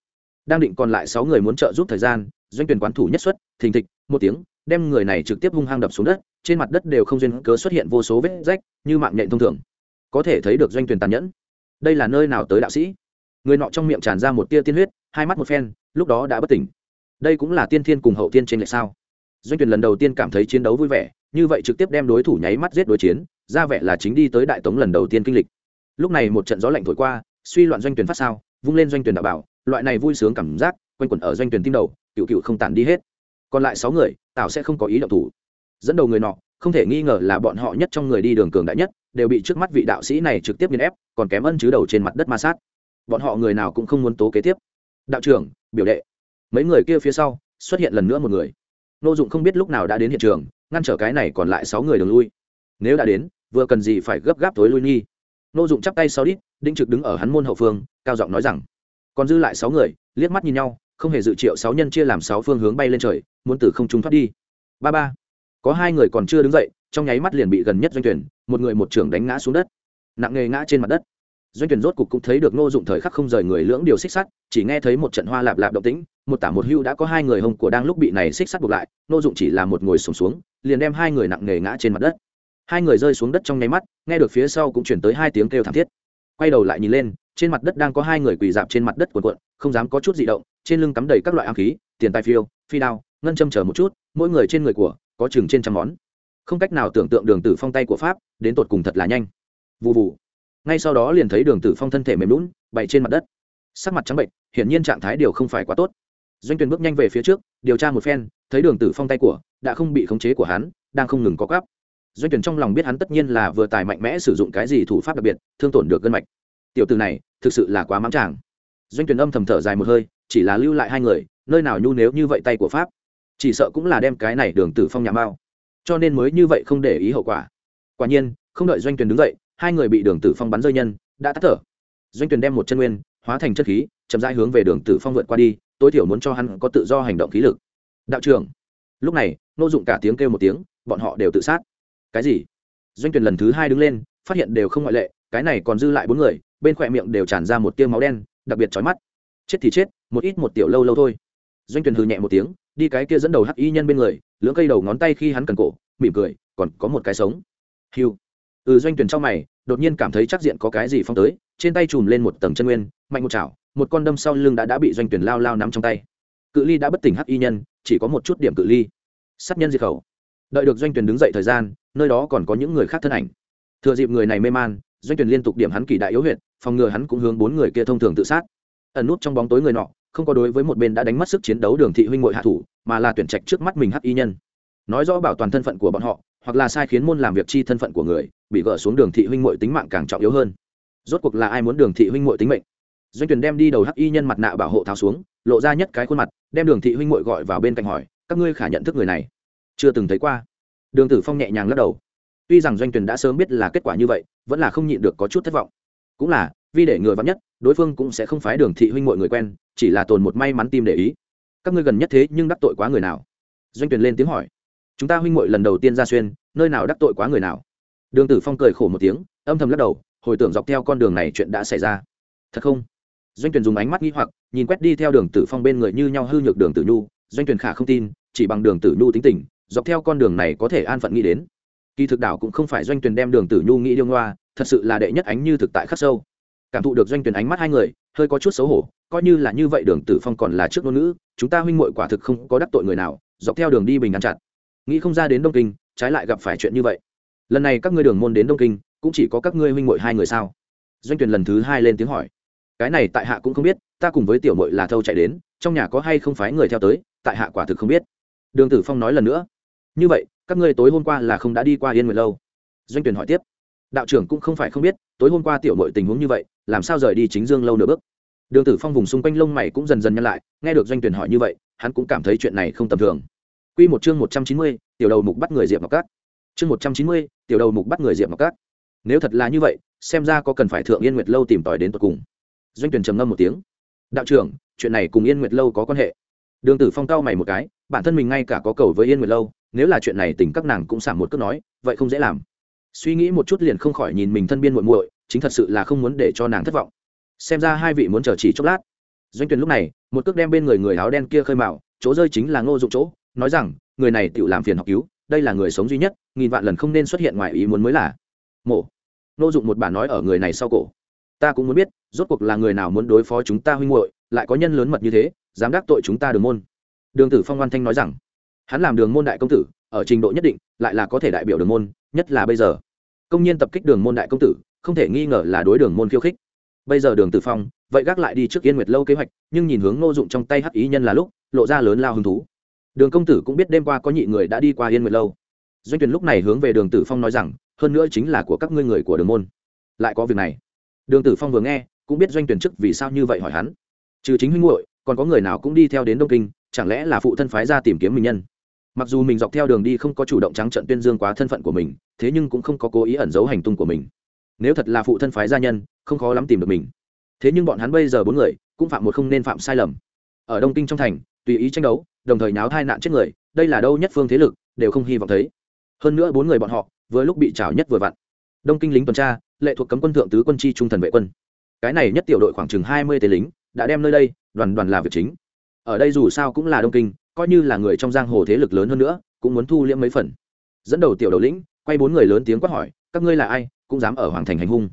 Đang định còn lại sáu người muốn trợ giúp thời gian, doanh tuyển quán thủ nhất xuất, thình thịch, một tiếng, đem người này trực tiếp hung hăng đập xuống đất, trên mặt đất đều không duyên cớ xuất hiện vô số vết rách, như mạng nhện thông thường. Có thể thấy được doanh tuyển tàn nhẫn. Đây là nơi nào tới đạo sĩ? Người nọ trong miệng tràn ra một tia tiên huyết, hai mắt một phen, lúc đó đã bất tỉnh. Đây cũng là tiên thiên cùng hậu tiên trên lệch sao? Doanh tuyển lần đầu tiên cảm thấy chiến đấu vui vẻ, như vậy trực tiếp đem đối thủ nháy mắt giết đối chiến ra vẻ là chính đi tới đại tống lần đầu tiên kinh lịch. Lúc này một trận gió lạnh thổi qua, suy loạn doanh tuyển phát sao, vung lên doanh tuyển đạo bảo, loại này vui sướng cảm giác, quanh quẩn ở doanh tuyển tim đầu, cựu cựu không tản đi hết. Còn lại sáu người tào sẽ không có ý động thủ. Dẫn đầu người nọ, không thể nghi ngờ là bọn họ nhất trong người đi đường cường đại nhất, đều bị trước mắt vị đạo sĩ này trực tiếp nghiền ép, còn kém ân chứ đầu trên mặt đất ma sát. Bọn họ người nào cũng không muốn tố kế tiếp. Đạo trưởng, biểu đệ. Mấy người kia phía sau, xuất hiện lần nữa một người. Nô dụng không biết lúc nào đã đến hiện trường, ngăn trở cái này còn lại sáu người đường lui. Nếu đã đến vừa cần gì phải gấp gáp tối lui nghi. Nô dụng chắp tay sau đít đinh trực đứng ở hắn môn hậu phương cao giọng nói rằng còn dư lại sáu người liếc mắt nhìn nhau không hề dự triệu sáu nhân chia làm sáu phương hướng bay lên trời muốn từ không trung thoát đi. Ba ba có hai người còn chưa đứng dậy trong nháy mắt liền bị gần nhất doanh tuyển một người một trưởng đánh ngã xuống đất. Nặng nề ngã trên mặt đất. Doanh tuyển rốt cục cũng thấy được ngô dụng thời khắc không rời người lưỡng điều xích sắt chỉ nghe thấy một trận hoa lạp lạp động tĩnh một tả một hưu đã có hai người hồng của đang lúc bị này xích sắt buộc lại ngô dụng chỉ là một ngồi sùng xuống, xuống liền đem hai người nặng nề ngã trên mặt đất hai người rơi xuống đất trong nháy mắt, nghe được phía sau cũng chuyển tới hai tiếng kêu thảm thiết. Quay đầu lại nhìn lên, trên mặt đất đang có hai người quỳ dạp trên mặt đất cuộn cuộn, không dám có chút gì động, trên lưng cắm đầy các loại ám khí, tiền tài phiêu, phi đao, ngân châm chờ một chút, mỗi người trên người của, có chừng trên trăm món. Không cách nào tưởng tượng đường tử phong tay của pháp, đến tột cùng thật là nhanh. Vụ vụ ngay sau đó liền thấy đường tử phong thân thể mềm lún bậy trên mặt đất. Sắc mặt trắng bệnh, hiển nhiên trạng thái điều không phải quá tốt. Doanh tuyền bước nhanh về phía trước, điều tra một phen, thấy đường tử phong tay của, đã không bị khống chế của hắn, đang không ngừng có gắp doanh tuyển trong lòng biết hắn tất nhiên là vừa tài mạnh mẽ sử dụng cái gì thủ pháp đặc biệt, thương tổn được gân mạch. Tiểu từ này, thực sự là quá mắng chàng doanh tuyển âm thầm thở dài một hơi, chỉ là lưu lại hai người, nơi nào nhu nếu như vậy tay của pháp. Chỉ sợ cũng là đem cái này đường tử phong nhà mao cho nên mới như vậy không để ý hậu quả. Quả nhiên, không đợi doanh tuyển đứng dậy, hai người bị đường tử phong bắn rơi nhân, đã tắt thở. Doanh tuyển đem một chân nguyên, hóa thành chất khí, chậm rãi hướng về đường tử phong vượt qua đi, tối thiểu muốn cho hắn có tự do hành động khí lực. Đạo trưởng. Lúc này nô dụng cả tiếng kêu một tiếng, bọn họ đều tự sát cái gì? Doanh tuyển lần thứ hai đứng lên, phát hiện đều không ngoại lệ, cái này còn dư lại bốn người, bên khỏe miệng đều tràn ra một tiêu máu đen, đặc biệt chói mắt. Chết thì chết, một ít một tiểu lâu lâu thôi. Doanh tuyển hừ nhẹ một tiếng, đi cái kia dẫn đầu hắc y nhân bên người, lưỡng cây đầu ngón tay khi hắn cần cổ, mỉm cười, còn có một cái sống. Hiu ừ doanh tuyển trong mày, đột nhiên cảm thấy chắc diện có cái gì phong tới, trên tay chùm lên một tầng chân nguyên, mạnh một chảo, một con đâm sau lưng đã đã bị doanh tuyển lao lao nắm trong tay. Cự ly đã bất tỉnh hắc y nhân, chỉ có một chút điểm cự ly. Sát nhân diệt khẩu đợi được doanh tuyển đứng dậy thời gian, nơi đó còn có những người khác thân ảnh. Thừa dịp người này mê man, doanh tuyển liên tục điểm hắn kỳ đại yếu huyện phòng ngừa hắn cũng hướng bốn người kia thông thường tự sát. Ẩn nút trong bóng tối người nọ, không có đối với một bên đã đánh mất sức chiến đấu đường thị huynh ngội hạ thủ, mà là tuyển trạch trước mắt mình hắc y nhân. Nói rõ bảo toàn thân phận của bọn họ, hoặc là sai khiến môn làm việc chi thân phận của người, bị gỡ xuống đường thị huynh ngội tính mạng càng trọng yếu hơn. Rốt cuộc là ai muốn đường thị huynh ngội tính mệnh? Doanh tuyển đem đi đầu hắc y nhân mặt nạ bảo hộ tháo xuống, lộ ra nhất cái khuôn mặt, đem đường thị huynh ngội gọi vào bên cạnh hỏi, các ngươi khả nhận thức người này? Chưa từng thấy qua. Đường tử phong nhẹ nhàng lắc đầu. Tuy rằng doanh tuyển đã sớm biết là kết quả như vậy, vẫn là không nhịn được có chút thất vọng. Cũng là, vì để người vắn nhất, đối phương cũng sẽ không phái đường thị huynh mọi người quen, chỉ là tồn một may mắn tim để ý. Các ngươi gần nhất thế nhưng đắc tội quá người nào? Doanh tuyển lên tiếng hỏi. Chúng ta huynh muội lần đầu tiên ra xuyên, nơi nào đắc tội quá người nào? Đường tử phong cười khổ một tiếng, âm thầm lắc đầu, hồi tưởng dọc theo con đường này chuyện đã xảy ra. Thật không? Doanh tuyển dùng ánh mắt nghi hoặc, nhìn quét đi theo đường tử phong bên người như nhau hư nhược đường tử nhu. Doanh tuyển khả không tin, chỉ bằng đường tử nhu tính tình dọc theo con đường này có thể an phận nghĩ đến. Kỳ thực đảo cũng không phải doanh tuyền đem đường tử nhu nghĩ điêu ngoa, thật sự là đệ nhất ánh như thực tại khắc sâu. Cảm thụ được doanh tuyển ánh mắt hai người, hơi có chút xấu hổ, coi như là như vậy đường tử phong còn là trước ngôn ngữ, chúng ta huynh muội quả thực không có đắc tội người nào, dọc theo đường đi bình ngăn chặn nghĩ không ra đến đông kinh, trái lại gặp phải chuyện như vậy. Lần này các ngươi đường môn đến đông kinh, cũng chỉ có các ngươi huynh muội hai người sao? Doanh tuyển lần thứ hai lên tiếng hỏi. Cái này tại hạ cũng không biết, ta cùng với tiểu muội là thâu chạy đến, trong nhà có hay không phái người theo tới, tại hạ quả thực không biết. Đường tử phong nói lần nữa như vậy các ngươi tối hôm qua là không đã đi qua yên nguyệt lâu doanh tuyển hỏi tiếp đạo trưởng cũng không phải không biết tối hôm qua tiểu muội tình huống như vậy làm sao rời đi chính dương lâu nửa bước đường tử phong vùng xung quanh lông mày cũng dần dần nhăn lại nghe được doanh tuyển hỏi như vậy hắn cũng cảm thấy chuyện này không tầm thường Quy một chương 190, tiểu đầu mục bắt người Diệp Ngọc Cát. Chương 190, tiểu đầu mục bắt người Diệp Ngọc Cát. Nếu thật là như vậy, xem ra có cần phải thượng Yên Nguyệt lâu tìm tòi đến tận cùng. Doanh Tuyền trầm ngâm một tiếng. Đạo trưởng, chuyện này cùng Yên Nguyệt lâu có quan hệ. Đường Tử Phong cau mày một cái, bản thân mình ngay cả có cầu với Yên Nguyệt lâu, nếu là chuyện này tình các nàng cũng sảng một cước nói, vậy không dễ làm. Suy nghĩ một chút liền không khỏi nhìn mình thân biên muội muội, chính thật sự là không muốn để cho nàng thất vọng. Xem ra hai vị muốn chờ chỉ chốc lát. Doanh Tuyền lúc này, một cước đem bên người người áo đen kia khơi mạo, chỗ rơi chính là Ngô Dụng chỗ, nói rằng người này tự làm phiền học cứu đây là người sống duy nhất nghìn vạn lần không nên xuất hiện ngoài ý muốn mới là mổ nô dụng một bản nói ở người này sau cổ ta cũng muốn biết rốt cuộc là người nào muốn đối phó chúng ta huynh muội lại có nhân lớn mật như thế dám đắc tội chúng ta đường môn đường tử phong oan thanh nói rằng hắn làm đường môn đại công tử, ở trình độ nhất định, lại là có thể đại biểu đường môn, nhất là bây giờ. Công nhân tập kích đường môn đại công tử, không thể nghi ngờ là đối đường môn khiêu khích. Bây giờ đường tử phong, vậy gác lại đi trước yên nguyệt lâu kế hoạch, nhưng nhìn hướng ngô dụng trong tay hắc ý nhân là lúc, lộ ra lớn lao hứng thú. Đường công tử cũng biết đêm qua có nhị người đã đi qua yên nguyệt lâu. Doanh tuyển lúc này hướng về đường tử phong nói rằng, hơn nữa chính là của các ngươi người của đường môn. Lại có việc này. Đường tử phong vừa nghe, cũng biết doanh tuyển chức vì sao như vậy hỏi hắn. Trừ chính huynh muội, còn có người nào cũng đi theo đến đông kinh, chẳng lẽ là phụ thân phái ra tìm kiếm mình nhân? Mặc dù mình dọc theo đường đi không có chủ động trắng trận tuyên dương quá thân phận của mình, thế nhưng cũng không có cố ý ẩn giấu hành tung của mình. Nếu thật là phụ thân phái gia nhân, không khó lắm tìm được mình. Thế nhưng bọn hắn bây giờ bốn người, cũng phạm một không nên phạm sai lầm. Ở đông kinh trong thành, tùy ý tranh đấu, đồng thời náo thai nạn chết người, đây là đâu nhất phương thế lực, đều không hy vọng thấy. Hơn nữa bốn người bọn họ, vừa lúc bị trào nhất vừa vặn. Đông kinh lính tuần tra, lệ thuộc cấm quân thượng tứ quân chi trung thần vệ quân. Cái này nhất tiểu đội khoảng chừng hai mươi tên lính, đã đem nơi đây, đoàn đoàn là việc chính. Ở đây dù sao cũng là đông kinh coi như là người trong giang hồ thế lực lớn hơn nữa, cũng muốn thu liễm mấy phần. Dẫn đầu tiểu đầu lĩnh, quay bốn người lớn tiếng quát hỏi, các ngươi là ai, cũng dám ở hoàng thành hành hung.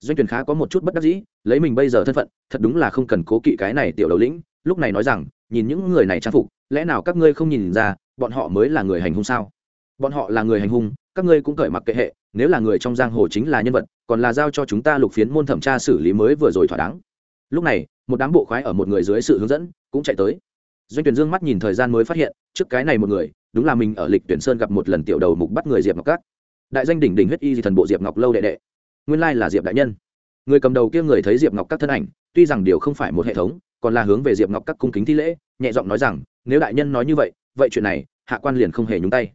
Doanh tuyển khá có một chút bất đắc dĩ, lấy mình bây giờ thân phận, thật đúng là không cần cố kỵ cái này tiểu đầu lĩnh, lúc này nói rằng, nhìn những người này trang phục, lẽ nào các ngươi không nhìn ra, bọn họ mới là người hành hung sao? Bọn họ là người hành hung, các ngươi cũng cởi mặc kệ hệ, nếu là người trong giang hồ chính là nhân vật, còn là giao cho chúng ta lục phiến môn thẩm tra xử lý mới vừa rồi thỏa đáng. Lúc này, một đám bộ khoái ở một người dưới sự hướng dẫn, cũng chạy tới doanh tuyển dương mắt nhìn thời gian mới phát hiện, trước cái này một người, đúng là mình ở lịch tuyển sơn gặp một lần tiểu đầu mục bắt người diệp ngọc cát. Đại danh đỉnh đỉnh huyết y di thần bộ diệp ngọc lâu đệ đệ. Nguyên lai là diệp đại nhân. Người cầm đầu kia người thấy diệp ngọc các thân ảnh, tuy rằng điều không phải một hệ thống, còn là hướng về diệp ngọc các cung kính thi lễ, nhẹ giọng nói rằng, nếu đại nhân nói như vậy vậy chuyện này, hạ quan liền không hề nhúng tay.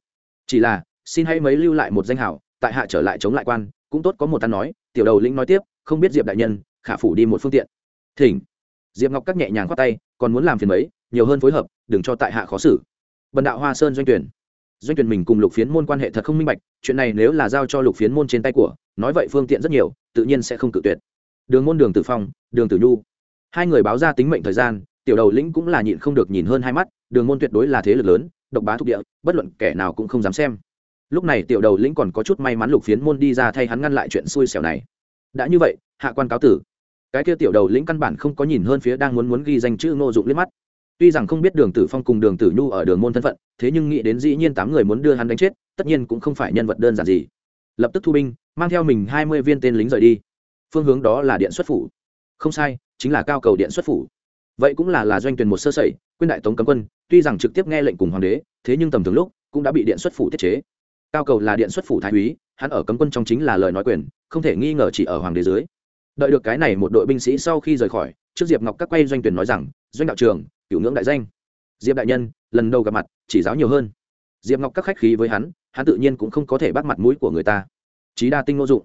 Chỉ là, xin hãy mấy lưu lại một danh hảo, tại hạ trở lại chống lại quan, cũng tốt có một tan nói. Tiểu đầu lĩnh nói tiếp, không biết diệp đại nhân, khả phủ đi một phương tiện. Thỉnh. Diệp ngọc các nhẹ nhàng khoát tay còn muốn làm phiền mấy, nhiều hơn phối hợp, đừng cho tại hạ khó xử. Bần đạo hoa sơn doanh tuyển. Doanh tuyển mình cùng lục phiến môn quan hệ thật không minh bạch, chuyện này nếu là giao cho lục phiến môn trên tay của, nói vậy phương tiện rất nhiều, tự nhiên sẽ không cự tuyệt. Đường môn đường tử phong, đường tử nhu. Hai người báo ra tính mệnh thời gian, tiểu đầu lĩnh cũng là nhịn không được nhìn hơn hai mắt, đường môn tuyệt đối là thế lực lớn, độc bá thuộc địa, bất luận kẻ nào cũng không dám xem. Lúc này tiểu đầu lĩnh còn có chút may mắn lục phiến môn đi ra thay hắn ngăn lại chuyện xui xẻo này. Đã như vậy, hạ quan cáo tử cái kia tiểu đầu lĩnh căn bản không có nhìn hơn phía đang muốn muốn ghi danh chữ ngô dụng liếc mắt. Tuy rằng không biết đường tử phong cùng đường tử nhu ở đường môn thân phận, thế nhưng nghĩ đến dĩ nhiên tám người muốn đưa hắn đánh chết, tất nhiên cũng không phải nhân vật đơn giản gì. Lập tức thu binh, mang theo mình hai mươi viên tên lính rời đi. Phương hướng đó là điện xuất phủ. Không sai, chính là cao cầu điện xuất phủ. Vậy cũng là là doanh tuyển một sơ sẩy quyên đại tống cấm quân, tuy rằng trực tiếp nghe lệnh cùng hoàng đế, thế nhưng tầm thường lúc cũng đã bị điện xuất phủ tiết chế. Cao cầu là điện xuất phủ thái úy, hắn ở cấm quân trong chính là lời nói quyền, không thể nghi ngờ chỉ ở hoàng đế dưới đợi được cái này một đội binh sĩ sau khi rời khỏi, trước diệp ngọc các quay doanh tuyển nói rằng, doanh đạo trường cửu ngưỡng đại danh. Diệp đại nhân, lần đầu gặp mặt, chỉ giáo nhiều hơn. Diệp ngọc các khách khí với hắn hắn tự nhiên cũng không có thể bắt mặt mũi của người ta. Trí đa tinh ngô dụng.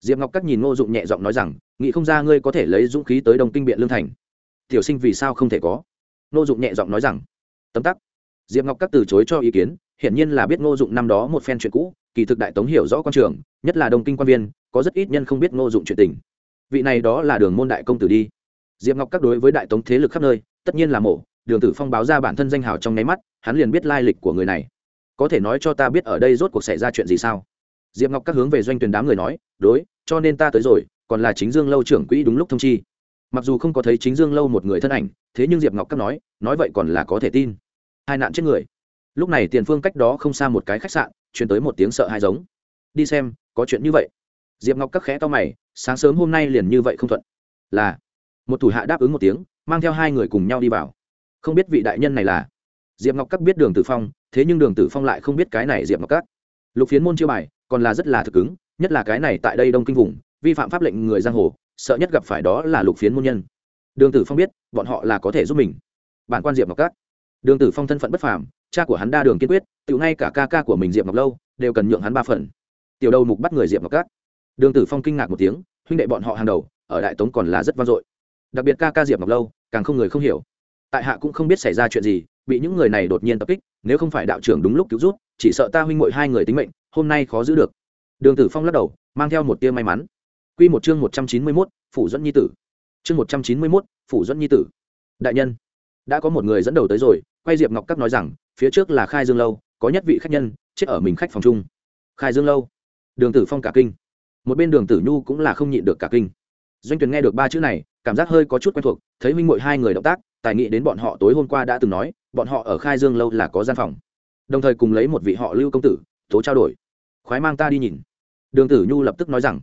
Diệp ngọc các nhìn ngô dụng nhẹ giọng nói rằng, nghĩ không ra ngươi có thể lấy dũng khí tới đồng kinh biện lương thành. Tiểu sinh vì sao không thể có? Ngô dụng nhẹ giọng nói rằng, tấm tắc. Diệp ngọc các từ chối cho ý kiến, hiển nhiên là biết ngô dụng năm đó một phen chuyện cũ, kỳ thực đại tống hiểu rõ quan trường, nhất là đông kinh quan viên, có rất ít nhân không biết ngô dụng chuyện tình vị này đó là đường môn đại công tử đi. Diệp ngọc các đối với đại tống thế lực khắp nơi, tất nhiên là mổ, đường tử phong báo ra bản thân danh hào trong nháy mắt, hắn liền biết lai lịch của người này. Có thể nói cho ta biết ở đây rốt cuộc xảy ra chuyện gì sao? Diệp ngọc các hướng về doanh tuyển đám người nói, đối, cho nên ta tới rồi, còn là chính dương lâu trưởng quỹ đúng lúc thông chi. Mặc dù không có thấy chính dương lâu một người thân ảnh, thế nhưng diệp ngọc các nói nói vậy còn là có thể tin. Hai nạn chết người. Lúc này tiền phương cách đó không xa một cái khách sạn chuyển tới một tiếng sợ hai giống. Đi xem, có chuyện như vậy diệp ngọc các khẽ to mày, sáng sớm hôm nay liền như vậy không thuận. Là. Một thủ hạ đáp ứng một tiếng, mang theo hai người cùng nhau đi vào. Không biết vị đại nhân này là. Diệp ngọc các biết đường tử phong, thế nhưng đường tử phong lại không biết cái này diệp ngọc các. Lục phiến môn chiêu bài, còn là rất là thực ứng nhất là cái này tại đây đông kinh vùng, vi phạm pháp lệnh người giang hồ, sợ nhất gặp phải đó là lục phiến môn nhân. Đường tử phong biết, bọn họ là có thể giúp mình. Bản quan diệp ngọc các. Đường tử phong thân phận bất phàm, cha của hắn đa đường kiên quyết, tự ngay cả ca ca của mình diệp ngọc lâu, đều cần nhượng hắn ba phần. Tiểu đầu mục bắt người diệp ngọc các đường tử phong kinh ngạc một tiếng, huynh đệ bọn họ hàng đầu, ở đại tống còn là rất vang dội. Đặc biệt ca ca diệp ngọc lâu, càng không người không hiểu. Tại hạ cũng không biết xảy ra chuyện gì, bị những người này đột nhiên tập kích, nếu không phải đạo trưởng đúng lúc cứu rút chỉ sợ ta huynh mội hai người tính mệnh, hôm nay khó giữ được. Đường tử phong lắc đầu, mang theo một tia may mắn. Q một chương một trăm chín mươi mốt, phủ dẫn nhi tử. Chương một trăm chín mươi mốt, phủ dẫn nhi tử. Đại nhân, đã có một người dẫn đầu tới rồi, quay diệp ngọc các nói rằng, phía trước là khai dương lâu, có nhất vị khách nhân, chết ở mình khách phòng chung. Khai dương lâu. Đường tử phong cả kinh một bên đường tử nhu cũng là không nhịn được cả kinh. Doanh tuyền nghe được ba chữ này, cảm giác hơi có chút quen thuộc, thấy minh mội hai người động tác, tài nghĩ đến bọn họ tối hôm qua đã từng nói, bọn họ ở khai dương lâu là có gian phòng. Đồng thời cùng lấy một vị họ lưu công tử, tố trao đổi. Khoái mang ta đi nhìn. Đường tử nhu lập tức nói rằng,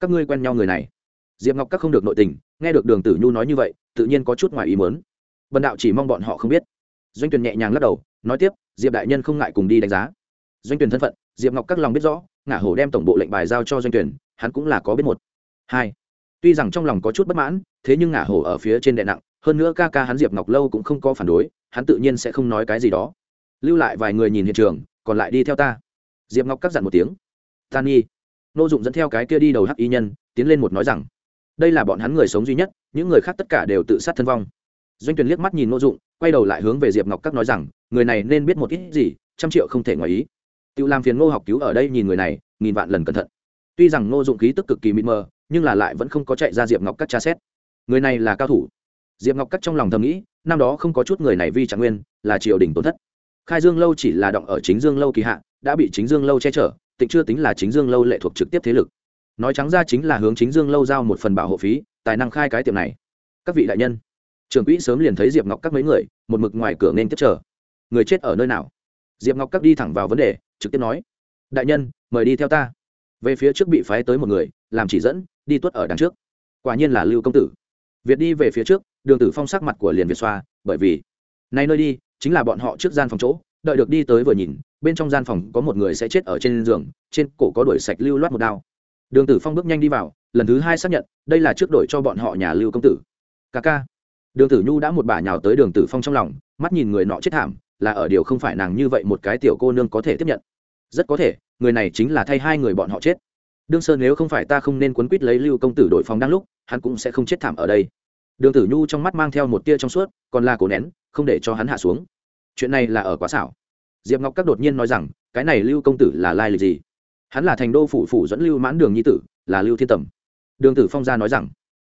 các ngươi quen nhau người này. Diệp ngọc các không được nội tình, nghe được đường tử nhu nói như vậy, tự nhiên có chút ngoài ý mớn bần đạo chỉ mong bọn họ không biết. Doanh tuyển nhẹ nhàng lắc đầu, nói tiếp, diệp đại nhân không ngại cùng đi đánh giá. Doanh tuyển thân phận, diệp ngọc các lòng biết rõ ngả hổ đem tổng bộ lệnh bài giao cho doanh tuyển, hắn cũng là có biết một. Hai, tuy rằng trong lòng có chút bất mãn, thế nhưng ngả hổ ở phía trên đệ nặng, hơn nữa ca ca hắn diệp ngọc lâu cũng không có phản đối, hắn tự nhiên sẽ không nói cái gì đó. Lưu lại vài người nhìn hiện trường, còn lại đi theo ta. Diệp ngọc cắt dặn một tiếng. Tan nhi nô dụng dẫn theo cái kia đi đầu hắc y nhân, tiến lên một nói rằng, đây là bọn hắn người sống duy nhất, những người khác tất cả đều tự sát thân vong. Doanh tuyền liếc mắt nhìn nô dụng, quay đầu lại hướng về diệp ngọc các nói rằng, người này nên biết một ít gì, trăm triệu không thể ngoài ý tự làm phiền ngô học cứu ở đây nhìn người này, nghìn vạn lần cẩn thận. Tuy rằng ngô dụng khí tức cực kỳ mịt mờ, nhưng là lại vẫn không có chạy ra diệp ngọc các tra xét. Người này là cao thủ. Diệp ngọc cắt trong lòng thầm nghĩ, năm đó không có chút người này vi trạng nguyên, là triều đình tổn thất. Khai dương lâu chỉ là động ở chính dương lâu kỳ hạ, đã bị chính dương lâu che chở, tịnh chưa tính là chính dương lâu lệ thuộc trực tiếp thế lực. Nói trắng ra chính là hướng chính dương lâu giao một phần bảo hộ phí, tài năng khai cái tiệm này. Các vị đại nhân, trưởng quỹ sớm liền thấy diệp ngọc các mấy người, một mực ngoài cửa nên tiếp chờ. Người chết ở nơi nào? Diệp ngọc các đi thẳng vào vấn đề trực tiếp nói, đại nhân, mời đi theo ta. Về phía trước bị phái tới một người, làm chỉ dẫn, đi tuất ở đằng trước. Quả nhiên là lưu công tử. Việt đi về phía trước, đường tử phong sắc mặt của liền việt xoa, bởi vì nay nơi đi, chính là bọn họ trước gian phòng chỗ, đợi được đi tới vừa nhìn, bên trong gian phòng có một người sẽ chết ở trên giường, trên cổ có đuổi sạch lưu loát một đao. Đường tử phong bước nhanh đi vào, lần thứ hai xác nhận, đây là trước đổi cho bọn họ nhà lưu công tử. Ca ca. Đường tử nhu đã một bà nhào tới đường tử phong trong lòng, mắt nhìn người nọ chết thảm là ở điều không phải nàng như vậy một cái tiểu cô nương có thể tiếp nhận. Rất có thể, người này chính là thay hai người bọn họ chết. Đương sơn nếu không phải ta không nên quấn quýt lấy lưu công tử đội phòng đang lúc, hắn cũng sẽ không chết thảm ở đây. Đường tử nhu trong mắt mang theo một tia trong suốt, còn là cổ nén, không để cho hắn hạ xuống. Chuyện này là ở quá xảo. Diệp ngọc các đột nhiên nói rằng, cái này lưu công tử là lai lịch gì? Hắn là thành đô phủ phủ dẫn lưu mãn đường nhi tử, là lưu thiên tầm. Đường tử phong gia nói rằng,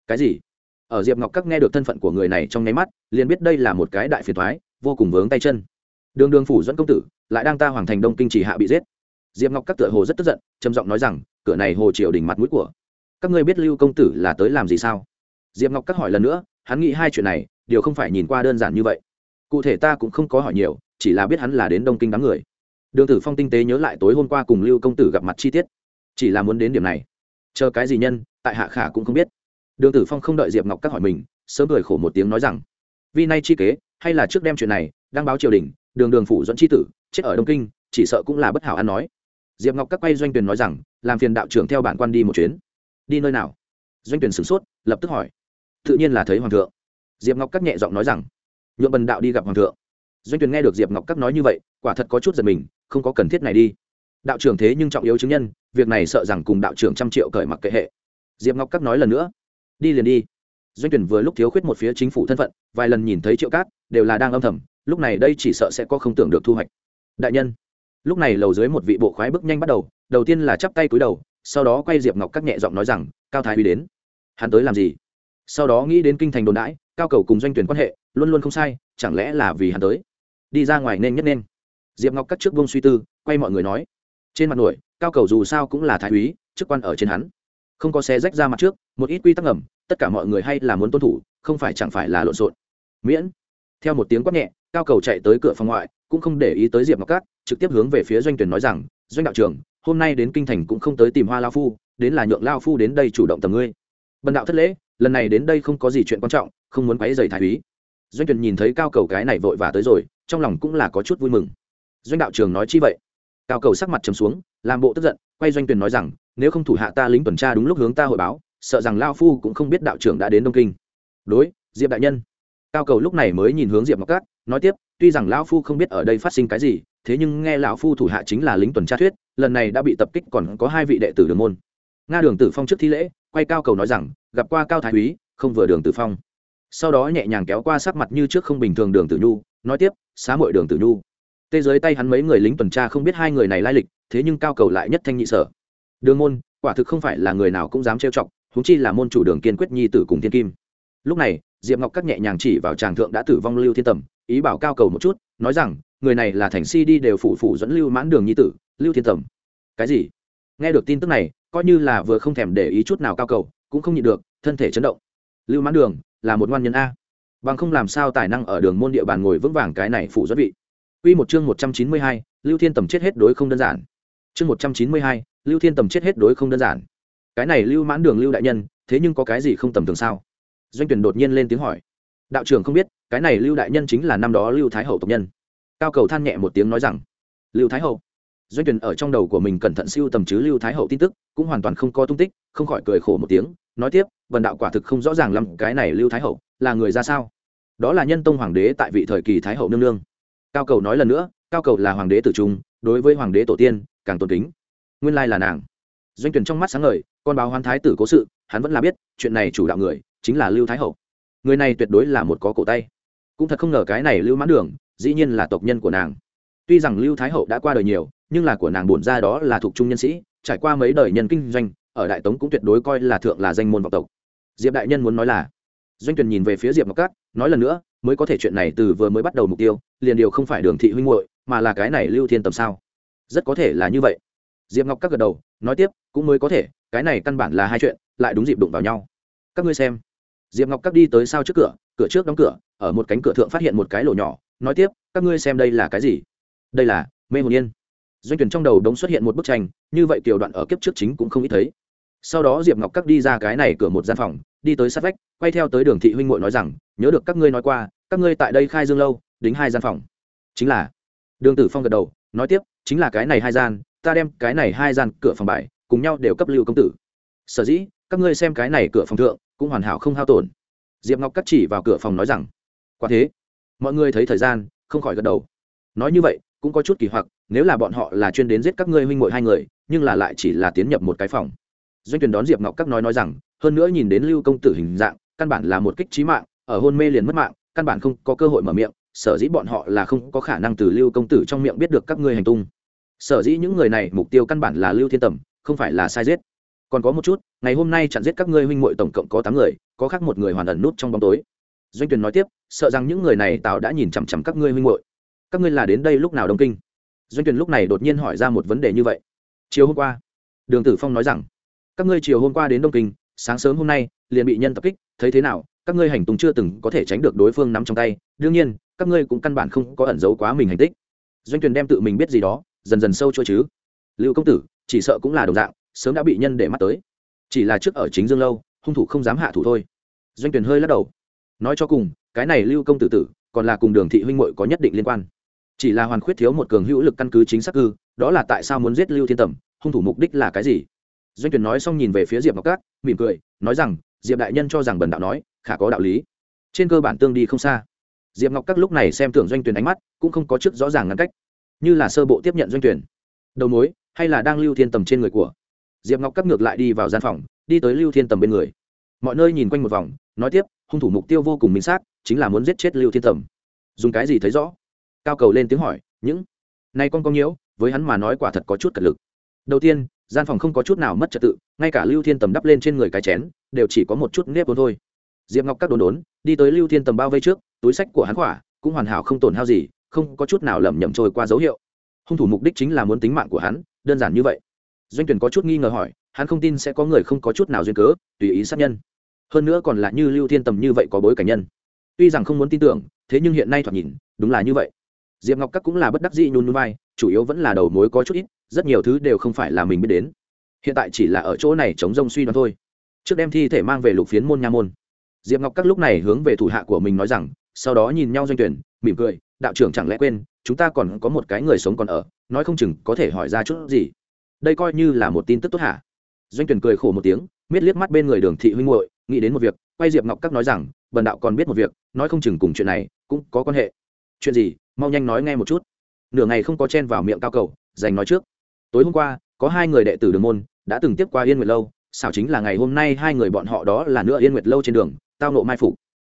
cái gì? Ở diệp ngọc các nghe được thân phận của người này trong nháy mắt, liền biết đây là một cái đại phiền thoái vô cùng vướng tay chân đường đường phủ dẫn công tử, lại đang ta hoàng thành đông kinh chỉ hạ bị giết. Diệp ngọc các tựa hồ rất tức giận, trầm giọng nói rằng, cửa này hồ triều đình mặt mũi của các ngươi biết lưu công tử là tới làm gì sao? Diệp ngọc các hỏi lần nữa, hắn nghĩ hai chuyện này, điều không phải nhìn qua đơn giản như vậy. Cụ thể ta cũng không có hỏi nhiều, chỉ là biết hắn là đến đông kinh đám người. Đường tử phong tinh tế nhớ lại tối hôm qua cùng lưu công tử gặp mặt chi tiết. Chỉ là muốn đến điểm này. Chờ cái gì nhân, tại hạ khả cũng không biết. Đường tử phong không đợi diệp ngọc các hỏi mình, sớm cười khổ một tiếng nói rằng vì nay chi kế, hay là trước đem chuyện này, đăng báo triều đình đường đường phủ dẫn chi tử, chết ở đông kinh, chỉ sợ cũng là bất hảo ăn nói. Diệp ngọc các quay doanh tuyển nói rằng, làm phiền đạo trưởng theo bản quan đi một chuyến. Đi nơi nào? Doanh tuyển sửng sốt, lập tức hỏi. Tự nhiên là thấy hoàng thượng. Diệp ngọc các nhẹ giọng nói rằng nhuộm bần đạo đi gặp hoàng thượng. Doanh tuyển nghe được diệp ngọc các nói như vậy, quả thật có chút giật mình, không có cần thiết này đi. Đạo trưởng thế nhưng trọng yếu chứng nhân, việc này sợ rằng cùng đạo trưởng trăm triệu cởi mặc kệ hệ. Diệp ngọc các nói lần nữa, đi liền đi. Doanh tuyển vừa lúc thiếu khuyết một phía chính phủ thân phận, vài lần nhìn thấy triệu cát, đều là đang âm thầm lúc này đây chỉ sợ sẽ có không tưởng được thu hoạch. Đại nhân, lúc này lầu dưới một vị bộ khoái bước nhanh bắt đầu đầu tiên là chắp tay cúi đầu, sau đó quay diệp ngọc các nhẹ giọng nói rằng, cao thái huy đến. Hắn tới làm gì? Sau đó nghĩ đến kinh thành đồn đãi, cao cầu cùng doanh tuyển quan hệ, luôn luôn không sai, chẳng lẽ là vì hắn tới? Đi ra ngoài nên nhất nên. Diệp ngọc cắt trước vông suy tư, quay mọi người nói, trên mặt nổi, cao cầu dù sao cũng là thái úy, chức quan ở trên hắn. Không có xe rách ra mặt trước, một ít quy tắc ngầm, tất cả mọi người hay là muốn tuân thủ, không phải chẳng phải là lộn xộn. Miễn. Theo một tiếng quát nhẹ cao cầu chạy tới cửa phòng ngoại, cũng không để ý tới diệp ngọc cát, trực tiếp hướng về phía doanh tuyển nói rằng, doanh đạo trưởng, hôm nay đến kinh thành cũng không tới tìm hoa lao phu, đến là nhượng lao phu đến đây chủ động tầm ngươi. Bần đạo thất lễ, lần này đến đây không có gì chuyện quan trọng, không muốn quấy rầy thái úy. Doanh tuyển nhìn thấy cao cầu cái này vội vã tới rồi, trong lòng cũng là có chút vui mừng. Doanh đạo trường nói chi vậy? Cao cầu sắc mặt trầm xuống, làm bộ tức giận, quay doanh tuyển nói rằng, nếu không thủ hạ ta lính tuần tra đúng lúc hướng ta hội báo, sợ rằng lao phu cũng không biết đạo trưởng đã đến đông kinh. Đối, diệp đại nhân. Cao cầu lúc này mới nhìn hướng diệp ngọc cát nói tiếp, tuy rằng lão phu không biết ở đây phát sinh cái gì, thế nhưng nghe lão phu thủ hạ chính là lính tuần tra thuyết, lần này đã bị tập kích còn có hai vị đệ tử đường môn. Nga đường tử phong trước thi lễ, quay cao cầu nói rằng, gặp qua cao thái úy, không vừa đường tử phong. Sau đó nhẹ nhàng kéo qua sắc mặt như trước không bình thường đường tử nhu, nói tiếp, xá mội đường tử nhu. Tê dưới tay hắn mấy người lính tuần tra không biết hai người này lai lịch, thế nhưng cao cầu lại nhất thanh nhị sở. Đường môn, quả thực không phải là người nào cũng dám trêu chọc húng chi là môn chủ đường kiên quyết nhi tử cùng thiên kim. Lúc này, diệp ngọc các nhẹ nhàng chỉ vào tràng thượng đã tử vong lưu thiên tầm ý bảo cao cầu một chút nói rằng người này là thành si đi đều phủ phủ dẫn lưu mãn đường nhi tử lưu thiên tầm cái gì nghe được tin tức này coi như là vừa không thèm để ý chút nào cao cầu cũng không nhịn được thân thể chấn động lưu mãn đường là một ngoan nhân a bằng không làm sao tài năng ở đường môn địa bàn ngồi vững vàng cái này phủ dẫn vị Quy một chương 192, Lưu Thiên Tầm chết hết đối không đơn giản. Chương 192, Lưu Thiên Tầm chết hết đối không đơn giản. Cái này Lưu Mãn Đường Lưu đại nhân, thế nhưng có cái gì không tầm thường sao? Doanh Tuyển đột nhiên lên tiếng hỏi. Đạo trưởng không biết, cái này Lưu đại nhân chính là năm đó Lưu Thái hậu tộc nhân. Cao Cầu than nhẹ một tiếng nói rằng, Lưu Thái hậu. Doanh Tuyển ở trong đầu của mình cẩn thận siêu tầm chứ Lưu Thái hậu tin tức, cũng hoàn toàn không có tung tích, không khỏi cười khổ một tiếng, nói tiếp, vần đạo quả thực không rõ ràng lắm, cái này Lưu Thái hậu là người ra sao? Đó là nhân tông hoàng đế tại vị thời kỳ Thái hậu nương nương cao cầu nói lần nữa cao cầu là hoàng đế tử trung đối với hoàng đế tổ tiên càng tôn kính nguyên lai là nàng doanh tuyển trong mắt sáng ngời con báo hoan thái tử cố sự hắn vẫn là biết chuyện này chủ đạo người chính là lưu thái hậu người này tuyệt đối là một có cổ tay cũng thật không ngờ cái này lưu mãn đường, dĩ nhiên là tộc nhân của nàng. Tuy rằng lưu thái hậu đã qua đời nhiều, nhưng là của nàng bổn ra đó là thuộc trung nhân sĩ, trải qua mấy đời nhân kinh doanh, ở đại tống cũng tuyệt đối coi là thượng là danh môn vọng tộc. Diệp đại nhân muốn nói là, doanh Tuyền nhìn về phía diệp ngọc cát, nói lần nữa, mới có thể chuyện này từ vừa mới bắt đầu mục tiêu, liền điều không phải đường thị huynh muội, mà là cái này lưu thiên tầm sao? Rất có thể là như vậy. Diệp ngọc các gật đầu, nói tiếp, cũng mới có thể, cái này căn bản là hai chuyện, lại đúng dịp đụng vào nhau. Các ngươi xem. Diệp ngọc các đi tới sao trước cửa cửa trước đóng cửa, ở một cánh cửa thượng phát hiện một cái lỗ nhỏ, nói tiếp, các ngươi xem đây là cái gì? Đây là mê hồn yên. Doanh tuyển trong đầu đống xuất hiện một bức tranh, như vậy tiểu đoạn ở kiếp trước chính cũng không ít thấy. Sau đó diệp ngọc các đi ra cái này cửa một gian phòng, đi tới sát vách, quay theo tới đường thị huynh muội nói rằng, nhớ được các ngươi nói qua, các ngươi tại đây khai dương lâu, đính hai gian phòng. Chính là. Đường tử phong gật đầu, nói tiếp, chính là cái này hai gian, ta đem cái này hai gian cửa phòng bài cùng nhau đều cấp lưu công tử. Sở dĩ, các ngươi xem cái này cửa phòng thượng, cũng hoàn hảo không hao tổn diệp ngọc cắt chỉ vào cửa phòng nói rằng, quả thế. Mọi người thấy thời gian, không khỏi gật đầu. Nói như vậy, cũng có chút kỳ hoặc, nếu là bọn họ là chuyên đến giết các ngươi huynh muội hai người, nhưng là lại chỉ là tiến nhập một cái phòng. Doanh tuyển đón diệp ngọc các nói nói rằng, hơn nữa nhìn đến lưu công tử hình dạng, căn bản là một kích trí mạng, ở hôn mê liền mất mạng, căn bản không có cơ hội mở miệng, sở dĩ bọn họ là không có khả năng từ lưu công tử trong miệng biết được các ngươi hành tung. Sở dĩ những người này mục tiêu căn bản là lưu thiên tầm, không phải là sai giết. Còn có một chút, ngày hôm nay chặn giết các ngươi huynh muội tổng cộng có tám người có khác một người hoàn ẩn nút trong bóng tối. Doanh tuyền nói tiếp, sợ rằng những người này tào đã nhìn chằm chằm các ngươi huynh muội. Các ngươi là đến đây lúc nào đông kinh? Doanh tuyền lúc này đột nhiên hỏi ra một vấn đề như vậy. Chiều hôm qua, đường tử phong nói rằng, các ngươi chiều hôm qua đến đông kinh, sáng sớm hôm nay, liền bị nhân tập kích, thấy thế nào, các ngươi hành tung chưa từng có thể tránh được đối phương nắm trong tay, đương nhiên, các ngươi cũng căn bản không có ẩn giấu quá mình hành tích. Doanh tuyền đem tự mình biết gì đó, dần dần sâu cho chứ. Lưu công tử, chỉ sợ cũng là đồng dạng, sớm đã bị nhân để mắt tới. Chỉ là trước ở chính dương lâu hung thủ không dám hạ thủ thôi. Doanh tuyền hơi lắc đầu. Nói cho cùng, cái này lưu công tử tử, còn là cùng đường thị huynh muội có nhất định liên quan. Chỉ là hoàn khuyết thiếu một cường hữu lực căn cứ chính xác cư, đó là tại sao muốn giết lưu thiên tầm, hung thủ mục đích là cái gì? Doanh tuyển nói xong nhìn về phía diệp ngọc cát mỉm cười, nói rằng, diệp đại nhân cho rằng bần đạo nói, khả có đạo lý. Trên cơ bản tương đi không xa. Diệp ngọc các lúc này xem tưởng doanh tuyển ánh mắt, cũng không có chức rõ ràng ngăn cách. Như là sơ bộ tiếp nhận doanh tuyển đầu mối, hay là đang lưu thiên tầm trên người của. Diệp ngọc Cát ngược lại đi vào gian phòng đi tới lưu thiên tầm bên người. Mọi nơi nhìn quanh một vòng, nói tiếp, hung thủ mục tiêu vô cùng minh xác, chính là muốn giết chết lưu thiên tầm. Dùng cái gì thấy rõ? Cao cầu lên tiếng hỏi, những, nay con công nhiễu với hắn mà nói quả thật có chút cật lực. Đầu tiên, gian phòng không có chút nào mất trật tự, ngay cả lưu thiên tầm đắp lên trên người cái chén, đều chỉ có một chút nếp vốn thôi. Diệp ngọc các đồn đốn, đi tới lưu thiên tầm bao vây trước, túi sách của hắn khỏa, cũng hoàn hảo không tổn hao gì, không có chút nào lầm nhầm trôi qua dấu hiệu. Hung thủ mục đích chính là muốn tính mạng của hắn, đơn giản như vậy. Doanh tuyển có chút nghi ngờ hỏi hắn không tin sẽ có người không có chút nào duyên cớ, tùy ý sát nhân. Hơn nữa còn là như lưu thiên tầm như vậy có bối cảnh nhân. Tuy rằng không muốn tin tưởng, thế nhưng hiện nay thoạt nhìn, đúng là như vậy. Diệp ngọc các cũng là bất đắc dĩ nhún nhún vai, chủ yếu vẫn là đầu mối có chút ít, rất nhiều thứ đều không phải là mình biết đến. Hiện tại chỉ là ở chỗ này chống rông suy đoán thôi. Trước đem thi thể mang về lục phiến môn nha môn. Diệp ngọc các lúc này hướng về thủ hạ của mình nói rằng, sau đó nhìn nhau doanh tuyển, mỉm cười, đạo trưởng chẳng lẽ quên, chúng ta còn có một cái người sống còn ở, nói không chừng có thể hỏi ra chút gì. Đây coi như là một tin tức tốt hả? Doanh tuyển cười khổ một tiếng, miết liếc mắt bên người đường thị huynh muội, nghĩ đến một việc, quay diệp ngọc các nói rằng, bần đạo còn biết một việc, nói không chừng cùng chuyện này cũng có quan hệ. Chuyện gì? Mau nhanh nói nghe một chút. Nửa ngày không có chen vào miệng cao cầu dành nói trước. Tối hôm qua, có hai người đệ tử đường môn, đã từng tiếp qua yên nguyệt lâu, xảo chính là ngày hôm nay hai người bọn họ đó là nữa yên nguyệt lâu trên đường, tao nộ mai phục.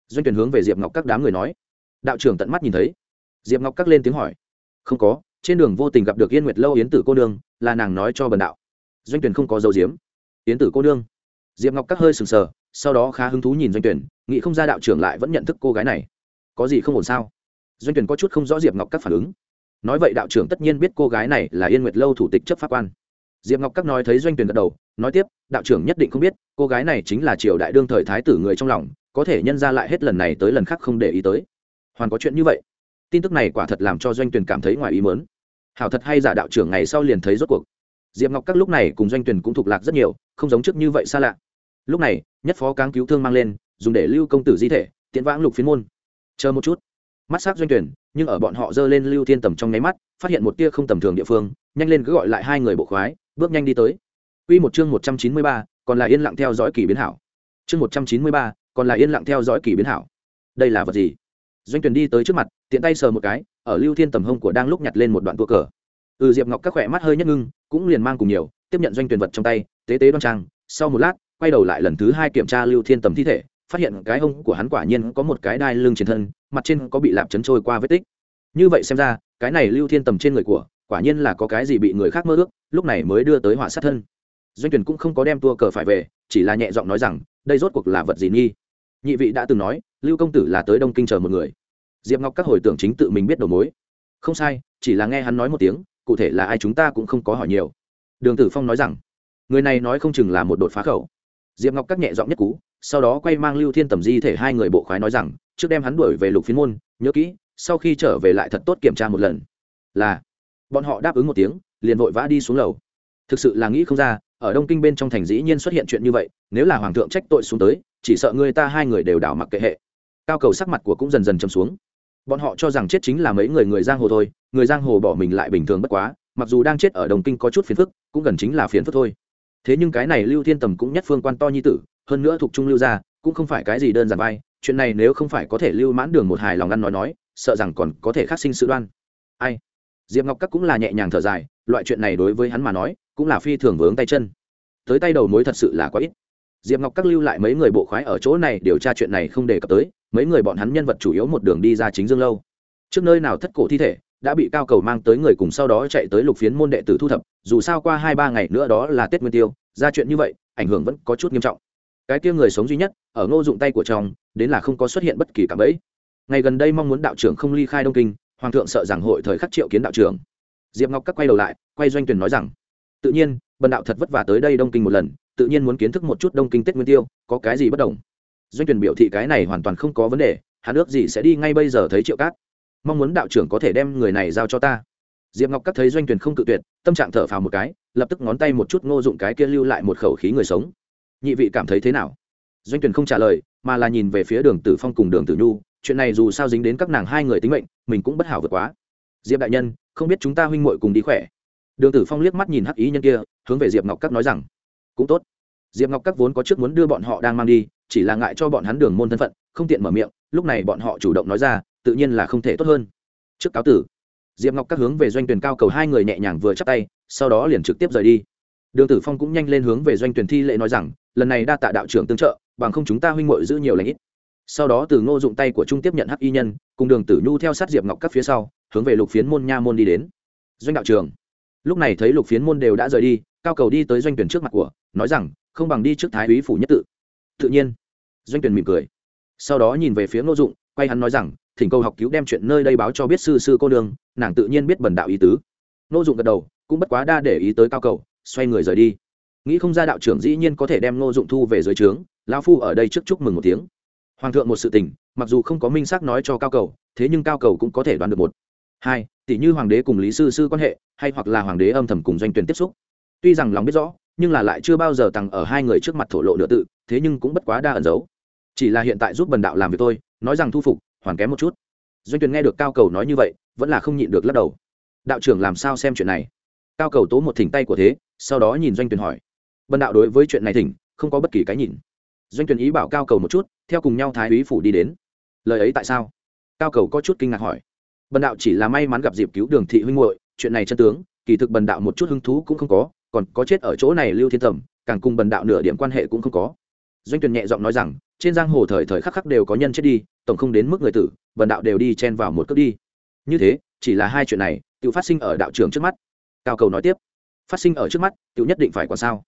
Doanh tuyển hướng về diệp ngọc các đám người nói. Đạo trưởng tận mắt nhìn thấy. Diệp ngọc các lên tiếng hỏi. Không có, trên đường vô tình gặp được yên nguyệt lâu yến tử cô nương, là nàng nói cho bần đạo. Doanh tuyển không có dấu diếm yến tử cô đương diệp ngọc các hơi sừng sờ, sau đó khá hứng thú nhìn doanh tuyển, nghĩ không ra đạo trưởng lại vẫn nhận thức cô gái này. Có gì không ổn sao? Doanh tuyển có chút không rõ diệp ngọc các phản ứng. Nói vậy đạo trưởng tất nhiên biết cô gái này là yên nguyệt lâu thủ tịch chấp pháp quan. Diệp ngọc các nói thấy doanh tuyển gật đầu, nói tiếp, đạo trưởng nhất định không biết, cô gái này chính là triều đại đương thời thái tử người trong lòng, có thể nhân ra lại hết lần này tới lần khác không để ý tới. Hoàn có chuyện như vậy? Tin tức này quả thật làm cho doanh tuyển cảm thấy ngoài ý mớn hảo thật hay giả đạo trưởng ngày sau liền thấy rốt cuộc diệp ngọc các lúc này cùng doanh tuyển cũng thuộc lạc rất nhiều không giống trước như vậy xa lạ lúc này nhất phó cáng cứu thương mang lên dùng để lưu công tử di thể tiễn vãng lục phiến môn chờ một chút mắt s doanh tuyển nhưng ở bọn họ dơ lên lưu thiên tầm trong nháy mắt phát hiện một tia không tầm thường địa phương nhanh lên cứ gọi lại hai người bộ khoái bước nhanh đi tới Quy một chương 193, còn là yên lặng theo dõi kỳ biến hảo. Chương 193, còn là yên lặng theo dõi kỳ biến hảo. Đây là vật gì? Doanh tuyển đi tới trước mặt, tiện tay sờ một cái, ở Lưu Thiên tầm hông của đang lúc nhặt lên một đoạn tua cờ. Ừ Diệp Ngọc các khỏe mắt hơi nhất ngưng, cũng liền mang cùng nhiều, tiếp nhận Doanh tuyển vật trong tay, tế tế đoan trang, sau một lát, quay đầu lại lần thứ hai kiểm tra Lưu Thiên tầm thi thể, phát hiện cái hông của hắn quả nhiên có một cái đai lưng trên thân, mặt trên có bị lạp chấn trôi qua vết tích. Như vậy xem ra, cái này Lưu Thiên tầm trên người của, quả nhiên là có cái gì bị người khác mơ ước lúc này mới đưa tới họa sát thân. Doanh tuyển cũng không có đem tua cờ phải về chỉ là nhẹ giọng nói rằng đây rốt cuộc là vật gì nghi? Nhị vị đã từng nói lưu công tử là tới đông kinh chờ một người. Diệp ngọc các hồi tưởng chính tự mình biết đầu mối. Không sai chỉ là nghe hắn nói một tiếng cụ thể là ai chúng ta cũng không có hỏi nhiều. Đường tử phong nói rằng, người này nói không chừng là một đột phá khẩu. Diệp ngọc các nhẹ giọng nhất cú, sau đó quay mang lưu thiên tầm di thể hai người bộ khoái nói rằng, trước đem hắn đuổi về lục phiến môn, nhớ kỹ, sau khi trở về lại thật tốt kiểm tra một lần. Là, bọn họ đáp ứng một tiếng, liền vội vã đi xuống lầu. Thực sự là nghĩ không ra, ở đông kinh bên trong thành dĩ nhiên xuất hiện chuyện như vậy, nếu là hoàng thượng trách tội xuống tới, chỉ sợ người ta hai người đều đảo mặc kệ hệ. Cao cầu sắc mặt của cũng dần dần chầm xuống bọn họ cho rằng chết chính là mấy người người giang hồ thôi, người giang hồ bỏ mình lại bình thường bất quá, mặc dù đang chết ở đồng kinh có chút phiền phức, cũng gần chính là phiền phức thôi. Thế nhưng cái này lưu thiên tầm cũng nhất phương quan to nhi tử, hơn nữa thuộc trung lưu gia, cũng không phải cái gì đơn giản vai, chuyện này nếu không phải có thể lưu mãn đường một hài lòng ăn nói nói, sợ rằng còn có thể khắc sinh sự đoan. Ai? Diệp ngọc các cũng là nhẹ nhàng thở dài, loại chuyện này đối với hắn mà nói, cũng là phi thường vướng tay chân. Tới tay đầu mối thật sự là quá ít diệp ngọc các lưu lại mấy người bộ khoái ở chỗ này điều tra chuyện này không đề cập tới, mấy người bọn hắn nhân vật chủ yếu một đường đi ra chính dương lâu. Trước nơi nào thất cổ thi thể, đã bị cao cầu mang tới người cùng sau đó chạy tới lục phiến môn đệ tử thu thập, dù sao qua hai ba ngày nữa đó là tết nguyên tiêu, ra chuyện như vậy, ảnh hưởng vẫn có chút nghiêm trọng. Cái kia người sống duy nhất, ở ngô dụng tay của chồng, đến là không có xuất hiện bất kỳ cảm ấy ngày gần đây mong muốn đạo trưởng không ly khai đông kinh, hoàng thượng sợ rằng hội thời khắc triệu kiến đạo trưởng. Diệp ngọc các quay đầu lại, quay doanh tuyển nói rằng, tự nhiên bần đạo thật vất vả tới đây đông kinh một lần, tự nhiên muốn kiến thức một chút đông kinh tết nguyên tiêu, có cái gì bất đồng? Doanh tuyển biểu thị cái này hoàn toàn không có vấn đề, hắn ước gì sẽ đi ngay bây giờ thấy triệu cát. Mong muốn đạo trưởng có thể đem người này giao cho ta. Diệp ngọc các thấy doanh tuyển không cự tuyệt, tâm trạng thở phào một cái, lập tức ngón tay một chút ngô dụng cái kia lưu lại một khẩu khí người sống. Nhị vị cảm thấy thế nào? Doanh tuyển không trả lời, mà là nhìn về phía đường tử phong cùng đường tử nhu, chuyện này dù sao dính đến các nàng hai người tính mệnh, mình cũng bất hảo vượt quá. Diệp đại nhân, không biết chúng ta huynh muội cùng đi khỏe đường tử phong liếc mắt nhìn hắc ý nhân kia, hướng về diệp ngọc các nói rằng, cũng tốt. Diệp ngọc các vốn có trước muốn đưa bọn họ đang mang đi, chỉ là ngại cho bọn hắn đường môn thân phận, không tiện mở miệng, lúc này bọn họ chủ động nói ra, tự nhiên là không thể tốt hơn. Trước cáo tử, diệp ngọc các hướng về doanh tuyển cao cầu hai người nhẹ nhàng vừa chắp tay, sau đó liền trực tiếp rời đi. Đường tử phong cũng nhanh lên hướng về doanh tuyển thi lệ nói rằng, lần này đa tạ đạo trưởng tương trợ, bằng không chúng ta huynh muội giữ nhiều lãnh ít. Sau đó từ ngô dụng tay của trung tiếp nhận hắc y nhân, cùng đường tử nhu theo sát diệp ngọc các phía sau, hướng về lục phiến môn nha môn đi đến. Doanh đạo trường lúc này thấy lục phiến môn đều đã rời đi, cao cầu đi tới doanh tuyển trước mặt của, nói rằng, không bằng đi trước thái úy phủ nhất tự. Tự nhiên. Doanh tuyển mỉm cười. Sau đó nhìn về phía ngô dụng, quay hắn nói rằng, thỉnh cầu học cứu đem chuyện nơi đây báo cho biết sư sư cô đường nàng tự nhiên biết bẩn đạo ý tứ. Ngô dụng gật đầu, cũng bất quá đa để ý tới cao cầu, xoay người rời đi. Nghĩ không ra đạo trưởng dĩ nhiên có thể đem ngô dụng thu về dưới trướng, lão phu ở đây trước chúc mừng một tiếng. Hoàng thượng một sự tình, mặc dù không có minh xác nói cho cao cầu, thế nhưng cao cầu cũng có thể đoán được một hai tỷ như hoàng đế cùng lý sư sư quan hệ, hay hoặc là hoàng đế âm thầm cùng doanh tuyển tiếp xúc. Tuy rằng lòng biết rõ, nhưng là lại chưa bao giờ tăng ở hai người trước mặt thổ lộ nửa tự, thế nhưng cũng bất quá đa ẩn giấu. Chỉ là hiện tại giúp bần đạo làm việc tôi nói rằng thu phục, hoàn kém một chút. Doanh tuyển nghe được cao cầu nói như vậy, vẫn là không nhịn được lắc đầu. Đạo trưởng làm sao xem chuyện này? Cao cầu tố một thỉnh tay của thế, sau đó nhìn doanh tuyển hỏi. Bần đạo đối với chuyện này thỉnh, không có bất kỳ cái nhìn. Doanh tuyển ý bảo cao cầu một chút, theo cùng nhau thái úy phủ đi đến. Lời ấy tại sao? Cao cầu có chút kinh ngạc hỏi bần đạo chỉ là may mắn gặp dịp cứu đường thị huynh muội, chuyện này chân tướng, kỳ thực bần đạo một chút hứng thú cũng không có, còn có chết ở chỗ này lưu thiên tầm càng cùng bần đạo nửa điểm quan hệ cũng không có. Doanh tuyền nhẹ giọng nói rằng, trên giang hồ thời thời khắc khắc đều có nhân chết đi, tổng không đến mức người tử, bần đạo đều đi chen vào một cước đi. Như thế, chỉ là hai chuyện này, tự phát sinh ở đạo trường trước mắt. Cao cầu nói tiếp, phát sinh ở trước mắt, tự nhất định phải còn sao?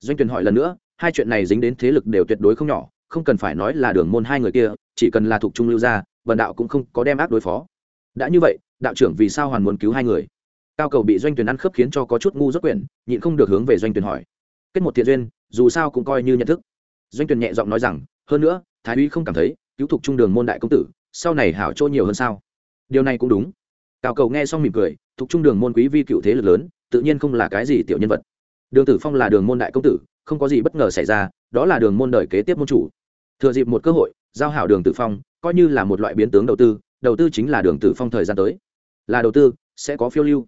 Doanh tuyền hỏi lần nữa, hai chuyện này dính đến thế lực đều tuyệt đối không nhỏ, không cần phải nói là đường môn hai người kia, chỉ cần là thuộc trung lưu gia, bần đạo cũng không có đem ác đối phó đã như vậy, đạo trưởng vì sao hoàn muốn cứu hai người? Cao cầu bị doanh tuyển ăn khớp khiến cho có chút ngu rất quyển, nhịn không được hướng về doanh tuyển hỏi. Kết một thiện duyên, dù sao cũng coi như nhận thức. Doanh tuyển nhẹ giọng nói rằng, hơn nữa, thái úy không cảm thấy, cứu thục trung đường môn đại công tử, sau này hảo chỗ nhiều hơn sao? Điều này cũng đúng. Cao cầu nghe xong mỉm cười thục trung đường môn quý vi cựu thế lực lớn, tự nhiên không là cái gì tiểu nhân vật. Đường tử phong là đường môn đại công tử, không có gì bất ngờ xảy ra, đó là đường môn đời kế tiếp môn chủ. Thừa dịp một cơ hội, giao hảo đường tử phong, coi như là một loại biến tướng đầu tư đầu tư chính là đường tử phong thời gian tới. Là đầu tư, sẽ có phiêu lưu.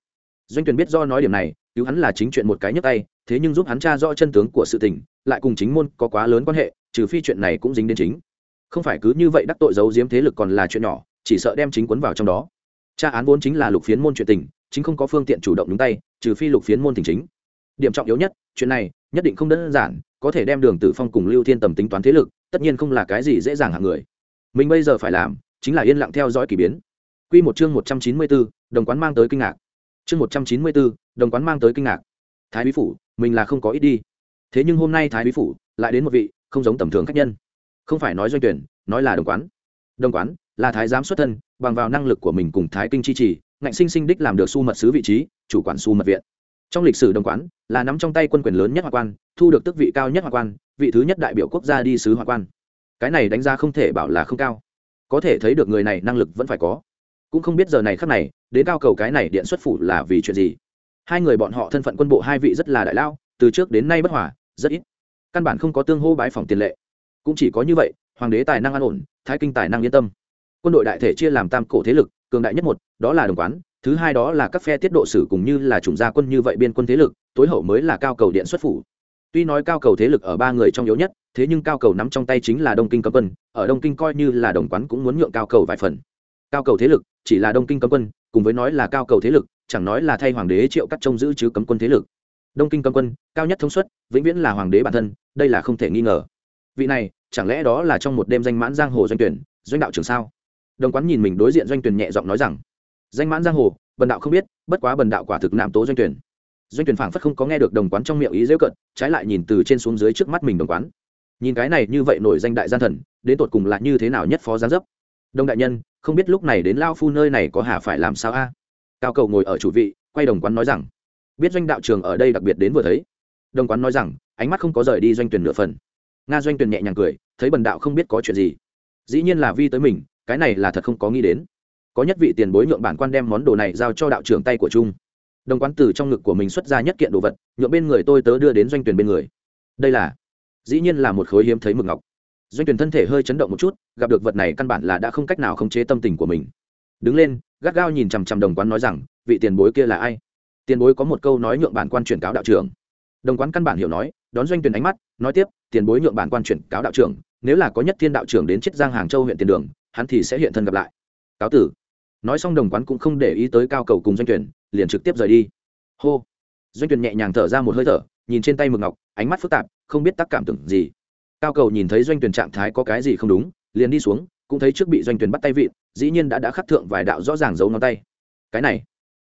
Doanh tuyển biết do nói điểm này, cứu hắn là chính chuyện một cái nhấp tay, thế nhưng giúp hắn tra rõ chân tướng của sự tình, lại cùng chính môn có quá lớn quan hệ, trừ phi chuyện này cũng dính đến chính. Không phải cứ như vậy đắc tội giấu giếm thế lực còn là chuyện nhỏ, chỉ sợ đem chính quấn vào trong đó. Tra án vốn chính là lục phiến môn chuyện tình, chính không có phương tiện chủ động đúng tay, trừ phi lục phiến môn tình chính. Điểm trọng yếu nhất, chuyện này, nhất định không đơn giản, có thể đem đường tử phong cùng lưu thiên tầm tính toán thế lực, tất nhiên không là cái gì dễ dàng hạng người. Mình bây giờ phải làm chính là yên lặng theo dõi k ỳ biến. Q một chương một trăm chín mươi bốn, đồng quán mang tới kinh ngạc. Chương một trăm chín mươi bốn, đồng quán mang tới kinh ngạc. Thái bí phủ, mình là không có ít đi. Thế nhưng hôm nay thái bí phủ lại đến một vị không giống tầm thường khách nhân. Không phải nói doanh tuyển, nói là đồng quán. Đồng quán là thái giám xuất thân, bằng vào năng lực của mình cùng thái kinh chi trì, ngạnh sinh sinh đích làm được su mật sứ vị trí, chủ quản su mật viện. Trong lịch sử đồng quán là nắm trong tay quân quyền lớn nhất hoa quan, thu được tước vị cao nhất hoa quan, vị thứ nhất đại biểu quốc gia đi sứ hoa quan. Cái này đánh giá không thể bảo là không cao có thể thấy được người này năng lực vẫn phải có. Cũng không biết giờ này khắc này, đến cao cầu cái này điện xuất phủ là vì chuyện gì. Hai người bọn họ thân phận quân bộ hai vị rất là đại lao, từ trước đến nay bất hòa, rất ít. Căn bản không có tương hô bái phòng tiền lệ. Cũng chỉ có như vậy, hoàng đế tài năng an ổn, thái kinh tài năng yên tâm. Quân đội đại thể chia làm tam cổ thế lực, cường đại nhất một, đó là đồng quán, thứ hai đó là các phe tiết độ sử cùng như là chủng gia quân như vậy biên quân thế lực, tối hậu mới là cao cầu điện xuất phủ tuy nói cao cầu thế lực ở ba người trong yếu nhất, thế nhưng cao cầu nắm trong tay chính là đông kinh cấm quân, ở đông kinh coi như là đồng quán cũng muốn nhượng cao cầu vài phần. Cao cầu thế lực, chỉ là đông kinh cấm quân, cùng với nói là cao cầu thế lực, chẳng nói là thay hoàng đế triệu cắt trông giữ chứ cấm quân thế lực. Đông kinh cấm quân, cao nhất thống suất, vĩnh viễn là hoàng đế bản thân, đây là không thể nghi ngờ. Vị này, chẳng lẽ đó là trong một đêm danh mãn giang hồ doanh tuyển, doanh đạo trường sao? Đồng quán nhìn mình đối diện doanh tuyển nhẹ giọng nói rằng, danh mãn giang hồ, bần đạo không biết, bất quá bần đạo quả thực nạm tố doanh tuyển doanh tuyển phảng phất không có nghe được đồng quán trong miệng ý dễ cận trái lại nhìn từ trên xuống dưới trước mắt mình đồng quán. Nhìn cái này như vậy nổi danh đại gian thần, đến tột cùng là như thế nào nhất phó gián dấp? Đông đại nhân, không biết lúc này đến lao phu nơi này có hà phải làm sao a? Cao cầu ngồi ở chủ vị, quay đồng quán nói rằng, biết doanh đạo trường ở đây đặc biệt đến vừa thấy. Đồng quán nói rằng, ánh mắt không có rời đi doanh tuyển nửa phần. Nga doanh tuyển nhẹ nhàng cười, thấy bần đạo không biết có chuyện gì. Dĩ nhiên là vi tới mình, cái này là thật không có nghĩ đến. Có nhất vị tiền bối nhượng bản quan đem món đồ này giao cho đạo trưởng tay của trung đồng quán tử trong ngực của mình xuất ra nhất kiện đồ vật, nhượng bên người tôi tớ đưa đến doanh tuyển bên người. Đây là, dĩ nhiên là một khối hiếm thấy mực ngọc. Doanh tuyển thân thể hơi chấn động một chút, gặp được vật này căn bản là đã không cách nào khống chế tâm tình của mình. Đứng lên, gắt gao nhìn chằm chằm đồng quán nói rằng, vị tiền bối kia là ai? Tiền bối có một câu nói nhượng bản quan chuyển cáo đạo trưởng. Đồng quán căn bản hiểu nói, đón doanh tuyển ánh mắt, nói tiếp, tiền bối nhượng bản quan chuyển cáo đạo trưởng, nếu là có nhất thiên đạo trưởng đến chiết giang hàng châu huyện tiền đường, hắn thì sẽ hiện thân gặp lại. Cáo tử nói xong đồng quán cũng không để ý tới cao cầu cùng doanh tuyển, liền trực tiếp rời đi. Hô. Doanh tuyển nhẹ nhàng thở ra một hơi thở, nhìn trên tay mực ngọc, ánh mắt phức tạp, không biết tác cảm tưởng gì. Cao cầu nhìn thấy doanh tuyển trạng thái có cái gì không đúng, liền đi xuống, cũng thấy trước bị doanh tuyển bắt tay vịn, dĩ nhiên đã đã khắc thượng vài đạo rõ ràng giấu ngón tay. Cái này.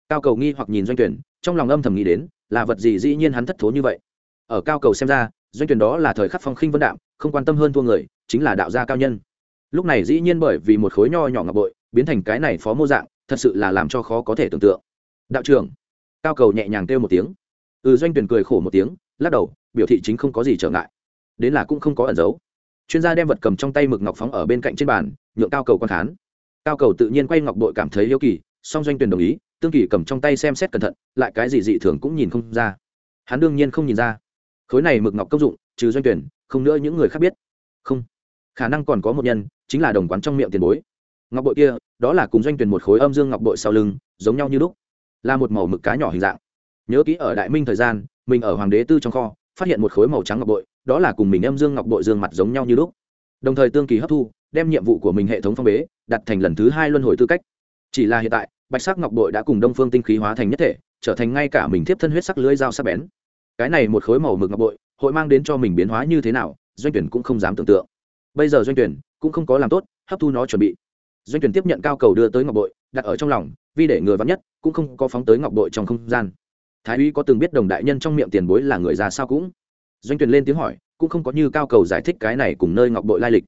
Cao cầu nghi hoặc nhìn doanh tuyển, trong lòng âm thầm nghĩ đến, là vật gì dĩ nhiên hắn thất thố như vậy. Ở cao cầu xem ra, doanh tuyển đó là thời khắc phong khinh vân đạm, không quan tâm hơn thua người, chính là đạo gia cao nhân. Lúc này dĩ nhiên bởi vì một khối nho nhỏ ngọc bội biến thành cái này phó mô dạng, thật sự là làm cho khó có thể tưởng tượng. Đạo trưởng, cao cầu nhẹ nhàng kêu một tiếng. Ừ doanh tuyển cười khổ một tiếng, lắc đầu, biểu thị chính không có gì trở ngại. Đến là cũng không có ẩn giấu. Chuyên gia đem vật cầm trong tay mực ngọc phóng ở bên cạnh trên bàn, nhượng cao cầu quan khán. Cao cầu tự nhiên quay ngọc đội cảm thấy yêu kỳ, song doanh tuyển đồng ý, tương kỳ cầm trong tay xem xét cẩn thận, lại cái gì dị thường cũng nhìn không ra. Hắn đương nhiên không nhìn ra. Khối này mực ngọc công dụng, trừ doanh tuyển, không nữa những người khác biết. Không. Khả năng còn có một nhân, chính là đồng quán trong miệng tiền bối ngọc bội kia, đó là cùng doanh tuyển một khối âm dương ngọc bội sau lưng, giống nhau như lúc. Là một màu mực cá nhỏ hình dạng. Nhớ kỹ ở đại minh thời gian, mình ở hoàng đế tư trong kho, phát hiện một khối màu trắng ngọc bội, đó là cùng mình âm dương ngọc bội dương mặt giống nhau như lúc. Đồng thời tương kỳ hấp thu, đem nhiệm vụ của mình hệ thống phong bế, đặt thành lần thứ hai luân hồi tư cách. Chỉ là hiện tại, bạch sắc ngọc bội đã cùng đông phương tinh khí hóa thành nhất thể, trở thành ngay cả mình tiếp thân huyết sắc lưới dao sắc bén. Cái này một khối màu mực ngọc bội, hội mang đến cho mình biến hóa như thế nào, doanh tuyển cũng không dám tưởng tượng. Bây giờ doanh tuyển cũng không có làm tốt, hấp thu nó chuẩn bị doanh tuyển tiếp nhận cao cầu đưa tới ngọc bội, đặt ở trong lòng, vì để người vắn nhất, cũng không có phóng tới ngọc bội trong không gian. Thái uy có từng biết đồng đại nhân trong miệng tiền bối là người già sao cũng? Doanh tuyển lên tiếng hỏi, cũng không có như cao cầu giải thích cái này cùng nơi ngọc bội lai lịch.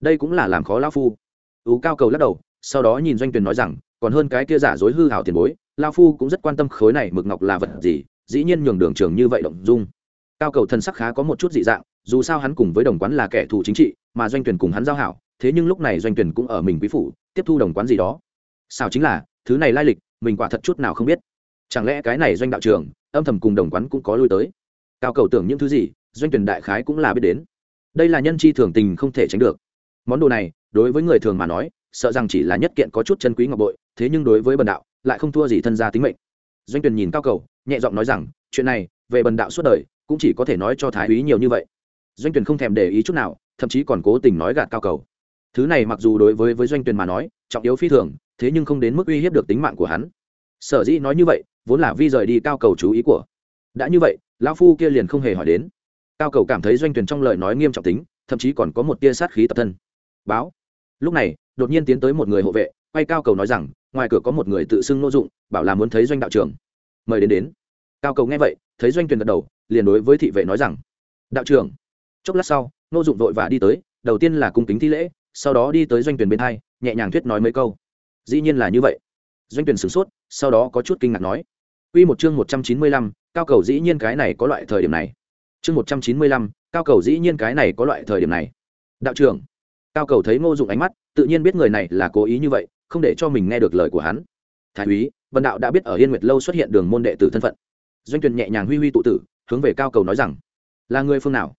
Đây cũng là làm khó lão phu. Ú cao cầu lắc đầu, sau đó nhìn doanh tuyển nói rằng, còn hơn cái kia giả dối hư hảo tiền bối lao phu cũng rất quan tâm khối này mực ngọc là vật gì, dĩ nhiên nhường đường trường như vậy động dung. Cao cầu thần sắc khá có một chút dị dạng dù sao hắn cùng với đồng quán là kẻ thù chính trị, mà doanh tuyển cùng hắn giao hảo, thế nhưng lúc này doanh tuyển cũng ở mình quý phủ, tiếp thu đồng quán gì đó. Sao chính là, thứ này lai lịch, mình quả thật chút nào không biết. Chẳng lẽ cái này doanh đạo trường âm thầm cùng đồng quán cũng có lui tới? Cao cầu tưởng những thứ gì, doanh tuyển đại khái cũng là biết đến. Đây là nhân chi thường tình không thể tránh được. Món đồ này, đối với người thường mà nói, sợ rằng chỉ là nhất kiện có chút chân quý ngọc bội, thế nhưng đối với bần đạo, lại không thua gì thân gia tính mệnh. Doanh tuyển nhìn cao cầu, nhẹ giọng nói rằng, chuyện này, về bần đạo suốt đời, cũng chỉ có thể nói cho thái úy nhiều như vậy doanh tuyển không thèm để ý chút nào, thậm chí còn cố tình nói gạt cao cầu. Thứ này mặc dù đối với với doanh tuyển mà nói, trọng yếu phi thường, thế nhưng không đến mức uy hiếp được tính mạng của hắn. Sở dĩ nói như vậy, vốn là vi rời đi cao cầu chú ý của. Đã như vậy, lão phu kia liền không hề hỏi đến. Cao cầu cảm thấy doanh tuyển trong lời nói nghiêm trọng tính, thậm chí còn có một tia sát khí tập thân. Báo. Lúc này, đột nhiên tiến tới một người hộ vệ, quay cao cầu nói rằng, ngoài cửa có một người tự xưng nô dụng, bảo là muốn thấy doanh đạo trưởng. Mời đến đến. Cao cầu nghe vậy, thấy doanh tuyển gật đầu, liền đối với thị vệ nói rằng, đạo trưởng chốc lát sau ngô dụng vội vã đi tới đầu tiên là cung kính thi lễ sau đó đi tới doanh tuyển bên hai nhẹ nhàng thuyết nói mấy câu dĩ nhiên là như vậy doanh tuyển sửng sốt sau đó có chút kinh ngạc nói Quy một chương 195, cao cầu dĩ nhiên cái này có loại thời điểm này. Chương 195, cao cầu dĩ nhiên cái này có loại thời điểm này. Đạo trưởng. Cao cầu thấy Ngô Dụng ánh mắt, tự nhiên biết người này là cố ý như vậy, không để cho mình nghe được lời của hắn. Thái úy, Vân đạo đã biết ở Yên Nguyệt lâu xuất hiện đường môn đệ tử thân phận. Doanh Tuyền nhẹ nhàng huy huy tụ tử, hướng về cao cầu nói rằng: "Là người phương nào?"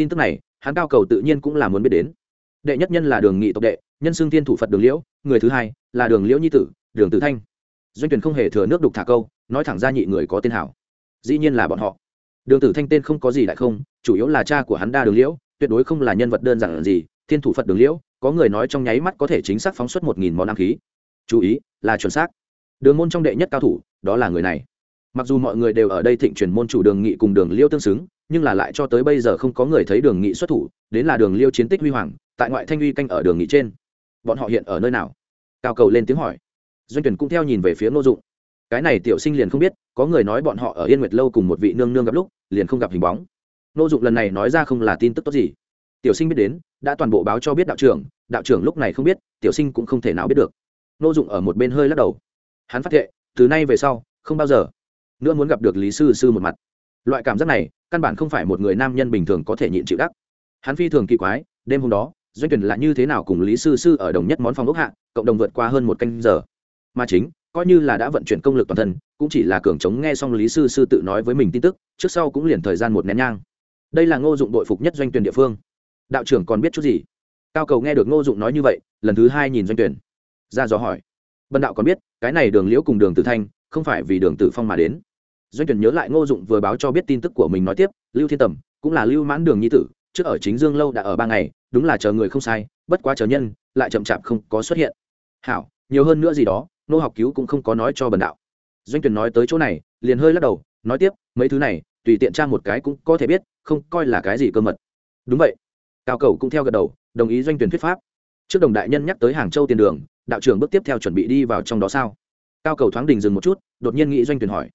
Tin tức này, hắn cao cầu tự nhiên cũng là muốn biết đến. Đệ nhất nhân là Đường Nghị tộc đệ, nhân xương thiên thủ Phật Đường Liễu, người thứ hai là Đường Liễu nhi tử, Đường Tử Thanh. Doanh tuyển không hề thừa nước đục thả câu, nói thẳng ra nhị người có tên hảo. Dĩ nhiên là bọn họ. Đường tử thanh tên không có gì đại không chủ yếu là cha của hắn đa đường liễu tuyệt đối không là nhân vật đơn giản gì thiên thủ phật đường liễu có người nói trong nháy mắt có thể chính xác phóng xuất một nghìn món năng khí. Chú ý là chuẩn xác. Đường môn trong đệ nhất cao thủ đó là người này. Mặc dù mọi người đều ở đây thịnh truyền môn chủ đường nghị cùng đường liễu tương xứng nhưng là lại cho tới bây giờ không có người thấy đường nghị xuất thủ, đến là đường liêu chiến tích huy hoàng, tại ngoại thanh uy canh ở đường nghị trên. Bọn họ hiện ở nơi nào? Cao cầu lên tiếng hỏi. Doanh tuyển cũng theo nhìn về phía ngô dụng. Cái này tiểu sinh liền không biết, có người nói bọn họ ở yên nguyệt lâu cùng một vị nương nương gặp lúc, liền không gặp hình bóng. Nô dụng lần này nói ra không là tin tức tốt gì. Tiểu sinh biết đến, đã toàn bộ báo cho biết đạo trưởng đạo trưởng lúc này không biết, tiểu sinh cũng không thể nào biết được. Nô dụng ở một bên hơi lắc đầu. Hắn phát hiện từ nay về sau, không bao giờ nữa muốn gặp được lý sư sư một mặt loại cảm giác này, căn bản không phải một người nam nhân bình thường có thể nhịn chịu đắc. Hắn phi thường kỳ quái, đêm hôm đó, doanh tuyển là như thế nào cùng lý sư sư ở đồng nhất món phòng ốc hạ, cộng đồng vượt qua hơn một canh giờ. Mà chính, coi như là đã vận chuyển công lực toàn thân, cũng chỉ là cường chống nghe xong lý sư sư tự nói với mình tin tức, trước sau cũng liền thời gian một nén nhang. Đây là ngô dụng đội phục nhất doanh tuyển địa phương. Đạo trưởng còn biết chút gì? Cao cầu nghe được ngô dụng nói như vậy, lần thứ hai nhìn doanh tuyển. Ra dò hỏi. Bần đạo còn biết, cái này đường liễu cùng đường tử thanh, không phải vì đường tử phong mà đến doanh tuyển nhớ lại ngô dụng vừa báo cho biết tin tức của mình nói tiếp, lưu thiên tầm cũng là lưu mãn đường nhi tử, trước ở chính dương lâu đã ở ba ngày, đúng là chờ người không sai, bất quá chờ nhân, lại chậm chạp không có xuất hiện. Hảo, nhiều hơn nữa gì đó, nô học cứu cũng không có nói cho bần đạo. Doanh tuyển nói tới chỗ này, liền hơi lắc đầu, nói tiếp, mấy thứ này, tùy tiện tra một cái cũng có thể biết, không coi là cái gì cơ mật. Đúng vậy. Cao cầu cũng theo gật đầu, đồng ý doanh tuyển thuyết pháp. Trước đồng đại nhân nhắc tới hàng châu tiền đường, đạo trưởng bước tiếp theo chuẩn bị đi vào trong đó sao? Cao cầu thoáng đình dừng một chút, đột nhiên nghĩ doanh tuyển hỏi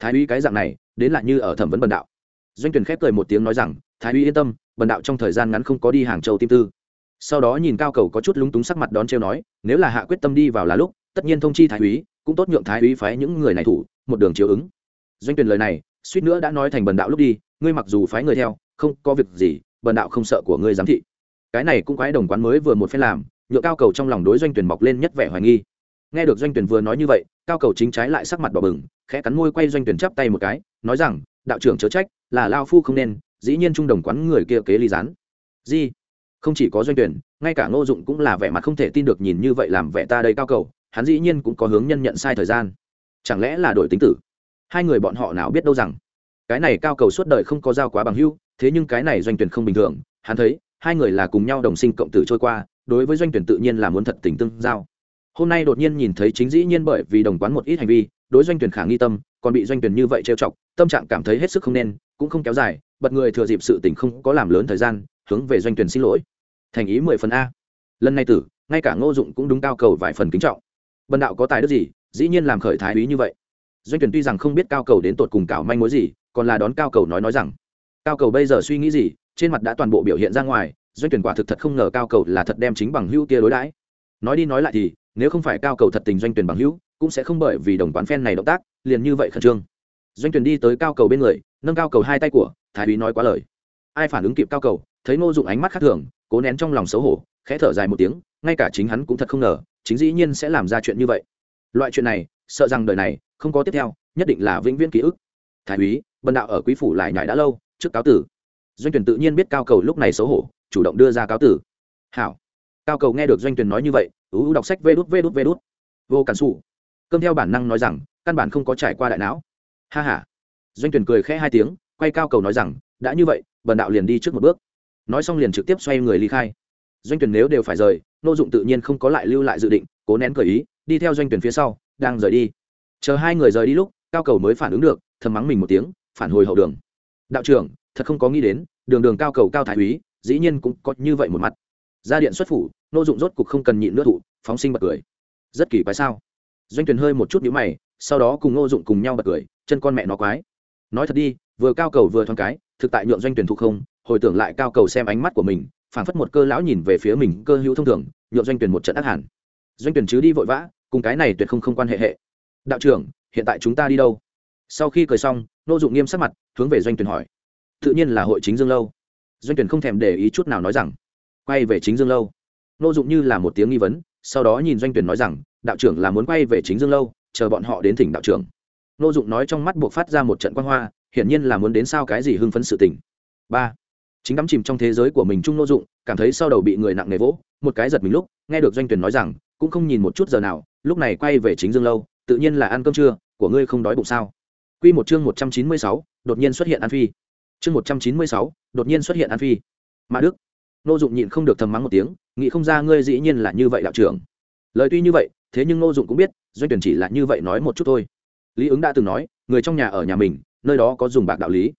thái úy cái dạng này, đến là như ở thẩm vấn bần đạo. Doanh tuyển khép cười một tiếng nói rằng, thái úy yên tâm, bần đạo trong thời gian ngắn không có đi hàng châu tim tư. Sau đó nhìn cao cầu có chút lúng túng sắc mặt đón trêu nói, nếu là hạ quyết tâm đi vào là lúc, tất nhiên thông chi thái úy, cũng tốt nhượng thái úy phái những người này thủ, một đường chiếu ứng. Doanh tuyển lời này, suýt nữa đã nói thành bần đạo lúc đi, ngươi mặc dù phái người theo, không có việc gì, bần đạo không sợ của ngươi giám thị. Cái này cũng quái đồng quán mới vừa một phen làm nhựa cao cầu trong lòng đối doanh tuyển mọc lên nhất vẻ hoài nghi nghe được doanh tuyển vừa nói như vậy, cao cầu chính trái lại sắc mặt bỏ bừng, khẽ cắn môi quay doanh tuyển chắp tay một cái, nói rằng, đạo trưởng chớ trách, là lao phu không nên, dĩ nhiên trung đồng quán người kia kế ly gián. Gì? Không chỉ có doanh tuyển, ngay cả ngô dụng cũng là vẻ mặt không thể tin được nhìn như vậy làm vẻ ta đây cao cầu, hắn dĩ nhiên cũng có hướng nhân nhận sai thời gian. Chẳng lẽ là đổi tính tử? Hai người bọn họ nào biết đâu rằng, cái này cao cầu suốt đời không có giao quá bằng hưu thế nhưng cái này doanh tuyển không bình thường, hắn thấy, hai người là cùng nhau đồng sinh cộng tử trôi qua, đối với doanh tuyển tự nhiên là muốn thật tình tương giao hôm nay đột nhiên nhìn thấy chính dĩ nhiên bởi vì đồng quán một ít hành vi, đối doanh tuyển khả nghi tâm, còn bị doanh tuyển như vậy trêu chọc, tâm trạng cảm thấy hết sức không nên, cũng không kéo dài, bật người thừa dịp sự tình không có làm lớn thời gian, hướng về doanh tuyển xin lỗi. Thành ý mười phần a. Lần này tử, ngay cả ngô dụng cũng đúng cao cầu vài phần kính trọng. Bần đạo có tài đức gì, dĩ nhiên làm khởi thái úy như vậy. Doanh tuyển tuy rằng không biết cao cầu đến tột cùng cảo manh mối gì, còn là đón cao cầu nói nói rằng, cao cầu bây giờ suy nghĩ gì, trên mặt đã toàn bộ biểu hiện ra ngoài, doanh tuyển quả thực thật không ngờ cao cầu là thật đem chính bằng hữu kia đối đãi. Nói đi nói lại thì nếu không phải cao cầu thật tình doanh tuyển bằng hữu, cũng sẽ không bởi vì đồng quán phen này động tác, liền như vậy khẩn trương. Doanh tuyển đi tới cao cầu bên người, nâng cao cầu hai tay của, thái úy nói quá lời. Ai phản ứng kịp cao cầu, thấy ngô dụng ánh mắt khác thường, cố nén trong lòng xấu hổ, khẽ thở dài một tiếng, ngay cả chính hắn cũng thật không ngờ, chính dĩ nhiên sẽ làm ra chuyện như vậy. Loại chuyện này, sợ rằng đời này, không có tiếp theo, nhất định là vĩnh viễn ký ức. Thái úy, bần đạo ở quý phủ lại nhảy đã lâu, trước cáo tử. Doanh tuyển tự nhiên biết cao cầu lúc này xấu hổ, chủ động đưa ra cáo tử. Hảo. Cao cầu nghe được doanh tuyển nói như vậy ưu đọc sách vê đút vê đút vê đút. Vô cản xù cơm theo bản năng nói rằng, căn bản không có trải qua đại não. Ha ha. Doanh tuyển cười khẽ hai tiếng, quay cao cầu nói rằng, đã như vậy, bần đạo liền đi trước một bước. Nói xong liền trực tiếp xoay người ly khai. Doanh tuyển nếu đều phải rời, nô dụng tự nhiên không có lại lưu lại dự định, cố nén cởi ý, đi theo doanh tuyển phía sau, đang rời đi. Chờ hai người rời đi lúc, cao cầu mới phản ứng được, thầm mắng mình một tiếng, phản hồi hậu đường. Đạo trưởng, thật không có nghĩ đến, đường đường cao cầu cao thái úy, dĩ nhiên cũng có như vậy một mặt. Ra điện xuất phủ nô dụng rốt cục không cần nhịn nữa thụ, phóng sinh bật cười. Rất kỳ quái sao? Doanh Tuyền hơi một chút nhíu mày, sau đó cùng nô dụng cùng nhau bật cười, chân con mẹ nó quái. Nói thật đi, vừa cao cầu vừa thoáng cái, thực tại nhượng doanh tuyển thụ không, hồi tưởng lại cao cầu xem ánh mắt của mình, phảng phất một cơ lão nhìn về phía mình cơ hữu thông thường, nhượng doanh tuyển một trận ác hẳn. Doanh tuyển chứ đi vội vã, cùng cái này tuyệt không không quan hệ hệ. Đạo trưởng, hiện tại chúng ta đi đâu? Sau khi cười xong, nô dụng nghiêm sắc mặt, hướng về doanh tuyển hỏi. Tự nhiên là hội chính dương lâu. Doanh tuyển không thèm để ý chút nào nói rằng, quay về chính dương lâu nô dụng như là một tiếng nghi vấn sau đó nhìn doanh tuyển nói rằng đạo trưởng là muốn quay về chính dương lâu chờ bọn họ đến thỉnh đạo trưởng. Nô dụng nói trong mắt buộc phát ra một trận quan hoa hiển nhiên là muốn đến sao cái gì hưng phấn sự tình. Ba chính đắm chìm trong thế giới của mình trung nô dụng cảm thấy sau đầu bị người nặng nề vỗ một cái giật mình lúc nghe được doanh tuyển nói rằng cũng không nhìn một chút giờ nào lúc này quay về chính dương lâu tự nhiên là ăn cơm trưa của ngươi không đói bụng sao? Quy một chương một trăm chín mươi sáu, đột nhiên xuất hiện an phi. Chương một trăm chín mươi sáu, đột nhiên xuất hiện an phi. Mã đức nô dụng nhịn không được thầm mắng một tiếng, nghĩ không ra ngươi dĩ nhiên là như vậy đạo trưởng. Lời tuy như vậy, thế nhưng nô dụng cũng biết, doanh tuyển chỉ là như vậy nói một chút thôi. Lý ứng đã từng nói, người trong nhà ở nhà mình, nơi đó có dùng bạc đạo lý.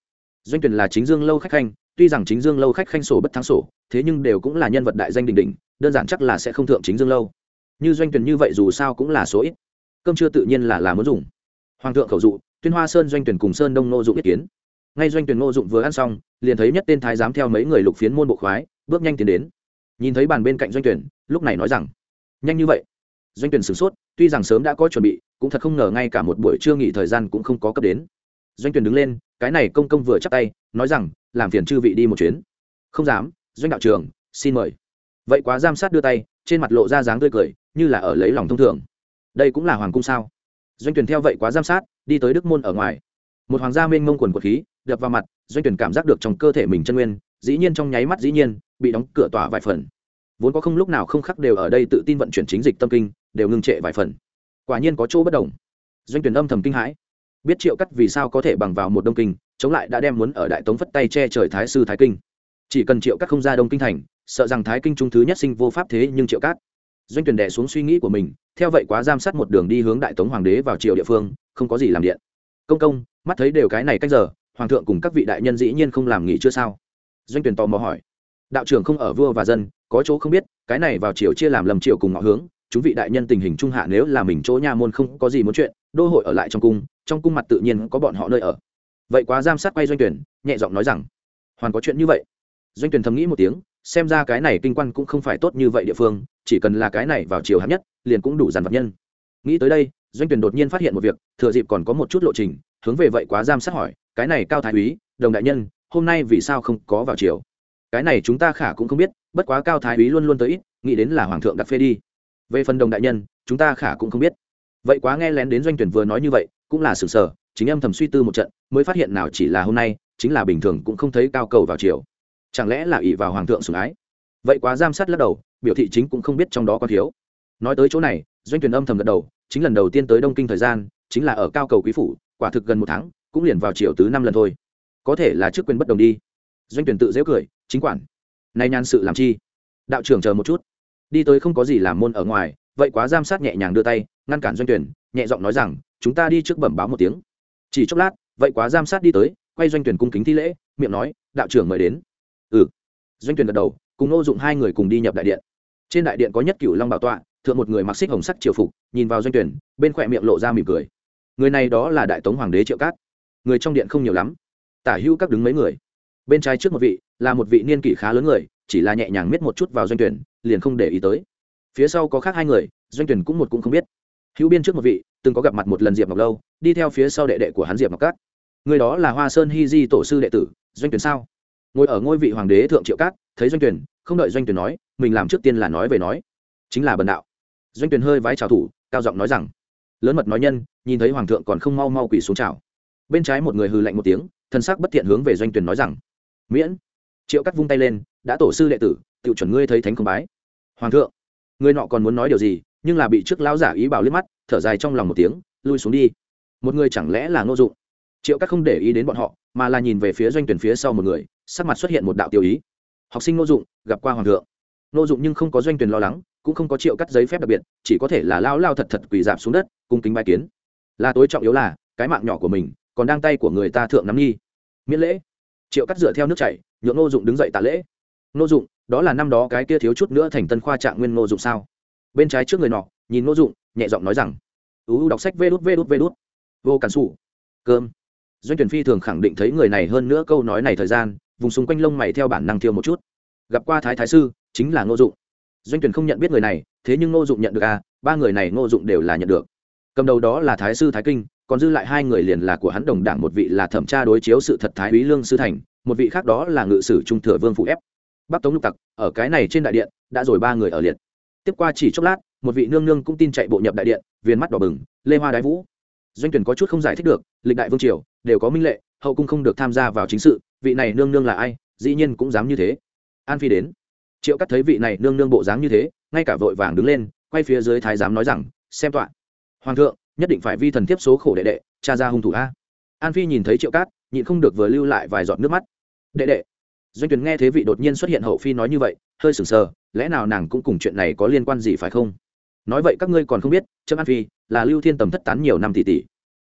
Doanh tuyển là chính dương lâu khách khanh, tuy rằng chính dương lâu khách khanh sổ bất thắng sổ, thế nhưng đều cũng là nhân vật đại danh đình đình đơn giản chắc là sẽ không thượng chính dương lâu. Như doanh tuyển như vậy dù sao cũng là số ít. Cơm chưa tự nhiên là là muốn dùng. Hoàng thượng khẩu dụ, tuyên hoa sơn doanh tuyển cùng sơn đông nô dụng ý kiến. Ngay doanh tuyển nô dụng vừa ăn xong, liền thấy nhất tên thái giám theo mấy người lục phiến môn bộ khoái bước nhanh tiến đến. Nhìn thấy bàn bên cạnh doanh tuyển, lúc này nói rằng, nhanh như vậy? Doanh tuyển sửng sốt, tuy rằng sớm đã có chuẩn bị, cũng thật không ngờ ngay cả một buổi trưa nghỉ thời gian cũng không có cấp đến. Doanh tuyển đứng lên, cái này công công vừa chắc tay, nói rằng, làm phiền chư vị đi một chuyến. Không dám, doanh đạo trường xin mời. Vậy quá giam sát đưa tay, trên mặt lộ ra dáng tươi cười, như là ở lấy lòng thông thường. Đây cũng là hoàng cung sao? Doanh tuyển theo vậy quá giam sát, đi tới đức môn ở ngoài. Một hoàng gia mênh mông quần quật khí, đập vào mặt, doanh tuyển cảm giác được trong cơ thể mình chân nguyên dĩ nhiên trong nháy mắt dĩ nhiên, bị đóng cửa tỏa vài phần. Vốn có không lúc nào không khắc đều ở đây tự tin vận chuyển chính dịch tâm kinh, đều ngưng trệ vài phần. Quả nhiên có chỗ bất đồng. Doanh tuyển âm thầm kinh hãi. Biết triệu cắt vì sao có thể bằng vào một đông kinh, chống lại đã đem muốn ở đại tống phất tay che trời thái sư thái kinh. Chỉ cần triệu cắt không ra đông kinh thành, sợ rằng thái kinh trung thứ nhất sinh vô pháp thế nhưng triệu cát doanh tuyển đẻ xuống suy nghĩ của mình, theo vậy quá giam sát một đường đi hướng đại tống hoàng đế vào triều địa phương, không có gì làm điện. Công công, mắt thấy đều cái này cách giờ, hoàng thượng cùng các vị đại nhân dĩ nhiên không làm nghỉ chưa sao? Doanh tuyển tò mò hỏi. Đạo trưởng không ở vua và dân, có chỗ không biết, cái này vào triều chia làm lầm triều cùng ngõ hướng, chúng vị đại nhân tình hình trung hạ nếu là mình chỗ nha môn không có gì muốn chuyện, đô hội ở lại trong cung trong cung mặt tự nhiên có bọn họ nơi ở. Vậy quá giam sát quay doanh tuyển nhẹ giọng nói rằng, hoàn có chuyện như vậy? Doanh tuyển thầm nghĩ một tiếng, xem ra cái này kinh quan cũng không phải tốt như vậy địa phương, chỉ cần là cái này vào chiều hạng nhất, liền cũng đủ dàn vật nhân. Nghĩ tới đây, doanh tuyển đột nhiên phát hiện một việc, thừa dịp còn có một chút lộ trình, hướng về vậy quá giam sát hỏi, cái này cao thái úy, đồng đại nhân hôm nay vì sao không có vào chiều cái này chúng ta khả cũng không biết, bất quá cao thái úy luôn luôn tới ít, nghĩ đến là hoàng thượng đặt phê đi. Về phần đồng đại nhân, chúng ta khả cũng không biết. Vậy quá nghe lén đến doanh tuyển vừa nói như vậy, cũng là sự sở, chính em thầm suy tư một trận, mới phát hiện nào chỉ là hôm nay, chính là bình thường cũng không thấy cao cầu vào chiều chẳng lẽ là ỷ vào hoàng thượng sủng ái? Vậy quá giam sát lắc đầu, biểu thị chính cũng không biết trong đó có thiếu. Nói tới chỗ này, doanh tuyển âm thầm gật đầu, chính lần đầu tiên tới đông kinh thời gian, chính là ở cao cầu quý phủ, quả thực gần một tháng, cũng liền vào chiều tứ năm lần thôi có thể là chức quyền bất đồng đi. Doanh tuyển tự dễ cười, chính quản. Nay nhan sự làm chi? Đạo trưởng chờ một chút. Đi tới không có gì làm môn ở ngoài, vậy quá giam sát nhẹ nhàng đưa tay, ngăn cản doanh tuyển, nhẹ giọng nói rằng, chúng ta đi trước bẩm báo một tiếng. Chỉ chốc lát, vậy quá giam sát đi tới, quay doanh tuyển cung kính thi lễ, miệng nói, đạo trưởng mời đến. Ừ. Doanh tuyển gật đầu, cùng nô dụng hai người cùng đi nhập đại điện. Trên đại điện có nhất cửu long bảo tọa, thượng một người mặc xích hồng sắc triều phục, nhìn vào doanh tuyển, bên khỏe miệng lộ ra mỉm cười. Người này đó là đại tống hoàng đế triệu cát. Người trong điện không nhiều lắm tả hữu các đứng mấy người. Bên trái trước một vị, là một vị niên kỷ khá lớn người, chỉ là nhẹ nhàng miết một chút vào doanh tuyển, liền không để ý tới. Phía sau có khác hai người, doanh tuyển cũng một cũng không biết. Hữu biên trước một vị, từng có gặp mặt một lần diệp ngọc lâu, đi theo phía sau đệ đệ của hắn diệp ngọc cát. Người đó là hoa sơn hy di tổ sư đệ tử, doanh tuyển sao? Ngồi ở ngôi vị hoàng đế thượng triệu cát, thấy doanh tuyển, không đợi doanh tuyển nói, mình làm trước tiên là nói về nói. Chính là bần đạo. Doanh tuyển hơi vái trào thủ, cao giọng nói rằng, lớn mật nói nhân, nhìn thấy hoàng thượng còn không mau mau quỳ xuống chào. Bên trái một người hừ lạnh một tiếng thân sắc bất thiện hướng về doanh tuyển nói rằng, miễn. Triệu cắt vung tay lên, đã tổ sư đệ tử tự chuẩn ngươi thấy thánh không bái. Hoàng thượng người nọ còn muốn nói điều gì? Nhưng là bị trước lão giả ý bảo liếc mắt, thở dài trong lòng một tiếng, lui xuống đi. Một người chẳng lẽ là ngô dụng? Triệu các không để ý đến bọn họ, mà là nhìn về phía doanh tuyển phía sau một người, sắc mặt xuất hiện một đạo tiêu ý. Học sinh ngô dụng, gặp qua hoàng thượng. Ngô dụng nhưng không có doanh tuyển lo lắng, cũng không có triệu cắt giấy phép đặc biệt, chỉ có thể là lao lao thật thật quỳ dạp xuống đất, cung kính bài kiến. Là tối trọng yếu là, cái mạng nhỏ của mình còn đang tay của người ta thượng nắm nghi miễn lễ. Triệu cắt dựa theo nước chảy, nhượng ngô dụng đứng dậy tạ lễ. Ngô dụng, đó là năm đó cái kia thiếu chút nữa thành tân khoa trạng nguyên ngô dụng sao? Bên trái trước người nọ, nhìn ngô dụng, nhẹ giọng nói rằng, ú đọc sách vê đút vê đút vê đút. Vô cản sủ. Cơm. Doanh tuyển phi thường khẳng định thấy người này hơn nữa câu nói này thời gian, vùng xung quanh lông mày theo bản năng thiêu một chút. Gặp qua thái thái sư, chính là ngô dụng. Doanh tuyển không nhận biết người này, thế nhưng ngô dụng nhận được à ba người này ngô dụng đều là nhận được. Cầm đầu đó là thái sư thái kinh còn dư lại hai người liền là của hắn đồng đảng, một vị là thẩm tra đối chiếu sự thật thái úy lương sư thành, một vị khác đó là ngự sử trung thừa vương phụ ép. Bắc tống lục tặc, ở cái này trên đại điện, đã rồi ba người ở liệt. Tiếp qua chỉ chốc lát, một vị nương nương cũng tin chạy bộ nhập đại điện viên mắt đỏ bừng, lê hoa đái vũ. Doanh tuyển có chút không giải thích được, lịch đại vương triều, đều có minh lệ, hậu cung không được tham gia vào chính sự, vị này nương nương là ai, dĩ nhiên cũng dám như thế. An phi đến. Triệu cắt thấy vị này nương nương bộ dáng như thế, ngay cả vội vàng đứng lên, quay phía dưới thái giám nói rằng, xem tọa. Hoàng thượng nhất định phải vi thần tiếp số khổ đệ đệ, cha ra hung thủ a. An phi nhìn thấy triệu cát, nhịn không được vừa lưu lại vài giọt nước mắt. Đệ đệ. Doanh tuyển nghe thế vị đột nhiên xuất hiện hậu phi nói như vậy, hơi sừng sờ, lẽ nào nàng cũng cùng chuyện này có liên quan gì phải không? Nói vậy các ngươi còn không biết, trâm an phi là lưu thiên tầm thất tán nhiều năm tỷ tỷ.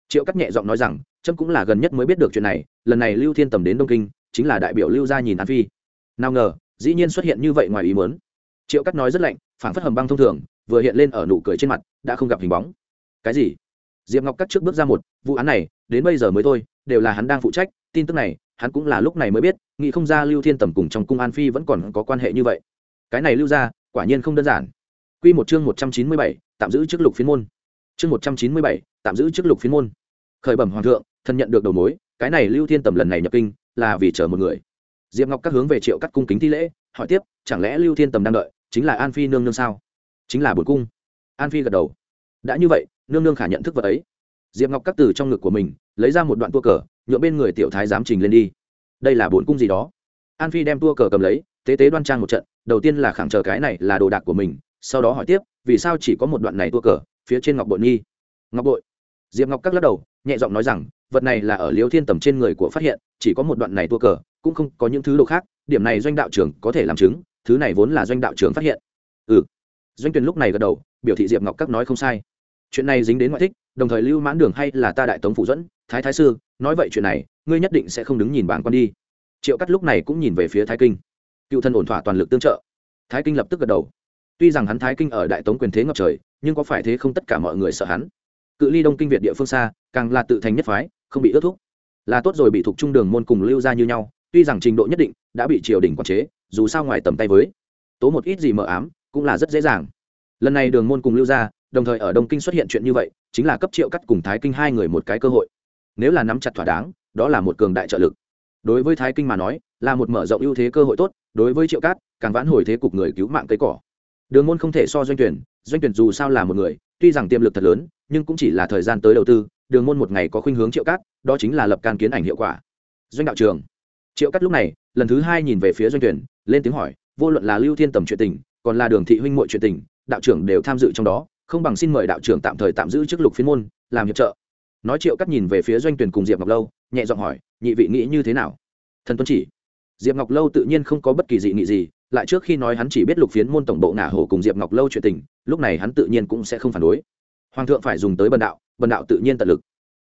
Triệu cắt nhẹ giọng nói rằng, trâm cũng là gần nhất mới biết được chuyện này, lần này lưu thiên tầm đến đông kinh, chính là đại biểu lưu gia nhìn an phi. Nào ngờ, dĩ nhiên xuất hiện như vậy ngoài ý muốn. Triệu cắt nói rất lạnh phản phất hầm băng thông thường, vừa hiện lên ở nụ cười trên mặt, đã không gặp hình bóng. Cái gì? Diệp ngọc cắt trước bước ra một vụ án này đến bây giờ mới thôi đều là hắn đang phụ trách tin tức này hắn cũng là lúc này mới biết nghĩ không ra lưu thiên tầm cùng trong cung an phi vẫn còn có quan hệ như vậy cái này lưu ra quả nhiên không đơn giản Quy một chương một trăm chín mươi bảy, tạm giữ chức lục phiên môn. Chương một trăm chín mươi bảy, tạm giữ chức lục phiên môn. Khởi bẩm hoàng thượng, thân nhận được đầu mối, cái này Lưu Thiên Tầm lần này nhập kinh, là vì chờ một người. Diệp Ngọc các hướng về Triệu Cắt cung kính thi lễ, hỏi tiếp, chẳng lẽ Lưu Thiên Tầm đang đợi, chính là An Phi nương nương sao? Chính là bổn cung. An Phi gật đầu. Đã như vậy, nương nương khả nhận thức vật ấy. Diệp Ngọc cắt từ trong ngực của mình, lấy ra một đoạn tua cờ, nhựa bên người tiểu thái giám trình lên đi. Đây là bốn cung gì đó? An Phi đem tua cờ cầm lấy, tế tế đoan trang một trận, đầu tiên là khẳng chờ cái này là đồ đạc của mình, sau đó hỏi tiếp vì sao chỉ có một đoạn này tua cờ phía trên ngọc bội nghi ngọc bội diệp ngọc các lắc đầu nhẹ giọng nói rằng vật này là ở liêu thiên tầm trên người của phát hiện chỉ có một đoạn này tua cờ cũng không có những thứ đồ khác điểm này doanh đạo trưởng có thể làm chứng thứ này vốn là doanh đạo trưởng phát hiện ừ doanh tuyền lúc này gật đầu biểu thị diệp ngọc các nói không sai chuyện này dính đến ngoại thích, đồng thời lưu mãn đường hay là ta đại tống phụ dẫn, thái thái sư, nói vậy chuyện này, ngươi nhất định sẽ không đứng nhìn bảng con đi. Triệu cắt lúc này cũng nhìn về phía thái kinh. Cựu thân ổn thỏa toàn lực tương trợ. Thái kinh lập tức gật đầu. Tuy rằng hắn thái kinh ở đại tống quyền thế ngập trời, nhưng có phải thế không tất cả mọi người sợ hắn. Cự ly đông kinh việt địa phương xa, càng là tự thành nhất phái, không bị ước thúc. Là tốt rồi bị thuộc trung đường môn cùng lưu ra như nhau, tuy rằng trình độ nhất định, đã bị triều đình quản chế, dù sao ngoài tầm tay với. Tố một ít gì mờ ám, cũng là rất dễ dàng. Lần này đường môn cùng lưu ra đồng thời ở đông kinh xuất hiện chuyện như vậy, chính là cấp triệu cắt cùng thái kinh hai người một cái cơ hội. Nếu là nắm chặt thỏa đáng, đó là một cường đại trợ lực. Đối với thái kinh mà nói, là một mở rộng ưu thế cơ hội tốt, đối với triệu cát càng vãn hồi thế cục người cứu mạng cây cỏ. Đường môn không thể so doanh tuyển doanh tuyển dù sao là một người, tuy rằng tiềm lực thật lớn, nhưng cũng chỉ là thời gian tới đầu tư, đường môn một ngày có khuynh hướng triệu cát đó chính là lập can kiến ảnh hiệu quả. Doanh đạo trường. Triệu cát lúc này, lần thứ hai nhìn về phía doanh tuyển lên tiếng hỏi, vô luận là lưu thiên tầm chuyện tình, còn là đường thị huynh muội chuyện tình, đạo trưởng đều tham dự trong đó không bằng xin mời đạo trưởng tạm thời tạm giữ chức lục phiên môn, làm hiệp trợ. Nói triệu cát nhìn về phía doanh tuyển cùng diệp ngọc lâu, nhẹ giọng hỏi, nhị vị nghĩ như thế nào? Thần tuân chỉ, diệp ngọc lâu tự nhiên không có bất kỳ dị nghị gì, lại trước khi nói hắn chỉ biết lục phiến môn tổng bộ ngả hổ cùng diệp ngọc lâu chuyện tình, lúc này hắn tự nhiên cũng sẽ không phản đối. Hoàng thượng phải dùng tới bần đạo bần đạo tự nhiên tận lực.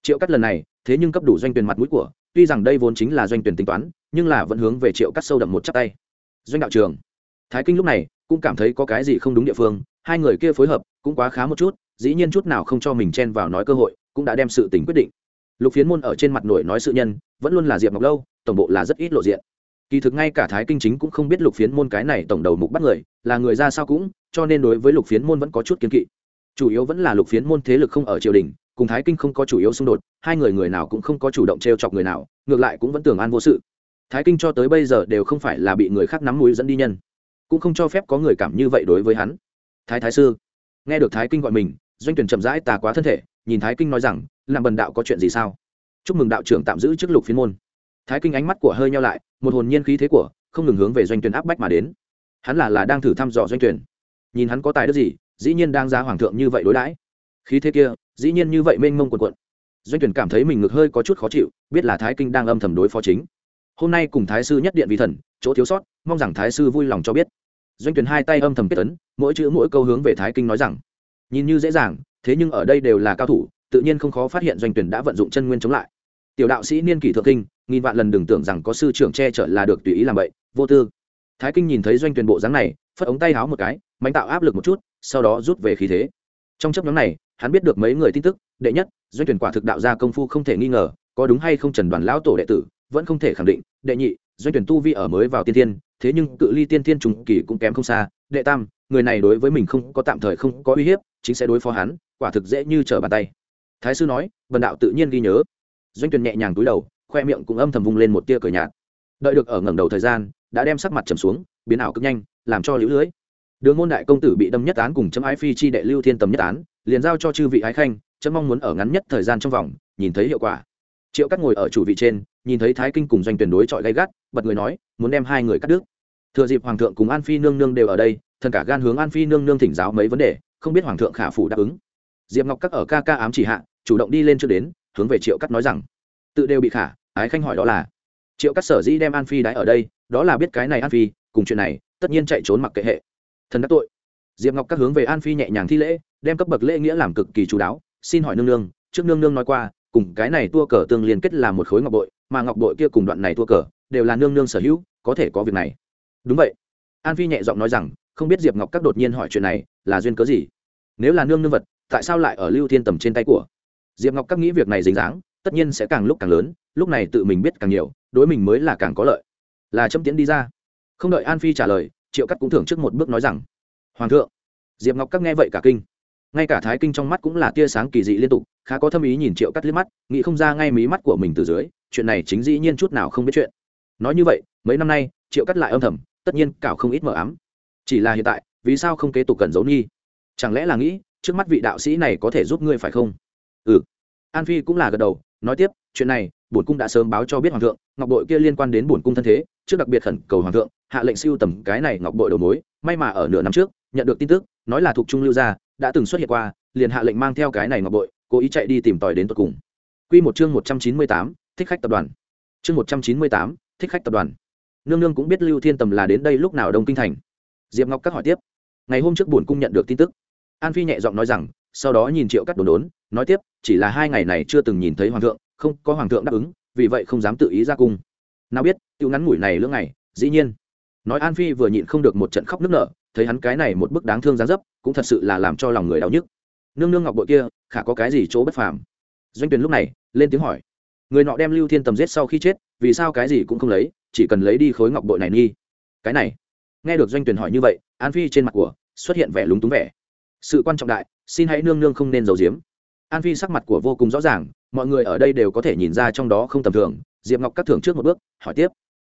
Triệu cắt lần này, thế nhưng cấp đủ doanh tuyển mặt mũi của, tuy rằng đây vốn chính là doanh tuyển tính toán, nhưng là vẫn hướng về triệu cắt sâu đậm một chắc tay. Doanh đạo trường thái kinh lúc này cũng cảm thấy có cái gì không đúng địa phương hai người kia phối hợp cũng quá khá một chút, dĩ nhiên chút nào không cho mình chen vào nói cơ hội, cũng đã đem sự tình quyết định. Lục phiến môn ở trên mặt nổi nói sự nhân, vẫn luôn là diệp ngọc lâu, tổng bộ là rất ít lộ diện. Kỳ thực ngay cả thái kinh chính cũng không biết lục phiến môn cái này tổng đầu mục bắt người, là người ra sao cũng, cho nên đối với lục phiến môn vẫn có chút kiến kỵ. Chủ yếu vẫn là lục phiến môn thế lực không ở triều đình, cùng thái kinh không có chủ yếu xung đột, hai người người nào cũng không có chủ động t r e o chọc người nào, ngược lại cũng vẫn tưởng an vô sự. Thái kinh cho tới bây giờ đều không phải là bị người khác nắm mũi dẫn đi nhân, cũng không cho phép có người cảm như vậy đối với hắn thái thái sư. Nghe được thái kinh gọi mình, doanh tuyển chậm rãi tà quá thân thể, nhìn thái kinh nói rằng làm bần đạo có chuyện gì sao? Chúc mừng đạo trưởng tạm giữ chức lục phiên môn. Thái kinh ánh mắt của hơi nhau lại, một hồn nhiên khí thế của, không ngừng hướng về doanh tuyển áp bách mà đến. Hắn là là đang thử thăm dò doanh tuyển nhìn hắn có tài đức gì, dĩ nhiên đang ra hoàng thượng như vậy đối đãi. Khí thế kia, dĩ nhiên như vậy mênh mông quần quận doanh tuyển cảm thấy mình ngực hơi có chút khó chịu, biết là thái kinh đang âm thầm đối phó chính. Hôm nay cùng thái sư nhất điện vì thần, chỗ thiếu sót, mong rằng thái sư vui lòng cho biết doanh tuyển hai tay âm thầm kết tấn mỗi chữ mỗi câu hướng về thái kinh nói rằng, nhìn như dễ dàng, thế nhưng ở đây đều là cao thủ, tự nhiên không khó phát hiện doanh tuyển đã vận dụng chân nguyên chống lại. Tiểu đạo sĩ niên kỷ thượng kinh, nghìn vạn lần đừng tưởng rằng có sư trưởng che chở là được tùy ý làm vậy, vô tư. Thái kinh nhìn thấy doanh tuyển bộ dáng này, phất ống tay háo một cái, mạnh tạo áp lực một chút, sau đó rút về khí thế. Trong chấp nhóm này, hắn biết được mấy người tin tức, đệ nhất, doanh tuyển quả thực đạo ra công phu không thể nghi ngờ, có đúng hay không trần đoàn lão tổ đệ tử, vẫn không thể khẳng định, đệ nhị doanh tuyển tu vi ở mới vào tiên thiên, thế nhưng cự ly tiên thiên trùng kỳ cũng kém không xa. Đệ tam, người này đối với mình không có tạm thời không có uy hiếp, chính sẽ đối phó hắn, quả thực dễ như trở bàn tay. Thái sư nói vần đạo tự nhiên ghi nhớ. Doanh tuyển nhẹ nhàng túi đầu, khoe miệng cũng âm thầm vung lên một tia cười nhạt. Đợi được ở ngẩng đầu thời gian, đã đem sắc mặt trầm xuống, biến ảo cực nhanh, làm cho lũ lưới. Đường môn đại công tử bị đâm nhất án cùng chấm ái phi chi đệ lưu thiên tầm nhất án, liền giao cho chư vị ái khanh, chấm mong muốn ở ngắn nhất thời gian trong vòng, nhìn thấy hiệu quả. Triệu cắt ngồi ở chủ vị trên nhìn thấy thái kinh cùng doanh tuyển đối chọi gay gắt, bật người nói, muốn đem hai người cắt đứt. Thừa dịp hoàng thượng cùng an phi nương nương đều ở đây, thần cả gan hướng an phi nương nương thỉnh giáo mấy vấn đề, không biết hoàng thượng khả phủ đáp ứng. Diệp ngọc các ở ca ca ám chỉ hạ, chủ động đi lên trước đến, hướng về triệu cắt nói rằng, tự đều bị khả, ái khanh hỏi đó là. Triệu cắt sở dĩ đem an phi đái ở đây, đó là biết cái này an phi, cùng chuyện này, tất nhiên chạy trốn mặc kệ hệ. Thần đắc tội. Diệp ngọc các hướng về an phi nhẹ nhàng thi lễ, đem cấp bậc lễ nghĩa làm cực kỳ chú đáo, xin hỏi nương nương, trước nương nương nói qua, cùng cái này tua cờ tương liên kết là một khối ngọc bội mà ngọc bội kia cùng đoạn này thua cờ, đều là nương nương sở hữu, có thể có việc này. Đúng vậy. An phi nhẹ giọng nói rằng, không biết diệp ngọc các đột nhiên hỏi chuyện này, là duyên cớ gì? Nếu là nương nương vật, tại sao lại ở lưu thiên tầm trên tay của? Diệp ngọc các nghĩ việc này dính dáng, tất nhiên sẽ càng lúc càng lớn, lúc này tự mình biết càng nhiều, đối mình mới là càng có lợi. Là chấm tiến đi ra. Không đợi an phi trả lời, triệu cắt cũng thưởng trước một bước nói rằng, hoàng thượng. Diệp ngọc các nghe vậy cả kinh ngay cả thái kinh trong mắt cũng là tia sáng kỳ dị liên tục, khá có thâm ý nhìn triệu cắt liếc mắt, nghĩ không ra ngay mí mắt của mình từ dưới, chuyện này chính dĩ nhiên chút nào không biết chuyện. Nói như vậy, mấy năm nay, triệu cắt lại âm thầm, tất nhiên cảo không ít mờ ám. Chỉ là hiện tại, vì sao không kế tục cần giấu nghi? Chẳng lẽ là nghĩ, trước mắt vị đạo sĩ này có thể giúp ngươi phải không? Ừ. An phi cũng là gật đầu, nói tiếp, chuyện này, bổn cung đã sớm báo cho biết hoàng thượng, ngọc bội kia liên quan đến bổn cung thân thế, trước đặc biệt khẩn cầu hoàng thượng, hạ lệnh siêu tầm cái này ngọc bội đầu mối, may mà ở nửa năm trước, nhận được tin tức, nói là thuộc trung lưu gia đã từng xuất hiện qua, liền hạ lệnh mang theo cái này ngọc bội, cố ý chạy đi tìm tòi đến tận cùng. Quy một chương một trăm chín mươi tám, thích khách tập đoàn. Chương một trăm chín mươi tám, thích khách tập đoàn. Nương nương cũng biết lưu thiên tầm là đến đây lúc nào đông kinh thành. Diệp ngọc các hỏi tiếp. Ngày hôm trước bổn cung nhận được tin tức. An phi nhẹ giọng nói rằng, sau đó nhìn triệu cắt đồn đốn, nói tiếp, chỉ là hai ngày này chưa từng nhìn thấy hoàng thượng, không có hoàng thượng đáp ứng, vì vậy không dám tự ý ra cung. Nào biết tiêu ngắn ngủi này lưỡng ngày, dĩ nhiên. Nói an phi vừa nhịn không được một trận khóc nức nở thấy hắn cái này một bức đáng thương gián dấp, cũng thật sự là làm cho lòng người đau nhức. Nương nương ngọc bội kia, khả có cái gì chỗ bất phàm? Doanh tuyển lúc này, lên tiếng hỏi. Người nọ đem lưu thiên tầm giết sau khi chết, vì sao cái gì cũng không lấy, chỉ cần lấy đi khối ngọc bội này nghi. Cái này, nghe được doanh tuyển hỏi như vậy, an phi trên mặt của, xuất hiện vẻ lúng túng vẻ. Sự quan trọng đại, xin hãy nương nương không nên giấu giếm. An phi sắc mặt của vô cùng rõ ràng, mọi người ở đây đều có thể nhìn ra trong đó không tầm thường. Diệp ngọc cắt thưởng trước một bước, hỏi tiếp.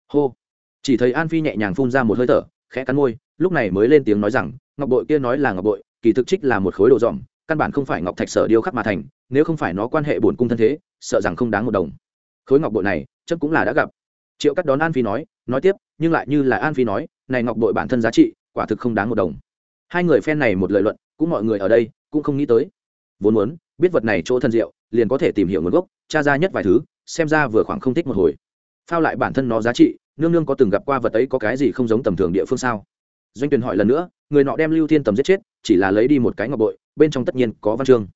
Hô. Chỉ thấy an phi nhẹ nhàng phun ra một hơi thở khẽ cắn môi, lúc này mới lên tiếng nói rằng, ngọc bội kia nói là ngọc bội, kỳ thực trích là một khối đồ dòm căn bản không phải ngọc thạch sở điêu khắc mà thành, nếu không phải nó quan hệ bổn cung thân thế, sợ rằng không đáng một đồng. Khối ngọc bội này chấp cũng là đã gặp. Triệu cắt đón an phi nói nói tiếp, nhưng lại như là an phi nói, này ngọc bội bản thân giá trị, quả thực không đáng một đồng. Hai người phen này một lời luận, cũng mọi người ở đây cũng không nghĩ tới. Vốn muốn, biết vật này chỗ thân diệu, liền có thể tìm hiểu nguồn gốc, tra ra nhất vài thứ, xem ra vừa khoảng không thích một hồi. Phao lại bản thân nó giá trị nương nương có từng gặp qua vật ấy có cái gì không giống tầm thường địa phương sao? Doanh tuyền hỏi lần nữa, người nọ đem lưu thiên tầm giết chết, chỉ là lấy đi một cái ngọc bội, bên trong tất nhiên có văn chương.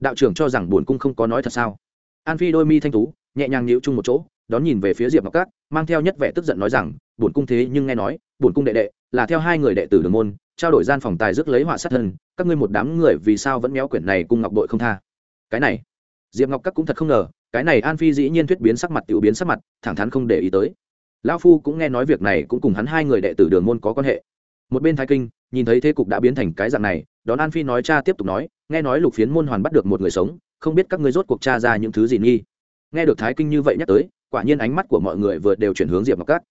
Đạo trưởng cho rằng bổn cung không có nói thật sao? An phi đôi mi thanh tú, nhẹ nhàng nhíu chung một chỗ, đón nhìn về phía diệp ngọc cát, mang theo nhất vẻ tức giận nói rằng bổn cung thế nhưng nghe nói bổn cung đệ đệ, là theo hai người đệ tử đường môn, trao đổi gian phòng tài rước lấy họa sát thân, các ngươi một đám người vì sao vẫn méo quyển này cung ngọc bội không tha? Cái này, diệp ngọc các cũng thật không ngờ, cái này an phi dĩ nhiên thuyết biến sắc mặt tiểu biến sắc mặt, thẳng thắn không để ý tới lão phu cũng nghe nói việc này cũng cùng hắn hai người đệ tử đường môn có quan hệ. Một bên thái kinh, nhìn thấy thế cục đã biến thành cái dạng này, đón an phi nói cha tiếp tục nói, nghe nói lục phiến môn hoàn bắt được một người sống, không biết các ngươi rốt cuộc cha ra những thứ gì nghi. Nghe được thái kinh như vậy nhắc tới, quả nhiên ánh mắt của mọi người vừa đều chuyển hướng diệp ngọc cát.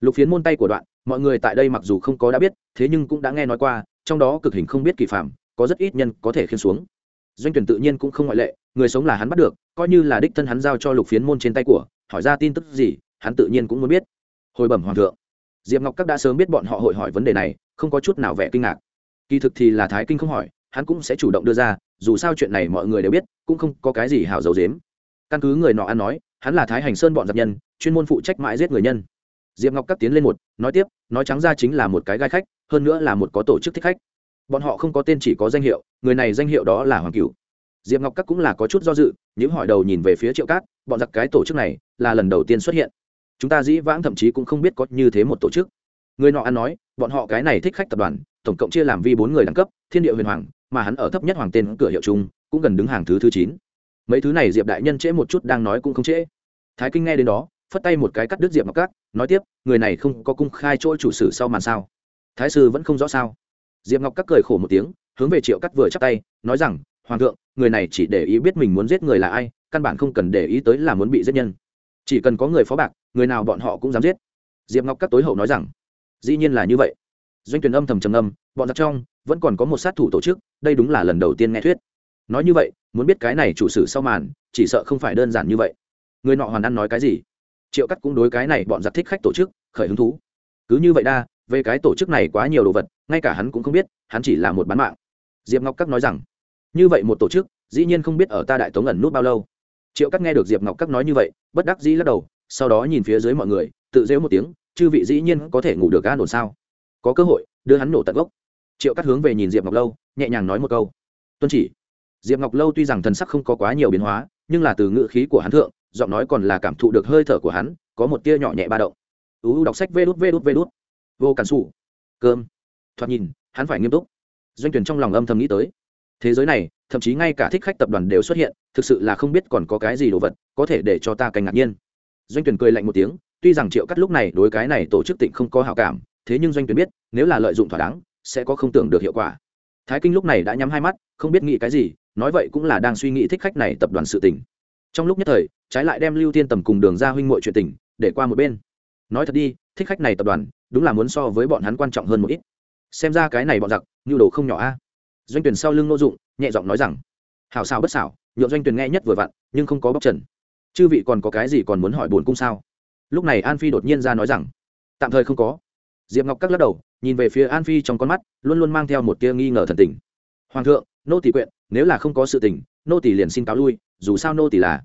Lục phiến môn tay của đoạn, mọi người tại đây mặc dù không có đã biết, thế nhưng cũng đã nghe nói qua, trong đó cực hình không biết kỳ phạm, có rất ít nhân có thể khiên xuống. Doanh tuyển tự nhiên cũng không ngoại lệ, người sống là hắn bắt được, coi như là đích thân hắn giao cho lục phiến môn trên tay của, hỏi ra tin tức gì, hắn tự nhiên cũng muốn biết hồi bẩm hoàng thượng. Diệp ngọc các đã sớm biết bọn họ hội hỏi vấn đề này, không có chút nào vẻ kinh ngạc. Kỳ thực thì là thái kinh không hỏi, hắn cũng sẽ chủ động đưa ra, dù sao chuyện này mọi người đều biết, cũng không có cái gì hào dấu dếm căn cứ người nọ ăn nói, hắn là thái hành sơn bọn giặc nhân, chuyên môn phụ trách mãi giết người nhân. Diệp ngọc các tiến lên một, nói tiếp, nói trắng ra chính là một cái gai khách, hơn nữa là một có tổ chức thích khách. Bọn họ không có tên chỉ có danh hiệu, người này danh hiệu đó là hoàng cửu. Diệp ngọc các cũng là có chút do dự những hỏi đầu nhìn về phía triệu cát, bọn giặc cái tổ chức này là lần đầu tiên xuất hiện chúng ta dĩ vãng thậm chí cũng không biết có như thế một tổ chức. Người nọ ăn nói, bọn họ cái này thích khách tập đoàn, tổng cộng chia làm vi bốn người đẳng cấp, thiên địa huyền hoàng, mà hắn ở thấp nhất hoàng tên cửa hiệu chung, cũng gần đứng hàng thứ thứ chín. Mấy thứ này diệp đại nhân trễ một chút đang nói cũng không trễ. Thái kinh nghe đến đó, phất tay một cái cắt đứt diệp ngọc cát, nói tiếp, người này không có cung khai chỗ chủ sử sau màn sao. Thái sư vẫn không rõ sao. Diệp ngọc cát cười khổ một tiếng, hướng về triệu cắt vừa chắp tay, nói rằng, hoàng thượng, người này chỉ để ý biết mình muốn giết người là ai, căn bản không cần để ý tới là muốn bị giết nhân. Chỉ cần có người phó bạc người nào bọn họ cũng dám giết. Diệp ngọc cát tối hậu nói rằng, dĩ nhiên là như vậy. Doanh tuyển âm thầm trầm âm bọn giặc trong vẫn còn có một sát thủ tổ chức, đây đúng là lần đầu tiên nghe thuyết. Nói như vậy, muốn biết cái này chủ sử sau màn, chỉ sợ không phải đơn giản như vậy. Người nọ hoàn ăn nói cái gì? Triệu cắt cũng đối cái này bọn giặc thích khách tổ chức, khởi hứng thú. Cứ như vậy đa, về cái tổ chức này quá nhiều đồ vật, ngay cả hắn cũng không biết, hắn chỉ là một bán mạng. Diệp ngọc các nói rằng, như vậy một tổ chức, dĩ nhiên không biết ở ta đại tống ẩn nút bao lâu. Triệu cắt nghe được diệp ngọc các nói như vậy, bất đắc dĩ lắc đầu sau đó nhìn phía dưới mọi người, tự dễu một tiếng, chư vị dĩ nhiên có thể ngủ được an ổn sao? Có cơ hội, đưa hắn nổ tận gốc. Triệu cắt hướng về nhìn diệp ngọc lâu, nhẹ nhàng nói một câu, tuân chỉ. Diệp ngọc lâu tuy rằng thần sắc không có quá nhiều biến hóa, nhưng là từ ngữ khí của hắn thượng, giọng nói còn là cảm thụ được hơi thở của hắn, có một tia nhỏ nhẹ ba động. Uu đọc sách vê đút vê đút vê đút. Vô cản xù cơm. Thoạt nhìn, hắn phải nghiêm túc. Doanh tuyển trong lòng âm thầm nghĩ tới. Thế giới này, thậm chí ngay cả thích khách tập đoàn đều xuất hiện, thực sự là không biết còn có cái gì đồ vật có thể để cho ta cảnh ngạc nhiên doanh tuyển cười lạnh một tiếng, tuy rằng triệu cắt lúc này đối cái này tổ chức tỉnh không có hảo cảm, thế nhưng doanh tuyển biết, nếu là lợi dụng thỏa đáng, sẽ có không tưởng được hiệu quả. Thái kinh lúc này đã nhắm hai mắt, không biết nghĩ cái gì, nói vậy cũng là đang suy nghĩ thích khách này tập đoàn sự tình. Trong lúc nhất thời, trái lại đem lưu Thiên tầm cùng đường ra huynh muội chuyện tình, để qua một bên. Nói thật đi, thích khách này tập đoàn, đúng là muốn so với bọn hắn quan trọng hơn một ít. Xem ra cái này bọn giặc, nhu đồ không nhỏ a. Doanh tuyển sau lưng nô dụng, nhẹ giọng nói rằng, hảo xảo bất xảo, nhượng doanh tuyển nghe nhất vừa vặn, nhưng không có bóc trần chư vị còn có cái gì còn muốn hỏi bổn cung sao? Lúc này an phi đột nhiên ra nói rằng, tạm thời không có. Diệp ngọc các lắc đầu, nhìn về phía an phi trong con mắt, luôn luôn mang theo một tia nghi ngờ thần tình. Hoàng thượng, nô tỷ quyện, nếu là không có sự tình, nô tỷ liền xin cáo lui, dù sao nô tỷ là.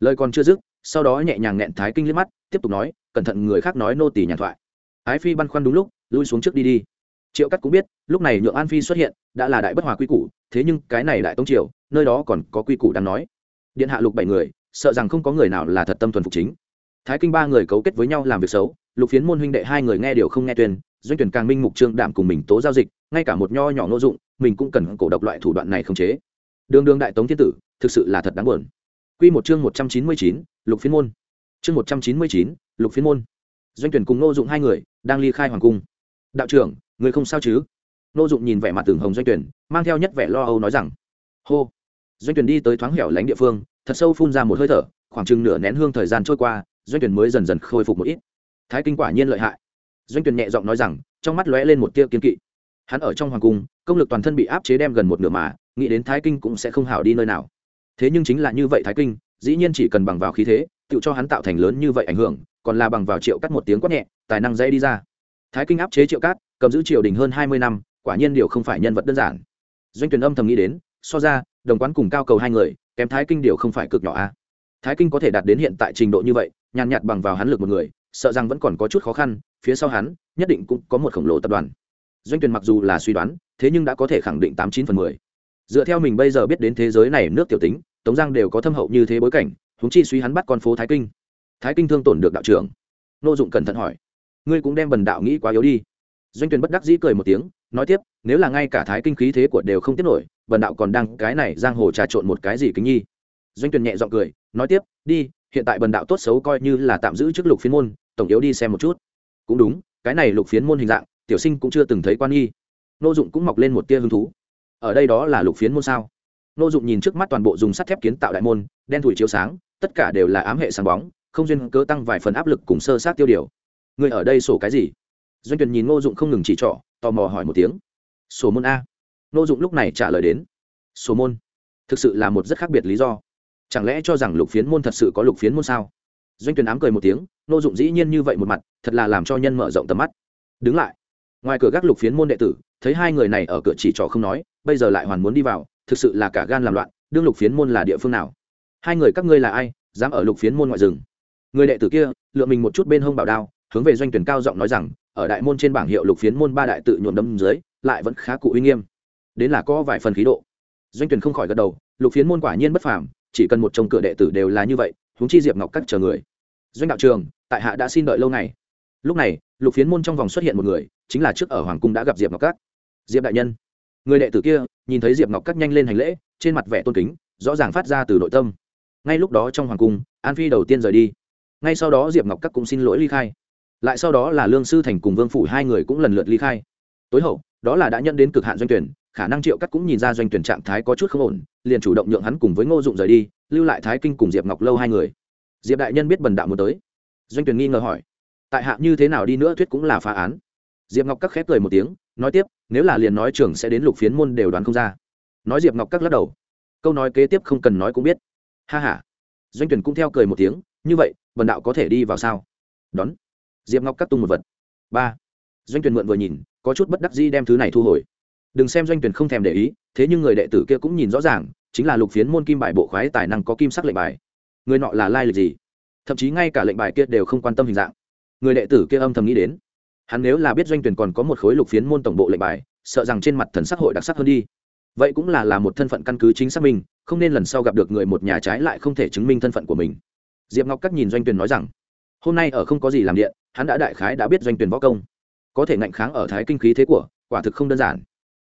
Lời còn chưa dứt, sau đó nhẹ nhàng nghẹn thái kinh liếc mắt, tiếp tục nói, cẩn thận người khác nói nô tỷ nhàn thoại. Ái phi băn khoăn đúng lúc, lui xuống trước đi đi. Triệu cắt cũng biết, lúc này nhượng an phi xuất hiện, đã là đại bất hòa quy củ, thế nhưng cái này đại tông triều, nơi đó còn có quy củ đang nói. Điện hạ lục bảy người sợ rằng không có người nào là thật tâm thuần phục chính. Thái kinh ba người cấu kết với nhau làm việc xấu lục phiến môn huynh đệ hai người nghe điều không nghe tuyên doanh tuyển càng minh mục trương đảm cùng mình tố giao dịch ngay cả một nho nhỏ nô dụng mình cũng cần cổ độc loại thủ đoạn này không chế. Đường đường đại tống thiên tử thực sự là thật đáng buồn. Quy một chương một trăm chín mươi chín, lục phiến môn. Chương một trăm chín mươi chín, lục phiến môn. Doanh tuyển cùng nô dụng hai người đang ly khai hoàng cung. Đạo trưởng người không sao chứ? Nô dụng nhìn vẻ mặt tường hồng doanh tuyển mang theo nhất vẻ lo âu nói rằng hô. Doanh tuyển đi tới thoáng hẻo lánh địa phương thật sâu phun ra một hơi thở, khoảng chừng nửa nén hương thời gian trôi qua, doanh tuyển mới dần dần khôi phục một ít. Thái kinh quả nhiên lợi hại. Doanh tuyển nhẹ giọng nói rằng, trong mắt lóe lên một tia kiên kỵ. Hắn ở trong hoàng cung, công lực toàn thân bị áp chế đem gần một nửa mà, nghĩ đến thái kinh cũng sẽ không hảo đi nơi nào. Thế nhưng chính là như vậy thái kinh, dĩ nhiên chỉ cần bằng vào khí thế tự cho hắn tạo thành lớn như vậy ảnh hưởng, còn là bằng vào triệu cắt một tiếng quát nhẹ, tài năng dây đi ra. Thái kinh áp chế triệu cát, cầm giữ triều đình hơn hai mươi năm, quả nhiên điều không phải nhân vật đơn giản. Doanh tuyển âm thầm nghĩ đến, so ra, đồng quán cùng cao cầu hai người kém thái kinh điều không phải cực nhỏ a. Thái kinh có thể đạt đến hiện tại trình độ như vậy, nhàn nhạt bằng vào hắn lực một người, sợ rằng vẫn còn có chút khó khăn, phía sau hắn, nhất định cũng có một khổng lồ tập đoàn. Doanh tuyển mặc dù là suy đoán, thế nhưng đã có thể khẳng định tám chín phần mười. Dựa theo mình bây giờ biết đến thế giới này nước tiểu tính, tống giang đều có thâm hậu như thế bối cảnh húng chi suy hắn bắt con phố thái kinh. Thái kinh thương tổn được đạo trưởng. Nô dụng cẩn thận hỏi. Ngươi cũng đem bần đạo nghĩ quá yếu đi. Doanh tuyển bất đắc dĩ cười một tiếng, nói tiếp, nếu là ngay cả thái kinh khí thế của đều không tiếp nổi bần đạo còn đang cái này giang hồ trà trộn một cái gì kính nhi. Doanh tuyền nhẹ giọng cười, nói tiếp, đi, hiện tại bần đạo tốt xấu coi như là tạm giữ chức lục phiến môn, tổng yếu đi xem một chút. Cũng đúng, cái này lục phiến môn hình dạng, tiểu sinh cũng chưa từng thấy quan nghi. Nô dụng cũng mọc lên một tia hứng thú. Ở đây đó là lục phiến môn sao? Nô dụng nhìn trước mắt toàn bộ dùng sắt thép kiến tạo đại môn, đen thủi chiếu sáng, tất cả đều là ám hệ sáng bóng, không duyên cơ tăng vài phần áp lực cùng sơ sát tiêu điều. Người ở đây sổ cái gì? Doanh tuyền nhìn ngô dụng không ngừng chỉ trỏ, tò mò hỏi một tiếng. Sổ môn a. Nô dụng lúc này trả lời đến. Số môn. Thực sự là một rất khác biệt lý do. Chẳng lẽ cho rằng lục phiến môn thật sự có lục phiến môn sao? Doanh tuyển ám cười một tiếng, Nô dụng dĩ nhiên như vậy một mặt, thật là làm cho nhân mở rộng tầm mắt. Đứng lại. Ngoài cửa gác lục phiến môn đệ tử, thấy hai người này ở cửa chỉ trỏ không nói, bây giờ lại hoàn muốn đi vào, thực sự là cả gan làm loạn, đương lục phiến môn là địa phương nào? Hai người các ngươi là ai, dám ở lục phiến môn ngoại rừng? Người đệ tử kia, lựa mình một chút bên hông bảo đao, hướng về doanh tuyển cao giọng nói rằng, ở đại môn trên bảng hiệu lục phiến môn ba đại tự nhuộm đâm dưới, lại vẫn khá cụ uy nghiêm đến là có vài phần khí độ. Doanh tuyển không khỏi gật đầu, lục phiến môn quả nhiên bất phàm, chỉ cần một chồng cửa đệ tử đều là như vậy, huống chi diệp ngọc cắt chờ người. Doanh đạo trường, tại hạ đã xin đợi lâu ngày. Lúc này, lục phiến môn trong vòng xuất hiện một người, chính là trước ở hoàng cung đã gặp diệp ngọc cắt diệp đại nhân, người đệ tử kia, nhìn thấy diệp ngọc cắt nhanh lên hành lễ, trên mặt vẻ tôn kính, rõ ràng phát ra từ nội tâm. Ngay lúc đó trong hoàng cung, an phi đầu tiên rời đi. Ngay sau đó diệp ngọc các cũng xin lỗi ly khai. Lại sau đó là lương sư thành cùng vương phủ hai người cũng lần lượt ly khai. Tối hậu, đó là đã nhận đến cực hạn doanh tuyển khả năng triệu cắt cũng nhìn ra doanh tuyển trạng thái có chút không ổn, liền chủ động nhượng hắn cùng với ngô dụng rời đi, lưu lại thái kinh cùng diệp ngọc lâu hai người. Diệp đại nhân biết bần đạo muốn tới. Doanh tuyển nghi ngờ hỏi, tại hạ như thế nào đi nữa thuyết cũng là phá án. Diệp ngọc các khép cười một tiếng, nói tiếp, nếu là liền nói trưởng sẽ đến lục phiến môn đều đoán không ra. Nói diệp ngọc các lắc đầu. Câu nói kế tiếp không cần nói cũng biết. Ha ha. doanh tuyển cũng theo cười một tiếng, như vậy, bần đạo có thể đi vào sao? Đón. Diệp ngọc cắt tung một vật. Ba. Doanh tuyển mượn vừa nhìn, có chút bất đắc di đem thứ này thu hồi đừng xem doanh tuyển không thèm để ý thế nhưng người đệ tử kia cũng nhìn rõ ràng chính là lục phiến môn kim bài bộ khoái tài năng có kim sắc lệnh bài. Người nọ là lai lịch gì? Thậm chí ngay cả lệnh bài kia đều không quan tâm hình dạng. Người đệ tử kia âm thầm nghĩ đến hắn nếu là biết doanh tuyển còn có một khối lục phiến môn tổng bộ lệnh bài sợ rằng trên mặt thần sắc hội đặc sắc hơn đi. Vậy cũng là là một thân phận căn cứ chính xác mình, không nên lần sau gặp được người một nhà trái lại không thể chứng minh thân phận của mình. Diệp ngọc cắt nhìn doanh tuyển nói rằng hôm nay ở không có gì làm điện hắn đã đại khái đã biết doanh tuyển võ công. Có thể ngạnh kháng ở thái kinh khí thế của quả thực không đơn giản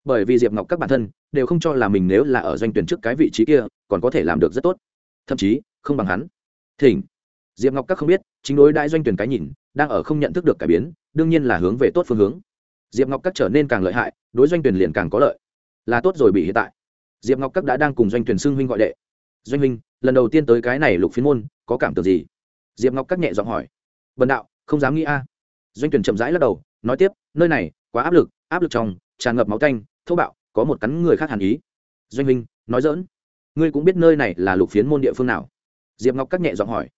bởi vì diệp ngọc các bản thân đều không cho là mình nếu là ở doanh tuyển trước cái vị trí kia, còn có thể làm được rất tốt. Thậm chí, không bằng hắn. Thỉnh. Diệp ngọc các không biết, chính đối đại doanh tuyển cái nhìn, đang ở không nhận thức được cải biến, đương nhiên là hướng về tốt phương hướng. Diệp ngọc các trở nên càng lợi hại, đối doanh tuyển liền càng có lợi. Là tốt rồi bị hiện tại. Diệp ngọc các đã đang cùng doanh tuyển xưng huynh gọi đệ. Doanh huynh, lần đầu tiên tới cái này lục phiên môn, có cảm tưởng gì? Diệp ngọc các nhẹ giọng hỏi. Vần đạo, không dám nghĩ a. Doanh tuyển chậm rãi lắc đầu, nói tiếp, nơi này quá áp lực áp lực trong, tràn ngập máu tanh thô bạo, có một cắn người khác hàn ý. Doanh Minh nói dỡn ngươi cũng biết nơi này là lục phiến môn địa phương nào? Diệp ngọc Cắt nhẹ giọng hỏi.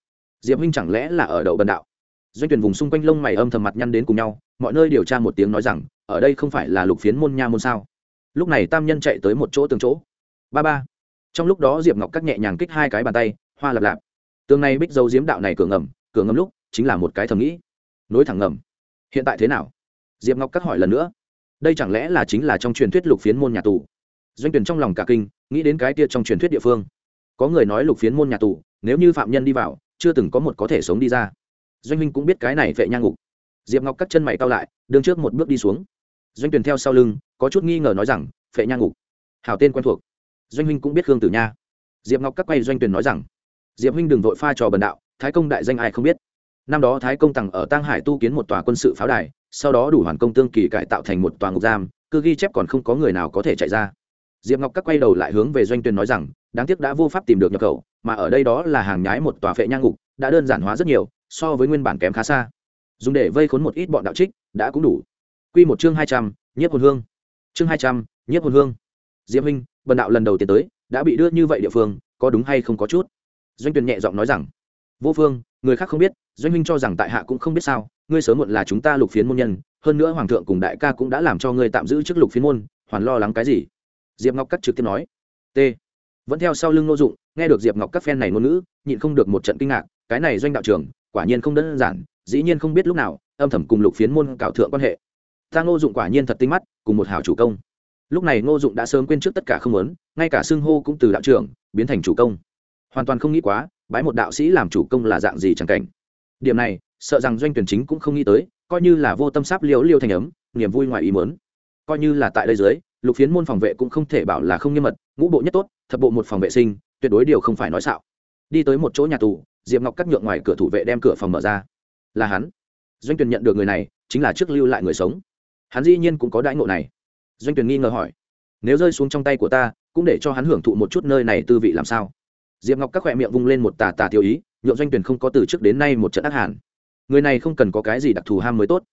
Diệp huynh chẳng lẽ là ở đậu bần đạo? Doanh tuyển vùng xung quanh lông mày âm thầm mặt nhăn đến cùng nhau, mọi nơi điều tra một tiếng nói rằng, ở đây không phải là lục phiến môn nha môn sao? Lúc này tam nhân chạy tới một chỗ từng chỗ. Ba ba. Trong lúc đó diệp ngọc Cắt nhẹ nhàng kích hai cái bàn tay, hoa lập lạp. Tường này bích dấu diếm đạo này cửa ngầm cửa ngầm lúc chính là một cái thầm nghĩ. Nối thẳng ngầm. Hiện tại thế nào? Diệp ngọc cắt hỏi lần nữa đây chẳng lẽ là chính là trong truyền thuyết lục phiến môn nhà tù? Doanh tuyển trong lòng cả kinh, nghĩ đến cái kia trong truyền thuyết địa phương. Có người nói lục phiến môn nhà tù, nếu như phạm nhân đi vào, chưa từng có một có thể sống đi ra. Doanh minh cũng biết cái này vệ nhang ngục. Diệp ngọc cắt chân mày cao lại đương trước một bước đi xuống. Doanh tuyển theo sau lưng, có chút nghi ngờ nói rằng vệ nhang ngục, hảo tên quen thuộc. Doanh huynh cũng biết khương tử nha. Diệp ngọc cắt quay doanh tuyển nói rằng, diệp huynh đừng vội pha trò bần đạo, thái công đại danh ai không biết năm đó thái công tằng ở tăng hải tu kiến một tòa quân sự pháo đài, sau đó đủ hoàn công tương kỳ cải tạo thành một tòa ngục giam cứ ghi chép còn không có người nào có thể chạy ra. Diệp ngọc các quay đầu lại hướng về doanh tuyên nói rằng, đáng tiếc đã vô pháp tìm được nhập khẩu, mà ở đây đó là hàng nhái một tòa phệ nhang ngục, đã đơn giản hóa rất nhiều, so với nguyên bản kém khá xa. Dùng để vây khốn một ít bọn đạo trích, đã cũng đủ. Quy một chương hai trăm, nhiếp hồn hương. Chương hai trăm, nhiếp hồn hương. Diệp huynh, bần đạo lần đầu tiến tới, đã bị đưa như vậy địa phương, có đúng hay không có chút? Doanh tuyên nhẹ giọng nói rằng vô phương, người khác không biết, doanh minh cho rằng tại hạ cũng không biết sao, ngươi sớm muộn là chúng ta lục phiến môn nhân, hơn nữa hoàng thượng cùng đại ca cũng đã làm cho ngươi tạm giữ chức lục phiến môn, hoàn lo lắng cái gì? Diệp ngọc cắt trực tiếp nói. T. Vẫn theo sau lưng n ô dụng, nghe được diệp ngọc các phen này ngôn ngữ, nhịn không được một trận kinh ngạc, cái này doanh đạo trưởng, quả nhiên không đơn giản, dĩ nhiên không biết lúc nào, âm thầm cùng lục phiến môn cạo thượng quan hệ. Ta ngô dụng quả nhiên thật tinh mắt, cùng một hảo chủ công. Lúc này ngô dụng đã sớm quên trước tất cả không lớn ngay cả xưng hô cũng từ đạo trưởng, biến thành chủ công. Hoàn toàn không nghĩ quá bái một đạo sĩ làm chủ công là dạng gì chẳng cảnh. Điểm này, sợ rằng doanh tuyển chính cũng không nghĩ tới, coi như là vô tâm sáp liễu liêu thành ấm, niềm vui ngoài ý muốn. Coi như là tại đây dưới, lục phiến môn phòng vệ cũng không thể bảo là không nghiêm mật, ngũ bộ nhất tốt, thập bộ một phòng vệ sinh, tuyệt đối điều không phải nói xạo. Đi tới một chỗ nhà tù, diệp ngọc cắt nhượng ngoài cửa thủ vệ đem cửa phòng mở ra. Là hắn. Doanh tuyển nhận được người này, chính là trước lưu lại người sống. Hắn dĩ nhiên cũng có đãi ngộ này. Doanh tuyển nghi ngờ hỏi, nếu rơi xuống trong tay của ta, cũng để cho hắn hưởng thụ một chút nơi này tư vị làm sao? Diệp ngọc các khoe miệng vung lên một tà tà tiêu ý, nhượng doanh tuyển không có từ trước đến nay một trận ác hàn. Người này không cần có cái gì đặc thù ham mới tốt.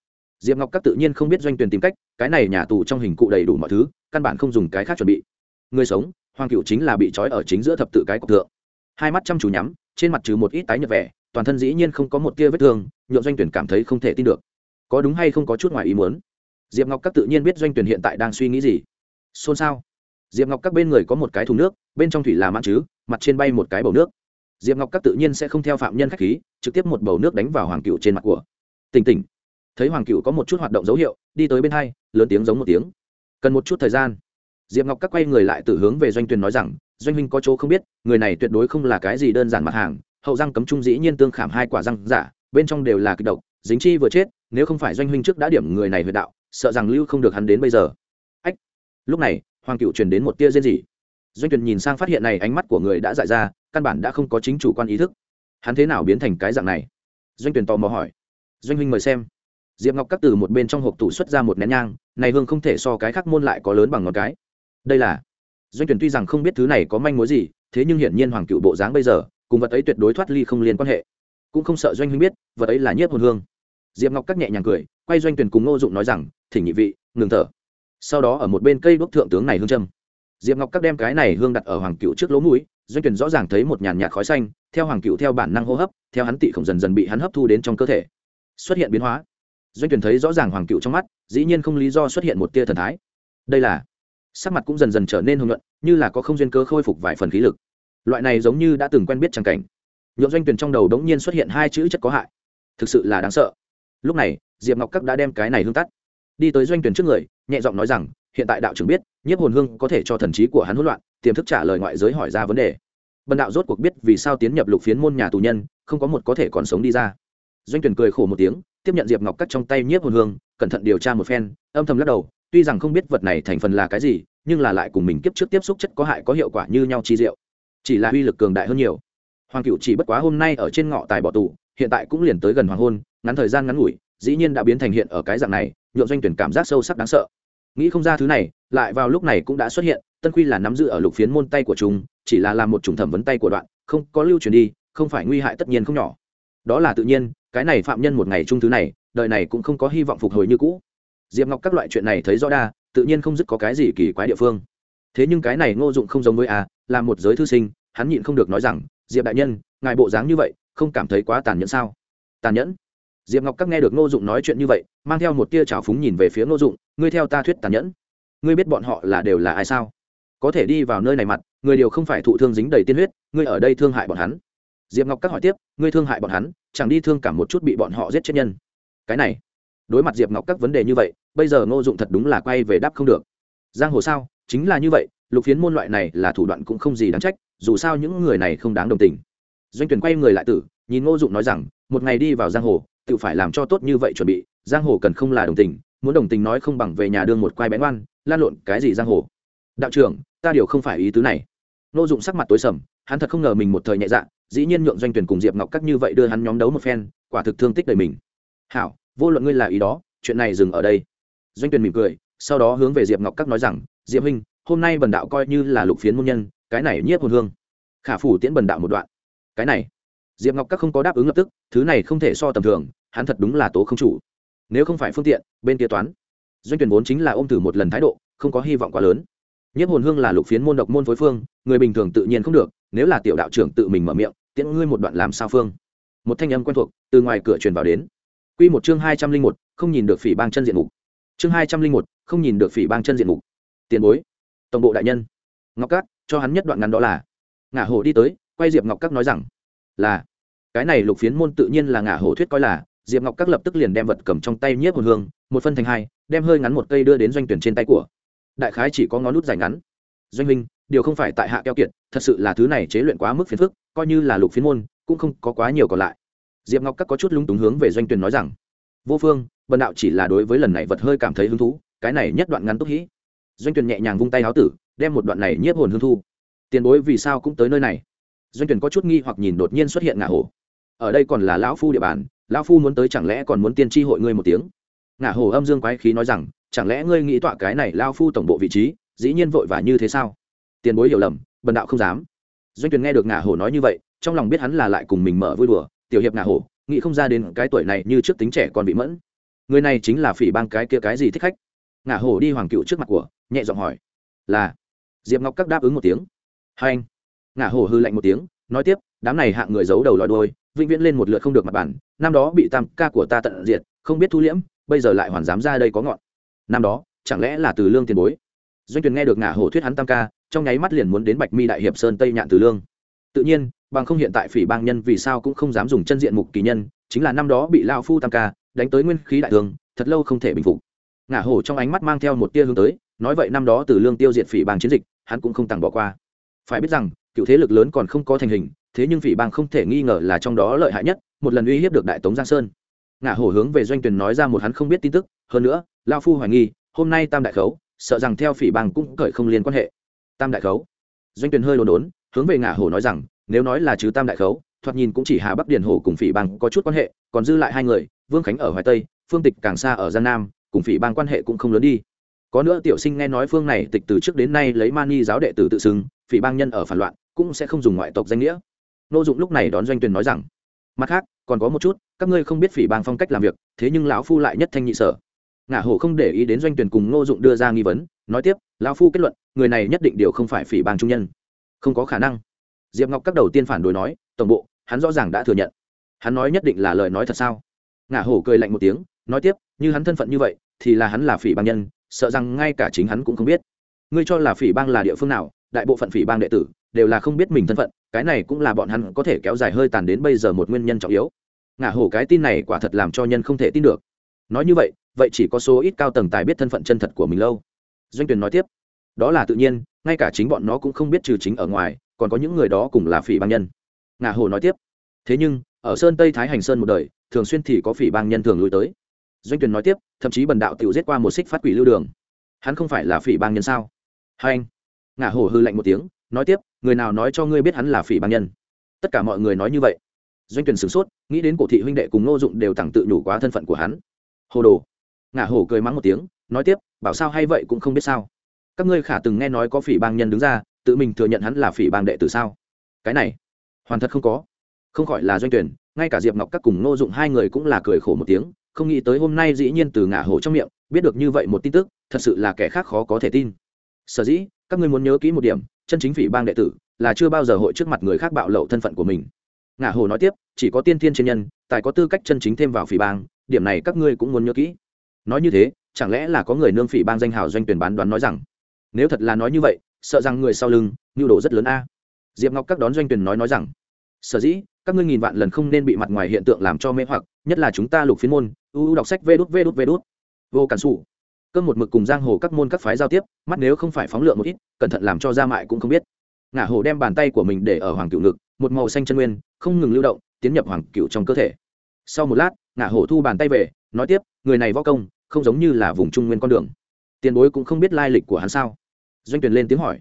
Diệp ngọc các tự nhiên không biết doanh tuyển tìm cách, cái này nhà tù trong hình cụ đầy đủ mọi thứ, căn bản không dùng cái khác chuẩn bị. Người sống, hoàng cựu chính là bị trói ở chính giữa thập tự cái cọc tượng hai mắt chăm chú nhắm, trên mặt trừ một ít tái nhợt vẻ, toàn thân dĩ nhiên không có một tia vết thương, nhượng doanh tuyển cảm thấy không thể tin được. Có đúng hay không có chút ngoài ý muốn? Diệp ngọc các tự nhiên biết doanh tuyển hiện tại đang suy nghĩ gì. Xôn xao. Diệp ngọc các bên người có một cái thùng nước, bên trong thủy là mãn chứ mặt trên bay một cái bầu nước. Diệp ngọc các tự nhiên sẽ không theo phạm nhân k h á c h khí, trực tiếp một bầu nước đánh vào hoàng cựu trên mặt của. Tỉnh tỉnh. Thấy hoàng cựu có một chút hoạt động dấu hiệu, đi tới bên hai, lớn tiếng giống một tiếng. Cần một chút thời gian. Diệp ngọc các quay người lại từ hướng về doanh tuyền nói rằng, doanh huynh có chỗ không biết, người này tuyệt đối không là cái gì đơn giản mặt hàng, hậu răng cấm trung dĩ nhiên tương khảm hai quả răng giả, bên trong đều là kịch độc, dính chi vừa chết, nếu không phải doanh huynh trước đã điểm người này huyệt đạo, sợ rằng lưu không được hắn đến bây giờ. Ách. Lúc này, hoàng cựu truyền đến một tia rên rỉ doanh Tuyền nhìn sang phát hiện này, ánh mắt của người đã dại ra, căn bản đã không có chính chủ quan ý thức. Hắn thế nào biến thành cái dạng này? Doanh Tuyền tò mò hỏi. Doanh huynh mời xem. Diệp ngọc cắt từ một bên trong hộp tủ xuất ra một nén nhang, này hương không thể so cái khác môn lại có lớn bằng ngọt cái. Đây là doanh tuyển tuy rằng không biết thứ này có manh mối gì, thế nhưng hiển nhiên hoàng cựu bộ dáng bây giờ, cùng vật ấy tuyệt đối thoát ly không liên quan hệ. Cũng không sợ doanh huynh biết, vật ấy là nhiếp hồn hương. Diệp ngọc cắt nhẹ nhàng cười, quay doanh tuyển cùng ngô dụng nói rằng, thỉnh nhị vị, ngừng thở. Sau đó ở một bên cây đuốc thượng tướng này hương trâm diệp ngọc các đem cái này hương đặt ở hoàng cựu trước lỗ mũi, doanh tuyển rõ ràng thấy một nhàn nhạt khói xanh, theo hoàng cựu theo bản năng hô hấp, theo hắn tị khổng dần dần bị hắn hấp thu đến trong cơ thể, xuất hiện biến hóa. Doanh tuyển thấy rõ ràng hoàng cựu trong mắt, dĩ nhiên không lý do xuất hiện một tia thần thái. Đây là, sắc mặt cũng dần dần trở nên hưng luận như là có không duyên cơ khôi phục vài phần khí lực. Loại này giống như đã từng quen biết trang cảnh. Nhộn doanh tuyển trong đầu đống nhiên xuất hiện hai chữ chất có hại. Thực sự là đáng sợ. Lúc này, diệp ngọc các đã đem cái này hương tắt. Đi tới doanh tuyển trước người, nhẹ giọng nói rằng hiện tại đạo trưởng biết, nhiếp hồn hương có thể cho thần trí của hắn hỗn loạn, tiềm thức trả lời ngoại giới hỏi ra vấn đề. Bần đạo rốt cuộc biết vì sao tiến nhập lục phiến môn nhà tù nhân, không có một có thể còn sống đi ra. Doanh tuyển cười khổ một tiếng, tiếp nhận diệp ngọc cắt trong tay nhiếp hồn hương, cẩn thận điều tra một phen, âm thầm lắc đầu, tuy rằng không biết vật này thành phần là cái gì, nhưng là lại cùng mình kiếp trước tiếp xúc chất có hại có hiệu quả như nhau chi diệu. Chỉ là uy lực cường đại hơn nhiều. Hoàng cựu chỉ bất quá hôm nay ở trên ngọ tài bỏ tù, hiện tại cũng liền tới gần hoàng hôn, ngắn thời gian ngắn ngủi, dĩ nhiên đã biến thành hiện ở cái dạng này nhộn doanh tuyển cảm giác sâu sắc đáng sợ nghĩ không ra thứ này, lại vào lúc này cũng đã xuất hiện, tân quy là nắm giữ ở lục phiến môn tay của chúng, chỉ là làm một chủng thẩm vấn tay của đoạn, không có lưu truyền đi, không phải nguy hại tất nhiên không nhỏ. Đó là tự nhiên, cái này phạm nhân một ngày chung thứ này, đời này cũng không có hy vọng phục hồi như cũ. Diệp ngọc các loại chuyện này thấy rõ đa, tự nhiên không dứt có cái gì kỳ quái địa phương. Thế nhưng cái này ngô dụng không giống với a, là một giới thư sinh, hắn nhịn không được nói rằng, diệp đại nhân, ngài bộ dáng như vậy, không cảm thấy quá tàn nhẫn sao? Tàn nhẫn? Diệp ngọc các nghe được ngô dụng nói chuyện như vậy, mang theo một tia trào phúng nhìn về phía ngô dụng, ngươi theo ta thuyết tàn nhẫn. Ngươi biết bọn họ là đều là ai sao? Có thể đi vào nơi này mặt, người đều không phải thụ thương dính đầy tiên huyết, ngươi ở đây thương hại bọn hắn. Diệp ngọc các hỏi tiếp, ngươi thương hại bọn hắn, chẳng đi thương cả một chút bị bọn họ giết chết nhân. Cái này, đối mặt diệp ngọc các vấn đề như vậy, bây giờ ngô dụng thật đúng là quay về đáp không được. Giang hồ sao? Chính là như vậy, lục phiến môn loại này là thủ đoạn cũng không gì đáng trách, dù sao những người này không đáng đồng tình. Doanh tuyển quay người lại tử, nhìn ngô dụng nói rằng, một ngày đi vào giang hồ tự phải làm cho tốt như vậy chuẩn bị, giang hồ cần không là đồng tình, muốn đồng tình nói không bằng về nhà đương một quai bén oan, lan lộn cái gì giang hồ? Đạo trưởng, ta điều không phải ý tứ này. Nô dụng sắc mặt tối sầm, hắn thật không ngờ mình một thời nhẹ dạ dĩ nhiên nhượng doanh tuyển cùng diệp ngọc các như vậy đưa hắn nhóm đấu một phen, quả thực thương tích đời mình. Hảo, vô luận ngươi là ý đó, chuyện này dừng ở đây. Doanh tuyển mỉm cười, sau đó hướng về diệp ngọc các nói rằng, diệp huynh, hôm nay bần đạo coi như là lục phiến môn nhân, cái này nhiếp hồn hương. Khả phủ tiễn bần đạo một đoạn. Cái này diệp ngọc các không có đáp ứng lập tức, thứ này không thể so tầm thường, hắn thật đúng là tố không chủ. Nếu không phải phương tiện, bên kia toán, doanh tuyển vốn chính là ôm thử một lần thái độ, không có hy vọng quá lớn. Nhiếp hồn hương là lục phiến môn độc môn phối phương, người bình thường tự nhiên không được, nếu là tiểu đạo trưởng tự mình mở miệng, tiễn ngươi một đoạn làm sao phương. Một thanh âm quen thuộc, từ ngoài cửa truyền vào đến. Quy một chương hai trăm linh một, không nhìn được phỉ bang chân diện mục. Chương hai trăm linh một, không nhìn được phỉ bang chân diện mục. Tiền bối, tổng bộ đại nhân. Ngọc cát cho hắn nhất đoạn ngắn đó là. Ngả hồ đi tới, quay diệp ngọc cát nói rằng, là cái này lục phiến môn tự nhiên là ngả hồ thuyết coi là, diệp ngọc cát lập tức liền đem vật cầm trong tay nhiếp hồn hương, một phân thành hai, đem hơi ngắn một cây đưa đến doanh tuyển trên tay của. Đại khái chỉ có ngón nút dài ngắn. Doanh minh điều không phải tại hạ keo kiệt, thật sự là thứ này chế luyện quá mức phiền phức, coi như là lục phiến môn, cũng không có quá nhiều còn lại. Diệp ngọc các có chút lung túng hướng về doanh tuyển nói rằng, vô phương, bần đạo chỉ là đối với lần này vật hơi cảm thấy hứng thú, cái này nhất đoạn ngắn túc hĩ doanh tuyển nhẹ nhàng vung tay áo tử, đem một đoạn này nhiếp hồn hương thu. Tiền bối vì sao cũng tới nơi này? Doanh tuyển có chút nghi hoặc nhìn đột nhiên xuất hiện ngả hồ ở đây còn là lão phu địa bàn, lão phu muốn tới chẳng lẽ còn muốn tiên tri hội ngươi một tiếng? Ngả hồ âm dương quái khí nói rằng, chẳng lẽ ngươi nghĩ tọa cái này lao phu tổng bộ vị trí, dĩ nhiên vội vã như thế sao? Tiền bối hiểu lầm, bần đạo không dám. Doanh tuyền nghe được ngả hồ nói như vậy, trong lòng biết hắn là lại cùng mình mở vui đùa. Tiểu hiệp ngả hồ, nghĩ không ra đến cái tuổi này như trước tính trẻ còn bị mẫn. Người này chính là phỉ bang cái kia cái gì thích khách? Ngả hồ đi hoàng cựu trước mặt của, nhẹ giọng hỏi. Là. Diệp ngọc các đáp ứng một tiếng. Hai anh. Ngả hồ hư lạnh một tiếng, nói tiếp đám này hạng người giấu đầu lòi đôi vĩnh viễn lên một lượt không được mặt bản năm đó bị tam ca của ta tận diệt, không biết thu liễm, bây giờ lại hoàn dám ra đây có ngọn. Năm đó, chẳng lẽ là từ lương tiền bối? Doanh tuyền nghe được ngả hồ thuyết hắn tam ca, trong nháy mắt liền muốn đến bạch mi đại hiệp sơn tây nhạn từ lương. Tự nhiên, bằng không hiện tại phỉ bang nhân vì sao cũng không dám dùng chân diện mục kỳ nhân, chính là năm đó bị lao phu tam ca đánh tới nguyên khí đại thương, thật lâu không thể bình phục. Ngả hổ trong ánh mắt mang theo một tia hướng tới, nói vậy năm đó từ lương tiêu diệt phỉ bang chiến dịch, hắn cũng không tặng bỏ qua. Phải biết rằng, cựu thế lực lớn còn không có thành hình thế nhưng phỉ bang không thể nghi ngờ là trong đó lợi hại nhất, một lần uy hiếp được đại tống giang sơn. Ngã hổ hướng về doanh tuyển nói ra một hắn không biết tin tức, hơn nữa, lao phu hoài nghi, hôm nay tam đại khấu, sợ rằng theo phỉ bang cũng cởi không liên quan hệ. Tam đại khấu. Doanh tuyển hơi đồn đốn, hướng về ngã hổ nói rằng, nếu nói là chứ tam đại khấu, thoạt nhìn cũng chỉ hà bắc điền hổ cùng phỉ bang có chút quan hệ, còn dư lại hai người, vương khánh ở hoài tây, phương tịch càng xa ở giang nam, cùng phỉ bang quan hệ cũng không lớn đi. Có nữa tiểu sinh nghe nói phương này tịch từ trước đến nay lấy mani giáo đệ tử tự xưng, phỉ bang nhân ở phản loạn, cũng sẽ không dùng ngoại tộc danh nghĩa nô dụng lúc này đón doanh tuyền nói rằng, mặt khác, còn có một chút, các ngươi không biết phỉ bang phong cách làm việc, thế nhưng lão phu lại nhất thanh nhị sở. Ngã hổ không để ý đến doanh tuyển cùng ngô dụng đưa ra nghi vấn, nói tiếp, lão phu kết luận, người này nhất định điều không phải phỉ bang trung nhân. Không có khả năng. Diệp ngọc các đầu tiên phản đối nói, tổng bộ, hắn rõ ràng đã thừa nhận. Hắn nói nhất định là lời nói thật sao? Ngã hổ cười lạnh một tiếng, nói tiếp, như hắn thân phận như vậy, thì là hắn là phỉ bang nhân, sợ rằng ngay cả chính hắn cũng không biết. Ngươi cho là phỉ bang là địa phương nào, đại bộ phận phỉ bang đệ tử đều là không biết mình thân phận cái này cũng là bọn hắn có thể kéo dài hơi tàn đến bây giờ một nguyên nhân trọng yếu. Ngả hổ cái tin này quả thật làm cho nhân không thể tin được. Nói như vậy vậy chỉ có số ít cao tầng tài biết thân phận chân thật của mình lâu. Doanh tuyền nói tiếp, đó là tự nhiên, ngay cả chính bọn nó cũng không biết trừ chính ở ngoài, còn có những người đó cùng là phỉ bang nhân. Ngả hổ nói tiếp, thế nhưng, ở sơn tây thái hành sơn một đời, thường xuyên thì có phỉ bang nhân thường lui tới. Doanh tuyền nói tiếp, thậm chí bần đạo tiểu giết qua một xích phát quỷ lưu đường. Hắn không phải là phỉ bang nhân sao? Hai anh, ngả hổ hư lạnh một tiếng, nói tiếp người nào nói cho ngươi biết hắn là phỉ bang nhân? Tất cả mọi người nói như vậy. Doanh tuyển sửng sốt, nghĩ đến cổ thị huynh đệ cùng ngô dụng đều thẳng tự nhủ quá thân phận của hắn. Hồ đồ. Ngả hổ cười mắng một tiếng, nói tiếp, bảo sao hay vậy cũng không biết sao. Các ngươi khả từng nghe nói có phỉ bang nhân đứng ra, tự mình thừa nhận hắn là phỉ bang đệ từ sao? Cái này, hoàn thật không có. Không khỏi là doanh tuyển ngay cả diệp ngọc các cùng ngô dụng hai người cũng là cười khổ một tiếng, không nghĩ tới hôm nay dĩ nhiên từ ngả hổ trong miệng, biết được như vậy một tin tức, thật sự là kẻ khác khó có thể tin. Sở dĩ, các ngươi muốn nhớ kỹ một điểm chân chính phỉ bang đệ tử, là chưa bao giờ hội trước mặt người khác bạo lộ thân phận của mình. Ngả hồ nói tiếp, chỉ có tiên thiên trên nhân, tài có tư cách chân chính thêm vào phỉ bang, điểm này các ngươi cũng muốn nhớ kỹ. Nói như thế, chẳng lẽ là có người nương phỉ bang danh hào doanh tuyển bán đoán nói rằng, nếu thật là nói như vậy, sợ rằng người sau lưng, nhu đồ rất lớn a. Diệp ngọc các đón doanh tuyển nói nói rằng, sở dĩ, các ngươi nghìn vạn lần không nên bị mặt ngoài hiện tượng làm cho mê hoặc, nhất là chúng ta lục phiến môn ưu đọc sách vê đút vê đút vê đút. Vô cản sủ cơm một mực cùng giang hồ các môn các phái giao tiếp, mắt nếu không phải phóng lượng một ít, cẩn thận làm cho ra mại cũng không biết. Ngả hồ đem bàn tay của mình để ở hoàng cựu ngực, một màu xanh chân nguyên, không ngừng lưu động, tiến nhập hoàng cựu trong cơ thể. Sau một lát, ngả hồ thu bàn tay về, nói tiếp, người này võ công, không giống như là vùng trung nguyên con đường. Tiền bối cũng không biết lai lịch của hắn sao? Doanh tuyền lên tiếng hỏi.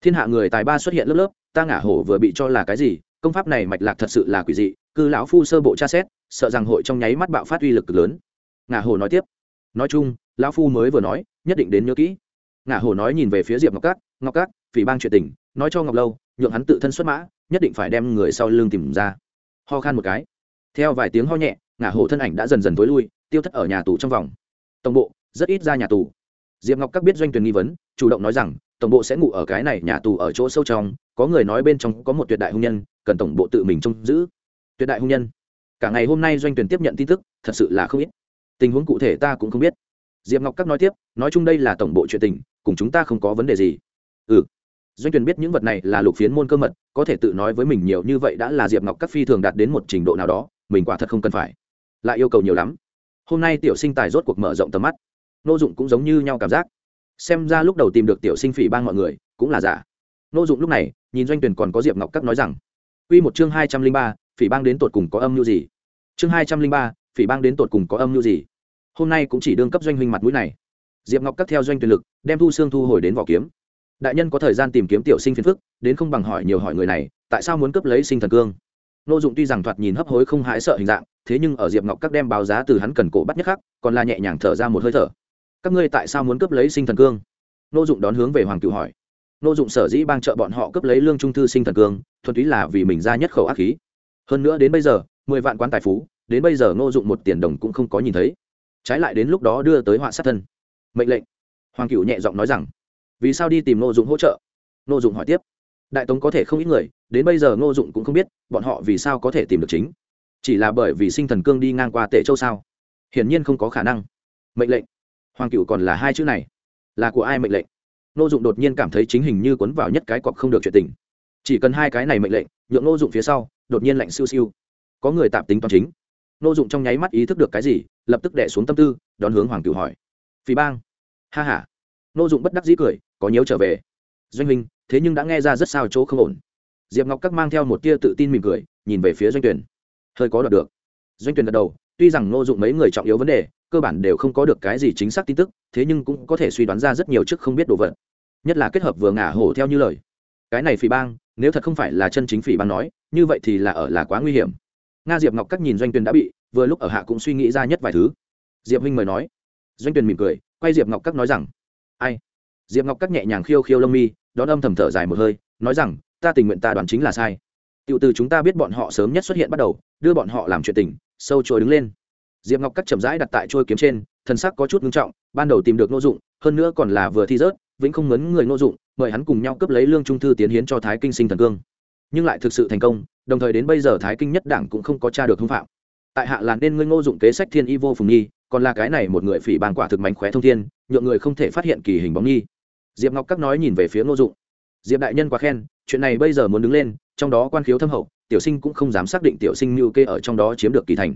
Thiên hạ người tài ba xuất hiện lớp lớp, ta ngả hổ vừa bị cho là cái gì? Công pháp này mạch lạc thật sự là quỷ dị, cư lão phu sơ bộ tra xét, sợ rằng hội trong nháy mắt bạo phát uy lực cực lớn. Ngả hổ nói tiếp. Nói chung lão phu mới vừa nói, nhất định đến nhớ kỹ. Ngả hổ nói nhìn về phía diệp ngọc cát ngọc cát, phỉ bang chuyện tình, nói cho ngọc lâu, nhượng hắn tự thân xuất mã, nhất định phải đem người sau lưng tìm ra. Ho khan một cái. Theo vài tiếng ho nhẹ, ngả hổ thân ảnh đã dần dần tối lui, tiêu thất ở nhà tù trong vòng. Tổng bộ, rất ít ra nhà tù. Diệp ngọc các biết doanh tuyển nghi vấn, chủ động nói rằng, tổng bộ sẽ ngủ ở cái này nhà tù ở chỗ sâu trong, có người nói bên trong có một tuyệt đại hung nhân, cần tổng bộ tự mình trông giữ. Tuyệt đại hung nhân. Cả ngày hôm nay doanh tuyển tiếp nhận tin tức, thật sự là không ít. Tình huống cụ thể ta cũng không biết diệp ngọc các nói tiếp, nói chung đây là tổng bộ chuyện tình, cùng chúng ta không có vấn đề gì. Ừ. Doanh tuyền biết những vật này là lục phiến môn cơ mật, có thể tự nói với mình nhiều như vậy đã là diệp ngọc các phi thường đạt đến một trình độ nào đó, mình quả thật không cần phải. Lại yêu cầu nhiều lắm. Hôm nay tiểu sinh tài rốt cuộc mở rộng tầm mắt. Nô dụng cũng giống như nhau cảm giác. Xem ra lúc đầu tìm được tiểu sinh phỉ bang mọi người, cũng là giả. Nô dụng lúc này, nhìn doanh tuyền còn có diệp ngọc các nói rằng, quy một chương hai trăm linh ba, phỉ bang đến tột cùng có âm mưu gì? Chương hai trăm linh ba, phỉ bang đến tột cùng có âm mưu gì? Hôm nay cũng chỉ đương cấp doanh huynh mặt mũi này. Diệp ngọc cắt theo doanh tuyển lực, đem thu xương thu hồi đến vỏ kiếm. Đại nhân có thời gian tìm kiếm tiểu sinh phiền phức, đến không bằng hỏi nhiều hỏi người này, tại sao muốn cấp lấy sinh thần cương? Nô dụng tuy rằng thoạt nhìn hấp hối không hãi sợ hình dạng, thế nhưng ở diệp ngọc các đem báo giá từ hắn cần cổ bắt nhất khắc, còn là nhẹ nhàng thở ra một hơi thở. Các ngươi tại sao muốn cấp lấy sinh thần cương? Nô dụng đón hướng về hoàng cựu hỏi. Nô dụng sở dĩ bang trợ bọn họ cấp lấy lương trung thư sinh thần cương, thuần túy là vì mình ra nhất khẩu ác khí. Hơn nữa đến bây giờ, mười vạn quán tài phú, đến bây giờ nô dụng một tiền đồng cũng không có nhìn thấy trái lại đến lúc đó đưa tới họa sát thân. Mệnh lệnh. Hoàng cựu nhẹ giọng nói rằng, vì sao đi tìm ngô dụng hỗ trợ? Ngô dụng hỏi tiếp. Đại tống có thể không ít người, đến bây giờ ngô dụng cũng không biết, bọn họ vì sao có thể tìm được chính? Chỉ là bởi vì sinh thần cương đi ngang qua tể châu sao? Hiển nhiên không có khả năng. Mệnh lệnh. Hoàng cựu còn là hai chữ này. Là của ai mệnh lệnh? Ngô dụng đột nhiên cảm thấy chính hình như cuốn vào nhất cái cọc không được chuyện tình. Chỉ cần hai cái này mệnh lệnh, nhượng ngô dụng phía sau đột nhiên lạnh siêu siêu. Có người tạm tính toàn chính. Nô dụng trong nháy mắt ý thức được cái gì, lập tức đẻ xuống tâm tư, đón hướng hoàng cửu hỏi. Phì bang. Ha h a nô dụng bất đắc dĩ cười, có nhớ trở về. Doanh huynh, thế nhưng đã nghe ra rất sao chỗ không ổn. Diệp ngọc các mang theo một tia tự tin mỉm cười, nhìn về phía doanh tuyển hơi có đoạt được. Doanh tuyển gật đầu, tuy rằng nô dụng mấy người trọng yếu vấn đề, cơ bản đều không có được cái gì chính xác tin tức, thế nhưng cũng có thể suy đoán ra rất nhiều trước không biết đồ vật. Nhất là kết hợp vừa ngả hổ theo như lời. Cái này phỉ bang, nếu thật không phải là chân chính phỉ bang nói, như vậy thì là ở là quá nguy hiểm nga diệp ngọc các nhìn doanh tuyền đã bị vừa lúc ở hạ cũng suy nghĩ ra nhất vài thứ diệp huynh mời nói doanh tuyền mỉm cười quay diệp ngọc các nói rằng ai diệp ngọc các nhẹ nhàng khiêu khiêu lông mi đón âm thầm thở dài một hơi nói rằng ta tình nguyện ta đoán chính là sai Tiểu từ chúng ta biết bọn họ sớm nhất xuất hiện bắt đầu, đưa bọn họ làm chuyện tình, sâu trôi đứng lên. Diệp Ngọc các chậm rãi đặt tại trôi kiếm trên, thần sắc có chút nghiêm trọng, ban đầu tìm được nô dụng, hơn nữa còn là vừa thi rớt, vĩnh không ngấn người nô dụng, mời hắn cùng nhau cướp lấy lương trung thư tiến hiến cho Thái Kinh sinh thần cương. Nhưng lại thực sự thành công, đồng thời đến bây giờ Thái Kinh nhất đảng cũng không có tra được hung phạm. Tại hạ là nên ngươi ngô dụng kế sách thiên y vô phùng nhi, còn là cái này một người phỉ bang quả thực mánh khóe thông thiên, nhượng người không thể phát hiện kỳ hình bóng nhi. Diệp Ngọc các nói nhìn về phía Ngô Dụng. Diệp đại nhân quá khen, chuyện này bây giờ muốn đứng lên, trong đó quan khiếu thâm hậu tiểu sinh cũng không dám xác định tiểu sinh mưu kê ở trong đó chiếm được kỳ thành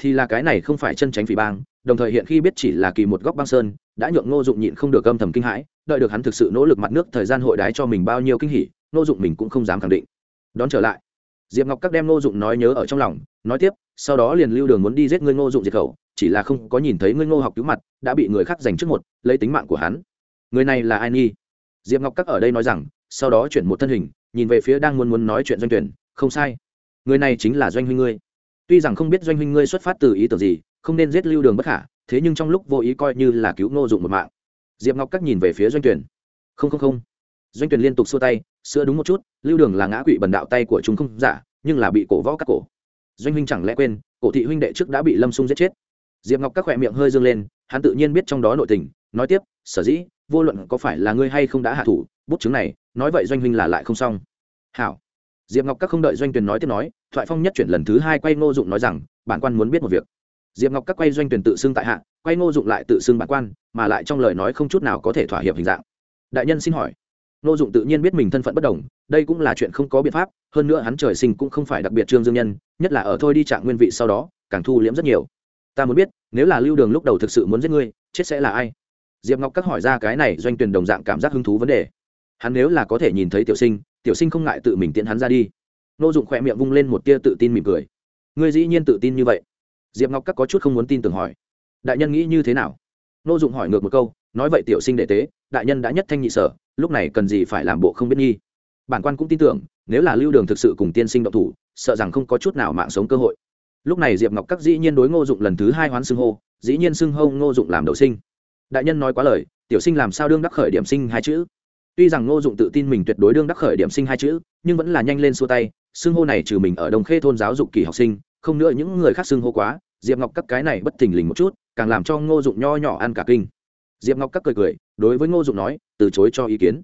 thì là cái này không phải chân tránh phỉ bang đồng thời hiện khi biết chỉ là kỳ một góc băng sơn đã nhượng ngô dụng nhịn không được âm thầm kinh hãi đợi được hắn thực sự nỗ lực mặt nước thời gian hội đái cho mình bao nhiêu kinh hỉ ngô dụng mình cũng không dám khẳng định đón trở lại diệp ngọc các đem ngô dụng nói nhớ ở trong lòng, nói tiếp, sau đó liền lưu đường muốn đi giết ngươi ngô dụng diệt khẩu, chỉ là không có nhìn thấy ngươi ngô học cứu mặt, đã bị người khác giành trước một, lấy tính mạng của hắn. Người này là ai nghi? Diệp ngọc các ở đây nói rằng, sau đó chuyển một thân hình, nhìn về phía đang muốn muốn nói chuyện doanh tuyển, không sai. Người này chính là doanh huynh ngươi. Tuy rằng không biết doanh huynh ngươi xuất phát từ ý tưởng gì, không nên giết lưu đường bất khả, thế nhưng trong lúc vô ý coi như là cứu ngô dụng một mạng. Diệp ngọc các nhìn về phía doanh tuyển. Không không không doanh tuyển liên tục xua tay sửa đúng một chút, lưu đường là ngã quỵ bần đạo tay của chúng không giả, nhưng là bị cổ võ cắt cổ. Doanh huynh chẳng lẽ quên, cổ thị huynh đệ trước đã bị lâm sung giết chết. Diệp ngọc các khỏe miệng hơi dương lên, hắn tự nhiên biết trong đó nội tình, nói tiếp, sở dĩ, vô luận có phải là ngươi hay không đã hạ thủ, bút chứng này, nói vậy doanh huynh là lại không xong. Hảo. Diệp ngọc các không đợi doanh tuyền nói tiếp nói, thoại phong nhất chuyển lần thứ hai quay ngô dụng nói rằng, bản quan muốn biết một việc. Diệp ngọc các quay doanh tuyển tự xưng tại hạ, quay ngô dụng lại tự xưng bản quan, mà lại trong lời nói không chút nào có thể thỏa hiệp hình dạng. Đại nhân xin hỏi Nô dụng tự nhiên biết mình thân phận bất đồng, đây cũng là chuyện không có biện pháp, hơn nữa hắn trời sinh cũng không phải đặc biệt trương dương nhân, nhất là ở thôi đi trạng nguyên vị sau đó, càng thu liễm rất nhiều. Ta muốn biết, nếu là lưu đường lúc đầu thực sự muốn giết ngươi, chết sẽ là ai? Diệp ngọc các hỏi ra cái này doanh tuyển đồng dạng cảm giác hứng thú vấn đề. Hắn nếu là có thể nhìn thấy tiểu sinh tiểu sinh không ngại tự mình tiễn hắn ra đi. Nô dụng khỏe miệng vung lên một tia tự tin mỉm cười. Ngươi dĩ nhiên tự tin như vậy? Diệp ngọc các có chút không muốn tin tưởng hỏi. Đại nhân nghĩ như thế nào? Nô dụng hỏi ngược một câu nói vậy tiểu sinh đệ tế, đại nhân đã nhất thanh nhị sở, lúc này cần gì phải làm bộ không biết nghi. Bản quan cũng tin tưởng, nếu là lưu đường thực sự cùng tiên sinh độc thủ, sợ rằng không có chút nào mạng sống cơ hội. Lúc này diệp ngọc các dĩ nhiên đối ngô dụng lần thứ hai hoán xưng hô, dĩ nhiên xưng hô ngô dụng làm đầu sinh. Đại nhân nói quá lời, tiểu sinh làm sao đương đắc khởi điểm sinh hai chữ? Tuy rằng ngô dụng tự tin mình tuyệt đối đương đắc khởi điểm sinh hai chữ, nhưng vẫn là nhanh lên xua tay, xưng hô này trừ mình ở đồng khê thôn giáo dục kỳ học sinh, không nữa những người khác xưng hô quá, diệp ngọc các cái này bất thình lình một chút, càng làm cho ngô dụng nho nhỏ ăn cả kinh diệp ngọc các cười cười, đối với ngô dụng nói, từ chối cho ý kiến.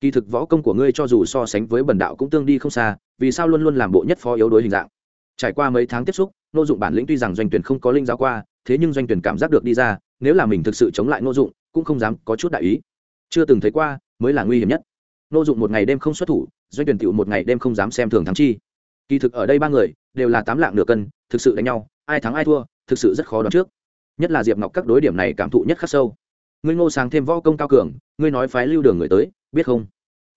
Kỳ thực võ công của ngươi cho dù so sánh với bần đạo cũng tương đi không xa, vì sao luôn luôn làm bộ nhất phó yếu đối hình dạng? Trải qua mấy tháng tiếp xúc, ngô dụng bản lĩnh tuy rằng doanh tuyển không có linh giáo qua, thế nhưng doanh tuyển cảm giác được đi ra, nếu là mình thực sự chống lại ngô dụng cũng không dám có chút đại ý. Chưa từng thấy qua, mới là nguy hiểm nhất. Ngô dụng một ngày đêm không xuất thủ, doanh tuyển tiểu một ngày đêm không dám xem thường thắng chi. Kỳ thực ở đây ba người, đều là tám lạng nửa cân, thực sự đánh nhau, ai thắng ai thua, thực sự rất khó đoán trước. Nhất là diệp ngọc các đối điểm này cảm thụ nhất khắc sâu ngươi ngô sáng thêm võ công cao cường, ngươi nói phái lưu đường người tới, biết không?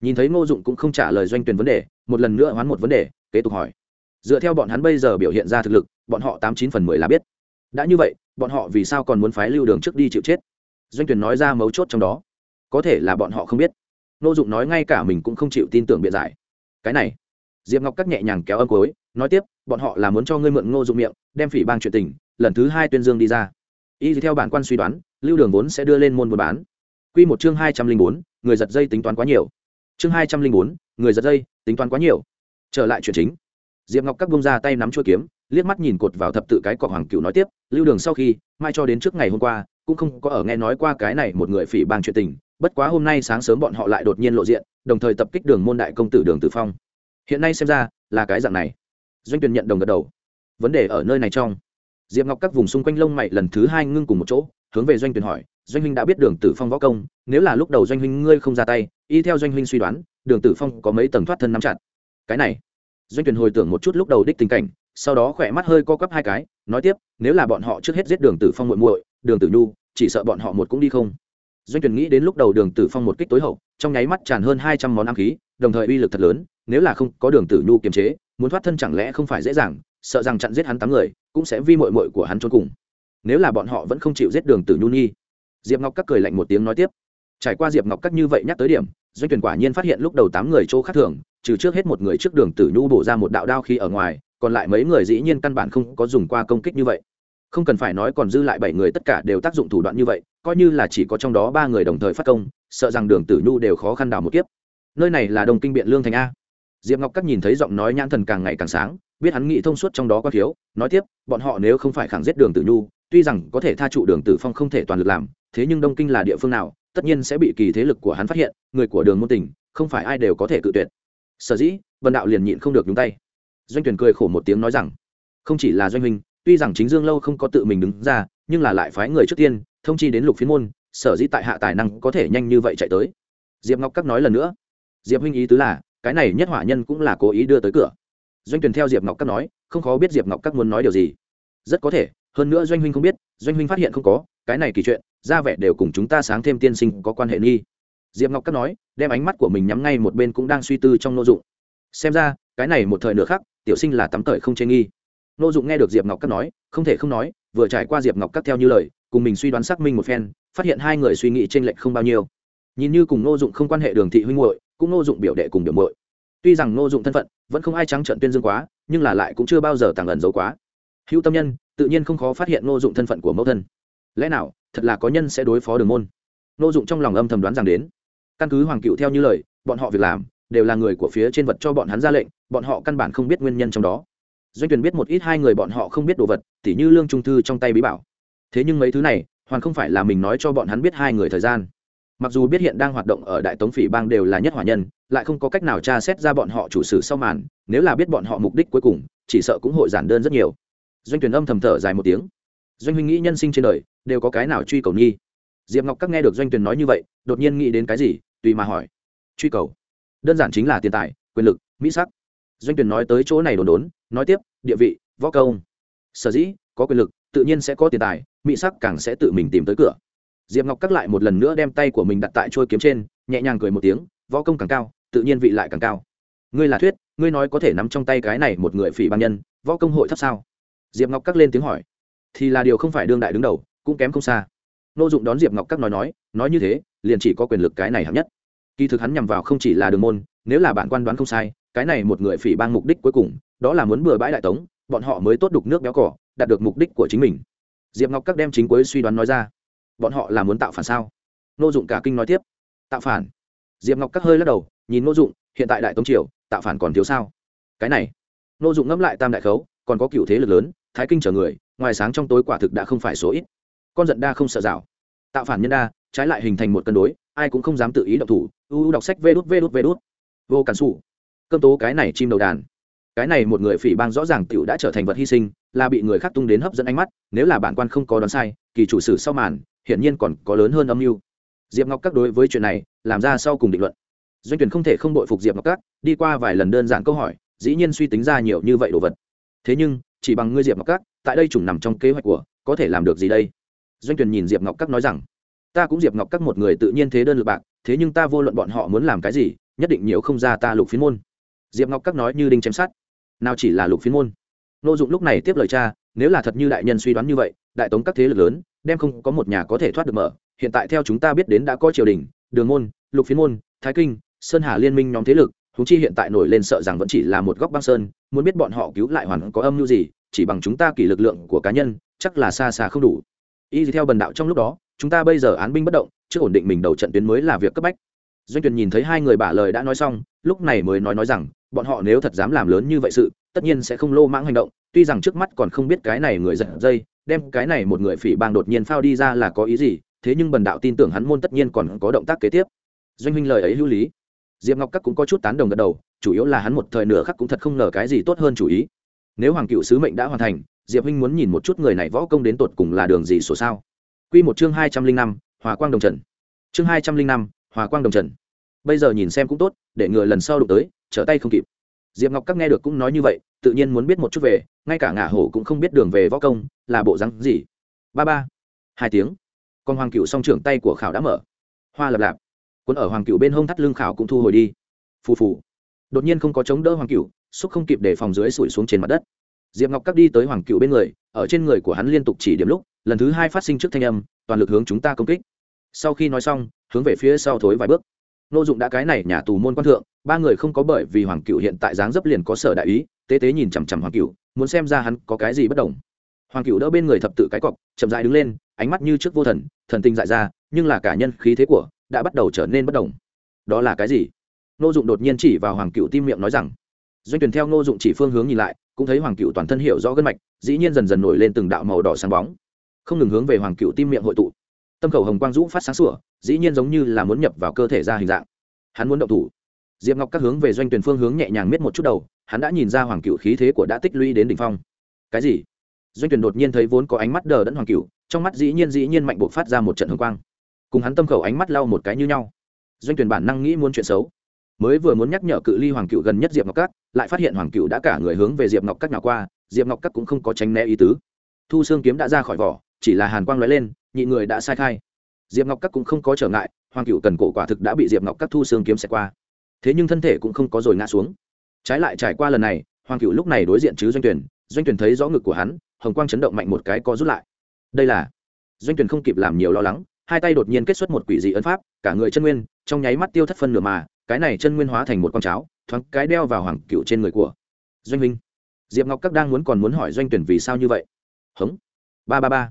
Nhìn thấy ngô dụng cũng không trả lời doanh tuyển vấn đề, một lần nữa hoán một vấn đề, kế tục hỏi. Dựa theo bọn hắn bây giờ biểu hiện ra thực lực, bọn họ tám chín phần mười là biết. Đã như vậy, bọn họ vì sao còn muốn phái lưu đường trước đi chịu chết? Doanh tuyển nói ra mấu chốt trong đó. Có thể là bọn họ không biết. Ngô dụng nói ngay cả mình cũng không chịu tin tưởng biện giải. Cái này. Diệp ngọc cắt nhẹ nhàng kéo âm cối nói tiếp, bọn họ là muốn cho ngươi mượn ngô dụng miệng, đem phỉ bang chuyện tình, lần thứ hai tuyên dương đi ra. Y theo bản quan suy đoán lưu đường vốn sẽ đưa lên môn buôn bán. Q một chương hai trăm linh bốn, người giật dây tính toán quá nhiều. Chương hai trăm linh bốn, người giật dây tính toán quá nhiều. Trở lại chuyện chính. Diệp ngọc các bông ra tay nắm chuôi kiếm, liếc mắt nhìn cột vào thập tự cái cọc hoàng cựu nói tiếp, lưu đường sau khi, mai cho đến trước ngày hôm qua, cũng không có ở nghe nói qua cái này một người phỉ bang chuyện tình, bất quá hôm nay sáng sớm bọn họ lại đột nhiên lộ diện, đồng thời tập kích đường môn đại công tử đường tử phong. Hiện nay xem ra, là cái dạng này. Doanh Tuyền nhận đồng gật đầu. Vấn đề ở nơi này trong. Diệp ngọc các vùng xung quanh lông mày lần thứ hai ngưng cùng một chỗ hướng về doanh tuyển hỏi, doanh huynh đã biết đường tử phong võ công, nếu là lúc đầu doanh huynh ngươi không ra tay, y theo doanh huynh suy đoán, đường tử phong có mấy tầng thoát thân nắm chặt? Cái này, doanh tuyển hồi tưởng một chút lúc đầu đích tình cảnh, sau đó khỏe mắt hơi co quắp hai cái, nói tiếp, nếu là bọn họ trước hết giết đường tử phong muội muội, đường tử nhu, chỉ sợ bọn họ một cũng đi không. Doanh tuyển nghĩ đến lúc đầu đường tử phong một kích tối hậu, trong nháy mắt tràn hơn hai trăm món ám khí, đồng thời uy lực thật lớn, nếu là không có đường tử nhu kiềm chế, muốn thoát thân chẳng lẽ không phải dễ dàng, sợ rằng chặn giết hắn tám người, cũng sẽ vi mội mội của hắn trốn cùng nếu là bọn họ vẫn không chịu giết đường tử nhu nhi. Diệp ngọc các cười lạnh một tiếng nói tiếp. Trải qua diệp ngọc các như vậy nhắc tới điểm, doanh tuyển quả nhiên phát hiện lúc đầu tám người chỗ khác thường, trừ trước hết một người trước đường tử nhu bổ ra một đạo đao khi ở ngoài, còn lại mấy người dĩ nhiên căn bản không có dùng qua công kích như vậy. Không cần phải nói còn dư lại bảy người tất cả đều tác dụng thủ đoạn như vậy, coi như là chỉ có trong đó ba người đồng thời phát công, sợ rằng đường tử nhu đều khó khăn đào một kiếp. Nơi này là đồng kinh biện lương thành a. Diệp ngọc các nhìn thấy giọng nói nhãn thần càng ngày càng sáng, biết hắn nghĩ thông suốt trong đó có thiếu nói tiếp, bọn họ nếu không phải khẳng giết đường tử nhu tuy rằng có thể tha trụ đường tử phong không thể toàn lực làm, thế nhưng đông kinh là địa phương nào, tất nhiên sẽ bị kỳ thế lực của hắn phát hiện, người của đường môn tình, không phải ai đều có thể cự tuyệt. Sở dĩ, vân đạo liền nhịn không được nhúng tay. Doanh tuyển cười khổ một tiếng nói rằng, không chỉ là doanh huynh, tuy rằng chính dương lâu không có tự mình đứng ra, nhưng là lại phái người trước tiên, thông chi đến lục phiến môn, sở dĩ tại hạ tài năng có thể nhanh như vậy chạy tới. Diệp ngọc các nói lần nữa, diệp huynh ý tứ là, cái này nhất hỏa nhân cũng là cố ý đưa tới cửa. Doanh tuyển theo diệp ngọc các nói, không khó biết diệp ngọc các muốn nói điều gì. Rất có thể hơn nữa doanh huynh không biết, doanh huynh phát hiện không có, cái này kỳ chuyện, ra vẻ đều cùng chúng ta sáng thêm tiên sinh có quan hệ nghi. Diệp ngọc các nói, đem ánh mắt của mình nhắm ngay một bên cũng đang suy tư trong nô dụng. Xem ra, cái này một thời nửa khác tiểu sinh là tắm tởi không chê nghi. Nô dụng nghe được diệp ngọc các nói, không thể không nói, vừa trải qua diệp ngọc các theo như lời, cùng mình suy đoán xác minh một phen, phát hiện hai người suy nghĩ t r ê n lệch không bao nhiêu. Nhìn như cùng nô dụng không quan hệ đường thị huynh hội cũng nô dụng biểu đệ cùng biểu mội tuy rằng nô dụng thân phận, vẫn không ai trắng trận tuyên dương quá, nhưng là lại cũng chưa bao giờ tàng ẩn giấu quá. Hữu tâm nhân tự nhiên không khó phát hiện nô dụng thân phận của mẫu thân. Lẽ nào, thật là có nhân sẽ đối phó đường môn? Nô dụng trong lòng âm thầm đoán rằng đến. Căn cứ hoàng cựu theo như lời, bọn họ việc làm đều là người của phía trên vật cho bọn hắn ra lệnh, bọn họ căn bản không biết nguyên nhân trong đó. Doanh tuyển biết một ít hai người bọn họ không biết đồ vật, tỉ như lương trung thư trong tay bí bảo. Thế nhưng mấy thứ này, hoàn không phải là mình nói cho bọn hắn biết hai người thời gian. Mặc dù biết hiện đang hoạt động ở đại tống phỉ bang đều là nhất hỏa nhân, lại không có cách nào tra xét ra bọn họ chủ sử sau màn, nếu là biết bọn họ mục đích cuối cùng, chỉ sợ cũng hội giản đơn rất nhiều doanh tuyển âm thầm thở dài một tiếng. Doanh huynh nghĩ nhân sinh trên đời, đều có cái nào truy cầu nhi diệp ngọc các nghe được doanh tuyển nói như vậy, đột nhiên nghĩ đến cái gì, tùy mà hỏi. Truy cầu? Đơn giản chính là tiền tài, quyền lực, mỹ sắc. Doanh tuyển nói tới chỗ này đồn đốn, nói tiếp, địa vị, võ công. Sở dĩ, có quyền lực, tự nhiên sẽ có tiền tài, mỹ sắc càng sẽ tự mình tìm tới cửa. Diệp ngọc cắt lại một lần nữa đem tay của mình đặt tại trôi kiếm trên, nhẹ nhàng cười một tiếng, võ công càng cao, tự nhiên vị lại càng cao. Ngươi là thuyết, ngươi nói có thể nắm trong tay cái này một người phỉ ban nhân, võ công hội thấp sao? Diệp ngọc cắt lên tiếng hỏi. Thì là điều không phải đương đại đứng đầu, cũng kém không xa. Nô dụng đón diệp ngọc cắt nói nói nói như thế, liền chỉ có quyền lực cái này hạng nhất. Kỳ thực hắn nhằm vào không chỉ là đường môn, nếu là bạn quan đoán không sai, cái này một người phỉ bang mục đích cuối cùng, đó là muốn bừa bãi đại tống, bọn họ mới tốt đục nước béo cỏ, đạt được mục đích của chính mình. Diệp ngọc các đem chính cuối suy đoán nói ra. Bọn họ là muốn tạo phản sao? Nô dụng cả kinh nói tiếp. Tạo phản? Diệp ngọc các hơi lắc đầu, nhìn nô dụng, hiện tại đại tống triều, tạo phản còn thiếu sao? Cái này. Nô dụng ngẫm lại tam đại khấu, còn có cựu thế lực lớn thái kinh chở người, ngoài sáng trong tối quả thực đã không phải số ít. Con giận đa không sợ rào. Tạo phản nhân đa, trái lại hình thành một cân đối, ai cũng không dám tự ý động thủ. U đọc sách vê đút vê đút vê đút. Vô cản xù cơm tố cái này chim đầu đàn. Cái này một người phỉ bang rõ ràng t i ể u đã trở thành vật hy sinh, là bị người khác tung đến hấp dẫn ánh mắt, nếu là bản quan không có đoán sai, kỳ chủ sử sau màn, hiển nhiên còn có lớn hơn âm mưu. Diệp ngọc các đối với chuyện này, làm ra sau cùng định luận. Doanh tuyển không thể không đội phục diệp ngọc các, đi qua vài lần đơn giản câu hỏi, dĩ nhiên suy tính ra nhiều như vậy đồ vật. Thế nhưng chỉ bằng ngươi diệp ngọc các, tại đây chủng nằm trong kế hoạch của, có thể làm được gì đây? Doanh Tuyền nhìn diệp ngọc các nói rằng, ta cũng diệp ngọc các một người tự nhiên thế đơn lực bạc, thế nhưng ta vô luận bọn họ muốn làm cái gì, nhất định nếu không ra ta lục phiến môn. Diệp ngọc các nói như đinh chém sát nào chỉ là lục phiến môn. Nội dụng lúc này tiếp lời cha, nếu là thật như đại nhân suy đoán như vậy, đại tống các thế lực lớn, đem không có một nhà có thể thoát được mở. Hiện tại theo chúng ta biết đến đã có triều đình, đường môn, lục phiến môn, thái kinh, sơn hà liên minh nhóm thế lực húng chi hiện tại nổi lên sợ rằng vẫn chỉ là một góc băng sơn, muốn biết bọn họ cứu lại hoàn có âm mưu gì, chỉ bằng chúng ta kỷ lực lượng của cá nhân, chắc là xa xa không đủ. Y theo bần đạo trong lúc đó, chúng ta bây giờ án binh bất động, chưa ổn định mình đầu trận tuyến mới là việc cấp bách. Doanh tuyển nhìn thấy hai người bả lời đã nói xong, lúc này mới nói nói rằng, bọn họ nếu thật dám làm lớn như vậy sự, tất nhiên sẽ không lô mãng hành động, tuy rằng trước mắt còn không biết cái này người giật dây, đem cái này một người phỉ bang đột nhiên phao đi ra là có ý gì, thế nhưng bần đạo tin tưởng hắn môn tất nhiên còn có động tác kế tiếp. Doanh huynh lời ấy hữu lý diệp ngọc các cũng có chút tán đồng gật đầu, chủ yếu là hắn một thời nửa khắc cũng thật không ngờ cái gì tốt hơn chủ ý. Nếu hoàng cựu sứ mệnh đã hoàn thành, diệp huynh muốn nhìn một chút người này võ công đến tột cùng là đường gì sổ sao? Q một chương hai trăm linh năm, hòa quang đồng trần. Chương hai trăm linh năm, hòa quang đồng trần. Bây giờ nhìn xem cũng tốt, để ngừa lần sau đụng tới, trở tay không kịp. Diệp ngọc các nghe được cũng nói như vậy, tự nhiên muốn biết một chút về, ngay cả ngả hổ cũng không biết đường về võ công, là bộ rắn gì. Ba ba. Hai tiếng. Con hoàng cựu song trưởng tay của khảo đã mở. Hoa lập lạp quân ở hoàng cựu bên hông thắt lưng khảo cũng thu hồi đi. Phù phù. Đột nhiên không có chống đỡ hoàng cựu xúc không kịp để phòng dưới sủi xuống trên mặt đất. Diệp ngọc cắt đi tới hoàng cựu bên người, ở trên người của hắn liên tục chỉ điểm lúc, lần thứ hai phát sinh trước thanh âm, toàn lực hướng chúng ta công kích. Sau khi nói xong, hướng về phía sau thối vài bước. Nô dụng đã cái này nhà tù môn quan thượng, ba người không có bởi vì hoàng cựu hiện tại dáng dấp liền có sở đại ý, tế tế nhìn chằm chằm hoàng cựu muốn xem ra hắn có cái gì bất đồng. Hoàng cựu đỡ bên người thập tự cái cọc, chậm dại đứng lên, ánh mắt như trước vô thần thần tinh dại ra, nhưng là cả nhân khí thế của đã bắt đầu trở nên bất đồng. Đó là cái gì? Nô dụng đột nhiên chỉ vào hoàng cựu tim miệng nói rằng, doanh tuyển theo nô dụng chỉ phương hướng nhìn lại, cũng thấy hoàng cựu toàn thân hiểu rõ gân mạch, dĩ nhiên dần dần nổi lên từng đạo màu đỏ sáng bóng. Không ngừng hướng về hoàng cựu tim miệng hội tụ. Tâm khẩu hồng quang dũ phát sáng sủa, dĩ nhiên giống như là muốn nhập vào cơ thể ra hình dạng. Hắn muốn động thủ. Diệp ngọc các hướng về doanh tuyển phương hướng nhẹ nhàng miết một chút đầu, hắn đã nhìn ra hoàng cựu khí thế của đã tích lũy đến đỉnh phong. Cái gì? Doanh tuyển đột nhiên thấy vốn có ánh mắt đờ đẫn hoàng cựu, trong mắt dĩ nhiên dĩ nhiên mạnh buộc phát ra một trận hồng quang cùng hắn tâm khẩu ánh mắt lau một cái như nhau. Doanh tuyển bản năng nghĩ muốn chuyện xấu. Mới vừa muốn nhắc nhở cự ly hoàng cựu gần nhất diệp ngọc cát, lại phát hiện hoàng cựu đã cả người hướng về diệp ngọc cát nào qua diệp ngọc cát cũng không có tránh né ý tứ. Thu xương kiếm đã ra khỏi vỏ chỉ là hàn quang lóe lên nhị người đã sai khai. Diệp ngọc cát cũng không có trở ngại hoàng cựu cần cổ quả thực đã bị diệp ngọc cát thu xương kiếm xẹt qua. Thế nhưng thân thể cũng không có rồi ngã xuống. Trái lại trải qua lần này hoàng cựu lúc này đối diện chứ doanh tuyển doanh tuyển thấy rõ ngực của hắn hồng quang chấn động mạnh một cái co rút lại. Đây là doanh tuyển không kịp làm nhiều lo lắng hai tay đột nhiên kết xuất một quỷ dị ấn pháp, cả người chân nguyên, trong nháy mắt tiêu thất phân nửa mà, cái này chân nguyên hóa thành một con cháo, thoáng cái đeo vào hoàng cựu trên người của doanh minh diệp ngọc các đang muốn còn muốn hỏi doanh tuyển vì sao như vậy. Hống. Ba ba ba.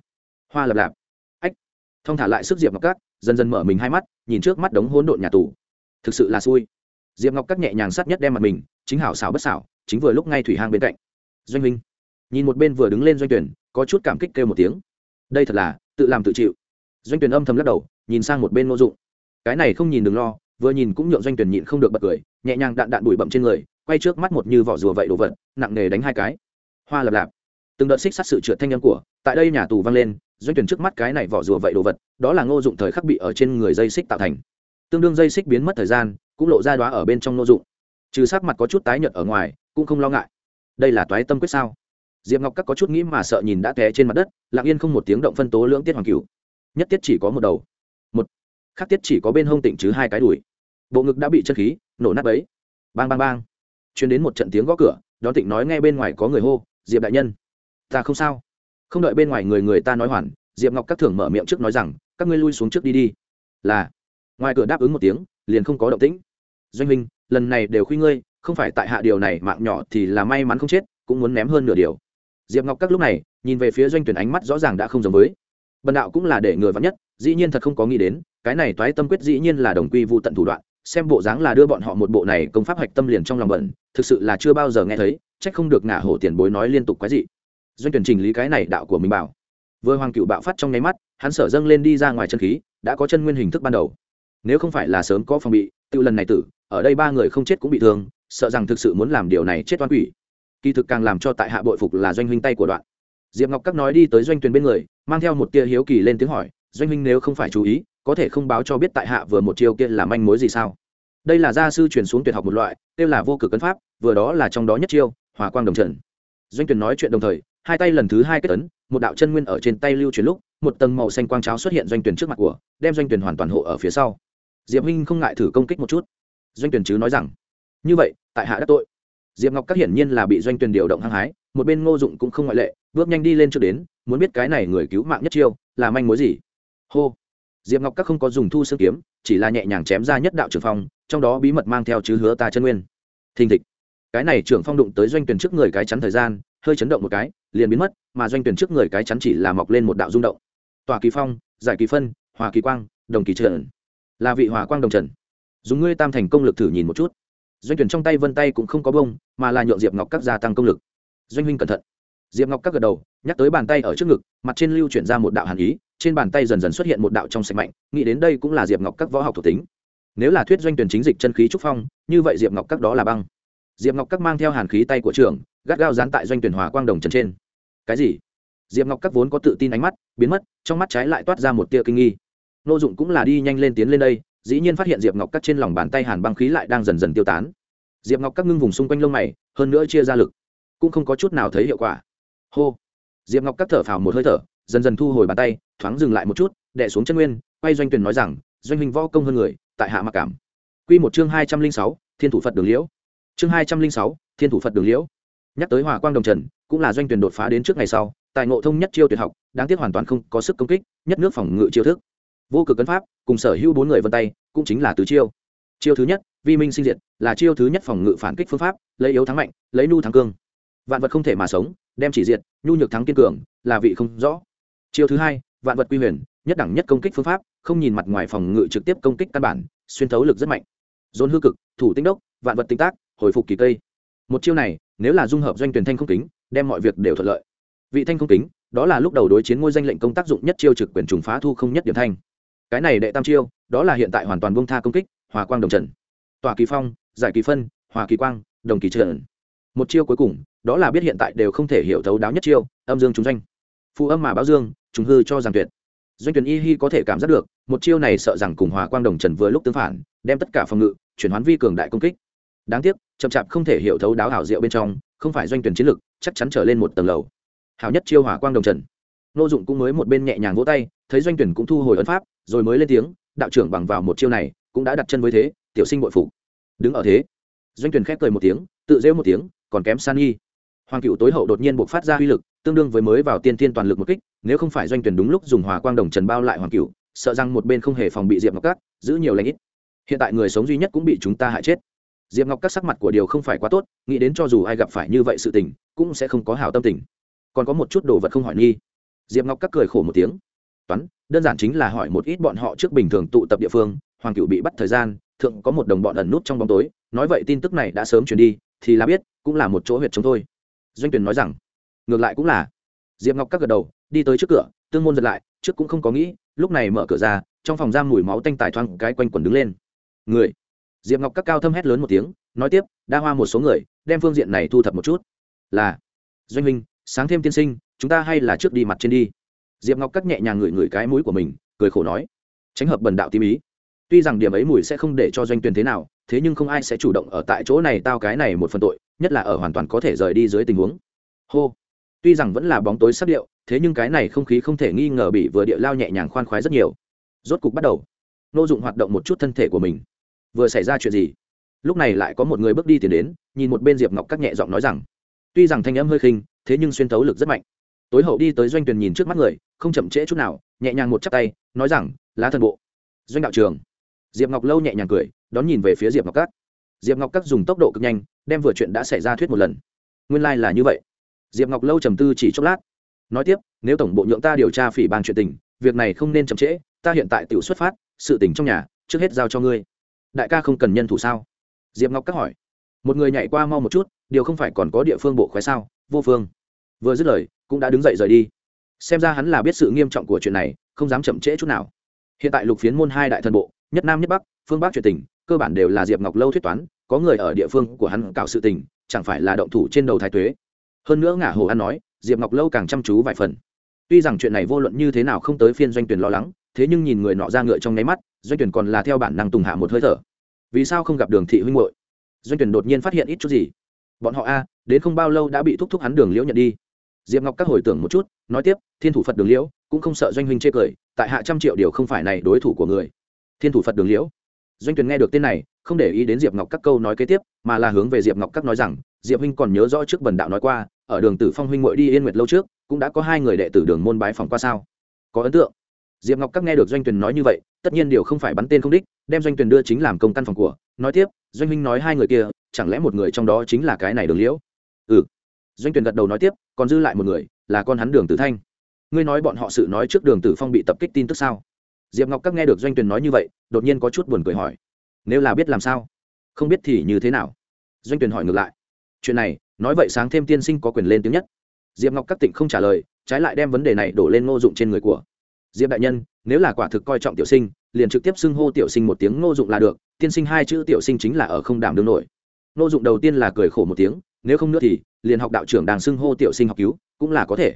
Hoa lập lạp. Ách. Thông thả lại sức diệp ngọc các, dần dần mở mình hai mắt, nhìn trước mắt đống hỗn độn nhà tù. Thực sự là xui. Diệp ngọc các nhẹ nhàng sát nhất đem mặt mình, chính hảo xảo bất xảo, chính vừa lúc ngay thủy hang bên cạnh. Doanh minh nhìn một bên vừa đứng lên doanh tuyển, có chút cảm kích kêu một tiếng. Đây thật là tự làm tự chịu doanh tuyển âm thầm lắc đầu, nhìn sang một bên ngô dụng. Cái này không nhìn đừng lo, vừa nhìn cũng nhượng doanh tuyển nhịn không được bật cười, nhẹ nhàng đạn đạn bụi bậm trên người, quay trước mắt một như vỏ rùa vậy đồ vật, nặng nề đánh hai cái. Hoa lập lạp. Từng đợt xích sát sự trượt thanh âm của, tại đây nhà tù vang lên, doanh tuyển trước mắt cái này vỏ rùa vậy đồ vật, đó là ngô dụng thời khắc bị ở trên người dây xích tạo thành. Tương đương dây xích biến mất thời gian, cũng lộ ra đóa ở bên trong ngô dụng. Trừ sắc mặt có chút tái nhợt ở ngoài, cũng không lo ngại. Đây là toái tâm quyết sao? Diệp ngọc các có chút nghĩ mà sợ nhìn đã té trên mặt đất, lặng yên không một tiếng động phân tố lưỡng tiết hoàng cửu nhất tiết chỉ có một đầu. Một. Khác tiết chỉ có bên hông tịnh chứ hai cái đùi. Bộ ngực đã bị chân khí, nổ nát ấy bang bang bang. Chuyến đến một trận tiếng gõ cửa, đón tịnh nói nghe bên ngoài có người hô, diệp đại nhân, ta không sao. Không đợi bên ngoài người người ta nói hoàn, diệp ngọc các thưởng mở miệng trước nói rằng, các ngươi lui xuống trước đi đi. Là. Ngoài cửa đáp ứng một tiếng, liền không có động tĩnh. Doanh minh lần này đều khuyên ngươi, không phải tại hạ điều này mạng nhỏ thì là may mắn không chết, cũng muốn ném hơn nửa điều. Diệp ngọc các lúc này, nhìn về phía doanh tuyển ánh mắt rõ ràng đã không giống với bần đạo cũng là để người vắn nhất, dĩ nhiên thật không có nghĩ đến, cái này toái tâm quyết dĩ nhiên là đồng quy vụ tận thủ đoạn, xem bộ dáng là đưa bọn họ một bộ này công pháp hạch tâm liền trong lòng bẩn, thực sự là chưa bao giờ nghe thấy trách không được ngả hổ tiền bối nói liên tục quái dị. Doanh tuyển trình lý cái này đạo của mình bảo. Vừa hoàng cựu bạo phát trong nháy mắt, hắn sở dâng lên đi ra ngoài chân khí, đã có chân nguyên hình thức ban đầu. Nếu không phải là sớm có phòng bị, tự lần này tử, ở đây ba người không chết cũng bị thương, sợ rằng thực sự muốn làm điều này chết oan quỷ. Kỳ thực càng làm cho tại hạ bội phục là doanh huynh tay của đoạn diệp ngọc các nói đi tới doanh tuyền bên người, mang theo một tia hiếu kỳ lên tiếng hỏi, doanh huynh nếu không phải chú ý, có thể không báo cho biết tại hạ vừa một chiêu kia là manh mối gì sao? Đây là gia sư truyền xuống tuyệt học một loại, kêu là vô cực cấn pháp, vừa đó là trong đó nhất chiêu hòa quang đồng trần. Doanh tuyền nói chuyện đồng thời, hai tay lần thứ hai kết ấn, một đạo chân nguyên ở trên tay lưu chuyển lúc, một tầng màu xanh quang cháo xuất hiện doanh tuyển trước mặt của, đem doanh tuyển hoàn toàn hộ ở phía sau. Diệp huynh không ngại thử công kích một chút. Doanh tuyển chứ nói rằng, như vậy, tại hạ đã tội diệp ngọc các hiển nhiên là bị doanh Tuyền điều động hăng hái, một bên ngô dụng cũng không ngoại lệ, bước nhanh đi lên trước đến, muốn biết cái này người cứu mạng nhất chiêu, là manh mối gì. Hô. Diệp ngọc các không có dùng thu xương kiếm, chỉ là nhẹ nhàng chém ra nhất đạo trưởng phong, trong đó bí mật mang theo chứ hứa ta chân nguyên. Thình thịch. Cái này trưởng phong đụng tới doanh tuyển trước người cái chắn thời gian, hơi chấn động một cái, liền biến mất, mà doanh tuyển trước người cái chắn chỉ là mọc lên một đạo rung động. Tòa kỳ phong, giải kỳ phân, hòa kỳ quang, đồng kỳ trần. Là vị hòa quang đồng trần. Dùng ngươi tam thành công lực thử nhìn một chút doanh tuyển trong tay vân tay cũng không có bông, mà là nhượng diệp ngọc các gia tăng công lực. doanh huynh cẩn thận. diệp ngọc các gật đầu, nhắc tới bàn tay ở trước ngực, mặt trên lưu chuyển ra một đạo hàn ý, trên bàn tay dần dần xuất hiện một đạo trong sạch mạnh, nghĩ đến đây cũng là diệp ngọc các võ học thuộc tính. nếu là thuyết doanh tuyển chính dịch chân khí trúc phong, như vậy diệp ngọc các đó là băng. diệp ngọc các mang theo hàn khí tay của trường, gắt gao dán tại doanh tuyển hòa quang đồng trần trên. cái gì? diệp ngọc các vốn có tự tin ánh mắt, biến mất, trong mắt trái lại toát ra một tia kinh nghi. nô dụng cũng là đi nhanh lên tiến lên đây dĩ nhiên phát hiện diệp ngọc cắt trên lòng bàn tay hàn băng khí lại đang dần dần tiêu tán diệp ngọc cắt ngưng vùng xung quanh lông mày hơn nữa chia ra lực cũng không có chút nào thấy hiệu quả hô diệp ngọc cắt thở phào một hơi thở dần dần thu hồi bàn tay thoáng dừng lại một chút đẻ xuống chân nguyên quay doanh tuyển nói rằng doanh hình võ công hơn người tại hạ mặc cảm q một chương hai trăm linh sáu thiên thủ phật đường liễu chương hai trăm linh sáu thiên thủ phật đường liễu nhắc tới hòa quang đồng trần cũng là doanh tuyển đột phá đến trước ngày sau tài ngộ thông nhất chiêu tuyệt học đáng tiếc hoàn toàn không có sức công kích nhất nước phòng ngự chiêu thức vô cực cấn pháp, cùng sở hữu bốn người vân tay, cũng chính là tứ chiêu. Chiêu thứ nhất, vi minh sinh diệt, là chiêu thứ nhất phòng ngự phản kích phương pháp, lấy yếu thắng mạnh, lấy nu thắng cương. Vạn vật không thể mà sống, đem chỉ diệt, nhu nhược thắng kiên cường, là vị không rõ. Chiêu thứ hai, vạn vật quy huyền, nhất đẳng nhất công kích phương pháp, không nhìn mặt ngoài phòng ngự trực tiếp công kích căn bản, xuyên thấu lực rất mạnh. Dồn hư cực, thủ tinh đốc, vạn vật tinh tác, hồi phục kỳ cây. Một chiêu này, nếu là dung hợp doanh tuyển thanh không kính, đem mọi việc đều thuận lợi. Vị thanh không kính, đó là lúc đầu đối chiến ngôi danh lệnh công tác dụng nhất chiêu trực quyền trùng phá thu không nhất điểm thanh cái này đệ tam chiêu, đó là hiện tại hoàn toàn bông tha công kích, hòa quang đồng trần. Tòa kỳ phong, giải kỳ phân, hòa kỳ quang, đồng kỳ trần. Một chiêu cuối cùng, đó là biết hiện tại đều không thể hiểu thấu đáo nhất chiêu, âm dương chúng doanh. Phụ âm mà báo dương chúng hư cho rằng tuyệt. Doanh tuyển y hi có thể cảm giác được, một chiêu này sợ rằng cùng hòa quang đồng trần vừa lúc tương phản, đem tất cả phòng ngự, chuyển hoán vi cường đại công kích. Đáng tiếc, chậm chạp không thể hiểu thấu đáo hảo diệu bên trong, không phải doanh tuyển chiến lực, chắc chắn trở lên một tầng lầu. Hảo nhất chiêu hòa quang đồng trần. Nô dụng cũng mới một bên nhẹ nhàng vỗ tay thấy doanh tuyển cũng thu hồi ấn pháp, rồi mới lên tiếng, đạo trưởng bằng vào một chiêu này, cũng đã đặt chân với thế, tiểu sinh bội phục. Đứng ở thế, doanh tuyển khép cười một tiếng, tự rêu một tiếng, còn kém san nghi hoàng cựu tối hậu đột nhiên buộc phát ra uy lực, tương đương với mới vào tiên thiên toàn lực một kích, nếu không phải doanh tuyển đúng lúc dùng hỏa quang đồng trần bao lại hoàng cựu sợ rằng một bên không hề phòng bị diệp ngọc cát giữ nhiều lãnh ít. Hiện tại người sống duy nhất cũng bị chúng ta hại chết. Diệp ngọc các sắc mặt của điều không phải quá tốt, nghĩ đến cho dù ai gặp phải như vậy sự tình, cũng sẽ không có hảo tâm tình. Còn có một chút đồ vật không hỏi nghi. Diệp ngọc các cười khổ một tiếng toán, đơn giản chính là hỏi một ít bọn họ trước bình thường tụ tập địa phương, hoàng cựu bị bắt thời gian, thượng có một đồng bọn ẩn nút trong bóng tối, nói vậy tin tức này đã sớm truyền đi, thì là biết, cũng là một chỗ huyệt chống thôi. Doanh Tuyền nói rằng, ngược lại cũng là. Diệp ngọc các gật đầu, đi tới trước cửa, tương môn giật lại, trước cũng không có nghĩ, lúc này mở cửa ra, trong phòng giam mùi máu tanh tài thoang cái quanh quần đứng lên. Người? Diệp ngọc các cao thâm hét lớn một tiếng, nói tiếp, đa hoa một số người, đem phương diện này thu thập một chút. Là. Doanh minh sáng thêm tiên sinh, chúng ta hay là trước đi mặt trên đi diệp ngọc cắt nhẹ nhàng ngửi ngửi cái mũi của mình, cười khổ nói, tránh hợp bần đạo tim ý. Tuy rằng điểm ấy mùi sẽ không để cho doanh tuyển thế nào, thế nhưng không ai sẽ chủ động ở tại chỗ này tao cái này một phần tội, nhất là ở hoàn toàn có thể rời đi dưới tình huống. Hô. Tuy rằng vẫn là bóng tối sắc điệu, thế nhưng cái này không khí không thể nghi ngờ bị vừa địa lao nhẹ nhàng khoan khoái rất nhiều. Rốt cục bắt đầu, nô dụng hoạt động một chút thân thể của mình. Vừa xảy ra chuyện gì? Lúc này lại có một người bước đi tiến đến, nhìn một bên diệp ngọc các nhẹ giọng nói rằng, tuy rằng thanh âm hơi khinh, thế nhưng xuyên thấu lực rất mạnh. Tối hậu đi tới doanh Tuyền nhìn trước mắt người không chậm trễ chút nào, nhẹ nhàng một chắp tay, nói rằng, lá thần bộ. Doanh đạo trường diệp ngọc lâu nhẹ nhàng cười, đón nhìn về phía diệp ngọc Cát. diệp ngọc Cát dùng tốc độ cực nhanh, đem vừa chuyện đã xảy ra thuyết một lần. Nguyên lai、like、là như vậy. Diệp ngọc lâu trầm tư chỉ chốc lát. Nói tiếp, nếu tổng bộ nhượng ta điều tra phỉ bàn chuyện tình, việc này không nên chậm trễ, ta hiện tại tự xuất phát, sự tình trong nhà, trước hết giao cho ngươi. Đại ca không cần nhân thủ sao? Diệp ngọc các hỏi. Một người nhảy qua mau một chút, điều không phải còn có địa phương bộ khoái sao? Vô phương. Vừa dứt lời, cũng đã đứng dậy rời đi xem ra hắn là biết sự nghiêm trọng của chuyện này, không dám chậm trễ chút nào. Hiện tại lục phiến môn hai đại thần bộ, nhất nam nhất bắc, phương bắc chuyện tình, cơ bản đều là diệp ngọc lâu thuyết toán, có người ở địa phương của hắn cạo sự tình, chẳng phải là động thủ trên đầu thái tuế. Hơn nữa ngả hồ an nói, diệp ngọc lâu càng chăm chú vài phần. Tuy rằng chuyện này vô luận như thế nào không tới phiên doanh tuyển lo lắng, thế nhưng nhìn người nọ ra ngựa trong nháy mắt, doanh tuyển còn là theo bản năng tùng hạ một hơi thở. Vì sao không gặp đường thị huynh hội doanh tuyển đột nhiên phát hiện ít chút gì. Bọn họ a, đến không bao lâu đã bị thúc thúc hắn đường liễu nhận đi diệp ngọc các hồi tưởng một chút, nói tiếp, thiên thủ phật đường liễu, cũng không sợ doanh huynh chê cười, tại hạ trăm triệu điều không phải này đối thủ của người. Thiên thủ phật đường liễu. Doanh Tuyền nghe được tên này, không để ý đến diệp ngọc các câu nói kế tiếp, mà là hướng về diệp ngọc các nói rằng, diệp huynh còn nhớ rõ trước bần đạo nói qua, ở đường tử phong huynh ngội đi yên nguyệt lâu trước, cũng đã có hai người đệ tử đường môn bái phòng qua sao? Có ấn tượng. Diệp ngọc các nghe được doanh Tuyền nói như vậy, tất nhiên điều không phải bắn tên không đích, đem doanh Tuyền đưa chính làm công căn phòng của. Nói tiếp, doanh huynh nói hai người kia, chẳng lẽ một người trong đó chính là cái này đường liễu? Doanh tuyển gật đầu nói tiếp, còn dư lại một người, là con hắn đường tử thanh. Ngươi nói bọn họ sự nói trước đường tử phong bị tập kích tin tức sao? Diệp ngọc các nghe được doanh tuyển nói như vậy, đột nhiên có chút buồn cười hỏi. Nếu là biết làm sao? Không biết thì như thế nào? Doanh tuyển hỏi ngược lại. Chuyện này, nói vậy sáng thêm tiên sinh có quyền lên tiếng nhất. Diệp ngọc các tỉnh không trả lời, trái lại đem vấn đề này đổ lên ngô dụng trên người của. Diệp đại nhân, nếu là quả thực coi trọng tiểu sinh, liền trực tiếp xưng hô tiểu sinh một tiếng ngô dụng là được, tiên sinh hai chữ tiểu sinh chính là ở không đảm đương nổi. Ngô dụng đầu tiên là cười khổ một tiếng, nếu không nữa thì liền học đạo trưởng đang xưng hô tiểu sinh học cứu, cũng là có thể.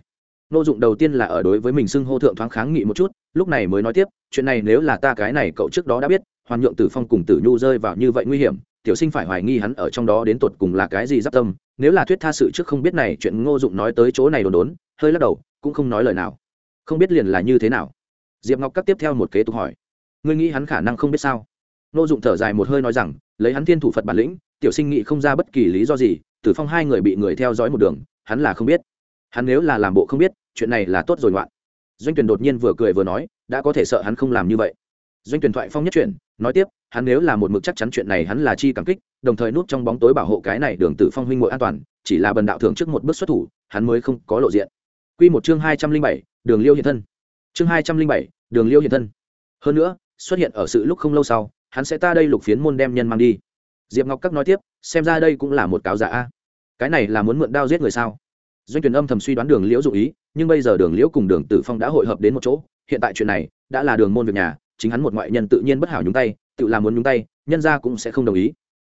Ngô dụng đầu tiên là ở đối với mình xưng hô thượng thoáng kháng nghị một chút, lúc này mới nói tiếp, chuyện này nếu là ta cái này cậu trước đó đã biết, hoàn nhượng tử phong cùng tử nhu rơi vào như vậy nguy hiểm, tiểu sinh phải hoài nghi hắn ở trong đó đến tột cùng là cái gì giáp tâm, nếu là thuyết tha sự trước không biết này, chuyện ngô dụng nói tới chỗ này đồn đốn, hơi lắc đầu, cũng không nói lời nào. Không biết liền là như thế nào? Diệp ngọc cắt tiếp theo một kế tục hỏi. Ngươi nghĩ hắn khả năng không biết sao? Ngô dụng thở dài một hơi nói rằng, lấy hắn thiên thủ phật bản lĩnh, tiểu sinh nghĩ không ra bất kỳ lý do gì tử phong hai người bị người theo dõi một đường, hắn là không biết. Hắn nếu là làm bộ không biết, chuyện này là tốt rồi ngoạn doanh tuyển đột nhiên vừa cười vừa nói, đã có thể sợ hắn không làm như vậy. Doanh tuyển thoại phong nhất chuyển nói tiếp, hắn nếu là một mực chắc chắn chuyện này hắn là chi cảm kích, đồng thời núp trong bóng tối bảo hộ cái này đường tử phong huynh ngội an toàn, chỉ là bần đạo thưởng trước một bước xuất thủ, hắn mới không có lộ diện. Quy một chương hai trăm linh bảy, đường liêu hiện thân. Chương hai trăm linh bảy, đường liêu hiện thân. Hơn nữa, xuất hiện ở sự lúc không lâu sau, hắn sẽ ta đây lục phiến môn đem nhân mang đi diệp ngọc các nói tiếp, xem ra đây cũng là một cáo giả a. Cái này là muốn mượn đao giết người sao? Doanh tuyển âm thầm suy đoán đường liễu dụ ý, nhưng bây giờ đường liễu cùng đường tử phong đã hội hợp đến một chỗ, hiện tại chuyện này đã là đường môn việc nhà, chính hắn một ngoại nhân tự nhiên bất hảo nhúng tay, tự làm muốn nhúng tay, nhân ra cũng sẽ không đồng ý.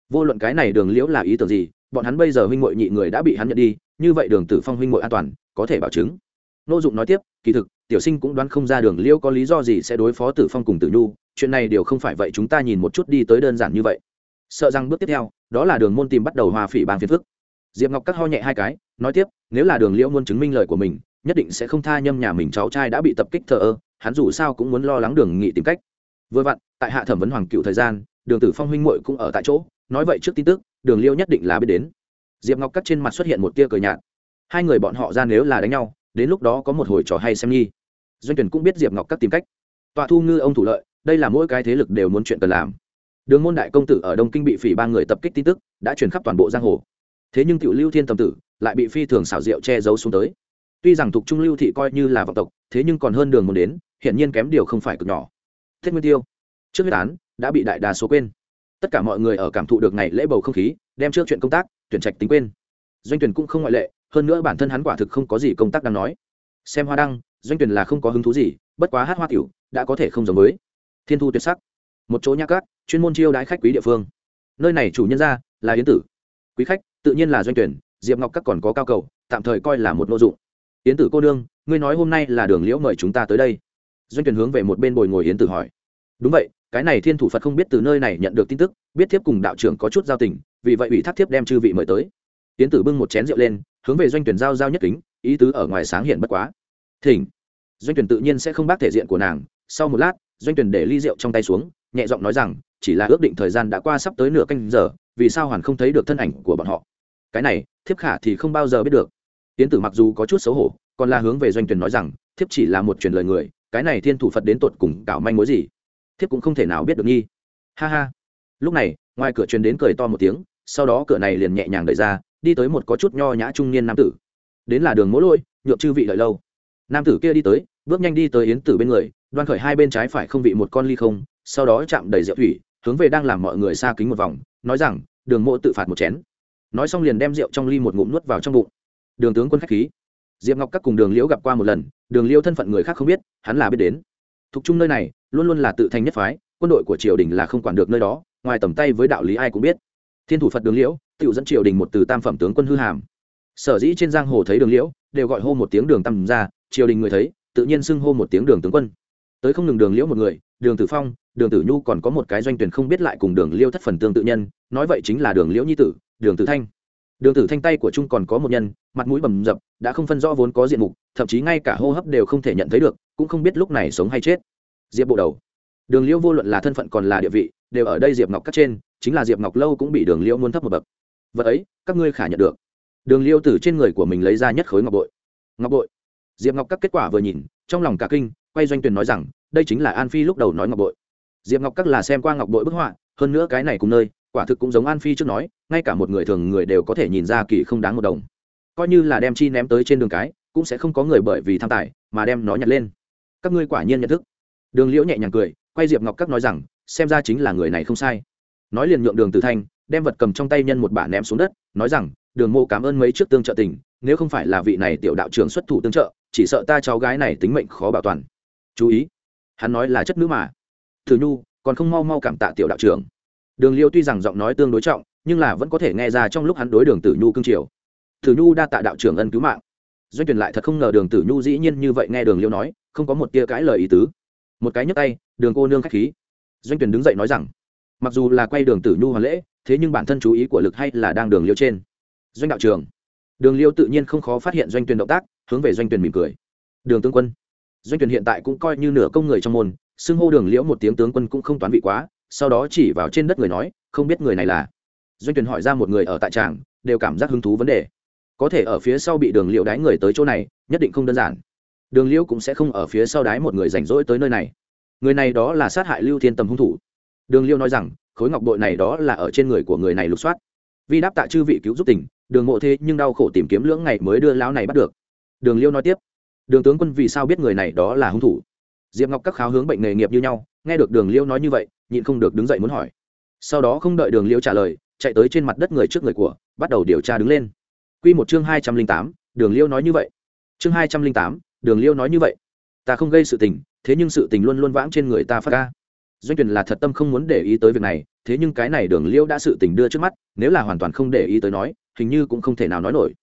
Vô luận cái này đường liễu là ý tưởng gì, bọn hắn bây giờ huynh muội nhị người đã bị hắn nhận đi, như vậy đường tử phong huynh muội an toàn, có thể bảo chứng. Nô dụng nói tiếp, kỳ thực, tiểu sinh cũng đoán không ra đường liễu có lý do gì sẽ đối phó tử phong cùng tử nhu, chuyện này đều không phải vậy, chúng ta nhìn một chút đi tới đơn giản như vậy sợ rằng bước tiếp theo, đó là đường môn tìm bắt đầu hòa phỉ bang phiền phức. Diệp ngọc cắt ho nhẹ hai cái, nói tiếp, nếu là đường liễu muốn chứng minh lời của mình, nhất định sẽ không tha nhâm nhà mình cháu trai đã bị tập kích thờ ơ, hắn dù sao cũng muốn lo lắng đường nghị tìm cách. Vừa vặn, tại hạ thẩm vấn hoàng cựu thời gian, đường tử phong huynh muội cũng ở tại chỗ, nói vậy trước tin tức, đường liêu nhất định là biết đến. Diệp ngọc cắt trên mặt xuất hiện một tia cười nhạt. Hai người bọn họ ra nếu là đánh nhau, đến lúc đó có một hồi trò hay xem nghi. Doanh tuyển cũng biết diệp ngọc cắt tìm cách. Tọa thu ngư ông thủ lợi, đây là mỗi cái thế lực đều muốn chuyện cần làm đường môn đại công tử ở đông kinh bị phỉ ba người tập kích tin tức, đã truyền khắp toàn bộ giang hồ. Thế nhưng tiểu lưu thiên tầm tử lại bị phi thường xảo diệu che giấu xuống tới. Tuy rằng thuộc trung lưu thị coi như là vọng tộc, thế nhưng còn hơn đường môn đến, hiển nhiên kém điều không phải cực nhỏ. Thiết nguyên tiêu, trước huyết án, đã bị đại đa số quên. Tất cả mọi người ở cảm thụ được ngày lễ bầu không khí, đem trước chuyện công tác, tuyển trạch tính quên. Doanh tuyển cũng không ngoại lệ, hơn nữa bản thân hắn quả thực không có gì công tác đang nói. Xem hoa đăng, doanh tuyển là không có hứng thú gì, bất quá hát hoa tiểu, đã có thể không giống với. Thiên thu tuyệt sắc một chỗ nhã cát, chuyên môn chiêu đãi khách quý địa phương. Nơi này chủ nhân ra là yến tử. Quý khách, tự nhiên là doanh tuyển, diệp ngọc các còn có cao cầu, tạm thời coi là một nội dụng. Yến tử cô đương ngươi nói hôm nay là đường liễu mời chúng ta tới đây. Doanh tuyển hướng về một bên bồi ngồi yến tử hỏi. Đúng vậy, cái này thiên thủ phật không biết từ nơi này nhận được tin tức, biết thiếp cùng đạo trưởng có chút giao tình, vì vậy ủy thác thiếp đem chư vị mời tới. Yến tử bưng một chén rượu lên, hướng về doanh tuyển giao giao nhất kính, ý tứ ở ngoài sáng hiện bất quá. Thỉnh. Doanh tuyển tự nhiên sẽ không bác thể diện của nàng. Sau một lát, doanh tuyển để ly rượu trong tay xuống nhẹ giọng nói rằng, chỉ là ước định thời gian đã qua sắp tới nửa canh giờ, vì sao hoàn không thấy được thân ảnh của bọn họ? Cái này, thiếp khả thì không bao giờ biết được. Tiến tử mặc dù có chút xấu hổ, còn là hướng về doanh tuyển nói rằng, thiếp chỉ là một truyền lời người, cái này thiên thủ phật đến tột cùng cảo manh mối gì? Thiếp cũng không thể nào biết được nghi. Ha ha. Lúc này, ngoài cửa truyền đến cười to một tiếng, sau đó cửa này liền nhẹ nhàng đẩy ra, đi tới một có chút nho nhã trung niên nam tử. Đến là đường mỗ lôi, nhượng chư vị đợi lâu. Nam tử kia đi tới, bước nhanh đi tới yến tử bên người, đoan khởi hai bên trái phải không vị một con ly không sau đó chạm đầy rượu thủy, hướng về đang làm mọi người xa kính một vòng, nói rằng, đường mộ tự phạt một chén. Nói xong liền đem rượu trong ly một ngụm nuốt vào trong bụng. Đường tướng quân khách khí. Diệp ngọc các cùng đường liễu gặp qua một lần, đường liễu thân phận người khác không biết, hắn là biết đến. Thuộc chung nơi này, luôn luôn là tự thành nhất phái, quân đội của triều đình là không quản được nơi đó, ngoài tầm tay với đạo lý ai cũng biết. Thiên thủ phật đường liễu tự dẫn triều đình một từ tam phẩm tướng quân hư hàm. Sở dĩ trên giang hồ thấy đường liễu, đều gọi hô một tiếng đường tầm ra, triều đình người thấy, tự nhiên xưng hô một tiếng đường tướng quân. Tới không ngừng đường liễu một người, đường tử phong đường tử nhu còn có một cái doanh tuyển không biết lại cùng đường liêu thất phần tương tự nhân, nói vậy chính là đường liễu nhi tử, đường tử thanh. Đường tử thanh tay của trung còn có một nhân, mặt mũi bầm dập, đã không phân rõ vốn có diện mục, thậm chí ngay cả hô hấp đều không thể nhận thấy được, cũng không biết lúc này sống hay chết. Diệp bộ đầu. Đường liễu vô luận là thân phận còn là địa vị, đều ở đây diệp ngọc cắt trên, chính là diệp ngọc lâu cũng bị đường liễu muốn thấp một bậc. Vật ấy, các ngươi khả nhận được. Đường liễu từ trên người của mình lấy ra nhất khối ngọc bội. Ngọc bội. Diệp ngọc các kết quả vừa nhìn, trong lòng cả kinh, quay doanh tuyển nói rằng, đây chính là an phi lúc đầu nói ngọc bội diệp ngọc các là xem qua ngọc bội bức họa, hơn nữa cái này cùng nơi, quả thực cũng giống an phi trước nói, ngay cả một người thường người đều có thể nhìn ra kỳ không đáng một đồng. Coi như là đem chi ném tới trên đường cái, cũng sẽ không có người bởi vì tham tài mà đem nó nhặt lên. Các ngươi quả nhiên nhận thức. Đường liễu nhẹ nhàng cười, quay diệp ngọc các nói rằng, xem ra chính là người này không sai. Nói liền nhượng đường từ thanh, đem vật cầm trong tay nhân một bả ném xuống đất, nói rằng, đường mô cảm ơn mấy trước tương trợ tình, nếu không phải là vị này tiểu đạo trưởng xuất thủ tương trợ, chỉ sợ ta cháu gái này tính mệnh khó bảo toàn. Chú ý. Hắn nói là chất nữ mà thử nhu, còn không mau mau cảm tạ tiểu đạo trưởng. Đường liêu tuy rằng giọng nói tương đối trọng, nhưng là vẫn có thể nghe ra trong lúc hắn đối đường tử nhu cương triều tử nhu đa tạ đạo trưởng ân cứu mạng. Doanh tuyển lại thật không ngờ đường tử nhu dĩ nhiên như vậy nghe đường liêu nói, không có một tia cãi lời ý tứ. Một cái nhấc tay, đường cô nương khách khí. Doanh tuyển đứng dậy nói rằng, mặc dù là quay đường tử nhu hoàn lễ, thế nhưng bản thân chú ý của lực hay là đang đường liêu trên. Doanh đạo trưởng. đường liêu tự nhiên không khó phát hiện doanh tuyển động tác, hướng về doanh tuyển mỉm cười. Đường tướng quân. Doanh tuyển hiện tại cũng coi như nửa công người trong môn xưng hô đường liễu một tiếng tướng quân cũng không toán vị quá, sau đó chỉ vào trên đất người nói, không biết người này là? Doanh tuyển hỏi ra một người ở tại tràng, đều cảm giác hứng thú vấn đề. Có thể ở phía sau bị đường liễu đái người tới chỗ này, nhất định không đơn giản. Đường liễu cũng sẽ không ở phía sau đái một người rảnh rỗi tới nơi này. Người này đó là sát hại lưu thiên tầm hung thủ. Đường Liễu nói rằng, khối ngọc bội này đó là ở trên người của người này lục soát. Vì đáp tạ chư vị cứu giúp tỉnh đường mộ thế nhưng đau khổ tìm kiếm lưỡng ngày mới đưa lão này bắt được. Đường liêu nói tiếp, đường tướng quân vì sao biết người này đó là hung thủ? Diệp ngọc các kháo hướng bệnh nghề nghiệp như nhau, nghe được đường liêu nói như vậy, nhịn không được đứng dậy muốn hỏi. Sau đó không đợi đường liêu trả lời, chạy tới trên mặt đất người trước người của, bắt đầu điều tra đứng lên. Q một chương hai trăm linh tám, đường liêu nói như vậy. Chương hai trăm linh tám, đường liêu nói như vậy. Ta không gây sự tình, thế nhưng sự tình luôn luôn vãng trên người ta phát ca doanh tuyển là thật tâm không muốn để ý tới việc này, thế nhưng cái này đường liêu đã sự tình đưa trước mắt, nếu là hoàn toàn không để ý tới nói, hình như cũng không thể nào nói nổi.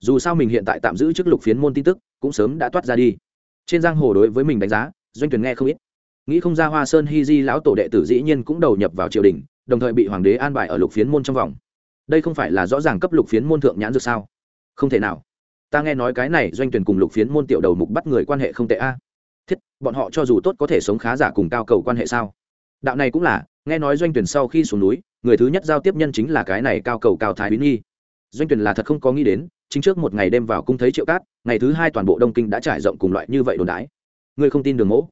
Dù sao mình hiện tại tạm giữ chức lục phiến môn tin tức, cũng sớm đã toát ra đi. Trên giang hồ đối với mình đánh giá doanh tuyển nghe không ít. Nghĩ không ra hoa sơn hy di lão tổ đệ tử dĩ nhiên cũng đầu nhập vào triều đình, đồng thời bị hoàng đế an bài ở lục phiến môn trong vòng. Đây không phải là rõ ràng cấp lục phiến môn thượng nhãn dược sao? Không thể nào. Ta nghe nói cái này doanh tuyển cùng lục phiến môn tiểu đầu mục bắt người quan hệ không tệ a. Thiết, bọn họ cho dù tốt có thể sống khá giả cùng cao cầu quan hệ sao? Đạo này cũng là, nghe nói doanh tuyển sau khi xuống núi, người thứ nhất giao tiếp nhân chính là cái này cao cầu cao thái bí nghi doanh tuyển là thật không có nghĩ đến, chính trước một ngày đêm vào cung thấy triệu cát, ngày thứ hai toàn bộ đông kinh đã trải rộng cùng loại như vậy đồn đái ngươi không tin đường mỗ?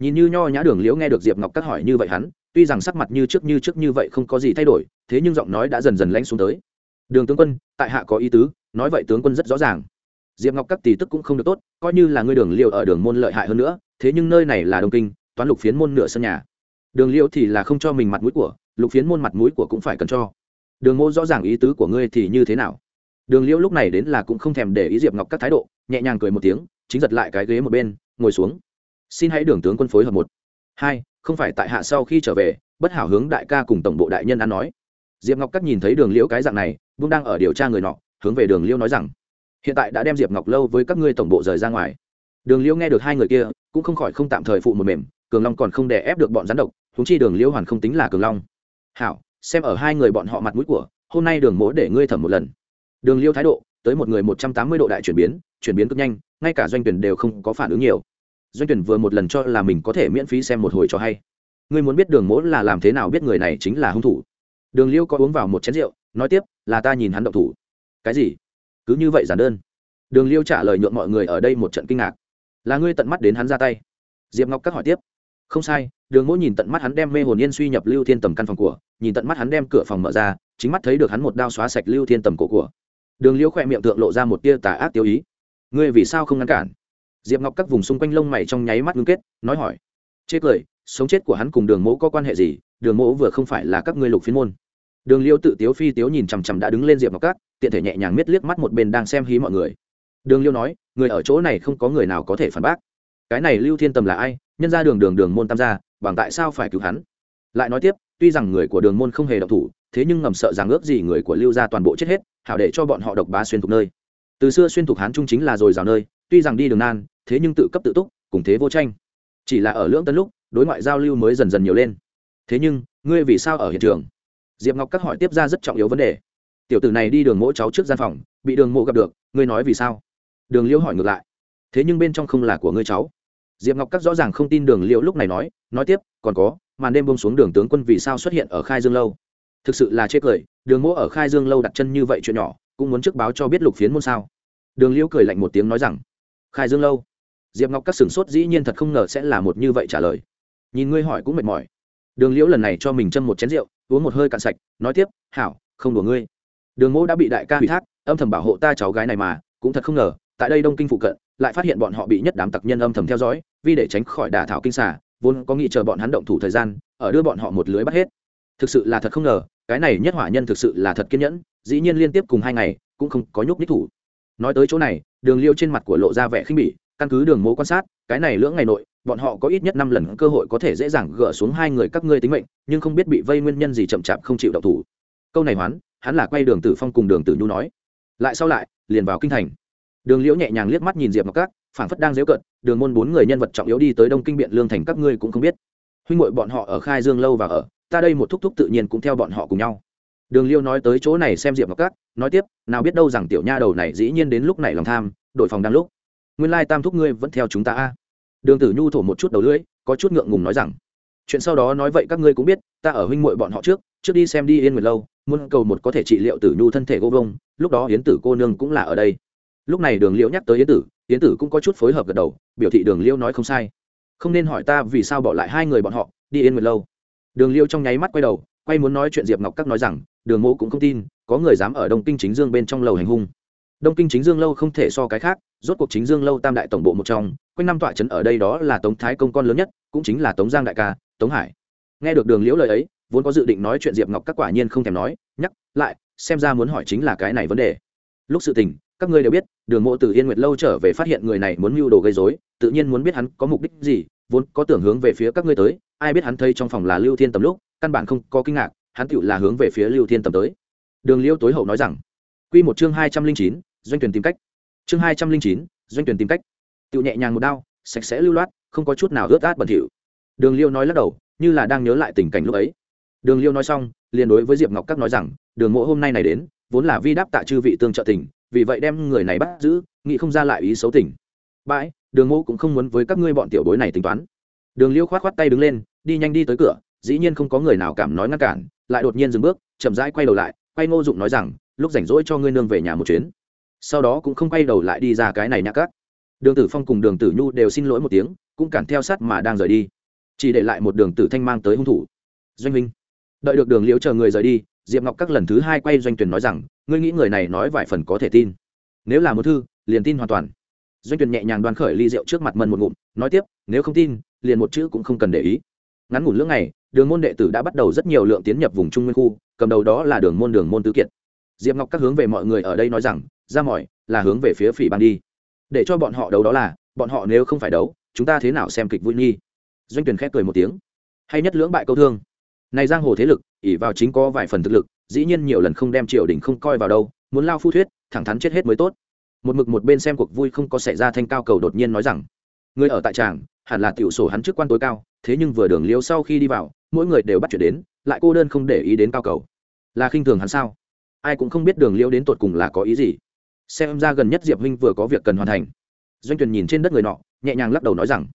Nhìn như nho nhã đường liễu nghe được diệp ngọc cát hỏi như vậy hắn, tuy rằng sắc mặt như trước như trước như vậy không có gì thay đổi, thế nhưng giọng nói đã dần dần lãnh xuống tới. Đường tướng quân, tại hạ có ý tứ, nói vậy tướng quân rất rõ ràng. Diệp ngọc các tỷ tức cũng không được tốt, coi như là ngươi đường Liễu ở đường môn lợi hại hơn nữa, thế nhưng nơi này là đông kinh, toán lục phiến môn nửa sân nhà. Đường Liễu thì là không cho mình mặt mũi của, lục phiến môn mặt mũi của cũng phải cần cho. Đường mô rõ ràng ý tứ của ngươi thì như thế nào? Đường Liễu lúc này đến là cũng không thèm để ý diệp ngọc các thái độ, nhẹ nhàng cười một tiếng, chính giật lại cái ghế một bên ngồi xuống. Xin hãy đường tướng quân phối hợp một. Hai, không phải tại hạ sau khi trở về, bất hảo hướng đại ca cùng tổng bộ đại nhân ăn nói. Diệp ngọc cắt nhìn thấy đường liễu cái dạng này, vung đang ở điều tra người nọ, hướng về đường liễu nói rằng, hiện tại đã đem diệp ngọc lâu với các ngươi tổng bộ rời ra ngoài. Đường liễu nghe được hai người kia, cũng không khỏi không tạm thời phụ một mềm, cường long còn không đè ép được bọn rắn độc húng chi đường liễu hoàn không tính là cường long. Hảo, xem ở hai người bọn họ mặt mũi của, hôm nay đường mỗ để ngươi thẩm một lần. Đường liễu thái độ tới một người một trăm tám mươi độ đại chuyển biến chuyển biến cực nhanh, ngay cả doanh tuyển đều không có phản ứng nhiều. Doanh tuyển vừa một lần cho là mình có thể miễn phí xem một hồi cho hay. Ngươi muốn biết đường mỗ là làm thế nào biết người này chính là hung thủ. Đường liêu có uống vào một chén rượu, nói tiếp, là ta nhìn hắn động thủ. Cái gì? Cứ như vậy giản đơn? Đường liêu trả lời nhượng mọi người ở đây một trận kinh ngạc. Là ngươi tận mắt đến hắn ra tay? Diệp ngọc các hỏi tiếp. Không sai, đường mỗ nhìn tận mắt hắn đem mê hồn yên suy nhập lưu thiên tầm căn phòng của, nhìn tận mắt hắn đem cửa phòng mở ra, chính mắt thấy được hắn một đao xóa sạch lưu thiên tầm cổ của đường liêu khỏe miệng tượng lộ ra một tia tà ác tiêu ý. Ngươi vì sao không ngăn cản? Diệp ngọc các vùng xung quanh lông mày trong nháy mắt ngưng kết, nói hỏi. Chê cười, sống chết của hắn cùng đường mỗ có quan hệ gì? Đường mỗ vừa không phải là các ngươi lục phiên môn. Đường liêu tự tiếu phi tiếu nhìn chằm chằm đã đứng lên diệp ngọc các, tiện thể nhẹ nhàng miết liếc mắt một bên đang xem hí mọi người. Đường liêu nói, người ở chỗ này không có người nào có thể phản bác. Cái này lưu thiên tầm là ai? Nhân ra đường đường đường môn tam gia, bằng tại sao phải cứu hắn? Lại nói tiếp, tuy rằng người của đường môn không hề độc thủ, thế nhưng ngầm sợ rằng ước gì người của lưu gia toàn bộ chết hết hảo để cho bọn họ độc bá xuyên thuộc nơi. Từ xưa xuyên thuộc hán trung chính là dồi dào nơi, tuy rằng đi đường nan, thế nhưng tự cấp tự túc, cùng thế vô tranh. Chỉ là ở lưỡng tân lúc, đối ngoại giao lưu mới dần dần nhiều lên. Thế nhưng, ngươi vì sao ở hiện trường? Diệp ngọc các hỏi tiếp ra rất trọng yếu vấn đề. Tiểu tử này đi đường mỗi cháu trước gian phòng, bị đường mộ gặp được, ngươi nói vì sao? Đường liễu hỏi ngược lại. Thế nhưng bên trong không là của ngươi cháu. Diệp ngọc các rõ ràng không tin đường liễu lúc này nói nói tiếp, còn có, màn đêm bông xuống đường tướng quân vì sao xuất hiện ở khai dương lâu? Thực sự là chê cười, đường mỗ ở khai dương lâu đặt chân như vậy chuyện nhỏ, cũng muốn trước báo cho biết lục phiến môn sao. Đường liễu cười lạnh một tiếng nói rằng, khai dương lâu? Diệp ngọc các sửng sốt dĩ nhiên thật không ngờ sẽ là một như vậy trả lời. Nhìn ngươi hỏi cũng mệt mỏi. Đường liễu lần này cho mình châm một chén rượu, uống một hơi cạn sạch, nói tiếp, hảo, không đùa ngươi. Đường mỗ đã bị đại ca ủy thác, âm thầm bảo hộ ta cháu gái này mà, cũng thật không ngờ, tại đây đông kinh phụ cận, lại phát hiện bọn họ bị nhất đám tặc nhân âm thầm theo dõi, vì để tránh khỏi đả thảo kinh xả vốn có nghĩ chờ bọn hắn động thủ thời gian, ở đưa bọn họ một lưới bắt hết thực sự là thật không ngờ, cái này nhất hỏa nhân thực sự là thật kiên nhẫn, dĩ nhiên liên tiếp cùng hai ngày, cũng không có nhúc nhích thủ. Nói tới chỗ này, đường liêu trên mặt của lộ ra vẻ khinh bỉ, căn cứ đường mố quan sát, cái này lưỡng ngày nội, bọn họ có ít nhất năm lần cơ hội có thể dễ dàng gỡ xuống hai người các ngươi tính mệnh, nhưng không biết bị vây nguyên nhân gì chậm chạp không chịu đậu thủ. Câu này hoán, hắn là quay đường tử phong cùng đường tử nhu nói. Lại sau lại, liền vào kinh thành. Đường liễu nhẹ nhàng liếc mắt nhìn diệp ngọc các, phảng phất đang dễu cận đường môn bốn người nhân vật trọng yếu đi tới đông kinh biện lương thành các ngươi cũng không biết. Huynh ngội bọn họ ở khai dương lâu và ở ta đây một thúc thúc tự nhiên cũng theo bọn họ cùng nhau. Đường liêu nói tới chỗ này xem diệp ngọc các, nói tiếp, nào biết đâu rằng tiểu nha đầu này dĩ nhiên đến lúc này lòng tham, đội phòng đang lúc. Nguyên lai tam thúc ngươi vẫn theo chúng ta a. Đường tử nhu thổ một chút đầu lưỡi, có chút ngượng ngùng nói rằng, chuyện sau đó nói vậy các ngươi cũng biết, ta ở huynh muội bọn họ trước trước đi xem đi yên nguyệt lâu, muốn cầu một có thể trị liệu tử nhu thân thể gô vông, lúc đó yến tử cô nương cũng là ở đây. Lúc này đường liễu nhắc tới yến tử yến tử cũng có chút phối hợp gật đầu, biểu thị đường liễu nói không sai. Không nên hỏi ta vì sao bỏ lại hai người bọn họ, đi yên nguyệt lâu đường liêu trong nháy mắt quay đầu, quay muốn nói chuyện diệp ngọc các nói rằng, đường mộ cũng không tin, có người dám ở đông kinh chính dương bên trong lầu hành hung. Đông kinh chính dương lâu không thể so cái khác, rốt cuộc chính dương lâu tam đại tổng bộ một trong, quanh năm tọa trấn ở đây đó là tống thái công con lớn nhất, cũng chính là tống giang đại ca, tống hải. Nghe được đường liễu lời ấy, vốn có dự định nói chuyện diệp ngọc các quả nhiên không thèm nói, nhắc lại, xem ra muốn hỏi chính là cái này vấn đề. Lúc sự tình, các ngươi đều biết, đường mộ từ yên nguyệt lâu trở về phát hiện người này muốn mưu đồ gây dối tự nhiên muốn biết hắn có mục đích gì vốn có tưởng hướng về phía các ngươi tới, ai biết hắn thấy trong phòng là lưu thiên tầm lúc, căn bản không có kinh ngạc, hắn tựu là hướng về phía lưu thiên tầm tới. Đường liêu tối hậu nói rằng, quy một chương hai trăm linh chín, doanh tuyển tìm cách. Chương hai trăm linh chín, doanh tuyển tìm cách. Tựu nhẹ nhàng một đao, sạch sẽ lưu loát, không có chút nào ướt át bẩn thỉu. Đường liêu nói lắc đầu, như là đang nhớ lại tình cảnh lúc ấy. Đường liêu nói xong, liền đối với diệp ngọc các nói rằng, đường mộ hôm nay này đến, vốn là vi đáp tạ chư vị tương trợ tình, vì vậy đem người này bắt giữ, nghĩ không ra lại ý xấu tình. Bãi đường Mẫu cũng không muốn với các ngươi bọn tiểu bối này tính toán. Đường liêu khoát khoát tay đứng lên, đi nhanh đi tới cửa, dĩ nhiên không có người nào cảm nói ngăn cản, lại đột nhiên dừng bước, chậm rãi quay đầu lại, quay ngô dụng nói rằng, lúc rảnh rỗi cho ngươi nương về nhà một chuyến. Sau đó cũng không quay đầu lại đi ra cái này nhã cắt đường tử phong cùng đường tử nhu đều xin lỗi một tiếng, cũng cản theo sát mà đang rời đi. Chỉ để lại một đường tử thanh mang tới hung thủ. Doanh minh đợi được đường liễu chờ người rời đi, diệp ngọc các lần thứ hai quay doanh tuyển nói rằng, ngươi nghĩ người này nói vài phần có thể tin. Nếu là một thư, liền tin hoàn toàn doanh Tuyền nhẹ nhàng đoan khởi ly rượu trước mặt mân một ngụm, nói tiếp, nếu không tin, liền một chữ cũng không cần để ý. Ngắn ngủn lưỡng này đường môn đệ tử đã bắt đầu rất nhiều lượng tiến nhập vùng trung nguyên khu, cầm đầu đó là đường môn đường môn tứ kiệt. Diệp ngọc các hướng về mọi người ở đây nói rằng, ra mỏi là hướng về phía phỉ ban đi. Để cho bọn họ đấu đó là, bọn họ nếu không phải đấu, chúng ta thế nào xem kịch vui nghi doanh Tuyền khép cười một tiếng. Hay nhất lưỡng bại câu thương. Này giang hồ thế lực ỉ vào chính có vài phần thực lực, dĩ nhiên nhiều lần không đem triều đình không coi vào đâu, muốn lao phu thuyết, thẳng thắn chết hết mới tốt một mực một bên xem cuộc vui không có xảy ra thanh cao cầu đột nhiên nói rằng người ở tại tràng, hẳn là tiểu sổ hắn chức quan tối cao, thế nhưng vừa đường liêu sau khi đi vào, mỗi người đều bắt chuyện đến, lại cô đơn không để ý đến cao cầu. Là khinh thường hắn sao? Ai cũng không biết đường liêu đến tột cùng là có ý gì. Xem ra gần nhất diệp huynh vừa có việc cần hoàn thành. Doanh tuyền nhìn trên đất người nọ, nhẹ nhàng lắc đầu nói rằng,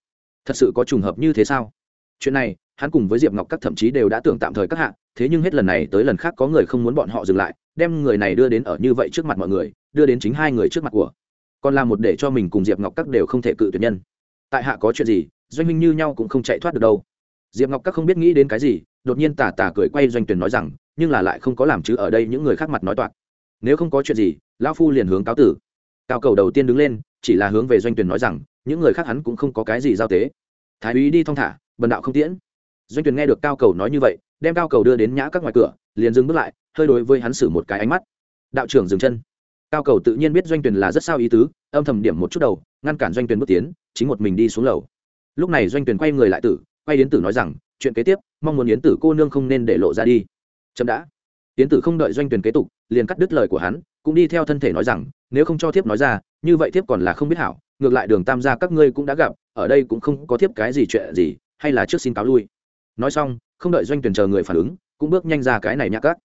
thật sự có trùng hợp như thế sao? Chuyện này, hắn cùng với diệp ngọc các thậm chí đều đã tưởng tạm thời các hạ, thế nhưng hết lần này tới lần khác có người không muốn bọn họ dừng lại đem người này đưa đến ở như vậy trước mặt mọi người, đưa đến chính hai người trước mặt của. Còn là một để cho mình cùng diệp ngọc các đều không thể cự tuyệt nhân. Tại hạ có chuyện gì, doanh minh như nhau cũng không chạy thoát được đâu. Diệp ngọc các không biết nghĩ đến cái gì, đột nhiên tà tà cười quay doanh tuyển nói rằng, nhưng là lại không có làm chứ ở đây những người khác mặt nói toạc. Nếu không có chuyện gì, lão phu liền hướng cáo tử. Cao cầu đầu tiên đứng lên, chỉ là hướng về doanh tuyển nói rằng, những người khác hắn cũng không có cái gì giao tế. Thái úy đi thong thả, bần đạo không tiễn. Doanh tuyển nghe được cao cầu nói như vậy, đem cao cầu đưa đến nhã các ngoài cửa liền dừng bước lại, hơi đối với hắn xử một cái ánh mắt. Đạo trưởng dừng chân. Cao cầu tự nhiên biết doanh tuyển là rất sao ý tứ, âm thầm điểm một chút đầu, ngăn cản doanh tuyển bước tiến, chính một mình đi xuống lầu. Lúc này doanh tuyển quay người lại tử, quay đến tử nói rằng, chuyện kế tiếp, mong muốn yến tử cô nương không nên để lộ ra đi. Chậm đã. Yến tử không đợi doanh tuyển kế tục, liền cắt đứt lời của hắn, cũng đi theo thân thể nói rằng, nếu không cho thiếp nói ra, như vậy thiếp còn là không biết hảo, ngược lại đường tam gia các ngươi cũng đã gặp, ở đây cũng không có thiếp cái gì chuyện gì, hay là trước xin cáo lui. Nói xong, không đợi doanh tuyển chờ người phản ứng cũng bước nhanh ra cái này nhạc cắt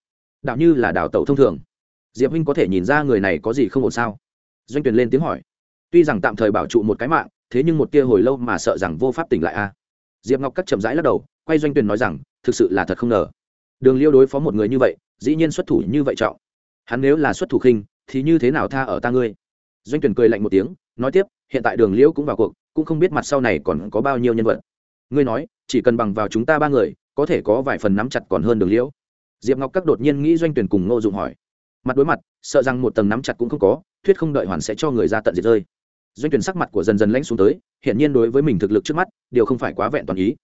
đạo như là đào tẩu thông thường. Diệp huynh có thể nhìn ra người này có gì không ổn sao? Doanh Tuyền lên tiếng hỏi. Tuy rằng tạm thời bảo trụ một cái mạng, thế nhưng một tia hồi lâu mà sợ rằng vô pháp tỉnh lại a. À? Diệp ngọc cắt chậm rãi lắc đầu, quay doanh Tuyền nói rằng, thực sự là thật không ngờ. Đường liêu đối phó một người như vậy, dĩ nhiên xuất thủ như vậy trọng. Hắn nếu là xuất thủ khinh, thì như thế nào tha ở ta ngươi? Doanh Tuyền cười lạnh một tiếng, nói tiếp, hiện tại đường liễu cũng vào cuộc, cũng không biết mặt sau này còn có bao nhiêu nhân vật. Ngươi nói, chỉ cần bằng vào chúng ta ba người có thể có vài phần nắm chặt còn hơn đường liễu. Diệp ngọc các đột nhiên nghĩ doanh tuyển cùng ngô dụng hỏi. Mặt đối mặt, sợ rằng một tầng nắm chặt cũng không có, thuyết không đợi hoàn sẽ cho người ra tận diệt rơi. Doanh tuyển sắc mặt của dần dần lãnh xuống tới hiện nhiên đối với mình thực lực trước mắt, điều không phải quá vẹn toàn ý.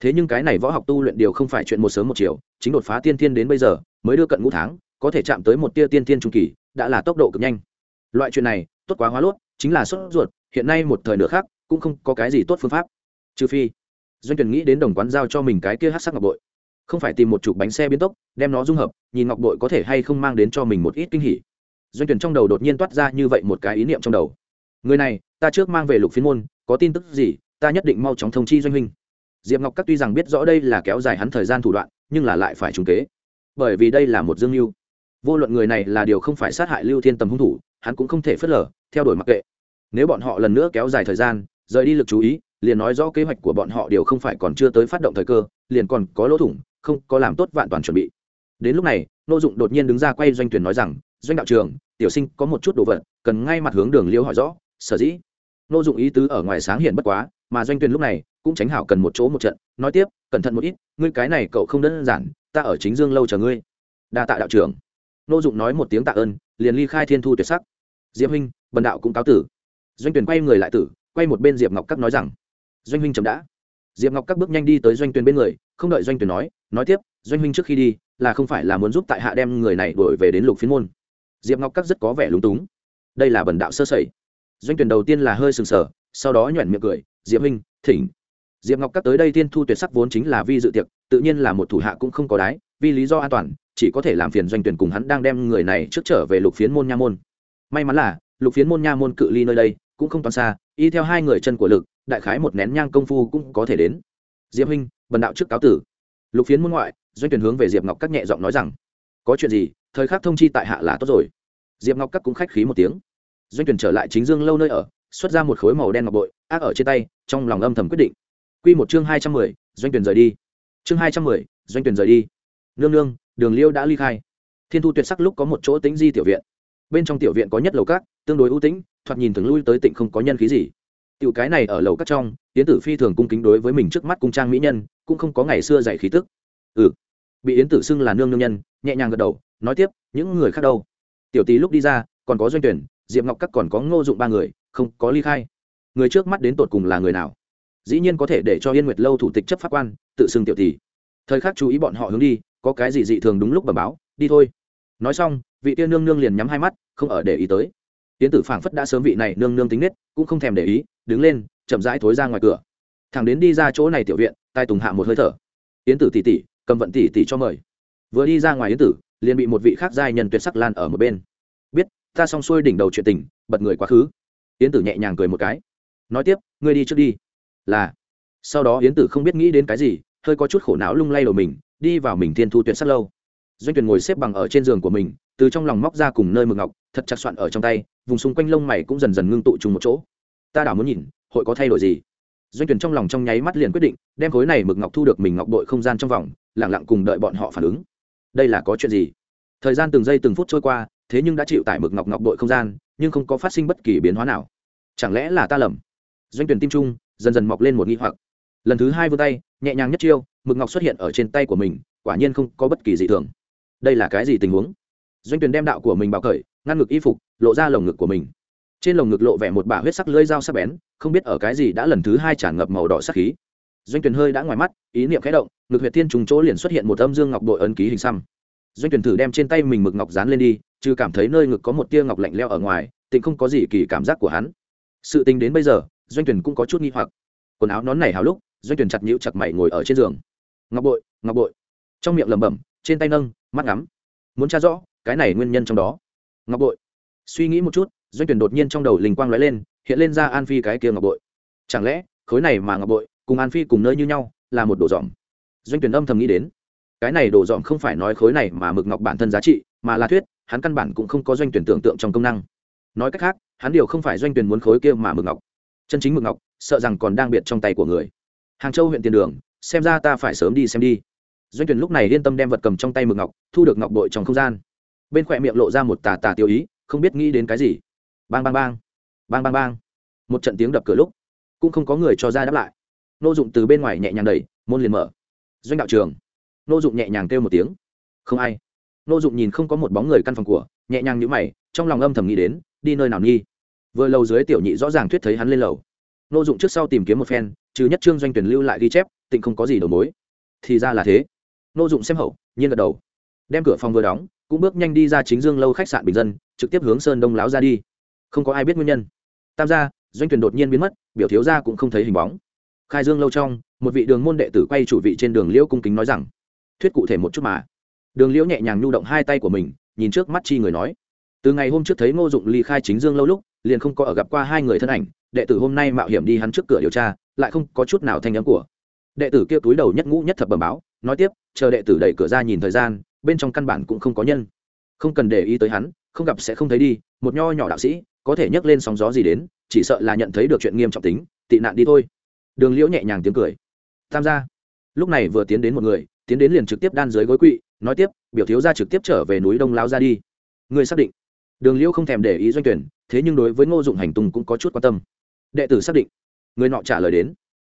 Thế nhưng cái này võ học tu luyện điều không phải chuyện một sớm một chiều, chính đột phá tiên thiên đến bây giờ, mới đưa cận ngũ tháng, có thể chạm tới một tia tiên thiên trung kỳ, đã là tốc độ cực nhanh. Loại chuyện này, tốt quá hóa lốt, chính là sốt ruột, hiện nay một thời nữa khác, cũng không có cái gì tốt phương pháp. Trừ phi doanh tuyển nghĩ đến đồng quán giao cho mình cái kia hát sắc ngọc bội. Không phải tìm một chục bánh xe biến tốc, đem nó dung hợp, nhìn ngọc bội có thể hay không mang đến cho mình một ít kinh hỉ. Doanh tuyển trong đầu đột nhiên toát ra như vậy một cái ý niệm trong đầu. Người này, ta trước mang về lục phiên môn, có tin tức gì, ta nhất định mau chóng thông chi doanh huynh. Diệp ngọc các tuy rằng biết rõ đây là kéo dài hắn thời gian thủ đoạn, nhưng là lại phải trùng kế. Bởi vì đây là một dương mưu. Vô luận người này là điều không phải sát hại lưu thiên tầm hung thủ, hắn cũng không thể phớt lờ, theo đuổi mặc kệ. Nếu bọn họ lần nữa kéo dài thời gian, rời đi lực chú ý liền nói rõ kế hoạch của bọn họ đều không phải còn chưa tới phát động thời cơ, liền còn có lỗ thủng, không có làm tốt vạn toàn chuẩn bị. Đến lúc này, nô dụng đột nhiên đứng ra quay doanh tuyển nói rằng, doanh đạo trường tiểu sinh có một chút đồ vật, cần ngay mặt hướng đường liêu hỏi rõ, sở dĩ? Nô dụng ý tứ ở ngoài sáng hiện bất quá, mà doanh tuyển lúc này cũng tránh hảo cần một chỗ một trận, nói tiếp, cẩn thận một ít, ngươi cái này cậu không đơn giản, ta ở chính dương lâu chờ ngươi. Đa tạ đạo trưởng. Nô dụng nói một tiếng tạ ơn, liền ly khai thiên thu tuyệt sắc. Diệp huynh, bần đạo cũng cáo tử. Doanh tuyển quay người lại tử, quay một bên diệp ngọc các nói rằng doanh huynh chấm đã. Diệp ngọc các bước nhanh đi tới doanh Tuyền bên người, không đợi doanh Tuyền nói nói tiếp, doanh huynh trước khi đi, là không phải là muốn giúp tại hạ đem người này đuổi về đến lục phiên môn. Diệp ngọc các rất có vẻ lúng túng. Đây là bần đạo sơ sẩy. Doanh tuyển đầu tiên là hơi sừng sờ, sau đó nhoẻn miệng cười, diệp huynh, thỉnh. Diệp ngọc các tới đây thiên thu tuyệt sắc vốn chính là vi dự tiệc, tự nhiên là một thủ hạ cũng không có đái, vì lý do an toàn, chỉ có thể làm phiền doanh tuyển cùng hắn đang đem người này trước trở về lục phiến môn nha môn. May mắn là, lục phiến môn nha môn cự ly nơi đây cũng không toàn xa, y theo hai người chân của lực đại khái một nén nhang công phu cũng có thể đến. Diệp huynh, bần đạo trước cáo tử. Lục phiến môn ngoại, doanh tuyển hướng về diệp ngọc các nhẹ giọng nói rằng, có chuyện gì, thời khắc thông chi tại hạ là tốt rồi. Diệp ngọc các cũng khách khí một tiếng. Doanh tuyển trở lại chính dương lâu nơi ở, xuất ra một khối màu đen ngọc bội, ác ở trên tay, trong lòng âm thầm quyết định. Quy một chương hai trăm mười, doanh tuyển rời đi. Chương hai trăm mười, doanh tuyển rời đi. Nương nương, đường liêu đã ly khai. Thiên thu tuyệt sắc lúc có một chỗ tĩnh di tiểu viện. Bên trong tiểu viện có nhất lầu cát tương đối ưu tĩnh, thoạt nhìn thường lui tới tịnh không có nhân khí gì tiểu cái này ở lầu các trong tiến tử phi thường cung kính đối với mình trước mắt cung trang mỹ nhân, cũng không có ngày xưa dạy khí tức. Ừ. Bị yến tử xưng là nương nương nhân, nhẹ nhàng gật đầu, nói tiếp, những người khác đâu? Tiểu tý lúc đi ra, còn có doanh tuyển, diệp ngọc các còn có ngô dụng ba người, không có ly khai. Người trước mắt đến tột cùng là người nào? Dĩ nhiên có thể để cho yên nguyệt lâu thủ tịch chấp pháp quan, tự xưng tiểu tỷ thời khắc chú ý bọn họ hướng đi, có cái gì dị thường đúng lúc bẩm báo, đi thôi. Nói xong, vị tiên nương nương liền nhắm hai mắt, không ở để ý tới tiến tử phảng phất đã sớm vị này nương nương tính nết, cũng không thèm để ý, đứng lên, chậm rãi thối ra ngoài cửa. Thằng đến đi ra chỗ này tiểu viện, tai tùng hạ một hơi thở. Tiến tử tỉ tỉ, cầm vận tỉ tỉ cho mời. Vừa đi ra ngoài yến tử, liền bị một vị khác giai nhân tuyệt sắc lan ở một bên. Biết, ta xong xuôi đỉnh đầu chuyện tình, bật người quá khứ. Yến tử nhẹ nhàng cười một cái. Nói tiếp, ngươi đi trước đi. Là. Sau đó yến tử không biết nghĩ đến cái gì, hơi có chút khổ não lung lay đầu mình, đi vào mình thiên thu tuyệt sắc lâu. Doanh tuyển ngồi xếp bằng ở trên giường của mình, từ trong lòng móc ra cùng nơi mực ngọc, thật chặt soạn ở trong tay vùng xung quanh lông mày cũng dần dần ngưng tụ chung một chỗ. Ta đảo muốn nhìn hội có thay đổi gì? Doanh tuyển trong lòng trong nháy mắt liền quyết định đem khối này mực ngọc thu được mình ngọc bội không gian trong vòng lặng lặng cùng đợi bọn họ phản ứng. Đây là có chuyện gì? Thời gian từng giây từng phút trôi qua thế nhưng đã chịu tải mực ngọc ngọc bội không gian nhưng không có phát sinh bất kỳ biến hóa nào. Chẳng lẽ là ta lầm? Doanh tuyển tim trung dần dần mọc lên một nghi hoặc. Lần thứ hai vươn tay nhẹ nhàng nhất chiêu mực ngọc xuất hiện ở trên tay của mình quả nhiên không có bất kỳ gì thường. Đây là cái gì tình huống? Doanh tuyển đem đạo của mình bảo khởi, ngăn ngực y phục lộ ra lồng ngực của mình. Trên lồng ngực lộ vẻ một bả huyết sắc lưỡi dao sắc bén, không biết ở cái gì đã lần thứ hai tràn ngập màu đỏ sắc khí. Doanh tuyển hơi đã ngoài mắt, ý niệm khẽ động, ngực huyệt thiên trùng chỗ liền xuất hiện một âm dương ngọc đội ấn ký hình xăm. Doanh tuyển thử đem trên tay mình mực ngọc dán lên đi chứ cảm thấy nơi ngực có một tia ngọc lạnh leo ở ngoài, tịnh không có gì kỳ cảm giác của hắn. Sự tình đến bây giờ, doanh tuyển cũng có chút nghi hoặc. Quần áo nón này hào lúc, doanh tuyển chặt nhũ chặt mày ngồi ở trên giường. Ngọc bội ngọc bội. Trong miệng lẩm bẩm, trên tay nâng, mắt ngắm. Muốn tra rõ, cái này nguyên nhân trong đó. Ngọc bội suy nghĩ một chút, doanh tuyển đột nhiên trong đầu linh quang lóe lên, hiện lên ra an phi cái kia ngọc bội. Chẳng lẽ, khối này mà ngọc bội, cùng an phi cùng nơi như nhau, là một đồ dòm? Doanh tuyển âm thầm nghĩ đến. Cái này đồ dòm không phải nói khối này mà mực ngọc bản thân giá trị, mà là thuyết, hắn căn bản cũng không có doanh tuyển tưởng tượng trong công năng. Nói cách khác, hắn điều không phải doanh tuyển muốn khối kia mà mực ngọc. Chân chính mực ngọc, sợ rằng còn đang biệt trong tay của người. Hàng châu huyện tiền đường, xem ra ta phải sớm đi xem đi. Doanh tuyển lúc này yên tâm đem vật cầm trong tay mực ngọc, thu được ngọc bội trong không gian. Bên khỏe miệng lộ ra một tà tà tiêu ý không biết nghĩ đến cái gì. Bang bang bang. Bang bang bang. Một trận tiếng đập cửa lúc, cũng không có người cho ra đáp lại. Nô dụng từ bên ngoài nhẹ nhàng đẩy, môn liền mở. Doanh đạo trường nô dụng nhẹ nhàng kêu một tiếng. Không ai. Nô dụng nhìn không có một bóng người căn phòng của, nhẹ nhàng nhữ mày, trong lòng âm thầm nghĩ đến, đi nơi nào nghi? Vừa lầu dưới tiểu nhị rõ ràng thuyết thấy hắn lên lầu. Nô dụng trước sau tìm kiếm một phen, trừ nhất trương doanh tuyển lưu lại ghi chép, tịnh không có gì đầu mối. Thì ra là thế. Nô dụng xem hậu, nhiên gật đầu. Đem cửa phòng vừa đóng, cũng bước nhanh đi ra chính dương lâu khách sạn bình dân trực tiếp hướng sơn đông láo ra đi. Không có ai biết nguyên nhân. Tam gia, doanh tuyển đột nhiên biến mất, biểu thiếu gia cũng không thấy hình bóng. Khai dương lâu trong, một vị đường môn đệ tử quay chủ vị trên đường liễu cung kính nói rằng, thuyết cụ thể một chút mà. Đường liễu nhẹ nhàng nhu động hai tay của mình, nhìn trước mắt chi người nói, từ ngày hôm trước thấy ngô dụng ly khai chính dương lâu lúc, liền không có ở gặp qua hai người thân ảnh, đệ tử hôm nay mạo hiểm đi hắn trước cửa điều tra, lại không có chút nào thanh nhắm của. Đệ tử kia túi đầu nhất ngũ nhất thập bẩm báo, nói tiếp, chờ đệ tử đẩy cửa ra nhìn thời gian, bên trong căn bản cũng không có nhân. Không cần để ý tới hắn không gặp sẽ không thấy đi, một nho nhỏ đạo sĩ, có thể nhấc lên sóng gió gì đến, chỉ sợ là nhận thấy được chuyện nghiêm trọng tính, tị nạn đi thôi. Đường liễu nhẹ nhàng tiếng cười. Tham gia. Lúc này vừa tiến đến một người, tiến đến liền trực tiếp đan dưới gối quỵ, nói tiếp, biểu thiếu ra trực tiếp trở về núi đông lao ra đi. Người xác định? Đường liễu không thèm để ý doanh tuyển, thế nhưng đối với ngô dụng hành tùng cũng có chút quan tâm. Đệ tử xác định. Người nọ trả lời đến.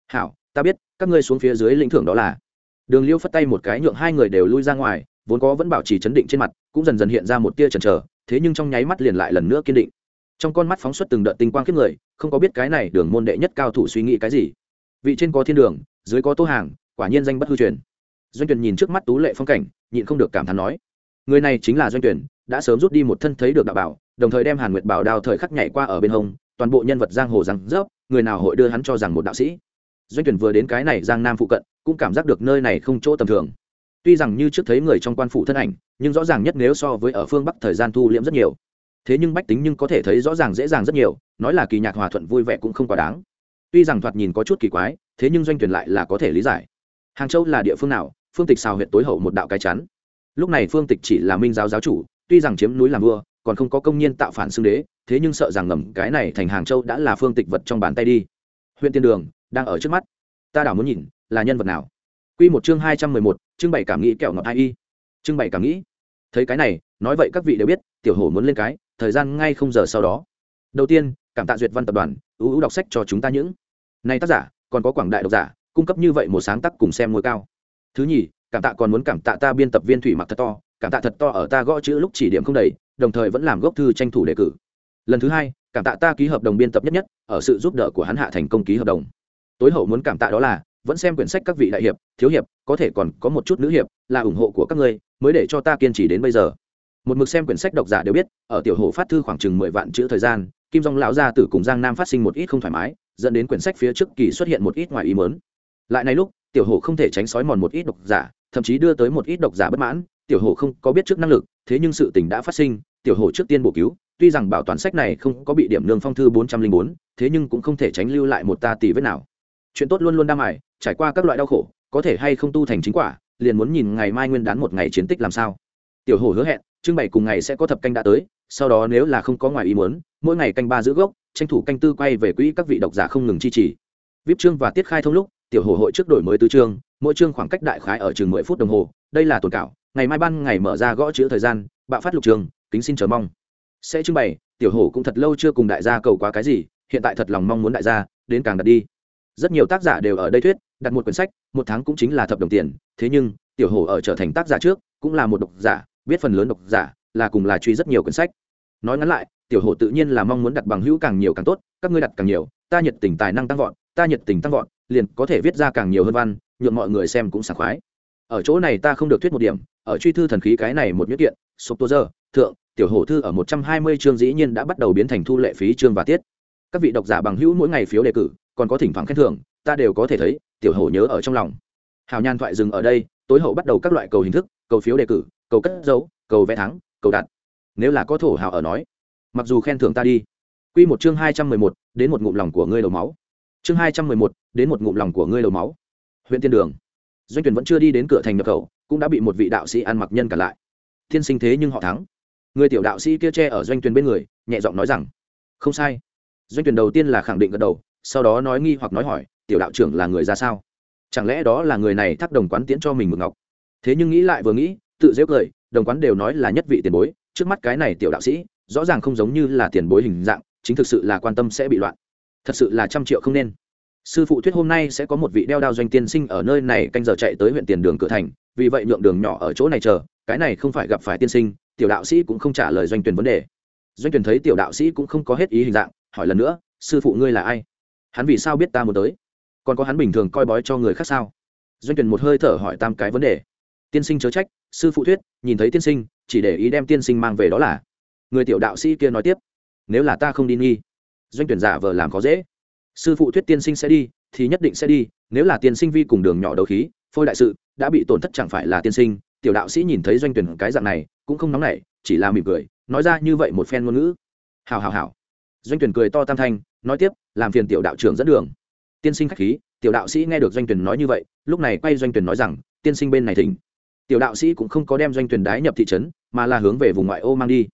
Hảo, ta biết, các ngươi xuống phía dưới lĩnh thưởng đó là. Đường Liễu phất tay một cái nhượng hai người đều lui ra ngoài, vốn có vẫn bảo trì chấn định trên mặt, cũng dần dần hiện ra một tia chần chờ thế nhưng trong nháy mắt liền lại lần nữa kiên định. Trong con mắt phóng xuất từng đợt tinh quang kiếp người, không có biết cái này đường môn đệ nhất cao thủ suy nghĩ cái gì. Vị trên có thiên đường, dưới có tô hàng, quả nhiên danh bất hư truyền. Doanh tuyển nhìn trước mắt tú lệ phong cảnh, nhịn không được cảm thán nói, người này chính là doanh tuyển đã sớm rút đi một thân thấy được đạo bảo, đồng thời đem hàn nguyệt bảo đao thời khắc nhảy qua ở bên hông, toàn bộ nhân vật giang hồ rằng rớp, người nào hội đưa hắn cho rằng một đạo sĩ. Doanh tuyển vừa đến cái này giang nam phụ cận, cũng cảm giác được nơi này không chỗ tầm thường tuy rằng như trước thấy người trong quan phủ thân ảnh, nhưng rõ ràng nhất nếu so với ở phương bắc thời gian thu liễm rất nhiều. Thế nhưng bách tính nhưng có thể thấy rõ ràng dễ dàng rất nhiều, nói là kỳ nhạc hòa thuận vui vẻ cũng không quá đáng. Tuy rằng thoạt nhìn có chút kỳ quái, thế nhưng doanh tuyển lại là có thể lý giải. Hàng châu là địa phương nào, phương tịch xào huyện tối hậu một đạo cái chắn. Lúc này phương tịch chỉ là minh giáo giáo chủ, tuy rằng chiếm núi làm vua, còn không có công nhiên tạo phản xưng đế, thế nhưng sợ rằng ngầm cái này thành hàng châu đã là phương tịch vật trong bàn tay đi. Huyện tiên đường, đang ở trước mắt. Ta đảo muốn nhìn, là nhân vật nào? Quy một chương hai trăm mười một, cảm nghĩ kẹo ngọt ai y. chương bảy cảm nghĩ. Thấy cái này, nói vậy các vị đều biết, tiểu hổ muốn lên cái, thời gian ngay không giờ sau đó. Đầu tiên, cảm tạ duyệt văn tập đoàn, ưu ưu đọc sách cho chúng ta những. Này tác giả, còn có quảng đại độc giả, cung cấp như vậy một sáng tác cùng xem ngôi cao. Thứ nhì, cảm tạ còn muốn cảm tạ ta biên tập viên thủy mặc thật to, cảm tạ thật to ở ta gõ chữ lúc chỉ điểm không đầy, đồng thời vẫn làm gốc thư tranh thủ đề cử. Lần thứ hai, cảm tạ ta ký hợp đồng biên tập nhất nhất, ở sự giúp đỡ của hắn hạ thành công ký hợp đồng. Tối hậu muốn cảm tạ đó là vẫn xem quyển sách các vị đại hiệp, thiếu hiệp, có thể còn có một chút nữ hiệp, là ủng hộ của các ngươi, mới để cho ta kiên trì đến bây giờ. Một mực xem quyển sách độc giả đều biết, ở tiểu hồ phát thư khoảng chừng mười vạn chữ thời gian, kim dong lão gia tử cùng giang nam phát sinh một ít không thoải mái, dẫn đến quyển sách phía trước kỳ xuất hiện một ít ngoài ý mớn lại này lúc, tiểu hồ không thể tránh sói mòn một ít độc giả, thậm chí đưa tới một ít độc giả bất mãn, tiểu hồ không có biết trước năng lực, thế nhưng sự tình đã phát sinh, tiểu hồ trước tiên bổ cứu, tuy rằng bảo toàn sách này không có bị điểm nương phong thư bốn trăm linh bốn, thế nhưng cũng không thể tránh lưu lại một ta tỷ vết nào chuyện tốt luôn luôn đam ải trải qua các loại đau khổ, có thể hay không tu thành chính quả, liền muốn nhìn ngày mai nguyên đán một ngày chiến tích làm sao. Tiểu hồ hứa hẹn, trưng bày cùng ngày sẽ có thập canh đã tới, sau đó nếu là không có ngoài ý muốn, mỗi ngày canh ba giữ gốc, tranh thủ canh tư quay về quỹ các vị độc giả không ngừng chi trì. Vip chương và tiết khai thông lúc, tiểu hồ hội trước đổi mới tứ chương, mỗi chương khoảng cách đại khái ở chừng mười phút đồng hồ, đây là tồn cảo ngày mai ban ngày mở ra gõ chữ thời gian, bạo phát lục trường, kính xin chờ mong. Sẽ trưng bày, tiểu hồ cũng thật lâu chưa cùng đại gia cầu quá cái gì, hiện tại thật lòng mong muốn đại gia, đến càng đặt đi rất nhiều tác giả đều ở đây thuyết, đặt một quyển sách, một tháng cũng chính là thập đồng tiền. Thế nhưng, tiểu hồ ở trở thành tác giả trước, cũng là một độc giả, biết phần lớn độc giả là cùng là truy rất nhiều quyển sách. Nói ngắn lại, tiểu hồ tự nhiên là mong muốn đặt bằng hữu càng nhiều càng tốt, các ngươi đặt càng nhiều, ta nhiệt tình tài năng tăng vọt, ta nhiệt tình tăng vọt, liền có thể viết ra càng nhiều hơn văn nhuộm mọi người xem cũng sảng khoái. Ở chỗ này ta không được thuyết một điểm, ở truy thư thần khí cái này một nhất kiện sộp tô giờ thượng, tiểu hổ thư ở một trăm hai mươi chương dĩ nhiên đã bắt đầu biến thành thu lệ phí chương và tiết các vị độc giả bằng hữu mỗi ngày phiếu đề cử, còn có thỉnh thoảng khen thưởng, ta đều có thể thấy, tiểu hổ nhớ ở trong lòng. Hào nhan thoại dừng ở đây, tối hậu bắt đầu các loại cầu hình thức, cầu phiếu đề cử, cầu cất dấu cầu vẽ thắng, cầu đặt. Nếu là có thổ hào ở nói, mặc dù khen thưởng ta đi. Q một chương hai trăm mười một, đến một ngụm lòng của ngươi đầu máu. Chương hai trăm mười một, đến một ngụm lòng của ngươi đầu máu. Huyện tiên đường. Doanh tuyển vẫn chưa đi đến cửa thành nhập khẩu, cũng đã bị một vị đạo sĩ ăn mặc nhân cả lại. Thiên sinh thế nhưng họ thắng. Người tiểu đạo sĩ kia che ở doanh tuyển bên người, nhẹ giọng nói rằng, không sai doanh tuyển đầu tiên là khẳng định gật đầu, sau đó nói nghi hoặc nói hỏi, tiểu đạo trưởng là người ra sao? Chẳng lẽ đó là người này thác đồng quán tiễn cho mình mực ngọc? Thế nhưng nghĩ lại vừa nghĩ, tự dễ cười, đồng quán đều nói là nhất vị tiền bối, trước mắt cái này tiểu đạo sĩ, rõ ràng không giống như là tiền bối hình dạng, chính thực sự là quan tâm sẽ bị loạn. Thật sự là trăm triệu không nên. Sư phụ thuyết hôm nay sẽ có một vị đeo đao doanh tiên sinh ở nơi này canh giờ chạy tới huyện tiền đường cửa thành, vì vậy nhượng đường nhỏ ở chỗ này chờ, cái này không phải gặp phải tiên sinh, tiểu đạo sĩ cũng không trả lời doanh tuyển vấn đề. Doanh tuyển thấy tiểu đạo sĩ cũng không có hết ý hình dạng hỏi lần nữa, sư phụ ngươi là ai? Hắn vì sao biết ta muốn tới? Còn có hắn bình thường coi bói cho người khác sao? Doanh tuyển một hơi thở hỏi tam cái vấn đề. Tiên sinh chớ trách, sư phụ thuyết, nhìn thấy tiên sinh, chỉ để ý đem tiên sinh mang về đó là. Người tiểu đạo sĩ kia nói tiếp. Nếu là ta không đi nghi. Doanh tuyển giả vờ làm khó dễ. Sư phụ thuyết tiên sinh sẽ đi, thì nhất định sẽ đi, nếu là tiên sinh vi cùng đường nhỏ đầu khí, phôi đại sự, đã bị tổn thất chẳng phải là tiên sinh. Tiểu đạo sĩ nhìn thấy doanh tuyển cái dạng này, cũng không nóng nảy, chỉ là mỉm cười, nói ra như vậy một phen ngôn ngữ. Hào hào hào doanh tuyển cười to tam thanh nói tiếp làm phiền tiểu đạo trưởng dẫn đường. Tiên sinh khách khí tiểu đạo sĩ nghe được doanh tuyển nói như vậy lúc này quay doanh tuyển nói rằng tiên sinh bên này thỉnh. Tiểu đạo sĩ cũng không có đem doanh tuyển đái nhập thị trấn mà là hướng về vùng ngoại ô mang đi.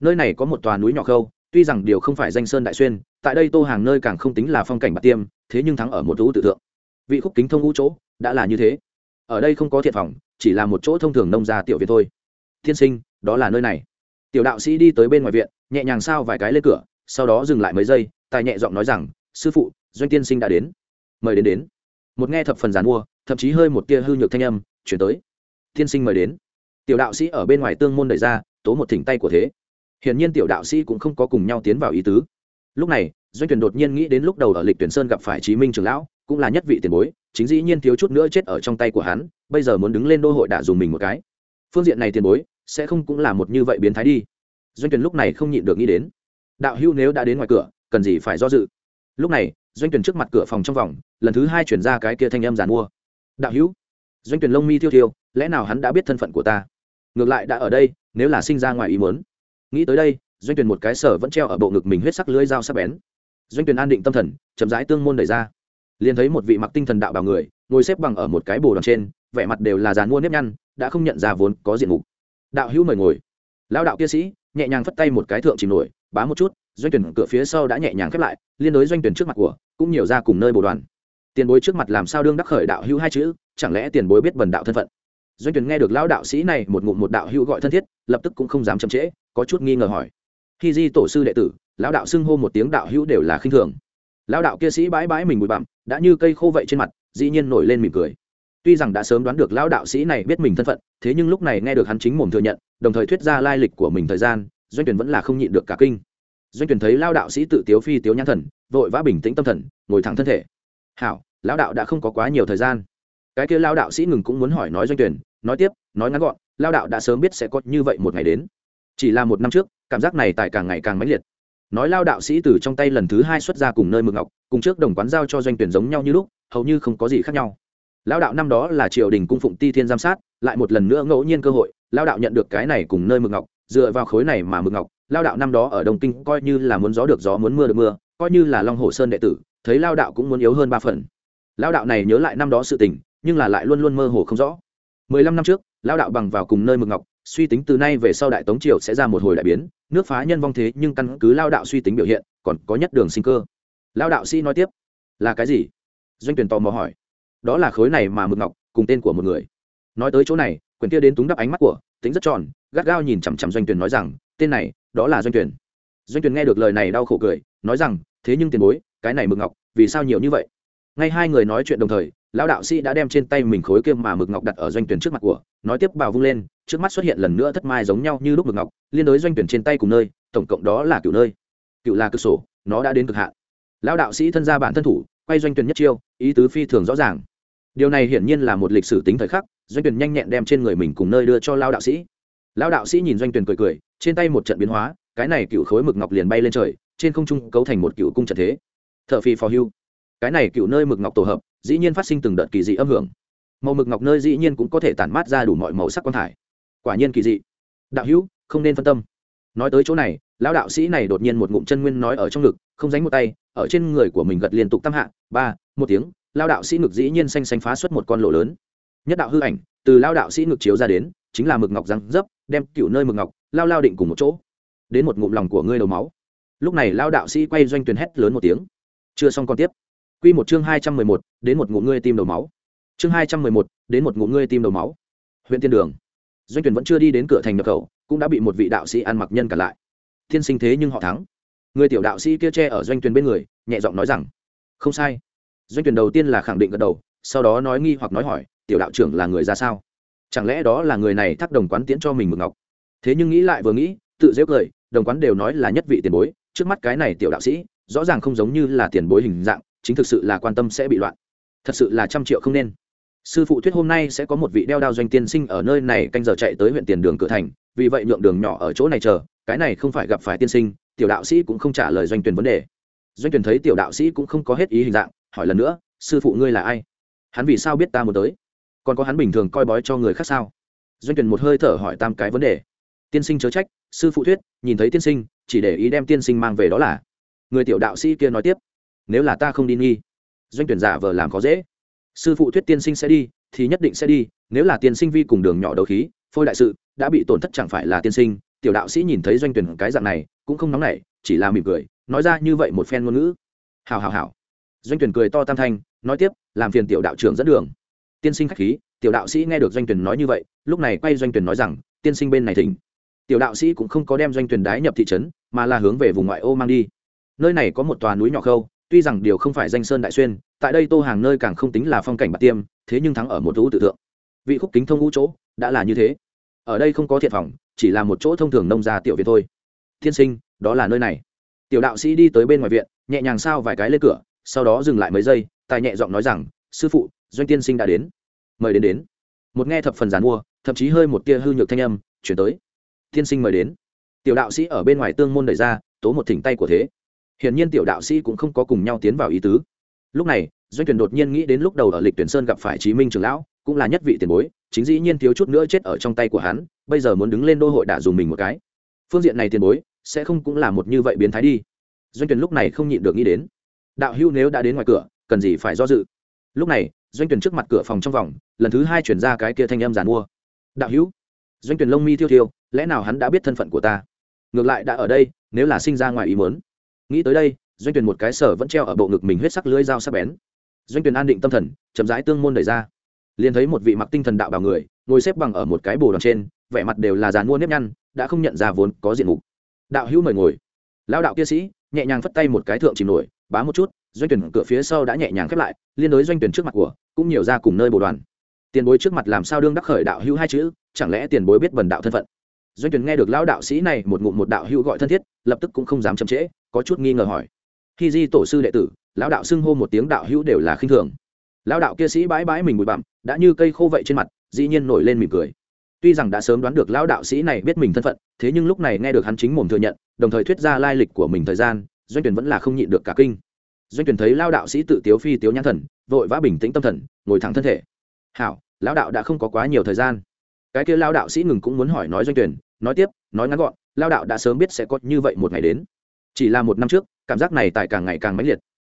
Nơi này có một tòa núi nhỏ khâu tuy rằng điều không phải danh sơn đại xuyên tại đây tô hàng nơi càng không tính là phong cảnh bạc tiêm thế nhưng thắng ở một thú tự thượng, vị khúc kính thông ngũ chỗ đã là như thế. Ở đây không có thiệt phòng chỉ là một chỗ thông thường nông gia tiểu viện thôi. Tiên sinh đó là nơi này. Tiểu đạo sĩ đi tới bên ngoài viện nhẹ nhàng sao vài cái lên cửa sau đó dừng lại mấy giây, tài nhẹ giọng nói rằng, sư phụ, doanh tiên sinh đã đến. Mời đến đến. Một nghe thập phần giàn mua, thậm chí hơi một tia hư nhược thanh âm, chuyển tới. Tiên sinh mời đến. Tiểu đạo sĩ ở bên ngoài tương môn đẩy ra, tố một thỉnh tay của thế. Hiển nhiên tiểu đạo sĩ cũng không có cùng nhau tiến vào ý tứ. Lúc này, doanh tuyển đột nhiên nghĩ đến lúc đầu ở lịch tuyển sơn gặp phải chí minh trường lão, cũng là nhất vị tiền bối, chính dĩ nhiên thiếu chút nữa chết ở trong tay của hắn, bây giờ muốn đứng lên đô hội đã dùng mình một cái. Phương diện này tiền bối, sẽ không cũng là một như vậy biến thái đi. Doanh tuyển lúc này không nhịn được nghĩ đến đạo hưu nếu đã đến ngoài cửa, cần gì phải do dự? Lúc này, doanh tuyển trước mặt cửa phòng trong vòng, lần thứ hai chuyển ra cái kia thanh âm giàn mua. Đạo hữu, doanh tuyển lông mi thiêu thiêu, lẽ nào hắn đã biết thân phận của ta? Ngược lại đã ở đây, nếu là sinh ra ngoài ý muốn. Nghĩ tới đây, doanh tuyển một cái sở vẫn treo ở bộ ngực mình huyết sắc lưỡi dao sắc bén. Doanh tuyển an định tâm thần, chậm rãi tương môn đẩy ra. Liền thấy một vị mặc tinh thần đạo bào người, ngồi xếp bằng ở một cái bồ đòn trên, vẻ mặt đều là dàn mua nếp nhăn, đã không nhận ra vốn có diện mục. Đạo hữu mời ngồi. Lao đạo kia sĩ, nhẹ nhàng phất tay một cái thượng chìm nổi bá một chút, doanh tuyển cửa phía sau đã nhẹ nhàng khép lại, liên đối doanh tuyển trước mặt của, cũng nhiều ra cùng nơi bồ đoàn. Tiền bối trước mặt làm sao đương đắc khởi đạo hữu hai chữ, chẳng lẽ tiền bối biết bần đạo thân phận? Doanh tuyển nghe được lão đạo sĩ này một ngụm một đạo hữu gọi thân thiết, lập tức cũng không dám chậm trễ, có chút nghi ngờ hỏi. Khi di tổ sư đệ tử, lão đạo xưng hô một tiếng đạo hữu đều là khinh thường. Lão đạo kia sĩ bãi bãi mình bụi bặm, đã như cây khô vậy trên mặt, dĩ nhiên nổi lên mỉm cười. Tuy rằng đã sớm đoán được lão đạo sĩ này biết mình thân phận, thế nhưng lúc này nghe được hắn chính mồm thừa nhận, đồng thời thuyết ra lai lịch của mình thời gian doanh tuyển vẫn là không nhịn được cả kinh. Doanh tuyển thấy lao đạo sĩ tự tiếu phi tiếu nhãn thần, vội vã bình tĩnh tâm thần, ngồi thẳng thân thể. Hảo, lão đạo đã không có quá nhiều thời gian. Cái kia lao đạo sĩ ngừng cũng muốn hỏi nói doanh tuyển, nói tiếp, nói ngắn gọn, lao đạo đã sớm biết sẽ có như vậy một ngày đến. Chỉ là một năm trước, cảm giác này tại càng ngày càng mãnh liệt. Nói lao đạo sĩ từ trong tay lần thứ hai xuất ra cùng nơi mực ngọc, cùng trước đồng quán giao cho doanh tuyển giống nhau như lúc, hầu như không có gì khác nhau. Lao đạo năm đó là triều đình cung phụng ti thiên giám sát, lại một lần nữa ngẫu nhiên cơ hội, lao đạo nhận được cái này cùng nơi mực ngọc dựa vào khối này mà mực ngọc, lao đạo năm đó ở đông kinh coi như là muốn gió được gió, muốn mưa được mưa, coi như là long hồ sơn đệ tử, thấy lao đạo cũng muốn yếu hơn ba phần. Lao đạo này nhớ lại năm đó sự tình, nhưng là lại luôn luôn mơ hồ không rõ. Mười lăm năm trước, lao đạo bằng vào cùng nơi mực ngọc, suy tính từ nay về sau đại tống triều sẽ ra một hồi đại biến, nước phá nhân vong thế nhưng căn cứ lao đạo suy tính biểu hiện, còn có nhất đường sinh cơ. Lao đạo sĩ nói tiếp, là cái gì? Doanh tuyển tò mò hỏi. Đó là khối này mà mực ngọc, cùng tên của một người. Nói tới chỗ này, quyển kia đến túng đắp ánh mắt của tính rất tròn, gắt gao nhìn chằm chằm doanh tuyển nói rằng, tên này, đó là doanh tuyển doanh tuyển nghe được lời này đau khổ cười, nói rằng, thế nhưng tiền bối, cái này mực ngọc, vì sao nhiều như vậy? Ngay hai người nói chuyện đồng thời, lão đạo sĩ đã đem trên tay mình khối kia mà mực ngọc đặt ở doanh tuyển trước mặt của, nói tiếp bào vung lên, trước mắt xuất hiện lần nữa thất mai giống nhau như lúc mực ngọc, liên đối doanh tuyển trên tay cùng nơi, tổng cộng đó là cựu nơi. Cựu là cực sổ, nó đã đến cực hạn. Lão đạo sĩ thân ra bản thân thủ, quay doanh tuyển nhất chiêu, ý tứ phi thường rõ ràng. Điều này hiển nhiên là một lịch sử tính thời khắc doanh tuyển nhanh nhẹn đem trên người mình cùng nơi đưa cho lao đạo sĩ. Lao đạo sĩ nhìn doanh tuyển cười cười, trên tay một trận biến hóa, cái này cựu khối mực ngọc liền bay lên trời, trên không trung cấu thành một cựu cung trận thế. Thợ phi phò hưu. Cái này cựu nơi mực ngọc tổ hợp, dĩ nhiên phát sinh từng đợt kỳ dị âm hưởng. Màu mực ngọc nơi dĩ nhiên cũng có thể tản mát ra đủ mọi màu sắc quan thải. Quả nhiên kỳ dị. Đạo hữu, không nên phân tâm. Nói tới chỗ này, lão đạo sĩ này đột nhiên một ngụm chân nguyên nói ở trong ngực, không dánh một tay, ở trên người của mình gật liên tục tam hạ, ba, một tiếng lao đạo sĩ ngực dĩ nhiên xanh xanh phá xuất một con lỗ lớn nhất đạo hư ảnh, từ lao đạo sĩ ngực chiếu ra đến, chính là mực ngọc răng dấp, đem cựu nơi mực ngọc, lao lao định cùng một chỗ, đến một ngụm lòng của ngươi đầu máu. Lúc này lao đạo sĩ quay doanh tuyển hét lớn một tiếng. Chưa xong còn tiếp. Quy một chương hai trăm mười một, đến một ngụm ngươi tim đầu máu. Chương hai trăm mười một, đến một ngụm ngươi tim đầu máu. Huyện tiên đường. Doanh tuyển vẫn chưa đi đến cửa thành nhập khẩu, cũng đã bị một vị đạo sĩ ăn mặc nhân cả lại. Thiên sinh thế nhưng họ thắng. Người tiểu đạo sĩ kia che ở doanh tuyển bên người, nhẹ giọng nói rằng, không sai. Doanh tuyển đầu tiên là khẳng định gật đầu, sau đó nói nghi hoặc nói hỏi tiểu đạo trưởng là người ra sao? Chẳng lẽ đó là người này thắc đồng quán tiễn cho mình mực ngọc? Thế nhưng nghĩ lại vừa nghĩ, tự dễ cười, đồng quán đều nói là nhất vị tiền bối, trước mắt cái này tiểu đạo sĩ, rõ ràng không giống như là tiền bối hình dạng, chính thực sự là quan tâm sẽ bị loạn. Thật sự là trăm triệu không nên. Sư phụ thuyết hôm nay sẽ có một vị đeo đao doanh tiên sinh ở nơi này canh giờ chạy tới huyện tiền đường cửa thành, vì vậy nhượng đường nhỏ ở chỗ này chờ, cái này không phải gặp phải tiên sinh, tiểu đạo sĩ cũng không trả lời doanh tuyển vấn đề. Doanh tuyển thấy tiểu đạo sĩ cũng không có hết ý hình dạng, hỏi lần nữa, sư phụ ngươi là ai? Hắn vì sao biết ta muốn tới? Còn có hắn bình thường coi bói cho người khác sao? Doanh tuyển một hơi thở hỏi tam cái vấn đề. Tiên sinh chớ trách, sư phụ thuyết, nhìn thấy tiên sinh, chỉ để ý đem tiên sinh mang về đó là. Người tiểu đạo sĩ kia nói tiếp, nếu là ta không đi nghi. Doanh tuyển giả vờ làm khó dễ. Sư phụ thuyết tiên sinh sẽ đi, thì nhất định sẽ đi, nếu là tiên sinh vi cùng đường nhỏ đầu khí, phôi đại sự, đã bị tổn thất chẳng phải là tiên sinh. Tiểu đạo sĩ nhìn thấy doanh tuyển cái dạng này, cũng không nóng nảy, chỉ là mỉm cười, nói ra như vậy một phen ngôn ngữ. Hào hào hào doanh tuyển cười to tam thanh, nói tiếp, làm phiền tiểu đạo trưởng dẫn đường tiên sinh khách khí, tiểu đạo sĩ nghe được doanh tuyển nói như vậy, lúc này quay doanh tuyển nói rằng, tiên sinh bên này thỉnh. Tiểu đạo sĩ cũng không có đem doanh tuyển đái nhập thị trấn, mà là hướng về vùng ngoại ô mang đi. Nơi này có một tòa núi nhỏ khâu, tuy rằng điều không phải danh sơn đại xuyên, tại đây tô hàng nơi càng không tính là phong cảnh bạc tiêm, thế nhưng thắng ở một thú tự thượng. Vị khúc kính thông ngũ chỗ, đã là như thế. Ở đây không có thiệt phòng, chỉ là một chỗ thông thường nông gia tiểu viện thôi. Tiên sinh, đó là nơi này. Tiểu đạo sĩ đi tới bên ngoài viện, nhẹ nhàng sao vài cái lên cửa, sau đó dừng lại mấy giây, tài nhẹ giọng nói rằng, sư phụ doanh tiên sinh đã đến. Mời đến đến. Một nghe thập phần giàn mua, thậm chí hơi một tia hư nhược thanh âm, chuyển tới. Tiên sinh mời đến. Tiểu đạo sĩ ở bên ngoài tương môn đẩy ra, tố một thỉnh tay của thế. Hiển nhiên tiểu đạo sĩ cũng không có cùng nhau tiến vào ý tứ. Lúc này, doanh tuyển đột nhiên nghĩ đến lúc đầu ở lịch tuyển sơn gặp phải chí minh trường lão, cũng là nhất vị tiền bối, chính dĩ nhiên thiếu chút nữa chết ở trong tay của hắn, bây giờ muốn đứng lên đô hội đã dùng mình một cái. Phương diện này tiền bối, sẽ không cũng là một như vậy biến thái đi. Doanh tuyển lúc này không nhịn được nghĩ đến. Đạo hưu nếu đã đến ngoài cửa, cần gì phải do dự? Lúc này doanh tuyển trước mặt cửa phòng trong vòng, lần thứ hai chuyển ra cái kia thanh âm giàn mua. Đạo hữu, doanh tuyển lông mi thiêu thiêu, lẽ nào hắn đã biết thân phận của ta? Ngược lại đã ở đây, nếu là sinh ra ngoài ý muốn. Nghĩ tới đây, doanh tuyển một cái sở vẫn treo ở bộ ngực mình huyết sắc lưỡi dao sắc bén. Doanh tuyển an định tâm thần, chậm rãi tương môn đẩy ra. Liền thấy một vị mặc tinh thần đạo bào người, ngồi xếp bằng ở một cái bồ đằng trên, vẻ mặt đều là dàn mua nếp nhăn, đã không nhận ra vốn có diện mục. Đạo hữu mời ngồi. Lao đạo kia sĩ, nhẹ nhàng phất tay một cái thượng chìm nổi, bá một chút, doanh tuyển cửa phía sau đã nhẹ nhàng khép lại, liên đối doanh tuyển trước mặt của cũng nhiều ra cùng nơi bộ đoàn. Tiền bối trước mặt làm sao đương đắc khởi đạo hữu hai chữ, chẳng lẽ tiền bối biết bần đạo thân phận? Doanh tuyển nghe được lão đạo sĩ này một ngụm một đạo hữu gọi thân thiết, lập tức cũng không dám chậm trễ, có chút nghi ngờ hỏi. Khi di tổ sư đệ tử, lão đạo xưng hô một tiếng đạo hữu đều là khinh thường. Lão đạo kia sĩ bãi bãi mình bụi bặm, đã như cây khô vậy trên mặt, dĩ nhiên nổi lên mỉm cười. Tuy rằng đã sớm đoán được lão đạo sĩ này biết mình thân phận, thế nhưng lúc này nghe được hắn chính mồm thừa nhận, đồng thời thuyết ra lai lịch của mình thời gian, doanh tuyển vẫn là không nhịn được cả kinh doanh tuyển thấy lao đạo sĩ tự tiếu phi tiếu nhãn thần, vội vã bình tĩnh tâm thần, ngồi thẳng thân thể. Hảo, lão đạo đã không có quá nhiều thời gian. Cái kia lao đạo sĩ ngừng cũng muốn hỏi nói doanh tuyển, nói tiếp, nói ngắn gọn, lao đạo đã sớm biết sẽ có như vậy một ngày đến. Chỉ là một năm trước, cảm giác này tại càng ngày càng mãnh liệt.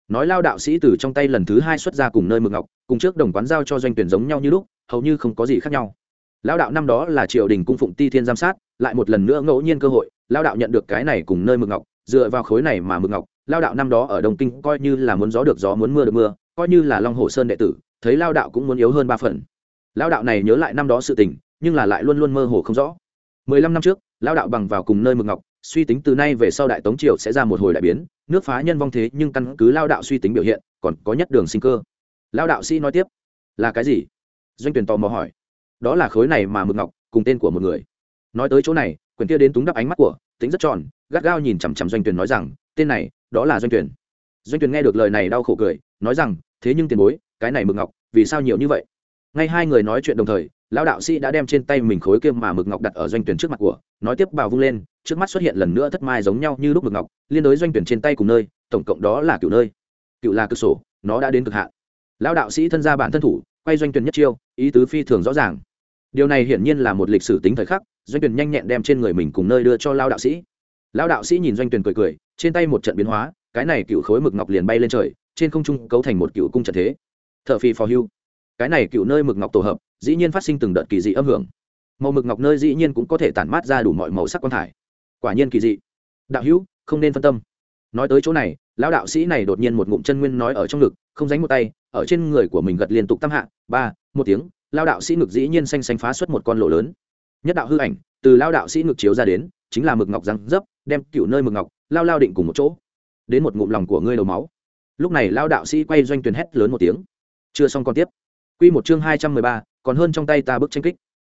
Nói lao đạo sĩ từ trong tay lần thứ hai xuất ra cùng nơi mực ngọc, cùng trước đồng quán giao cho doanh tuyển giống nhau như lúc, hầu như không có gì khác nhau. Lao đạo năm đó là triều đình cung phụng ti thiên giám sát, lại một lần nữa ngẫu nhiên cơ hội, lao đạo nhận được cái này cùng nơi mực ngọc, dựa vào khối này mà mực ngọc lao đạo năm đó ở đông kinh coi như là muốn gió được gió, muốn mưa được mưa, coi như là long hồ sơn đệ tử, thấy lao đạo cũng muốn yếu hơn ba phần. Lao đạo này nhớ lại năm đó sự tình, nhưng là lại luôn luôn mơ hồ không rõ. Mười lăm năm trước, lao đạo bằng vào cùng nơi mực ngọc, suy tính từ nay về sau đại tống triều sẽ ra một hồi đại biến, nước phá nhân vong thế nhưng căn cứ lao đạo suy tính biểu hiện, còn có nhất đường sinh cơ. Lao đạo sĩ nói tiếp, là cái gì? Doanh tuyển tò mò hỏi. Đó là khối này mà mực ngọc, cùng tên của một người. Nói tới chỗ này quyền kia đến túng đắp ánh mắt của, tính rất tròn, gắt gao nhìn chằm chằm doanh tuyển nói rằng, tên này đó là doanh tuyển doanh tuyển nghe được lời này đau khổ cười, nói rằng, thế nhưng tiền bối, cái này mực ngọc, vì sao nhiều như vậy? Ngay hai người nói chuyện đồng thời, lão đạo sĩ đã đem trên tay mình khối kia mà mực ngọc đặt ở doanh tuyển trước mặt của, nói tiếp bào vung lên, trước mắt xuất hiện lần nữa thất mai giống nhau như lúc mực ngọc, liên đối doanh tuyển trên tay cùng nơi, tổng cộng đó là cựu nơi. Cựu là cực sổ, nó đã đến cực hạn. Lão đạo sĩ thân ra bản thân thủ, quay doanh tuyển nhất chiêu, ý tứ phi thường rõ ràng. Điều này hiển nhiên là một lịch sử tính thời khắc, doanh tuyển nhanh nhẹn đem trên người mình cùng nơi đưa cho lao đạo sĩ. Lao đạo sĩ nhìn doanh tuyển cười cười trên tay một trận biến hóa, cái này cựu khối mực ngọc liền bay lên trời, trên không trung cấu thành một cựu cung trận thế. Thợ phi phò hưu. Cái này cựu nơi mực ngọc tổ hợp, dĩ nhiên phát sinh từng đợt kỳ dị âm hưởng. Màu mực ngọc nơi dĩ nhiên cũng có thể tản mát ra đủ mọi màu sắc quan thải. Quả nhiên kỳ dị. Đạo hữu, không nên phân tâm. Nói tới chỗ này, lão đạo sĩ này đột nhiên một ngụm chân nguyên nói ở trong ngực, không dánh một tay, ở trên người của mình gật liên tục tam hạ, ba, một tiếng lao đạo sĩ ngực dĩ nhiên xanh xanh phá xuất một con lộ lớn. Nhất đạo hư ảnh, từ lao đạo sĩ ngực chiếu ra đến chính là mực ngọc răng dấp, đem cựu nơi mực ngọc, lao lao định cùng một chỗ, đến một ngụm lòng của ngươi đầu máu. Lúc này lao đạo sĩ quay doanh tuyền hét lớn một tiếng. Chưa xong còn tiếp. Q một chương hai trăm mười ba, còn hơn trong tay ta bức tranh kích.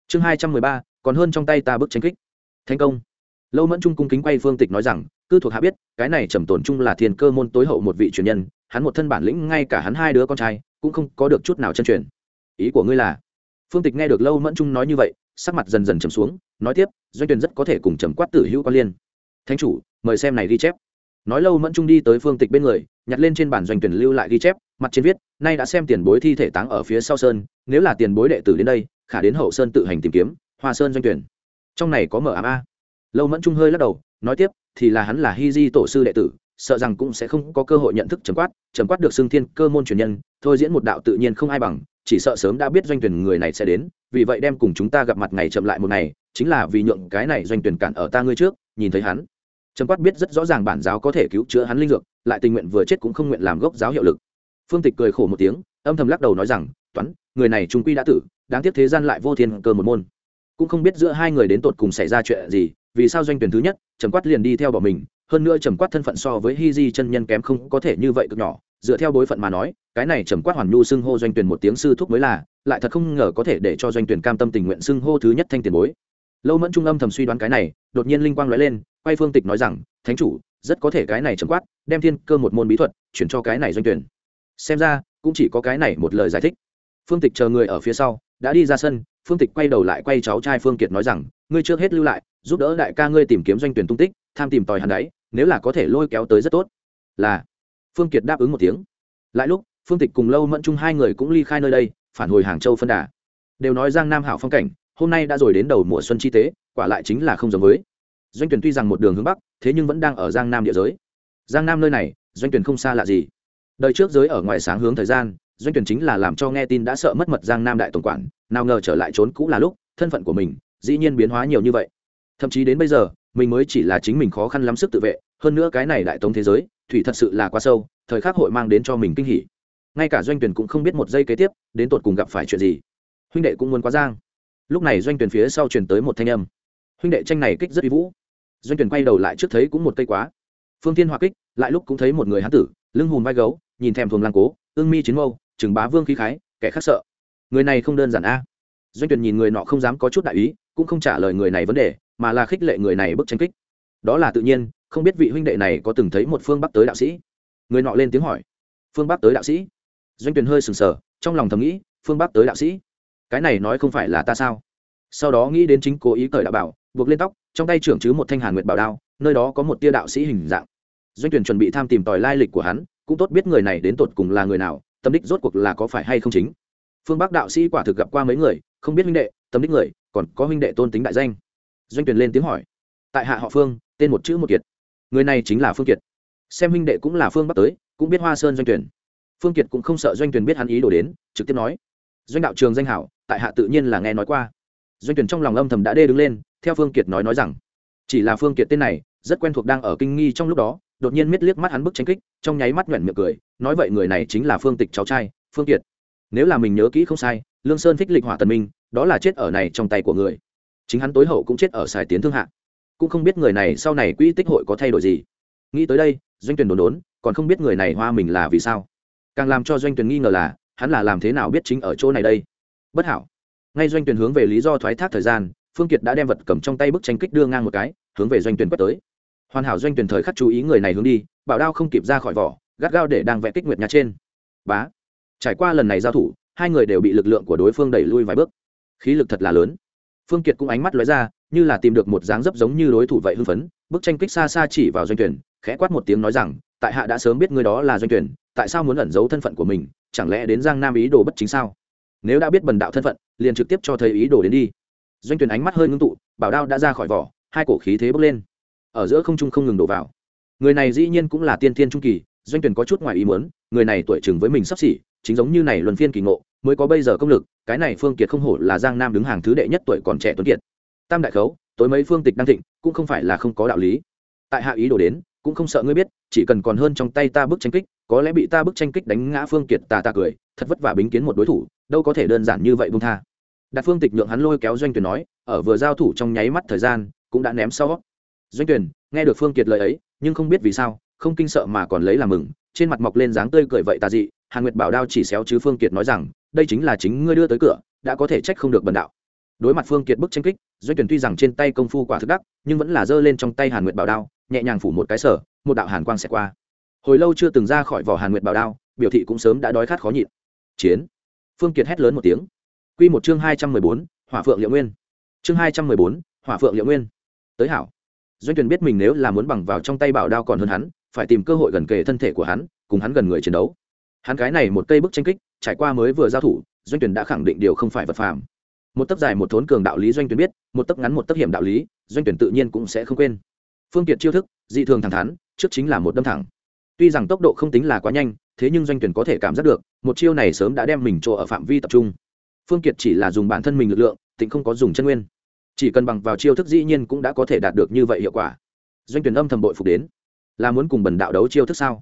Chương hai trăm mười ba, còn hơn trong tay ta bức tranh kích. Thành công. Lâu mẫn trung cung kính quay phương tịch nói rằng cư thuộc hạ biết, cái này trầm tổn chung là thiên cơ môn tối hậu một vị truyền nhân, hắn một thân bản lĩnh ngay cả hắn hai đứa con trai, cũng không có được chút nào chân truyền. Ý của ngươi là? Phương tịch nghe được lâu mẫn trung nói như vậy sắc mặt dần dần trầm xuống, nói tiếp, doanh tuyển rất có thể cùng trầm quát tử hữu quan liên. Thánh chủ, mời xem này ghi chép. Nói lâu mẫn trung đi tới phương tịch bên người, nhặt lên trên bản doanh tuyển lưu lại ghi chép, mặt trên viết, nay đã xem tiền bối thi thể táng ở phía sau sơn, nếu là tiền bối đệ tử đến đây, khả đến hậu sơn tự hành tìm kiếm, hoa sơn doanh tuyển trong này có mở ám a. Lâu mẫn trung hơi lắc đầu, nói tiếp, thì là hắn là hy di tổ sư đệ tử, sợ rằng cũng sẽ không có cơ hội nhận thức trầm quát. Trầm quát được xưng thiên cơ môn truyền nhân, thôi diễn một đạo tự nhiên không ai bằng chỉ sợ sớm đã biết doanh tuyển người này sẽ đến, vì vậy đem cùng chúng ta gặp mặt ngày chậm lại một ngày, chính là vì nhượng cái này doanh tuyển cản ở ta ngươi trước, nhìn thấy hắn. Trầm quát biết rất rõ ràng bản giáo có thể cứu chữa hắn linh dược, lại tình nguyện vừa chết cũng không nguyện làm gốc giáo hiệu lực. Phương tịch cười khổ một tiếng, âm thầm lắc đầu nói rằng, toán, người này trung quy đã tử, đáng tiếc thế gian lại vô thiên cơ một môn. Cũng không biết giữa hai người đến tột cùng xảy ra chuyện gì, vì sao doanh tuyển thứ nhất trầm quát liền đi theo bỏ mình, hơn nữa trầm quát thân phận so với hi di chân nhân kém không có thể như vậy cực nhỏ, dựa theo bối phận mà nói cái này trầm quát hoàn nhu xưng hô doanh tuyển một tiếng sư thúc mới là, lại thật không ngờ có thể để cho doanh tuyển cam tâm tình nguyện xưng hô thứ nhất thanh tiền bối. Lâu mẫn trung âm thầm suy đoán cái này, đột nhiên linh quang lóe lên, quay phương tịch nói rằng, thánh chủ, rất có thể cái này trầm quát, đem thiên cơ một môn bí thuật chuyển cho cái này doanh tuyển. Xem ra, cũng chỉ có cái này một lời giải thích. Phương tịch chờ người ở phía sau, đã đi ra sân, phương tịch quay đầu lại quay cháu trai phương kiệt nói rằng, ngươi trước hết lưu lại, giúp đỡ đại ca ngươi tìm kiếm doanh tuyển tung tích, tham tìm tòi hắn đáy nếu là có thể lôi kéo tới rất tốt. Là, phương kiệt đáp ứng một tiếng. Lại lúc phương tịch cùng lâu mẫn chung hai người cũng ly khai nơi đây, phản hồi hàng châu phân đà. Đều nói giang nam hảo phong cảnh, hôm nay đã rồi đến đầu mùa xuân chi tế, quả lại chính là không giống với. Doanh tuyển tuy rằng một đường hướng bắc, thế nhưng vẫn đang ở giang nam địa giới. Giang nam nơi này, doanh tuyển không xa lạ gì. Đời trước giới ở ngoài sáng hướng thời gian, doanh tuyển chính là làm cho nghe tin đã sợ mất mật giang nam đại tổng quản, nào ngờ trở lại trốn cũ là lúc, thân phận của mình, dĩ nhiên biến hóa nhiều như vậy. Thậm chí đến bây giờ, mình mới chỉ là chính mình khó khăn lắm sức tự vệ, hơn nữa cái này đại tống thế giới, thủy thật sự là quá sâu, thời khắc hội mang đến cho mình kinh hỉ ngay cả doanh tuyển cũng không biết một giây kế tiếp, đến tột cùng gặp phải chuyện gì. Huynh đệ cũng muốn quá giang. Lúc này doanh tuyển phía sau truyền tới một thanh âm. Huynh đệ tranh này kích rất uy vũ. Doanh tuyển quay đầu lại trước thấy cũng một cây quá. Phương thiên hòa kích, lại lúc cũng thấy một người hán tử, lưng hùm vai gấu, nhìn thèm thuồng lang cố, ương mi chiến mâu, trừng bá vương khí khái, kẻ khác sợ. Người này không đơn giản a. Doanh tuyển nhìn người nọ không dám có chút đại ý, cũng không trả lời người này vấn đề, mà là khích lệ người này bức tranh kích. Đó là tự nhiên, không biết vị huynh đệ này có từng thấy một phương bắc tới đạo sĩ. Người nọ lên tiếng hỏi. Phương bắc tới đạo sĩ? Doanh Tuyền hơi sừng sờ, trong lòng thầm nghĩ, phương bắc tới đạo sĩ. Cái này nói không phải là ta sao? Sau đó nghĩ đến chính cố ý cởi đạo bảo, buộc lên tóc, trong tay trưởng chứ một thanh hàn nguyệt bảo đao, nơi đó có một tia đạo sĩ hình dạng. Doanh tuyển chuẩn bị tham tìm tòi lai lịch của hắn, cũng tốt biết người này đến tột cùng là người nào, tâm đích rốt cuộc là có phải hay không chính. Phương bắc đạo sĩ quả thực gặp qua mấy người, không biết huynh đệ, tâm đích người, còn có huynh đệ tôn tính đại danh. Doanh tuyển lên tiếng hỏi, tại hạ họ phương, tên một chữ một kiệt. Người này chính là phương kiệt. Xem huynh đệ cũng là phương bắc tới, cũng biết hoa sơn doanh tuyển phương kiệt cũng không sợ doanh tuyển biết hắn ý đồ đến, trực tiếp nói. Doanh đạo trường danh hảo, tại hạ tự nhiên là nghe nói qua. Doanh tuyển trong lòng âm thầm đã đê đứng lên, theo phương kiệt nói nói rằng, chỉ là phương kiệt tên này, rất quen thuộc đang ở kinh nghi trong lúc đó, đột nhiên miết liếc mắt hắn bức tranh kích, trong nháy mắt nhoẻn miệng cười, nói vậy người này chính là phương tịch cháu trai, phương kiệt. Nếu là mình nhớ kỹ không sai, lương sơn thích lịch hỏa tần minh, đó là chết ở này trong tay của người. Chính hắn tối hậu cũng chết ở sài tiến thương hạ. Cũng không biết người này sau này quỹ tích hội có thay đổi gì. Nghĩ tới đây, doanh tuyển đồn đốn, còn không biết người này hoa mình là vì sao càng làm cho doanh tuyển nghi ngờ là, hắn là làm thế nào biết chính ở chỗ này đây? Bất hảo. Ngay doanh tuyển hướng về lý do thoái thác thời gian, phương kiệt đã đem vật cầm trong tay bức tranh kích đưa ngang một cái, hướng về doanh tuyển quất tới. Hoàn hảo doanh tuyển thời khắc chú ý người này hướng đi, bảo đao không kịp ra khỏi vỏ, gắt gao để đang vẽ kích nguyệt nhà trên. Bá. Trải qua lần này giao thủ, hai người đều bị lực lượng của đối phương đẩy lui vài bước. Khí lực thật là lớn. Phương kiệt cũng ánh mắt lóe ra, như là tìm được một dáng dấp giống như đối thủ vậy hưng phấn, bức tranh kích xa xa chỉ vào doanh tuyển khẽ quát một tiếng nói rằng, tại hạ đã sớm biết người đó là doanh tuyển tại sao muốn ẩn giấu thân phận của mình, chẳng lẽ đến giang nam ý đồ bất chính sao? Nếu đã biết bần đạo thân phận, liền trực tiếp cho thấy ý đồ đến đi. Doanh tuyển ánh mắt hơi ngưng tụ, bảo đao đã ra khỏi vỏ, hai cổ khí thế bốc lên. Ở giữa không trung không ngừng đổ vào. Người này dĩ nhiên cũng là tiên thiên trung kỳ, doanh tuyển có chút ngoài ý muốn, người này tuổi chừng với mình sắp xỉ, chính giống như này luân phiên kỳ ngộ, mới có bây giờ công lực, cái này phương kiệt không hổ là giang nam đứng hàng thứ đệ nhất tuổi còn trẻ tuấn kiệt. Tam đại khấu, tối mấy phương tịch đang thịnh, cũng không phải là không có đạo lý. Tại hạ ý đồ đến, cũng không sợ ngươi biết, chỉ cần còn hơn trong tay ta bức tranh kích có lẽ bị ta bức tranh kích đánh ngã phương kiệt tà tà cười, thật vất vả bính kiến một đối thủ, đâu có thể đơn giản như vậy bung tha. Đạt phương tịch nhượng hắn lôi kéo doanh tuyển nói, ở vừa giao thủ trong nháy mắt thời gian, cũng đã ném sau. Doanh tuyển nghe được phương kiệt lời ấy, nhưng không biết vì sao, không kinh sợ mà còn lấy làm mừng, trên mặt mọc lên dáng tươi cười vậy tà dị hàn nguyệt bảo đao chỉ xéo chứ phương kiệt nói rằng, đây chính là chính ngươi đưa tới cửa, đã có thể trách không được bần đạo. Đối mặt phương kiệt bức tranh kích, doanh tuyển tuy rằng trên tay công phu quả thức đắc, nhưng vẫn là giơ lên trong tay hàn nguyệt bảo đao, nhẹ nhàng phủ một cái sở, một đạo hàn quang xẹt qua hồi lâu chưa từng ra khỏi vỏ hàn nguyệt bảo đao, biểu thị cũng sớm đã đói khát khó nhịn. Chiến. Phương kiệt hét lớn một tiếng. Quy một chương hai trăm mười bốn, hỏa phượng liệu nguyên. Chương hai trăm mười bốn, hỏa phượng liệu nguyên. Tới hảo. Doanh tuyển biết mình nếu là muốn bằng vào trong tay bảo đao còn hơn hắn, phải tìm cơ hội gần kề thân thể của hắn, cùng hắn gần người chiến đấu. Hắn cái này một cây bức tranh kích, trải qua mới vừa giao thủ, doanh tuyển đã khẳng định điều không phải vật phàm. Một tấc dài một thốn cường đạo lý doanh tuyển biết, một tấc ngắn một tấc hiểm đạo lý, doanh tuyển tự nhiên cũng sẽ không quên. Phương kiệt chiêu thức, dị thường thẳng thắn, trước chính là một đâm thẳng tuy rằng tốc độ không tính là quá nhanh, thế nhưng doanh tuyển có thể cảm giác được, một chiêu này sớm đã đem mình chỗ ở phạm vi tập trung. Phương kiệt chỉ là dùng bản thân mình lực lượng tịnh không có dùng chân nguyên. Chỉ cần bằng vào chiêu thức dĩ nhiên cũng đã có thể đạt được như vậy hiệu quả. Doanh tuyển âm thầm bội phục đến. Là muốn cùng bần đạo đấu chiêu thức sao?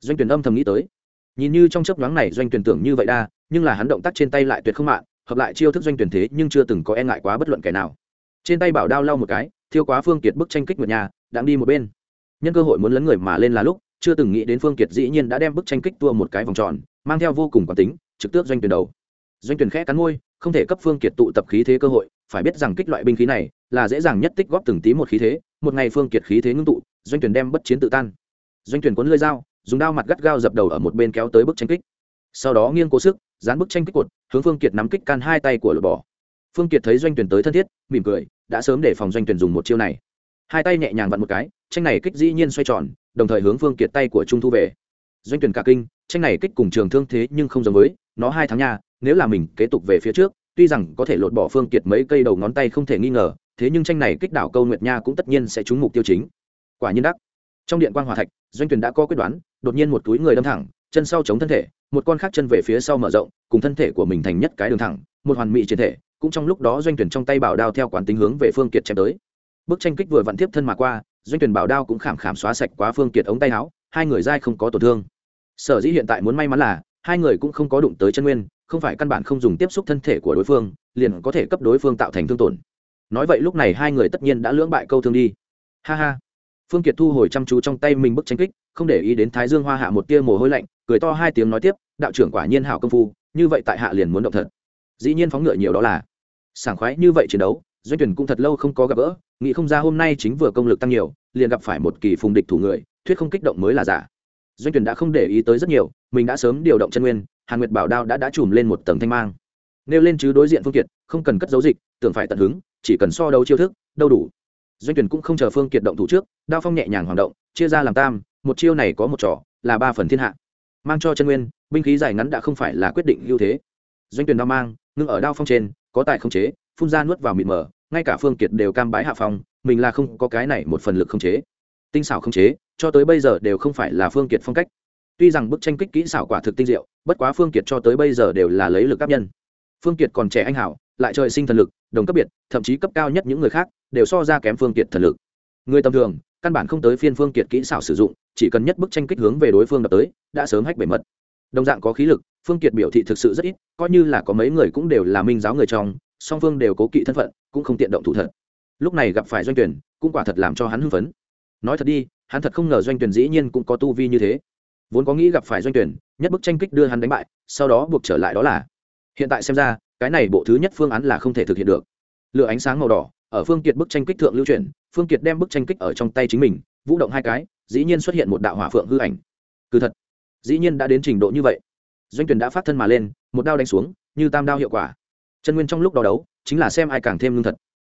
Doanh tuyển âm thầm nghĩ tới. Nhìn như trong chấp nhoáng này doanh tuyển tưởng như vậy đa, nhưng là hắn động tác trên tay lại tuyệt không mạng hợp lại chiêu thức doanh tuyển thế nhưng chưa từng có e ngại quá bất luận kẻ nào. Trên tay bảo đao lau một cái, thiêu quá phương kiệt bức tranh kích một nhà, đang đi một bên. Nhân cơ hội muốn lấn người mà lên là lúc chưa từng nghĩ đến phương kiệt dĩ nhiên đã đem bức tranh kích tua một cái vòng tròn, mang theo vô cùng quán tính, trực tước doanh tuyển đầu. Doanh tuyển khẽ cắn môi, không thể cấp phương kiệt tụ tập khí thế cơ hội, phải biết rằng kích loại binh khí này là dễ dàng nhất tích góp từng tí một khí thế, một ngày phương kiệt khí thế ngưng tụ, doanh tuyển đem bất chiến tự tan. Doanh tuyển cuốn lưỡi dao, dùng đao mặt gắt gao dập đầu ở một bên kéo tới bức tranh kích. Sau đó nghiêng cố sức, dán bức tranh kích cột, hướng phương kiệt nắm kích can hai tay của lột bỏ. Phương kiệt thấy doanh tuyển tới thân thiết, mỉm cười, đã sớm để phòng doanh tuyển dùng một chiêu này. Hai tay nhẹ nhàng vặn một cái, tranh này kích dĩ nhiên xoay tròn đồng thời hướng phương kiệt tay của trung thu về. Doanh tuyển cả kinh, tranh này kích cùng trường thương thế nhưng không giống với, nó hai tháng nha, nếu là mình kế tục về phía trước, tuy rằng có thể lột bỏ phương kiệt mấy cây đầu ngón tay không thể nghi ngờ, thế nhưng tranh này kích đảo câu nguyệt nha cũng tất nhiên sẽ trúng mục tiêu chính. Quả nhiên đắc. Trong điện quan hòa thạch, doanh tuyển đã có quyết đoán, đột nhiên một túi người đâm thẳng, chân sau chống thân thể, một con khác chân về phía sau mở rộng, cùng thân thể của mình thành nhất cái đường thẳng, một hoàn mỹ trên thể, cũng trong lúc đó doanh tuyển trong tay bảo đao theo quán tính hướng về phương kiệt chém tới. Bức tranh kích vừa vặn tiếp thân mà qua doanh tuyển bảo đao cũng khảm khảm xóa sạch quá phương kiệt ống tay áo, hai người dai không có tổn thương. Sở dĩ hiện tại muốn may mắn là, hai người cũng không có đụng tới chân nguyên, không phải căn bản không dùng tiếp xúc thân thể của đối phương, liền có thể cấp đối phương tạo thành thương tổn. Nói vậy lúc này hai người tất nhiên đã lưỡng bại câu thương đi. Ha ha. Phương kiệt thu hồi chăm chú trong tay mình bức tranh kích, không để ý đến thái dương hoa hạ một tia mồ hôi lạnh, cười to hai tiếng nói tiếp, đạo trưởng quả nhiên hảo công phu, như vậy tại hạ liền muốn động thật. Dĩ nhiên phóng ngựa nhiều đó là. Sảng khoái như vậy chiến đấu doanh tuyển cũng thật lâu không có gặp gỡ, nghĩ không ra hôm nay chính vừa công lực tăng nhiều, liền gặp phải một kỳ phùng địch thủ người, thuyết không kích động mới là giả. Doanh tuyển đã không để ý tới rất nhiều, mình đã sớm điều động chân nguyên, hàn nguyệt bảo đao đã đã chùm lên một tầng thanh mang. Nêu lên chứ đối diện phương kiệt, không cần cất dấu dịch, tưởng phải tận hứng, chỉ cần so đấu chiêu thức, đâu đủ. Doanh tuyển cũng không chờ phương kiệt động thủ trước, đao phong nhẹ nhàng hoạt động, chia ra làm tam, một chiêu này có một trò, là ba phần thiên hạ. Mang cho chân nguyên, binh khí dài ngắn đã không phải là quyết định ưu thế. Doanh tuyển đao mang, ngưng ở đao phong trên, có tài không chế, phun ra nuốt vào mịt mờ ngay cả phương kiệt đều cam bái hạ phong, mình là không có cái này một phần lực không chế. Tinh xảo không chế, cho tới bây giờ đều không phải là phương kiệt phong cách. Tuy rằng bức tranh kích kỹ xảo quả thực tinh diệu, bất quá phương kiệt cho tới bây giờ đều là lấy lực áp nhân. Phương kiệt còn trẻ anh hảo, lại trời sinh thần lực, đồng cấp biệt, thậm chí cấp cao nhất những người khác, đều so ra kém phương kiệt thần lực. Người tầm thường, căn bản không tới phiên phương kiệt kỹ xảo sử dụng, chỉ cần nhất bức tranh kích hướng về đối phương đập tới, đã sớm hách bể mật. Đồng dạng có khí lực, phương kiệt biểu thị thực sự rất ít, coi như là có mấy người cũng đều là minh giáo người trong song phương đều cố kỵ thân phận, cũng không tiện động thủ thật. Lúc này gặp phải doanh tuyển, cũng quả thật làm cho hắn hưng phấn. Nói thật đi, hắn thật không ngờ doanh tuyển dĩ nhiên cũng có tu vi như thế. Vốn có nghĩ gặp phải doanh tuyển, nhất bức tranh kích đưa hắn đánh bại, sau đó buộc trở lại đó là, hiện tại xem ra, cái này bộ thứ nhất phương án là không thể thực hiện được. Lựa ánh sáng màu đỏ, ở phương kiệt bức tranh kích thượng lưu chuyển, phương kiệt đem bức tranh kích ở trong tay chính mình, vũ động hai cái, dĩ nhiên xuất hiện một đạo hỏa phượng hư ảnh. Cứ thật, dĩ nhiên đã đến trình độ như vậy. Doanh tuyển đã phát thân mà lên, một đao đánh xuống, như tam đao hiệu quả chân nguyên trong lúc đo đấu, chính là xem ai càng thêm lương thật.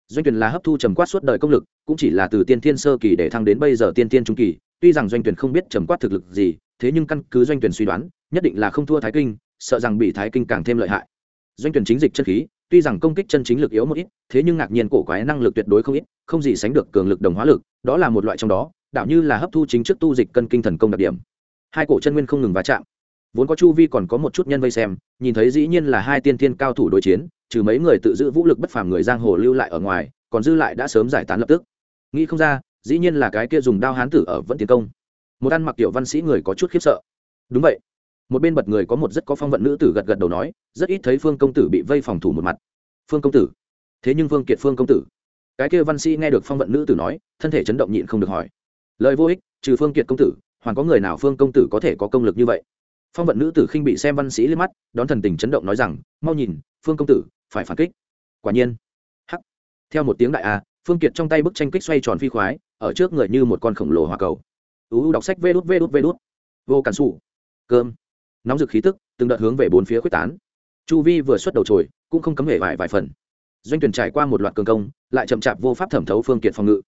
Doanh tuyển là hấp thu trầm quát suốt đời công lực, cũng chỉ là từ tiên thiên sơ kỳ để thăng đến bây giờ tiên thiên trung kỳ, tuy rằng doanh tuyển không biết trầm quát thực lực gì, thế nhưng căn cứ doanh tuyển suy đoán, nhất định là không thua thái kinh, sợ rằng bị thái kinh càng thêm lợi hại. Doanh tuyển chính dịch chân khí, tuy rằng công kích chân chính lực yếu một ít, thế nhưng ngạc nhiên cổ quái năng lực tuyệt đối không ít, không gì sánh được cường lực đồng hóa lực, đó là một loại trong đó, đạo như là hấp thu chính trước tu dịch cân kinh thần công đặc điểm. Hai cổ chân nguyên không ngừng va chạm. Vốn có chu vi còn có một chút nhân vây xem, nhìn thấy dĩ nhiên là hai tiên thiên cao thủ đối chiến trừ mấy người tự giữ vũ lực bất phàm người giang hồ lưu lại ở ngoài, còn dư lại đã sớm giải tán lập tức. Nghĩ không ra, dĩ nhiên là cái kia dùng đao hán tử ở vẫn tiến công. Một ăn mặc kiểu văn sĩ người có chút khiếp sợ. Đúng vậy. Một bên bật người có một rất có phong vận nữ tử gật gật đầu nói, rất ít thấy phương công tử bị vây phòng thủ một mặt. Phương công tử. Thế nhưng phương kiệt phương công tử. Cái kia văn sĩ nghe được phong vận nữ tử nói, thân thể chấn động nhịn không được hỏi. Lời vô ích, trừ phương kiệt công tử, hoàn có người nào phương công tử có thể có công lực như vậy? Phong vận nữ tử khinh bị xem văn sĩ lên mắt, đón thần tình chấn động nói rằng, mau nhìn, phương công tử phải phản kích. Quả nhiên. Hắc. Theo một tiếng đại a, phương kiệt trong tay bức tranh kích xoay tròn phi khoái, ở trước người như một con khổng lồ hòa cầu. Uu đọc sách vê đút vê đút vê đút. Vô cản xù cơm. Nóng rực khí tức, từng đợt hướng về bốn phía quyết tán. Chu vi vừa xuất đầu trồi, cũng không cấm hề vài vài phần. Doanh tuyển trải qua một loạt cường công, lại chậm chạp vô pháp thẩm thấu phương kiệt phòng ngự.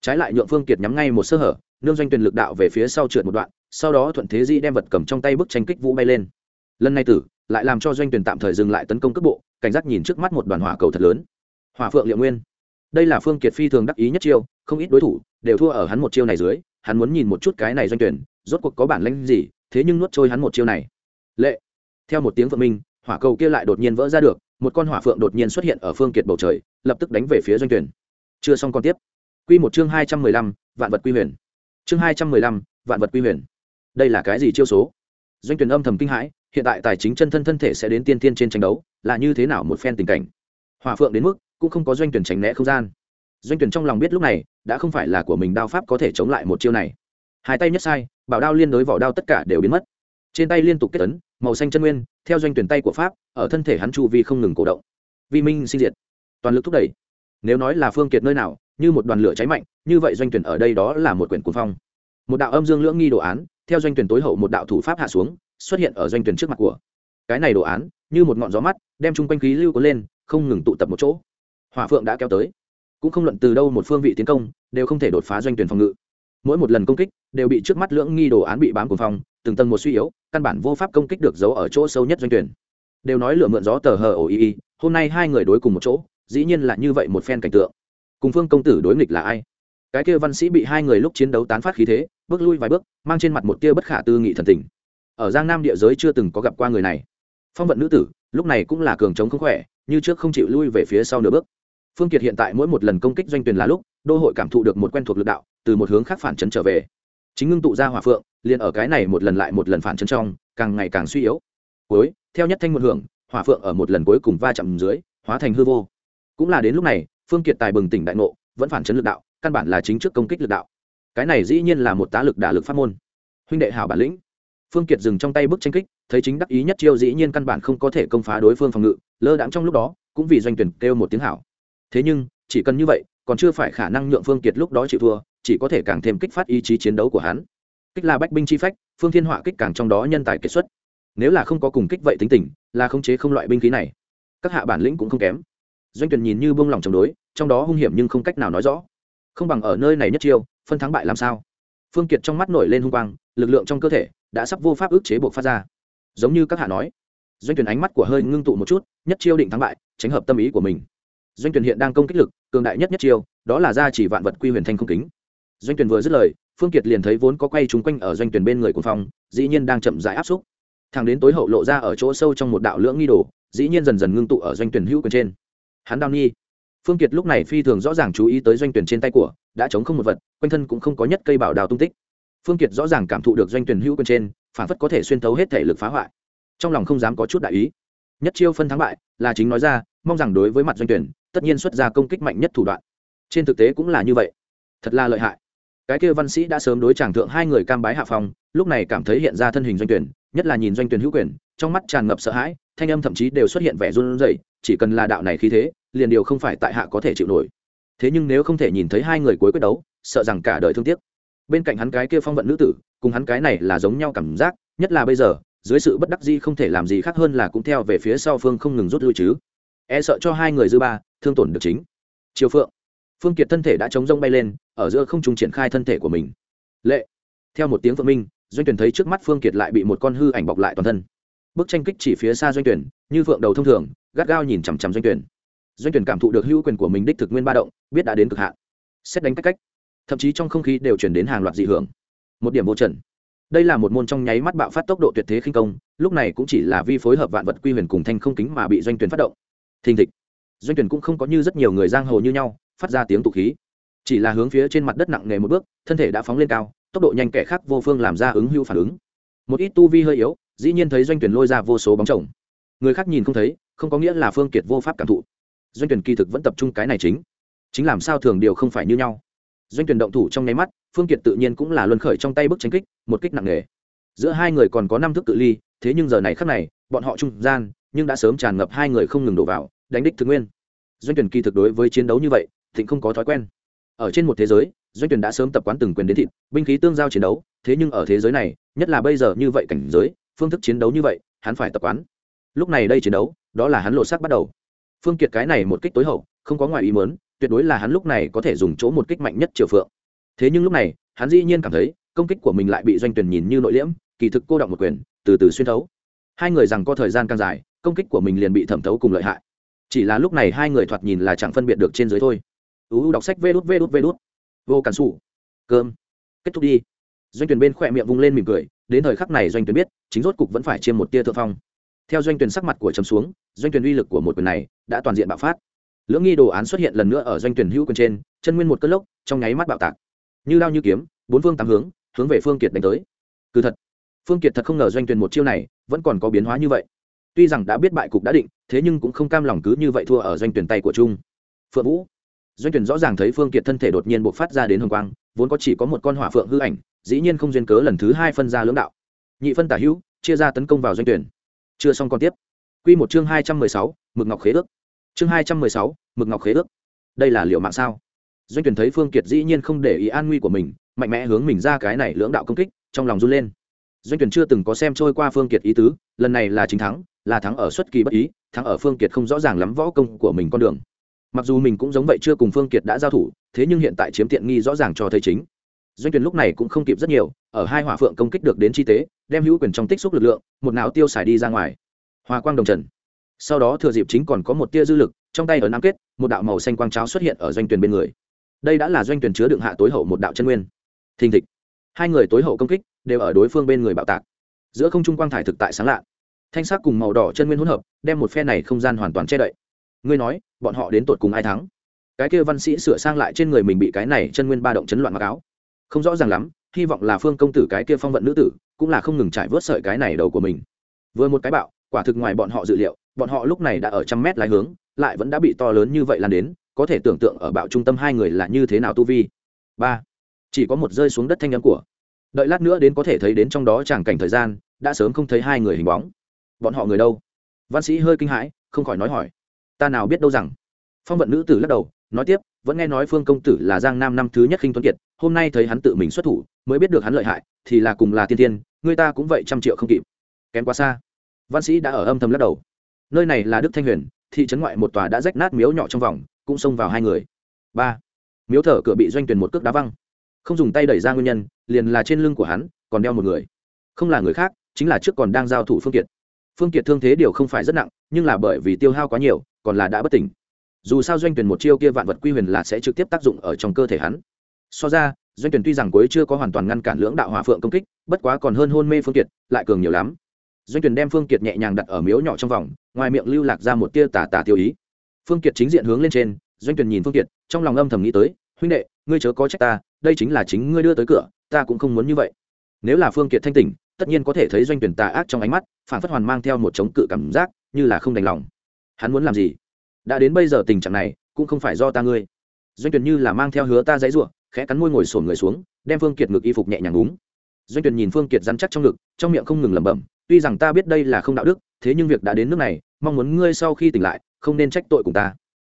Trái lại nhượng phương kiệt nhắm ngay một sơ hở, nương doanh tuyển lực đạo về phía sau trượt một đoạn, sau đó thuận thế di đem vật cầm trong tay bức tranh kích vũ bay lên. Lần này tử, lại làm cho doanh tuyển tạm thời dừng lại tấn công cước bộ cảnh giác nhìn trước mắt một đoàn hỏa cầu thật lớn. Hỏa phượng liệu nguyên. Đây là phương kiệt phi thường đắc ý nhất chiêu, không ít đối thủ đều thua ở hắn một chiêu này dưới, hắn muốn nhìn một chút cái này doanh tuyển, rốt cuộc có bản lĩnh gì, thế nhưng nuốt trôi hắn một chiêu này. Lệ. Theo một tiếng phượng minh, hỏa cầu kia lại đột nhiên vỡ ra được, một con hỏa phượng đột nhiên xuất hiện ở phương kiệt bầu trời, lập tức đánh về phía doanh tuyển. Chưa xong còn tiếp. Quy một chương hai trăm mười lăm, vạn vật quy huyền. Chương hai trăm mười lăm, vạn vật quy huyền. Đây là cái gì chiêu số? Doanh tuyển âm thầm kinh hãi hiện tại tài chính chân thân thân thể sẽ đến tiên tiên trên tranh đấu, là như thế nào một phen tình cảnh? Hòa phượng đến mức cũng không có doanh tuyển tránh né không gian. Doanh tuyển trong lòng biết lúc này, đã không phải là của mình đao pháp có thể chống lại một chiêu này. Hai tay nhất sai, bảo đao liên đối vỏ đao tất cả đều biến mất. Trên tay liên tục kết ấn, màu xanh chân nguyên, theo doanh tuyển tay của pháp, ở thân thể hắn chu vi không ngừng cổ động. Vi minh sinh diệt. Toàn lực thúc đẩy. Nếu nói là phương kiệt nơi nào, như một đoàn lửa cháy mạnh, như vậy doanh tuyển ở đây đó là một quyển cuốn phong. Một đạo âm dương lưỡng nghi đồ án, theo doanh tuyển tối hậu một đạo thủ pháp hạ xuống xuất hiện ở doanh tuyển trước mặt của. Cái này đồ án, như một ngọn gió mắt, đem chung quanh khí lưu có lên, không ngừng tụ tập một chỗ. Hỏa phượng đã kéo tới. Cũng không luận từ đâu một phương vị tiến công, đều không thể đột phá doanh tuyển phòng ngự. Mỗi một lần công kích, đều bị trước mắt lưỡng nghi đồ án bị bám cùng phòng từng tầng một suy yếu, căn bản vô pháp công kích được giấu ở chỗ sâu nhất doanh tuyển. Đều nói lửa mượn gió tờ hờ ổ y y, hôm nay hai người đối cùng một chỗ, dĩ nhiên là như vậy một phen cảnh tượng. Cùng phương công tử đối nghịch là ai? Cái kia văn sĩ bị hai người lúc chiến đấu tán phát khí thế, bước lui vài bước, mang trên mặt một tia bất khả tư nghị thần tình ở giang nam địa giới chưa từng có gặp qua người này. Phong vận nữ tử, lúc này cũng là cường trống không khỏe, như trước không chịu lui về phía sau nửa bước. Phương kiệt hiện tại mỗi một lần công kích doanh tuyển là lúc, đô hội cảm thụ được một quen thuộc lực đạo, từ một hướng khác phản chấn trở về. Chính ngưng tụ ra hỏa phượng, liền ở cái này một lần lại một lần phản chấn trong, càng ngày càng suy yếu. Cuối, theo nhất thanh một hưởng, hỏa phượng ở một lần cuối cùng va chạm dưới, hóa thành hư vô. Cũng là đến lúc này, phương kiệt tài bừng tỉnh đại ngộ, vẫn phản chấn lực đạo, căn bản là chính trước công kích lực đạo. Cái này dĩ nhiên là một tá lực đả lực pháp môn. Huynh đệ hảo bản lĩnh phương kiệt dừng trong tay bức tranh kích, thấy chính đắc ý nhất chiêu dĩ nhiên căn bản không có thể công phá đối phương phòng ngự, lơ đãng trong lúc đó, cũng vì doanh tuyển kêu một tiếng hảo. Thế nhưng, chỉ cần như vậy, còn chưa phải khả năng nhượng phương kiệt lúc đó chịu thua, chỉ có thể càng thêm kích phát ý chí chiến đấu của hắn. Kích là bách binh chi phách, phương thiên họa kích càng trong đó nhân tài kết xuất. Nếu là không có cùng kích vậy tính tình, là không chế không loại binh khí này. Các hạ bản lĩnh cũng không kém. Doanh tuyển nhìn như buông lòng chống đối, trong đó hung hiểm nhưng không cách nào nói rõ. Không bằng ở nơi này nhất chiêu, phân thắng bại làm sao? Phương kiệt trong mắt nổi lên hung quang, lực lượng trong cơ thể đã sắp vô pháp ức chế buộc phát ra. Giống như các hạ nói, doanh tuyển ánh mắt của hơi ngưng tụ một chút, nhất chiêu định thắng bại, tránh hợp tâm ý của mình. Doanh tuyển hiện đang công kích lực, cường đại nhất nhất chiêu, đó là ra chỉ vạn vật quy huyền thanh không kính. Doanh tuyển vừa dứt lời, phương kiệt liền thấy vốn có quay trúng quanh ở doanh tuyển bên người của phong dĩ nhiên đang chậm rãi áp xúc. Thẳng đến tối hậu lộ ra ở chỗ sâu trong một đạo lưỡng nghi đồ, dĩ nhiên dần dần ngưng tụ ở doanh tuyển hữu quyền trên. Hắn đau nghi. Phương kiệt lúc này phi thường rõ ràng chú ý tới doanh tuyển trên tay của, đã chống không một vật, quanh thân cũng không có nhất cây bảo đào tung tích phương kiệt rõ ràng cảm thụ được doanh tuyển hữu quyền trên, phản phất có thể xuyên thấu hết thể lực phá hoại. Trong lòng không dám có chút đại ý. Nhất chiêu phân thắng bại, là chính nói ra, mong rằng đối với mặt doanh tuyển, tất nhiên xuất ra công kích mạnh nhất thủ đoạn. Trên thực tế cũng là như vậy. Thật là lợi hại. Cái kia văn sĩ đã sớm đối chàng thượng hai người cam bái hạ phong, lúc này cảm thấy hiện ra thân hình doanh tuyển, nhất là nhìn doanh tuyển hữu quyền, trong mắt tràn ngập sợ hãi, thanh âm thậm chí đều xuất hiện vẻ run rẩy, chỉ cần là đạo này khí thế, liền điều không phải tại hạ có thể chịu nổi. Thế nhưng nếu không thể nhìn thấy hai người cuối quyết đấu, sợ rằng cả đời thương tiếc bên cạnh hắn cái kia phong vận nữ tử, cùng hắn cái này là giống nhau cảm giác, nhất là bây giờ, dưới sự bất đắc di không thể làm gì khác hơn là cũng theo về phía sau phương không ngừng rút lui chứ. E sợ cho hai người dư ba, thương tổn được chính. Triều phượng. Phương kiệt thân thể đã chống rông bay lên, ở giữa không trung triển khai thân thể của mình. Lệ. Theo một tiếng phượng minh, doanh tuyển thấy trước mắt phương kiệt lại bị một con hư ảnh bọc lại toàn thân. Bức tranh kích chỉ phía xa doanh tuyển như phượng đầu thông thường, gắt gao nhìn chằm chằm doanh tuyển doanh tuyển cảm thụ được hữu quyền của mình đích thực nguyên ba động, biết đã đến cực hạn. Xét đánh cách cách thậm chí trong không khí đều chuyển đến hàng loạt dị hưởng. Một điểm vô trần. Đây là một môn trong nháy mắt bạo phát tốc độ tuyệt thế khinh công, lúc này cũng chỉ là vi phối hợp vạn vật quy huyền cùng thanh không kính mà bị doanh tuyển phát động. Thình thịch. Doanh tuyển cũng không có như rất nhiều người giang hồ như nhau, phát ra tiếng tụ khí. Chỉ là hướng phía trên mặt đất nặng nề một bước, thân thể đã phóng lên cao, tốc độ nhanh kẻ khác vô phương làm ra ứng hưu phản ứng. Một ít tu vi hơi yếu, dĩ nhiên thấy doanh tuyển lôi ra vô số bóng chồng. Người khác nhìn không thấy, không có nghĩa là phương kiệt vô pháp cảm thụ. Doanh tuyển kỳ thực vẫn tập trung cái này chính. Chính làm sao thường điều không phải như nhau doanh tuyển động thủ trong nháy mắt, phương kiệt tự nhiên cũng là luân khởi trong tay bức tranh kích, một kích nặng nề. Giữa hai người còn có năm thước cự ly, thế nhưng giờ này khắc này, bọn họ trung gian, nhưng đã sớm tràn ngập hai người không ngừng đổ vào, đánh đích thực nguyên. Doanh tuyển kỳ thực đối với chiến đấu như vậy, thịnh không có thói quen. Ở trên một thế giới, doanh tuyển đã sớm tập quán từng quyền đến thịt, binh khí tương giao chiến đấu, thế nhưng ở thế giới này, nhất là bây giờ như vậy cảnh giới, phương thức chiến đấu như vậy, hắn phải tập quán. Lúc này đây chiến đấu, đó là hắn lộ sắc bắt đầu. Phương kiệt cái này một kích tối hậu, không có ngoài ý mớn tuyệt đối là hắn lúc này có thể dùng chỗ một kích mạnh nhất triều phượng. Thế nhưng lúc này, hắn dĩ nhiên cảm thấy, công kích của mình lại bị doanh tuyển nhìn như nội liễm, kỳ thực cô động một quyền, từ từ xuyên thấu. Hai người rằng có thời gian càng dài, công kích của mình liền bị thẩm thấu cùng lợi hại. Chỉ là lúc này hai người thoạt nhìn là chẳng phân biệt được trên dưới thôi. Uu đọc sách vê đút vê đút vê đút. Vô cản xù cơm. Kết thúc đi. Doanh tuyển bên khỏe miệng vung lên mỉm cười, đến thời khắc này doanh tuyển biết, chính rốt cục vẫn phải chiêm một tia thượng phong. Theo doanh tuyển sắc mặt của trầm xuống, doanh tuyển uy lực của một quyền này đã toàn diện bạo phát lưỡng nghi đồ án xuất hiện lần nữa ở doanh tuyển hữu quyền trên chân nguyên một cơn lốc trong nháy mắt bạo tạc. Như lao như kiếm bốn phương tám hướng hướng về phương kiệt đánh tới. Cứ thật phương kiệt thật không ngờ doanh tuyển một chiêu này vẫn còn có biến hóa như vậy. Tuy rằng đã biết bại cục đã định thế nhưng cũng không cam lòng cứ như vậy thua ở doanh tuyển tay của trung. Phượng vũ doanh tuyển rõ ràng thấy phương kiệt thân thể đột nhiên bộc phát ra đến hồng quang vốn có chỉ có một con hỏa phượng hư ảnh dĩ nhiên không duyên cớ lần thứ hai phân ra lưỡng đạo. Nhị phân tả hữu chia ra tấn công vào doanh tuyển. Chưa xong còn tiếp. Quy một chương hai trăm mười sáu, mực ngọc khế ước chương hai trăm mười sáu, mực ngọc khế ước. Đây là liệu mạng sao? Doanh tuyển thấy phương kiệt dĩ nhiên không để ý an nguy của mình mạnh mẽ hướng mình ra cái này lưỡng đạo công kích trong lòng run lên. Doanh tuyển chưa từng có xem trôi qua phương kiệt ý tứ lần này là chính thắng là thắng ở xuất kỳ bất ý thắng ở phương kiệt không rõ ràng lắm võ công của mình con đường. Mặc dù mình cũng giống vậy chưa cùng phương kiệt đã giao thủ thế nhưng hiện tại chiếm tiện nghi rõ ràng cho thấy chính. Doanh tuyển lúc này cũng không kịp rất nhiều ở hai hỏa phượng công kích được đến chi tế đem hữu quyền trong tích xúc lực lượng một não tiêu xài đi ra ngoài. Hòa quang đồng trần sau đó thừa dịp chính còn có một tia dư lực, trong tay ở nam kết, một đạo màu xanh quang cháo xuất hiện ở doanh tuyển bên người. Đây đã là doanh tuyển chứa đựng hạ tối hậu một đạo chân nguyên. Thình thịch. Hai người tối hậu công kích, đều ở đối phương bên người bạo tạc. Giữa không trung quang thải thực tại sáng lạ. Thanh sắc cùng màu đỏ chân nguyên hỗn hợp, đem một phe này không gian hoàn toàn che đậy. Ngươi nói, bọn họ đến tột cùng ai thắng? Cái kia văn sĩ sửa sang lại trên người mình bị cái này chân nguyên ba động chấn loạn mặc áo. Không rõ ràng lắm, hy vọng là phương công tử cái kia phong vận nữ tử, cũng là không ngừng trải vớt sợi cái này đầu của mình. Vừa một cái bạo, quả thực ngoài bọn họ dự liệu bọn họ lúc này đã ở trăm mét lái hướng, lại vẫn đã bị to lớn như vậy lan đến, có thể tưởng tượng ở bạo trung tâm hai người là như thế nào tu vi. Ba, chỉ có một rơi xuống đất thanh âm của. Đợi lát nữa đến có thể thấy đến trong đó chẳng cảnh thời gian, đã sớm không thấy hai người hình bóng. Bọn họ người đâu? Văn sĩ hơi kinh hãi, không khỏi nói hỏi. Ta nào biết đâu rằng? Phong vận nữ tử lắc đầu, nói tiếp, vẫn nghe nói phương công tử là giang nam năm thứ nhất khinh tuấn kiệt, hôm nay thấy hắn tự mình xuất thủ, mới biết được hắn lợi hại, thì là cùng là tiên tiên, người ta cũng vậy trăm triệu không kịp. Kém quá xa. Văn sĩ đã ở âm thầm lắc đầu nơi này là đức thanh huyền thị trấn ngoại một tòa đã rách nát miếu nhỏ trong vòng cũng xông vào hai người ba miếu thở cửa bị doanh tuyển một cước đá văng không dùng tay đẩy ra nguyên nhân liền là trên lưng của hắn còn đeo một người không là người khác chính là trước còn đang giao thủ phương kiệt phương kiệt thương thế điều không phải rất nặng nhưng là bởi vì tiêu hao quá nhiều còn là đã bất tỉnh dù sao doanh tuyển một chiêu kia vạn vật quy huyền là sẽ trực tiếp tác dụng ở trong cơ thể hắn so ra doanh tuyển tuy rằng cuối chưa có hoàn toàn ngăn cản lưỡng đạo hỏa phượng công kích bất quá còn hơn hôn mê phương kiệt lại cường nhiều lắm doanh tuyển đem phương kiệt nhẹ nhàng đặt ở miếu nhỏ trong vòng, ngoài miệng lưu lạc ra một tia tà tà tiêu ý. Phương kiệt chính diện hướng lên trên, doanh tuyển nhìn phương kiệt, trong lòng âm thầm nghĩ tới, huynh đệ, ngươi chớ có trách ta, đây chính là chính ngươi đưa tới cửa, ta cũng không muốn như vậy. Nếu là phương kiệt thanh tỉnh, tất nhiên có thể thấy doanh tuyển tà ác trong ánh mắt, phản phất hoàn mang theo một chống cự cảm giác, như là không đành lòng. Hắn muốn làm gì? Đã đến bây giờ tình trạng này, cũng không phải do ta ngươi. Doanh tuyển như là mang theo hứa ta dãy ruộng khẽ cắn môi ngồi sổn người xuống, đem phương kiệt ngực y phục nhẹ nhàng đúng doanh tuyển nhìn phương kiệt rắn chắc trong ngực, trong miệng không ngừng lẩm bẩm tuy rằng ta biết đây là không đạo đức, thế nhưng việc đã đến nước này, mong muốn ngươi sau khi tỉnh lại, không nên trách tội cùng ta.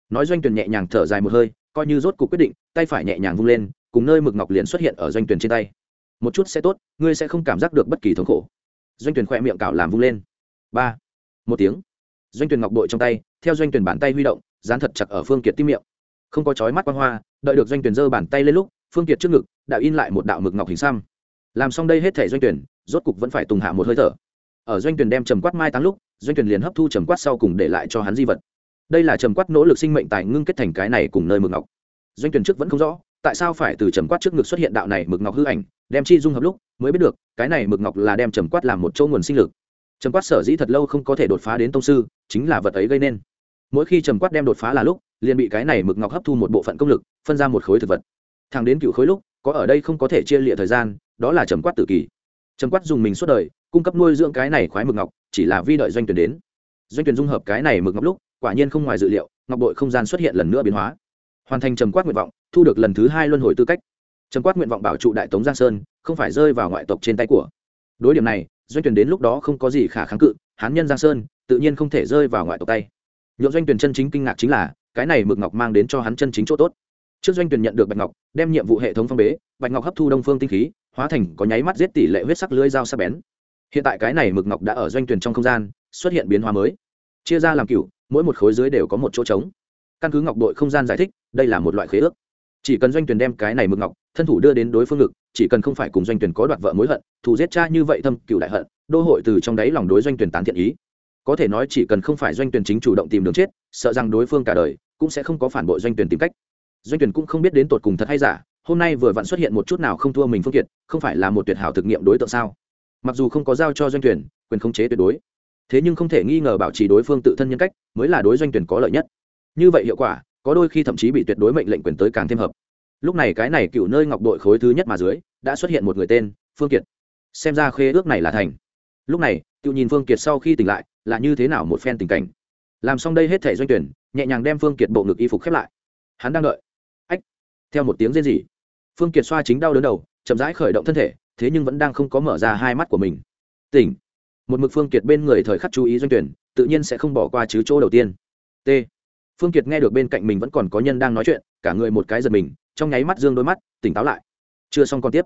Nói doanh tuyển nhẹ nhàng thở dài một hơi, coi như rốt cuộc quyết định, tay phải nhẹ nhàng vung lên, cùng nơi mực ngọc liền xuất hiện ở doanh tuyển trên tay. Một chút sẽ tốt, ngươi sẽ không cảm giác được bất kỳ thống khổ. Doanh tuyển khỏe miệng cào làm vung lên. Ba. Một tiếng. Doanh tuyển ngọc bội trong tay, theo doanh tuyển bàn tay huy động, dán thật chặt ở phương kiệt tim miệng. Không có chói mắt quan hoa, đợi được doanh tuyển giơ bàn tay lên lúc, phương kiệt trước ngực đã in lại một đạo mực ngọc hình xăm. Làm xong đây hết thể doanh tuyển rốt cục vẫn phải tùng hạ một hơi thở ở doanh tuyển đem trầm quát mai táng lúc, doanh tuyển liền hấp thu trầm quát sau cùng để lại cho hắn di vật. Đây là trầm quát nỗ lực sinh mệnh tài ngưng kết thành cái này cùng nơi mực ngọc. Doanh tuyển trước vẫn không rõ, tại sao phải từ trầm quát trước ngực xuất hiện đạo này mực ngọc hư ảnh, đem chi dung hợp lúc mới biết được, cái này mực ngọc là đem trầm quát làm một chỗ nguồn sinh lực. Trầm quát sở dĩ thật lâu không có thể đột phá đến tông sư, chính là vật ấy gây nên. Mỗi khi trầm quát đem đột phá là lúc, liền bị cái này mực ngọc hấp thu một bộ phận công lực, phân ra một khối thực vật. Thẳng đến cựu khối lúc, có ở đây không có thể chia lịa thời gian, đó là trầm quát tự kỷ trầm quát dùng mình suốt đời cung cấp nuôi dưỡng cái này khoái mực ngọc, chỉ là vi đợi doanh tuyển đến. Doanh tuyển dung hợp cái này mực ngọc lúc, quả nhiên không ngoài dự liệu, ngọc bội không gian xuất hiện lần nữa biến hóa. Hoàn thành trầm quát nguyện vọng, thu được lần thứ hai luân hồi tư cách. Trầm quát nguyện vọng bảo trụ đại tống giang sơn, không phải rơi vào ngoại tộc trên tay của. Đối điểm này, doanh tuyển đến lúc đó không có gì khả kháng cự, hán nhân giang sơn, tự nhiên không thể rơi vào ngoại tộc tay. Nhộn doanh tuyển chân chính kinh ngạc chính là, cái này mực ngọc mang đến cho hắn chân chính chỗ tốt. Trước doanh tuyển nhận được bạch ngọc, đem nhiệm vụ hệ thống phong bế, bạch ngọc hấp thu đông phương tinh khí, hóa thành có nháy mắt giết tỷ lệ huyết sắc lưới dao sắc bén hiện tại cái này mực ngọc đã ở doanh tuyển trong không gian, xuất hiện biến hóa mới. Chia ra làm cửu mỗi một khối dưới đều có một chỗ trống. Căn cứ ngọc đội không gian giải thích, đây là một loại khế ước. Chỉ cần doanh tuyển đem cái này mực ngọc, thân thủ đưa đến đối phương ngực, chỉ cần không phải cùng doanh tuyển có đoạt vợ mối hận, thù giết cha như vậy thâm cựu đại hận, đô hội từ trong đáy lòng đối doanh tuyển tán thiện ý. Có thể nói chỉ cần không phải doanh tuyển chính chủ động tìm đường chết, sợ rằng đối phương cả đời cũng sẽ không có phản bội doanh tuyển tìm cách. Doanh tuyển cũng không biết đến tột cùng thật hay giả, hôm nay vừa vặn xuất hiện một chút nào không thua mình phương kiệt, không phải là một tuyệt hảo thực nghiệm đối tượng sao? Mặc dù không có giao cho doanh tuyển quyền khống chế tuyệt đối thế nhưng không thể nghi ngờ bảo trì đối phương tự thân nhân cách mới là đối doanh tuyển có lợi nhất. Như vậy hiệu quả có đôi khi thậm chí bị tuyệt đối mệnh lệnh quyền tới càng thêm hợp. Lúc này cái này cựu nơi ngọc đội khối thứ nhất mà dưới đã xuất hiện một người tên phương kiệt. Xem ra khê ước này là thành. Lúc này tự nhìn phương kiệt sau khi tỉnh lại là như thế nào một phen tình cảnh. Làm xong đây hết thể doanh tuyển nhẹ nhàng đem phương kiệt bộ ngực y phục khép lại. Hắn đang đợi. Ách, theo một tiếng rên rỉ phương kiệt xoa chính đau đớn đầu chậm rãi khởi động thân thể thế nhưng vẫn đang không có mở ra hai mắt của mình. Tỉnh. Một mực phương kiệt bên người thời khắc chú ý doanh tuyển, tự nhiên sẽ không bỏ qua chứ chỗ đầu tiên. T. Phương kiệt nghe được bên cạnh mình vẫn còn có nhân đang nói chuyện, cả người một cái giật mình, trong nháy mắt dương đôi mắt, tỉnh táo lại. Chưa xong còn tiếp.